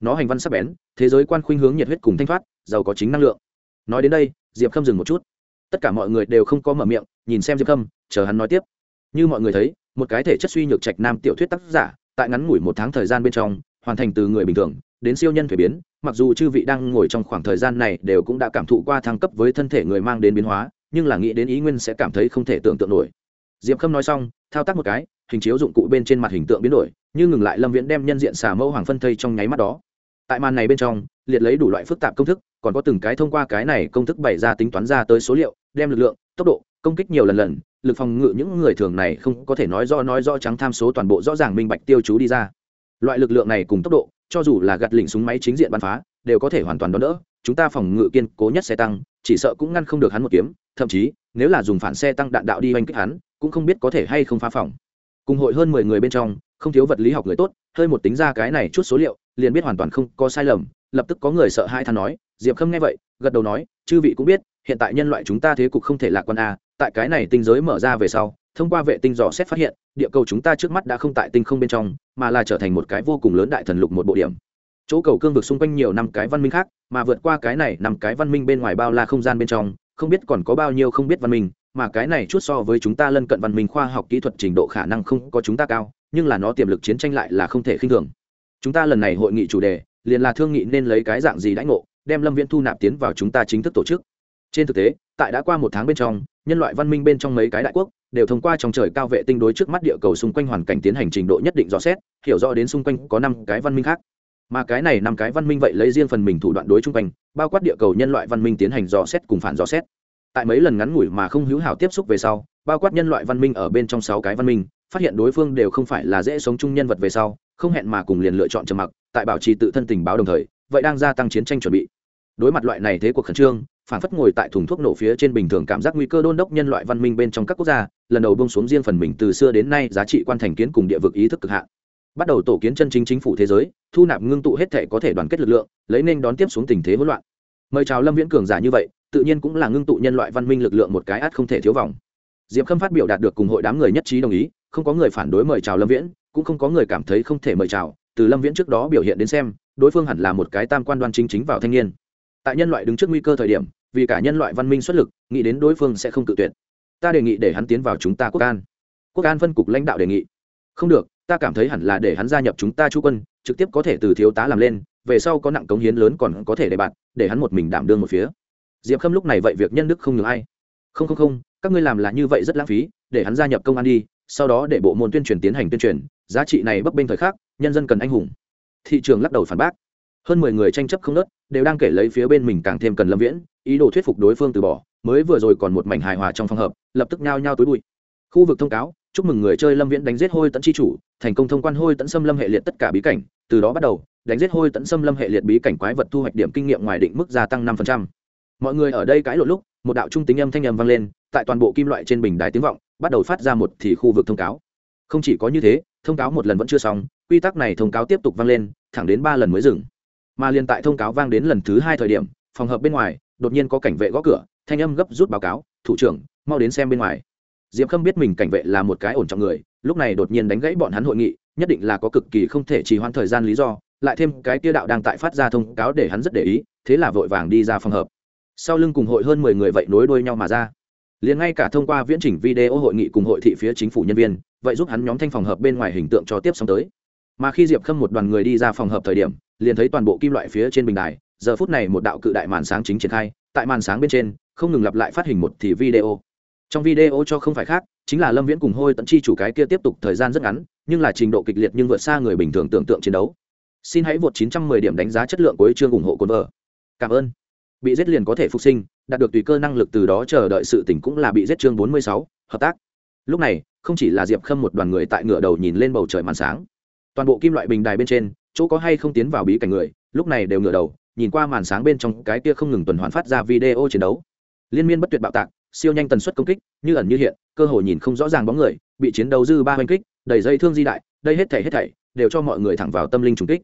Nó hành văn sắc bén, thế giới quan khuynh hướng nhiệt huyết cùng thanh thoát, giàu có chính năng lượng. Nói đến đây, diệp khâm dừng một chút. Tất cả mọi người đều không có mở miệng, nhìn xem diệp khâm, chờ hắn nói tiếp. Như mọi người thấy, một cái thể chất suy nhược trạch nam tiểu thuyết tác giả tại ngắn ngủi một tháng thời gian bên trong, hoàn thành từ người bình thường đến siêu nhân thuế biến, mặc dù chư vị đang ngồi trong khoảng thời gian này đều cũng đã cảm thụ qua thăng cấp với thân thể người mang đến biến hóa, nhưng là nghĩ đến ý nguyên sẽ cảm thấy không thể tưởng tượng nổi. Diệp khâm nói xong, thao tác một cái, hình chiếu dụng cụ bên trên mặt hình tượng biến đổi, như ngừng lại lâm viễn đem nhân diện xà mẫu hoàng phân thây trong nháy mắt đó. Tại màn này bên trong, liệt lấy đủ loại phức tạp công thức, còn có từng cái thông qua cái này công thức bày ra tính toán ra tới số liệu, đem lực lượng, tốc độ, công kích nhiều lần lần lực phòng ngự những người thường này không có thể nói do nói do trắng tham số toàn bộ rõ ràng minh bạch tiêu chú đi ra. Loại lực lượng này cùng tốc độ, cho dù là gạt lỉnh súng máy chính diện bắn phá, đều có thể hoàn toàn đón đỡ, chúng ta phòng ngự kiên cố nhất xe tăng, chỉ sợ cũng ngăn không được hắn một kiếm, thậm chí, nếu là dùng phản xe tăng đạn đạo đi oanh kích hắn, cũng không biết có thể hay không phá phòng. Cùng hội hơn mười người bên trong, không thiếu vật lý học người tốt, hơi một tính ra cái này chút số liệu, liền biết hoàn toàn không có sai lầm, lập tức có người sợ hai than nói, diệp khâm nghe vậy, gật đầu nói, chư vị cũng biết, hiện tại nhân loại chúng ta thế cục không thể lạc quan a tại cái này tinh giới mở ra về sau, thông qua vệ tinh dò xét phát hiện, địa cầu chúng ta trước mắt đã không tại tinh không bên trong, mà là trở thành một cái vô cùng lớn đại thần lục một bộ điểm. Chỗ cầu cương vực xung quanh nhiều năm cái văn minh khác, mà vượt qua cái này nằm cái văn minh bên ngoài bao la không gian bên trong, không biết còn có bao nhiêu không biết văn minh, mà cái này chút so với chúng ta lân cận văn minh khoa học kỹ thuật trình độ khả năng không có chúng ta cao, nhưng là nó tiềm lực chiến tranh lại là không thể khinh thường. Chúng ta lần này hội nghị chủ đề, liền là thương nghị nên lấy cái dạng gì đãi ngộ, đem lâm viễn thu nạp tiến vào chúng ta chính thức tổ chức. Trên thực tế, tại đã qua một tháng bên trong nhân loại văn minh bên trong mấy cái đại quốc đều thông qua trong trời cao vệ tinh đối trước mắt địa cầu xung quanh hoàn cảnh tiến hành trình độ nhất định rõ xét, hiểu rõ đến xung quanh có năm cái văn minh khác. Mà cái này năm cái văn minh vậy lấy riêng phần mình thủ đoạn đối chung quanh, bao quát địa cầu nhân loại văn minh tiến hành dò xét cùng phản dò xét. Tại mấy lần ngắn ngủi mà không hữu hảo tiếp xúc về sau, bao quát nhân loại văn minh ở bên trong sáu cái văn minh, phát hiện đối phương đều không phải là dễ sống chung nhân vật về sau, không hẹn mà cùng liền lựa chọn trầm mặc, tại bảo trì tự thân tình báo đồng thời, vậy đang gia tăng chiến tranh chuẩn bị. Đối mặt loại này thế cuộc khẩn trương phản phất ngồi tại thùng thuốc nổ phía trên bình thường cảm giác nguy cơ đôn đốc nhân loại văn minh bên trong các quốc gia, lần đầu bông xuống riêng phần mình từ xưa đến nay giá trị quan thành kiến cùng địa vực ý thức cực hạn. Bắt đầu tổ kiến chân chính chính phủ thế giới, thu nạp ngưng tụ hết thể có thể đoàn kết lực lượng, lấy nên đón tiếp xuống tình thế hỗn loạn. Mời chào lâm viễn cường giả như vậy, tự nhiên cũng là ngưng tụ nhân loại văn minh lực lượng một cái át không thể thiếu vòng. Diệp khâm phát biểu đạt được cùng hội đám người nhất trí đồng ý, không có người phản đối mời chào lâm viễn, cũng không có người cảm thấy không thể mời chào, từ lâm viễn trước đó biểu hiện đến xem, đối phương hẳn là một cái tam quan đoan chính chính vào thanh niên tại nhân loại đứng trước nguy cơ thời điểm, vì cả nhân loại văn minh xuất lực, nghĩ đến đối phương sẽ không tự tuyệt. Ta đề nghị để hắn tiến vào chúng ta quốc an. Quốc an phân cục lãnh đạo đề nghị. Không được, ta cảm thấy hẳn là để hắn gia nhập chúng ta chú quân, trực tiếp có thể từ thiếu tá làm lên, về sau có nặng cống hiến lớn còn có thể để bạn, để hắn một mình đảm đương một phía. Diệp khâm lúc này vậy việc nhân đức không ngừng ai. Không không không, các ngươi làm là như vậy rất lãng phí, để hắn gia nhập công an đi, sau đó để bộ môn tuyên truyền tiến hành tuyên truyền, giá trị này bấp bênh thời khắc, nhân dân cần anh hùng. Thị trường lắc đầu phản bác hơn mười người tranh chấp không nớt, đều đang kể lấy phía bên mình càng thêm cần lâm viễn, ý đồ thuyết phục đối phương từ bỏ, mới vừa rồi còn một mảnh hài hòa trong phòng hợp lập tức nhao nhao túi bụi. Khu vực thông cáo, chúc mừng người chơi lâm viễn đánh giết hôi tẫn chi chủ, thành công thông quan hôi tẫn xâm lâm hệ liệt tất cả bí cảnh, từ đó bắt đầu, đánh giết hôi tẫn xâm lâm hệ liệt bí cảnh quái vật thu hoạch điểm kinh nghiệm ngoài định mức gia tăng năm mọi người ở đây cãi lộn lúc, một đạo trung tính âm thanh âm vang lên, tại toàn bộ kim loại trên bình đài tiếng vọng, bắt đầu phát ra một thì khu vực thông cáo. Không chỉ có như thế, thông cáo một lần vẫn chưa xong, quy tắc này thông cáo tiếp tục vang lên, thẳng đến ba lần mới dừng mà liền tại thông cáo vang đến lần thứ hai thời điểm, phòng hợp bên ngoài, đột nhiên có cảnh vệ gõ cửa, thanh âm gấp rút báo cáo, thủ trưởng, mau đến xem bên ngoài. Diệp khâm biết mình cảnh vệ là một cái ổn trọng người, lúc này đột nhiên đánh gãy bọn hắn hội nghị, nhất định là có cực kỳ không thể trì hoãn thời gian lý do, lại thêm cái tia đạo đang tại phát ra thông cáo để hắn rất để ý, thế là vội vàng đi ra phòng hợp. Sau lưng cùng hội hơn mười người vậy nối đuôi nhau mà ra. Liền ngay cả thông qua viễn trình video hội nghị cùng hội thị phía chính phủ nhân viên, vậy giúp hắn nhóm thanh phòng hợp bên ngoài hình tượng cho tiếp xong tới mà khi diệp khâm một đoàn người đi ra phòng hợp thời điểm liền thấy toàn bộ kim loại phía trên bình đài giờ phút này một đạo cự đại màn sáng chính triển khai tại màn sáng bên trên không ngừng lặp lại phát hình một thì video. Trong video cho không phải khác chính là lâm viễn cùng hôi tận chi chủ cái kia tiếp tục thời gian rất ngắn nhưng là trình độ kịch liệt nhưng vượt xa người bình thường tưởng tượng chiến đấu. Xin hãy vượt 910 điểm đánh giá chất lượng của chương ủng hộ cồn vợ cảm ơn. Bị giết liền có thể phục sinh đạt được tùy cơ năng lực từ đó chờ đợi sự tỉnh cũng là bị giết chương 46, hợp tác. Lúc này không chỉ là diệp khâm một đoàn người tại ngựa đầu nhìn lên bầu trời màn sáng toàn bộ kim loại bình đài bên trên, chỗ có hay không tiến vào bí cảnh người, lúc này đều ngửa đầu, nhìn qua màn sáng bên trong cái kia không ngừng tuần hoàn phát ra video chiến đấu. Liên miên bất tuyệt bạo tạc, siêu nhanh tần suất công kích, như ẩn như hiện, cơ hội nhìn không rõ ràng bóng người, bị chiến đấu dư ba oanh kích, đầy dây thương di đại, đây hết thảy hết thảy đều cho mọi người thẳng vào tâm linh trùng kích.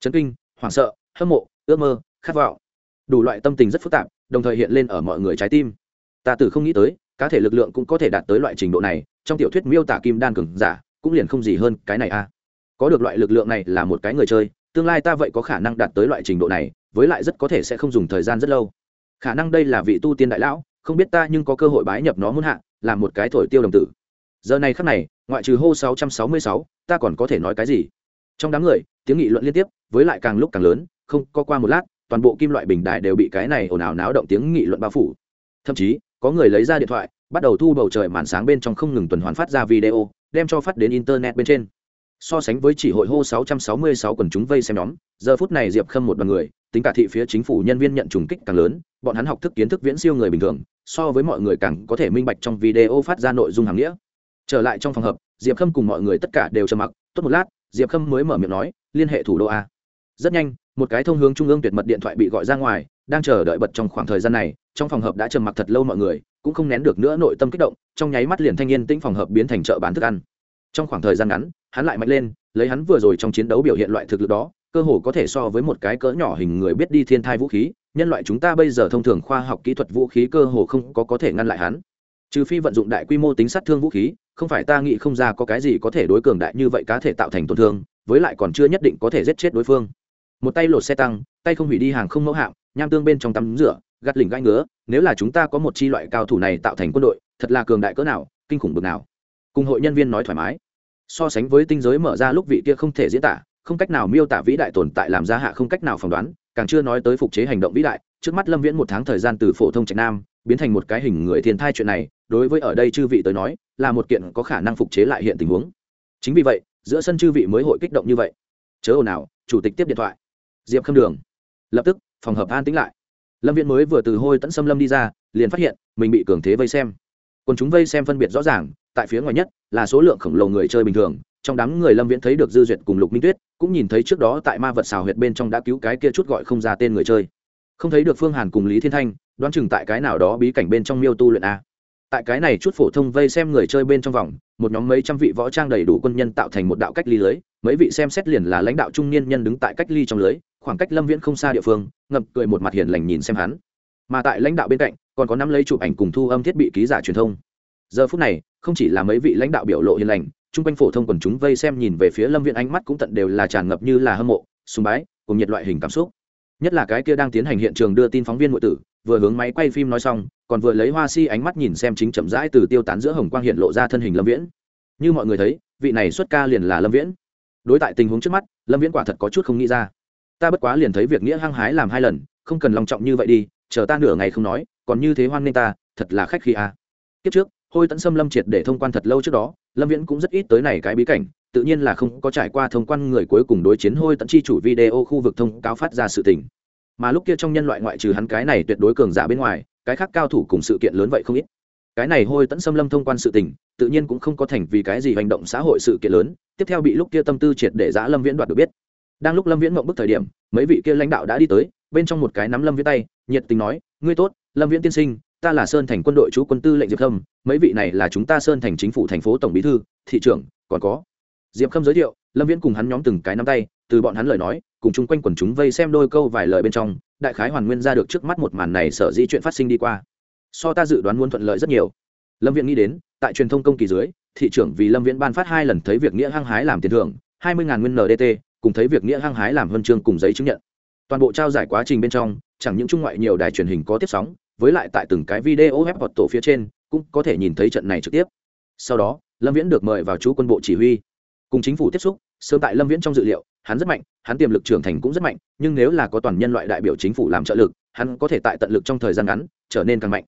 Chấn kinh, hoảng sợ, hâm mộ, ước mơ, khát vọng. Đủ loại tâm tình rất phức tạp, đồng thời hiện lên ở mọi người trái tim. Ta từ không nghĩ tới, cá thể lực lượng cũng có thể đạt tới loại trình độ này, trong tiểu thuyết miêu tả kim đan cường giả, cũng liền không gì hơn cái này a có được loại lực lượng này là một cái người chơi tương lai ta vậy có khả năng đạt tới loại trình độ này với lại rất có thể sẽ không dùng thời gian rất lâu. Khả năng đây là vị tu tiên đại lão không biết ta nhưng có cơ hội bái nhập nó muốn hạ làm một cái thổi tiêu đồng tử. Giờ này khắc này ngoại trừ hô 666, ta còn có thể nói cái gì? Trong đám người tiếng nghị luận liên tiếp với lại càng lúc càng lớn không có qua một lát toàn bộ kim loại bình đài đều bị cái này ồn ào náo động tiếng nghị luận bao phủ. Thậm chí có người lấy ra điện thoại bắt đầu thu bầu trời màn sáng bên trong không ngừng tuần hoàn phát ra video đem cho phát đến internet bên trên so sánh với chỉ hội hô 666 quần chúng vây xem nhóm, giờ phút này diệp khâm một đoàn người, tính cả thị phía chính phủ nhân viên nhận trùng kích càng lớn, bọn hắn học thức kiến thức viễn siêu người bình thường, so với mọi người càng có thể minh bạch trong video phát ra nội dung hàng nghĩa. Trở lại trong phòng hợp diệp khâm cùng mọi người tất cả đều trầm mặc, tốt một lát, diệp khâm mới mở miệng nói, liên hệ thủ đô a. Rất nhanh, một cái thông hướng trung ương tuyệt mật điện thoại bị gọi ra ngoài, đang chờ đợi bật trong khoảng thời gian này, trong phòng hợp đã trầm mặc thật lâu mọi người, cũng không nén được nữa nội tâm kích động, trong nháy mắt liền thanh niên tĩnh phòng hợp biến thành chợ bán thức ăn trong khoảng thời gian ngắn, hắn lại mạnh lên, lấy hắn vừa rồi trong chiến đấu biểu hiện loại thực lực đó, cơ hồ có thể so với một cái cỡ nhỏ hình người biết đi thiên thai vũ khí, nhân loại chúng ta bây giờ thông thường khoa học kỹ thuật vũ khí cơ hồ không có có thể ngăn lại hắn. Trừ phi vận dụng đại quy mô tính sát thương vũ khí, không phải ta nghĩ không ra có cái gì có thể đối cường đại như vậy cá thể tạo thành tổn thương, với lại còn chưa nhất định có thể giết chết đối phương. Một tay lột xe tăng, tay không hủy đi hàng không mẫu hạng nham tương bên trong tắm rửa gắt lỉnh gai ngứa, nếu là chúng ta có một chi loại cao thủ này tạo thành quân đội, thật là cường đại cỡ nào, kinh khủng bực nào cùng hội nhân viên nói thoải mái. So sánh với tinh giới mở ra lúc vị kia không thể diễn tả, không cách nào miêu tả vĩ đại tồn tại làm ra hạ không cách nào phỏng đoán, càng chưa nói tới phục chế hành động vĩ đại, trước mắt lâm viễn một tháng thời gian từ phổ thông trạch nam, biến thành một cái hình người thiên thai chuyện này, đối với ở đây chư vị tới nói, là một kiện có khả năng phục chế lại hiện tình huống. Chính vì vậy, giữa sân chư vị mới hội kích động như vậy. Chớ ồn nào chủ tịch tiếp điện thoại. Diệp khâm đường. Lập tức, phòng hợp an tính lại. Lâm viễn mới vừa từ hôi tẫn xâm lâm đi ra, liền phát hiện mình bị cường thế vây xem còn chúng vây xem phân biệt rõ ràng, tại phía ngoài nhất là số lượng khổng lồ người chơi bình thường, trong đám người lâm viễn thấy được dư duyệt cùng lục minh tuyết, cũng nhìn thấy trước đó tại ma vật xào huyệt bên trong đã cứu cái kia chút gọi không ra tên người chơi. Không thấy được phương hàn cùng lý thiên thanh, đoán chừng tại cái nào đó bí cảnh bên trong miêu tu luyện a. Tại cái này chút phổ thông vây xem người chơi bên trong vòng, một nhóm mấy trăm vị võ trang đầy đủ quân nhân tạo thành một đạo cách ly lưới, mấy vị xem xét liền là lãnh đạo trung niên nhân đứng tại cách ly trong lưới, khoảng cách lâm viễn không xa địa phương ngậm cười một mặt hiền lành nhìn xem hắn mà tại lãnh đạo bên cạnh, còn có năm lấy chụp ảnh cùng thu âm thiết bị ký giả truyền thông. Giờ phút này, không chỉ là mấy vị lãnh đạo biểu lộ hiền lành, chung quanh phổ thông quần chúng vây xem nhìn về phía lâm viện ánh mắt cũng tận đều là tràn ngập như là hâm mộ, sùng bái, cùng nhiệt loại hình cảm xúc. Nhất là cái kia đang tiến hành hiện trường đưa tin phóng viên nội tử, vừa hướng máy quay phim nói xong, còn vừa lấy hoa si ánh mắt nhìn xem chính chậm rãi từ tiêu tán giữa hồng quang hiện lộ ra thân hình lâm viễn. Như mọi người thấy, vị này xuất ca liền là lâm viễn. Đối tại tình huống trước mắt, lâm viễn quả thật có chút không nghĩ ra. Ta bất quá liền thấy việc nghĩa hăng hái làm hai lần, không cần lòng trọng như vậy đi chờ ta nửa ngày không nói, còn như thế hoan nghênh ta, thật là khách khi a à. kiếp trước, hôi tẫn xâm lâm triệt để thông quan thật lâu trước đó, lâm viễn cũng rất ít tới này cái bí cảnh, tự nhiên là không có trải qua thông quan người cuối cùng đối chiến hôi tận chi chủ video khu vực thông cáo phát ra sự tình. Mà lúc kia trong nhân loại ngoại trừ hắn cái này tuyệt đối cường giả bên ngoài, cái khác cao thủ cùng sự kiện lớn vậy không ít. Cái này hôi tẫn xâm lâm thông quan sự tình, tự nhiên cũng không có thành vì cái gì hành động xã hội sự kiện lớn, tiếp theo bị lúc kia tâm tư triệt để giã lâm viễn đoạt được biết. Đang lúc lâm viễn mộng bức thời điểm, mấy vị kia lãnh đạo đã đi tới bên trong một cái nắm lâm viễn tay, nhiệt tình nói, ngươi tốt, lâm viễn tiên sinh, ta là sơn thành quân đội chú quân tư lệnh diệp khâm, mấy vị này là chúng ta sơn thành chính phủ thành phố tổng bí thư, thị trưởng, còn có. Diệp khâm giới thiệu, lâm viễn cùng hắn nhóm từng cái nắm tay, từ bọn hắn lời nói, cùng chung quanh quần chúng vây xem đôi câu vài lời bên trong, đại khái hoàn nguyên ra được trước mắt một màn này sở di chuyện phát sinh đi qua. So ta dự đoán muốn thuận lợi rất nhiều. Lâm viễn nghĩ đến, tại truyền thông công kỳ dưới, thị trưởng vì lâm viễn ban phát hai lần thấy việc nghĩa hăng hái làm tiền thưởng, hai mươi nguyên ndt cùng thấy việc nghĩa hăng hái làm huân chương cùng giấy chứng nhận toàn bộ trao giải quá trình bên trong, chẳng những trung ngoại nhiều đài truyền hình có tiếp sóng, với lại tại từng cái video web hoặc tổ phía trên, cũng có thể nhìn thấy trận này trực tiếp. Sau đó, lâm viễn được mời vào chú quân bộ chỉ huy. Cùng chính phủ tiếp xúc, sớm tại lâm viễn trong dự liệu, hắn rất mạnh, hắn tiềm lực trưởng thành cũng rất mạnh, nhưng nếu là có toàn nhân loại đại biểu chính phủ làm trợ lực, hắn có thể tại tận lực trong thời gian ngắn, trở nên càng mạnh.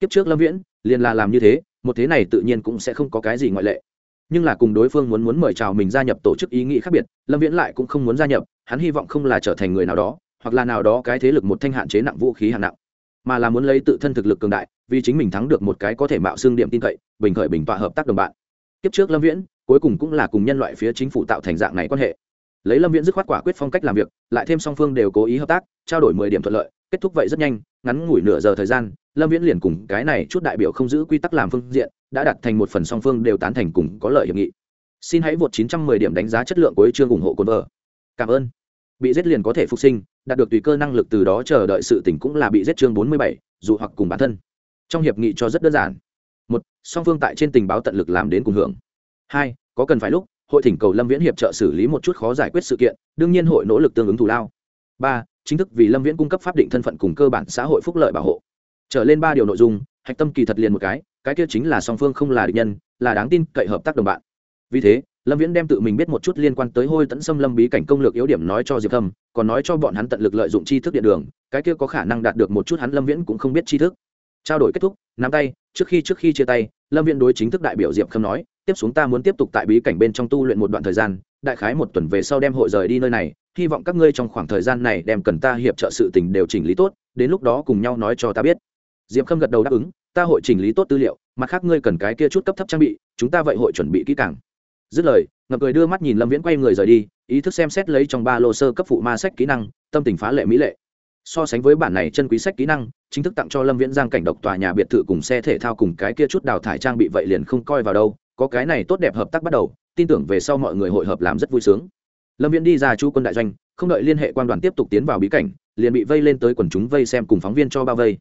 Kiếp trước lâm viễn, liền là làm như thế, một thế này tự nhiên cũng sẽ không có cái gì ngoại lệ. Nhưng là cùng đối phương muốn muốn mời chào mình gia nhập tổ chức ý nghĩ khác biệt, lâm viễn lại cũng không muốn gia nhập, hắn hy vọng không là trở thành người nào đó hoặc là nào đó cái thế lực một thanh hạn chế nặng vũ khí hạng nặng, mà là muốn lấy tự thân thực lực cường đại, vì chính mình thắng được một cái có thể mạo xương điểm tin cậy, bình khởi bình tọa hợp tác đồng bạn. Kiếp trước lâm viễn, cuối cùng cũng là cùng nhân loại phía chính phủ tạo thành dạng này quan hệ. Lấy lâm viễn dứt khoát quả quyết phong cách làm việc, lại thêm song phương đều cố ý hợp tác, trao đổi mười điểm thuận lợi, kết thúc vậy rất nhanh, ngắn ngủi nửa giờ thời gian, lâm viễn liền cùng cái này chút đại biểu không giữ quy tắc làm phương diện, đã đặt thành một phần song phương đều tán thành cùng có lợi hiệp nghị. Xin hãy vượt 910 điểm đánh giá chất lượng của chương ủng hộ cồn vợ. Cảm ơn. Bị giết liền có thể phục sinh đạt được tùy cơ năng lực từ đó chờ đợi sự tỉnh cũng là bị giết chương 47, dù hoặc cùng bản thân. Trong hiệp nghị cho rất đơn giản. Một song phương tại trên tình báo tận lực làm đến cùng hưởng. Hai có cần phải lúc hội thỉnh cầu lâm viễn hiệp trợ xử lý một chút khó giải quyết sự kiện đương nhiên hội nỗ lực tương ứng thù lao. Ba chính thức vì lâm viễn cung cấp pháp định thân phận cùng cơ bản xã hội phúc lợi bảo hộ. Trở lên ba điều nội dung hạch tâm kỳ thật liền một cái cái kia chính là song phương không là địch nhân là đáng tin cậy hợp tác đồng bạn. Vì thế lâm viễn đem tự mình biết một chút liên quan tới hôi tẫn xâm lâm bí cảnh công lược yếu điểm nói cho diệp thâm, còn nói cho bọn hắn tận lực lợi dụng tri thức điện đường, cái kia có khả năng đạt được một chút hắn lâm viễn cũng không biết tri thức. Trao đổi kết thúc, nắm tay, trước khi trước khi chia tay, lâm viễn đối chính thức đại biểu diệp khâm nói, tiếp xuống ta muốn tiếp tục tại bí cảnh bên trong tu luyện một đoạn thời gian, đại khái một tuần về sau đem hội rời đi nơi này, hy vọng các ngươi trong khoảng thời gian này đem cần ta hiệp trợ sự tình đều chỉnh lý tốt, đến lúc đó cùng nhau nói cho ta biết. Diệp khâm gật đầu đáp ứng, ta hội chỉnh lý tốt tư liệu, mặt khác ngươi cần cái kia chút cấp thấp trang bị, chúng ta vậy hội chuẩn bị kỹ càng dứt lời, ngập cười đưa mắt nhìn lâm viễn quay người rời đi, ý thức xem xét lấy trong ba lô sơ cấp phụ ma sách kỹ năng, tâm tình phá lệ mỹ lệ. So sánh với bản này chân quý sách kỹ năng, chính thức tặng cho lâm viễn giang cảnh độc tòa nhà biệt thự cùng xe thể thao cùng cái kia chút đào thải trang bị vậy liền không coi vào đâu, có cái này tốt đẹp hợp tác bắt đầu, tin tưởng về sau mọi người hội hợp làm rất vui sướng. Lâm viễn đi ra chu quân đại doanh, không đợi liên hệ quan đoàn tiếp tục tiến vào bí cảnh, liền bị vây lên tới quần chúng vây xem cùng phóng viên cho bao vây.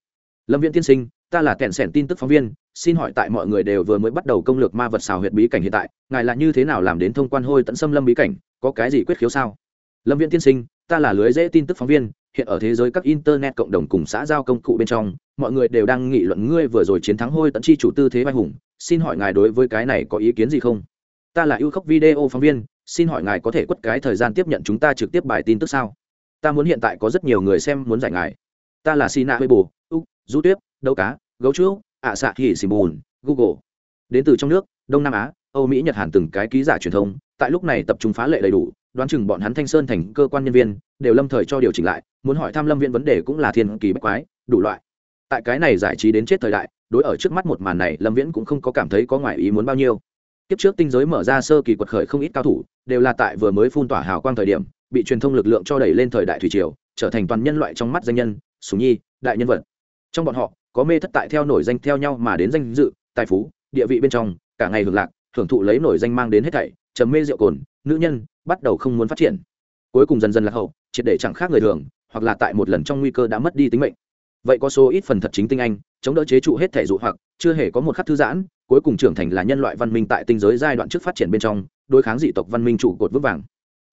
Lâm viễn tiên sinh, ta là kẹn sẻn tin tức phóng viên xin hỏi tại mọi người đều vừa mới bắt đầu công lược ma vật xào huyệt bí cảnh hiện tại, ngài là như thế nào làm đến thông quan hôi tận xâm lâm bí cảnh, có cái gì quyết khiếu sao? Lâm viễn tiên sinh, ta là lưới dễ tin tức phóng viên, hiện ở thế giới các internet cộng đồng cùng xã giao công cụ bên trong, mọi người đều đang nghị luận ngươi vừa rồi chiến thắng hôi tận chi chủ tư thế vai hùng, xin hỏi ngài đối với cái này có ý kiến gì không? Ta là ưu khốc video phóng viên, xin hỏi ngài có thể quất cái thời gian tiếp nhận chúng ta trực tiếp bài tin tức sao? Ta muốn hiện tại có rất nhiều người xem muốn giải ngài. Ta là sina huê bù úc, du tuyết, đấu cá, gấu chú ạ xạ hỉ xì bùn google. Đến từ trong nước, đông nam á, âu mỹ, nhật hàn từng cái ký giả truyền thông. Tại lúc này tập trung phá lệ đầy đủ, đoán chừng bọn hắn thanh sơn thành cơ quan nhân viên đều lâm thời cho điều chỉnh lại, muốn hỏi tham lâm viên vấn đề cũng là thiên kỳ bách quái, đủ loại. Tại cái này giải trí đến chết thời đại, đối ở trước mắt một màn này, lâm viễn cũng không có cảm thấy có ngoại ý muốn bao nhiêu. Kiếp trước tinh giới mở ra sơ kỳ quật khởi không ít cao thủ, đều là tại vừa mới phun tỏa hào quang thời điểm, bị truyền thông lực lượng cho đẩy lên thời đại thủy triều, trở thành toàn nhân loại trong mắt danh nhân súng nhi, đại nhân vật. Trong bọn họ có mê thất tại theo nổi danh theo nhau mà đến danh dự, tài phú, địa vị bên trong, cả ngày hưởng lạc hưởng thụ lấy nổi danh mang đến hết thảy, trầm mê rượu cồn, nữ nhân, bắt đầu không muốn phát triển. Cuối cùng dần dần lạc hậu, triệt để chẳng khác người thường, hoặc là tại một lần trong nguy cơ đã mất đi tính mệnh. Vậy có số ít phần thật chính tinh anh, chống đỡ chế trụ hết thể dụ hoặc, chưa hề có một khắc thư giãn, cuối cùng trưởng thành là nhân loại văn minh tại tinh giới giai đoạn trước phát triển bên trong, đối kháng dị tộc văn minh trụ cột vững vàng.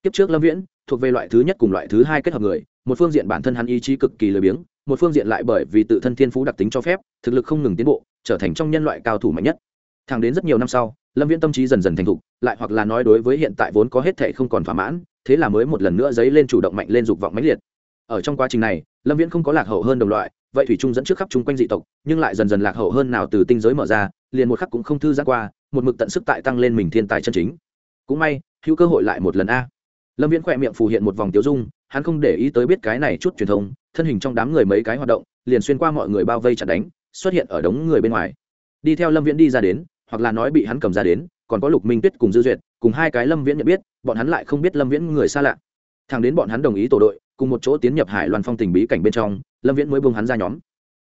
Kiếp trước lâm viễn, thuộc về loại thứ nhất cùng loại thứ hai kết hợp người, một phương diện bản thân hắn ý chí cực kỳ lười biếng một phương diện lại bởi vì tự thân thiên phú đặc tính cho phép, thực lực không ngừng tiến bộ, trở thành trong nhân loại cao thủ mạnh nhất. Thẳng đến rất nhiều năm sau, lâm viễn tâm trí dần dần thành thục, lại hoặc là nói đối với hiện tại vốn có hết thể không còn thỏa mãn, thế là mới một lần nữa dấy lên chủ động mạnh lên dục vọng mãnh liệt. Ở trong quá trình này, lâm viễn không có lạc hậu hơn đồng loại, vậy thủy trung dẫn trước khắp chung quanh dị tộc, nhưng lại dần dần lạc hậu hơn nào từ tinh giới mở ra, liền một khắc cũng không thư giãn qua, một mực tận sức tại tăng lên mình thiên tài chân chính. Cũng may, hữu cơ hội lại một lần a. Lâm viễn khỏe miệng phù hiện một vòng tiêu dung hắn không để ý tới biết cái này chút truyền thông, thân hình trong đám người mấy cái hoạt động, liền xuyên qua mọi người bao vây chặt đánh, xuất hiện ở đống người bên ngoài. Đi theo lâm viễn đi ra đến, hoặc là nói bị hắn cầm ra đến, còn có lục minh tuyết cùng dư duyệt, cùng hai cái lâm viễn nhận biết, bọn hắn lại không biết lâm viễn người xa lạ. Thằng đến bọn hắn đồng ý tổ đội, cùng một chỗ tiến nhập hải loan phong tình bí cảnh bên trong, lâm viễn mới buông hắn ra nhóm.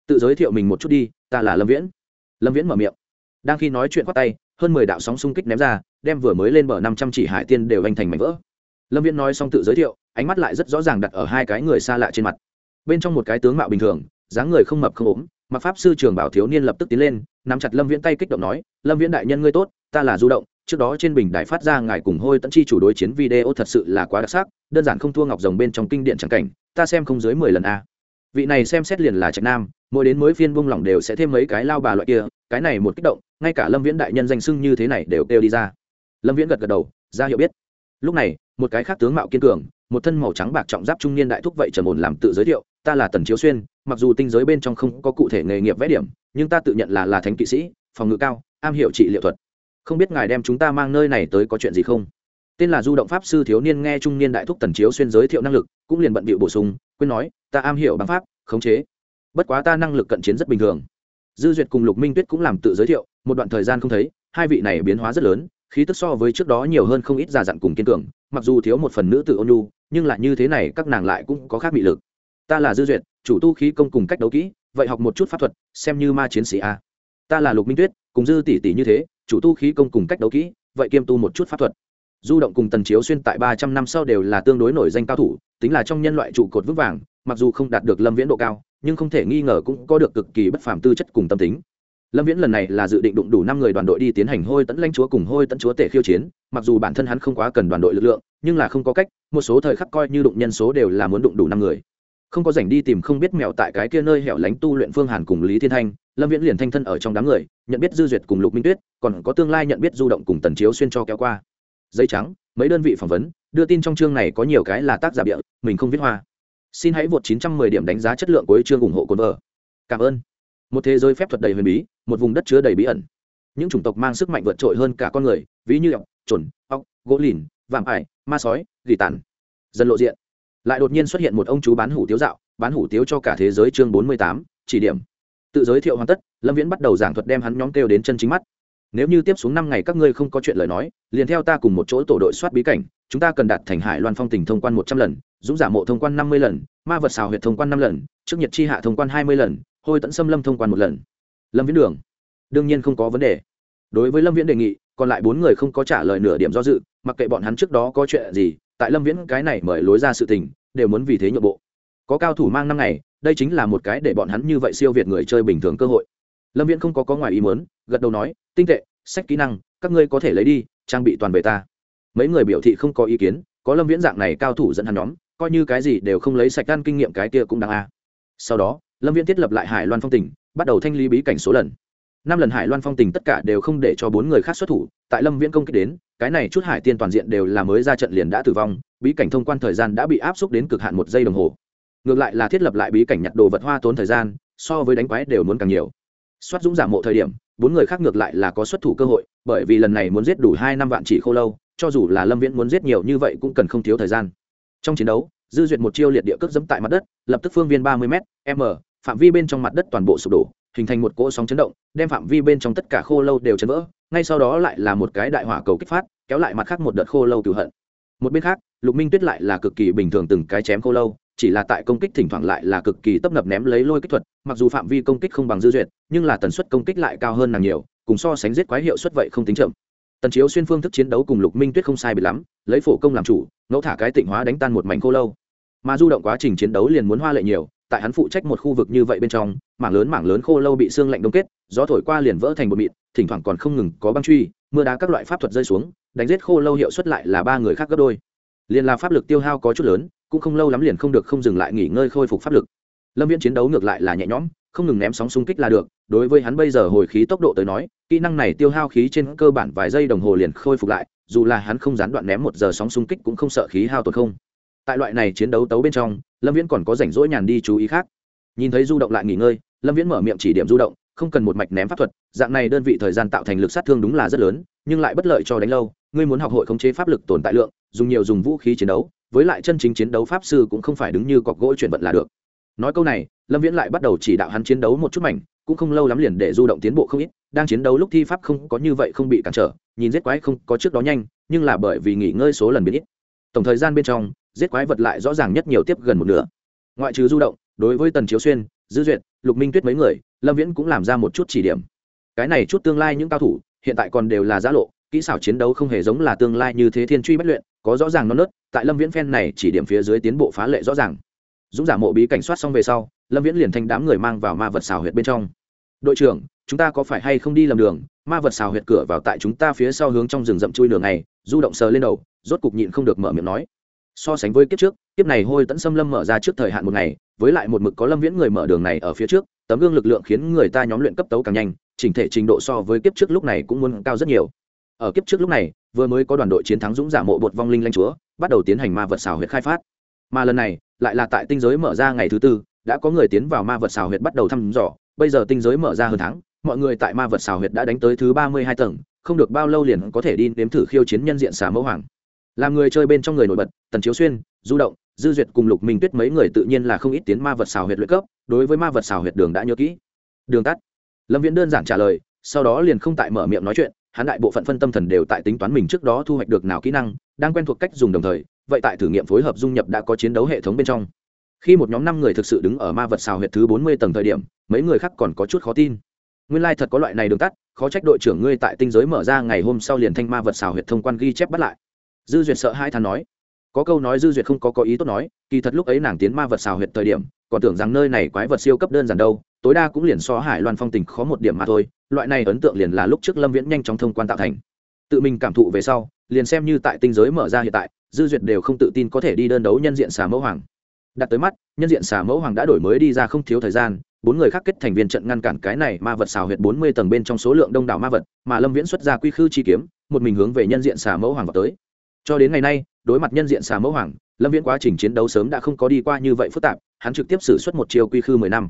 Tự giới thiệu mình một chút đi, ta là lâm viễn. Lâm viễn mở miệng. Đang khi nói chuyện khoác tay, hơn mười đạo sóng xung kích ném ra, đem vừa mới lên bờ năm trăm chỉ hải tiên đều anh thành mảnh vỡ lâm viễn nói xong tự giới thiệu, ánh mắt lại rất rõ ràng đặt ở hai cái người xa lạ trên mặt. Bên trong một cái tướng mạo bình thường, dáng người không mập không ốm, mặc pháp sư trường bảo thiếu niên lập tức tiến lên, nắm chặt lâm viễn tay kích động nói, lâm viễn đại nhân ngươi tốt, ta là du động, trước đó trên bình đài phát ra ngài cùng hôi tận chi chủ đối chiến video thật sự là quá đặc sắc, đơn giản không thua ngọc rồng bên trong kinh điện trắng cảnh, ta xem không dưới mười lần a. Vị này xem xét liền là trạch nam, mỗi đến mới phiên buông lỏng đều sẽ thêm mấy cái lao bà loại kia, cái này một kích động, ngay cả lâm viễn đại nhân danh sưng như thế này đều kêu đi ra. Lâm viễn gật gật đầu, ra hiệu biết lúc này, một cái khác tướng mạo kiên cường, một thân màu trắng bạc trọng giáp trung niên đại thúc vậy trầm ổn làm tự giới thiệu, ta là tần chiếu xuyên, mặc dù tinh giới bên trong không có cụ thể nghề nghiệp vẽ điểm, nhưng ta tự nhận là là thánh kỵ sĩ, phòng ngự cao, am hiểu trị liệu thuật. Không biết ngài đem chúng ta mang nơi này tới có chuyện gì không? Tên là du động pháp sư thiếu niên nghe trung niên đại thúc tần chiếu xuyên giới thiệu năng lực, cũng liền bận bịu bổ sung, quên nói, ta am hiểu bằng pháp, khống chế. Bất quá ta năng lực cận chiến rất bình thường. Dư duyệt cùng lục minh tuyết cũng làm tự giới thiệu, một đoạn thời gian không thấy, hai vị này biến hóa rất lớn khí tức so với trước đó nhiều hơn không ít già dặn cùng kiên cường, mặc dù thiếu một phần nữ tự ôn nhu, nhưng lại như thế này các nàng lại cũng có khác bị lực. Ta là dư duyệt, chủ tu khí công cùng cách đấu kỹ, vậy học một chút pháp thuật, xem như ma chiến sĩ a. Ta là lục minh tuyết, cùng dư tỷ tỷ như thế, chủ tu khí công cùng cách đấu kỹ, vậy kiêm tu một chút pháp thuật. Du động cùng tần chiếu xuyên tại ba trăm năm sau đều là tương đối nổi danh cao thủ, tính là trong nhân loại trụ cột vững vàng, mặc dù không đạt được lâm viễn độ cao, nhưng không thể nghi ngờ cũng có được cực kỳ bất phàm tư chất cùng tâm tính lâm viễn lần này là dự định đụng đủ năm người đoàn đội đi tiến hành hôi tẫn lanh chúa cùng hôi tẫn chúa tể khiêu chiến, mặc dù bản thân hắn không quá cần đoàn đội lực lượng, nhưng là không có cách, một số thời khắc coi như đụng nhân số đều là muốn đụng đủ năm người. Không có dành đi tìm không biết mẹo tại cái kia nơi hẻo lánh tu luyện phương hàn cùng lý thiên thanh, lâm viễn liền thanh thân ở trong đám người, nhận biết dư duyệt cùng lục minh tuyết, còn có tương lai nhận biết du động cùng tần chiếu xuyên cho kéo qua. Giấy trắng, mấy đơn vị phỏng vấn, đưa tin trong chương này có nhiều cái là tác giả bịa, mình không viết hoa. Xin hãy vượt 910 điểm đánh giá chất lượng của chương ủng hộ cồn vợ cảm ơn một thế giới phép thuật đầy huyền bí một vùng đất chứa đầy bí ẩn. Những chủng tộc mang sức mạnh vượt trội hơn cả con người ví như ọc chuẩn ọc gỗ lìn vạm ải ma sói gỉ tàn. Dần lộ diện. Lại đột nhiên xuất hiện một ông chú bán hủ tiếu dạo bán hủ tiếu cho cả thế giới chương 48, chỉ điểm. Tự giới thiệu hoàn tất lâm viễn bắt đầu giảng thuật đem hắn nhóm kêu đến chân chính mắt. Nếu như tiếp xuống năm ngày các ngươi không có chuyện lời nói liền theo ta cùng một chỗ tổ đội soát bí cảnh chúng ta cần đạt thành hải loan phong tình thông quan một trăm lần dũng giả mộ thông quan năm mươi lần ma vật xào huyệt thông quan năm lần trước nhật chi hạ thông quan hai mươi lần hôi tẫn xâm lâm thông quan một lần. Lâm viễn đường. Đương nhiên không có vấn đề. Đối với lâm viễn đề nghị, còn lại bốn người không có trả lời nửa điểm do dự, mặc kệ bọn hắn trước đó có chuyện gì, tại lâm viễn cái này mời lối ra sự tình, đều muốn vì thế nhượng bộ. Có cao thủ mang năm ngày, đây chính là một cái để bọn hắn như vậy siêu việt người chơi bình thường cơ hội. Lâm viễn không có có ngoài ý muốn, gật đầu nói, tinh tệ, sách kỹ năng, các ngươi có thể lấy đi, trang bị toàn về ta. Mấy người biểu thị không có ý kiến, có lâm viễn dạng này cao thủ dẫn hắn nhóm, coi như cái gì đều không lấy sạch gan kinh nghiệm cái kia cũng đáng a. Sau đó lâm viễn thiết lập lại hải loan phong Tỉnh, bắt đầu thanh lý bí cảnh số lần. Năm lần hải loan phong tình tất cả đều không để cho bốn người khác xuất thủ tại lâm viễn công kích đến cái này chút hải tiên toàn diện đều là mới ra trận liền đã tử vong bí cảnh thông quan thời gian đã bị áp suất đến cực hạn một giây đồng hồ. Ngược lại là thiết lập lại bí cảnh nhặt đồ vật hoa tốn thời gian so với đánh quái đều muốn càng nhiều. Soát dũng giảm mộ thời điểm bốn người khác ngược lại là có xuất thủ cơ hội bởi vì lần này muốn giết đủ hai năm vạn chỉ khô lâu cho dù là lâm viễn muốn giết nhiều như vậy cũng cần không thiếu thời gian. Trong chiến đấu dư duyệt một chiêu liệt địa cước dẫm tại mặt đất lập tức phương viên ba mươi m m phạm vi bên trong mặt đất toàn bộ sụp đổ, hình thành một cỗ sóng chấn động, đem phạm vi bên trong tất cả khô lâu đều chấn vỡ, ngay sau đó lại là một cái đại hỏa cầu kích phát, kéo lại mặt khác một đợt khô lâu cửu hận. Một bên khác, lục minh tuyết lại là cực kỳ bình thường từng cái chém khô lâu, chỉ là tại công kích thỉnh thoảng lại là cực kỳ tấp nập ném lấy lôi kích thuật, mặc dù phạm vi công kích không bằng dư duyệt, nhưng là tần suất công kích lại cao hơn nàng nhiều, cùng so sánh giết quái hiệu suất vậy không tính chậm. Tần chiếu xuyên phương thức chiến đấu cùng lục minh tuyết không sai bị lắm, lấy phổ công làm chủ, ngẫu thả cái tịnh hóa đánh tan một mảnh khô lâu. Mà du động quá trình chiến đấu liền muốn hoa lệ nhiều tại hắn phụ trách một khu vực như vậy bên trong, mảng lớn mảng lớn khô lâu bị xương lạnh đông kết, gió thổi qua liền vỡ thành một mịn, thỉnh thoảng còn không ngừng có băng truy, mưa đá các loại pháp thuật rơi xuống, đánh giết khô lâu hiệu suất lại là ba người khác gấp đôi. Liền là pháp lực tiêu hao có chút lớn, cũng không lâu lắm liền không được không dừng lại nghỉ ngơi khôi phục pháp lực. Lâm viễn chiến đấu ngược lại là nhẹ nhõm, không ngừng ném sóng xung kích là được, đối với hắn bây giờ hồi khí tốc độ tới nói, kỹ năng này tiêu hao khí trên cơ bản vài giây đồng hồ liền khôi phục lại, dù là hắn không gián đoạn ném một giờ sóng xung kích cũng không sợ khí hao tổn không tại loại này chiến đấu tấu bên trong, lâm viễn còn có rảnh rỗi nhàn đi chú ý khác. Nhìn thấy du động lại nghỉ ngơi, lâm viễn mở miệng chỉ điểm du động, không cần một mạch ném pháp thuật, dạng này đơn vị thời gian tạo thành lực sát thương đúng là rất lớn, nhưng lại bất lợi cho đánh lâu. Ngươi muốn học hội khống chế pháp lực tồn tại lượng, dùng nhiều dùng vũ khí chiến đấu, với lại chân chính chiến đấu pháp sư cũng không phải đứng như cọc gỗ chuyển vận là được. Nói câu này, lâm viễn lại bắt đầu chỉ đạo hắn chiến đấu một chút mảnh, cũng không lâu lắm liền để du động tiến bộ không ít, đang chiến đấu lúc thi pháp không có như vậy không bị cản trở, nhìn giết quái không có trước đó nhanh, nhưng là bởi vì nghỉ ngơi số lần biến ít. Tổng thời gian bên trong giết quái vật lại rõ ràng nhất nhiều tiếp gần một nửa. Ngoại trừ du động, đối với tần chiếu xuyên, dư duyệt, lục minh tuyết mấy người, lâm viễn cũng làm ra một chút chỉ điểm. Cái này chút tương lai những cao thủ, hiện tại còn đều là giã lộ, kỹ xảo chiến đấu không hề giống là tương lai như thế thiên truy bất luyện, có rõ ràng non nớt, tại lâm viễn phen này chỉ điểm phía dưới tiến bộ phá lệ rõ ràng. Dũng giả mộ bí cảnh soát xong về sau, lâm viễn liền thanh đám người mang vào ma vật xào huyệt bên trong. Đội trưởng, chúng ta có phải hay không đi lầm đường? Ma vật xào huyệt cửa vào tại chúng ta phía sau hướng trong rừng rậm chui đường này du động sờ lên đầu, rốt cục nhịn không được mở miệng nói so sánh với kiếp trước, kiếp này hôi tẫn xâm lâm mở ra trước thời hạn một ngày, với lại một mực có lâm viễn người mở đường này ở phía trước, tấm gương lực lượng khiến người ta nhóm luyện cấp tấu càng nhanh, chỉnh thể trình độ so với kiếp trước lúc này cũng muốn cao rất nhiều. Ở kiếp trước lúc này, vừa mới có đoàn đội chiến thắng dũng giả mộ bột vong linh lanh chúa, bắt đầu tiến hành ma vật xào huyệt khai phát. Mà lần này, lại là tại tinh giới mở ra ngày thứ tư, đã có người tiến vào ma vật xào huyệt bắt đầu thăm dò, bây giờ tinh giới mở ra hơn tháng, mọi người tại ma vật xào huyệt đã đánh tới thứ ba mươi hai tầng, không được bao lâu liền có thể đi nếm thử khiêu chiến nhân diện xà mẫu hoàng làm người chơi bên trong người nổi bật, tần chiếu xuyên, du động, dư duyệt cùng lục minh tuyết mấy người tự nhiên là không ít tiến ma vật xào huyệt luyện cấp, đối với ma vật xào huyệt đường đã nhớ kỹ. Đường tắt. Lâm viễn đơn giản trả lời, sau đó liền không tại mở miệng nói chuyện, hắn đại bộ phận phân tâm thần đều tại tính toán mình trước đó thu hoạch được nào kỹ năng, đang quen thuộc cách dùng đồng thời, vậy tại thử nghiệm phối hợp dung nhập đã có chiến đấu hệ thống bên trong. Khi một nhóm năm người thực sự đứng ở ma vật xào huyệt thứ bốn mươi tầng thời điểm, mấy người khác còn có chút khó tin. Nguyên lai thật có loại này đường tắt, khó trách đội trưởng ngươi tại tinh giới mở ra ngày hôm sau liền thanh ma vật xào huyệt thông quan ghi chép bắt lại dư duyệt sợ hai thằng nói. Có câu nói dư duyệt không có có ý tốt nói, kỳ thật lúc ấy nàng tiến ma vật xào huyệt thời điểm, còn tưởng rằng nơi này quái vật siêu cấp đơn giản đâu, tối đa cũng liền so hải loan phong tình khó một điểm mà thôi, loại này ấn tượng liền là lúc trước lâm viễn nhanh chóng thông quan tạo thành. Tự mình cảm thụ về sau, liền xem như tại tinh giới mở ra hiện tại, dư duyệt đều không tự tin có thể đi đơn đấu nhân diện xà mẫu hoàng. Đặt tới mắt, nhân diện xà mẫu hoàng đã đổi mới đi ra không thiếu thời gian, bốn người khác kết thành viên trận ngăn cản cái này ma vật xào huyệt bốn mươi tầng bên trong số lượng đông đảo ma vật, mà lâm viễn xuất ra quy khư chi kiếm, một mình hướng về nhân diện xà mẫu hoàng vào tới cho đến ngày nay, đối mặt nhân diện xà mẫu hoàng, lâm viễn quá trình chiến đấu sớm đã không có đi qua như vậy phức tạp, hắn trực tiếp xử suất một chiêu quy khư mười năm.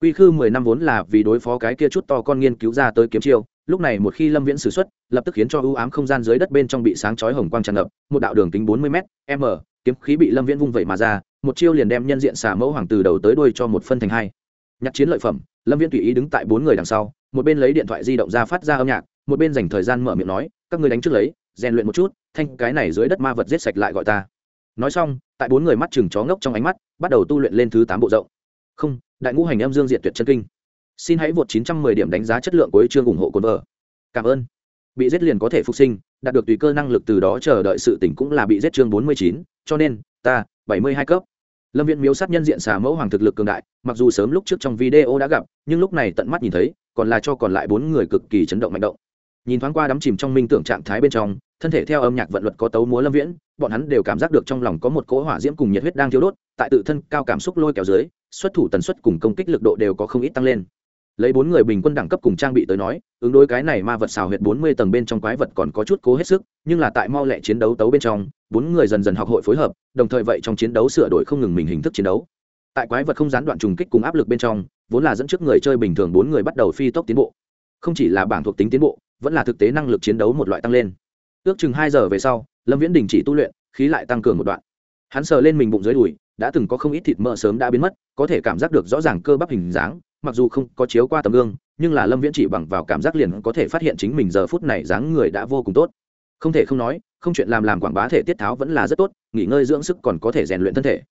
Quy khư mười năm vốn là vì đối phó cái kia chút to con nghiên cứu ra tới kiếm chiêu, lúc này một khi lâm viễn xử suất lập tức khiến cho ưu ám không gian dưới đất bên trong bị sáng chói hồng quang tràn ngập, một đạo đường kính bốn mươi m m, kiếm khí bị lâm viễn vung vẩy mà ra, một chiêu liền đem nhân diện xà mẫu hoàng từ đầu tới đuôi cho một phân thành hai. Nhặt chiến lợi phẩm, lâm viễn tùy ý đứng tại bốn người đằng sau, một bên lấy điện thoại di động ra phát ra âm nhạc, một bên dành thời gian mở miệng nói, các người đánh trước lấy, rèn luyện một chút thanh cái này dưới đất ma vật giết sạch lại gọi ta. Nói xong tại bốn người mắt chừng chó ngốc trong ánh mắt bắt đầu tu luyện lên thứ tám bộ rộng. Không đại ngũ hành âm dương diện tuyệt chân kinh. Xin hãy vượt 910 điểm đánh giá chất lượng của chương ủng hộ cồn vợ. Cảm ơn. Bị giết liền có thể phục sinh đạt được tùy cơ năng lực từ đó chờ đợi sự tỉnh cũng là bị giết chương 49, cho nên ta 72 cấp. Lâm viễn miếu sát nhân diện xà mẫu hoàng thực lực cường đại mặc dù sớm lúc trước trong video đã gặp nhưng lúc này tận mắt nhìn thấy còn là cho còn lại bốn người cực kỳ chấn động mạnh động. Nhìn thoáng qua đắm chìm trong minh tưởng trạng thái bên trong thân thể theo âm nhạc vận luật có tấu múa lâm viễn, bọn hắn đều cảm giác được trong lòng có một cỗ hỏa diễm cùng nhiệt huyết đang thiêu đốt, tại tự thân cao cảm xúc lôi kéo dưới, xuất thủ tần suất cùng công kích lực độ đều có không ít tăng lên. Lấy bốn người bình quân đẳng cấp cùng trang bị tới nói, ứng đối cái này ma vật xào huyệt bốn mươi tầng bên trong quái vật còn có chút cố hết sức, nhưng là tại mau lẹ chiến đấu tấu bên trong, bốn người dần dần học hội phối hợp, đồng thời vậy trong chiến đấu sửa đổi không ngừng mình hình thức chiến đấu. Tại quái vật không gián đoạn trùng kích cùng áp lực bên trong, vốn là dẫn trước người chơi bình thường bốn người bắt đầu phi tốc tiến bộ. Không chỉ là bảng thuộc tính tiến bộ, vẫn là thực tế năng lực chiến đấu một loại tăng lên ước chừng hai giờ về sau, lâm viễn đình chỉ tu luyện, khí lại tăng cường một đoạn. Hắn sờ lên mình bụng dưới đùi, đã từng có không ít thịt mỡ sớm đã biến mất, có thể cảm giác được rõ ràng cơ bắp hình dáng, mặc dù không có chiếu qua tấm gương, nhưng là lâm viễn chỉ bằng vào cảm giác liền có thể phát hiện chính mình giờ phút này dáng người đã vô cùng tốt. Không thể không nói, không chuyện làm làm quảng bá thể tiết tháo vẫn là rất tốt, nghỉ ngơi dưỡng sức còn có thể rèn luyện thân thể.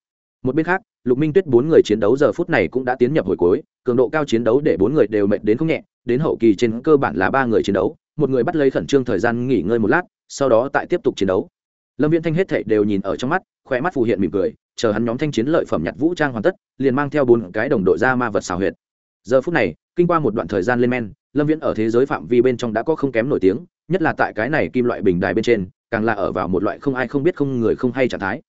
Một bên khác, lục minh tuyết bốn người chiến đấu giờ phút này cũng đã tiến nhập hồi cuối, cường độ cao chiến đấu để bốn người đều mệt đến không nhẹ, đến hậu kỳ trên cơ bản là ba người chiến đấu, một người bắt lấy khẩn trương thời gian nghỉ ngơi một lát sau đó tại tiếp tục chiến đấu. Lâm viễn thanh hết thệ đều nhìn ở trong mắt khoe mắt phù hiện mỉm cười, chờ hắn nhóm thanh chiến lợi phẩm nhặt vũ trang hoàn tất, liền mang theo bốn cái đồng đội ra ma vật xào huyệt. Giờ phút này, kinh qua một đoạn thời gian lên men, lâm viễn ở thế giới phạm vi bên trong đã có không kém nổi tiếng, nhất là tại cái này kim loại bình đài bên trên, càng là ở vào một loại không ai không biết không người không hay trạng thái.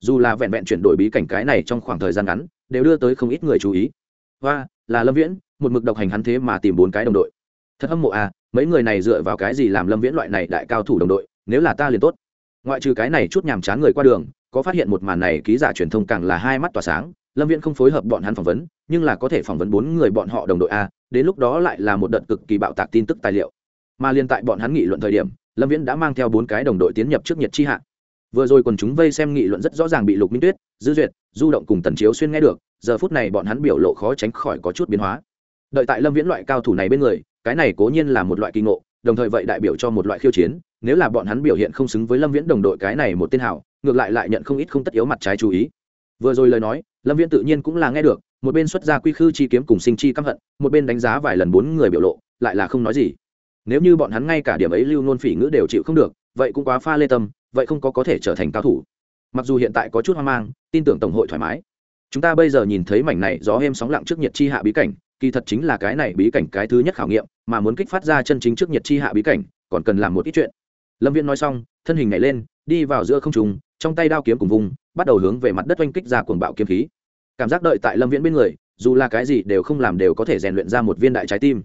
Dù là vẹn vẹn chuyển đổi bí cảnh cái này trong khoảng thời gian ngắn, đều đưa tới không ít người chú ý. Và là lâm viễn, một mực độc hành hắn thế mà tìm bốn cái đồng đội. Thật hâm mộ à mấy người này dựa vào cái gì làm lâm viễn loại này đại cao thủ đồng đội, nếu là ta liền tốt. Ngoại trừ cái này chút nhàm chán người qua đường, có phát hiện một màn này ký giả truyền thông càng là hai mắt tỏa sáng, lâm viễn không phối hợp bọn hắn phỏng vấn, nhưng là có thể phỏng vấn bốn người bọn họ đồng đội a, đến lúc đó lại là một đợt cực kỳ bạo tạc tin tức tài liệu. Mà liên tại bọn hắn nghị luận thời điểm, lâm viễn đã mang theo bốn cái đồng đội tiến nhập trước nhiệt chi hạ vừa rồi quần chúng vây xem nghị luận rất rõ ràng bị lục minh tuyết, dư duyệt, du động cùng tần chiếu xuyên nghe được, giờ phút này bọn hắn biểu lộ khó tránh khỏi có chút biến hóa. Đợi tại lâm viễn loại cao thủ này bên người cái này cố nhiên là một loại kỳ ngộ, đồng thời vậy đại biểu cho một loại khiêu chiến, nếu là bọn hắn biểu hiện không xứng với lâm viễn đồng đội cái này một tên hảo, ngược lại lại nhận không ít không tất yếu mặt trái chú ý. Vừa rồi lời nói, lâm viễn tự nhiên cũng là nghe được, một bên xuất ra quy khư chi kiếm cùng sinh chi căm hận, một bên đánh giá vài lần bốn người biểu lộ, lại là không nói gì. Nếu như bọn hắn ngay cả điểm ấy lưu nôn phỉ ngữ đều chịu không được, vậy cũng quá pha lê tâm, vậy không có có thể trở thành cao thủ. Mặc dù hiện tại có chút hoang mang, tin tưởng tổng hội thoải mái. Chúng ta bây giờ nhìn thấy mảnh này gió êm sóng lặng trước nhiệt chi hạ bí cảnh kỳ thật chính là cái này bí cảnh cái thứ nhất khảo nghiệm, mà muốn kích phát ra chân chính trước nhiệt chi hạ bí cảnh, còn cần làm một ít chuyện. Lâm viên nói xong, thân hình nhảy lên, đi vào giữa không trùng trong tay đao kiếm cùng vùng, bắt đầu hướng về mặt đất oanh kích ra cuồng bạo kiếm khí. Cảm giác đợi tại lâm viễn bên người, dù là cái gì đều không làm đều có thể rèn luyện ra một viên đại trái tim.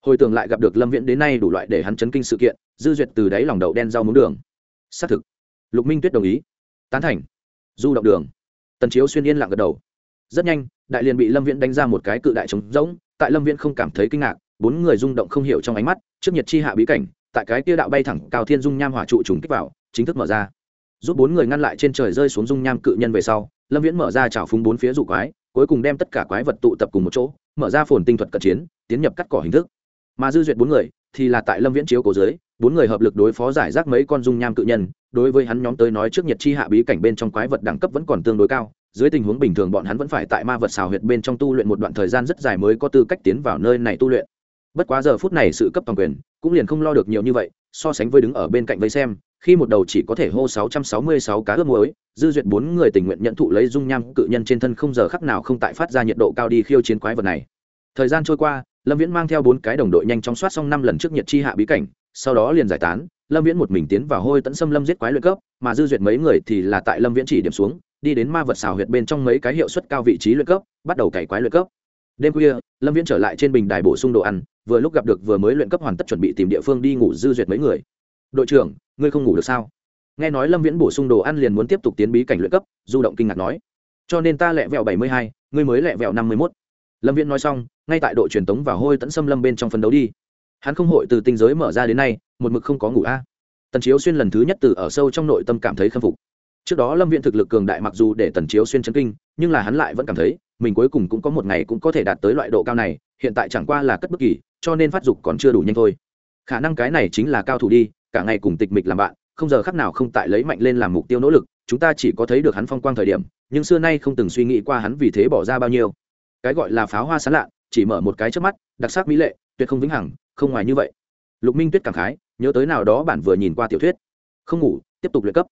Hồi tưởng lại gặp được lâm viễn đến nay đủ loại để hắn chấn kinh sự kiện, dư duyệt từ đáy lòng đậu đen rau muốn đường. Xác thực, lục minh tuyết đồng ý. Tán thành. Du động đường. Tần chiếu xuyên yên lặng gật đầu. Rất nhanh đại liền bị lâm viễn đánh ra một cái cự đại trống rỗng, tại lâm viễn không cảm thấy kinh ngạc, bốn người rung động không hiểu trong ánh mắt, trước nhiệt chi hạ bí cảnh, tại cái kia đạo bay thẳng cao thiên dung nham hỏa trụ trùng kích vào, chính thức mở ra. Giúp bốn người ngăn lại trên trời rơi xuống dung nham cự nhân về sau, lâm viễn mở ra trào phúng bốn phía dụ quái, cuối cùng đem tất cả quái vật tụ tập cùng một chỗ, mở ra phồn tinh thuật cận chiến, tiến nhập cắt cỏ hình thức. Mà dư duyệt bốn người, thì là tại lâm viễn chiếu cổ dưới, bốn người hợp lực đối phó giải rác mấy con dung nham cự nhân, đối với hắn nhóm tới nói trước nhiệt chi hạ bí cảnh bên trong quái vật đẳng cấp vẫn còn tương đối cao dưới tình huống bình thường bọn hắn vẫn phải tại ma vật xào huyệt bên trong tu luyện một đoạn thời gian rất dài mới có tư cách tiến vào nơi này tu luyện bất quá giờ phút này sự cấp toàn quyền cũng liền không lo được nhiều như vậy so sánh với đứng ở bên cạnh vây xem khi một đầu chỉ có thể hô 666 cá ướp muối, dư duyệt bốn người tình nguyện nhận thụ lấy dung nham cự nhân trên thân không giờ khắc nào không tại phát ra nhiệt độ cao đi khiêu chiến quái vật này. thời gian trôi qua lâm viễn mang theo bốn cái đồng đội nhanh chóng soát xong năm lần trước nhiệt chi hạ bí cảnh sau đó liền giải tán lâm viễn một mình tiến vào hôi tẫn xâm lâm giết quái luyện cấp mà dư duyệt mấy người thì là tại lâm viễn chỉ điểm xuống đi đến ma vật xào huyệt bên trong mấy cái hiệu suất cao vị trí luyện cấp, bắt đầu cày quái luyện cấp. Đêm khuya, lâm viễn trở lại trên bình đài bổ sung đồ ăn, vừa lúc gặp được vừa mới luyện cấp hoàn tất chuẩn bị tìm địa phương đi ngủ dư duyệt mấy người. Đội trưởng, ngươi không ngủ được sao? Nghe nói lâm viễn bổ sung đồ ăn liền muốn tiếp tục tiến bí cảnh luyện cấp, du động kinh ngạc nói. Cho nên ta lẹ vẹo bảy mươi hai, ngươi mới lẹ vẹo năm mươi mốt. Lâm viễn nói xong, ngay tại đội truyền tống và hôi tẫn xâm lâm bên trong phân đấu đi. Hắn không hội từ tinh giới mở ra đến nay, một mực không có ngủ a. Tần chiếu xuyên lần thứ nhất từ ở sâu trong nội tâm cảm thấy khâm phục trước đó lâm viện thực lực cường đại mặc dù để tần chiếu xuyên chấn kinh, nhưng là hắn lại vẫn cảm thấy, mình cuối cùng cũng có một ngày cũng có thể đạt tới loại độ cao này, hiện tại chẳng qua là cất bất kỳ, cho nên phát dục còn chưa đủ nhanh thôi. Khả năng cái này chính là cao thủ đi, cả ngày cùng tịch mịch làm bạn, không giờ khắc nào không tại lấy mạnh lên làm mục tiêu nỗ lực, chúng ta chỉ có thấy được hắn phong quang thời điểm, nhưng xưa nay không từng suy nghĩ qua hắn vì thế bỏ ra bao nhiêu. Cái gọi là pháo hoa sán lạ, chỉ mở một cái trước mắt, đặc sắc mỹ lệ, tuyệt không vĩnh hằng, không ngoài như vậy. Lục minh tuyết cảm khái, nhớ tới nào đó bản vừa nhìn qua tiểu thuyết. Không ngủ, tiếp tục luyện cấp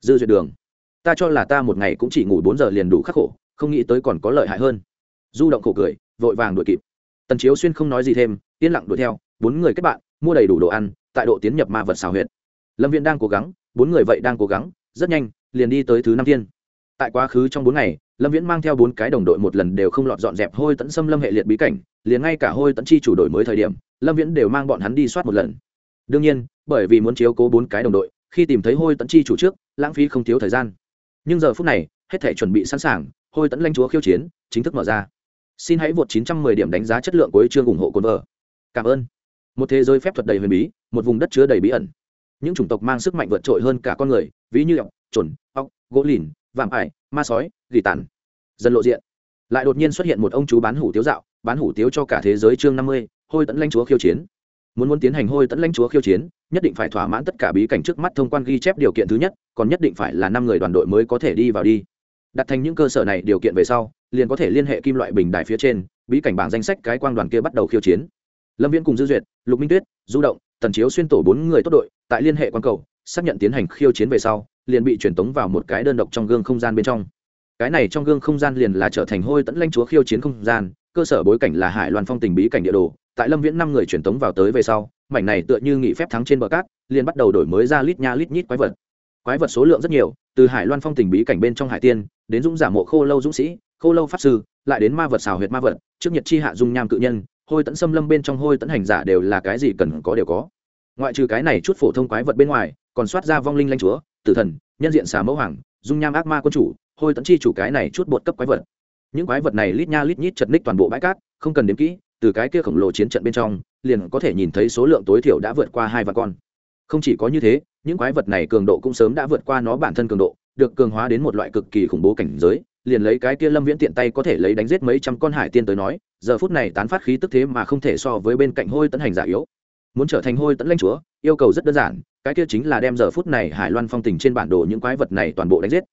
dư duyệt đường. Ta cho là ta một ngày cũng chỉ ngủ bốn giờ liền đủ khắc khổ, không nghĩ tới còn có lợi hại hơn. Du động khổ cười, vội vàng đuổi kịp. Tần chiếu xuyên không nói gì thêm, yên lặng đuổi theo, bốn người kết bạn, mua đầy đủ đồ ăn, tại độ tiến nhập ma vật xào huyện lâm viện đang cố gắng, bốn người vậy đang cố gắng, rất nhanh, liền đi tới thứ năm tiên tại quá khứ trong bốn ngày, lâm viễn mang theo bốn cái đồng đội một lần đều không lọt dọn dẹp hôi tẫn xâm lâm hệ liệt bí cảnh, liền ngay cả hôi tẫn chi chủ đổi mới thời điểm, lâm viễn đều mang bọn hắn đi soát một lần. Đương nhiên, bởi vì muốn chiếu cố bốn cái đồng đội khi tìm thấy hôi tẫn chi chủ trước, lãng phí không thiếu thời gian. Nhưng giờ phút này, hết thể chuẩn bị sẵn sàng, hôi tẫn lanh chúa khiêu chiến, chính thức mở ra. Xin hãy vượt 910 điểm đánh giá chất lượng của chương ủng hộ cồn vợ. Cảm ơn. Một thế giới phép thuật đầy huyền bí, một vùng đất chứa đầy bí ẩn. Những chủng tộc mang sức mạnh vượt trội hơn cả con người, ví như ọc trồn ọc gỗ lìn, vạm ải, ma sói, gỉ tàn. Dần lộ diện. Lại đột nhiên xuất hiện một ông chú bán hủ tiếu dạo, bán hủ tiếu cho cả thế giới chương năm mươi, hôi tẫn lanh chúa khiêu chiến muốn muốn tiến hành hôi tẫn lãnh chúa khiêu chiến, nhất định phải thỏa mãn tất cả bí cảnh trước mắt thông quan ghi chép điều kiện thứ nhất, còn nhất định phải là năm người đoàn đội mới có thể đi vào đi. Đặt thành những cơ sở này điều kiện về sau, liền có thể liên hệ kim loại bình đài phía trên, bí cảnh bảng danh sách cái quang đoàn kia bắt đầu khiêu chiến. Lâm viễn cùng dư duyệt, lục minh tuyết, du động, tần chiếu xuyên tổ bốn người tốt đội, tại liên hệ quan cầu, xác nhận tiến hành khiêu chiến về sau, liền bị truyền tống vào một cái đơn độc trong gương không gian bên trong. Cái này trong gương không gian liền là trở thành hôi tẫn lãnh chúa khiêu chiến không gian, cơ sở bối cảnh là hải loan phong tình bí cảnh địa đồ tại lâm viễn năm người truyền tống vào tới về sau, mảnh này tựa như nghị phép thắng trên bờ cát, liền bắt đầu đổi mới ra lít nha lít nhít quái vật. Quái vật số lượng rất nhiều, từ hải loan phong tình bí cảnh bên trong hải tiên, đến dũng giả mộ khô lâu dũng sĩ, khô lâu pháp sư, lại đến ma vật xào huyệt ma vật, trước nhật chi hạ dung nham cự nhân, hôi tẫn xâm lâm bên trong hôi tẫn hành giả đều là cái gì cần có đều có. Ngoại trừ cái này chút phổ thông quái vật bên ngoài, còn soát ra vong linh lanh chúa, tử thần, nhân diện xà mẫu hoàng, dung nham ác ma quân chủ, hôi tẫn chi chủ cái này chút bột cấp quái vật. Những quái vật này lít nha lít nhít chật ních toàn bộ bãi cát, không cần đếm kỹ từ cái kia khổng lồ chiến trận bên trong, liền có thể nhìn thấy số lượng tối thiểu đã vượt qua hai vạn con. Không chỉ có như thế, những quái vật này cường độ cũng sớm đã vượt qua nó bản thân cường độ, được cường hóa đến một loại cực kỳ khủng bố cảnh giới, liền lấy cái kia lâm viễn tiện tay có thể lấy đánh giết mấy trăm con hải tiên tới nói, giờ phút này tán phát khí tức thế mà không thể so với bên cạnh hôi tấn hành giả yếu. Muốn trở thành hôi tấn lãnh chúa, yêu cầu rất đơn giản, cái kia chính là đem giờ phút này hải loan phong tình trên bản đồ những quái vật này toàn bộ đánh giết.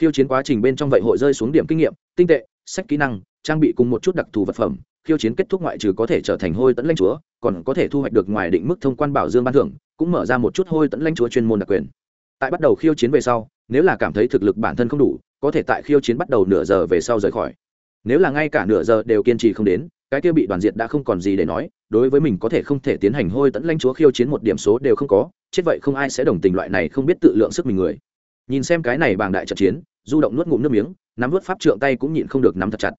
Khiêu chiến quá trình bên trong vậy hội rơi xuống điểm kinh nghiệm, tinh tệ, sách kỹ năng trang bị cùng một chút đặc thù vật phẩm, khiêu chiến kết thúc ngoại trừ có thể trở thành hôi tẫn lãnh chúa, còn có thể thu hoạch được ngoài định mức thông quan bảo dương ban thưởng, cũng mở ra một chút hôi tẫn lãnh chúa chuyên môn đặc quyền. Tại bắt đầu khiêu chiến về sau, nếu là cảm thấy thực lực bản thân không đủ, có thể tại khiêu chiến bắt đầu nửa giờ về sau rời khỏi. Nếu là ngay cả nửa giờ đều kiên trì không đến, cái kia bị đoàn diệt đã không còn gì để nói, đối với mình có thể không thể tiến hành hôi tẫn lãnh chúa khiêu chiến một điểm số đều không có, chết vậy không ai sẽ đồng tình loại này không biết tự lượng sức mình người. Nhìn xem cái này bàng đại trận chiến, du động nuốt ngụm nước miếng, nắm vớt pháp trượng tay cũng nhịn không được nắm thật chặt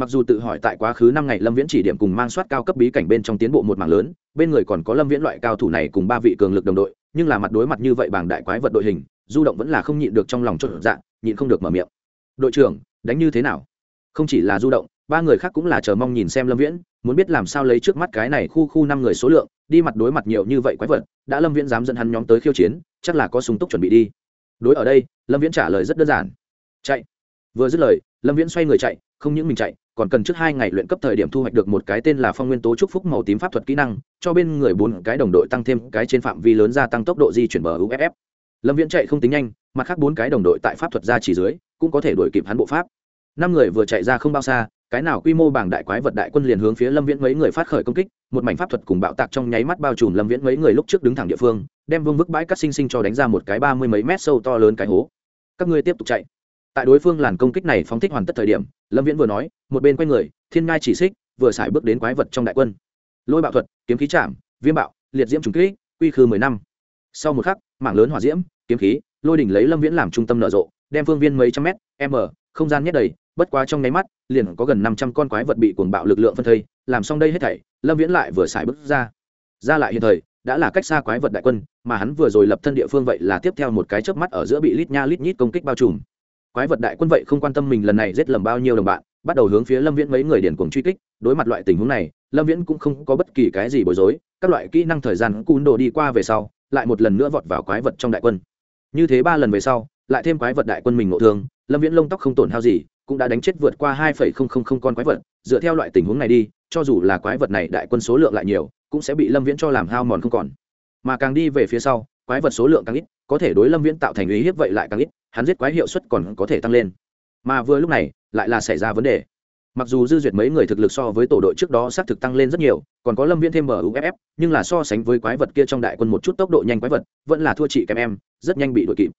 mặc dù tự hỏi tại quá khứ năm ngày lâm viễn chỉ điểm cùng mang soát cao cấp bí cảnh bên trong tiến bộ một mảng lớn, bên người còn có lâm viễn loại cao thủ này cùng ba vị cường lực đồng đội, nhưng là mặt đối mặt như vậy bảng đại quái vật đội hình, du động vẫn là không nhịn được trong lòng chốt dạng nhịn không được mở miệng. Đội trưởng, đánh như thế nào? Không chỉ là du động, ba người khác cũng là chờ mong nhìn xem lâm viễn, muốn biết làm sao lấy trước mắt cái này khu khu năm người số lượng, đi mặt đối mặt nhiều như vậy quái vật, đã lâm viễn dám dẫn hắn nhóm tới khiêu chiến, chắc là có súng túc chuẩn bị đi. Đối ở đây, lâm viễn trả lời rất đơn giản. Chạy. Vừa dứt lời, lâm viễn xoay người chạy không những mình chạy, còn cần trước hai ngày luyện cấp thời điểm thu hoạch được một cái tên là phong nguyên tố trúc phúc màu tím pháp thuật kỹ năng, cho bên người bốn cái đồng đội tăng thêm cái trên phạm vi lớn gia tăng tốc độ di chuyển bờ uff lâm viễn chạy không tính nhanh, mặt khác bốn cái đồng đội tại pháp thuật ra chỉ dưới, cũng có thể đuổi kịp hắn bộ pháp. Năm người vừa chạy ra không bao xa, cái nào quy mô bảng đại quái vật đại quân liền hướng phía lâm viễn mấy người phát khởi công kích, một mảnh pháp thuật cùng bạo tạc trong nháy mắt bao trùm lâm viễn mấy người lúc trước đứng thẳng địa phương, đem vương vức bãi cắt xinh xinh cho đánh ra một cái ba mươi mấy mét sâu to lớn cái hố. Các ngươi tiếp tục chạy. Tại đối phương làn công kích này phóng thích hoàn tất thời điểm lâm viễn vừa nói, một bên quay người, thiên ngai chỉ xích, vừa xài bước đến quái vật trong đại quân. Lôi bạo thuật, kiếm khí chạm viêm bạo, liệt diễm trùng kỹ quy khư mười năm. Sau một khắc, mảng lớn hỏa diễm, kiếm khí, lôi đỉnh lấy lâm viễn làm trung tâm nở rộ, đem phương viên mấy trăm mét, m, không gian nhét đầy, bất quá trong nháy mắt, liền có gần năm trăm con quái vật bị cuồng bạo lực lượng phân thây, làm xong đây hết thảy, lâm viễn lại vừa xài bước ra. Ra lại hiện thời, đã là cách xa quái vật đại quân, mà hắn vừa rồi lập thân địa phương vậy là tiếp theo một cái chớp mắt ở giữa bị lít nha lít nhít công kích bao trùm quái vật đại quân vậy không quan tâm mình lần này giết lầm bao nhiêu đồng bạn, bắt đầu hướng phía lâm viễn mấy người điển cuồng truy kích, đối mặt loại tình huống này, lâm viễn cũng không có bất kỳ cái gì bối rối, các loại kỹ năng thời gian cún đồ đi qua về sau, lại một lần nữa vọt vào quái vật trong đại quân. Như thế ba lần về sau, lại thêm quái vật đại quân mình ngộ thương, lâm viễn lông tóc không tổn hao gì, cũng đã đánh chết vượt qua hai phẩy không không không con quái vật, dựa theo loại tình huống này đi, cho dù là quái vật này đại quân số lượng lại nhiều, cũng sẽ bị lâm viễn cho làm hao mòn không còn. Mà càng đi về phía sau quái vật số lượng càng ít, có thể đối lâm viễn tạo thành uy hiếp vậy lại càng ít, hắn giết quái hiệu suất còn có thể tăng lên. Mà vừa lúc này, lại là xảy ra vấn đề. Mặc dù dư duyệt mấy người thực lực so với tổ đội trước đó xác thực tăng lên rất nhiều, còn có lâm viễn thêm muff nhưng là so sánh với quái vật kia trong đại quân một chút tốc độ nhanh quái vật, vẫn là thua chị kém em, rất nhanh bị đội kịp.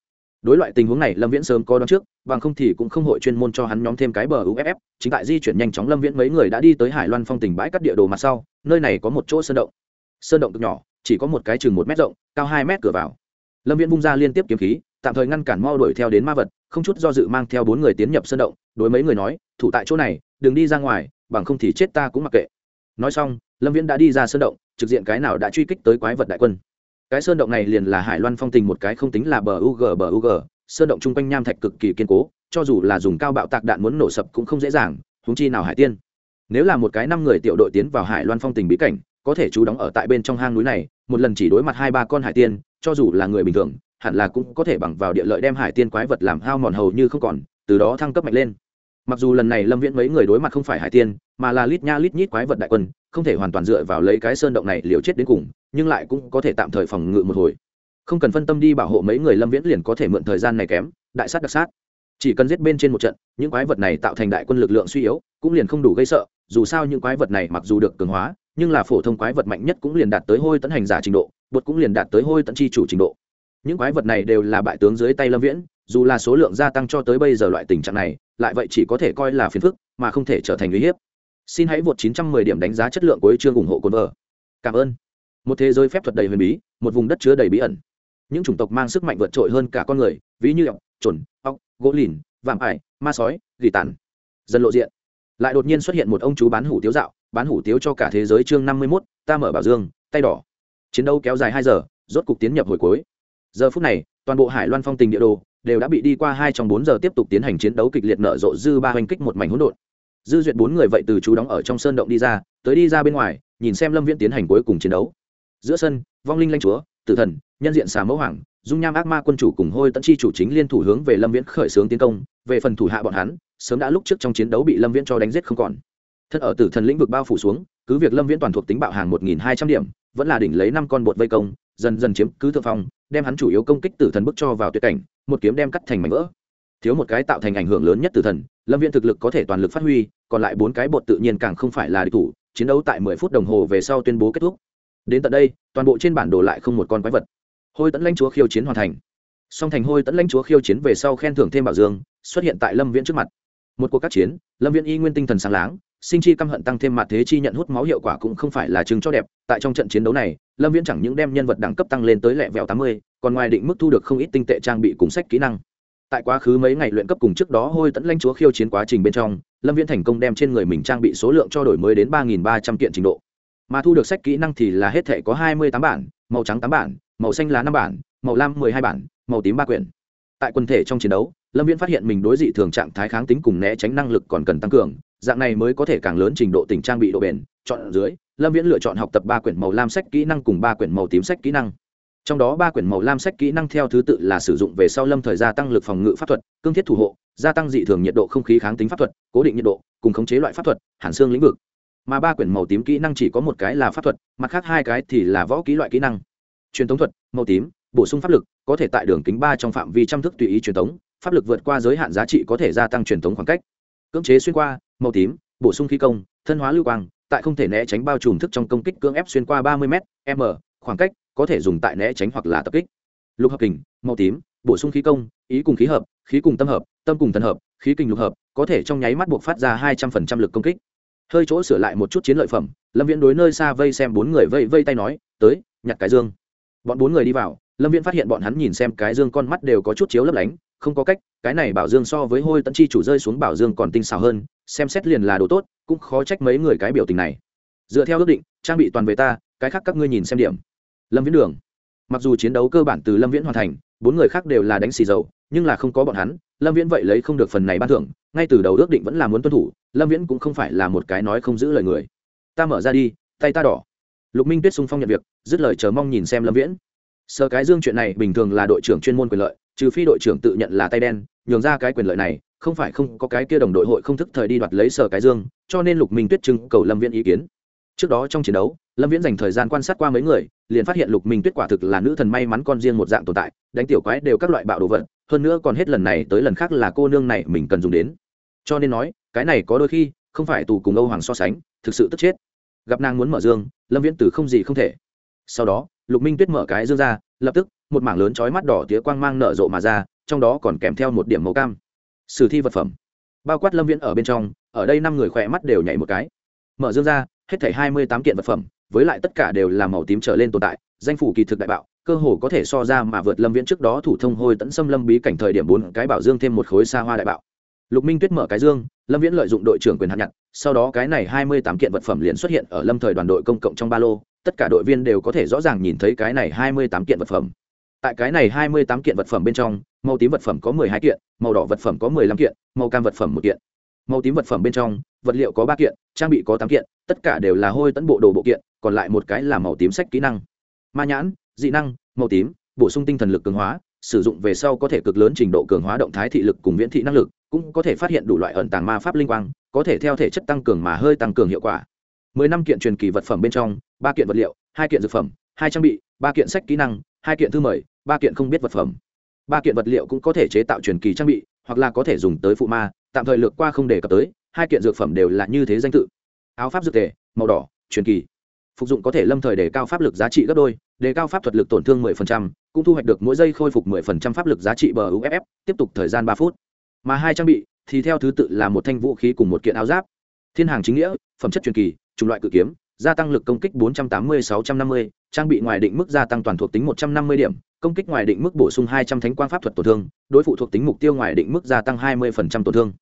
Đối loại tình huống này, lâm viễn sớm có đón trước, bằng không thì cũng không hội chuyên môn cho hắn nhóm thêm cái bờ uff chính tại di chuyển nhanh chóng lâm viễn mấy người đã đi tới hải loan phong tỉnh bãi cắt địa đồ mặt sau, nơi này có một chỗ sơn động. Sơn động cực nhỏ chỉ có một cái chừng một mét rộng, cao hai mét cửa vào. Lâm viễn bung ra liên tiếp kiếm khí, tạm thời ngăn cản mau đuổi theo đến ma vật, không chút do dự mang theo bốn người tiến nhập sơn động, đối mấy người nói, thủ tại chỗ này, đừng đi ra ngoài, bằng không thì chết ta cũng mặc kệ. Nói xong, lâm viễn đã đi ra sơn động, trực diện cái nào đã truy kích tới quái vật đại quân. Cái sơn động này liền là hải loan phong tình một cái không tính là bờ ug bờ ug sơn động chung quanh nham thạch cực kỳ kiên cố, cho dù là dùng cao bạo tạc đạn muốn nổ sập cũng không dễ dàng húng chi nào hải tiên. Nếu là một cái năm người tiểu đội tiến vào hải loan phong tình bí cảnh có thể chú đóng ở tại bên trong hang núi này, một lần chỉ đối mặt hai ba con hải tiên, cho dù là người bình thường, hẳn là cũng có thể bằng vào địa lợi đem hải tiên quái vật làm hao mòn hầu như không còn, từ đó thăng cấp mạnh lên. Mặc dù lần này lâm viễn mấy người đối mặt không phải hải tiên, mà là lít nha lít nhít quái vật đại quân, không thể hoàn toàn dựa vào lấy cái sơn động này liều chết đến cùng, nhưng lại cũng có thể tạm thời phòng ngự một hồi. Không cần phân tâm đi bảo hộ mấy người lâm viễn liền có thể mượn thời gian này kém, đại sát đặc sát. Chỉ cần giết bên trên một trận, những quái vật này tạo thành đại quân lực lượng suy yếu, cũng liền không đủ gây sợ, dù sao những quái vật này mặc dù được cường hóa nhưng là phổ thông quái vật mạnh nhất cũng liền đạt tới hôi tấn hành giả trình độ, bột cũng liền đạt tới hôi tấn chi chủ trình độ. Những quái vật này đều là bại tướng dưới tay lâm viễn, dù là số lượng gia tăng cho tới bây giờ loại tình trạng này, lại vậy chỉ có thể coi là phiền phức, mà không thể trở thành uy hiếp. Xin hãy vượt 910 điểm đánh giá chất lượng của chương ủng hộ cồn vợ. Cảm ơn. Một thế giới phép thuật đầy huyền bí, một vùng đất chứa đầy bí ẩn. Những chủng tộc mang sức mạnh vượt trội hơn cả con người, ví như ọc trồn ọc gỗ lìn, vạm ải, ma sói, gỉ tàn. Dần lộ diện lại đột nhiên xuất hiện một ông chú bán hủ tiếu dạo, bán hủ tiếu cho cả thế giới chương năm mươi mốt, ta mở bảo dương, tay đỏ. Chiến đấu kéo dài hai giờ, rốt cục tiến nhập hồi cuối. Giờ phút này, toàn bộ hải loan phong tình địa đồ đều đã bị đi qua hai trong bốn giờ tiếp tục tiến hành chiến đấu kịch liệt nở rộ dư ba hoành kích một mảnh hỗn độn. Dư duyệt bốn người vậy từ chú đóng ở trong sơn động đi ra, tới đi ra bên ngoài, nhìn xem lâm viễn tiến hành cuối cùng chiến đấu. Giữa sân, vong linh lanh chúa, tử thần, nhân diện xà mẫu hoàng, dung nham ác ma quân chủ cùng hôi tận chi chủ chính liên thủ hướng về lâm viễn khởi xướng tiến công, về phần thủ hạ bọn hắn sớm đã lúc trước trong chiến đấu bị lâm viễn cho đánh giết không còn. Thân ở tử thần lĩnh vực bao phủ xuống, cứ việc lâm viễn toàn thuộc tính bạo hàng một nghìn hai trăm điểm, vẫn là đỉnh lấy năm con bột vây công, dần dần chiếm cứ thượng phong, đem hắn chủ yếu công kích tử thần bức cho vào tuyệt cảnh, một kiếm đem cắt thành mảnh vỡ. Thiếu một cái tạo thành ảnh hưởng lớn nhất tử thần, lâm viễn thực lực có thể toàn lực phát huy, còn lại bốn cái bột tự nhiên càng không phải là địch thủ, chiến đấu tại mười phút đồng hồ về sau tuyên bố kết thúc. Đến tận đây, toàn bộ trên bản đồ lại không một con quái vật. Hôi tẫn lãnh chúa khiêu chiến hoàn thành. Song thành hôi tẫn lãnh chúa khiêu chiến về sau khen thưởng thêm bảo dương, xuất hiện tại lâm viễn trước mặt một cuộc các chiến, lâm viễn y nguyên tinh thần sáng láng, sinh chi căm hận tăng thêm mặt thế chi nhận hút máu hiệu quả cũng không phải là chứng cho đẹp. Tại trong trận chiến đấu này, lâm viễn chẳng những đem nhân vật đẳng cấp tăng lên tới lẹ vẹo tám mươi, còn ngoài định mức thu được không ít tinh tệ trang bị cùng sách kỹ năng. Tại quá khứ mấy ngày luyện cấp cùng trước đó hôi tẫn lanh chúa khiêu chiến quá trình bên trong, lâm viễn thành công đem trên người mình trang bị số lượng cho đổi mới đến ba nghìn ba trăm kiện trình độ. Mà thu được sách kỹ năng thì là hết thể có hai mươi tám bản, màu trắng tám bản, màu xanh lá năm bản, màu lam mười hai bản, màu tím ba quyển. Tại quần thể trong chiến đấu lâm viễn phát hiện mình đối dị thường trạng thái kháng tính cùng né tránh năng lực còn cần tăng cường, dạng này mới có thể càng lớn trình độ tình trang bị độ bền. Chọn dưới, lâm viễn lựa chọn học tập ba quyển màu lam sách kỹ năng cùng ba quyển màu tím sách kỹ năng. Trong đó ba quyển màu lam sách kỹ năng theo thứ tự là sử dụng về sau lâm thời gia tăng lực phòng ngự pháp thuật, cương thiết thủ hộ, gia tăng dị thường nhiệt độ không khí kháng tính pháp thuật, cố định nhiệt độ, cùng khống chế loại pháp thuật, hàn xương lĩnh vực. Mà ba quyển màu tím kỹ năng chỉ có một cái là pháp thuật, mặt khác hai cái thì là võ ký loại kỹ năng. Truyền thống thuật, màu tím, bổ sung pháp lực, có thể tại đường kính ba trong phạm vi trăm thức tùy ý truyền thống pháp lực vượt qua giới hạn giá trị có thể gia tăng truyền thống khoảng cách. Cưỡng chế xuyên qua, màu tím, bổ sung khí công, thân hóa lưu quang, tại không thể né tránh bao trùm thức trong công kích cưỡng ép xuyên qua ba mươi m m, khoảng cách có thể dùng tại né tránh hoặc là tập kích. Lục hợp kình, màu tím, bổ sung khí công, ý cùng khí hợp, khí cùng tâm hợp, tâm cùng thần hợp, khí kinh lục hợp, có thể trong nháy mắt buộc phát ra hai trăm phần trăm lực công kích. Hơi chỗ sửa lại một chút chiến lợi phẩm, lâm viễn đối nơi xa vây xem bốn người vây vây tay nói, tới, nhặt cái dương. Bọn bốn người đi vào lâm viễn phát hiện bọn hắn nhìn xem cái dương con mắt đều có chút chiếu lấp lánh, không có cách, cái này bảo dương so với hôi tận chi chủ rơi xuống bảo dương còn tinh xảo hơn, xem xét liền là đồ tốt, cũng khó trách mấy người cái biểu tình này. Dựa theo ước định, trang bị toàn về ta, cái khác các ngươi nhìn xem điểm. Lâm viễn đường. Mặc dù chiến đấu cơ bản từ lâm viễn hoàn thành, bốn người khác đều là đánh xì dầu, nhưng là không có bọn hắn, lâm viễn vậy lấy không được phần này ban thưởng, ngay từ đầu ước định vẫn là muốn tuân thủ, lâm viễn cũng không phải là một cái nói không giữ lời người. Ta mở ra đi, tay ta đỏ. Lục minh tuyết sung phong nhận việc, dứt lời chờ mong nhìn xem lâm viễn sơ cái dương chuyện này bình thường là đội trưởng chuyên môn quyền lợi, trừ phi đội trưởng tự nhận là tay đen, nhường ra cái quyền lợi này, không phải không có cái kia đồng đội hội không thức thời đi đoạt lấy sở cái dương, cho nên lục minh tuyết trưng cầu lâm viễn ý kiến. Trước đó trong chiến đấu, lâm viễn dành thời gian quan sát qua mấy người, liền phát hiện lục minh tuyết quả thực là nữ thần may mắn con riêng một dạng tồn tại, đánh tiểu quái đều các loại bạo đồ vật, hơn nữa còn hết lần này tới lần khác là cô nương này mình cần dùng đến. Cho nên nói, cái này có đôi khi, không phải tù cùng âu hoàng so sánh, thực sự tức chết. Gặp nàng muốn mở dương, lâm viễn từ không gì không thể. Sau đó lục minh tuyết mở cái dương ra, lập tức, một mảng lớn chói mắt đỏ tía quang mang nở rộ mà ra, trong đó còn kèm theo một điểm màu cam. Sử thi vật phẩm. Bao quát lâm viễn ở bên trong, ở đây năm người khỏe mắt đều nhảy một cái. Mở dương ra, hết thảy hai mươi tám kiện vật phẩm, với lại tất cả đều là màu tím trở lên tồn tại, danh phủ kỳ thực đại bạo, cơ hồ có thể so ra mà vượt lâm viễn trước đó thủ thông hôi tẫn xâm lâm bí cảnh thời điểm bốn cái bảo dương thêm một khối xa hoa đại bạo. Lục minh tuyết mở cái dương, lâm viễn lợi dụng đội trưởng quyền hạt nhặt, sau đó cái này hai mươi tám kiện vật phẩm liền xuất hiện ở lâm thời đoàn đội công cộng trong ba lô tất cả đội viên đều có thể rõ ràng nhìn thấy cái này hai mươi tám kiện vật phẩm. Tại cái này hai mươi tám kiện vật phẩm bên trong, màu tím vật phẩm có mười hai kiện, màu đỏ vật phẩm có mười lăm kiện, màu cam vật phẩm một kiện. Màu tím vật phẩm bên trong, vật liệu có ba kiện, trang bị có tám kiện, tất cả đều là hôi tẫn bộ đồ bộ kiện, còn lại một cái là màu tím sách kỹ năng. Ma nhãn, dị năng, màu tím, bổ sung tinh thần lực cường hóa, sử dụng về sau có thể cực lớn trình độ cường hóa động thái thị lực cùng viễn thị năng lực, cũng có thể phát hiện đủ loại ẩn tàng ma pháp linh quang, có thể theo thể chất tăng cường mà hơi tăng cường hiệu quả. mười năm kiện truyền kỳ vật phẩm bên trong ba kiện vật liệu hai kiện dược phẩm hai trang bị ba kiện sách kỹ năng hai kiện thư mời ba kiện không biết vật phẩm. Ba kiện vật liệu cũng có thể chế tạo truyền kỳ trang bị hoặc là có thể dùng tới phụ ma tạm thời lược qua không đề cập tới hai kiện dược phẩm đều là như thế danh tự. Áo pháp dược tề màu đỏ truyền kỳ. Phục dụng có thể lâm thời đề cao pháp lực giá trị gấp đôi đề cao pháp thuật lực tổn thương 10%, cũng thu hoạch được mỗi giây khôi phục 10% pháp lực giá trị bờ uff tiếp tục thời gian ba phút. Mà hai trang bị thì theo thứ tự là một thanh vũ khí cùng một kiện áo giáp. Thiên hàng chính nghĩa phẩm chất truyền kỳ chủng loại cự kiếm gia tăng lực công kích 480-650, trang bị ngoài định mức gia tăng toàn thuộc tính 150 điểm công kích ngoài định mức bổ sung 200 thánh quang pháp thuật tổn thương đối phụ thuộc tính mục tiêu ngoài định mức gia tăng 20% tổn thương.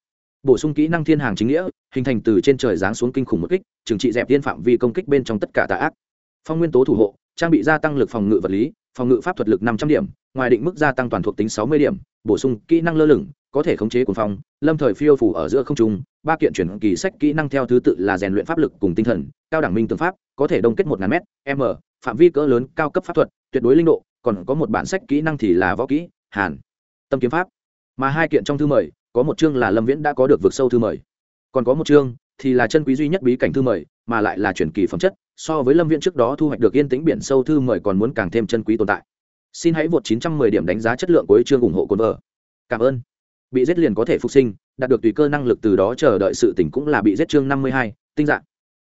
Bổ sung kỹ năng thiên hàng chính nghĩa hình thành từ trên trời giáng xuống kinh khủng một kích trừng trị dẹp tiên phạm vi công kích bên trong tất cả tà ác. Phong nguyên tố thủ hộ trang bị gia tăng lực phòng ngự vật lý phòng ngự pháp thuật lực năm trăm điểm ngoài định mức gia tăng toàn thuộc tính sáu mươi điểm bổ sung kỹ năng lơ lửng có thể khống chế cuồng phong lâm thời phiêu phủ ở giữa không trung ba kiện chuyển kỳ sách kỹ năng theo thứ tự là rèn luyện pháp lực cùng tinh thần cao đẳng minh tương pháp có thể đông kết một ngàn m m phạm vi cỡ lớn cao cấp pháp thuật tuyệt đối linh độ còn có một bản sách kỹ năng thì là võ kỹ hàn tâm kiếm pháp. Mà hai kiện trong thư mời có một chương là lâm viễn đã có được vượt sâu thư mời. Còn có một chương thì là chân quý duy nhất bí cảnh thư mời mà lại là chuyển kỳ phẩm chất so với lâm viễn trước đó thu hoạch được yên tĩnh biển sâu thư mời còn muốn càng thêm chân quý tồn tại. Xin hãy vượt 910 điểm đánh giá chất lượng cuối chương ủng hộ cồn vợ cảm ơn. Bị giết liền có thể phục sinh đạt được tùy cơ năng lực từ đó chờ đợi sự tỉnh cũng là bị giết chương 52, tinh dạng.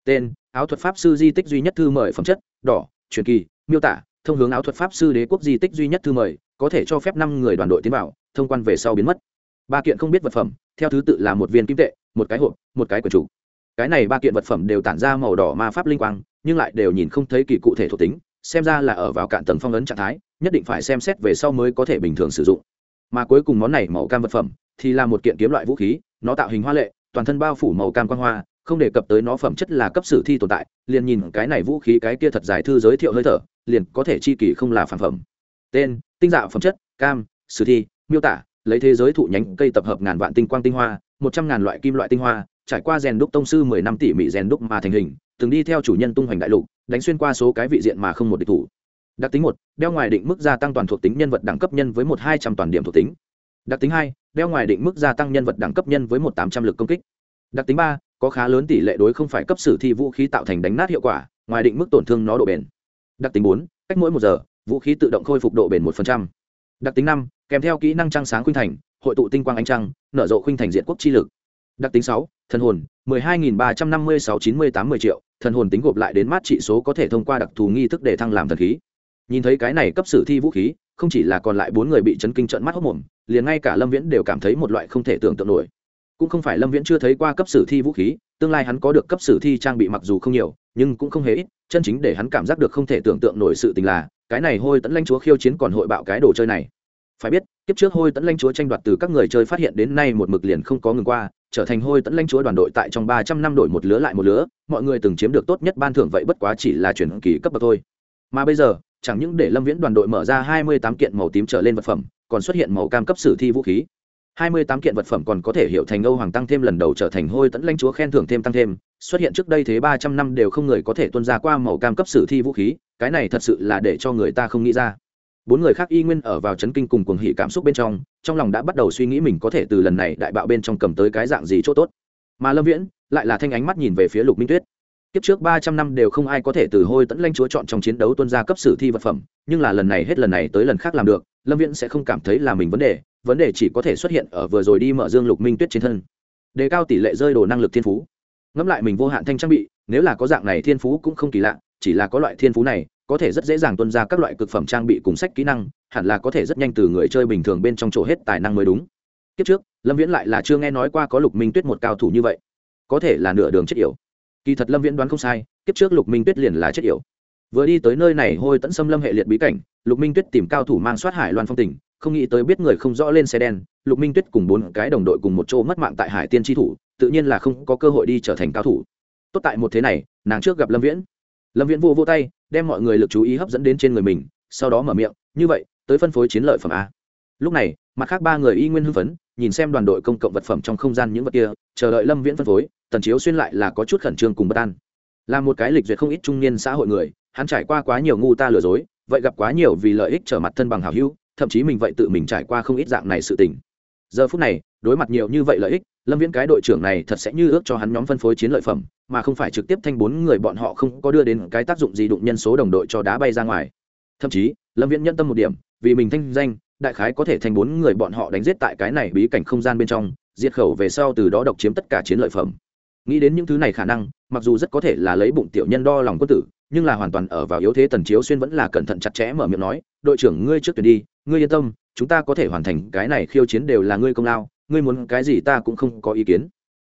Tên áo thuật pháp sư di tích duy nhất thư mời phẩm chất, đỏ, truyền kỳ, miêu tả, thông hướng áo thuật pháp sư đế quốc di tích duy nhất thư mời, có thể cho phép năm người đoàn đội tiến vào, thông quan về sau biến mất. Ba kiện không biết vật phẩm, theo thứ tự là một viên kim tệ, một cái hộp, một cái quần chủ cái này ba kiện vật phẩm đều tản ra màu đỏ ma pháp linh quang, nhưng lại đều nhìn không thấy kỳ cụ thể thuộc tính, xem ra là ở vào cạn tầng phong ấn trạng thái, nhất định phải xem xét về sau mới có thể bình thường sử dụng. Mà cuối cùng món này màu cam vật phẩm thì là một kiện kiếm loại vũ khí, nó tạo hình hoa lệ, toàn thân bao phủ màu cam quang hoa không đề cập tới nó phẩm chất là cấp sử thi tồn tại, liền nhìn cái này vũ khí cái kia thật dài thư giới thiệu hơi thở, liền có thể chi kỳ không là phản phẩm. Tên, tinh dạo phẩm chất, cam, sử thi, miêu tả, lấy thế giới thụ nhánh cây tập hợp ngàn vạn tinh quang tinh hoa, một trăm ngàn loại kim loại tinh hoa, trải qua rèn đúc tông sư mười năm tỉ mỉ rèn đúc mà thành hình, từng đi theo chủ nhân tung hoành đại lục, đánh xuyên qua số cái vị diện mà không một địch thủ. Đặc tính một, đeo ngoài định mức gia tăng toàn thuộc tính nhân vật đẳng cấp nhân với một hai trăm toàn điểm thuộc tính. Đặc tính hai, đeo ngoài định mức gia tăng nhân vật đẳng cấp nhân với một tám trăm l ự c công kích. Đặc tính ba có khá lớn tỷ lệ đối không phải cấp sử thi vũ khí tạo thành đánh nát hiệu quả, ngoài định mức tổn thương nó độ bền. Đặc tính bốn, cách mỗi một giờ, vũ khí tự động khôi phục độ bền một đặc tính năm, kèm theo kỹ năng trăng sáng khuynh thành, hội tụ tinh quang ánh trăng, nở rộ khuynh thành diện quốc chi lực. Đặc tính sáu, thần hồn, mười hai nghìn ba trăm năm mươi sáu chín mươi tám mươi triệu, thần hồn tính gộp lại đến mát trị số có thể thông qua đặc thù nghi thức để thăng làm thần khí. Nhìn thấy cái này cấp sử thi vũ khí, không chỉ là còn lại bốn người bị chấn kinh trận mắt hốc mồm, liền ngay cả lâm viễn đều cảm thấy một loại không thể tưởng tượng nổi cũng không phải lâm viễn chưa thấy qua cấp sử thi vũ khí, tương lai hắn có được cấp sử thi trang bị mặc dù không nhiều, nhưng cũng không hề ít, chân chính để hắn cảm giác được không thể tưởng tượng nổi sự tình là, cái này hôi tẫn lanh chúa khiêu chiến còn hội bạo cái đồ chơi này. Phải biết, kiếp trước hôi tẫn lanh chúa tranh đoạt từ các người chơi phát hiện đến nay một mực liền không có ngừng qua, trở thành hôi tẫn lanh chúa đoàn đội tại trong ba trăm năm đổi một lứa lại một lứa, mọi người từng chiếm được tốt nhất ban thưởng vậy bất quá chỉ là chuyển kỳ cấp bậc thôi. Mà bây giờ, chẳng những để lâm viễn đoàn đội mở ra hai mươi tám kiện màu tím trở lên vật phẩm, còn xuất hiện màu cam cấp sử thi vũ khí hai mươi tám kiện vật phẩm còn có thể hiểu thành Âu Hoàng tăng thêm lần đầu trở thành hôi tẫn lãnh chúa khen thưởng thêm tăng thêm, xuất hiện trước đây thế ba trăm năm đều không người có thể tuân ra qua màu cam cấp sử thi vũ khí, cái này thật sự là để cho người ta không nghĩ ra. Bốn người khác y nguyên ở vào chấn kinh cùng cuồng hỉ cảm xúc bên trong, trong lòng đã bắt đầu suy nghĩ mình có thể từ lần này đại bạo bên trong cầm tới cái dạng gì chỗ tốt. Mà Lâm Viễn lại là thanh ánh mắt nhìn về phía Lục Minh Tuyết. Kiếp trước ba trăm năm đều không ai có thể từ hôi tẫn lãnh chúa chọn trong chiến đấu tuân ra cấp sử thi vật phẩm, nhưng là lần này hết lần này tới lần khác làm được, Lâm Viễn sẽ không cảm thấy là mình vấn đề, vấn đề chỉ có thể xuất hiện ở vừa rồi đi mở dương lục minh tuyết trên thân. Đề cao tỷ lệ rơi đồ năng lực thiên phú. Ngẫm lại mình vô hạn thanh trang bị nếu là có dạng này thiên phú cũng không kỳ lạ chỉ là có loại thiên phú này có thể rất dễ dàng tuân ra các loại cực phẩm trang bị cùng sách kỹ năng hẳn là có thể rất nhanh từ người chơi bình thường bên trong chỗ hết tài năng mới đúng. Kiếp trước lâm viễn lại là chưa nghe nói qua có lục minh tuyết một cao thủ như vậy. Có thể là nửa đường chết yểu. Kỳ thật lâm viễn đoán không sai kiếp trước lục minh tuyết liền là chết yểu. Vừa đi tới nơi này hôi tẫn xâm lâm hệ liệt bí cảnh lục minh tuyết tìm cao thủ mang soát hải loan phong tỉnh không nghĩ tới biết người không rõ lên xe đen, lục minh tuyết cùng bốn cái đồng đội cùng một chỗ mất mạng tại hải tiên tri thủ, tự nhiên là không có cơ hội đi trở thành cao thủ. Tốt tại một thế này, nàng trước gặp lâm viễn. Lâm viễn vô vô tay, đem mọi người lực chú ý hấp dẫn đến trên người mình, sau đó mở miệng, như vậy, tới phân phối chiến lợi phẩm a. Lúc này, mặt khác ba người y nguyên hưng phấn, nhìn xem đoàn đội công cộng vật phẩm trong không gian những vật kia, chờ đợi lâm viễn phân phối, tần chiếu xuyên lại là có chút khẩn trương cùng bất an. Là một cái lịch duyệt không ít trung niên xã hội người, hắn trải qua quá nhiều ngu ta lừa dối vậy gặp quá nhiều vì lợi ích trở mặt thân bằng hảo hữu, thậm chí mình vậy tự mình trải qua không ít dạng này sự tình. Giờ phút này, đối mặt nhiều như vậy lợi ích, lâm viễn cái đội trưởng này thật sẽ như ước cho hắn nhóm phân phối chiến lợi phẩm, mà không phải trực tiếp thanh bốn người bọn họ không có đưa đến cái tác dụng gì đụng nhân số đồng đội cho đá bay ra ngoài. Thậm chí, lâm viễn nhân tâm một điểm, vì mình thanh danh, đại khái có thể thanh bốn người bọn họ đánh giết tại cái này bí cảnh không gian bên trong, diệt khẩu về sau từ đó độc chiếm tất cả chiến lợi phẩm. Nghĩ đến những thứ này khả năng, mặc dù rất có thể là lấy bụng tiểu nhân đo lòng quân tử nhưng là hoàn toàn ở vào yếu thế tần chiếu xuyên vẫn là cẩn thận chặt chẽ mở miệng nói, đội trưởng ngươi trước tuyển đi, ngươi yên tâm, chúng ta có thể hoàn thành cái này khiêu chiến đều là ngươi công lao, ngươi muốn cái gì ta cũng không có ý kiến.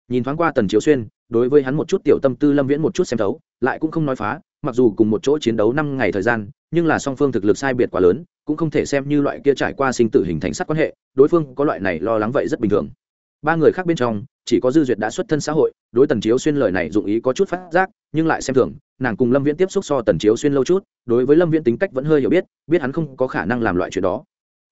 Nhìn thoáng qua tần chiếu xuyên, đối với hắn một chút tiểu tâm tư lâm viễn một chút xem thấu, lại cũng không nói phá, mặc dù cùng một chỗ chiến đấu năm ngày thời gian, nhưng là song phương thực lực sai biệt quá lớn, cũng không thể xem như loại kia trải qua sinh tử hình thành sắc quan hệ, đối phương có loại này lo lắng vậy rất bình thường. Ba người khác bên trong, chỉ có dư duyệt đã xuất thân xã hội, đối tần chiếu xuyên lời này dụng ý có chút phát giác, nhưng lại xem thường nàng cùng lâm viễn tiếp xúc so tần chiếu xuyên lâu chút, đối với lâm viễn tính cách vẫn hơi hiểu biết biết hắn không có khả năng làm loại chuyện đó.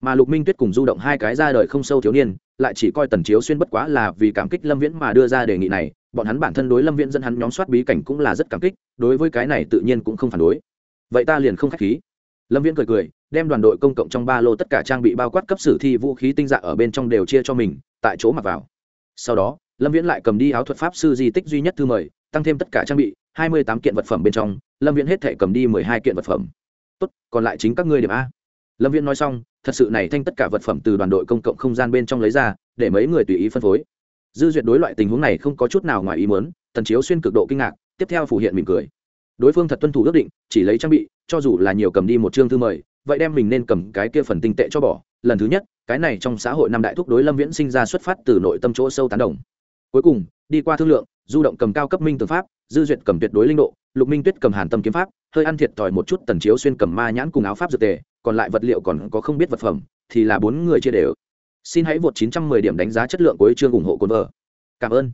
Mà lục minh tuyết cùng du động hai cái ra đời không sâu thiếu niên, lại chỉ coi tần chiếu xuyên bất quá là vì cảm kích lâm viễn mà đưa ra đề nghị này, bọn hắn bản thân đối lâm viễn dẫn hắn nhóm soát bí cảnh cũng là rất cảm kích, đối với cái này tự nhiên cũng không phản đối. Vậy ta liền không k h á c h khí. Lâm viễn cười cười, đem đoàn đội công cộng trong ba lô tất cả trang bị bao quát cấp sử thi vũ khí tinh dạ ở bên trong đều chia cho mình, tại chỗ mặc vào. Sau đó, lâm viễn lại cầm đi áo thuật pháp sư di tích duy nhất thư mời tăng thêm tất cả trang bị, hai mươi tám kiện vật phẩm bên trong, lâm viễn hết thể cầm đi mười hai kiện vật phẩm. Tốt, còn lại chính các ngươi điểm a. Lâm viễn nói xong, thật sự này thanh tất cả vật phẩm từ đoàn đội công cộng không gian bên trong lấy ra, để mấy người tùy ý phân phối. Dư duyệt đối loại tình huống này không có chút nào ngoài ý muốn, tần chiếu xuyên cực độ kinh ngạc, tiếp theo phủ hiện mỉm cười. Đối phương thật tuân thủ ước định, chỉ lấy trang bị, cho dù là nhiều cầm đi một chương thư mời, vậy đem mình nên cầm cái kia phần tinh tệ cho bỏ. Lần thứ nhất, cái này trong xã hội năm đại thúc đối lâm viễn sinh ra xuất phát từ nội tâm chỗ sâu tán đồng. Cuối cùng, đi qua thương lượng du động cầm cao cấp minh tường pháp dư duyệt cầm tuyệt đối linh độ lục minh tuyết cầm hàn tâm kiếm pháp hơi ăn thiệt thòi một chút tần chiếu xuyên cầm ma nhãn cùng áo pháp dược tề còn lại vật liệu còn có không biết vật phẩm thì là bốn người chia đều. Xin hãy vượt 910 điểm đánh giá chất lượng cuối chương ủng hộ cồn vợ. Cảm ơn.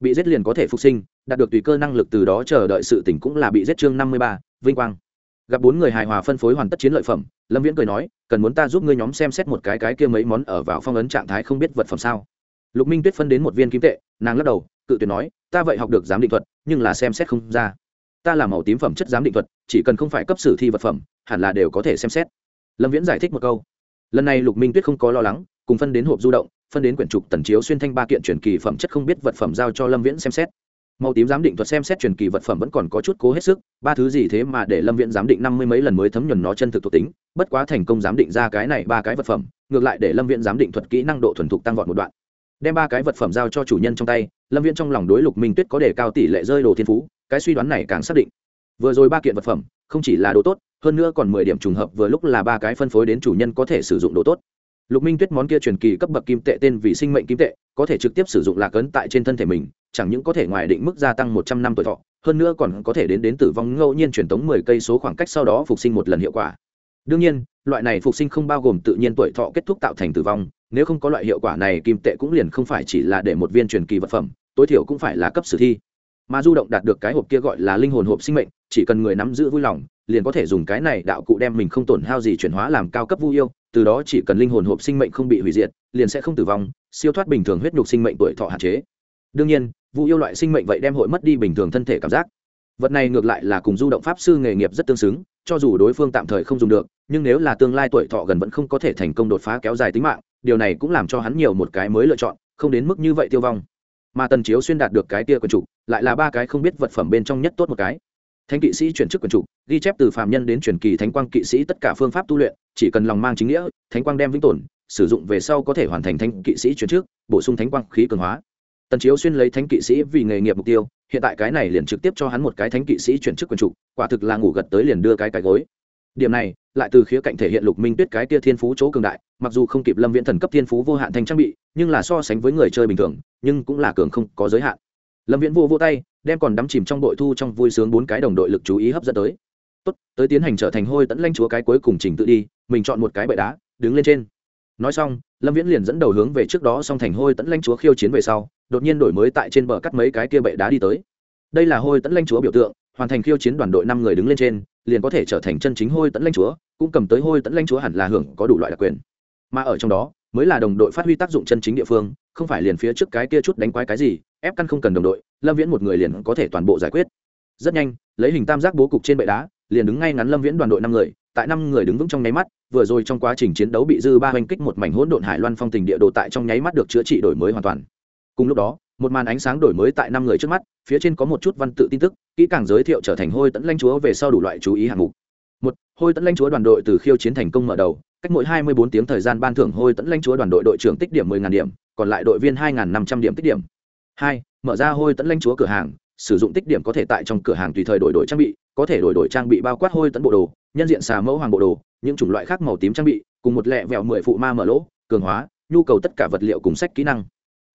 Bị giết liền có thể phục sinh đạt được tùy cơ năng lực từ đó chờ đợi sự tỉnh cũng là bị giết chương 53, vinh quang. Gặp bốn người hài hòa phân phối hoàn tất chiến lợi phẩm lâm viễn cười nói cần muốn ta giúp ngươi nhóm xem xét một cái cái kia mấy món ở vào phong ấn trạng thái không biết vật phẩm sao? Lục minh tuyết phân đến một viên kim tệ, nàng lắc đầu, cự tuyệt nói, ta vậy học được giám định thuật, nhưng là xem xét không ra. Ta làm màu tím phẩm chất giám định thuật, chỉ cần không phải cấp sử thi vật phẩm, hẳn là đều có thể xem xét. Lâm viễn giải thích một câu. Lần này lục minh tuyết không có lo lắng, cùng phân đến hộp du động, phân đến quyển trục tần chiếu xuyên thanh ba kiện truyền kỳ phẩm chất không biết vật phẩm giao cho lâm viễn xem xét. Màu tím giám định thuật xem xét truyền kỳ vật phẩm vẫn còn có chút cố hết sức, ba thứ gì thế mà để lâm viễn giám định năm mươi mấy lần mới thấm nhuần nó chân thực thuộc tính, bất quá thành công giám định ra cái này ba cái vật phẩm, ngược lại để lâm viễn giám định thuật kỹ năng độ thuần thục tăng vọt một đoạn đem ba cái vật phẩm giao cho chủ nhân trong tay, lâm viễn trong lòng đối lục minh tuyết có đề cao tỷ lệ rơi đồ thiên phú, cái suy đoán này càng xác định. Vừa rồi ba kiện vật phẩm, không chỉ là đồ tốt, hơn nữa còn mười điểm trùng hợp, vừa lúc là ba cái phân phối đến chủ nhân có thể sử dụng đồ tốt. Lục minh tuyết món kia truyền kỳ cấp bậc kim tệ tên vì sinh mệnh kim tệ, có thể trực tiếp sử dụng lạc ấn tại trên thân thể mình, chẳng những có thể ngoài định mức gia tăng một trăm năm tuổi thọ, hơn nữa còn có thể đến đến tử vong ngẫu nhiên truyền tống mười cây số khoảng cách sau đó phục sinh một lần hiệu quả. Đương nhiên, loại này phục sinh không bao gồm tự nhiên tuổi thọ kết thúc tạo thành tử vong nếu không có loại hiệu quả này, kim tệ cũng liền không phải chỉ là để một viên truyền kỳ vật phẩm, tối thiểu cũng phải là cấp sử thi. Mà du động đạt được cái hộp kia gọi là linh hồn hộp sinh mệnh, chỉ cần người nắm giữ vui lòng, liền có thể dùng cái này đạo cụ đem mình không tổn hao gì chuyển hóa làm cao cấp vui yêu, từ đó chỉ cần linh hồn hộp sinh mệnh không bị hủy diệt, liền sẽ không tử vong, siêu thoát bình thường huyết nhục sinh mệnh tuổi thọ hạn chế. Đương nhiên, vu yêu loại sinh mệnh vậy đem hội mất đi bình thường thân thể cảm giác. Vật này ngược lại là cùng du động pháp sư nghề nghiệp rất tương xứng, cho dù đối phương tạm thời không dùng được, nhưng nếu là tương lai tuổi thọ gần vẫn không có thể thành công đột phá kéo dài tính mạng điều này cũng làm cho hắn nhiều một cái mới lựa chọn, không đến mức như vậy tiêu vong. Mà tần chiếu xuyên đạt được cái tia quần trục lại là ba cái không biết vật phẩm bên trong nhất tốt một cái. Thánh kỵ sĩ chuyển chức quần trục ghi chép từ Phạm nhân đến truyền kỳ thánh quang kỵ sĩ tất cả phương pháp tu luyện, chỉ cần lòng mang chính nghĩa, thánh quang đem vĩnh tồn, sử dụng về sau có thể hoàn thành thánh kỵ sĩ chuyển chức, bổ sung thánh quang khí cường hóa. Tần chiếu xuyên lấy thánh kỵ sĩ vì nghề nghiệp mục tiêu, hiện tại cái này liền trực tiếp cho hắn một cái thánh kỵ sĩ chuyển chức quần trục quả thực là ngủ gật tới liền đưa cái cái gối điểm này, lại từ khía cạnh thể hiện lục minh tuyết cái tia thiên phú chỗ cường đại, mặc dù không kịp lâm viễn thần cấp thiên phú vô hạn thành trang bị, nhưng là so sánh với người chơi bình thường, nhưng cũng là cường không có giới hạn. Lâm viễn vô vô tay, đem còn đắm chìm trong đội thu trong vui sướng bốn cái đồng đội lực chú ý hấp dẫn tới. Tốt, tới tiến hành trở thành hôi tẫn lanh chúa cái cuối cùng trình tự đi, mình chọn một cái bệ đá, đứng lên trên. Nói xong, lâm viễn liền dẫn đầu hướng về trước đó xong thành hôi tẫn lanh chúa khiêu chiến về sau, đột nhiên đổi mới tại trên bờ cắt mấy cái kia bệ đá đi tới. Đây là hôi tẫn lanh chúa biểu tượng, hoàn thành khiêu chiến đoàn đội năm người đứng lên trên liền có thể trở thành chân chính hôi tẫn lãnh chúa, cũng cầm tới hôi tẫn lãnh chúa hẳn là hưởng có đủ loại đặc quyền. Mà ở trong đó, mới là đồng đội phát huy tác dụng chân chính địa phương, không phải liền phía trước cái kia chút đánh quái cái gì, ép căn không cần đồng đội, lâm viễn một người liền có thể toàn bộ giải quyết. Rất nhanh, lấy hình tam giác bố cục trên bệ đá, liền đứng ngay ngắn lâm viễn đoàn đội năm người, tại năm người đứng vững trong nháy mắt, vừa rồi trong quá trình chiến đấu bị dư ba oanh kích một mảnh hỗn độn hải loan phong tình địa đồ tại trong nháy mắt được chữa trị đổi mới hoàn toàn. Cùng lúc đó một màn ánh sáng đổi mới tại năm người trước mắt, phía trên có một chút văn tự tin tức, kỹ càng giới thiệu trở thành hôi tẫn lanh chúa về sau đủ loại chú ý hạng mục. Một, hôi tẫn lanh chúa đoàn đội từ khiêu chiến thành công mở đầu, cách mỗi hai mươi bốn tiếng thời gian ban thưởng hôi tẫn lanh chúa đoàn đội đội trưởng tích điểm mười ngàn điểm, còn lại đội viên hai năm trăm điểm tích điểm. Hai, mở ra hôi tẫn lanh chúa cửa hàng, sử dụng tích điểm có thể tại trong cửa hàng tùy thời đổi đổi trang bị, có thể đổi đổi trang bị bao quát hôi tẫn bộ đồ, nhân diện xà mẫu hoàng bộ đồ, những chủng loại khác màu tím trang bị, cùng một lẹ vẹo mười phụ ma mở lỗ, cường hóa, nhu cầu tất cả vật liệu cùng sách kỹ năng.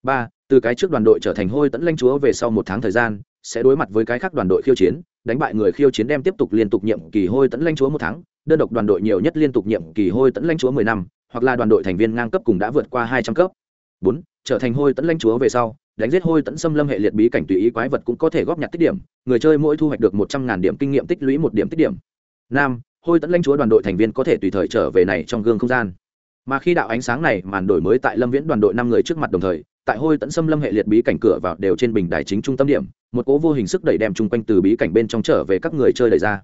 Ba từ cái trước đoàn đội trở thành hôi tẫn lanh chúa về sau một tháng thời gian, sẽ đối mặt với cái khác đoàn đội khiêu chiến, đánh bại người khiêu chiến đem tiếp tục liên tục nhiệm kỳ hôi tẫn lanh chúa một tháng, đơn độc đoàn đội nhiều nhất liên tục nhiệm kỳ hôi tẫn lanh chúa mười năm, hoặc là đoàn đội thành viên ngang cấp cùng đã vượt qua hai trăm cấp. Bốn, trở thành hôi tẫn lanh chúa về sau, đánh giết hôi tẫn xâm lâm hệ liệt bí cảnh tùy ý quái vật cũng có thể góp nhặt tích điểm, người chơi mỗi thu hoạch được một trăm ngàn điểm kinh nghiệm tích lũy một điểm tích điểm. Năm, hôi tẫn lanh chúa đoàn đội thành viên có thể tùy thời trở về này trong gương không gian. Mà khi đạo ánh sáng này màn đổi mới tại lâm viễn đoàn đội năm người trước mặt đồng thời tại hôi tận xâm lâm hệ liệt bí cảnh cửa vào đều trên bình đài chính trung tâm điểm, một cố vô hình sức đẩy đem chung quanh từ bí cảnh bên trong trở về các người chơi đẩy ra.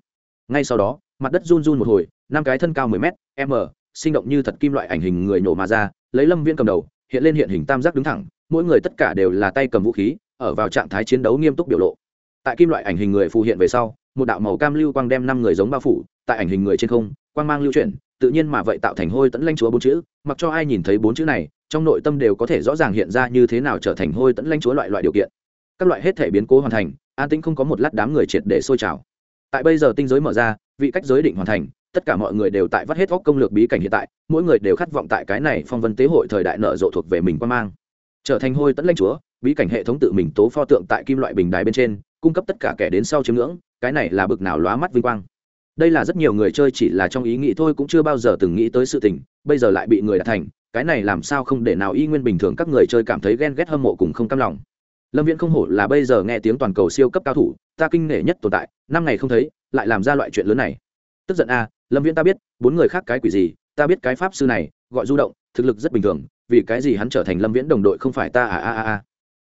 Ngay sau đó, mặt đất run run một hồi, năm cái thân cao 10 m m, sinh động như thật kim loại ảnh hình người nổ mà ra, lấy lâm viên cầm đầu, hiện lên hiện hình tam giác đứng thẳng, mỗi người tất cả đều là tay cầm vũ khí, ở vào trạng thái chiến đấu nghiêm túc biểu lộ. Tại kim loại ảnh hình người phù hiện về sau, một đạo màu cam lưu quang đem năm người giống bao phủ, tại ảnh hình người trên không, quang mang lưu chuyển, tự nhiên mà vậy tạo thành hôi tẫn lanh chúa bốn chữ, mặc cho ai nhìn thấy bốn chữ này trong nội tâm đều có thể rõ ràng hiện ra như thế nào trở thành hôi tẫn lanh chúa loại loại điều kiện. Các loại hết thể biến cố hoàn thành, an tĩnh không có một lát đám người triệt để sôi trào. Tại bây giờ tinh giới mở ra, vị cách giới định hoàn thành, tất cả mọi người đều tại vắt hết góc công lược bí cảnh hiện tại, mỗi người đều khát vọng tại cái này phong vân tế hội thời đại nở rộ thuộc về mình quan mang. Trở thành hôi tẫn lanh chúa, bí cảnh hệ thống tự mình tố pho tượng tại kim loại bình đài bên trên, cung cấp tất cả kẻ đến sau chiếm ngưỡng, cái này là bực nào lóa mắt vinh quang đây là rất nhiều người chơi chỉ là trong ý nghĩ thôi cũng chưa bao giờ từng nghĩ tới sự tình, bây giờ lại bị người đã thành, cái này làm sao không để nào y nguyên bình thường các người chơi cảm thấy ghen ghét hâm mộ cùng không cam lòng. Lâm viễn không hổ là bây giờ nghe tiếng toàn cầu siêu cấp cao thủ, ta kinh nể nhất tồn tại, năm ngày không thấy, lại làm ra loại chuyện lớn này. Tức giận a, lâm viễn ta biết, bốn người khác cái quỷ gì, ta biết cái pháp sư này, gọi du động, thực lực rất bình thường, vì cái gì hắn trở thành lâm viễn đồng đội không phải ta à a a a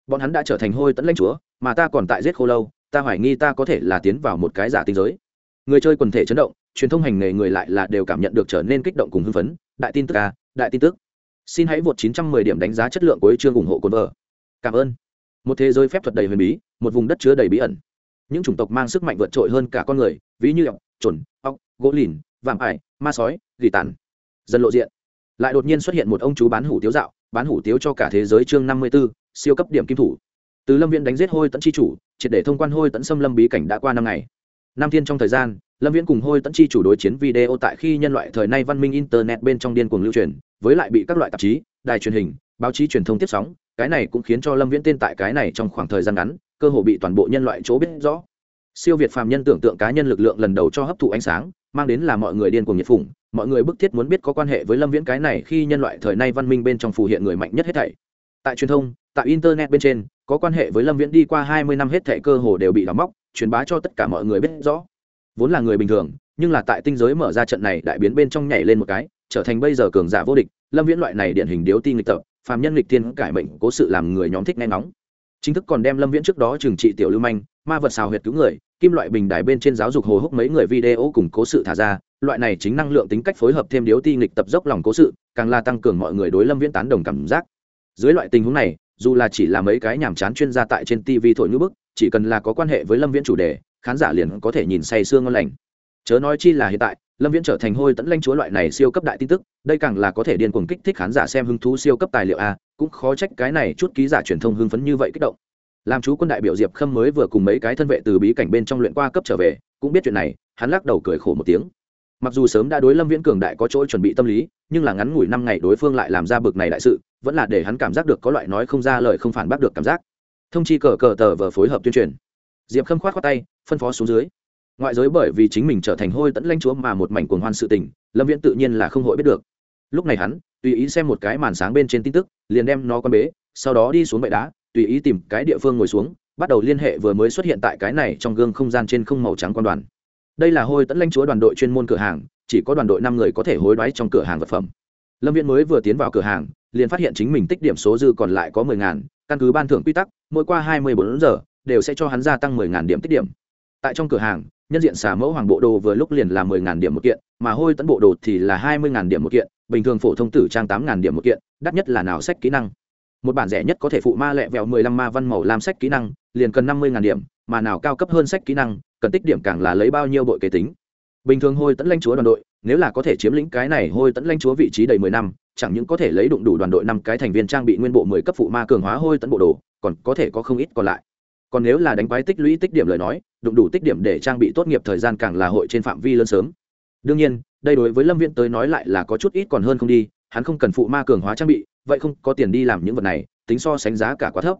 bọn hắn đã trở thành hôi tẫn lãnh chúa, mà ta còn tại giết khô lâu, ta hoài nghi ta có thể là tiến vào một cái giả tinh giới người chơi quần thể chấn động truyền thông hành nghề người lại là đều cảm nhận được trở nên kích động cùng hưng phấn. Đại tin tức a đại tin tức. Xin hãy vượt 910 điểm đánh giá chất lượng của chương ủng hộ cồn vợ. Cảm ơn. Một thế giới phép thuật đầy huyền bí một vùng đất chứa đầy bí ẩn. Những chủng tộc mang sức mạnh vượt trội hơn cả con người ví như ọc trồn ọc gỗ lìn vạm ải ma sói gỉ tàn. Dần lộ diện. Lại đột nhiên xuất hiện một ông chú bán hủ tiếu dạo bán hủ tiếu cho cả thế giới chương 54, siêu cấp điểm kim thủ. Từ lâm viện đánh giết hôi Tận chi chủ triệt để thông quan hôi Tận xâm lâm bí cảnh đã qua năm ngày năm thiên trong thời gian, lâm viễn cùng hôi tẫn chi chủ đối chiến video tại khi nhân loại thời nay văn minh internet bên trong điên cuồng lưu truyền, với lại bị các loại tạp chí, đài truyền hình, báo chí truyền thông tiếp sóng, cái này cũng khiến cho lâm viễn tên tại cái này trong khoảng thời gian ngắn, cơ hồ bị toàn bộ nhân loại chỗ biết rõ. Siêu việt phàm nhân tưởng tượng cá nhân lực lượng lần đầu cho hấp thụ ánh sáng, mang đến là mọi người điên cuồng nhiệt phủng mọi người bức thiết muốn biết có quan hệ với lâm viễn cái này khi nhân loại thời nay văn minh bên trong phù hiện người mạnh nhất hết thảy. Tại truyền thông, tại internet bên trên, có quan hệ với lâm viễn đi qua hai mươi năm hết thảy cơ hồ đều bị đóng móc truyền bá cho tất cả mọi người biết rõ. Vốn là người bình thường, nhưng là tại tinh giới mở ra trận này đại biến bên trong nhảy lên một cái, trở thành bây giờ cường giả vô địch, lâm viễn loại này điển hình điếu ti nghịch tập, phàm nhân lịch tiên cải mệnh, cố sự làm người nhóm thích nghe ngóng. Chính thức còn đem lâm viễn trước đó trừng trị tiểu lưu manh, ma vật xào huyệt cứu người, kim loại bình đài bên trên giáo dục hồ hốc mấy người video cùng cố sự thả ra, loại này chính năng lượng tính cách phối hợp thêm điếu ti nghịch tập dốc lòng cố sự, càng là tăng cường mọi người đối lâm viễn tán đồng cảm giác. Dưới loại tình huống này, dù là chỉ là mấy cái nhàm chán chuyên gia tại trên tv thổi như bức chỉ cần là có quan hệ với lâm viễn chủ đề, khán giả liền có thể nhìn say sương ngon lành. Chớ nói chi là hiện tại, lâm viễn trở thành hôi tẫn lanh chúa loại này siêu cấp đại tin tức, đây càng là có thể điên cuồng kích thích khán giả xem hứng thú siêu cấp tài liệu a, cũng khó trách cái này chút ký giả truyền thông hưng phấn như vậy kích động. Làm chú quân đại biểu diệp khâm mới vừa cùng mấy cái thân vệ từ bí cảnh bên trong luyện qua cấp trở về, cũng biết chuyện này, hắn lắc đầu cười khổ một tiếng. Mặc dù sớm đã đối lâm viễn cường đại có chỗ chuẩn bị tâm lý, nhưng là ngắn ngủi năm ngày đối phương lại làm ra bực này đại sự, vẫn là để hắn cảm giác được có loại nói không ra lời không phản bác được cảm giác thông chi cờ cờ tờ vờ phối hợp tuyên truyền. Diệp khâm khoát khoát tay, phân phó xuống dưới. Ngoại giới bởi vì chính mình trở thành hôi tẫn lanh chúa mà một mảnh cuồng hoan sự tình, lâm viễn tự nhiên là không hội biết được. Lúc này hắn, tùy ý xem một cái màn sáng bên trên tin tức, liền đem nó con bế, sau đó đi xuống bệ đá, tùy ý tìm cái địa phương ngồi xuống, bắt đầu liên hệ vừa mới xuất hiện tại cái này trong gương không gian trên không màu trắng quan đoàn. Đây là hôi tẫn lanh chúa đoàn đội chuyên môn cửa hàng, chỉ có đoàn đội năm người có thể hối đoái trong cửa hàng vật phẩm. Lâm viễn mới vừa tiến vào cửa hàng, liền phát hiện chính mình tích điểm số dư còn lại có mười ngàn căn cứ ban thưởng quy tắc, mỗi qua hai mươi bốn giờ, đều sẽ cho hắn gia tăng mười ngàn điểm tích điểm. Tại trong cửa hàng, nhân diện xà mẫu hoàng bộ đồ vừa lúc liền là mười ngàn điểm một kiện, mà hôi tẫn bộ đồ thì là hai mươi ngàn điểm một kiện, bình thường phổ thông tử trang tám ngàn điểm một kiện, đắt nhất là nào sách kỹ năng. Một bản rẻ nhất có thể phụ ma lẹ vẹo mười lăm ma văn màu làm sách kỹ năng, liền cần năm mươi ngàn điểm, mà nào cao cấp hơn sách kỹ năng, cần tích điểm càng là lấy bao nhiêu bội kế tính. Bình thường hôi tẫn lanh chúa đoàn đội, nếu là có thể chiếm lĩnh cái này hôi tẫn lanh chúa vị trí đầy mười năm chẳng những có thể lấy đụng đủ đoàn đội năm cái thành viên trang bị nguyên bộ mười cấp phụ ma cường hóa hôi tận bộ đồ, còn có thể có không ít còn lại. Còn nếu là đánh quái tích lũy tích điểm lời nói, đụng đủ tích điểm để trang bị tốt nghiệp thời gian càng là hội trên phạm vi lớn sớm. Đương nhiên, đây đối với lâm viễn tới nói lại là có chút ít còn hơn không đi, hắn không cần phụ ma cường hóa trang bị, vậy không có tiền đi làm những vật này, tính so sánh giá cả quá thấp.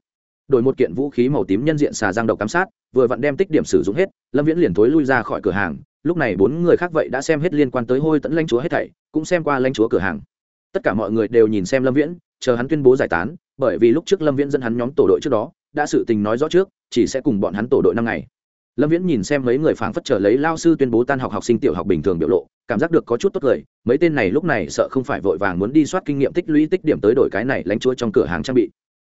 Đổi một kiện vũ khí màu tím nhân diện xà giang độc cám sát, vừa vặn đem tích điểm sử dụng hết, lâm viễn liền thối lui ra khỏi cửa hàng, lúc này bốn người khác vậy đã xem hết liên quan tới hôi tẫn lãnh chúa hết thảy, cũng xem qua lãnh chúa cửa hàng tất cả mọi người đều nhìn xem lâm viễn, chờ hắn tuyên bố giải tán, bởi vì lúc trước lâm viễn dẫn hắn nhóm tổ đội trước đó, đã sự tình nói rõ trước, chỉ sẽ cùng bọn hắn tổ đội năm ngày. Lâm viễn nhìn xem mấy người phảng phất trở lấy lao sư tuyên bố tan học học sinh tiểu học bình thường biểu lộ, cảm giác được có chút tốt cười, mấy tên này lúc này sợ không phải vội vàng muốn đi soát kinh nghiệm tích lũy tích điểm tới đổi cái này lánh chúa trong cửa hàng trang bị.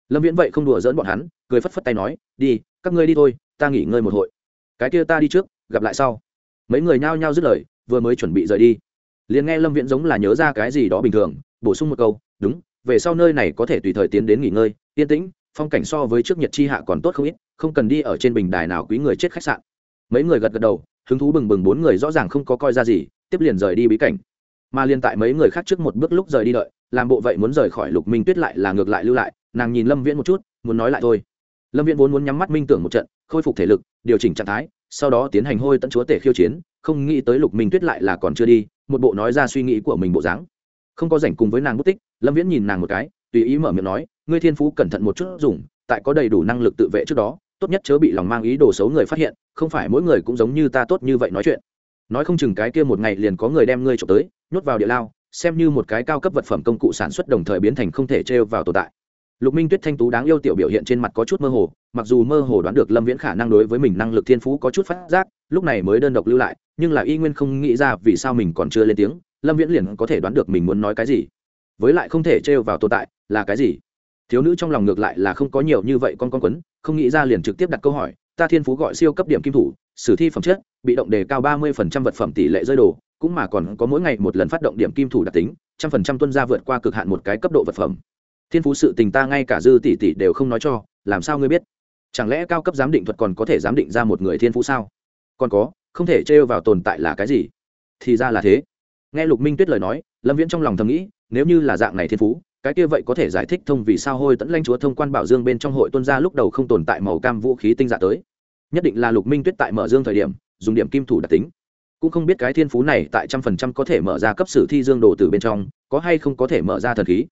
Lâm viễn vậy không đùa dỡn bọn hắn, cười phất phất tay nói, đi, các ngươi đi thôi, ta nghỉ ngơi một hội. Cái kia ta đi trước, gặp lại sau. Mấy người nhao nhao dứt lời, vừa mới chuẩn bị rời đi. Liền nghe lâm viễn giống là nhớ ra cái gì đó bình thường bổ sung một câu, đúng, về sau nơi này có thể tùy thời tiến đến nghỉ ngơi, yên tĩnh, phong cảnh so với trước nhật chi hạ còn tốt không ít, không cần đi ở trên bình đài nào quý người chết khách sạn. Mấy người gật gật đầu, hứng thú bừng bừng bốn người rõ ràng không có coi ra gì, tiếp liền rời đi bí cảnh. Mà liên tại mấy người khác trước một bước lúc rời đi đợi, làm bộ vậy muốn rời khỏi lục minh tuyết lại là ngược lại lưu lại, nàng nhìn lâm viễn một chút, muốn nói lại thôi. Lâm viễn vốn muốn nhắm mắt minh tưởng một trận, khôi phục thể lực, điều chỉnh trạng thái, sau đó tiến hành hôi tận chúa tể khiêu chiến, không nghĩ tới lục minh tuyết lại là còn chưa đi, một bộ nói ra suy nghĩ của mình bộ dáng không có rảnh cùng với nàng bút tích, lâm viễn nhìn nàng một cái, tùy ý mở miệng nói, ngươi thiên phú cẩn thận một chút dùng, tại có đầy đủ năng lực tự vệ trước đó, tốt nhất chớ bị lòng mang ý đồ xấu người phát hiện, không phải mỗi người cũng giống như ta tốt như vậy nói chuyện. Nói không chừng cái kia một ngày liền có người đem ngươi trộm tới, nhốt vào địa lao, xem như một cái cao cấp vật phẩm công cụ sản xuất đồng thời biến thành không thể trêu vào tồn tại. Lục minh tuyết thanh tú đáng yêu tiểu biểu hiện trên mặt có chút mơ hồ, mặc dù mơ hồ đoán được lâm viễn khả năng đối với mình năng lực thiên phú có chút phát giác, lúc này mới đơn độc lưu lại, nhưng là y nguyên không nghĩ ra vì sao mình còn chưa lên tiếng lâm viễn liền có thể đoán được mình muốn nói cái gì. Với lại không thể trêu vào tồn tại, là cái gì? Thiếu nữ trong lòng ngược lại là không có nhiều như vậy con con quấn, không nghĩ ra liền trực tiếp đặt câu hỏi, ta thiên phú gọi siêu cấp điểm kim thủ, sử thi phẩm chất, bị động đề cao ba mươi phần trăm vật phẩm tỷ lệ rơi đồ, cũng mà còn có mỗi ngày một lần phát động điểm kim thủ đặc tính, trăm phần trăm tuân ra vượt qua cực hạn một cái cấp độ vật phẩm. Thiên phú sự tình ta ngay cả dư tỷ tỷ đều không nói cho, làm sao ngươi biết? Chẳng lẽ cao cấp giám định thuật còn có thể giám định ra một người thiên phú sao? Còn có, không thể trêu vào tồn tại là cái gì? Thì ra là thế nghe lục minh tuyết lời nói, lâm viễn trong lòng thầm nghĩ, nếu như là dạng này thiên phú, cái kia vậy có thể giải thích thông vì sao hôi tẫn lanh chúa thông quan bảo dương bên trong hội tuân gia lúc đầu không tồn tại màu cam vũ khí tinh dạ tới. Nhất định là lục minh tuyết tại mở dương thời điểm, dùng điểm kim thủ đặc tính. Cũng không biết cái thiên phú này tại trăm phần trăm có thể mở ra cấp sử thi dương đồ từ bên trong, có hay không có thể mở ra thần khí.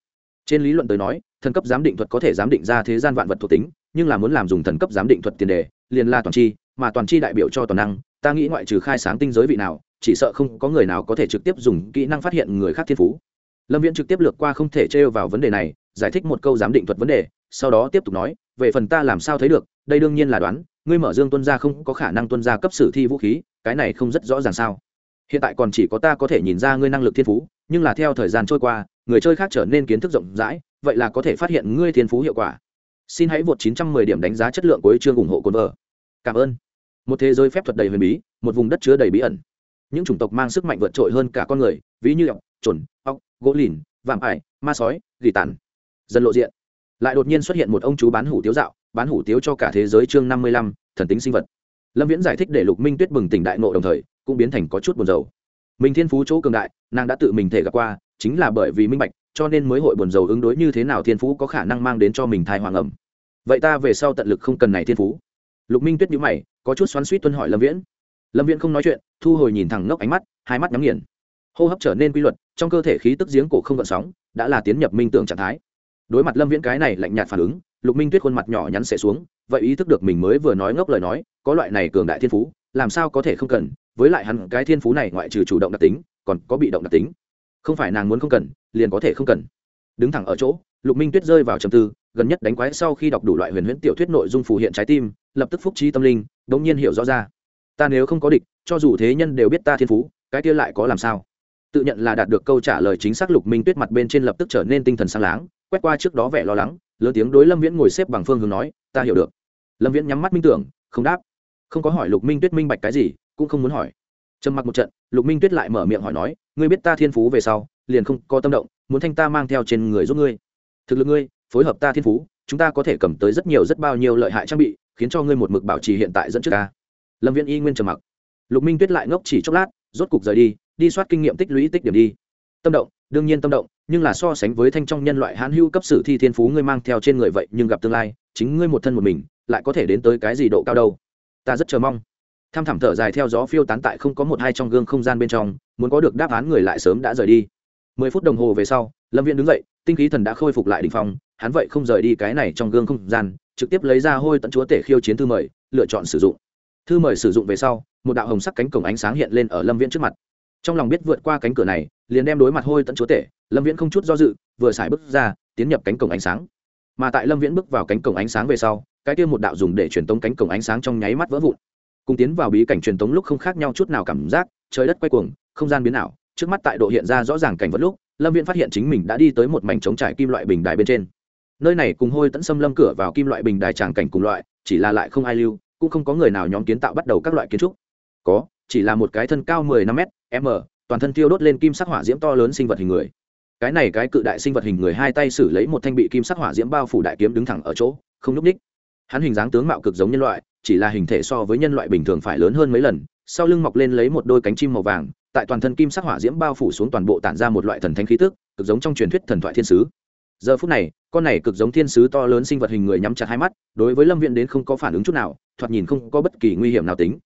Trên lý luận tới nói, thần cấp giám định thuật có thể giám định ra thế gian vạn vật thuộc tính, nhưng là muốn làm dùng thần cấp giám định thuật tiền đề, liền là toàn chi, mà toàn chi đại biểu cho toàn năng, ta nghĩ ngoại trừ khai sáng tinh giới vị nào chỉ sợ không có người nào có thể trực tiếp dùng kỹ năng phát hiện người khác thiên phú. Lâm viễn trực tiếp lược qua không thể trêu vào vấn đề này, giải thích một câu giám định thuật vấn đề, sau đó tiếp tục nói, về phần ta làm sao thấy được, đây đương nhiên là đoán, ngươi mở dương tuân ra không có khả năng tuân ra cấp sử thi vũ khí, cái này không rất rõ ràng sao. Hiện tại còn chỉ có ta có thể nhìn ra ngươi năng lực thiên phú, nhưng là theo thời gian trôi qua, người chơi khác trở nên kiến thức rộng rãi, vậy là có thể phát hiện ngươi thiên phú hiệu quả. Xin hãy vượt 910 điểm đánh giá chất lượng của chương ủng hộ cồn vợ. Cảm ơn. Một thế giới phép thuật đầy huyền bí, một vùng đất chứa đầy bí ẩn những chủng tộc mang sức mạnh vượt trội hơn cả con người, ví như ọc chuẩn ọc, gỗ lìn vàm ải, ma sói, gỉ tàn. Dần lộ diện. Lại đột nhiên xuất hiện một ông chú bán hủ tiếu dạo, bán hủ tiếu cho cả thế giới chương năm mươi lăm, thần tính sinh vật. Lâm viễn giải thích để lục minh tuyết bừng tỉnh đại nộ đồng thời, cũng biến thành có chút buồn rầu. Mình thiên phú chỗ cường đại, nàng đã tự mình thể gặp qua, chính là bởi vì minh bạch, cho nên mới hội buồn rầu ứng đối như thế nào thiên phú có khả năng mang đến cho mình thai hoàng ẩm. Vậy ta về sau tận lực không cần này thiên phú. Lục minh tuyết nhữ mày, có chút xoắn suýt tuân hỏi lâm viễn lâm viễn không nói chuyện, thu hồi nhìn thẳng ngốc ánh mắt, hai mắt nhắm nghiền. Hô hấp trở nên quy luật, trong cơ thể khí tức giếng cổ không gợn sóng, đã là tiến nhập minh tưởng trạng thái. Đối mặt lâm viễn cái này lạnh nhạt phản ứng, lục minh tuyết khuôn mặt nhỏ nhắn sẽ xuống, vậy ý thức được mình mới vừa nói ngốc lời nói, có loại này cường đại thiên phú, làm sao có thể không cần, với lại hẳn cái thiên phú này ngoại trừ chủ động đặc tính, còn có bị động đặc tính. Không phải nàng muốn không cần, liền có thể không cần. Đứng thẳng ở chỗ, lục minh tuyết rơi vào trầm tư, gần nhất đánh quái sau khi đọc đủ loại huyền huyễn tiểu thuyết nội dung phù hiện trái tim, lập tức phúc trí tâm linh đ ỗ n g nhiên hiểu rõ ra ta nếu không có địch, cho dù thế nhân đều biết ta thiên phú, cái kia lại có làm sao? Tự nhận là đạt được câu trả lời chính xác lục minh tuyết mặt bên trên lập tức trở nên tinh thần sáng láng, quét qua trước đó vẻ lo lắng, lớn tiếng đối lâm viễn ngồi xếp bằng phương hướng nói, ta hiểu được. Lâm viễn nhắm mắt minh tưởng, không đáp. Không có hỏi lục minh tuyết minh bạch cái gì, cũng không muốn hỏi. Trầm mặc một trận, lục minh tuyết lại mở miệng hỏi nói, ngươi biết ta thiên phú về sau, liền không có tâm động, muốn thanh ta mang theo trên người giúp ngươi. Thực lực ngươi, phối hợp ta thiên phú, chúng ta có thể cầm tới rất nhiều, rất bao nhiêu lợi hại trang bị, khiến cho ngươi một mực bảo trì hiện tại dẫn trước ta lâm viễn y nguyên trầm mặc. Lục minh tuyết lại ngốc chỉ chốc lát, rốt cục rời đi đi soát kinh nghiệm tích lũy tích điểm đi. Tâm động, đương nhiên tâm động, nhưng là so sánh với thanh trong nhân loại hãn hữu cấp sử thi thiên phú ngươi mang theo trên người vậy, nhưng gặp tương lai, chính ngươi một thân một mình, lại có thể đến tới cái gì độ cao đâu? Ta rất chờ mong. Tham thảm thở dài theo gió phiêu tán tại không có một hai trong gương không gian bên trong, muốn có được đáp án người lại sớm đã rời đi. Mười phút đồng hồ về sau, lâm viễn đứng dậy, tinh khí thần đã khôi phục lại đ ỉ n h phong, hắn vậy không rời đi cái này trong gương không gian, trực tiếp lấy ra hôi tận chúa tể khiêu chiến thư mời, lựa chọn sử dụng thư mời sử dụng về sau, một đạo hồng sắc cánh cổng ánh sáng hiện lên ở lâm viễn trước mặt. Trong lòng biết vượt qua cánh cửa này, liền đem đối mặt hôi tận chúa tể, lâm viễn không chút do dự, vừa xài bước ra, tiến nhập cánh cổng ánh sáng. Mà tại lâm viễn bước vào cánh cổng ánh sáng về sau, cái kia một đạo dùng để truyền tống cánh cổng ánh sáng trong nháy mắt vỡ vụn. Cùng tiến vào bí cảnh truyền tống lúc không khác nhau chút nào cảm giác, trời đất quay cuồng, không gian biến ảo. Trước mắt tại độ hiện ra rõ ràng cảnh vật lúc, lâm viễn phát hiện chính mình đã đi tới một mảnh trống trải kim loại bình đài bên trên. Nơi này cùng hôi tẫn xâm lâm cửa vào kim loại bình đài tràng cảnh cùng loại, chỉ là lại không ai lưu cũng không có người nào nhóm kiến tạo bắt đầu các loại kiến trúc. Có, chỉ là một cái thân cao mười năm m m, toàn thân tiêu đốt lên kim sắc hỏa diễm to lớn sinh vật hình người. Cái này cái cự đại sinh vật hình người hai tay xử lấy một thanh bị kim sắc hỏa diễm bao phủ đại kiếm đứng thẳng ở chỗ, không núp ních hắn hình dáng tướng mạo cực giống nhân loại, chỉ là hình thể so với nhân loại bình thường phải lớn hơn mấy lần, sau lưng mọc lên lấy một đôi cánh chim màu vàng, tại toàn thân kim sắc hỏa diễm bao phủ xuống toàn bộ tản ra một loại thần thánh khí tức, cực giống trong truyền thuyết thần thoại thiên sứ giờ phút này, con này cực giống thiên sứ to lớn sinh vật hình người nhắm chặt hai mắt, đối với lâm viện đến không có phản ứng chút nào, thoạt nhìn không có bất kỳ nguy hiểm nào tính.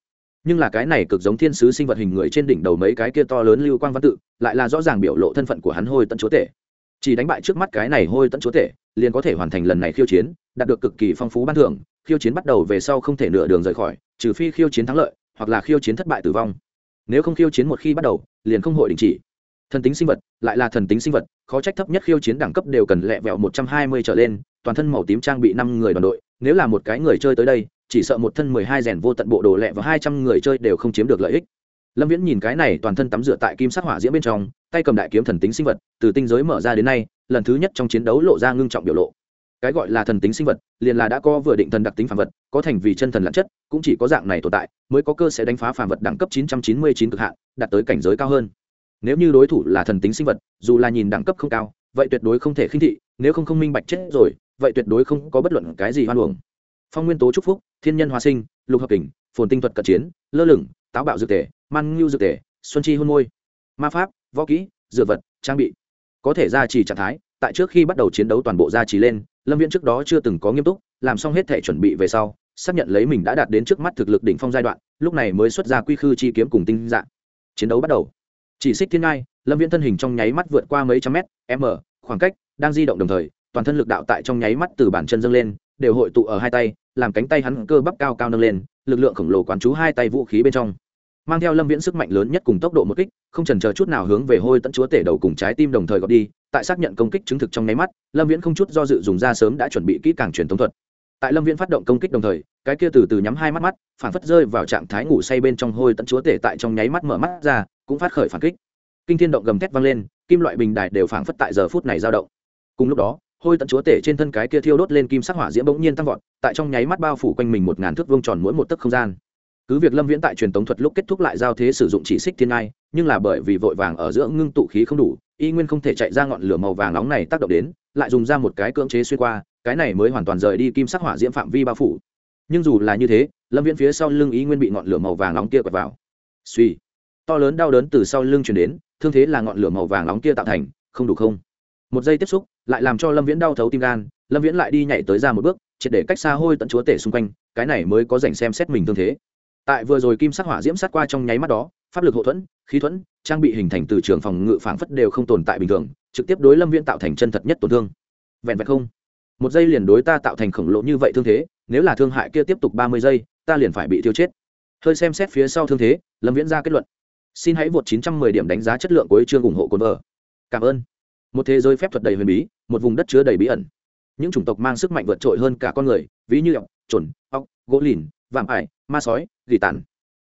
Nhưng là cái này cực giống thiên sứ sinh vật hình người trên đỉnh đầu mấy cái kia to lớn lưu quang văn tự, lại là rõ ràng biểu lộ thân phận của hắn hôi tận chúa tể. Chỉ đánh bại trước mắt cái này hôi tận chúa tể, liền có thể hoàn thành lần này khiêu chiến, đạt được cực kỳ phong phú ban thưởng, khiêu chiến bắt đầu về sau không thể nửa đường rời khỏi, trừ phi khiêu chiến thắng lợi, hoặc là khiêu chiến thất bại tử vong. Nếu không khiêu chiến một khi bắt đầu, liền không hội đình chỉ thần tính sinh vật, lại là thần tính sinh vật, khó trách thấp nhất khiêu chiến đẳng cấp đều cần lẹ vẹo một trăm hai mươi trở lên, toàn thân màu tím trang bị năm người đoàn đội, nếu là một cái người chơi tới đây, chỉ sợ một thân mười hai rèn vô tận bộ đồ lẹ và hai trăm người chơi đều không chiếm được lợi ích. Lâm viễn nhìn cái này toàn thân tắm rửa tại kim sắc hỏa diễm bên trong, tay cầm đại kiếm thần tính sinh vật, từ tinh giới mở ra đến nay, lần thứ nhất trong chiến đấu lộ ra ngưng trọng biểu lộ. Cái gọi là thần tính sinh vật, liền là đã có vừa định thần đặc tính phản vật, có thành vì chân thần lặn chất, cũng chỉ có dạng này tồn tại, mới có cơ sẽ đánh phá phản vật đẳng cấp 999 cực hạn, đạt tới cảnh giới cao hơn nếu như đối thủ là thần tính sinh vật, dù là nhìn đẳng cấp không cao, vậy tuyệt đối không thể khinh thị, nếu không không minh bạch chết rồi, vậy tuyệt đối không có bất luận cái gì hoan hưởng phong nguyên tố chúc phúc, thiên nhân hóa sinh, lục hợp kình, phồn tinh thuật cận chiến, lơ lửng, táo bạo dược tể man ngưu dược tể xuân chi hôn môi. Ma pháp, võ kỹ, dược vật, trang bị. Có thể gia trì trạng thái, tại trước khi bắt đầu chiến đấu toàn bộ gia trì lên, lâm viễn trước đó chưa từng có nghiêm túc, làm xong hết thể chuẩn bị về sau, xác nhận lấy mình đã đạt đến trước mắt thực lực đỉnh phong giai đoạn, lúc này mới xuất ra quy khư chi kiếm cùng tinh dạng chiến đấu bắt đầu chỉ xích thiên ngai, lâm viễn thân hình trong nháy mắt vượt qua mấy trăm mét, m, khoảng cách, đang di động đồng thời, toàn thân lực đạo tại trong nháy mắt từ bàn chân dâng lên, đều hội tụ ở hai tay, làm cánh tay hắn cơ bắp cao cao nâng lên, lực lượng khổng lồ quán chú hai tay vũ khí bên trong. Mang theo lâm viễn sức mạnh lớn nhất cùng tốc độ một kích, không trần chờ chút nào hướng về hôi tận chúa tể đầu cùng trái tim đồng thời gọt đi, tại xác nhận công kích chứng thực trong nháy mắt, lâm viễn không chút do dự dùng ra sớm đã chuẩn bị kỹ càng truyền thống thuật. Tại lâm viễn phát động công kích đồng thời, cái kia từ từ nhắm hai mắt mắt, phản phất rơi vào trạng thái ngủ say bên trong hôi tận chúa tể tại trong nháy mắt mở mắt ra cũng phát khởi phản kích. Kinh thiên động gầm thét vang lên, kim loại bình đài đều phảng phất tại giờ phút này dao động. Cùng lúc đó, hôi tận chúa tể trên thân cái kia thiêu đốt lên kim sắc hỏa diễm bỗng nhiên tăng vọt, tại trong nháy mắt bao phủ quanh mình một ngàn thước vuông tròn mỗi một tấc không gian. Cứ việc lâm viễn tại truyền tống thuật lúc kết thúc lại giao thế sử dụng chỉ xích thiên ngai, nhưng là bởi vì vội vàng ở giữa ngưng tụ khí không đủ, y nguyên không thể chạy ra ngọn lửa màu vàng nóng này tác động đến, lại dùng ra một cái cưỡng chế xuyên qua, cái này mới hoàn toàn rời đi kim sắc hỏa diễm phạm vi bao phủ. Nhưng dù là như thế, lâm viễn phía sau lưng y nguyên bị ngọn lửa màu vàng nóng kia quật vào. Suy to lớn đau đớn từ sau lưng chuyển đến, thương thế là ngọn lửa màu vàng nóng kia tạo thành, không đủ không? Một giây tiếp xúc, lại làm cho lâm viễn đau thấu tim gan, lâm viễn lại đi nhảy tới ra một bước, triệt để cách xa hôi tận chúa tể xung quanh, cái này mới có dành xem xét mình thương thế. Tại vừa rồi kim sắc hỏa diễm sát qua trong nháy mắt đó, pháp lực hậu thuẫn, khí thuẫn, trang bị hình thành từ trường phòng ngự phảng phất đều không tồn tại bình thường, trực tiếp đối lâm viễn tạo thành chân thật nhất tổn thương. Vẹn vẹn không? Một giây liền đối ta tạo thành khổng lồ như vậy thương thế, nếu là thương hại kia tiếp tục ba mươi giây, ta liền phải bị thiêu chết. Hơi xem xét phía sau thương thế, lâm viễn ra kết luận xin hãy vượt 910 điểm đánh giá chất lượng của chương ủng hộ cồn vợ. Cảm ơn. Một thế giới phép thuật đầy huyền bí, một vùng đất chứa đầy bí ẩn. Những chủng tộc mang sức mạnh vượt trội hơn cả con người, ví như ọc trồn ọc gỗ lìn, vạm ải, ma sói, gỉ tàn.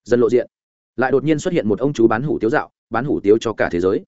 Dần lộ diện. Lại đột nhiên xuất hiện một ông chú bán hủ tiếu dạo, bán hủ tiếu cho cả thế giới.